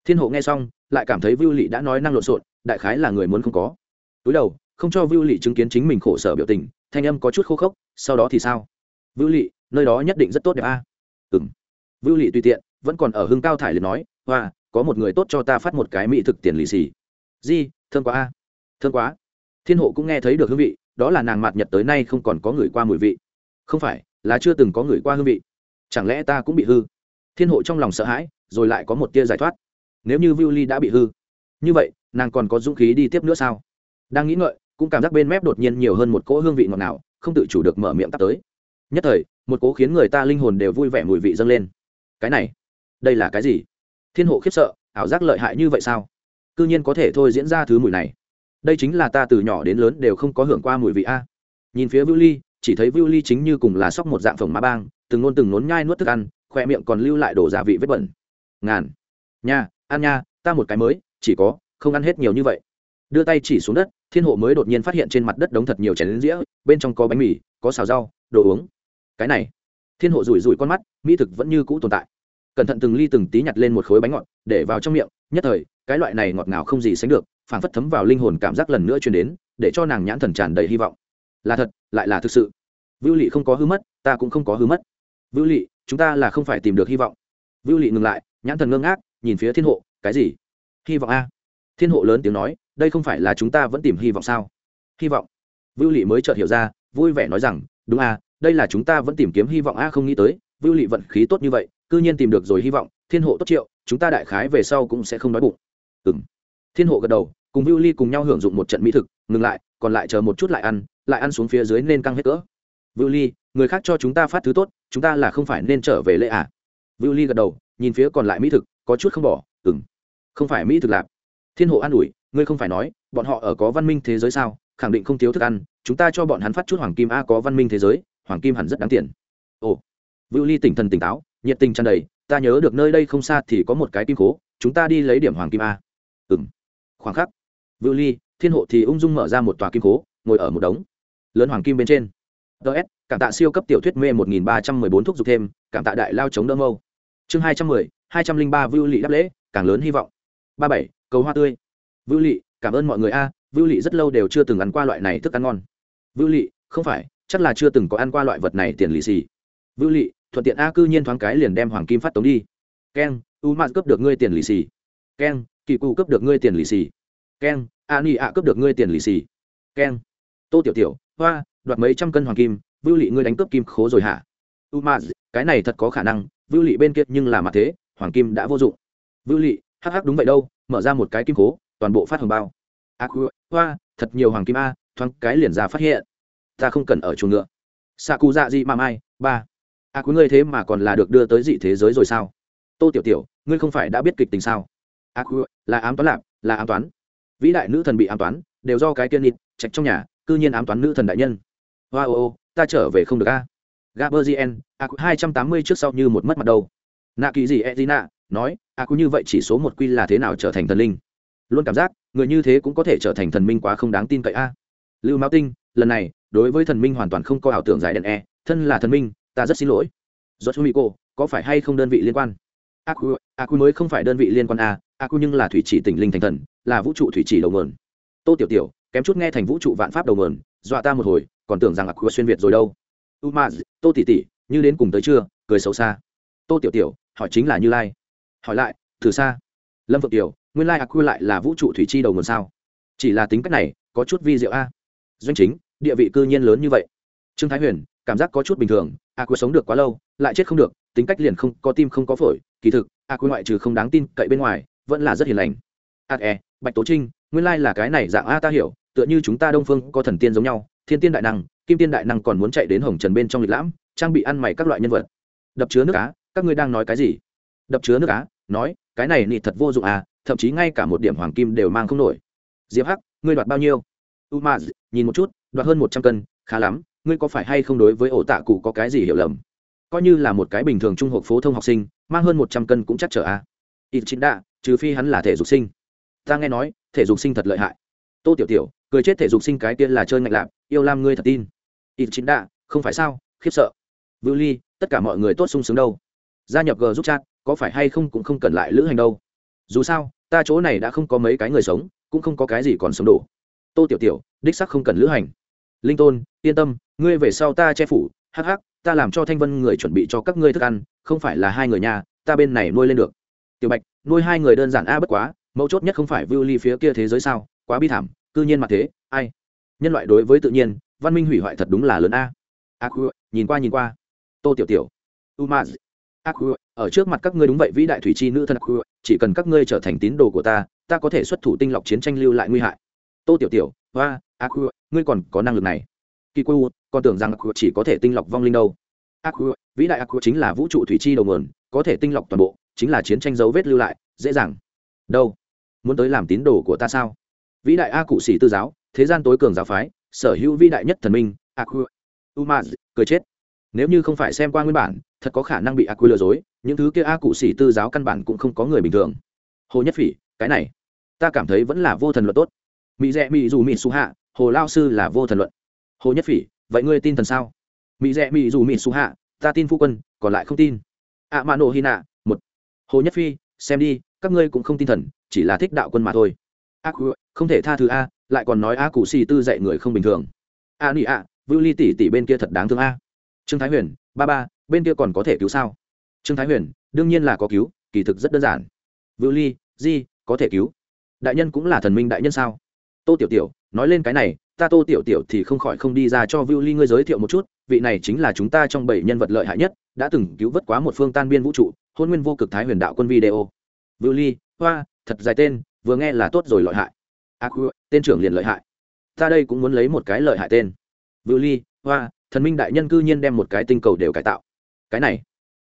Thiên hộ nghe xong, lại cảm thấy vưu lị đã nói năng lộn xộn, đại khái là người muốn không có túi đầu, không cho vưu lị chứng kiến chính mình khổ sở biểu tình, thanh âm có chút khô khốc, sau đó thì sao? Vưu lị, nơi đó nhất định rất tốt đẹp a. À? ừng vưu lị tùy tiện, vẫn còn ở hưng cao thải liền nói, hoa, có một người tốt cho ta phát một cái mỹ thực tiền lì xì. Di thương quá a. À? thương quá. Thiên hộ cũng nghe thấy được hương vị, đó là nàng mạt nhật tới nay không còn có người qua mùi vị. Không phải, là chưa từng có người qua hương vị. Chẳng lẽ ta cũng bị hư? Thiên hộ trong lòng sợ hãi, rồi lại có một tia giải thoát. Nếu như vưu ly đã bị hư, như vậy, nàng còn có dũng khí đi tiếp nữa sao? Đang nghĩ ngợi, cũng cảm giác bên mép đột nhiên nhiều hơn một cỗ hương vị ngọt nào không tự chủ được mở miệng tắt tới. Nhất thời, một cỗ khiến người ta linh hồn đều vui vẻ mùi vị dâng lên. Cái này, đây là cái gì? Thiên hộ khiếp sợ, ảo giác lợi hại như vậy sao? C ư nhiên có thể thôi diễn ra thứ mùi này. Đây chính là ta từ nhỏ đến lớn đều không có hưởng qua mùi vị a. Nhìn phía vưu ly, chỉ thấy vưu ly chính như cùng là sóc một dạng phồng má bang, từng nôn từng nốn nhai nuốt thức ăn, khoe miệng còn lưu lại đổ gia vị vết bẩn. Ngàn. Nha, ăn nha, ta một cái mới, chỉ có, không ăn hết nhiều như vậy đưa tay chỉ xuống đất, thiên hộ mới đột nhiên phát hiện trên mặt đất đống thật nhiều chén lính dĩa, bên trong có bánh mì, có xào rau, đồ uống. Cái này, thiên hộ rủi rủi con mắt, mỹ thực vẫn như cũ tồn tại. Cẩn thận từng ly từng tí nhặt lên một khối bánh ngọt, để vào trong miệng, nhất thời, cái loại này ngọt ngào không gì sánh được, phảng phất thấm vào linh hồn cảm giác lần nữa truyền đến, để cho nàng nhãn thần tràn đầy hy vọng. Là thật, lại là thực sự. Vưu lị không có hư mất, ta cũng không có hư mất. Vưu lị, chúng ta là không phải tìm được hy vọng. Vưu lị ngừng lại, nhãn thần ngơ ngác, nhìn phía thiên hộ, cái gì? Hy vọng a. Thiên hộ lớn tiếng nói đây không phải là chúng ta vẫn tìm hy vọng sao? Hy vọng. Vưu lị mới chợt hiểu ra, vui vẻ nói rằng, đúng à? đây là chúng ta vẫn tìm kiếm hy vọng a, không nghĩ tới, vưu lị vận khí tốt như vậy, cư nhiên tìm được rồi hy vọng, thiên hộ tốt triệu, chúng ta đại khái về sau cũng sẽ không đói bụng. Ừ m thiên hộ gật đầu, cùng vưu ly cùng nhau hưởng dụng một trận mỹ thực, ngừng lại, còn lại chờ một chút lại ăn lại ăn xuống phía dưới nên căng hết cỡ. Vưu ly người khác cho chúng ta phát thứ tốt, chúng ta là không phải nên trở về lễ à? Vưu ly gật đầu, nhìn phía còn lại mỹ thực, có chút không bỏ ừng không phải mỹ thực lạp. Thiên hộ an ủi ngươi không phải nói, bọn họ ở có văn minh thế giới sao? Khẳng định không thiếu thức ăn, chúng ta cho bọn hắn phát chút hoàng kim a có văn minh thế giới, hoàng kim hẳn rất đáng tiền. Ồ, vưu ly tỉnh thần tỉnh táo, nhiệt tình tràn đầy, ta nhớ được nơi đây không xa thì có một cái kim cố, chúng ta đi lấy điểm hoàng kim a. Ừng khoảng khắc, vưu ly, thiên hộ thì ung dung mở ra một tòa kim cố, ngồi ở một đống, lớn hoàng kim bên trên. Ts cảm tạ siêu cấp tiểu thuyết mê một nghìn ba trăm mười bốn thuốc dục thêm, cảm tạ đại lao chống đỡ mâu. Chương hai trăm mười, hai trăm linh ba vưu lị đáp lễ, càng lớn hy vọng. Ba bảy, cầu hoa tươi vưu lị, cảm ơn mọi người a, vưu lị rất lâu đều chưa từng ăn qua loại này thức ăn ngon. Vưu lị, không phải, chắc là chưa từng có ăn qua loại vật này tiền lì xì. Vưu lị, thuận tiện a, cư nhiên thoáng cái liền đem hoàng kim phát tống đi. Keng u m cướp được ngươi tiền lì xì. Keng kỳ cụ cướp được ngươi tiền lì xì. Keng a ni a cướp được ngươi tiền lì xì. Keng tô tiểu tiểu, hoa, đoạt mấy trăm cân hoàng kim, vưu lị ngươi đánh cướp kim khố rồi hả? U m cái này thật có khả năng, vưu lị bên kia nhưng là mặt thế, hoàng kim đã vô dụng. Vưu lị, hắc hắc đúng vậy đâu, mở ra một cái kim khố toàn bộ phát hồng bao. À, a hoa, thật nhiều hoàng kim a, thoáng cái liền ra phát hiện. Ta không cần ở chuồng ngựa. Xạ cụ dạ gì mà mai, ba. À, a quý ngươi thế mà còn là được đưa tới dị thế giới rồi sao? Tô tiểu tiểu, ngươi không phải đã biết kịch tình sao? À, a khu là ám toán lạp, là ám toán. Vĩ đại nữ thần bị ám toán, đều do cái tiên nịt, trạch trong nhà, cư nhiên ám toán nữ thần đại nhân. Hoa, ô ô, ta trở về không được a. Gaberzien a hai trăm tám mươi trước sau như một mất mặt đâu. Nạ kỳ gì edina nói a như vậy chỉ số một quy là thế nào trở thành thần linh? Luôn cảm giác, người như thế cũng có thể trở thành thần minh quá không đáng tin cậy a. Lưu mao tinh, lần này, đối với thần minh hoàn toàn không có ảo tưởng giải đèn e thân là thần minh, ta rất xin lỗi. Do chú mỹ cô, có phải hay không đơn vị liên quan? Aku aku mới không phải đơn vị liên quan a aku nhưng là thủy chỉ tỉnh linh thành thần, là vũ trụ thủy chỉ đầu nguồn. Tô tiểu tiểu, kém chút nghe thành vũ trụ vạn pháp đầu nguồn, dọa ta một hồi, còn tưởng rằng aku xuyên việt rồi đâu. Umaz tô tỷ tỷ, như đến cùng tới chưa, cười xấu xa. Tô tiểu tiểu, hỏi chính là như lai. Hỏi lại, thử xa. Lâm phượng tiểu nguyên lai aku lại là vũ trụ thủy chi đầu nguồn sao? Chỉ là tính cách này, có chút vi diệu a. Doanh chính, địa vị cư nhiên lớn như vậy. Trương thái huyền, cảm giác có chút bình thường a sống được quá lâu, lại chết không được, tính cách liền không, có tim không có phổi, kỳ thực a ngoại trừ không đáng tin cậy bên ngoài, vẫn là rất hiền lành. A e bạch tố trinh, nguyên lai là cái này dạng a ta hiểu, tựa như chúng ta đông phương có thần tiên giống nhau, thiên tiên đại năng, kim tiên đại năng còn muốn chạy đến hồng trần bên trong lịch lãm, trang bị ăn mày các loại nhân vật. Đập chứa nước cá, các ngươi đang nói cái gì? Đập chứa nước cá, nói, cái này nị thật vô dụng à thậm chí ngay cả một điểm hoàng kim đều mang không nổi. Diệp hắc, ngươi đoạt bao nhiêu? U ma nhìn một chút, đoạt hơn một trăm cân, khá lắm, ngươi có phải hay không đối với ổ tạ cụ có cái gì hiểu lầm? Coi như là một cái bình thường trung học phổ thông học sinh, mang hơn một trăm cân cũng chắc trở a. À. ít chính đạ trừ phi hắn là thể dục sinh. Ta nghe nói, thể dục sinh thật lợi hại. Tô tiểu tiểu, cười chết thể dục sinh cái tiên là chơi ngạch lạp, yêu lam ngươi thật tin. Ít chính đạ không phải sao, khiếp sợ. Vưu ly, tất cả mọi người tốt sung sướng đâu. Gia nhập g giúp chat, có phải hay không cũng không cần lại lữ hành đâu dù sao, ta chỗ này đã không có mấy cái người sống, cũng không có cái gì còn sống đổ. Tô tiểu tiểu, đích sắc không cần lữ hành. Linh tôn, yên tâm, ngươi về sau ta che phủ, hắc hắc, ta làm cho thanh vân người chuẩn bị cho các ngươi thức ăn, không phải là hai người nhà, ta bên này nuôi lên được. Tiểu bạch, nuôi hai người đơn giản a à bất quá, mấu chốt nhất không phải vưu ly phía kia thế giới sao, quá bi thảm, cư nhiên mà thế, ai? Nhân loại đối với tự nhiên, văn minh hủy hoại thật đúng là lớn a. A nhìn qua nhìn qua. Tô tiểu tiểu, umaz a ở trước mặt các ngươi đúng vậy, vĩ đại thủy chi nữ thân a chỉ cần các ngươi trở thành tín đồ của ta ta có thể xuất thủ tinh lọc chiến tranh lưu lại nguy hại. Tô tiểu tiểu hoa a ngươi còn có năng lực này. Kỳ còn tưởng rằng chỉ có thể tinh lọc vong linh đâu. Aqua vĩ đại aqua chính là vũ trụ thủy chi đầu nguồn, có thể tinh lọc toàn bộ, chính là chiến tranh dấu vết lưu lại, dễ dàng. Đâu? Muốn tới làm tín đồ của ta sao? Vĩ đại a cụ sĩ tư giáo, thế gian tối cường giáo phái, sở hữu vĩ đại nhất thần minh aqua umaz, cười chết nếu như không phải xem qua nguyên bản thật có khả năng bị a quy lừa dối những thứ kia a cụ xỉ tư giáo căn bản cũng không có người bình thường. Hồ nhất phỉ cái này ta cảm thấy vẫn là vô thần luật tốt. Mỹ rẽ mỹ dù mỹ su hạ hồ lao sư là vô thần luận. Hồ nhất phỉ vậy ngươi tin thần sao? Mỹ rẽ mỹ dù mỹ su hạ ta tin phu quân còn lại không tin. Ạ Mã mạ nổ hy nạ một. Hồ nhất phi xem đi các ngươi cũng không tin thần chỉ là thích đạo quân mà thôi. A à, không thể tha thứ a lại còn nói a cụ xì tư dạy người không bình thường. A nị a vưu ly tỷ tỷ bên kia thật đáng thương a trương thái huyền ba ba bên kia còn có thể cứu sao trương thái huyền đương nhiên là có cứu kỳ thực rất đơn giản vưu ly di có thể cứu đại nhân cũng là thần minh đại nhân sao tô tiểu tiểu nói lên cái này ta tô tiểu tiểu thì không khỏi không đi ra cho Vưu Ly ngươi giới thiệu một chút, vị này chính là chúng ta trong bảy nhân vật lợi hại nhất, đã từng cứu vớt quá một phương tan biên vũ trụ, hôn nguyên vô cực thái huyền đạo quân video. Vưu Ly, hoa, thật dài tên, vừa nghe là tốt rồi lợi hại. Aku, tên trưởng liền lợi hại. Ta đây cũng muốn lấy một cái lợi hại tên. Vưu Ly, hoa, thần minh đại nhân cư nhiên đem một cái tinh cầu đều cải tạo. Cái này,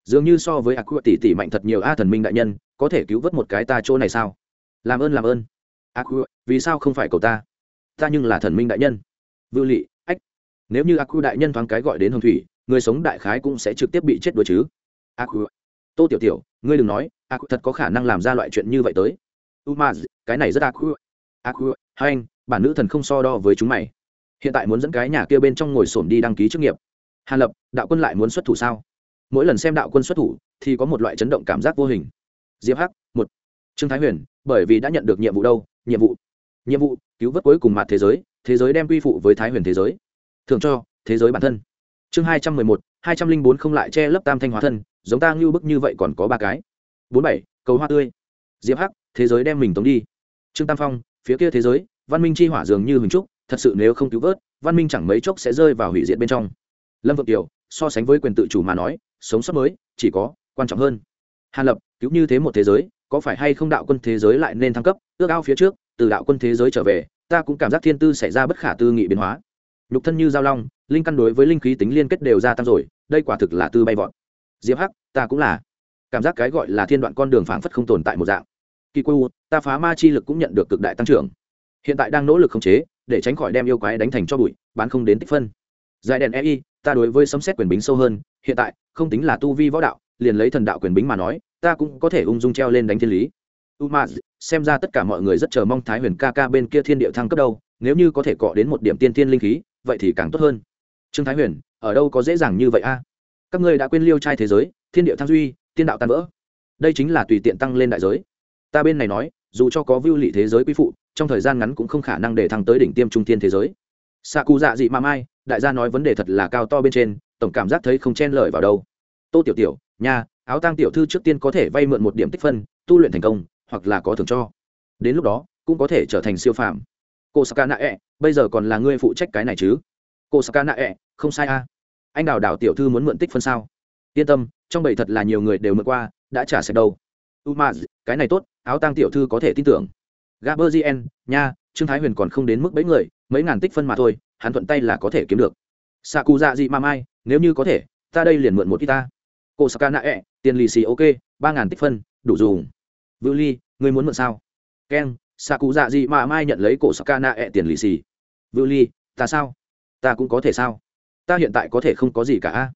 dường như so với Aku tỷ tỷ mạnh thật nhiều a thần minh đại nhân, có thể cứu vớt một cái ta chỗ này sao? Làm ơn làm ơn. Aku, vì sao không phải cầu ta? ta nhưng là thần minh đại nhân vưu lị ách nếu như aku đại nhân thoáng cái gọi đến hồng thủy người sống đại khái cũng sẽ trực tiếp bị chết đuối chứ aku tô tiểu tiểu ngươi đừng nói aku thật có khả năng làm ra loại chuyện như vậy tới umaz cái này rất aku aku hai anh bản nữ thần không so đo với chúng mày hiện tại muốn dẫn cái nhà kia bên trong ngồi xổm đi đăng ký chức nghiệp. Hàn lập, đạo quân lại muốn xuất thủ sao? Mỗi lần xem đạo quân xuất thủ, thì có một loại chấn động cảm giác vô hình. Diệp hắc, một. Trương thái huyền, bởi vì đã nhận được nhiệm vụ đâu? Nhiệm vụ. Nhiệm vụ, cứu vớt cuối cùng mặt thế giới thế giới đem quy phụ với thái huyền thế giới. Thường cho, thế giới bản thân. Chương hai trăm mười một, hai trăm linh bốn không lại che lấp tam thanh hóa thân, giống ta ngưu bức như vậy còn có ba cái. Bốn bảy, cầu hoa tươi. Diệp hắc, thế giới đem mình tống đi. Trương tam phong, phía kia thế giới, văn minh chi hỏa dường như hình trúc thật sự nếu không cứu vớt, văn minh chẳng mấy chốc sẽ rơi vào hủy diệt bên trong. Lâm vượng kiều, so sánh với quyền tự chủ mà nói, sống sót mới, chỉ có quan trọng hơn. Hàn lập, cứu như thế một thế giới, có phải hay không đạo quân thế giới lại nên thăng cấp, ước ao phía trước, từ đạo quân thế giới trở về, ta cũng cảm giác thiên tư xảy ra bất khả tư nghị biến hóa. Nhục thân như giao long, linh căn đối với linh khí tính liên kết đều gia tăng rồi, đây quả thực là tư bay vọt. Diệp hắc, ta cũng là. Cảm giác cái gọi là thiên đoạn con đường phảng phất không tồn tại một dạng. Kỳ quê ta phá ma chi lực cũng nhận được cực đại tăng trưởng. Hiện tại đang nỗ lực khống chế để tránh khỏi đem yêu quái đánh thành cho bụi, bán không đến tích phân. Giải đèn ei ta đối với sấm xét quyền bính sâu hơn, hiện tại, không tính là tu vi võ đạo, liền lấy thần đạo quyền bính mà nói, ta cũng có thể ung dung treo lên đánh thiên lý. Umaz, xem ra tất cả mọi người rất chờ mong thái huyền ca ca bên kia thiên địa thăng cấp đâu, nếu như có thể cọ đến một điểm tiên tiên linh khí, vậy thì càng tốt hơn. Trương thái huyền, ở đâu có dễ dàng như vậy a? Các ngươi đã quên liêu trai thế giới, thiên địa thăng duy, tiên đạo tan vỡ. Đây chính là tùy tiện tăng lên đại giới. Ta bên này nói, dù cho có vưu lị thế giới quy phụ trong thời gian ngắn cũng không khả năng để thăng tới đỉnh tiêm trung thiên thế giới. Xạ cụ dạ dị ma mai đại gia nói vấn đề thật là cao to bên trên tổng cảm giác thấy không chen lời vào đâu. Tô tiểu tiểu nhà, áo tang tiểu thư trước tiên có thể vay mượn một điểm tích phân tu luyện thành công hoặc là có thưởng cho. Đến lúc đó cũng có thể trở thành siêu phàm. Cô saka nạ ẹ、e, bây giờ còn là ngươi phụ trách cái này chứ? Cô saka nạ ẹ、e, không sai a. Anh đào đảo tiểu thư muốn mượn tích phân sao? Yên tâm trong bầy thật là nhiều người đều mượn qua đã trả sạch đâu. U ma cái này tốt áo tang tiểu thư có thể tin tưởng gaberzien nha trương thái huyền còn không đến mức bấy người mấy ngàn tích phân mà thôi hắn thuận tay là có thể kiếm được. Sakura gì mà mai nếu như có thể ta đây liền mượn một ít ta. Cô saka tiền lì xì ok ba ngàn tích phân đủ dùng. Vưu ly ngươi muốn mượn sao? Ken, Sakura gì mà mai nhận lấy cổ Sakanae tiền lì xì. Vưu ly ta sao? Ta cũng có thể sao? Ta hiện tại có thể không có gì cả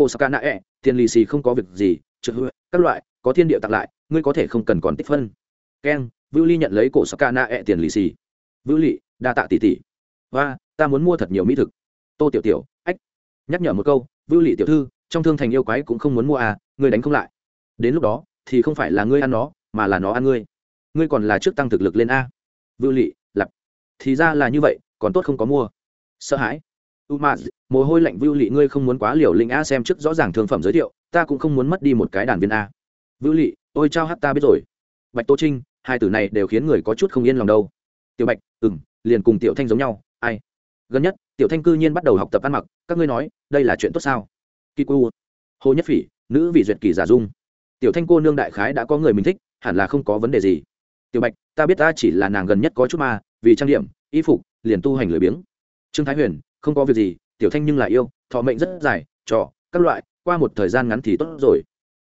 cô saka tiền lì xì không có việc gì trừ các loại có thiên địa tặng lại ngươi có thể không cần còn tích phân. Ken vưu ly nhận lấy cổ saka nạ ẹ e tiền lì xì. Vưu lị đa tạ tỷ tỷ. Và ta muốn mua thật nhiều mỹ thực. Tô tiểu tiểu ách. Nhắc nhở một câu vưu lị tiểu thư trong thương thành yêu quái cũng không muốn mua à ngươi đánh không lại. Đến lúc đó thì không phải là ngươi ăn nó mà là nó ăn ngươi. Ngươi còn là trước tăng thực lực lên a. Vưu lị lặp thì ra là như vậy còn tốt không có mua. Sợ hãi. Umaz, mồ hôi lạnh vưu lị ngươi không muốn quá liều lĩnh a xem trước rõ ràng thương phẩm giới thiệu ta cũng không muốn mất đi một cái đàn viên a. Vưu lị ôi trao hát ta biết rồi. Bạch tô trinh hai từ này đều khiến người có chút không yên lòng đâu. Tiểu bạch ừng liền cùng tiểu thanh giống nhau, ai? Gần nhất, tiểu thanh cư nhiên bắt đầu học tập ăn mặc, các ngươi nói, đây là chuyện tốt sao? Kỳ cu hồ nhất phỉ, nữ vị duyệt kỳ giả dung. Tiểu thanh cô nương đại khái đã có người mình thích, hẳn là không có vấn đề gì. Tiểu bạch, ta biết ta chỉ là nàng gần nhất có chút mà vì trang điểm, y phục, liền tu hành lười biếng. Trương thái huyền, không có việc gì, tiểu thanh nhưng là yêu, thọ mệnh rất dài, trò, các loại, qua một thời gian ngắn thì tốt rồi.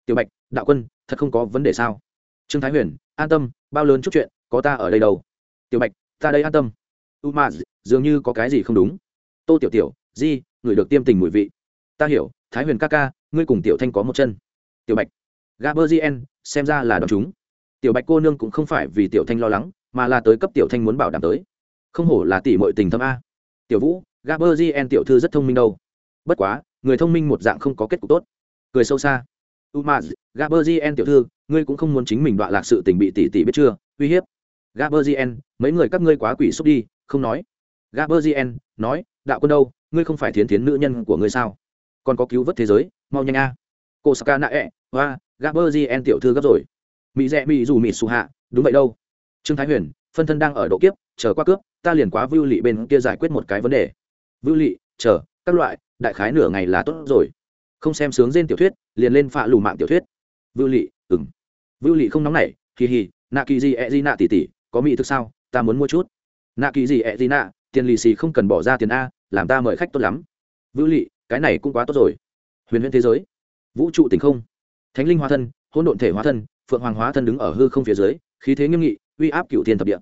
Tiểu bạch, đạo quân, thật không có vấn đề sao? Trương thái huyền, an tâm, bao lớn chút chuyện, có ta ở đây đâu. Tiểu bạch, ta đây an tâm. U ma, dường như có cái gì không đúng. Tô tiểu tiểu, di, người được tiêm tình mùi vị. Ta hiểu, thái huyền ca ca, ngươi cùng tiểu thanh có một chân. Tiểu bạch gaberzien xem ra là đón chúng. Tiểu bạch cô nương cũng không phải vì tiểu thanh lo lắng, mà là tới cấp tiểu thanh muốn bảo đảm tới. Không hổ là tỷ mọi tình thâm a. Tiểu vũ gaberzien tiểu thư rất thông minh đâu. Bất quá, người thông minh một dạng không có kết cục tốt. Cười sâu xa umaz gaberzien tiểu thư, ngươi cũng không muốn chính mình đoạn lạc sự tình bị tỷ tỷ biết chưa? Uy hiếp. Gaberzien mấy người các ngươi quá quỷ xúc đi, không nói. Gaberzien nói, đạo quân đâu, ngươi không phải thiến thiến nữ nhân của ngươi sao? Còn có cứu vớt thế giới, mau nhanh a. Cô saka nạ Gabriel và gaberzien tiểu thư gấp rồi. Mỹ rẽ mỹ dù mỹ xù hạ, đúng vậy đâu. Trương thái huyền, phân thân đang ở độ kiếp, chờ qua cướp, ta liền quá vưu lị bên kia giải quyết một cái vấn đề. Vưu lị, chờ, các loại, đại khái nửa ngày là tốt rồi không xem sướng trên tiểu thuyết, liền lên phạ lù mạng tiểu thuyết. Vưu lị ừng vưu lị không nóng nảy, hì hì, nạ kỳ gì ẹ gì nạ tỉ tỉ, có mỹ thực sao, ta muốn mua chút. Nạ kỳ gì ẹ gì nạ, tiền lì xì không cần bỏ ra tiền a, làm ta mời khách tốt lắm. Vưu lị, cái này cũng quá tốt rồi. Huyền huyền thế giới. Vũ trụ tình không. Thánh linh hóa thân, hỗn độn thể hóa thân, phượng hoàng hóa thân đứng ở hư không phía dưới, khí thế nghiêm nghị, uy áp cựu thiên thập địa.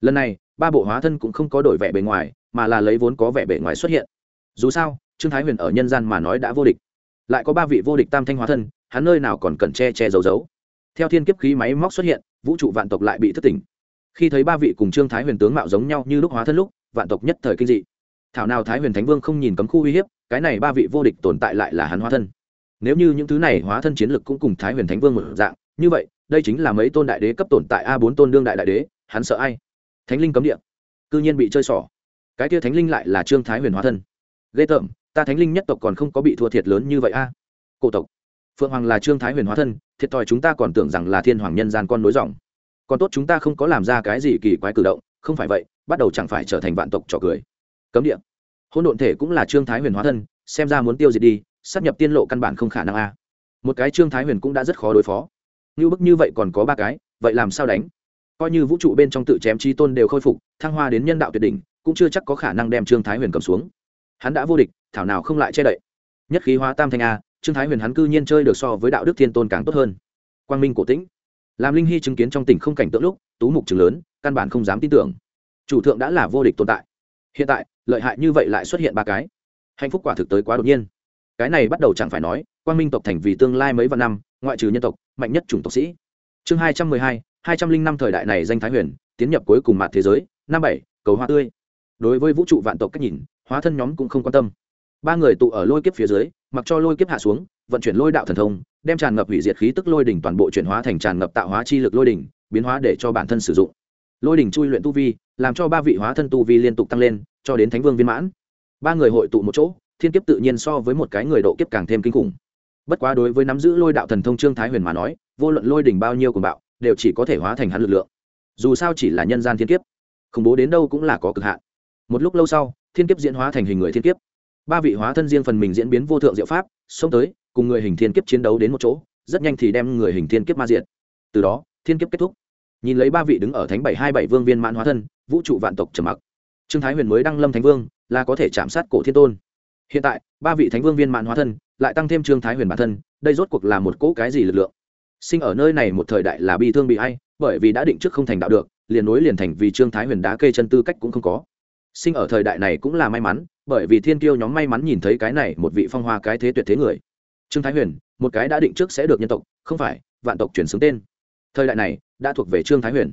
Lần này, ba bộ hóa thân cũng không có đổi vẻ bề ngoài, mà là lấy vốn có vẻ bề ngoài xuất hiện. Dù sao, trương thái huyền ở nhân gian mà nói đã vô địch lại có ba vị vô địch tam thanh hóa thân, hắn nơi nào còn cần che che giấu giấu. Theo thiên kiếp khí máy móc xuất hiện, vũ trụ vạn tộc lại bị thất tỉnh. Khi thấy ba vị cùng trương thái huyền tướng mạo giống nhau như lúc hóa thân lúc, vạn tộc nhất thời kinh dị. Thảo nào thái huyền thánh vương không nhìn cấm khu uy hiếp, cái này ba vị vô địch tồn tại lại là hắn hóa thân. Nếu như những thứ này hóa thân chiến lực cũng cùng thái huyền thánh vương một dạng, như vậy, đây chính là mấy tôn đại đế cấp tồn tại a bốn tôn đương đại đại đế, hắn sợ ai? Thánh linh cấm địa. Cư nhiên bị chơi xỏ. Cái kia thánh linh lại là trương thái huyền hóa thân. Ghê tởm ta thánh linh nhất tộc còn không có bị thua thiệt lớn như vậy a. Cổ tộc, phượng hoàng là trương thái huyền hóa thân, thiệt thòi chúng ta còn tưởng rằng là thiên hoàng nhân gian con nối dòng. Còn tốt chúng ta không có làm ra cái gì kỳ quái cử động, không phải vậy, bắt đầu chẳng phải trở thành vạn tộc trò cười. Cấm địa hôn độn thể cũng là trương thái huyền hóa thân, xem ra muốn tiêu diệt đi sắp nhập tiên lộ căn bản không khả năng a. Một cái trương thái huyền cũng đã rất khó đối phó. Như bức như vậy còn có ba cái, vậy làm sao đánh? Coi như vũ trụ bên trong tự chém chi tôn đều khôi phục, thăng hoa đến nhân đạo tuyệt đỉnh, cũng chưa chắc có khả năng đem trương thái huyền cầm xuống. Hắn đã vô địch thảo nào không lại che đậy. Nhất khí hóa tam thanh a, trương thái huyền hắn cư nhiên chơi được so với đạo đức thiên tôn càng tốt hơn. Quang minh cổ tĩnh. Làm linh hy chứng kiến trong tỉnh không cảnh tượng lúc, tú mục trường lớn, căn bản không dám tin tưởng. Chủ thượng đã là vô địch tồn tại. Hiện tại, lợi hại như vậy lại xuất hiện ba cái. Hạnh phúc quả thực tới quá đột nhiên. Cái này bắt đầu chẳng phải nói, quang minh tộc thành vì tương lai mấy vạn năm, ngoại trừ nhân tộc, mạnh nhất chủng tộc sĩ. Chương hai trăm mười hai hai trăm linh năm thời đại này danh thái huyền, tiến nhập cuối cùng mặt thế giới, năm bảy, cầu hoa tươi. Đối với vũ trụ vạn tộc cách nhìn, hóa thân nhóm cũng không quan tâm ba người tụ ở lôi kiếp phía dưới, mặc cho lôi kiếp hạ xuống, vận chuyển lôi đạo thần thông, đem tràn ngập hủy diệt khí tức lôi đỉnh toàn bộ chuyển hóa thành tràn ngập tạo hóa chi lực lôi đỉnh, biến hóa để cho bản thân sử dụng. Lôi đỉnh chui luyện tu vi, làm cho ba vị hóa thân tu vi liên tục tăng lên, cho đến thánh vương viên mãn. Ba người hội tụ một chỗ, thiên kiếp tự nhiên so với một cái người độ kiếp càng thêm kinh khủng. Bất quá đối với nắm giữ lôi đạo thần thông trương thái huyền mà nói, vô luận lôi đỉnh bao nhiêu cùng bạo, đều chỉ có thể hóa thành hắn lực lượng. Dù sao chỉ là nhân gian thiên kiếp, khủng bố đến đâu cũng là có cực hạn. Một lúc lâu sau, thiên kiếp diễn hóa thành hình người thiên kiếp ba vị hóa thân riêng phần mình diễn biến vô thượng diệu pháp, xông tới, cùng người hình thiên kiếp chiến đấu đến một chỗ, rất nhanh thì đem người hình thiên kiếp ma diện từ đó, thiên kiếp kết thúc. Nhìn lấy ba vị đứng ở thánh bảy hai bảy vương viên mãn hóa thân, vũ trụ vạn tộc trầm mặc. Trương thái huyền mới đăng lâm thánh vương, là có thể chạm sát cổ thiên tôn. Hiện tại, ba vị thánh vương viên mãn hóa thân, lại tăng thêm trương thái huyền bản thân, đây rốt cuộc là một cỗ cái gì lực lượng? Sinh ở nơi này một thời đại là bi thương bị hay bởi vì đã định trước không thành đạo được, liền nối liền thành vì trương thái huyền đá kê chân tư cách cũng không có. Sinh ở thời đại này cũng là may mắn bởi vì thiên kiêu nhóm may mắn nhìn thấy cái này một vị phong hoa cái thế tuyệt thế người. Trương thái huyền, một cái đã định trước sẽ được nhân tộc, không phải, vạn tộc chuyển xướng tên. Thời đại này, đã thuộc về trương thái huyền.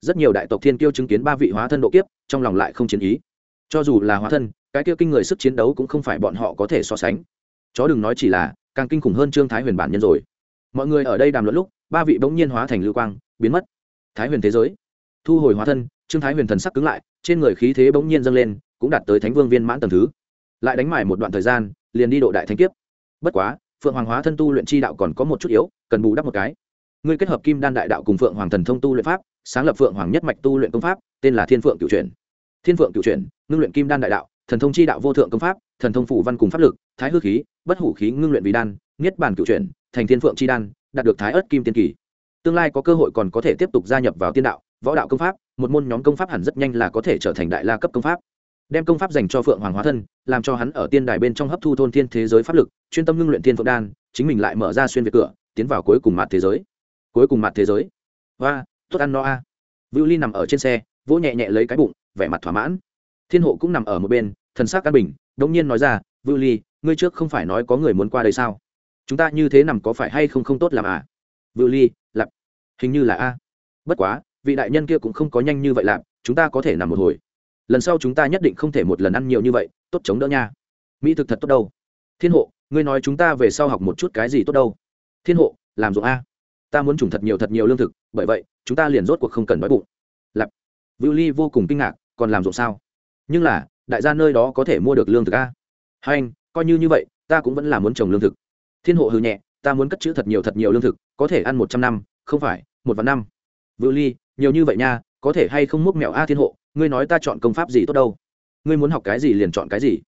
Rất nhiều đại tộc thiên kiêu chứng kiến ba vị hóa thân độ kiếp, trong lòng lại không chiến ý. Cho dù là hóa thân, cái kia kinh người sức chiến đấu cũng không phải bọn họ có thể so sánh. Chó đừng nói chỉ là, càng kinh khủng hơn trương thái huyền bản nhân rồi. Mọi người ở đây đàm luận lúc, ba vị bỗng nhiên hóa thành lưu quang, biến mất. Thái huyền thế giới. Thu hồi hóa thân, trương thái huyền thần sắc cứng lại, trên người khí thế bỗng nhiên dâng lên cũng đạt tới thánh vương viên mãn tầm thứ. Lại đánh mải một đoạn thời gian, liền đi độ đại thánh kiếp. Bất quá, phượng hoàng hóa thân tu luyện chi đạo còn có một chút yếu, cần bù đắp một cái. Ngươi kết hợp kim đan đại đạo cùng phượng hoàng thần thông tu luyện pháp, sáng lập phượng hoàng nhất mạch tu luyện công pháp, tên là thiên phượng cựu truyền thiên phượng cựu truyền ngưng luyện kim đan đại đạo, thần thông chi đạo vô thượng công pháp, thần thông phủ văn cùng pháp lực, thái hư khí, bất hủ khí ngưng luyện vì đan, niết bản cựu truyền thành thiên phượng chi đan, đạt được thái ớt kim tiên kỳ. Tương lai có cơ hội còn có thể tiếp tục gia nhập vào tiên đạo, võ đạo công pháp, một môn nhóm công pháp hẳn rất nhanh là có thể trở thành đại la cấp công pháp đem công pháp dành cho phượng hoàng hóa thân, làm cho hắn ở tiên đài bên trong hấp thu thôn thiên thế giới pháp lực, chuyên tâm ngưng luyện thiên phượng đan, chính mình lại mở ra xuyên về cửa, tiến vào cuối cùng mặt thế giới. Cuối cùng mặt thế giới. Và tốt ăn no a. À. vưu ly nằm ở trên xe, vỗ nhẹ nhẹ lấy cái bụng, vẻ mặt thỏa mãn. Thiên hộ cũng nằm ở một bên, thần xác căn bình, đống nhiên nói ra, vưu ly, ngươi trước không phải nói có người muốn qua đây sao? Chúng ta như thế nằm có phải hay không không tốt làm à? Vưu ly lặp hình như là a. Bất quá, vị đại nhân kia cũng không có nhanh như vậy làm chúng ta có thể nằm một hồi lần sau chúng ta nhất định không thể một lần ăn nhiều như vậy, tốt chống đỡ nha. Mỹ thực thật tốt đâu? Thiên hộ, ngươi nói chúng ta về sau học một chút cái gì tốt đâu? Thiên hộ, làm ruộng a. Ta muốn trùng thật nhiều thật nhiều lương thực, bởi vậy, chúng ta liền rốt cuộc không cần đói bụng. Lặp vưu ly vô cùng kinh ngạc, còn làm ruộng sao? Nhưng là, đại gia nơi đó có thể mua được lương thực a? Hai anh, coi như như vậy, ta cũng vẫn là muốn trồng lương thực. Thiên hộ hư nhẹ, ta muốn cất chữ thật nhiều thật nhiều lương thực, có thể ăn một trăm năm, không phải, một vạn năm. Vưu ly, nhiều như vậy nha, có thể hay không múc mẹo a thiên hộ? Ngươi nói ta chọn công pháp gì tốt đâu? Ngươi muốn học cái gì liền chọn cái gì.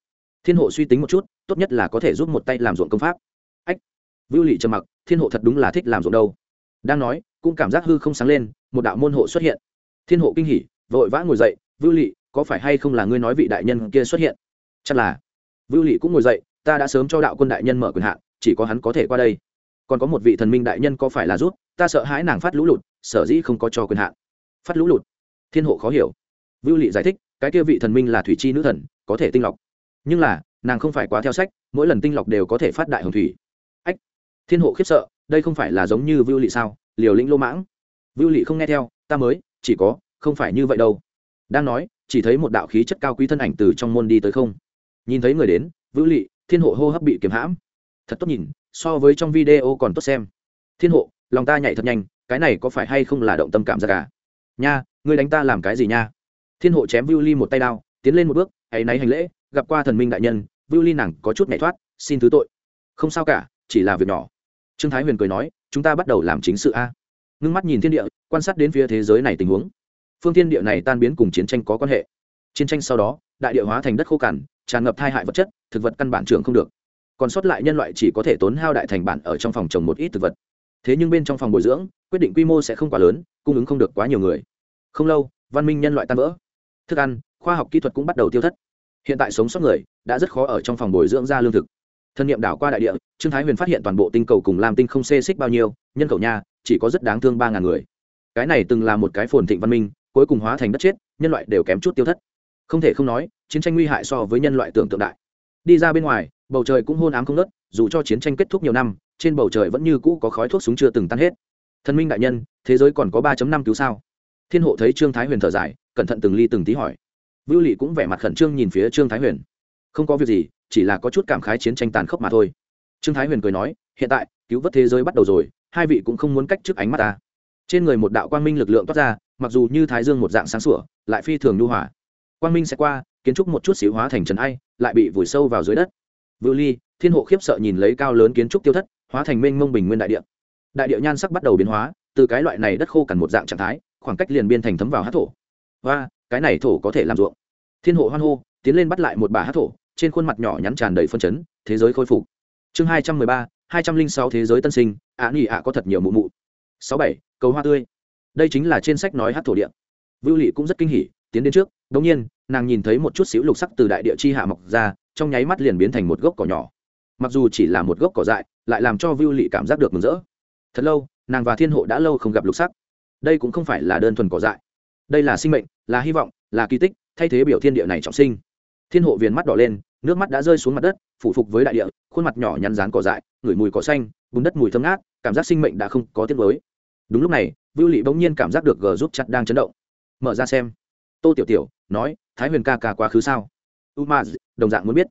Thiên hộ suy tính một chút, tốt nhất là có thể giúp một tay làm ruộng công pháp. Ách, vưu lị trầm mặc, thiên hộ thật đúng là thích làm ruộng đâu. Đang nói, cũng cảm giác hư không sáng lên, một đạo môn hộ xuất hiện. Thiên hộ kinh hỉ, vội vã ngồi dậy, vưu lị, có phải hay không là ngươi nói vị đại nhân kia xuất hiện? Chắc là. Vưu lị cũng ngồi dậy, ta đã sớm cho đạo quân đại nhân mở quyền hạn, chỉ có hắn có thể qua đây. Còn có một vị thần minh đại nhân có phải là rút? Ta sợ hãi nàng phát lũ lụt, sở dĩ không có cho quyền hạn. Phát lũ lụt? Thiên hộ khó hiểu vưu lị giải thích, cái kia vị thần minh là thủy chi nữ thần, có thể tinh lọc. Nhưng là, nàng không phải quá theo sách, mỗi lần tinh lọc đều có thể phát đại hồng thủy. Ách, thiên hộ khiếp sợ, đây không phải là giống như vưu lị sao? Liều lĩnh lô mãng. Vưu lị không nghe theo, ta mới, chỉ có, không phải như vậy đâu. Đang nói, chỉ thấy một đạo khí chất cao quý thân ảnh từ trong môn đi tới không. Nhìn thấy người đến, vưu lị, thiên hộ hô hấp bị kiếm hãm. Thật tốt nhìn, so với trong video còn tốt xem. Thiên hộ, lòng ta nhảy thật nhanh, cái này có phải hay không là động tâm cảm giác cả à? nha, ngươi đánh ta làm cái gì nha? Thiên hộ chém Viu ly một tay đao, tiến lên một bước hãy náy hành lễ, gặp qua thần minh đại nhân, Viu ly nàng có chút nhảy thoát, xin thứ tội. Không sao cả, chỉ là việc nhỏ. Trương thái huyền cười nói, chúng ta bắt đầu làm chính sự a. Ngưng mắt nhìn thiên địa, quan sát đến phía thế giới này tình huống. Phương thiên địa này tan biến cùng chiến tranh có quan hệ. Chiến tranh sau đó, đại địa hóa thành đất khô cằn, tràn ngập thai hại vật chất, thực vật căn bản trường không được. Còn sót lại nhân loại chỉ có thể tốn hao đại thành bản ở trong phòng trồng một ít thực vật. Thế nhưng bên trong phòng bồi dưỡng, quyết định quy mô sẽ không quá lớn, cung ứng không được quá nhiều người. Không lâu, văn minh nhân loại tan vỡ thức ăn, khoa học kỹ thuật cũng bắt đầu tiêu thất. Hiện tại sống sót người đã rất khó ở trong phòng bồi dưỡng ra lương thực. Thân nhiệm đảo qua đại địa, trương thái huyền phát hiện toàn bộ tinh cầu cùng làm tinh không xê xích bao nhiêu, nhân khẩu nha, chỉ có rất đáng thương ba ngàn người. Cái này từng là một cái phồn thịnh văn minh, cuối cùng hóa thành đất chết, nhân loại đều kém chút tiêu thất. Không thể không nói, chiến tranh nguy hại so với nhân loại tưởng tượng đại. Đi ra bên ngoài, bầu trời cũng hôn ám không nớt dù cho chiến tranh kết thúc nhiều năm, trên bầu trời vẫn như cũ có khói thuốc súng chưa từng tan hết. Thần minh đại nhân, thế giới còn có ba năm cứu sao? Thiên hộ thấy trương thái huyền thở dài cẩn thận từng ly từng tí hỏi. Vưu lị cũng vẻ mặt khẩn trương nhìn phía trương thái huyền. Không có việc gì, chỉ là có chút cảm khái chiến tranh tàn khốc mà thôi. Trương thái huyền cười nói, hiện tại, cứu vớt thế giới bắt đầu rồi, hai vị cũng không muốn cách trước ánh mắt ta. Trên người một đạo quang minh lực lượng toát ra, mặc dù như thái dương một dạng sáng sủa, lại phi thường nhu hòa. Quang minh sẽ qua, kiến trúc một chút xíu hóa thành trần ai, lại bị vùi sâu vào dưới đất. Vưu ly thiên hộ khiếp sợ nhìn lấy cao lớn kiến trúc tiêu thất, hóa thành mênh mông bình nguyên đại địa. Đại địa nhan sắc bắt đầu biến hóa, từ cái loại này đất khô cằn một dạng trạng thái, khoảng cách liền biên thành thấm vào hát thổ và cái này thổ có thể làm ruộng. Thiên hộ hoan hô, tiến lên bắt lại một bà hát thổ, trên khuôn mặt nhỏ nhắn tràn đầy phân chấn, thế giới khôi phục. Chương hai trăm mười ba, hai trăm linh sáu thế giới tân sinh, ạ nghỉ ạ có thật nhiều mụ mụ. Sáu bảy, cầu hoa tươi. Đây chính là trên sách nói hát thổ địa. Vưu lị cũng rất kinh hỉ, tiến đến trước, đống nhiên, nàng nhìn thấy một chút xíu lục sắc từ đại địa chi hạ mọc ra, trong nháy mắt liền biến thành một gốc cỏ nhỏ. Mặc dù chỉ là một gốc cỏ dại, lại làm cho vưu lị cảm giác được mừng rỡ. Thật lâu, nàng và thiên hộ đã lâu không gặp lục sắc. Đây cũng không phải là đơn thuần cỏ dại đây là sinh mệnh, là hy vọng, là kỳ tích, thay thế biểu thiên địa này trọng sinh. Thiên hộ viền mắt đỏ lên, nước mắt đã rơi xuống mặt đất, phủ phục với đại địa, khuôn mặt nhỏ nhăn rán cỏ dại, ngửi mùi cỏ xanh, bùn đất mùi thơm ngát, cảm giác sinh mệnh đã không có tiết mới. Đúng lúc này, vưu lị bỗng nhiên cảm giác được g giúp chặt đang chấn động. Mở ra xem. Tô tiểu tiểu nói, thái huyền ca ca quá khứ sao? U ma đồng dạng muốn biết.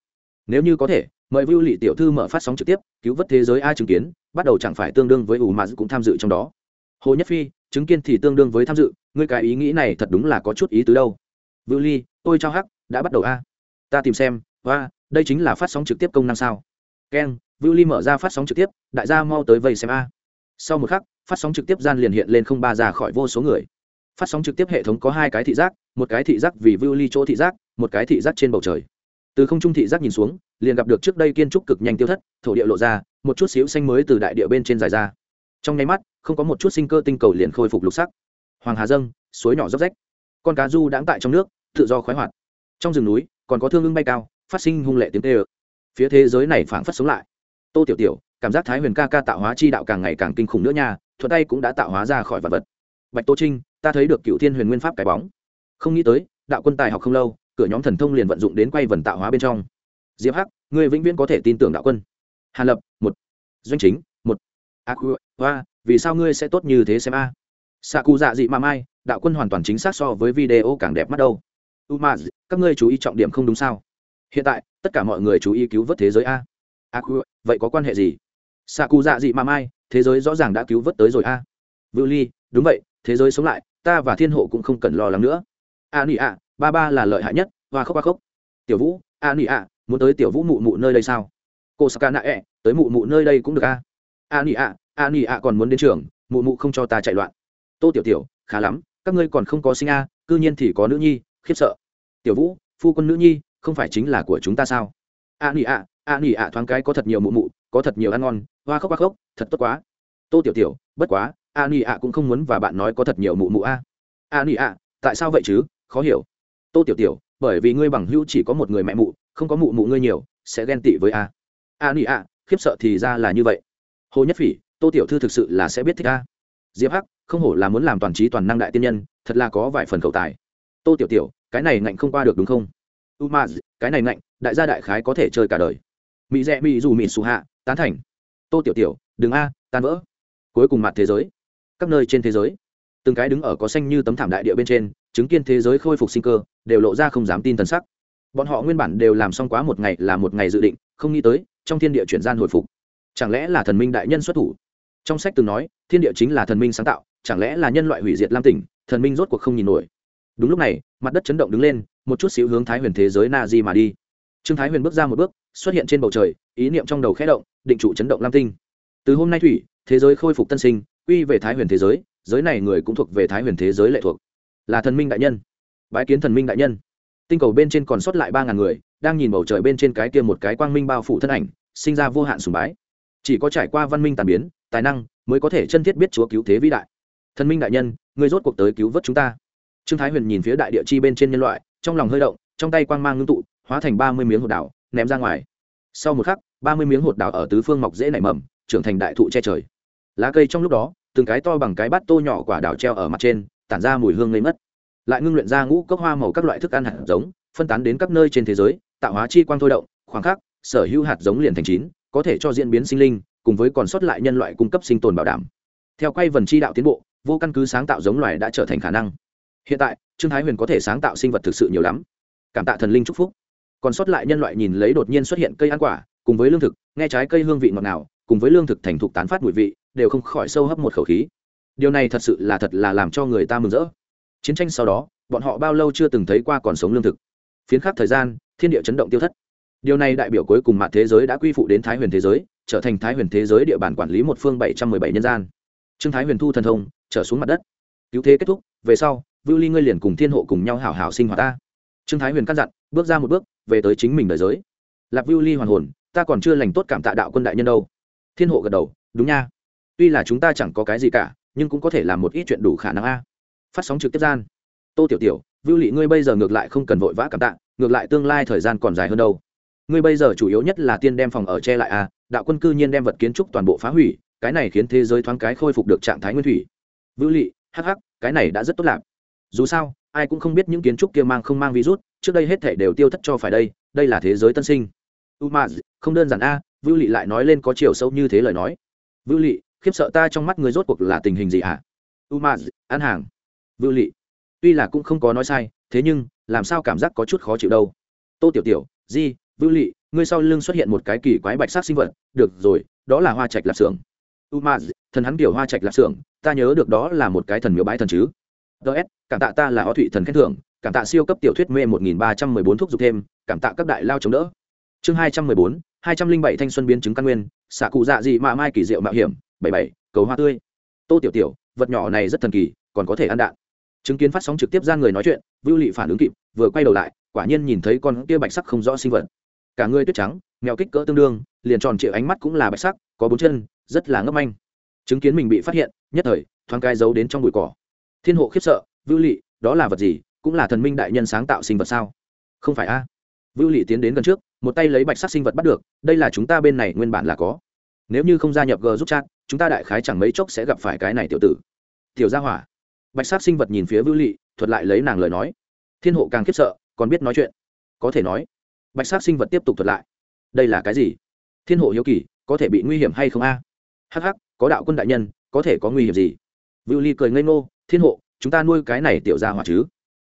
Nếu như có thể, mời vưu lị tiểu thư mở phát sóng trực tiếp, cứu vớt thế giới ai chứng kiến, bắt đầu chẳng phải tương đương với u ma cũng tham dự trong đó. Hồ nhất phi chứng kiến thì tương đương với tham dự, ngươi cái ý nghĩ này thật đúng là có chút ý tứ đâu. Vưu ly, tôi trao hắc, đã bắt đầu a. Ta tìm xem và đây chính là phát sóng trực tiếp công năng sao? Keng vưu ly mở ra phát sóng trực tiếp, đại gia mau tới vây xem a. Sau một khắc, phát sóng trực tiếp gian liền hiện lên không ba ra khỏi vô số người. Phát sóng trực tiếp hệ thống có hai cái thị giác, một cái thị giác vì vưu ly chỗ thị giác, một cái thị giác trên bầu trời. Từ không trung thị giác nhìn xuống, liền gặp được trước đây kiên trúc cực nhanh tiêu thất, thổ địa lộ ra, một chút xíu xanh mới từ đại địa bên trên dài ra. Trong nháy mắt không có một chút sinh cơ tinh cầu liền khôi phục lục sắc. Hoàng hà dâng, suối nhỏ dốc rách. Con cá du đãng tại trong nước, tự do khoái hoạt. Trong rừng núi, còn có thương ưng bay cao, phát sinh hung lệ tiếng tê ơ phía thế giới này phảng phất sống lại. Tô tiểu tiểu, cảm giác thái huyền ca ca tạo hóa chi đạo càng ngày càng kinh khủng nữa nha, thuận tay cũng đã tạo hóa ra khỏi vật vật. Bạch tô trinh, ta thấy được cựu thiên huyền nguyên pháp cái bóng. Không nghĩ tới, đạo quân tài học không lâu, cửa nhóm thần thông liền vận dụng đến quay vần tạo hóa bên trong. Diệp hắc người vĩnh viễn có thể tin tưởng đạo quân. Hàn lập, một. Doanh chính, một. A vì sao ngươi sẽ tốt như thế xem a? Xạ cụ dạ dị mà mai, đạo quân hoàn toàn chính xác so với video càng đẹp mắt đâu. U ma các ngươi chú ý trọng điểm không đúng sao? Hiện tại, tất cả mọi người chú ý cứu vớt thế giới a. A khu vậy có quan hệ gì? Xạ cụ dạ dị mà mai, thế giới rõ ràng đã cứu vớt tới rồi a. Vự ly, đúng vậy, thế giới sống lại, ta và thiên hộ cũng không cần lo lắng nữa. A nị a ba ba là lợi hại nhất và khóc ba khóc tiểu vũ, a nị a muốn tới tiểu vũ mụ mụ nơi đây sao? Cô saka nạ ẹ, tới mụ mụ nơi đây cũng được a. A nị a a nỉ ạ còn muốn đến trường, mụ mụ không cho ta chạy loạn. Tô tiểu tiểu, khá lắm, các ngươi còn không có sinh a, cư nhiên thì có nữ nhi, khiếp sợ. Tiểu vũ, phu quân nữ nhi, không phải chính là của chúng ta sao? A nỉ ạ a nỉ ạ thoáng cái có thật nhiều mụ mụ, có thật nhiều ăn ngon, hoa khóc hoa khóc, thật tốt quá. Tô tiểu tiểu, bất quá, a nỉ ạ cũng không muốn và bạn nói có thật nhiều mụ mụ a. A nỉ ạ tại sao vậy chứ? Khó hiểu. Tô tiểu tiểu, bởi vì ngươi bằng hữu chỉ có một người mẹ mụ, không có mụ mụ ngươi nhiều, sẽ ghen tị với a. A nỉ ạ khiếp sợ thì ra là như vậy. Hồ nhất phỉ tô tiểu thư thực sự là sẽ biết thích a. Diệp hắc, không hổ là muốn làm toàn trí toàn năng đại tiên nhân, thật là có vài phần cầu tài. Tô tiểu tiểu, cái này ngạnh không qua được đúng không? U ma cái này ngạnh, đại gia đại khái có thể chơi cả đời. Mỹ rẽ mỹ dù mỹ xù hạ, tán thành. Tô tiểu tiểu, đừng a, tan vỡ. Cuối cùng mặt thế giới. Các nơi trên thế giới. Từng cái đứng ở có xanh như tấm thảm đại địa bên trên, chứng kiến thế giới khôi phục sinh cơ, đều lộ ra không dám tin thần sắc. Bọn họ nguyên bản đều làm xong quá một ngày là một ngày dự định, không nghĩ tới, trong thiên địa chuyển gian hồi phục. Chẳng lẽ là thần minh đại nhân xuất thủ? Trong sách từng nói, thiên địa chính là thần minh sáng tạo, chẳng lẽ là nhân loại hủy diệt lam tỉnh, thần minh rốt cuộc không nhìn nổi. Đúng lúc này, mặt đất chấn động đứng lên, một chút xíu hướng thái huyền thế giới na di mà đi. Trương thái huyền bước ra một bước, xuất hiện trên bầu trời, ý niệm trong đầu khẽ động, định trụ chấn động lam tinh. Từ hôm nay thủy, thế giới khôi phục tân sinh, quy về thái huyền thế giới giới này người cũng thuộc về thái huyền thế giới lệ thuộc. Là thần minh đại nhân. Bái kiến thần minh đại nhân. Tinh cầu bên trên còn sót lại ba ngàn người, đang nhìn bầu trời bên trên cái kia một cái quang minh bao phủ thân ảnh, sinh ra vô hạn sùng bái. Chỉ có trải qua văn minh tàn biến tài năng mới có thể chân thiết biết chúa cứu thế vĩ đại. Thần minh đại nhân người rốt cuộc tới cứu vớt chúng ta. Trương thái huyền nhìn phía đại địa chi bên trên nhân loại, trong lòng hơi động, trong tay quang mang ngưng tụ, hóa thành ba mươi miếng hột đảo, ném ra ngoài. Sau một khắc, ba mươi miếng hột đảo ở tứ phương mọc dễ nảy mầm, trưởng thành đại thụ che trời. Lá cây trong lúc đó, từng cái to bằng cái bát tô nhỏ quả đảo treo ở mặt trên, tản ra mùi hương ngây mất lại ngưng luyện ra ngũ cốc hoa màu các loại thức ăn hạt giống, phân tán đến các nơi trên thế giới, tạo hóa chi quang thôi động, khoảng khắc, sở hữu hạt giống liền thành chín, có thể cho diễn biến sinh linh cùng với còn sót lại nhân loại cung cấp sinh tồn bảo đảm. Theo quay vần chi đạo tiến bộ, vô căn cứ sáng tạo giống loài đã trở thành khả năng. Hiện tại, trương thái huyền có thể sáng tạo sinh vật thực sự nhiều lắm. Cảm tạ thần linh chúc phúc. Còn sót lại nhân loại nhìn lấy đột nhiên xuất hiện cây ăn quả, cùng với lương thực, nghe trái cây hương vị ngọt ngào, cùng với lương thực thành thục tán phát mùi vị, đều không khỏi sâu hấp một khẩu khí. Điều này thật sự là thật là làm cho người ta mừng rỡ. Chiến tranh sau đó, bọn họ bao lâu chưa từng thấy qua còn sống lương thực. Phiến khắc thời gian, thiên địa chấn động tiêu thất. Điều này đại biểu cuối cùng mạng thế giới đã quy phụ đến thái huyền thế giới trở thành thái huyền thế giới địa bàn quản lý một phương bảy trăm mười bảy nhân gian. Trương thái huyền thu thần thông, trở xuống mặt đất. Cứu thế kết thúc, về sau, vưu ly ngươi liền cùng thiên hộ cùng nhau hảo hảo sinh hoạt ta. Trương thái huyền căn dặn, bước ra một bước, về tới chính mình đời giới. Lạc vưu ly hoàn hồn, ta còn chưa lành tốt cảm tạ đạo quân đại nhân đâu. Thiên hộ gật đầu, đúng nha. Tuy là chúng ta chẳng có cái gì cả, nhưng cũng có thể làm một ít chuyện đủ khả năng a. Phát sóng trực tiếp gian. Tô tiểu tiểu, vưu lị ngươi bây giờ ngược lại không cần vội vã cảm tạ, ngược lại tương lai thời gian còn dài hơn đâu. Ngươi bây giờ chủ yếu nhất là tiên đem phòng ở che lại a đạo quân cư nhiên đem vật kiến trúc toàn bộ phá hủy, cái này khiến thế giới thoáng cái khôi phục được trạng thái nguyên thủy. Vưu lị, hắc hắc, cái này đã rất tốt lạc dù sao, ai cũng không biết những kiến trúc kia mang không mang virus, trước đây hết thể đều tiêu thất cho phải đây đây là thế giới tân sinh. U ma không đơn giản a vưu lị lại nói lên có chiều sâu như thế lời nói. Vưu lị, khiếp sợ ta trong mắt người rốt cuộc là tình hình gì ạ u ma ăn hàng. Vưu lị, tuy là cũng không có nói sai, thế nhưng, làm sao cảm giác có chút khó chịu đâu. Tô tiểu tiểu, di vưu lị ngươi sau lưng xuất hiện một cái kỳ quái bạch sắc sinh vật, được rồi, đó là hoa trạch lạp xưởng. U ma thần hắn kiểu hoa trạch lạp xưởng, ta nhớ được đó là một cái thần miếu bái thần chứ. Ts cảm tạ ta là o thụy thần khen thưởng, cảm tạ siêu cấp tiểu thuyết mê một nghìn ba trăm mười bốn thuốc dục thêm, cảm tạ các đại lao chống đỡ. Chương hai trăm mười bốn, hai trăm linh bảy thanh xuân biến chứng căn nguyên xạ cụ dạ dị mạ mai kỳ diệu mạo hiểm, bảy bảy, cầu hoa tươi. Tô tiểu tiểu, vật nhỏ này rất thần kỳ, còn có thể ăn đạn. Chứng kiến phát sóng trực tiếp ra người nói chuyện, vưu lị phản ứng kịp, vừa quay đầu lại, quả nhiên nhìn thấy con kia bạch sắc không rõ sinh vật cả người tuyết trắng, mèo kích cỡ tương đương, liền tròn trịa ánh mắt cũng là bạch sắc, có bốn chân, rất là ngấp anh chứng kiến mình bị phát hiện, nhất thời, thoáng cai giấu đến trong bụi cỏ. Thiên hộ khiếp sợ, vưu lị, đó là vật gì? Cũng là thần minh đại nhân sáng tạo sinh vật sao? Không phải a. À? vưu lị tiến đến gần trước, một tay lấy bạch sắc sinh vật bắt được, đây là chúng ta bên này nguyên bản là có. Nếu như không gia nhập g giúp chat, chúng ta đại khái chẳng mấy chốc sẽ gặp phải cái này tiểu tử. Tiểu gia hỏa. Bạch sắc sinh vật nhìn phía vưu lị, thuật lại lấy nàng lời nói. Thiên hộ càng khiếp sợ, còn biết nói chuyện. Có thể nói bạch sắc sinh vật tiếp tục thuật lại. Đây là cái gì? Thiên hộ hiếu kỳ, có thể bị nguy hiểm hay không a? À? hh có đạo quân đại nhân, có thể có nguy hiểm gì? Vưu ly cười ngây ngô, thiên hộ, chúng ta nuôi cái này tiểu ra hỏa chứ?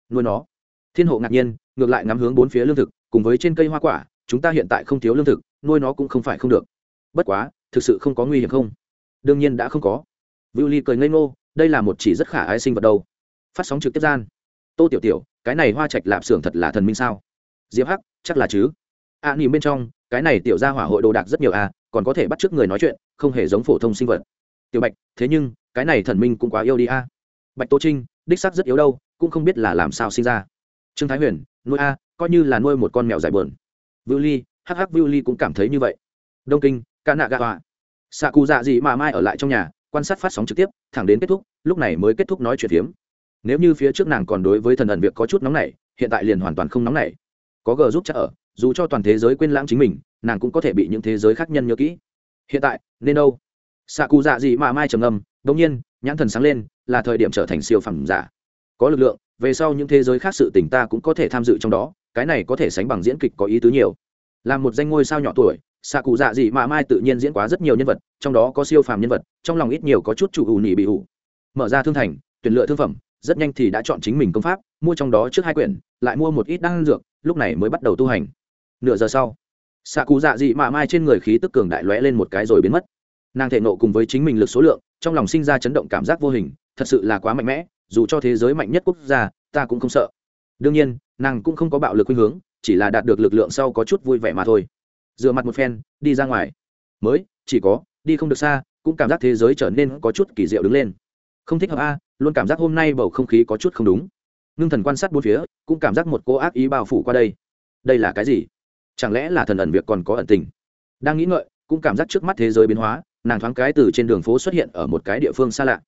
Nuôi nó. Thiên hộ ngạc nhiên, ngược lại ngắm hướng bốn phía lương thực, cùng với trên cây hoa quả, chúng ta hiện tại không thiếu lương thực, nuôi nó cũng không phải không được. Bất quá, thực sự không có nguy hiểm không? Đương nhiên đã không có. Vưu ly cười ngây ngô, đây là một chỉ rất khả ái sinh vật đâu. Phát sóng trực tiếp gian. Tô tiểu tiểu, cái này hoa trạch lạp xưởng thật là thần minh sao? Diệp hắc chắc là chứ? A à, nhìn bên trong cái này tiểu ra hỏa hội đồ đạc rất nhiều à còn có thể bắt t r ư ớ c người nói chuyện không hề giống phổ thông sinh vật. Tiểu bạch thế nhưng cái này thần minh cũng quá yêu đi a bạch tô trinh đích sắc rất yếu đâu cũng không biết là làm sao sinh ra. Trương thái huyền nuôi a coi như là nuôi một con mèo dài bờn. Vưu ly hắc hắc vưu ly cũng cảm thấy như vậy. Đông kinh ca nạ gà tọa xạ cụ dạ gì mà mai ở lại trong nhà quan sát phát sóng trực tiếp thẳng đến kết thúc lúc này mới kết thúc nói chuyện phiếm. Nếu như phía trước nàng còn đối với thần ẩn việc có chút nóng nảy hiện tại liền hoàn toàn không nóng nảy có g giúp chắc ở, dù cho toàn thế giới quên lãng chính mình, nàng cũng có thể bị những thế giới khác nhân nhớ kỹ. Hiện tại, nên đâu? Xạ cụ dạ gì mà mai trầm ngâm đông nhiên, nhãn thần sáng lên, là thời điểm trở thành siêu phẩm giả. Có lực lượng, về sau những thế giới khác sự tình ta cũng có thể tham dự trong đó, cái này có thể sánh bằng diễn kịch có ý tứ nhiều. Là một danh ngôi sao nhỏ tuổi xạ cụ dạ dị mạ mai tự nhiên diễn quá rất nhiều nhân vật, trong đó có siêu phàm nhân vật, trong lòng ít nhiều có chút chủ ù nỉ bị ủ. Mở ra thương thành, tuyển lựa thương phẩm, rất nhanh thì đã chọn chính mình công pháp, mua trong đó trước hai quyển, lại mua một ít đan dược lúc này mới bắt đầu tu hành. Nửa giờ sau xạ cụ dạ dị mạ mai trên người khí tức cường đại lóe lên một cái rồi biến mất. Nàng thể nộ cùng với chính mình lực số lượng, trong lòng sinh ra chấn động cảm giác vô hình, thật sự là quá mạnh mẽ, dù cho thế giới mạnh nhất quốc gia, ta cũng không sợ. Đương nhiên, nàng cũng không có bạo lực khuynh hướng, chỉ là đạt được lực lượng sau có chút vui vẻ mà thôi. Dựa mặt một phen, đi ra ngoài. Mới, chỉ có, đi không được xa, cũng cảm giác thế giới trở nên có chút kỳ diệu đứng lên. Không thích hợp a, luôn cảm giác hôm nay bầu không khí có chút không đúng ngưng thần quan sát bốn phía, cũng cảm giác một cô ác ý bao phủ qua đây. Đây là cái gì? Chẳng lẽ là thần ẩn việc còn có ẩn tình? Đang nghĩ ngợi, cũng cảm giác trước mắt thế giới biến hóa, nàng thoáng cái từ trên đường phố xuất hiện ở một cái địa phương xa lạ.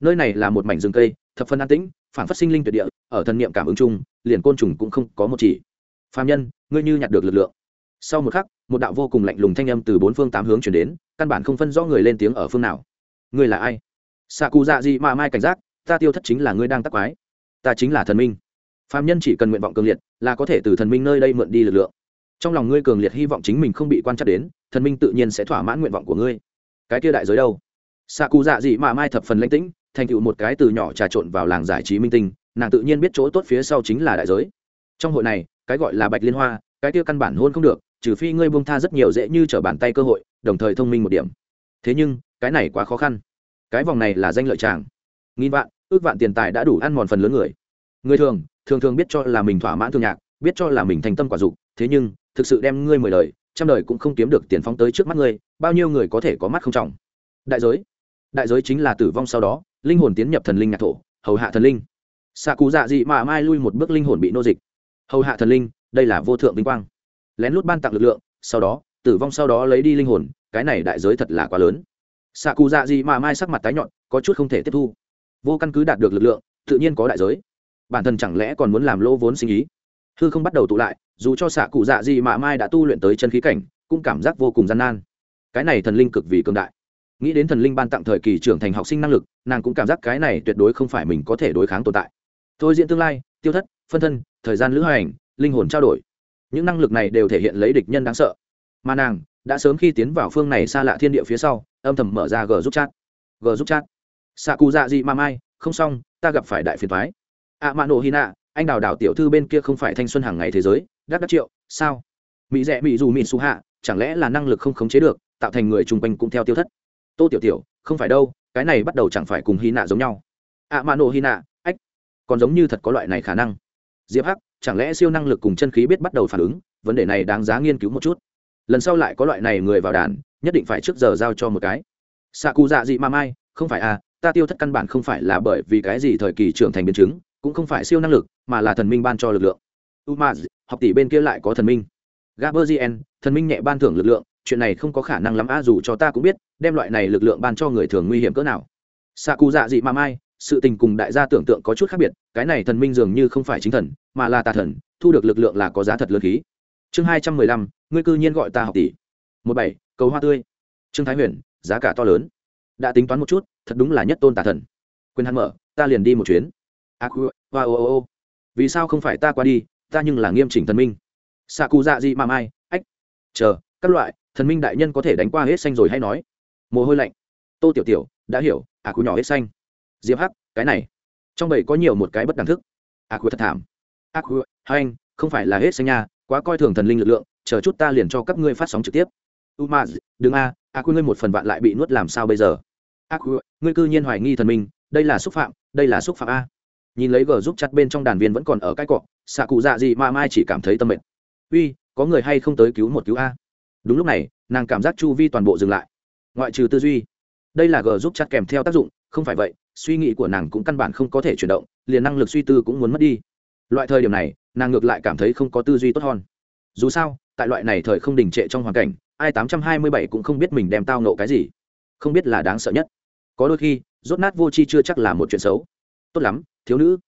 Nơi này là một mảnh rừng cây, thập phân an tĩnh phản phát sinh linh tuyệt địa, ở thần niệm cảm ứng chung, liền côn trùng cũng không có một chỉ. Phạm nhân, ngươi như nhặt được lực lượng. Sau một khắc, một đạo vô cùng lạnh lùng thanh âm từ bốn phương tám hướng chuyển đến, căn bản không phân rõ người lên tiếng ở phương nào. Ngươi là ai? Xạ cụ dạ gì mà mai cảnh giác, ta tiêu thất chính là ngươi đang tắc quái ta chính là thần minh. Phạm nhân chỉ cần nguyện vọng cường liệt, là có thể từ thần minh nơi đây mượn đi lực lượng. Trong lòng ngươi cường liệt hy vọng chính mình không bị quan trắc đến, thần minh tự nhiên sẽ thỏa mãn nguyện vọng của ngươi. Cái kia đại giới đâu? Xạ cụ dạ dị mà mai thập phần lãnh tĩnh, thành tựu một cái từ nhỏ trà trộn vào làng giải trí minh tinh, nàng tự nhiên biết chỗ tốt phía sau chính là đại giới. Trong hội này, cái gọi là bạch liên hoa, cái kia căn bản hôn không được, trừ phi ngươi buông tha rất nhiều dễ như trở bàn tay cơ hội, đồng thời thông minh một điểm. Thế nhưng, cái này quá khó khăn. Cái vòng này là danh lợi tràng. Nghìn vạn ước vạn tiền tài đã đủ ăn mòn phần lớn người. Người thường thường thường biết cho là mình thỏa mãn thương nhạc, biết cho là mình thành tâm quả dục, thế nhưng, thực sự đem ngươi mười lời trăm đời cũng không kiếm được tiền phóng tới trước mắt ngươi, bao nhiêu người có thể có mắt không trọng. Đại giới. Đại giới chính là tử vong sau đó, linh hồn tiến nhập thần linh nhạc thổ, hầu hạ thần linh. Xạ cụ dạ dị mà mai lui một bước linh hồn bị nô dịch. Hầu hạ thần linh, đây là vô thượng vinh quang. Lén lút ban tặng lực lượng, sau đó, tử vong sau đó lấy đi linh hồn, cái này đại giới thật là quá lớn. Xạ cụ dạ dị mà mai sắc mặt tái nhọn có chút không thể tiếp thu vô căn cứ đạt được lực lượng, tự nhiên có đại giới. Bản thân chẳng lẽ còn muốn làm lỗ vốn sinh ý? Hư không bắt đầu tụ lại, dù cho xạ cụ dạ gì mà mai đã tu luyện tới chân khí cảnh, cũng cảm giác vô cùng gian nan. Cái này thần linh cực vì cường đại. Nghĩ đến thần linh ban tặng thời kỳ trưởng thành học sinh năng lực, nàng cũng cảm giác cái này tuyệt đối không phải mình có thể đối kháng tồn tại. Thôi diễn tương lai, tiêu thất, phân thân, thời gian lữ hành, linh hồn trao đổi. Những năng lực này đều thể hiện lấy địch nhân đáng sợ. Mà nàng, đã sớm khi tiến vào phương này xa lạ thiên địa phía sau, âm thầm mở ra g giúp chat. G giúp chat xạ cụ dạ gì mà mai, không xong, ta gặp phải đại phiền thoái ạ mạ nổ hy nạ, anh đào đào tiểu thư bên kia không phải thanh xuân hàng ngày thế giới, đắc đắc triệu, sao? Mỹ rẽ mỹ dù mỹ su hạ, chẳng lẽ là năng lực không khống chế được, tạo thành người chung quanh cũng theo tiêu thất? Tô tiểu tiểu, không phải đâu, cái này bắt đầu chẳng phải cùng hy nạ giống nhau. Ạ mạ nổ hy nạ, ách, còn giống như thật có loại này khả năng. Diệp hắc, chẳng lẽ siêu năng lực cùng chân khí biết bắt đầu phản ứng, vấn đề này đáng giá nghiên cứu một chút. Lần sau lại có loại này người vào đàn, nhất định phải trước giờ giao cho một cái. Xạ cụ dạ dị ma mai, không phải à ta tiêu thất căn bản không phải là bởi vì cái gì thời kỳ trưởng thành biến chứng, cũng không phải siêu năng lực, mà là thần minh ban cho lực lượng. Umaz, học tỷ bên kia lại có thần minh. Gaberzien thần minh nhẹ ban thưởng lực lượng, chuyện này không có khả năng lắm a dù cho ta cũng biết, đem loại này lực lượng ban cho người thường nguy hiểm cỡ nào. Xạ cụ dạ dị mà mai, sự tình cùng đại gia tưởng tượng có chút khác biệt, cái này thần minh dường như không phải chính thần, mà là tà thần, thu được lực lượng là có giá thật lớn khí. Chương hai trăm mười lăm, ngươi cư nhiên gọi ta học tỷ. Một bảy, cầu hoa tươi. Trương thái huyền, giá cả to lớn. Đã tính toán một chút thật đúng là nhất tôn tà thần. Quyền hắn mở, ta liền đi một chuyến. À, a khu hoa, ô ô ô. Vì sao không phải ta qua đi, ta nhưng là nghiêm chỉnh thần minh. Xạ cụ dạ gì mà mai, ách. Chờ, các loại, thần minh đại nhân có thể đánh qua hết xanh rồi hay nói. Mồ hôi lạnh. Tô tiểu tiểu, đã hiểu à cụ nhỏ hết xanh. Diệp hắc, cái này. Trong bầy có nhiều một cái bất đẳng thức. À cụ thật thảm. À cụ hai anh, không phải là hết xanh nha, quá coi thường thần linh lực lượng, chờ chút ta liền cho các ngươi phát sóng trực tiếp. U đừng a à, a quy ngươi một phần vạn lại bị nuốt làm sao bây giờ? Ác ngươi cư nhiên hoài nghi thần minh, đây là xúc phạm, đây là xúc phạm a. Nhìn lấy gờ giúp chặt bên trong đàn viên vẫn còn ở cái cọ, xạ cụ dạ gì mà mai chỉ cảm thấy tâm mệt. Uy, có người hay không tới cứu một cứu a? Đúng lúc này, nàng cảm giác chu vi toàn bộ dừng lại. Ngoại trừ tư duy. Đây là gờ giúp chặt kèm theo tác dụng, không phải vậy, suy nghĩ của nàng cũng căn bản không có thể chuyển động, liền năng lực suy tư cũng muốn mất đi. Loại thời điểm này, nàng ngược lại cảm thấy không có tư duy tốt hơn. Dù sao, tại loại này thời không đình trệ trong hoàn cảnh, ai tám trăm hai mươi bảy cũng không biết mình đem tao nộ cái gì. Không biết là đáng sợ nhất có đôi khi, rốt nát vô tri chưa chắc là một chuyện xấu. Tốt lắm, thiếu nữ.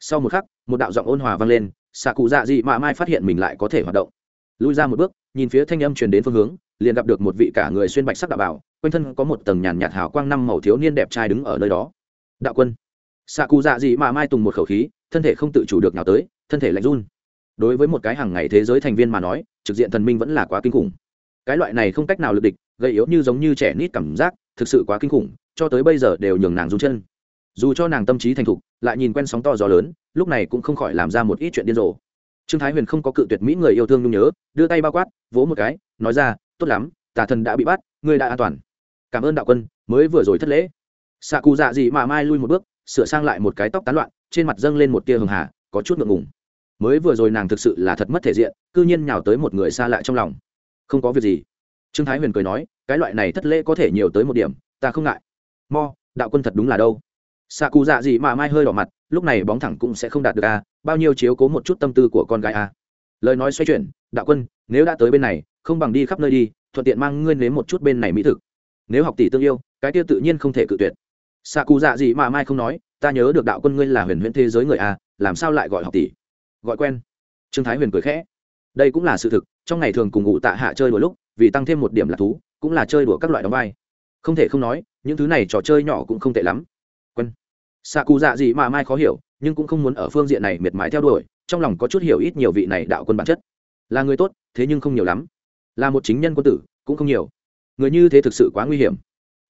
Sau một khắc, một đạo giọng ôn hòa vang lên xạ cụ dạ dị mạ mai phát hiện mình lại có thể hoạt động. Lui ra một bước, nhìn phía thanh âm truyền đến phương hướng, liền gặp được một vị cả người xuyên bạch sắc đạo bảo, quanh thân có một tầng nhàn nhạt hào quang năm màu thiếu niên đẹp trai đứng ở nơi đó. Đạo quân. Xạ cụ dạ dị mạ mai tùng một khẩu khí, thân thể không tự chủ được nào tới, thân thể lạnh run. Đối với một cái hàng ngày thế giới thành viên mà nói, trực diện thần minh vẫn là quá kinh khủng. Cái loại này không cách nào lực địch gây yếu như giống như trẻ nít cảm giác, thực sự quá kinh khủng cho tới bây giờ đều nhường nàng run chân. Dù cho nàng tâm trí thành thục, lại nhìn quen sóng to gió lớn, lúc này cũng không khỏi làm ra một ít chuyện điên rồ. Trương thái huyền không có cự tuyệt mỹ người yêu thương nhung nhớ, đưa tay bao quát, vỗ một cái, nói ra, tốt lắm, tà thần đã bị bắt, ngươi đã an toàn. Cảm ơn đạo quân, mới vừa rồi thất lễ. Xạ cụ dạ gì mà mai lui một bước, sửa sang lại một cái tóc tán loạn, trên mặt dâng lên một tia hường hà, có chút ngượng ngùng. Mới vừa rồi nàng thực sự là thật mất thể diện, cư nhiên nhào tới một người xa lạ trong lòng. Không có việc gì. Trương thái huyền cười nói, cái loại này thất lễ có thể nhiều tới một điểm, ta không ngại mo, đạo quân thật đúng là đâu? Xạ cụ dạ gì mà mai hơi đỏ mặt, lúc này bóng thẳng cũng sẽ không đạt được a bao nhiêu chiếu cố một chút tâm tư của con gái a lời nói xoay chuyển, đạo quân, nếu đã tới bên này, không bằng đi khắp nơi đi, thuận tiện mang ngươi nếm một chút bên này mỹ thực. Nếu học tỷ tương yêu, cái tiêu tự nhiên không thể cự tuyệt. Xạ cụ dạ gì mà mai không nói, ta nhớ được đạo quân ngươi là huyền huyễn thế giới người a làm sao lại gọi học tỷ? Gọi quen. Trương thái huyền cười khẽ. Đây cũng là sự thực, trong ngày thường cùng ngụ tạ hạ chơi đùa lúc, vì tăng thêm một điểm là thú, cũng là chơi đùa các loại đóng vai không thể không nói, những thứ này trò chơi nhỏ cũng không tệ lắm. Quân xạ cụ dạ gì mà mai khó hiểu, nhưng cũng không muốn ở phương diện này miệt mài theo đuổi, trong lòng có chút hiểu ít nhiều vị này đạo quân bản chất. Là người tốt, thế nhưng không nhiều lắm. Là một chính nhân quân tử, cũng không nhiều. Người như thế thực sự quá nguy hiểm.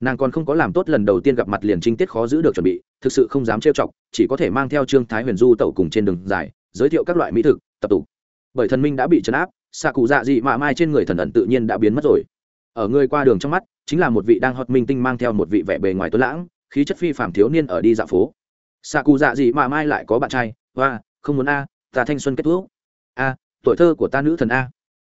Nàng còn không có làm tốt lần đầu tiên gặp mặt liền trinh tiết khó giữ được chuẩn bị, thực sự không dám trêu chọc, chỉ có thể mang theo trương thái huyền du tẩu cùng trên đường dài, giới thiệu các loại mỹ thực, tập tục bởi thần minh đã bị chấn áp xạ cụ dạ dị mạ mai trên người thần ẩn tự nhiên đã biến mất rồi ở người qua đường trong mắt, chính là một vị đang hot minh tinh mang theo một vị vẻ bề ngoài tuấn lãng, khí chất phi phạm thiếu niên ở đi dạo phố. Xạ cụ dạ gì mạ mai lại có bạn trai, hoa, không muốn a, ta thanh xuân kết thúc. A, tuổi thơ của ta nữ thần a.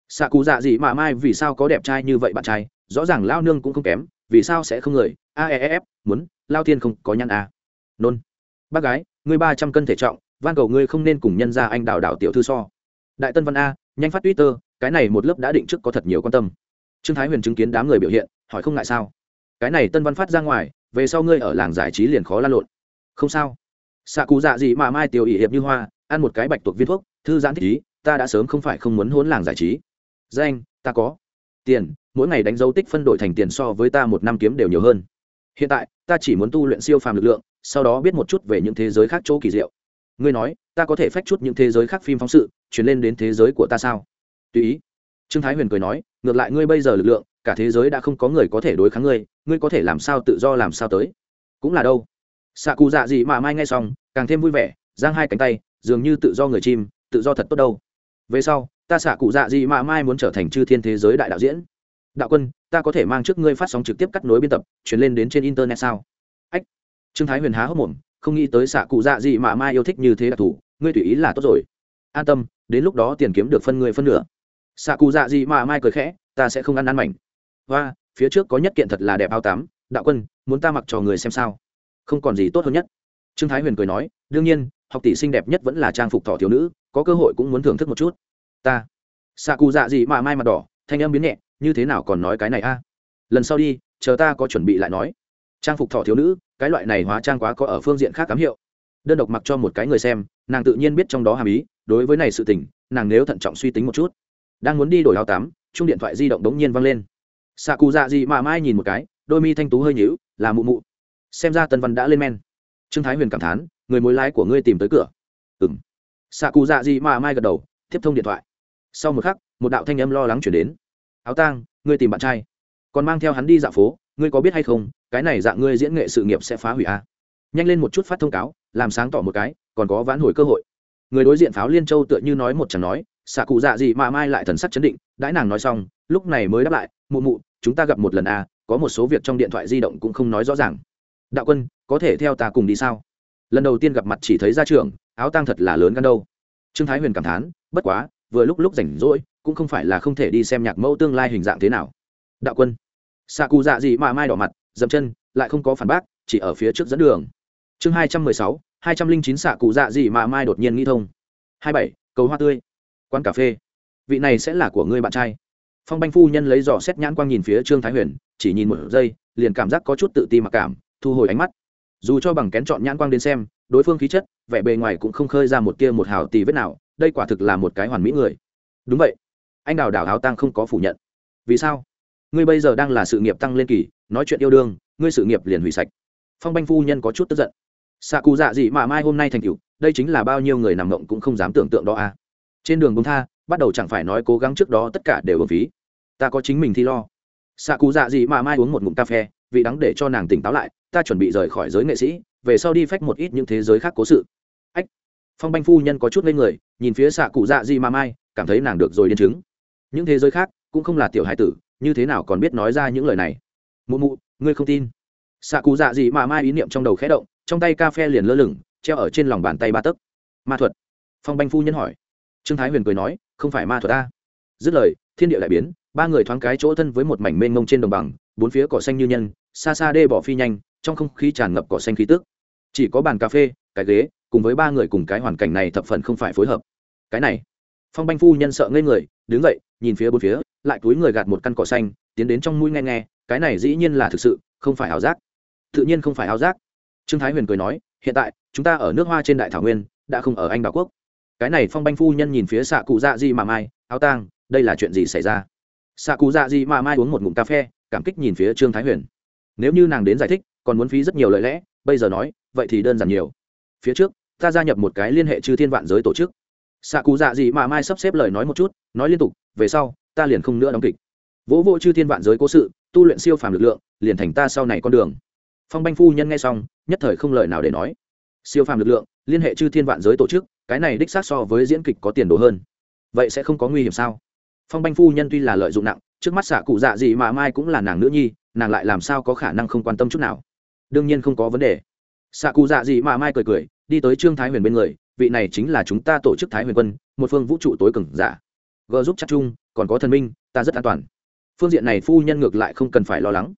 Xạ cụ dạ gì mạ mai vì sao có đẹp trai như vậy bạn trai, rõ ràng lao nương cũng không kém, vì sao sẽ không người a e f muốn, lao thiên không có nhăn a. Nôn. Bác gái, ngươi ba trăm cân thể trọng, van cầu ngươi không nên cùng nhân ra anh đào đào tiểu thư so. Đại tân văn a, nhanh phát twitter, cái này một lớp đã định trước có thật nhiều quan tâm trương thái huyền chứng kiến đám người biểu hiện, hỏi không ngại sao? Cái này tân văn phát ra ngoài, về sau ngươi ở làng giải trí liền khó lan lộn. Không sao. Xạ cụ dạ gì mà mai tiểu ỵ hiệp như hoa, ăn một cái bạch tuộc viên thuốc, thư giãn thích ý, ta đã sớm không phải không muốn hốn làng giải trí. Danh, ta có. Tiền, mỗi ngày đánh dấu tích phân đổi thành tiền so với ta một năm kiếm đều nhiều hơn. Hiện tại, ta chỉ muốn tu luyện siêu phàm lực lượng, sau đó biết một chút về những thế giới khác chỗ kỳ diệu. Ngươi nói, ta có thể phách chút những thế giới khác phim phóng sự, chuyển lên đến thế giới của ta sao? Tùy ý trương thái huyền cười nói, ngược lại ngươi bây giờ lực lượng, cả thế giới đã không có người có thể đối kháng ngươi ngươi có thể làm sao tự do làm sao tới? Cũng là đâu? Xạ cụ dạ gì mà mai nghe xong, càng thêm vui vẻ, giang hai cánh tay, dường như tự do người chim, tự do thật tốt đâu. Về sau, ta xạ cụ dạ gì mà mai muốn trở thành chư thiên thế giới đại đạo diễn. Đạo quân, ta có thể mang trước ngươi phát sóng trực tiếp cắt nối biên tập, chuyển lên đến trên internet sao? Ách. Trương thái huyền há hốc mồm, không nghĩ tới xạ cụ dạ gì mà mai yêu thích như thế đặc thù, ngươi tùy ý là tốt rồi. An tâm, đến lúc đó tiền kiếm được phân người phân nửa xạ cụ dạ gì mà mai cười khẽ, ta sẽ không ăn ăn mảnh. Và phía trước có nhất kiện thật là đẹp ao tắm, đạo quân, muốn ta mặc cho người xem sao? Không còn gì tốt hơn nhất. Trương thái huyền cười nói, đương nhiên, học tỷ xinh đẹp nhất vẫn là trang phục thỏ thiếu nữ, có cơ hội cũng muốn thưởng thức một chút. Ta. Xạ cụ dạ gì mà mai mặt đỏ, thanh âm biến nhẹ, như thế nào còn nói cái này a? Lần sau đi, chờ ta có chuẩn bị lại nói. Trang phục thỏ thiếu nữ, cái loại này hóa trang quá có ở phương diện khác cám hiệu. Đơn độc mặc cho một cái người xem, nàng tự nhiên biết trong đó hàm ý, đối với này sự tình, nàng nếu thận trọng suy tính một chút đang muốn đi đổi áo tắm, chung điện thoại di động đống nhiên văng lên. Xạ cụ dạ gì mà mai nhìn một cái, đôi mi thanh tú hơi nhíu, là mụ mụ. Xem ra tân văn đã lên men. Trương thái huyền cảm thán, người mối lái của ngươi tìm tới cửa. Ừng xạ cụ dạ gì mà mai gật đầu, tiếp thông điện thoại. Sau một khắc, một đạo thanh âm lo lắng chuyển đến. Áo tang, ngươi tìm bạn trai. Còn mang theo hắn đi dạo phố, ngươi có biết hay không, cái này dạng ngươi diễn nghệ sự nghiệp sẽ phá hủy a à? nhanh lên một chút phát thông cáo, làm sáng tỏ một cái, còn có vãn hồi cơ hội. Người đối diện pháo liên châu tựa như nói một chẳng nói xạ cụ dạ gì mà mai lại thần sắc chấn định, đãi nàng nói xong, lúc này mới đáp lại, mụ mụ, chúng ta gặp một lần à có một số việc trong điện thoại di động cũng không nói rõ ràng. Đạo quân, có thể theo ta cùng đi sao? Lần đầu tiên gặp mặt chỉ thấy ra trường áo tang thật là lớn gan đâu. Trương thái huyền cảm thán, bất quá, vừa lúc lúc rảnh rỗi, cũng không phải là không thể đi xem nhạc mẫu tương lai hình dạng thế nào. Đạo quân. Xạ cụ dạ gì mà mai đỏ mặt, dậm chân, lại không có phản bác, chỉ ở phía trước dẫn đường. Chương hai trăm mười sáu, hai trăm linh chín xạ cụ dạ gì mà mai đột nhiên nghĩ thông. Hai bảy, cầu hoa tươi quán cà phê. Vị này sẽ là của ngươi bạn trai. Phong banh phu nhân lấy dò xét nhãn quang nhìn phía trương thái huyền, chỉ nhìn một giây, liền cảm giác có chút tự ti mặc cảm, thu hồi ánh mắt. Dù cho bằng kén chọn nhãn quang đến xem, đối phương khí chất, vẻ bề ngoài cũng không khơi ra một kia một hào tì vết nào, đây quả thực là một cái hoàn mỹ người. Đúng vậy. Anh đào đào áo tăng không có phủ nhận. Vì sao? Ngươi bây giờ đang là sự nghiệp tăng lên kỳ, nói chuyện yêu đương, ngươi sự nghiệp liền hủy sạch. Phong banh phu nhân có chút tức giận. Xạ cụ dạ gì mà mai hôm nay thành cựu đây chính là bao nhiêu người nằm ngộng cũng không dám tưởng tượng đó à? Trên đường bông tha, bắt đầu chẳng phải nói cố gắng trước đó tất cả đều ở phí. Ta có chính mình thi lo. Xạ cụ dạ gì mà mai uống một ngụm cà phê vị đắng để cho nàng tỉnh táo lại, ta chuẩn bị rời khỏi giới nghệ sĩ, về sau đi phách một ít những thế giới khác cố sự. Ách! Phong banh phu nhân có chút lên người, nhìn phía xạ cụ dạ gì mà mai, cảm thấy nàng được rồi điên chứng. Những thế giới khác cũng không là tiểu hải tử, như thế nào còn biết nói ra những lời này? Mụ mụ, ngươi không tin. Xạ cụ dạ gì mà mai ý niệm trong đầu khẽ động, trong tay cà phê liền lơ lửng, treo ở trên lòng bàn tay ba tấc. Ma thuật. Phong banh phu nhân hỏi trương thái huyền cười nói, không phải ma thuật ta. Dứt lời, thiên địa lại biến, ba người thoáng cái chỗ thân với một mảnh mênh mông trên đồng bằng, bốn phía cỏ xanh như nhân, xa xa đê bỏ phi nhanh, trong không khí tràn ngập cỏ xanh khí tước chỉ có bàn cà phê, cái ghế, cùng với ba người cùng cái hoàn cảnh này thập phần không phải phối hợp. Cái này, phong banh phu nhân sợ ngây người, đứng dậy, nhìn phía bốn phía, lại túi người gạt một căn cỏ xanh, tiến đến trong mũi nghe nghe, cái này dĩ nhiên là thực sự, không phải ảo giác. Tự nhiên không phải ảo giác. Trương thái huyền cười nói, hiện tại, chúng ta ở nước hoa trên đại thảo nguyên, đã không ở anh đảo quốc cái này phong banh phu nhân nhìn phía xạ cụ dạ di mà mai, áo tang, đây là chuyện gì xảy ra? Xạ cụ dạ di mà mai uống một ngụm cà phê, cảm kích nhìn phía trương thái huyền. Nếu như nàng đến giải thích, còn muốn phí rất nhiều lời lẽ, bây giờ nói, vậy thì đơn giản nhiều. Phía trước, ta gia nhập một cái liên hệ chư thiên vạn giới tổ chức. Xạ cụ dạ gì mà mai sắp xếp lời nói một chút, nói liên tục, về sau, ta liền không nữa đóng kịch. Vỗ vỗ chư thiên vạn giới cố sự, tu luyện siêu phàm lực lượng, liền thành ta sau này con đường. Phong banh phu nhân nghe xong, nhất thời không lời nào để nói. Siêu phàm lực lượng, liên hệ chư thiên vạn giới tổ chức cái này đích xác so với diễn kịch có tiền đồ hơn. Vậy sẽ không có nguy hiểm sao? Phong banh phu nhân tuy là lợi dụng nặng, trước mắt xạ cụ dạ gì mà mai cũng là nàng nữ nhi, nàng lại làm sao có khả năng không quan tâm chút nào? Đương nhiên không có vấn đề. Xạ cụ dạ gì mà mai cười cười, đi tới trương thái huyền bên người, vị này chính là chúng ta tổ chức thái huyền quân, một phương vũ trụ tối cường giả. G giúp chắc chung, còn có thần minh, ta rất an toàn. Phương diện này phu nhân ngược lại không cần phải lo lắng.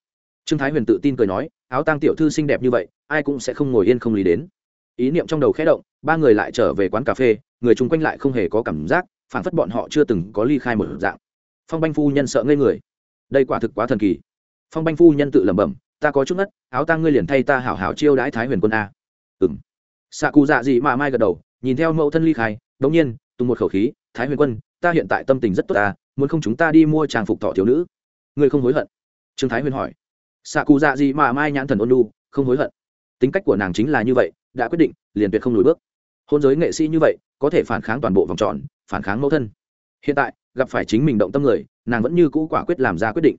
Trương thái huyền tự tin cười nói, áo tang tiểu thư xinh đẹp như vậy, ai cũng sẽ không ngồi yên không lý đến ý niệm trong đầu khẽ động, ba người lại trở về quán cà phê, người chung quanh lại không hề có cảm giác phản phất bọn họ chưa từng có ly khai một dạng. Phong banh phu nhân sợ ngây người. Đây quả thực quá thần kỳ. Phong banh phu nhân tự lẩm bẩm, ta có chút ngất, áo tang ngươi liền thay ta hảo hảo chiêu đãi thái huyền quân a. Ừng xạ cụ dạ dị mạ mai gật đầu, nhìn theo mẫu thân ly khai, đống nhiên tung một khẩu khí, thái huyền quân, ta hiện tại tâm tình rất tốt ta muốn không chúng ta đi mua trang phục thọ thiếu nữ? Ngươi không hối hận? Trương thái huyền hỏi. Xạ cụ dạ dị mạ mai nhãn thần ôn lu không hối hận. Tính cách của nàng chính là như vậy đã quyết định, liền tuyệt không lùi bước. Hôn giới nghệ sĩ như vậy, có thể phản kháng toàn bộ vòng tròn, phản kháng mẫu thân. Hiện tại, gặp phải chính mình động tâm người, nàng vẫn như cũ quả quyết làm ra quyết định.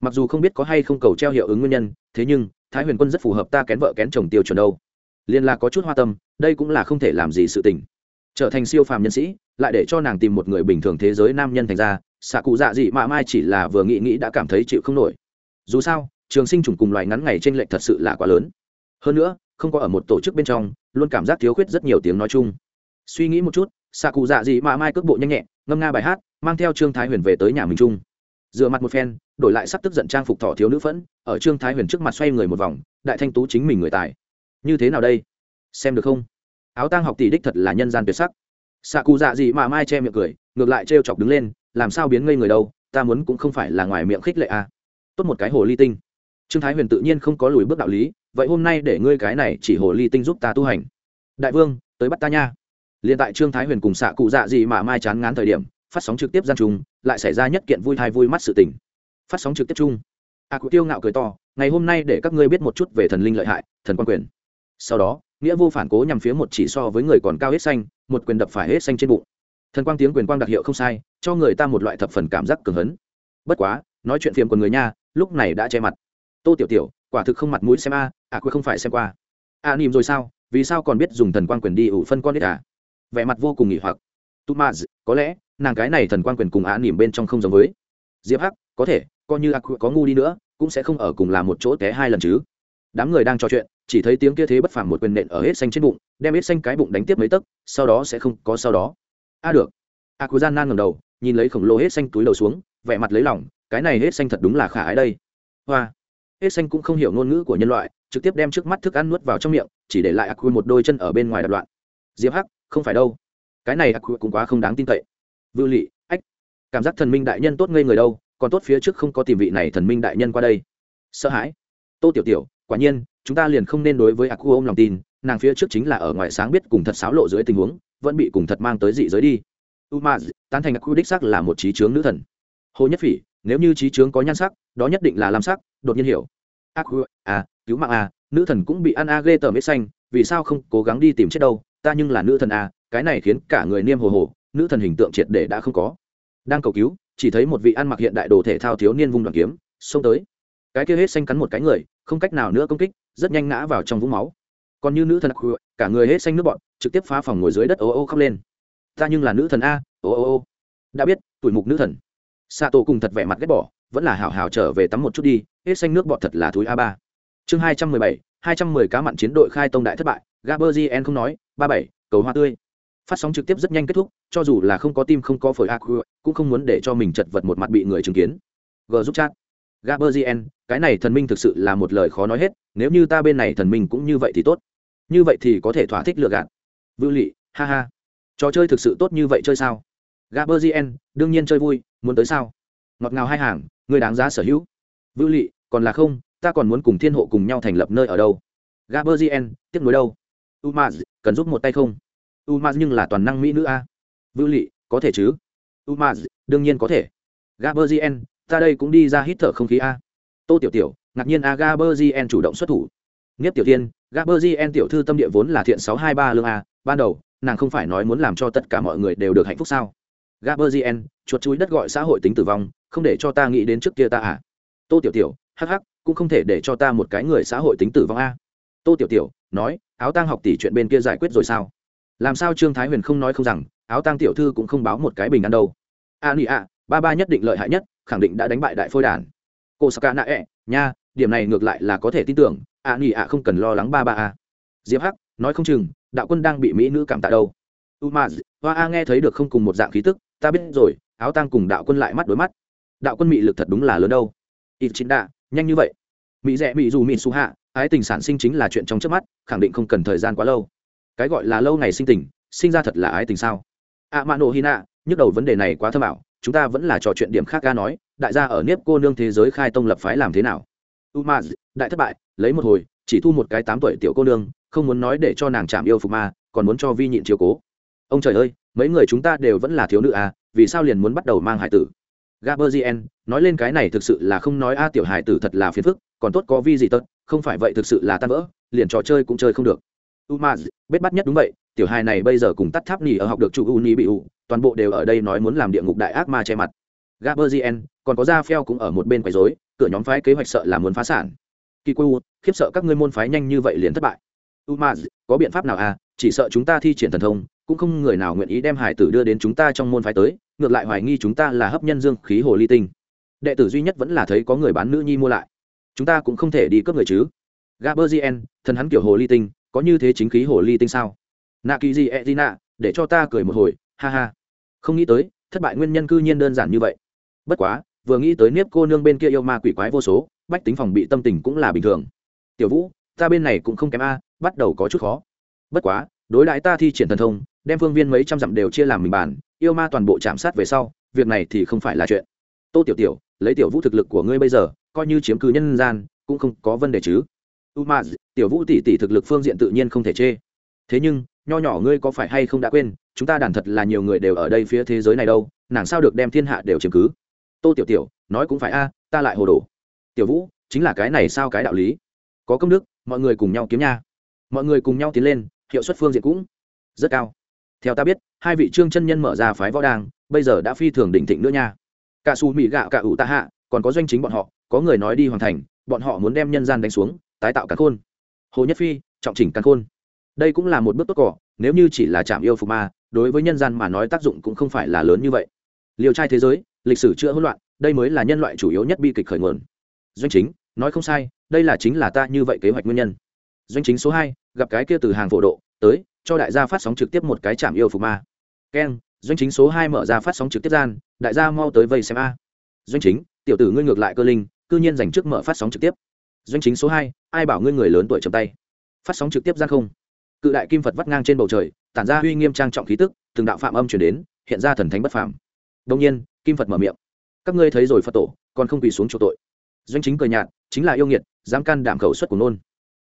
Mặc dù không biết có hay không cầu treo hiệu ứng nguyên nhân, thế nhưng, thái huyền quân rất phù hợp ta kén vợ kén chồng tiêu chuẩn đâu. Liên là có chút hoa tâm, đây cũng là không thể làm gì sự tình. Trở thành siêu phàm nhân sĩ, lại để cho nàng tìm một người bình thường thế giới nam nhân thành ra, xạ cụ dạ dị mạ mai chỉ là vừa nghĩ nghĩ đã cảm thấy chịu không nổi. Dù sao, trường sinh trùng cùng loài ngắn ngày t r ê n lệch thật sự là quá lớn. Hơn nữa không có ở một tổ chức bên trong, luôn cảm giác thiếu khuyết rất nhiều tiếng nói chung. Suy nghĩ một chút xạ cụ dạ dị mạ mai cước bộ nhanh nhẹ, ngâm nga bài hát, mang theo trương thái huyền về tới nhà mình chung. Dựa mặt một phen, đổi lại sắp tức giận trang phục thỏ thiếu nữ phẫn, ở trương thái huyền trước mặt xoay người một vòng, đại thanh tú chính mình người tài. Như thế nào đây? Xem được không? Áo tang học tỷ đích thật là nhân gian tuyệt sắc. Xạ cụ dạ gì mà mai che miệng cười, ngược lại trêu chọc đứng lên, làm sao biến ngây người đâu, ta muốn cũng không phải là ngoài miệng khích lệ à. tốt một cái hồ ly tinh trương thái huyền tự nhiên không có lùi bước đạo lý, vậy hôm nay để ngươi cái này chỉ hồ ly tinh giúp ta tu hành. Đại vương, tới bắt ta nha. Liền tại trương thái huyền cùng xạ cụ dạ gì mà mai chán ngán thời điểm, phát sóng trực tiếp gian trùng, lại xảy ra nhất kiện vui thai vui mắt sự tình. Phát sóng trực tiếp chung. A cụ tiêu ngạo cười to, ngày hôm nay để các ngươi biết một chút về thần linh lợi hại, thần quan quyền. Sau đó, nghĩa vô phản cố nhằm phía một chỉ so với người còn cao hết xanh, một quyền đập phải hết xanh trên bụng. Thần quang tiếng quyền quang đặc hiệu không sai, cho người ta một loại thập phần cảm giác cường hấn. Bất quá, nói chuyện phiếm của người nha, lúc này đã che mặt tô tiểu tiểu quả thực không mặt mũi xem a à, à không phải xem qua. A à, nìm rồi sao? Vì sao còn biết dùng thần quan quyền đi ủ phân con ít à? Vẻ mặt vô cùng nghỉ hoặc. Tu ma có lẽ nàng cái này thần quan quyền cùng a nìm bên trong không giống với. Diệp hắc có thể coi như a có ngu đi nữa cũng sẽ không ở cùng làm một chỗ té hai lần chứ. Đám người đang trò chuyện chỉ thấy tiếng kia thế bất phàm một quyền nện ở hết xanh trên bụng đem hết xanh cái bụng đánh tiếp mấy tấc sau đó sẽ không có sau đó. A được. À, a quê gian nan ngầm đầu nhìn lấy khổng lồ hết xanh túi đầu xuống vẻ mặt lấy lỏng cái này hết xanh thật đúng là khả ái đây. Hoa hết xanh cũng không hiểu ngôn ngữ của nhân loại, trực tiếp đem trước mắt thức ăn nuốt vào trong miệng, chỉ để lại aqua một đôi chân ở bên ngoài đạp loạn. Diệp hắc, không phải đâu. Cái này aqua cũng quá không đáng tin cậy. Vưu lị, ách. Cảm giác thần minh đại nhân tốt ngây người đâu, còn tốt phía trước không có tìm vị này thần minh đại nhân qua đây. Sợ hãi. Tô tiểu tiểu, quả nhiên, chúng ta liền không nên đối với aqua ôm lòng tin, nàng phía trước chính là ở ngoài sáng biết cùng thật xáo lộ dưới tình huống, vẫn bị cùng thật mang tới dị giới đi. Umaz, tán thành aqua đích sắc là một trí chướng nữ thần. Hồ nhất phỉ, nếu như trí chướng có nhan sắc đó nhất định là làm sắc, đột nhiên hiểu. Aku à cứu mạng à nữ thần cũng bị ăn a ghê tởm ít xanh, vì sao không cố gắng đi tìm chết đâu, ta nhưng là nữ thần à cái này khiến cả người niêm hồ hồ, nữ thần hình tượng triệt để đã không có. Đang cầu cứu, chỉ thấy một vị ăn mặc hiện đại đồ thể thao thiếu niên vung đoàn kiếm, xông tới. Cái kia hết xanh cắn một cái người, không cách nào nữa công kích, rất nhanh ngã vào trong vũng máu. Còn như nữ thần cả người hết xanh nước bọn trực tiếp phá phòng ngồi dưới đất ô ô khóc lên. Ta nhưng là nữ thần a, ô ô ô. Đã biết, tuổi mục nữ thần. Xạ tổ cùng thật vẻ mặt ghét bỏ vẫn là hảo hảo trở về tắm một chút đi, hết xanh nước bọt thật là thúi a ba. Chương hai trăm mười bảy, hai trăm mười cá mặn chiến đội khai tông đại thất bại gaber gn không nói, ba bảy, cầu hoa tươi. Phát sóng trực tiếp rất nhanh kết thúc, cho dù là không có tim không có phổi a cũng không muốn để cho mình chật vật một mặt bị người chứng kiến. G giúp chat. Gaberzien cái này thần minh thực sự là một lời khó nói hết, nếu như ta bên này thần minh cũng như vậy thì tốt. Như vậy thì có thể thỏa thích lừa gạt. Vưu lị, ha ha. Trò chơi thực sự tốt như vậy chơi sao? Gaberzien đương nhiên chơi vui, muốn tới sao? Ngọt ngào hai hàng người đáng giá sở hữu. Vưu lị, còn là không, ta còn muốn cùng thiên hộ cùng nhau thành lập nơi ở đâu? Gaberzien tiếc nuối đâu? Umaz, cần giúp một tay không? Umaz nhưng là toàn năng mỹ nữ a. Vưu lị, có thể chứ? Umaz, đương nhiên có thể. Gaberzien ta đây cũng đi ra hít thở không khí a. Tô tiểu tiểu, ngạc nhiên a gaberzien chủ động xuất thủ. Nghiếp tiểu tiên gaberzien tiểu thư tâm địa vốn là thiện sáu hai ba lương a, ban đầu, nàng không phải nói muốn làm cho tất cả mọi người đều được hạnh phúc sao? Gaberzien chuột chuối đất gọi xã hội tính tử vong không để cho ta nghĩ đến trước kia ta à. Tô tiểu tiểu, hắc hắc, cũng không thể để cho ta một cái người xã hội tính tử vong a. Tô tiểu tiểu, nói, áo tang học tỷ chuyện bên kia giải quyết rồi sao? Làm sao trương thái huyền không nói không rằng, áo tang tiểu thư cũng không báo một cái bình ăn đâu. A nị a, ba ba nhất định lợi hại nhất, khẳng định đã đánh bại đại phôi đàn. Cô saka nạ ẹ e, nha, điểm này ngược lại là có thể tin tưởng, a nị a không cần lo lắng ba ba a. Diệp hắc, nói không chừng, đạo quân đang bị mỹ nữ cảm tạ đâu. Umaz, hoa a nghe thấy được không cùng một dạng khí tức, ta biết rồi, áo tang cùng đạo quân lại mắt đối mắt đạo quân mị lực thật đúng là lớn đâu. Ít chính đạ nhanh như vậy. Mỹ rẽ mỹ dù mỹ su hạ, ái tình sản sinh chính là chuyện trong trước mắt, khẳng định không cần thời gian quá lâu. Cái gọi là lâu ngày sinh tình, sinh ra thật là ái tình sao? A mạ nộ hina nhức đầu vấn đề này quá thơ bảo chúng ta vẫn là trò chuyện điểm khác ga nói, đại gia ở nếp cô nương thế giới khai tông lập phái làm thế nào? Umaz đại thất bại, lấy một hồi, chỉ thu một cái tám tuổi tiểu cô nương, không muốn nói để cho nàng chạm yêu phục ma, còn muốn cho vi nhịn chiếu cố. Ông trời ơi, mấy người chúng ta đều vẫn là thiếu nữ à vì sao liền muốn bắt đầu mang hải tử? Gaberzien nói lên cái này thực sự là không nói a tiểu hải tử thật là phiền phức còn tốt có vi gì tật không phải vậy thực sự là tan vỡ liền trò chơi cũng chơi không được. Umaz biết bắt nhất đúng vậy tiểu hài này bây giờ cùng tắt tháp nỉ ở học được chủ uni bị ủ toàn bộ đều ở đây nói muốn làm địa ngục đại ác ma che mặt. Gaberzien còn có ra phèo cũng ở một bên quấy rối cửa nhóm phái kế hoạch sợ là muốn phá sản. Kiku, khiếp sợ các ngươi môn phái nhanh như vậy liền thất bại. Umaz có biện pháp nào à? Chỉ sợ chúng ta thi triển thần thông cũng không người nào nguyện ý đem hải tử đưa đến chúng ta trong môn phái tới ngược lại hoài nghi chúng ta là hấp nhân dương khí hồ ly tinh. Đệ tử duy nhất vẫn là thấy có người bán nữ nhi mua lại. Chúng ta cũng không thể đi cướp người chứ. Gaberzien thần hắn kiểu hồ ly tinh, có như thế chính khí hồ ly tinh sao? Nạ kỳ gì e d để cho ta cười một hồi, ha ha. Không nghĩ tới, thất bại nguyên nhân cư nhiên đơn giản như vậy. Bất quá, vừa nghĩ tới nếp cô nương bên kia yêu ma quỷ quái vô số, bách tính phòng bị tâm tình cũng là bình thường. Tiểu vũ, ta bên này cũng không kém a, bắt đầu có chút khó. Bất quá đối đãi ta thi triển thần thông, đem phương viên mấy trăm dặm đều chia làm mình bàn, yêu ma toàn bộ chạm sát về sau, việc này thì không phải là chuyện. Tô tiểu tiểu, lấy tiểu vũ thực lực của ngươi bây giờ, coi như chiếm cứ nhân gian, cũng không có vấn đề chứ. U ma, tiểu vũ tỷ tỷ thực lực phương diện tự nhiên không thể chê. Thế nhưng, nho nhỏ ngươi có phải hay không đã quên, chúng ta đàn thật là nhiều người đều ở đây phía thế giới này đâu, nàng sao được đem thiên hạ đều chiếm cứ? Tô tiểu tiểu, nói cũng phải a, ta lại hồ đồ. Tiểu vũ, chính là cái này sao cái đạo lý? Có công đức, mọi người cùng nhau kiếm nha. Mọi người cùng nhau tiến lên hiệu suất phương diện cũng rất cao. Theo ta biết, hai vị trương chân nhân mở ra phái võ đàng, bây giờ đã phi thường đỉnh thịnh nữa nha. Cả xù mỹ gạo cả ủ tạ hạ, còn có doanh chính bọn họ, có người nói đi hoàn thành, bọn họ muốn đem nhân gian đánh xuống, tái tạo cắn khôn. Hồ nhất phi, trọng chỉnh cắn khôn. Đây cũng là một bước tốt cỏ, nếu như chỉ là chạm yêu phục ma, đối với nhân gian mà nói tác dụng cũng không phải là lớn như vậy. Liều trai thế giới, lịch sử chưa hỗn loạn, đây mới là nhân loại chủ yếu nhất bi kịch khởi nguồn. Doanh chính, nói không sai, đây là chính là ta như vậy kế hoạch nguyên nhân doanh chính số hai, gặp cái kia từ hàng phổ độ, tới, cho đại gia phát sóng trực tiếp một cái chạm yêu phục ma. Keng doanh chính số hai mở ra phát sóng trực tiếp gian, đại gia mau tới vây xem a. Doanh chính, tiểu tử ngươi ngược lại cơ linh, cư nhiên dành trước mở phát sóng trực tiếp. Doanh chính số hai, ai bảo ngươi người lớn tuổi chậm tay? Phát sóng trực tiếp gian không. Cự đại kim phật vắt ngang trên bầu trời, tản ra uy nghiêm trang trọng khí tức, từng đạo phạm âm chuyển đến, hiện ra thần thánh bất phàm. Đông nhiên, kim phật mở miệng. Các ngươi thấy rồi phật tổ, còn không quỳ xuống chỗ tội. Doanh chính cười nhạt, chính là yêu nghiệt, dám can đảm khẩu suất của nôn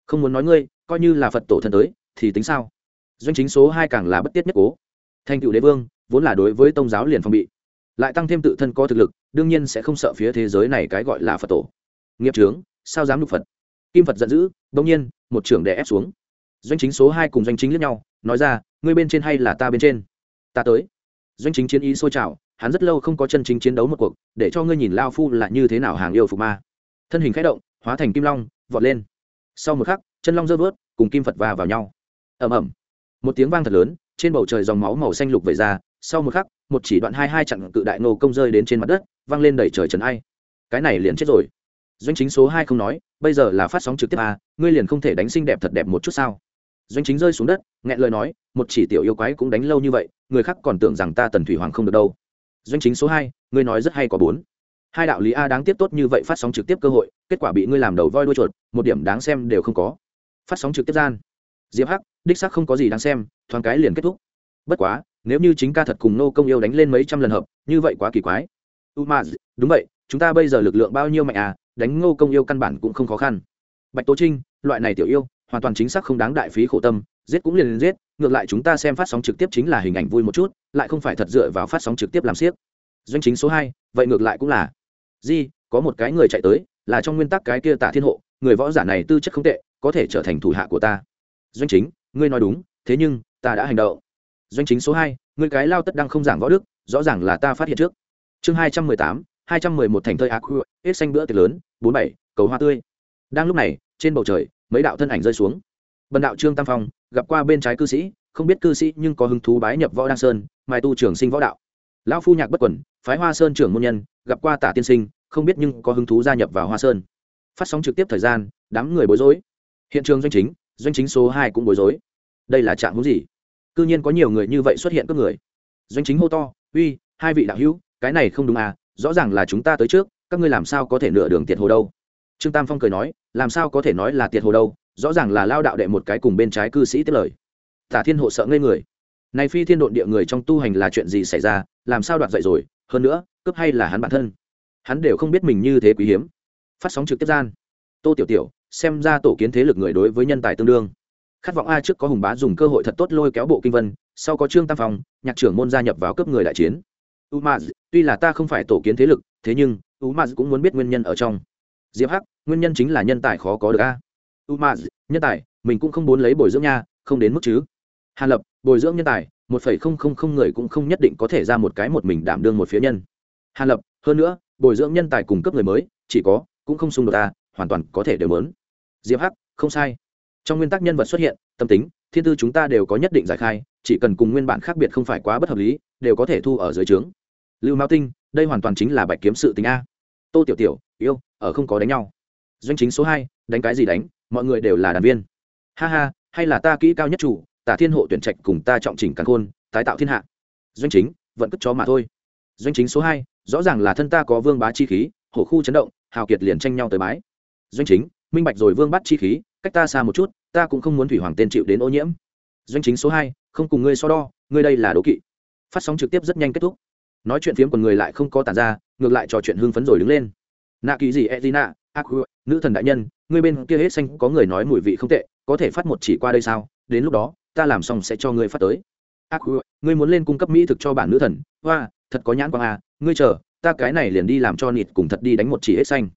không muốn nói ngươi, coi như là phật tổ thân tới, thì tính sao? Doanh chính số hai càng là bất tiết nhất cố. Thành cựu đế vương, vốn là đối với tôn giáo liền phong bị. Lại tăng thêm tự thân có thực lực, đương nhiên sẽ không sợ phía thế giới này cái gọi là phật tổ. Nghiệp trướng sao dám đục phật? Kim phật giận dữ đông nhiên, một trưởng đè ép xuống. Doanh chính số hai cùng doanh chính lẫn nhau, nói ra, ngươi bên trên hay là ta bên trên? Ta tới. Doanh chính chiến ý sôi trào, hắn rất lâu không có chân chính chiến đấu một cuộc, để cho ngươi nhìn lao phu là như thế nào hàng yêu phục ma. Thân hình k h ẽ động, hóa thành kim long, vọt lên sau một khắc chân long dơ vớt cùng kim phật va vào nhau. Ẩm ẩm một tiếng vang thật lớn trên bầu trời dòng máu màu xanh lục vẩy ra sau một khắc một chỉ đoạn hai hai chặn cự đại nô công rơi đến trên mặt đất vang lên đẩy trời trần ai. Cái này liền chết rồi. Doanh chính số hai không nói bây giờ là phát sóng trực tiếp à, ngươi liền không thể đánh xinh đẹp thật đẹp một chút sao? Doanh chính rơi xuống đất nghẹn lời nói một chỉ tiểu yêu quái cũng đánh lâu như vậy người khác còn tưởng rằng ta tần thủy hoàng không được đâu. Doanh chính số hai ngươi nói rất hay có bốn hai đạo lý a đáng tiếc tốt như vậy phát sóng trực tiếp cơ hội, kết quả bị ngươi làm đầu voi đuôi chuột, một điểm đáng xem đều không có. Phát sóng trực tiếp gian. Diệp hắc, đích xác không có gì đáng xem, thoáng cái liền kết thúc. Bất quá, nếu như chính ca thật cùng nô công yêu đánh lên mấy trăm lần hợp, như vậy quá kỳ quái. U ma đúng vậy, chúng ta bây giờ lực lượng bao nhiêu mạnh à đánh ngô công yêu căn bản cũng không khó khăn. Bạch tố trinh, loại này tiểu yêu, hoàn toàn chính xác không đáng đại phí khổ tâm, giết cũng liền liền giết, ngược lại chúng ta xem phát sóng trực tiếp chính là hình ảnh vui một chút, lại không phải thật dựa vào phát sóng trực tiếp làm siếc. Doanh chính số hai, vậy ngược lại cũng là di, có một cái người chạy tới, là trong nguyên tắc cái kia tả thiên hộ, người võ giả này tư chất không tệ, có thể trở thành thủ hạ của ta. Doanh chính, ngươi nói đúng, thế nhưng, ta đã hành động. Doanh chính số hai, ngươi cái lao tất đang không giảng võ đức, rõ ràng là ta phát hiện trước. Chương hai trăm mười tám, hai trăm mười một thành thơi ác hết xanh bữa tiệc lớn, bốn bảy, cầu hoa tươi. Đang lúc này, trên bầu trời, mấy đạo thân ảnh rơi xuống. Bần đạo trương tam phong, gặp qua bên trái cư sĩ, không biết cư sĩ nhưng có hứng thú bái nhập võ đăng sơn, mai tu trường sinh võ đạo lão phu nhạc bất quẩn, phái hoa sơn trưởng môn nhân, gặp qua tả tiên sinh, không biết nhưng có hứng thú gia nhập vào hoa sơn. Phát sóng trực tiếp thời gian, đám người bối rối. Hiện trường doanh chính doanh chính số hai cũng bối rối. Đây là trạng hướng gì? C ư nhiên có nhiều người như vậy xuất hiện các người. Doanh chính hô to, uy, hai vị đạo hữu, cái này không đúng à rõ ràng là chúng ta tới trước, các ngươi làm sao có thể nửa đường tiệt hồ đâu? Trương tam phong cười nói, làm sao có thể nói là tiệt hồ đâu, rõ ràng là lao đạo đệ một cái cùng bên trái cư sĩ tiết lời. Tả thiên hộ sợ ngây người. Này phi thiên độn địa người trong tu hành là chuyện gì xảy ra làm sao đoạt dậy rồi, hơn nữa, cướp hay là hắn bản thân. Hắn đều không biết mình như thế quý hiếm. Phát sóng trực tiếp gian. Tô tiểu tiểu, xem ra tổ kiến thế lực người đối với nhân tài tương đương. Khát vọng a trước có hùng bá dùng cơ hội thật tốt lôi kéo bộ kinh vân, sau có trương tam phong, nhạc trưởng môn gia nhập vào cấp người đại chiến. U m tuy là ta không phải tổ kiến thế lực, thế nhưng u m cũng muốn biết nguyên nhân ở trong. Diệp hắc, nguyên nhân chính là nhân tài khó có được a. U m nhân tài, mình cũng không muốn lấy bồi dưỡng nha, không đến mức chứ. Hàn lập, bồi dưỡng nhân tài một phẩy không không không người cũng không nhất định có thể ra một cái một mình đảm đương một phía nhân. Hàn lập, hơn nữa, bồi dưỡng nhân tài cung cấp người mới, chỉ có, cũng không xung đột ta hoàn toàn có thể đều lớn diệp hắc, không sai. Trong nguyên tắc nhân vật xuất hiện, tâm tính, thiên tư chúng ta đều có nhất định giải khai, chỉ cần cùng nguyên bản khác biệt không phải quá bất hợp lý, đều có thể thu ở dưới trướng. Lưu mao tinh, đây hoàn toàn chính là bạch kiếm sự tính a. Tô tiểu tiểu, yêu, ở không có đánh nhau. Doanh chính số hai, đánh cái gì đánh, mọi người đều là đàn viên. Ha ha, hay là ta kỹ cao nhất chủ tả thiên hộ tuyển trạch cùng ta trọng chỉnh càn khôn, tái tạo thiên hạ. Doanh chính vẫn cất chó mà thôi. Doanh chính số hai, rõ ràng là thân ta có vương bá chi khí, hổ khu chấn động, hào kiệt liền tranh nhau tới bái. Doanh chính, minh bạch rồi vương bắt chi khí, cách ta xa một chút, ta cũng không muốn thủy hoàng tên chịu đến ô nhiễm. Doanh chính số hai, không cùng ngươi so đo, ngươi đây là đố kỵ. Phát sóng trực tiếp rất nhanh kết thúc. Nói chuyện phiếm của người lại không có tàn ra, ngược lại trò chuyện hưng phấn rồi đứng lên. Nạ kỳ gì edina, aku, nữ thần đại nhân, ngươi bên kia hết xanh có người nói mùi vị không tệ, có thể phát một chỉ qua đây sao? Đến lúc đó, ta làm xong sẽ cho ngươi phát tới. Aku ngươi muốn lên cung cấp mỹ thực cho bản nữ thần. Hoa, thật có nhãn quang à ngươi chờ, ta cái này liền đi làm cho nịt cùng thật đi đánh một chỉ hết xanh.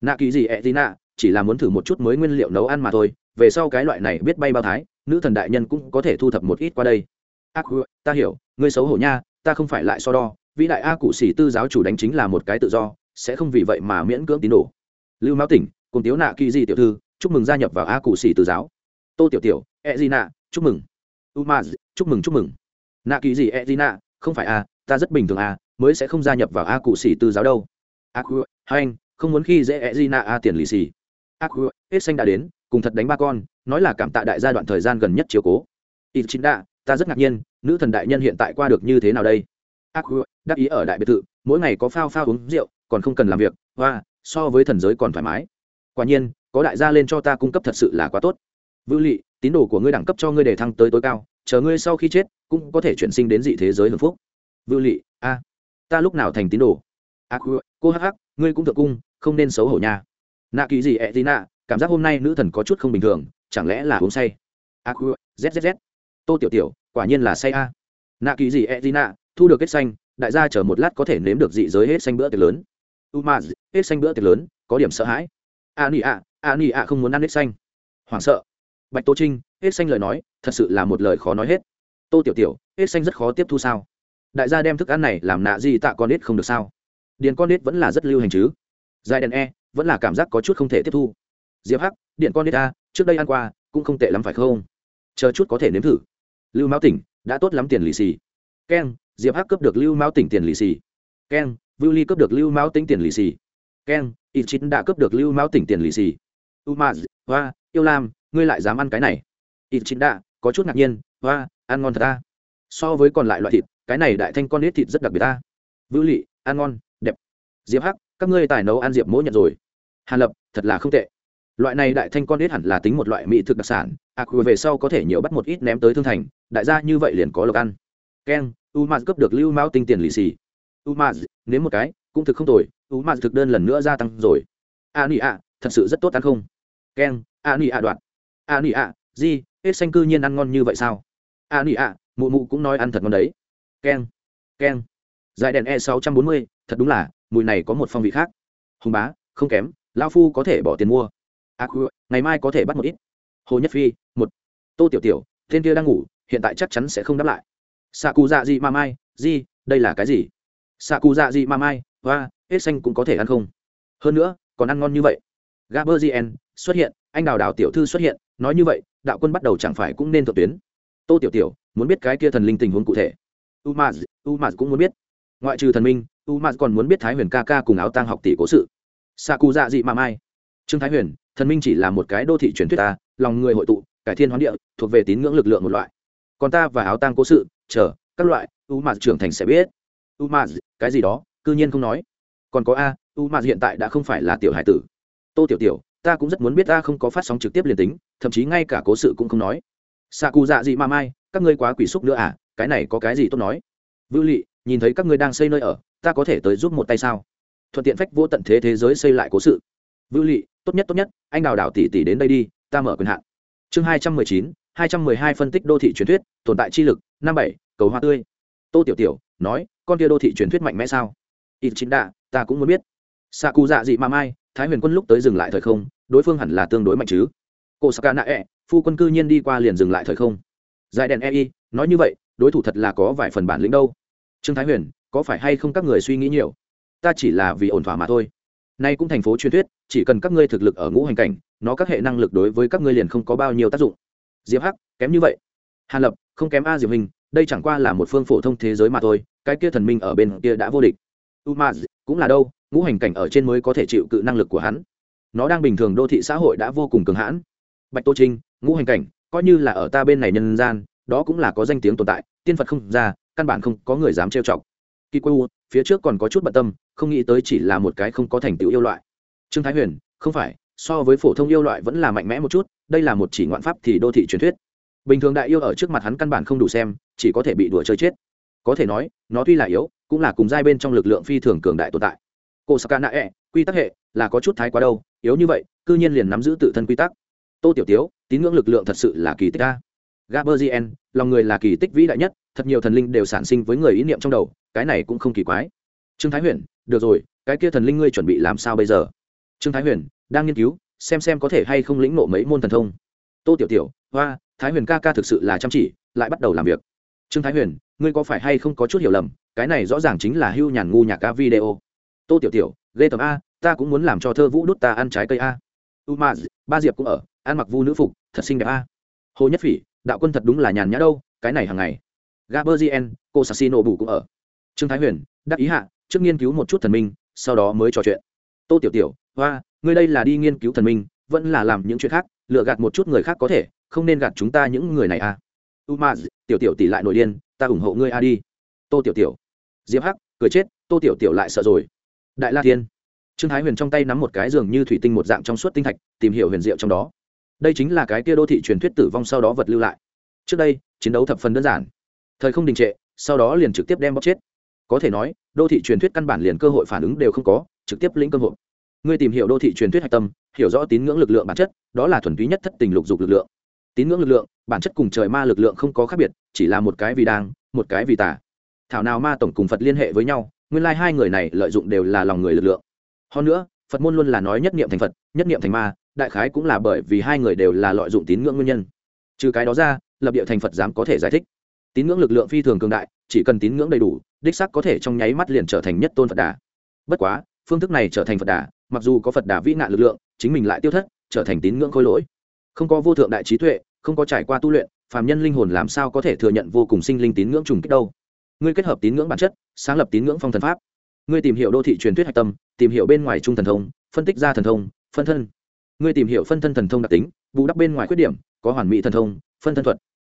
Nạ kỳ gì edina chỉ là muốn thử một chút mới nguyên liệu nấu ăn mà thôi. Về sau cái loại này biết bay bao thái, nữ thần đại nhân cũng có thể thu thập một ít qua đây. Ác ta hiểu, ngươi xấu hổ nha, ta không phải lại so đo. Vĩ đại a cụ sĩ tư giáo chủ đánh chính là một cái tự do, sẽ không vì vậy mà miễn cưỡng tín đồ. Lưu mão tỉnh, cùng tiếu nạ kỳ di tiểu thư, chúc mừng gia nhập vào a cụ sĩ tư giáo. Tô tiểu tiểu e nạ chúc mừng. Umaz chúc mừng chúc mừng. Nạ kỳ gì e nạ không phải à? ta rất bình thường à, mới sẽ không gia nhập vào a cụ sĩ tư giáo đâu. A cụ hai anh không muốn khi dễ e nạ a tiền lì xì. A cụ hết xanh đã đến cùng thật đánh ba con nói là cảm tạ đại gia đoạn thời gian gần nhất chiếu cố. Ít chính đạ ta rất ngạc nhiên nữ thần đại nhân hiện tại qua được như thế nào đây? Ác đắc ý ở đại biệt thự mỗi ngày có phao phao uống rượu còn không cần làm việc hoa so với thần giới còn thoải mái. Quả nhiên có đại gia lên cho ta cung cấp thật sự là quá tốt. Vữ lị tín đồ của ngươi đẳng cấp cho ngươi để thăng tới tối cao, chờ ngươi sau khi chết, cũng có thể chuyển sinh đến dị thế giới hưng phúc. Vưu lị, a, ta lúc nào thành tín đồ? Ác cô hắc hắc, ngươi cũng thượng cung, không nên xấu hổ nha. Nạ kỳ gì ẹ tí nạ, cảm giác hôm nay nữ thần có chút không bình thường, chẳng lẽ là uống say? A q zzz tô tiểu tiểu, quả nhiên là say a. Nạ kỳ gì e d nạ, thu được hết xanh, đại gia chờ một lát có thể nếm được dị giới hết xanh bữa tiệc lớn. U ma hết xanh bữa tiệc lớn, có điểm sợ hãi. A nị a a nị a không muốn ăn hết xanh. Hoảng sợ bạch tô trinh hết xanh lời nói thật sự là một lời khó nói hết. Tô tiểu tiểu hết xanh rất khó tiếp thu sao? Đại gia đem thức ăn này làm nạ gì tạ con nết không được sao? Điền con nết vẫn là rất lưu hành chứ. Dài đèn e vẫn là cảm giác có chút không thể tiếp thu. Diệp hắc điện con nết ta, trước đây ăn qua cũng không tệ lắm phải không? Chờ chút có thể nếm thử. Lưu mão tỉnh đã tốt lắm tiền lì xì. Keng diệp hắc cướp được lưu mão tỉnh tiền lì xì. Keng vưu ly cướp được lưu mão tỉnh tiền lì xì. Keng ít chín đã cướp được lưu mão tỉnh tiền lì xì. Umaz hoa yêu lam ngươi lại dám ăn cái này. Ít chín đã có chút ngạc nhiên hoa ăn ngon thật ta so với còn lại loại thịt cái này đại thanh con nết thịt rất đặc biệt ta vữ lị ăn ngon đẹp. Diệp hắc các ngươi tài nấu ăn diệp mỗi nhận rồi. Hàn lập thật là không tệ. Loại này đại thanh con ít hẳn là tính một loại mỹ thực đặc sản. Ạc à, về sau có thể nhiều bắt một ít ném tới thương thành đại gia như vậy liền có lộc ăn. Keng u m cấp được lưu mao tinh tiền lì xì. U m nếu một cái cũng thực không tồi u m thực đơn lần nữa gia tăng rồi. A nị ạ thật sự rất tốt ăn không? Keng a nị ạ đoạn À a nị ạ di hết xanh cư nhiên ăn ngon như vậy sao? À a nị ạ mụ mụ cũng nói ăn thật ngon đấy. Keng keng. Dài đèn e sáu trăm bốn mươi thật đúng là mùi này có một phong vị khác. Hùng bá không kém lao phu có thể bỏ tiền mua. A à, ngày mai có thể bắt một ít. Hồ nhất phi một. Tô tiểu tiểu tên kia đang ngủ hiện tại chắc chắn sẽ không đáp lại. Xạ cụ dạ gì mà mai di đây là cái gì? Xạ cụ dạ gì mà mai và hết xanh cũng có thể ăn không? Hơn nữa còn ăn ngon như vậy. Gaberzien xuất hiện anh đào đào tiểu thư xuất hiện nói như vậy, đạo quân bắt đầu chẳng phải cũng nên thượng tuyến. Tô tiểu tiểu, muốn biết cái kia thần linh tình huống cụ thể. Umaz umaz cũng muốn biết. Ngoại trừ thần minh, umaz còn muốn biết thái huyền ca ca cùng áo tang học tỷ cố sự. Xạ dạ dị mà mai. Trương thái huyền, thần minh chỉ là một cái đô thị truyền thuyết ta, lòng người hội tụ, cải thiên hoán địa, thuộc về tín ngưỡng lực lượng một loại. Còn ta và áo tang cố sự, chờ, các loại u trưởng thành sẽ biết. U cái gì đó, cư nhiên không nói. Còn có a u hiện tại đã không phải là tiểu hải tử. Tô tiểu tiểu ta cũng rất muốn biết ta không có phát sóng trực tiếp liền tính, thậm chí ngay cả cố sự cũng không nói. Xạ cụ dạ gì mà mai, các ngươi quá quỷ xúc nữa à cái này có cái gì tốt nói? Vưu lị, nhìn thấy các ngươi đang xây nơi ở, ta có thể tới giúp một tay sao? Thuận tiện phách vô tận thế thế giới xây lại cố sự. Vưu lị, tốt nhất tốt nhất, anh đào đảo tỷ tỷ đến đây đi, ta mở quyền hạn. Chương hai trăm mười chín, hai trăm mười hai phân tích đô thị truyền thuyết, tồn tại chi lực, năm bảy, cầu hoa tươi. Tô tiểu tiểu, nói, con kia đô thị truyền thuyết mạnh mẽ sao? Ít chính đạ, ta cũng muốn biết. Xạ cụ dạ dị mà mai thái huyền quân lúc tới dừng lại thời không, đối phương hẳn là tương đối mạnh chứ. Cô saka nạ e phu quân cư nhiên đi qua liền dừng lại thời không. Dài đèn ei nói như vậy, đối thủ thật là có vài phần bản lĩnh đâu. Trương thái huyền, có phải hay không các người suy nghĩ nhiều? Ta chỉ là vì ổn thỏa mà thôi. Nay cũng thành phố truyền thuyết, chỉ cần các ngươi thực lực ở ngũ hành cảnh, nó các hệ năng lực đối với các ngươi liền không có bao nhiêu tác dụng. Diệp hắc, kém như vậy. Hàn lập, không kém a diệp hình, đây chẳng qua là một phương phổ thông thế giới mà thôi, cái kia thần minh ở bên kia đã vô địch. Umaz, cũng là đâu? Ngũ hành cảnh ở trên mới có thể chịu cự năng lực của hắn. Nó đang bình thường đô thị xã hội đã vô cùng cường hãn. Bạch tô trinh, ngũ hành cảnh, coi như là ở ta bên này nhân gian, đó cũng là có danh tiếng tồn tại, tiên phật không ra, căn bản không có người dám trêu chọc. Kỳ quê u, phía trước còn có chút bận tâm, không nghĩ tới chỉ là một cái không có thành tựu yêu loại. Trương thái huyền, không phải, so với phổ thông yêu loại vẫn là mạnh mẽ một chút, đây là một chỉ ngoạn pháp thì đô thị truyền thuyết. Bình thường đại yêu ở trước mặt hắn căn bản không đủ xem, chỉ có thể bị đùa chơi chết. Có thể nói, nó tuy là yếu, cũng là cùng giai bên trong lực lượng phi thường cường đại tồn tại cô saka nạ ẹ e, quy tắc hệ, là có chút thái quá đâu, yếu như vậy, cư nhiên liền nắm giữ tự thân quy tắc. Tô tiểu tiếu, tín ngưỡng lực lượng thật sự là kỳ tích a. Gaberzien lòng người là kỳ tích vĩ đại nhất, thật nhiều thần linh đều sản sinh với người ý niệm trong đầu, cái này cũng không kỳ quái. Trương thái huyền, được rồi, cái kia thần linh ngươi chuẩn bị làm sao bây giờ? Trương thái huyền, đang nghiên cứu, xem xem có thể hay không lĩnh nộ mấy môn thần thông. Tô tiểu tiểu hoa, thái huyền ca ca thực sự là chăm chỉ, lại bắt đầu làm việc. Trương thái huyền, ngươi có phải hay không có chút hiểu lầm, cái này rõ ràng chính là hưu nhàn ngu nhạc ca video tô tiểu tiểu, ghê tầm a, ta cũng muốn làm cho thơ vũ đút ta ăn trái cây a. U ma ba diệp cũng ở, ăn mặc vu nữ phục, thật xinh đẹp a. Hồ nhất phỉ, đạo quân thật đúng là nhàn nhã đâu, cái này hàng ngày. Gaberzien cô sassino bù cũng ở. Trương thái huyền, đắc ý hạ, trước nghiên cứu một chút thần minh, sau đó mới trò chuyện. Tô tiểu tiểu, hoa, ngươi đây là đi nghiên cứu thần minh, vẫn là làm những chuyện khác lựa gạt một chút người khác có thể, không nên gạt chúng ta những người này a. U ma tiểu tiểu tỷ lại nổi điên, ta ủng hộ ngươi a đi. Tô tiểu tiểu. Diệp hắc, cười chết, tô tiểu tiểu lại sợ rồi đại la thiên. Trương thái huyền trong tay nắm một cái giường như thủy tinh một dạng trong suốt tinh thạch, tìm hiểu huyền diệu trong đó. Đây chính là cái kia đô thị truyền thuyết tử vong sau đó vật lưu lại. Trước đây, chiến đấu thập phần đơn giản. Thời không đình trệ, sau đó liền trực tiếp đem bóc chết. Có thể nói, đô thị truyền thuyết căn bản liền cơ hội phản ứng đều không có, trực tiếp lĩnh cơ hội ngươi tìm hiểu đô thị truyền thuyết hạch tâm, hiểu rõ tín ngưỡng lực lượng bản chất, đó là thuần túy nhất thất tình lục dục lực lượng. Tín ngưỡng lực lượng, bản chất cùng trời ma lực lượng không có khác biệt, chỉ là một cái vì đang, một cái vì tả thảo nào ma tổng cùng phật liên hệ với nhau nguyên lai hai người này lợi dụng đều là lòng người lực lượng. Hơn nữa, phật môn luôn là nói nhất niệm thành phật, nhất niệm thành ma, đại khái cũng là bởi vì hai người đều là lợi dụng tín ngưỡng nguyên nhân. Trừ cái đó ra, lập địa thành phật dám có thể giải thích. Tín ngưỡng lực lượng phi thường cường đại, chỉ cần tín ngưỡng đầy đủ, đích sắc có thể trong nháy mắt liền trở thành nhất tôn phật đà. Bất quá, phương thức này trở thành phật đà, mặc dù có phật đà vĩ nạn lực lượng, chính mình lại tiêu thất, trở thành tín ngưỡng khôi lỗi. Không có vô thượng đại trí tuệ, không có trải qua tu luyện, phàm nhân linh hồn làm sao có thể thừa nhận vô cùng sinh linh tín ngưỡng trùng kích đâu? Ngươi kết hợp tín ngưỡng bản chất, sáng lập tín ngưỡng phong thần pháp. Ngươi tìm hiểu đô thị truyền thuyết hạch tâm, tìm hiểu bên ngoài trung thần thông, phân tích ra thần thông, phân thân. Ngươi tìm hiểu phân thân thần thông đặc tính, bù đắp bên ngoài khuyết điểm, có hoàn mỹ thần thông, phân thân thuật.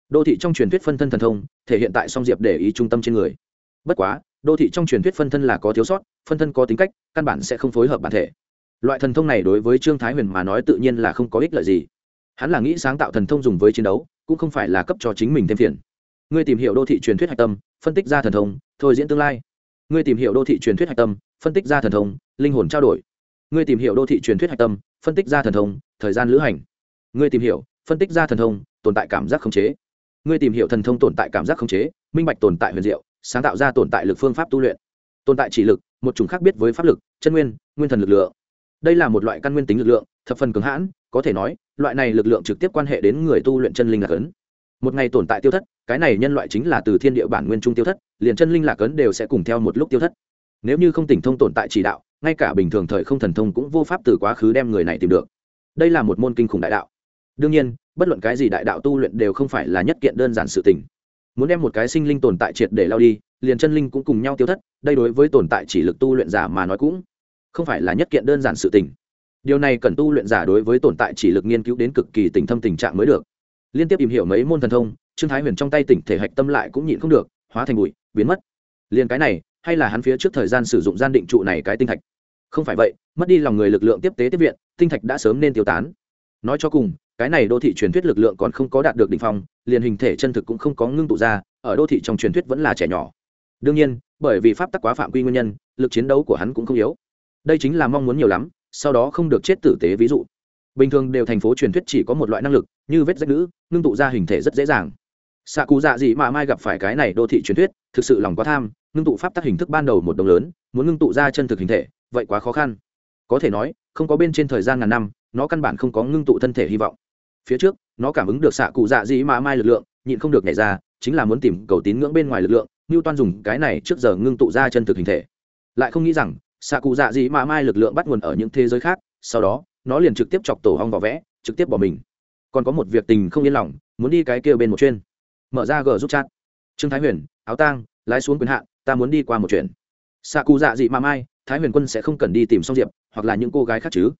Đô thị trong truyền thuyết phân thân thần thông, thể hiện tại song diệp để ý trung tâm trên người. Bất quá, đô thị trong truyền thuyết phân thân là có thiếu sót, phân thân có tính cách, căn bản sẽ không phối hợp bản thể. Loại thần thông này đối với trương thái huyền mà nói tự nhiên là không có ích lợi gì. Hắn là nghĩ sáng tạo thần thông dùng với chiến đấu, cũng không phải là cấp cho chính mình thêm phiền ngươi tìm hiểu đô thị truyền thuyết hạch tâm, phân tích ra thần thông, thôi diễn tương lai. Ngươi tìm hiểu đô thị truyền thuyết hạch tâm, phân tích ra thần thông, linh hồn trao đổi. Ngươi tìm hiểu đô thị truyền thuyết hạch tâm, phân tích ra thần thông, thời gian lữ hành. Ngươi tìm hiểu, phân tích ra thần thông, tồn tại cảm giác khống chế. Ngươi tìm hiểu thần thông tồn tại cảm giác khống chế, minh bạch tồn tại huyền diệu, sáng tạo ra tồn tại lực phương pháp tu luyện. Tồn tại chỉ lực, một chủng khác biết với pháp lực, chân nguyên nguyên thần lực lượng. Đây là một loại căn nguyên tính lực lượng, thập phần cứng hãn, có thể nói, loại này lực lượng trực tiếp quan hệ đến người tu luyện chân linh lạc ấn một ngày tồn tại tiêu thất, cái này nhân loại chính là từ thiên địa bản nguyên trung tiêu thất, liền chân linh lạc ấn đều sẽ cùng theo một lúc tiêu thất. Nếu như không tỉnh thông tồn tại chỉ đạo, ngay cả bình thường thời không thần thông cũng vô pháp từ quá khứ đem người này tìm được. Đây là một môn kinh khủng đại đạo. Đương nhiên, bất luận cái gì đại đạo tu luyện đều không phải là nhất kiện đơn giản sự tình. Muốn đem một cái sinh linh tồn tại triệt để lao đi, liền chân linh cũng cùng nhau tiêu thất, đây đối với tồn tại chỉ lực tu luyện giả mà nói cũng không phải là nhất kiện đơn giản sự tình. Điều này cần tu luyện giả đối với tồn tại chỉ lực nghiên cứu đến cực kỳ tình thâm tình trạng mới được liên tiếp tìm hiểu mấy môn thần thông, trương thái huyền trong tay tỉnh thể hạch tâm lại cũng nhịn không được, hóa thành bụi, biến mất. Liền cái này, hay là hắn phía trước thời gian sử dụng gian định trụ này cái tinh thạch? Không phải vậy, mất đi lòng người lực lượng tiếp tế tiếp viện, tinh thạch đã sớm nên tiêu tán. Nói cho cùng, cái này đô thị truyền thuyết lực lượng còn không có đạt được đỉnh phong, liền hình thể chân thực cũng không có ngưng tụ ra, ở đô thị trong truyền thuyết vẫn là trẻ nhỏ. Đương nhiên, bởi vì pháp tắc quá phạm quy nguyên nhân, lực chiến đấu của hắn cũng không yếu. Đây chính là mong muốn nhiều lắm, sau đó không được chết tử tế ví dụ bình thường đều thành phố truyền thuyết chỉ có một loại năng lực, như vết rách nữ, ngưng tụ ra hình thể rất dễ dàng. Xạ cụ dạ gì mà mai gặp phải cái này đô thị truyền thuyết, thực sự lòng quá tham, ngưng tụ pháp tắc hình thức ban đầu một đồng lớn, muốn ngưng tụ ra chân thực hình thể, vậy quá khó khăn. Có thể nói, không có bên trên thời gian ngàn năm, nó căn bản không có ngưng tụ thân thể hy vọng. Phía trước, nó cảm ứng được xạ cụ dạ dị mà mai lực lượng, nhịn không được nhảy ra, chính là muốn tìm cầu tín ngưỡng bên ngoài lực lượng như toan dùng cái này trước giờ ngưng tụ ra chân thực hình thể. Lại không nghĩ rằng xạ cụ dạ dị mà mai lực lượng bắt nguồn ở những thế giới khác, sau đó nó liền trực tiếp chọc tổ hong vào vẽ, trực tiếp bỏ mình. Còn có một việc tình không yên lòng, muốn đi cái kia bên một chuyên mở ra gờ giúp chat. Trương thái huyền, áo tang, lái xuống quyền hạn, ta muốn đi qua một chuyện. Xạ cụ dạ dị mà mai, thái huyền quân sẽ không cần đi tìm xong diệp, hoặc là những cô gái khác chứ.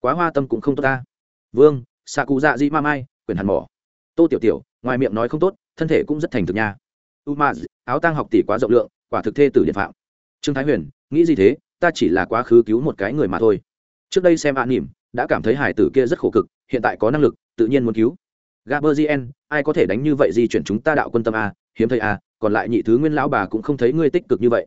Quá hoa tâm cũng không tốt ta. Vương xạ cụ dạ dị ma mai, quyền hàn mỏ. Tô tiểu tiểu, ngoài miệng nói không tốt, thân thể cũng rất thành thực nha. U ma áo tang học tỷ quá rộng lượng, quả thực thê tử điện phạm. Trương thái huyền, nghĩ gì thế, ta chỉ là quá khứ cứu một cái người mà thôi. Trước đây xem bạn nỉm đã cảm thấy hải tử kia rất khổ cực, hiện tại có năng lực, tự nhiên muốn cứu. Gaberzien ai có thể đánh như vậy di chuyển chúng ta đạo quân tâm a, hiếm thấy a, còn lại nhị thứ nguyên lão bà cũng không thấy ngươi tích cực như vậy.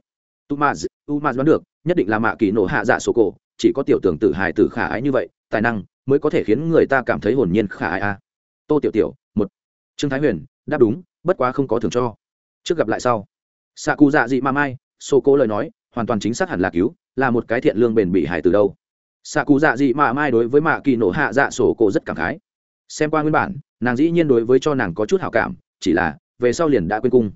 Tumaz tumaz đoán được, nhất định là mạ kỳ nổ hạ dạ sổ cổ, chỉ có tiểu tưởng tử hải tử khả ái như vậy, tài năng mới có thể khiến người ta cảm thấy hồn nhiên khả ái a. Tô tiểu tiểu, một. Trương thái huyền, đáp đúng, bất quá không có thưởng cho. Trước gặp lại sau. Xạ cụ dạ dị ma mai sô cổ lời nói, hoàn toàn chính xác hẳn là cứu, là một cái thiện lương bền bỉ hải từ đâu xạ cụ dạ dị mạ mai đối với mạ kỳ nổ hạ dạ sổ cổ rất cảm khái. Xem qua nguyên bản, nàng dĩ nhiên đối với cho nàng có chút hảo cảm, chỉ là, về sau liền đã quên cung.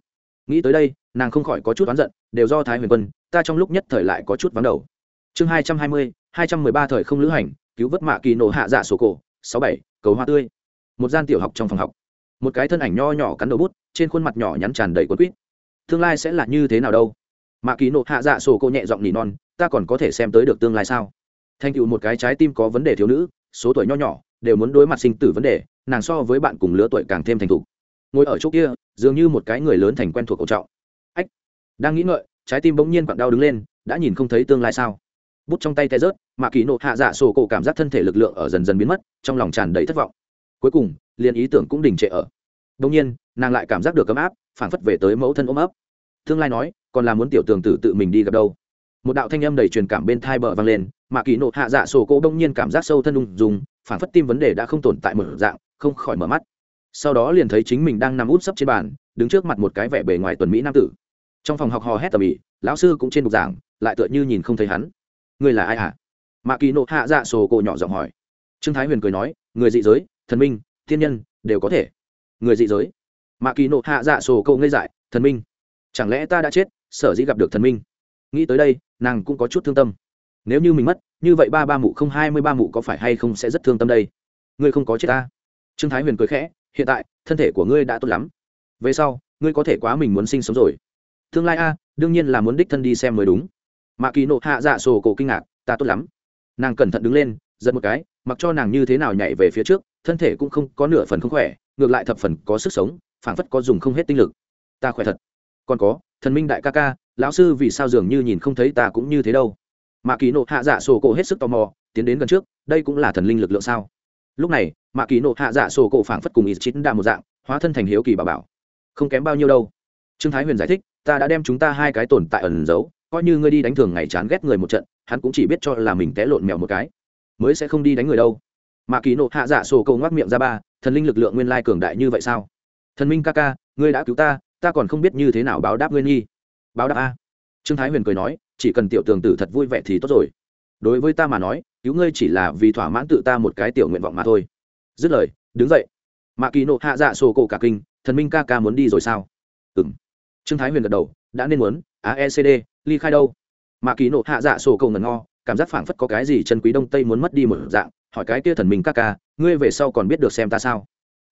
Nghĩ tới đây, nàng không khỏi có chút oán giận, đều do thái huyền quân, ta trong lúc nhất thời lại có chút vắng đầu. Chương hai trăm hai mươi, hai trăm mười ba thời không lữ hành, cứu vớt mạ kỳ nổ hạ dạ sổ cổ, sáu bảy, cầu hoa tươi. Một gian tiểu học trong phòng học. Một cái thân ảnh nho nhỏ cắn đầu bút, trên khuôn mặt nhỏ nhắn tràn đầy quấn quýt. Tương lai sẽ là như thế nào đâu? Mạ kỳ nổ hạ dạ sổ cổ nhẹ giọng nỉ non, ta còn có thể xem tới được tương lai sao? Thành tựu một cái trái tim có vấn đề thiếu nữ, số tuổi nho nhỏ, đều muốn đối mặt sinh tử vấn đề, nàng so với bạn cùng lứa tuổi càng thêm thành thục. Ngồi ở chỗ kia, dường như một cái người lớn thành quen thuộc cổ trọng. Ách! Đang nghĩ ngợi, trái tim bỗng nhiên quặn đau đứng lên, đã nhìn không thấy tương lai sao. Bút trong tay tay rớt, mà kỳ nộ hạ dạ sổ cổ cảm giác thân thể lực lượng ở dần dần biến mất, trong lòng tràn đầy thất vọng. Cuối cùng, liền ý tưởng cũng đình trệ ở. Đông nhiên, nàng lại cảm giác được ấm áp phản phất về tới mẫu thân ôm ấp. Tương lai nói, còn là muốn tiểu tường tử tự mình đi gặp đâu một đạo thanh âm đầy truyền cảm bên thai bờ vang lên, mà kỳ nộ hạ dạ sổ cô đông nhiên cảm giác sâu thân ung dùng phản phất tim vấn đề đã không tồn tại một dạng, không khỏi mở mắt. Sau đó liền thấy chính mình đang nằm út sấp trên bàn, đứng trước mặt một cái vẻ bề ngoài tuần mỹ nam tử. Trong phòng học hò hét tầm ĩ, lão sư cũng trên bục giảng, lại tựa như nhìn không thấy hắn. Người là ai hả? Mạ kỳ nộ hạ dạ sổ cổ nhỏ giọng hỏi. Trương thái huyền cười nói, người dị giới, thần minh, thiên nhân, đều có thể. Người dị giới. Mạ kỳ nộ hạ dạ sổ cổ ngây dại, thần minh. Chẳng lẽ ta đã chết, sở dĩ gặp được thần minh? Nghĩ tới đây, nàng cũng có chút thương tâm. Nếu như mình mất, như vậy ba ba mụ không hai mươi ba mụ có phải hay không sẽ rất thương tâm đây? Ngươi không có chết ta. Trương thái huyền cười khẽ, hiện tại, thân thể của ngươi đã tốt lắm. Về sau, ngươi có thể quá mình muốn sinh sống rồi. Tương lai a, đương nhiên là muốn đích thân đi xem mới đúng. Mạ kỳ nộ hạ dạ sổ cổ kinh ngạc, ta tốt lắm. Nàng cẩn thận đứng lên, giật một cái, mặc cho nàng như thế nào nhảy về phía trước, thân thể cũng không có nửa phần không khỏe, ngược lại thập phần có sức sống, phảng phất có dùng không hết tinh lực. Ta khỏe thật còn có, thần minh đại ca ca, lão sư vì sao dường như nhìn không thấy ta cũng như thế đâu. Mạ kỳ nộ hạ dạ sổ cổ hết sức tò mò, tiến đến gần trước, đây cũng là thần linh lực lượng sao? Lúc này, mạ kỳ nộ hạ dạ sổ cổ phảng phất cùng ý chín đa một dạng, hóa thân thành hiếu kỳ bà bảo. Không kém bao nhiêu đâu. Trương thái huyền giải thích, ta đã đem chúng ta hai cái tồn tại ẩn giấu, coi như ngươi đi đánh thường ngày chán ghét người một trận, hắn cũng chỉ biết cho là mình té lộn mèo một cái. Mới sẽ không đi đánh người đâu. Mạ kỳ nộ hạ dạ sổ cầu ngoác miệng ra ba, thần linh lực lượng nguyên lai cường đại như vậy sao? Thần minh ca ca, ngươi đã cứu ta ta còn không biết như thế nào báo đáp ngươi nhi. Báo đáp a. Trương thái huyền cười nói chỉ cần tiểu tường tử thật vui vẻ thì tốt rồi. Đối với ta mà nói cứu ngươi chỉ là vì thỏa mãn tự ta một cái tiểu nguyện vọng mà thôi. Dứt lời đứng dậy. Mạ kỳ nộ hạ dạ sổ cổ cả kinh thần minh ca ca muốn đi rồi sao? Ừ m trương thái huyền gật đầu đã nên muốn aecd ly khai đâu? Mạ kỳ nộ hạ dạ sổ cổ ngần ngơ, cảm giác phảng phất có cái gì chân quý đông tây muốn mất đi một dạng hỏi cái kia thần minh ca ca ngươi về sau còn biết được xem ta sao?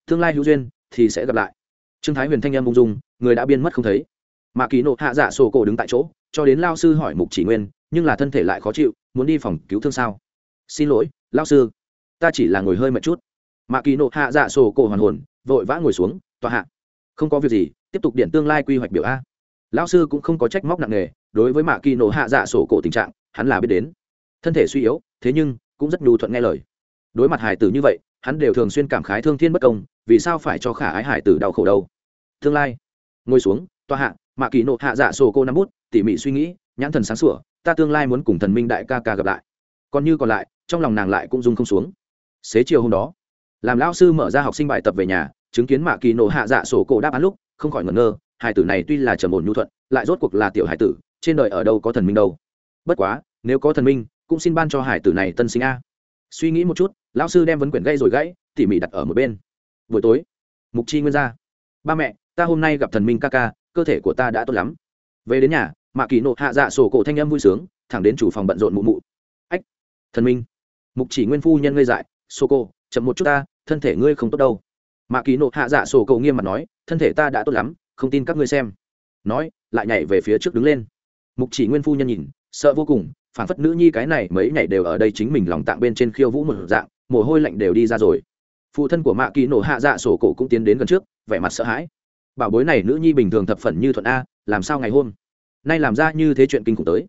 Tương lai hữu duyên thì sẽ gặp lại trương thái huyền thanh em ung dung, người đã biên mất không thấy. Mà kỳ nộ hạ dạ sổ cổ đứng tại chỗ, cho đến lao sư hỏi mục chỉ nguyên, nhưng là thân thể lại khó chịu, muốn đi phòng cứu thương sao? Xin lỗi, lao sư, ta chỉ là ngồi hơi mệt chút. Mạ kỳ nộ hạ dạ sổ cổ hoàn hồn, vội vã ngồi xuống, tòa hạ, không có việc gì, tiếp tục điện tương lai quy hoạch biểu a. Lão sư cũng không có trách móc nặng nề, đối với mạ kỳ nộ hạ dạ sổ cổ tình trạng, hắn là biết đến. Thân thể suy yếu, thế nhưng cũng rất nhu thuận nghe lời. Đối mặt hải tử như vậy hắn đều thường xuyên cảm khái thương thiên bất công, vì sao phải cho khả ái hải tử đau khổ đâu? Tương lai, ngồi xuống, tòa hạ, mạ kỳ nộ hạ dạ sổ cô năm bút, tỉ mỉ suy nghĩ, nhãn thần sáng sủa, ta tương lai muốn cùng thần minh đại ca ca gặp lại. Còn như còn lại, trong lòng nàng lại cũng dung không xuống. Xế chiều hôm đó, làm lão sư mở ra học sinh bài tập về nhà, chứng kiến mạ kỳ nổ hạ dạ sổ cổ đáp án lúc, không khỏi ngẩn ngơ, hải tử này tuy là trầm ổn nhu thuận, lại rốt cuộc là tiểu hải tử, trên đời ở đâu có thần minh đâu. Bất quá, nếu có thần minh, cũng xin ban cho hải tử này tân sinh a suy nghĩ một chút, lão sư đem vấn quyển gây rồi gãy, tỉ mỉ đặt ở một bên. Buổi tối, mục chi nguyên ra. Ba mẹ, ta hôm nay gặp thần minh ca ca, cơ thể của ta đã tốt lắm. Về đến nhà, mạ kỳ nộ hạ dạ sổ cổ thanh âm vui sướng, thẳng đến chủ phòng bận rộn mụ mụ. Ách, thần minh. Mục chỉ nguyên phu nhân ngây dại sô cô chậm một chút ta, thân thể ngươi không tốt đâu. Mạ kỳ nộ hạ dạ sổ cổ nghiêm mặt nói, thân thể ta đã tốt lắm, không tin các ngươi xem. Nói, lại nhảy về phía trước đứng lên. Mục chỉ nguyên phu nhân nhìn, sợ vô cùng phản phất nữ nhi cái này mấy nhảy đều ở đây chính mình lòng tạng bên trên khiêu vũ một dạng, mồ hôi lạnh đều đi ra rồi. Phụ thân của mạ kỳ nổ hạ dạ sổ cổ cũng tiến đến gần trước, vẻ mặt sợ hãi. Bảo bối này nữ nhi bình thường thập phần như thuận a, làm sao ngày hôm nay làm ra như thế chuyện kinh khủng tới?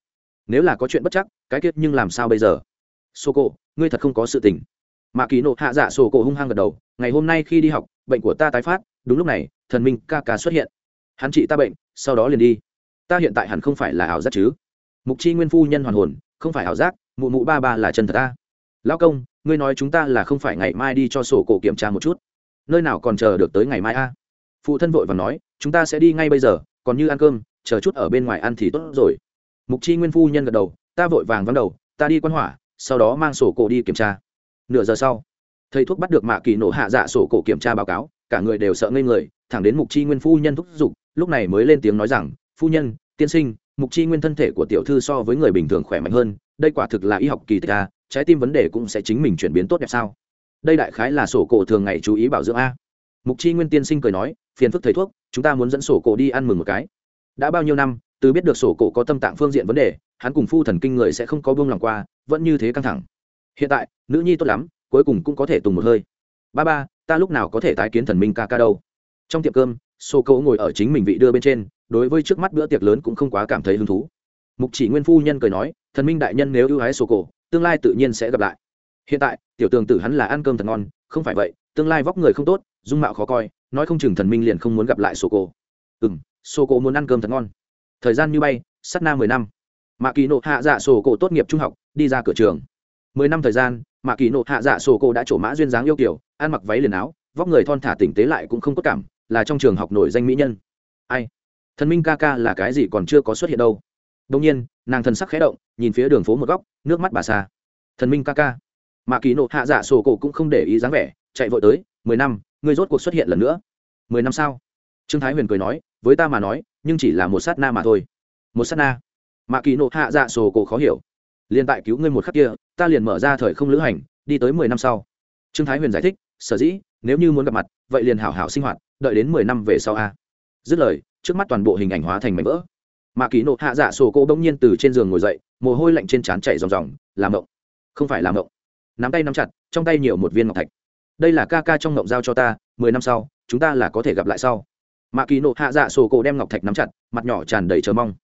Nếu là có chuyện bất chắc, cái kết nhưng làm sao bây giờ? Sổ cổ, ngươi thật không có sự tình. Mạ kỳ nộ hạ dạ sổ cổ hung hăng gật đầu, ngày hôm nay khi đi học, bệnh của ta tái phát, đúng lúc này, thần minh ca ca xuất hiện. Hắn trị ta bệnh, sau đó liền đi. Ta hiện tại hẳn không phải là ảo giác chứ mục chi nguyên phu nhân hoàn hồn, không phải ảo giác, mụ mụ ba ba là chân thật ta. Lão công, ngươi nói chúng ta là không phải ngày mai đi cho sổ cổ kiểm tra một chút. Nơi nào còn chờ được tới ngày mai a? Phụ thân vội và nói, chúng ta sẽ đi ngay bây giờ, còn như ăn cơm, chờ chút ở bên ngoài ăn thì tốt rồi. Mục chi nguyên phu nhân gật đầu, ta vội vàng vắng đầu, ta đi quan hỏa, sau đó mang sổ cổ đi kiểm tra. Nửa giờ sau, thầy thuốc bắt được mạ kỳ nổ hạ dạ sổ cổ kiểm tra báo cáo, cả người đều sợ ngây người, thẳng đến mục chi nguyên phu nhân thúc giục, lúc này mới lên tiếng nói rằng, phu nhân, tiên sinh mục chi nguyên thân thể của tiểu thư so với người bình thường khỏe mạnh hơn, đây quả thực là y học kỳ tích a, trái tim vấn đề cũng sẽ chính mình chuyển biến tốt đẹp sao? Đây đại khái là sổ cổ thường ngày chú ý bảo dưỡng a. Mục chi nguyên tiên sinh cười nói, phiền phức thầy thuốc, chúng ta muốn dẫn sổ cổ đi ăn mừng một cái. Đã bao nhiêu năm, từ biết được sổ cổ có tâm tạng phương diện vấn đề, hắn cùng phu thần kinh người sẽ không có buông lòng qua, vẫn như thế căng thẳng. Hiện tại, nữ nhi tốt lắm, cuối cùng cũng có thể tùng một hơi. Ba ba, ta lúc nào có thể tái kiến thần minh ca ca đâu? Trong tiệm cơm sô cậu ngồi ở chính mình vị đưa bên trên, đối với trước mắt bữa tiệc lớn cũng không quá cảm thấy hứng thú. Mục chỉ nguyên phu nhân cười nói, thần minh đại nhân nếu ưu ái Sô cổ tương lai tự nhiên sẽ gặp lại. Hiện tại, tiểu tường tử hắn là ăn cơm thật ngon, không phải vậy, tương lai vóc người không tốt, dung mạo khó coi, nói không chừng thần minh liền không muốn gặp lại Sô cổ ừ m sô cổ muốn ăn cơm thật ngon. Thời gian như bay, sắt na mười năm. Mạ kỳ nộ hạ dạ sổ cổ tốt nghiệp trung học, đi ra cửa trường. Mười năm thời gian, mạ kỳ nộ hạ dạ sổ cổ đã trổ mã duyên dáng yêu kiểu, ăn mặc váy liền áo, vóc người thon thả tỉnh tế lại cũng không có cảm là trong trường học nổi danh mỹ nhân. Ai? Thần minh ca ca là cái gì còn chưa có xuất hiện đâu. Đông nhiên, nàng thần sắc khẽ động, nhìn phía đường phố một góc, nước mắt bà xa. Thần minh ca ca. Mà kỳ nộ hạ dạ sổ cổ cũng không để ý dáng vẻ, chạy vội tới, mười năm, ngươi rốt cuộc xuất hiện lần nữa. Mười năm sau trương thái huyền cười nói, với ta mà nói, nhưng chỉ là một sát na mà thôi. Một sát na? Mà kỳ nộ hạ dạ sổ cổ khó hiểu. Liền tại cứu ngươi một khắc kia, ta liền mở ra thời không lữ hành, đi tới mười năm sau. Trương thái huyền giải thích, sở dĩ, nếu như muốn gặp mặt, vậy liền hảo hảo sinh hoạt đợi đến mười năm về sau a. Dứt lời, trước mắt toàn bộ hình ảnh hóa thành mảnh vỡ. Mạ kỳ nộ hạ dạ sổ cô bỗng nhiên từ trên giường ngồi dậy, mồ hôi lạnh trên trán chảy ròng ròng, làm mộng không phải làm mộng nắm tay nắm chặt, trong tay nhiều một viên ngọc thạch. Đây là ca ca trong ngộng giao cho ta, mười năm sau, chúng ta là có thể gặp lại sau. Mạ kỳ nộ hạ dạ sổ cổ đem ngọc thạch nắm chặt, mặt nhỏ tràn đầy chờ mong.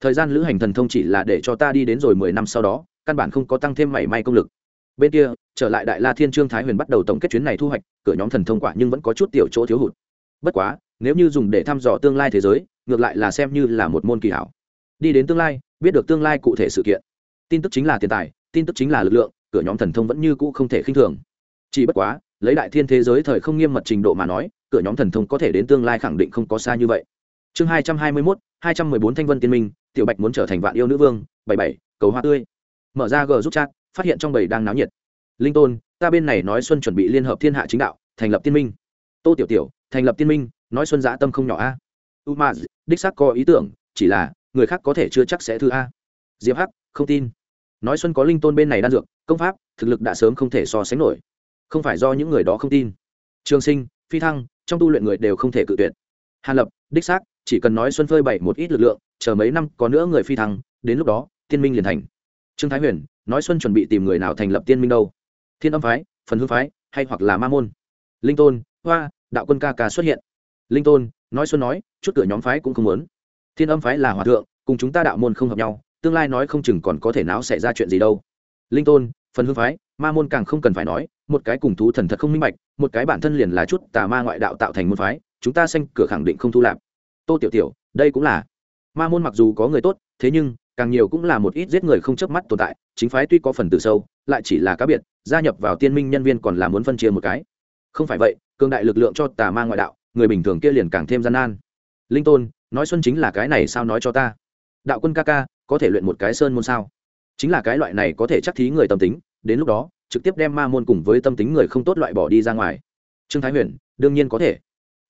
Thời gian lữ hành thần thông chỉ là để cho ta đi đến rồi mười năm sau đó, căn bản không có tăng thêm mảy may công lực. Bên kia, trở lại đại la thiên trương thái huyền bắt đầu tổng kết chuyến này thu hoạch, cửa nhóm thần thông quả nhưng vẫn có chút tiểu chỗ thiếu hụt bất quá, nếu như dùng để thăm dò tương lai thế giới, ngược lại là xem như là một môn kỳ hảo. Đi đến tương lai, biết được tương lai cụ thể sự kiện. Tin tức chính là tiền tài, tin tức chính là lực lượng, cửa nhóm thần thông vẫn như cũ không thể khinh thường. Chỉ bất quá, lấy đại thiên thế giới thời không nghiêm mật trình độ mà nói, cửa nhóm thần thông có thể đến tương lai khẳng định không có xa như vậy. Chương hai trăm hai mươi mốt, hai trăm mười bốn thanh vân tiên minh, tiểu bạch muốn trở thành vạn yêu nữ vương, bảy bảy, cầu hoa tươi. Mở ra g giúp chat, phát hiện trong bầy đang náo nhiệt. Linh tôn, ta bên này nói xuân chuẩn bị liên hợp thiên hạ chính đạo, thành lập tiên minh. Tô tiểu tiểu thành lập tiên minh, nói xuân giã tâm không nhỏ a. U ma đích xác có ý tưởng, chỉ là, người khác có thể chưa chắc sẽ thư a. Diệp hắc, không tin. Nói xuân có linh tôn bên này đan dược, công pháp, thực lực đã sớm không thể so sánh nổi. Không phải do những người đó không tin. Trường sinh, phi thăng, trong tu luyện người đều không thể cự tuyệt. Hàn lập, đích xác, chỉ cần nói xuân phơi bày một ít lực lượng, chờ mấy năm có nữa người phi thăng, đến lúc đó, tiên minh liền thành. Trương thái huyền, nói xuân chuẩn bị tìm người nào thành lập tiên minh đâu? Thiên âm phái, phần hương phái, hay hoặc là ma môn? Linh tôn, hoa đạo quân ca ca xuất hiện. Linh tôn, nói xuân nói, chút cửa nhóm phái cũng không muốn. Thiên âm phái là hòa thượng, cùng chúng ta đạo môn không hợp nhau, tương lai nói không chừng còn có thể nào xảy ra chuyện gì đâu. Linh tôn, phần hương phái, ma môn càng không cần phải nói, một cái cùng thú thần thật không minh bạch, một cái bản thân liền là chút tà ma ngoại đạo tạo thành môn phái, chúng ta xanh cửa khẳng định không thu lạp tô tiểu tiểu, đây cũng là. Ma môn mặc dù có người tốt, thế nhưng, càng nhiều cũng là một ít giết người không chớp mắt tồn tại, chính phái tuy có phần từ sâu, lại chỉ là cá biệt, gia nhập vào tiên minh nhân viên còn là muốn phân chia một cái. Không phải vậy cường đại lực lượng cho tà ma ngoại đạo, người bình thường kia liền càng thêm gian nan. Linh tôn, nói xuân chính là cái này sao nói cho ta? Đạo quân ca ca, có thể luyện một cái sơn môn sao? Chính là cái loại này có thể chắc thí người tâm tính, đến lúc đó, trực tiếp đem ma môn cùng với tâm tính người không tốt loại bỏ đi ra ngoài. Trương thái huyền, đương nhiên có thể.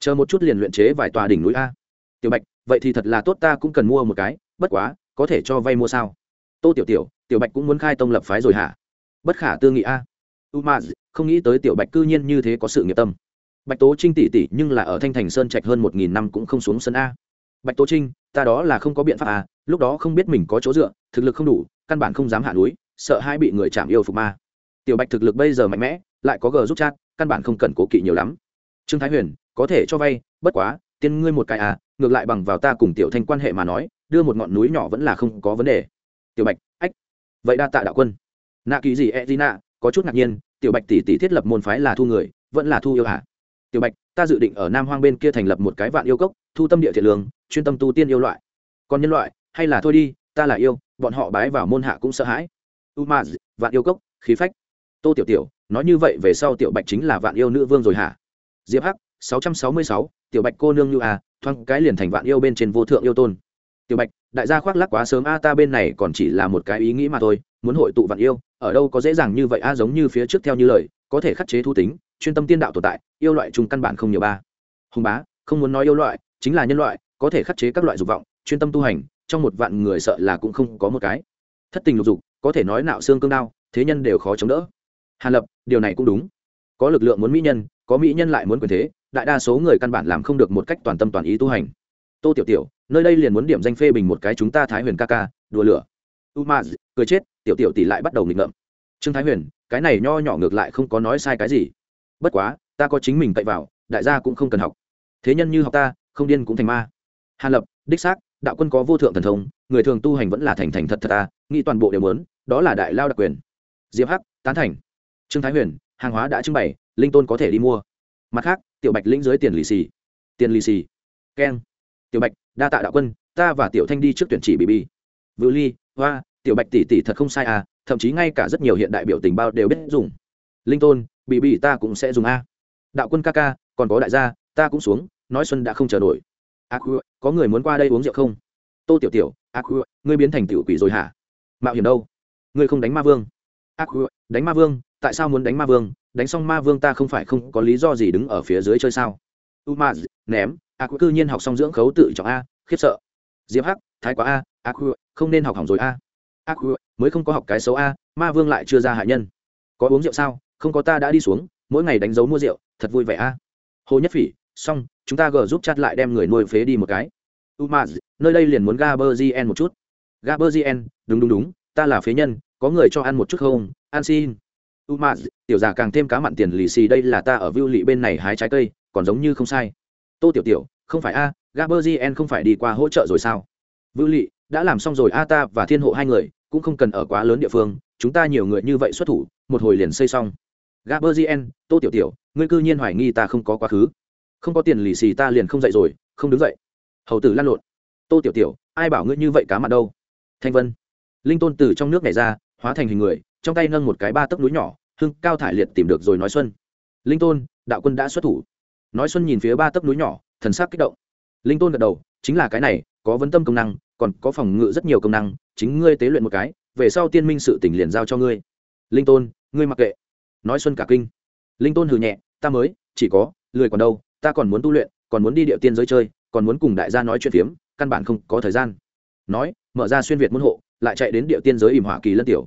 Chờ một chút liền luyện chế vài tòa đỉnh núi a. Tiểu bạch, vậy thì thật là tốt, ta cũng cần mua một cái, bất quá, có thể cho vay mua sao? Tô tiểu tiểu tiểu bạch cũng muốn khai tông lập phái rồi hả? Bất khả tư nghị a. U ma không nghĩ tới tiểu bạch cư nhiên như thế có sự nghiệp tâm bạch tố trinh tỷ tỷ nhưng là ở thanh thành sơn trạch hơn một nghìn năm cũng không xuống sân a. Bạch tố trinh, ta đó là không có biện pháp à? lúc đó không biết mình có chỗ dựa, thực lực không đủ, căn bản không dám hạ núi, sợ hai bị người chạm yêu phục ma. Tiểu bạch thực lực bây giờ mạnh mẽ, lại có gờ giúp chat, căn bản không cần cố kỵ nhiều lắm. Trương thái huyền, có thể cho vay, bất quá, tiên ngươi một cái à ngược lại bằng vào ta cùng tiểu thanh quan hệ mà nói, đưa một ngọn núi nhỏ vẫn là không có vấn đề. Tiểu bạch, ách, vậy đa tạ đạo quân. Nạ kỳ gì e d nạ có chút ngạc nhiên, tiểu bạch tỷ tỷ thiết lập môn phái là thu người, vẫn là thu yêu hả tiểu bạch, ta dự định ở nam hoang bên kia thành lập một cái vạn yêu cốc, thu tâm địa thiện lương, chuyên tâm tu tiên yêu loại. Còn nhân loại, hay là thôi đi, ta là yêu, bọn họ bái vào môn hạ cũng sợ hãi. U ma vạn yêu cốc, khí phách. Tô tiểu tiểu, nói như vậy về sau tiểu bạch chính là vạn yêu nữ vương rồi hả? Diệp hắc, sáu trăm sáu mươi sáu, tiểu bạch cô nương như à thoáng cái liền thành vạn yêu bên trên vô thượng yêu tôn. Tiểu bạch, đại gia khoác lắc quá sớm, a, ta bên này còn chỉ là một cái ý nghĩ mà thôi, muốn hội tụ vạn yêu, ở đâu có dễ dàng như vậy, a, giống như phía trước theo như lời có thể khắc chế thu tính, chuyên tâm tiên đạo tồn tại, yêu loại chung căn bản không nhiều ba. Hùng bá, không muốn nói yêu loại, chính là nhân loại, có thể khắc chế các loại dục vọng, chuyên tâm tu hành, trong một vạn người sợ là cũng không có một cái. Thất tình lục dục, có thể nói nạo xương cương đao, thế nhân đều khó chống đỡ. Hàn lập, điều này cũng đúng. Có lực lượng muốn mỹ nhân, có mỹ nhân lại muốn quyền thế, đại đa số người căn bản làm không được một cách toàn tâm toàn ý tu hành. Tô tiểu tiểu, nơi đây liền muốn điểm danh phê bình một cái chúng ta thái huyền ca ca, đùa lửa. U ma cười chết, tiểu tiểu tỷ lại bắt đầu nghịch ngợm. Trương thái huyền cái này nho nhỏ ngược lại không có nói sai cái gì. Bất quá, ta có chính mình cậy vào, đại gia cũng không cần học. Thế nhân như học ta, không điên cũng thành ma. Hàn lập, đích xác, đạo quân có vô thượng thần thông, người thường tu hành vẫn là thành thành thật thật ta, nghĩ toàn bộ đều muốn, đó là đại lao đặc quyền. Diệp hắc, tán thành. Trương thái huyền, hàng hóa đã trưng bày, linh tôn có thể đi mua. Mặt khác, tiểu bạch lĩnh dưới tiền lì xì. Tiền lì xì. Keng. Tiểu bạch, đa tạ đạo quân, ta và tiểu thanh đi trước tuyển chỉ bị bi vự ly, hoa, tiểu bạch tỷ tỷ thật không sai à thậm chí ngay cả rất nhiều hiện đại biểu tình bao đều biết dùng. Linh tôn, bị bị ta cũng sẽ dùng a. Đạo quân ca ca, còn có đại gia, ta cũng xuống, nói xuân đã không chờ nổi. A khu có người muốn qua đây uống rượu không? Tô tiểu tiểu, a khu ngươi biến thành tiểu quỷ rồi hả? Mạo hiểm đâu? Ngươi không đánh ma vương. A khu đánh ma vương, tại sao muốn đánh ma vương? Đánh xong ma vương ta không phải không có lý do gì đứng ở phía dưới chơi sao? U ma ném, a khu cư nhiên học xong dưỡng khấu tự trọng a, khiếp sợ. Diệp hắc, thái quá a a khu không nên học hỏng rồi a ác khu mới không có học cái xấu a ma vương lại chưa ra hại nhân. Có uống rượu sao? Không có ta đã đi xuống mỗi ngày đánh dấu mua rượu thật vui vẻ a. Hồ nhất phỉ xong chúng ta gờ giúp chặt lại đem người nuôi phế đi một cái. U ma nơi đây liền muốn gaberzien một chút. Gaberzien đúng đúng đúng ta là phế nhân có người cho ăn một chút không? Ăn xin. U ma tiểu già càng thêm cá mặn tiền lì xì đây là ta ở vưu lị bên này hái trái cây còn giống như không sai. Tô tiểu tiểu không phải a à, gaberzien không phải đi qua hỗ trợ rồi sao? Vưu lị đã làm xong rồi, a, ta và thiên hộ hai người cũng không cần ở quá lớn địa phương, chúng ta nhiều người như vậy xuất thủ, một hồi liền xây xong. Gaberzien tô tiểu tiểu, ngươi cư nhiên hoài nghi ta không có quá khứ. Không có tiền lì xì ta liền không dậy rồi, không đứng dậy. Hầu tử lăn lộn. Tô tiểu tiểu, ai bảo ngươi như vậy cá mặt đâu? Thanh vân. Linh tôn từ trong nước này ra, hóa thành hình người, trong tay nâng một cái ba tấc núi nhỏ, hưng cao thải liệt tìm được rồi nói xuân. Linh tôn, đạo quân đã xuất thủ. Nói xuân nhìn phía ba tấc núi nhỏ, thần sắc kích động. Linh tôn gật đầu, chính là cái này có vấn tâm công năng, còn có phòng ngự rất nhiều công năng, chính ngươi tế luyện một cái, về sau tiên minh sự tỉnh liền giao cho ngươi. Linh tôn, ngươi mặc kệ. Nói xuân cả kinh. Linh tôn hừ nhẹ, ta mới, chỉ có, lười còn đâu, ta còn muốn tu luyện, còn muốn đi địa tiên giới chơi, còn muốn cùng đại gia nói chuyện phiếm, căn bản không có thời gian. Nói, mở ra xuyên việt môn hộ, lại chạy đến địa tiên giới ìm hỏa kỳ lân tiểu.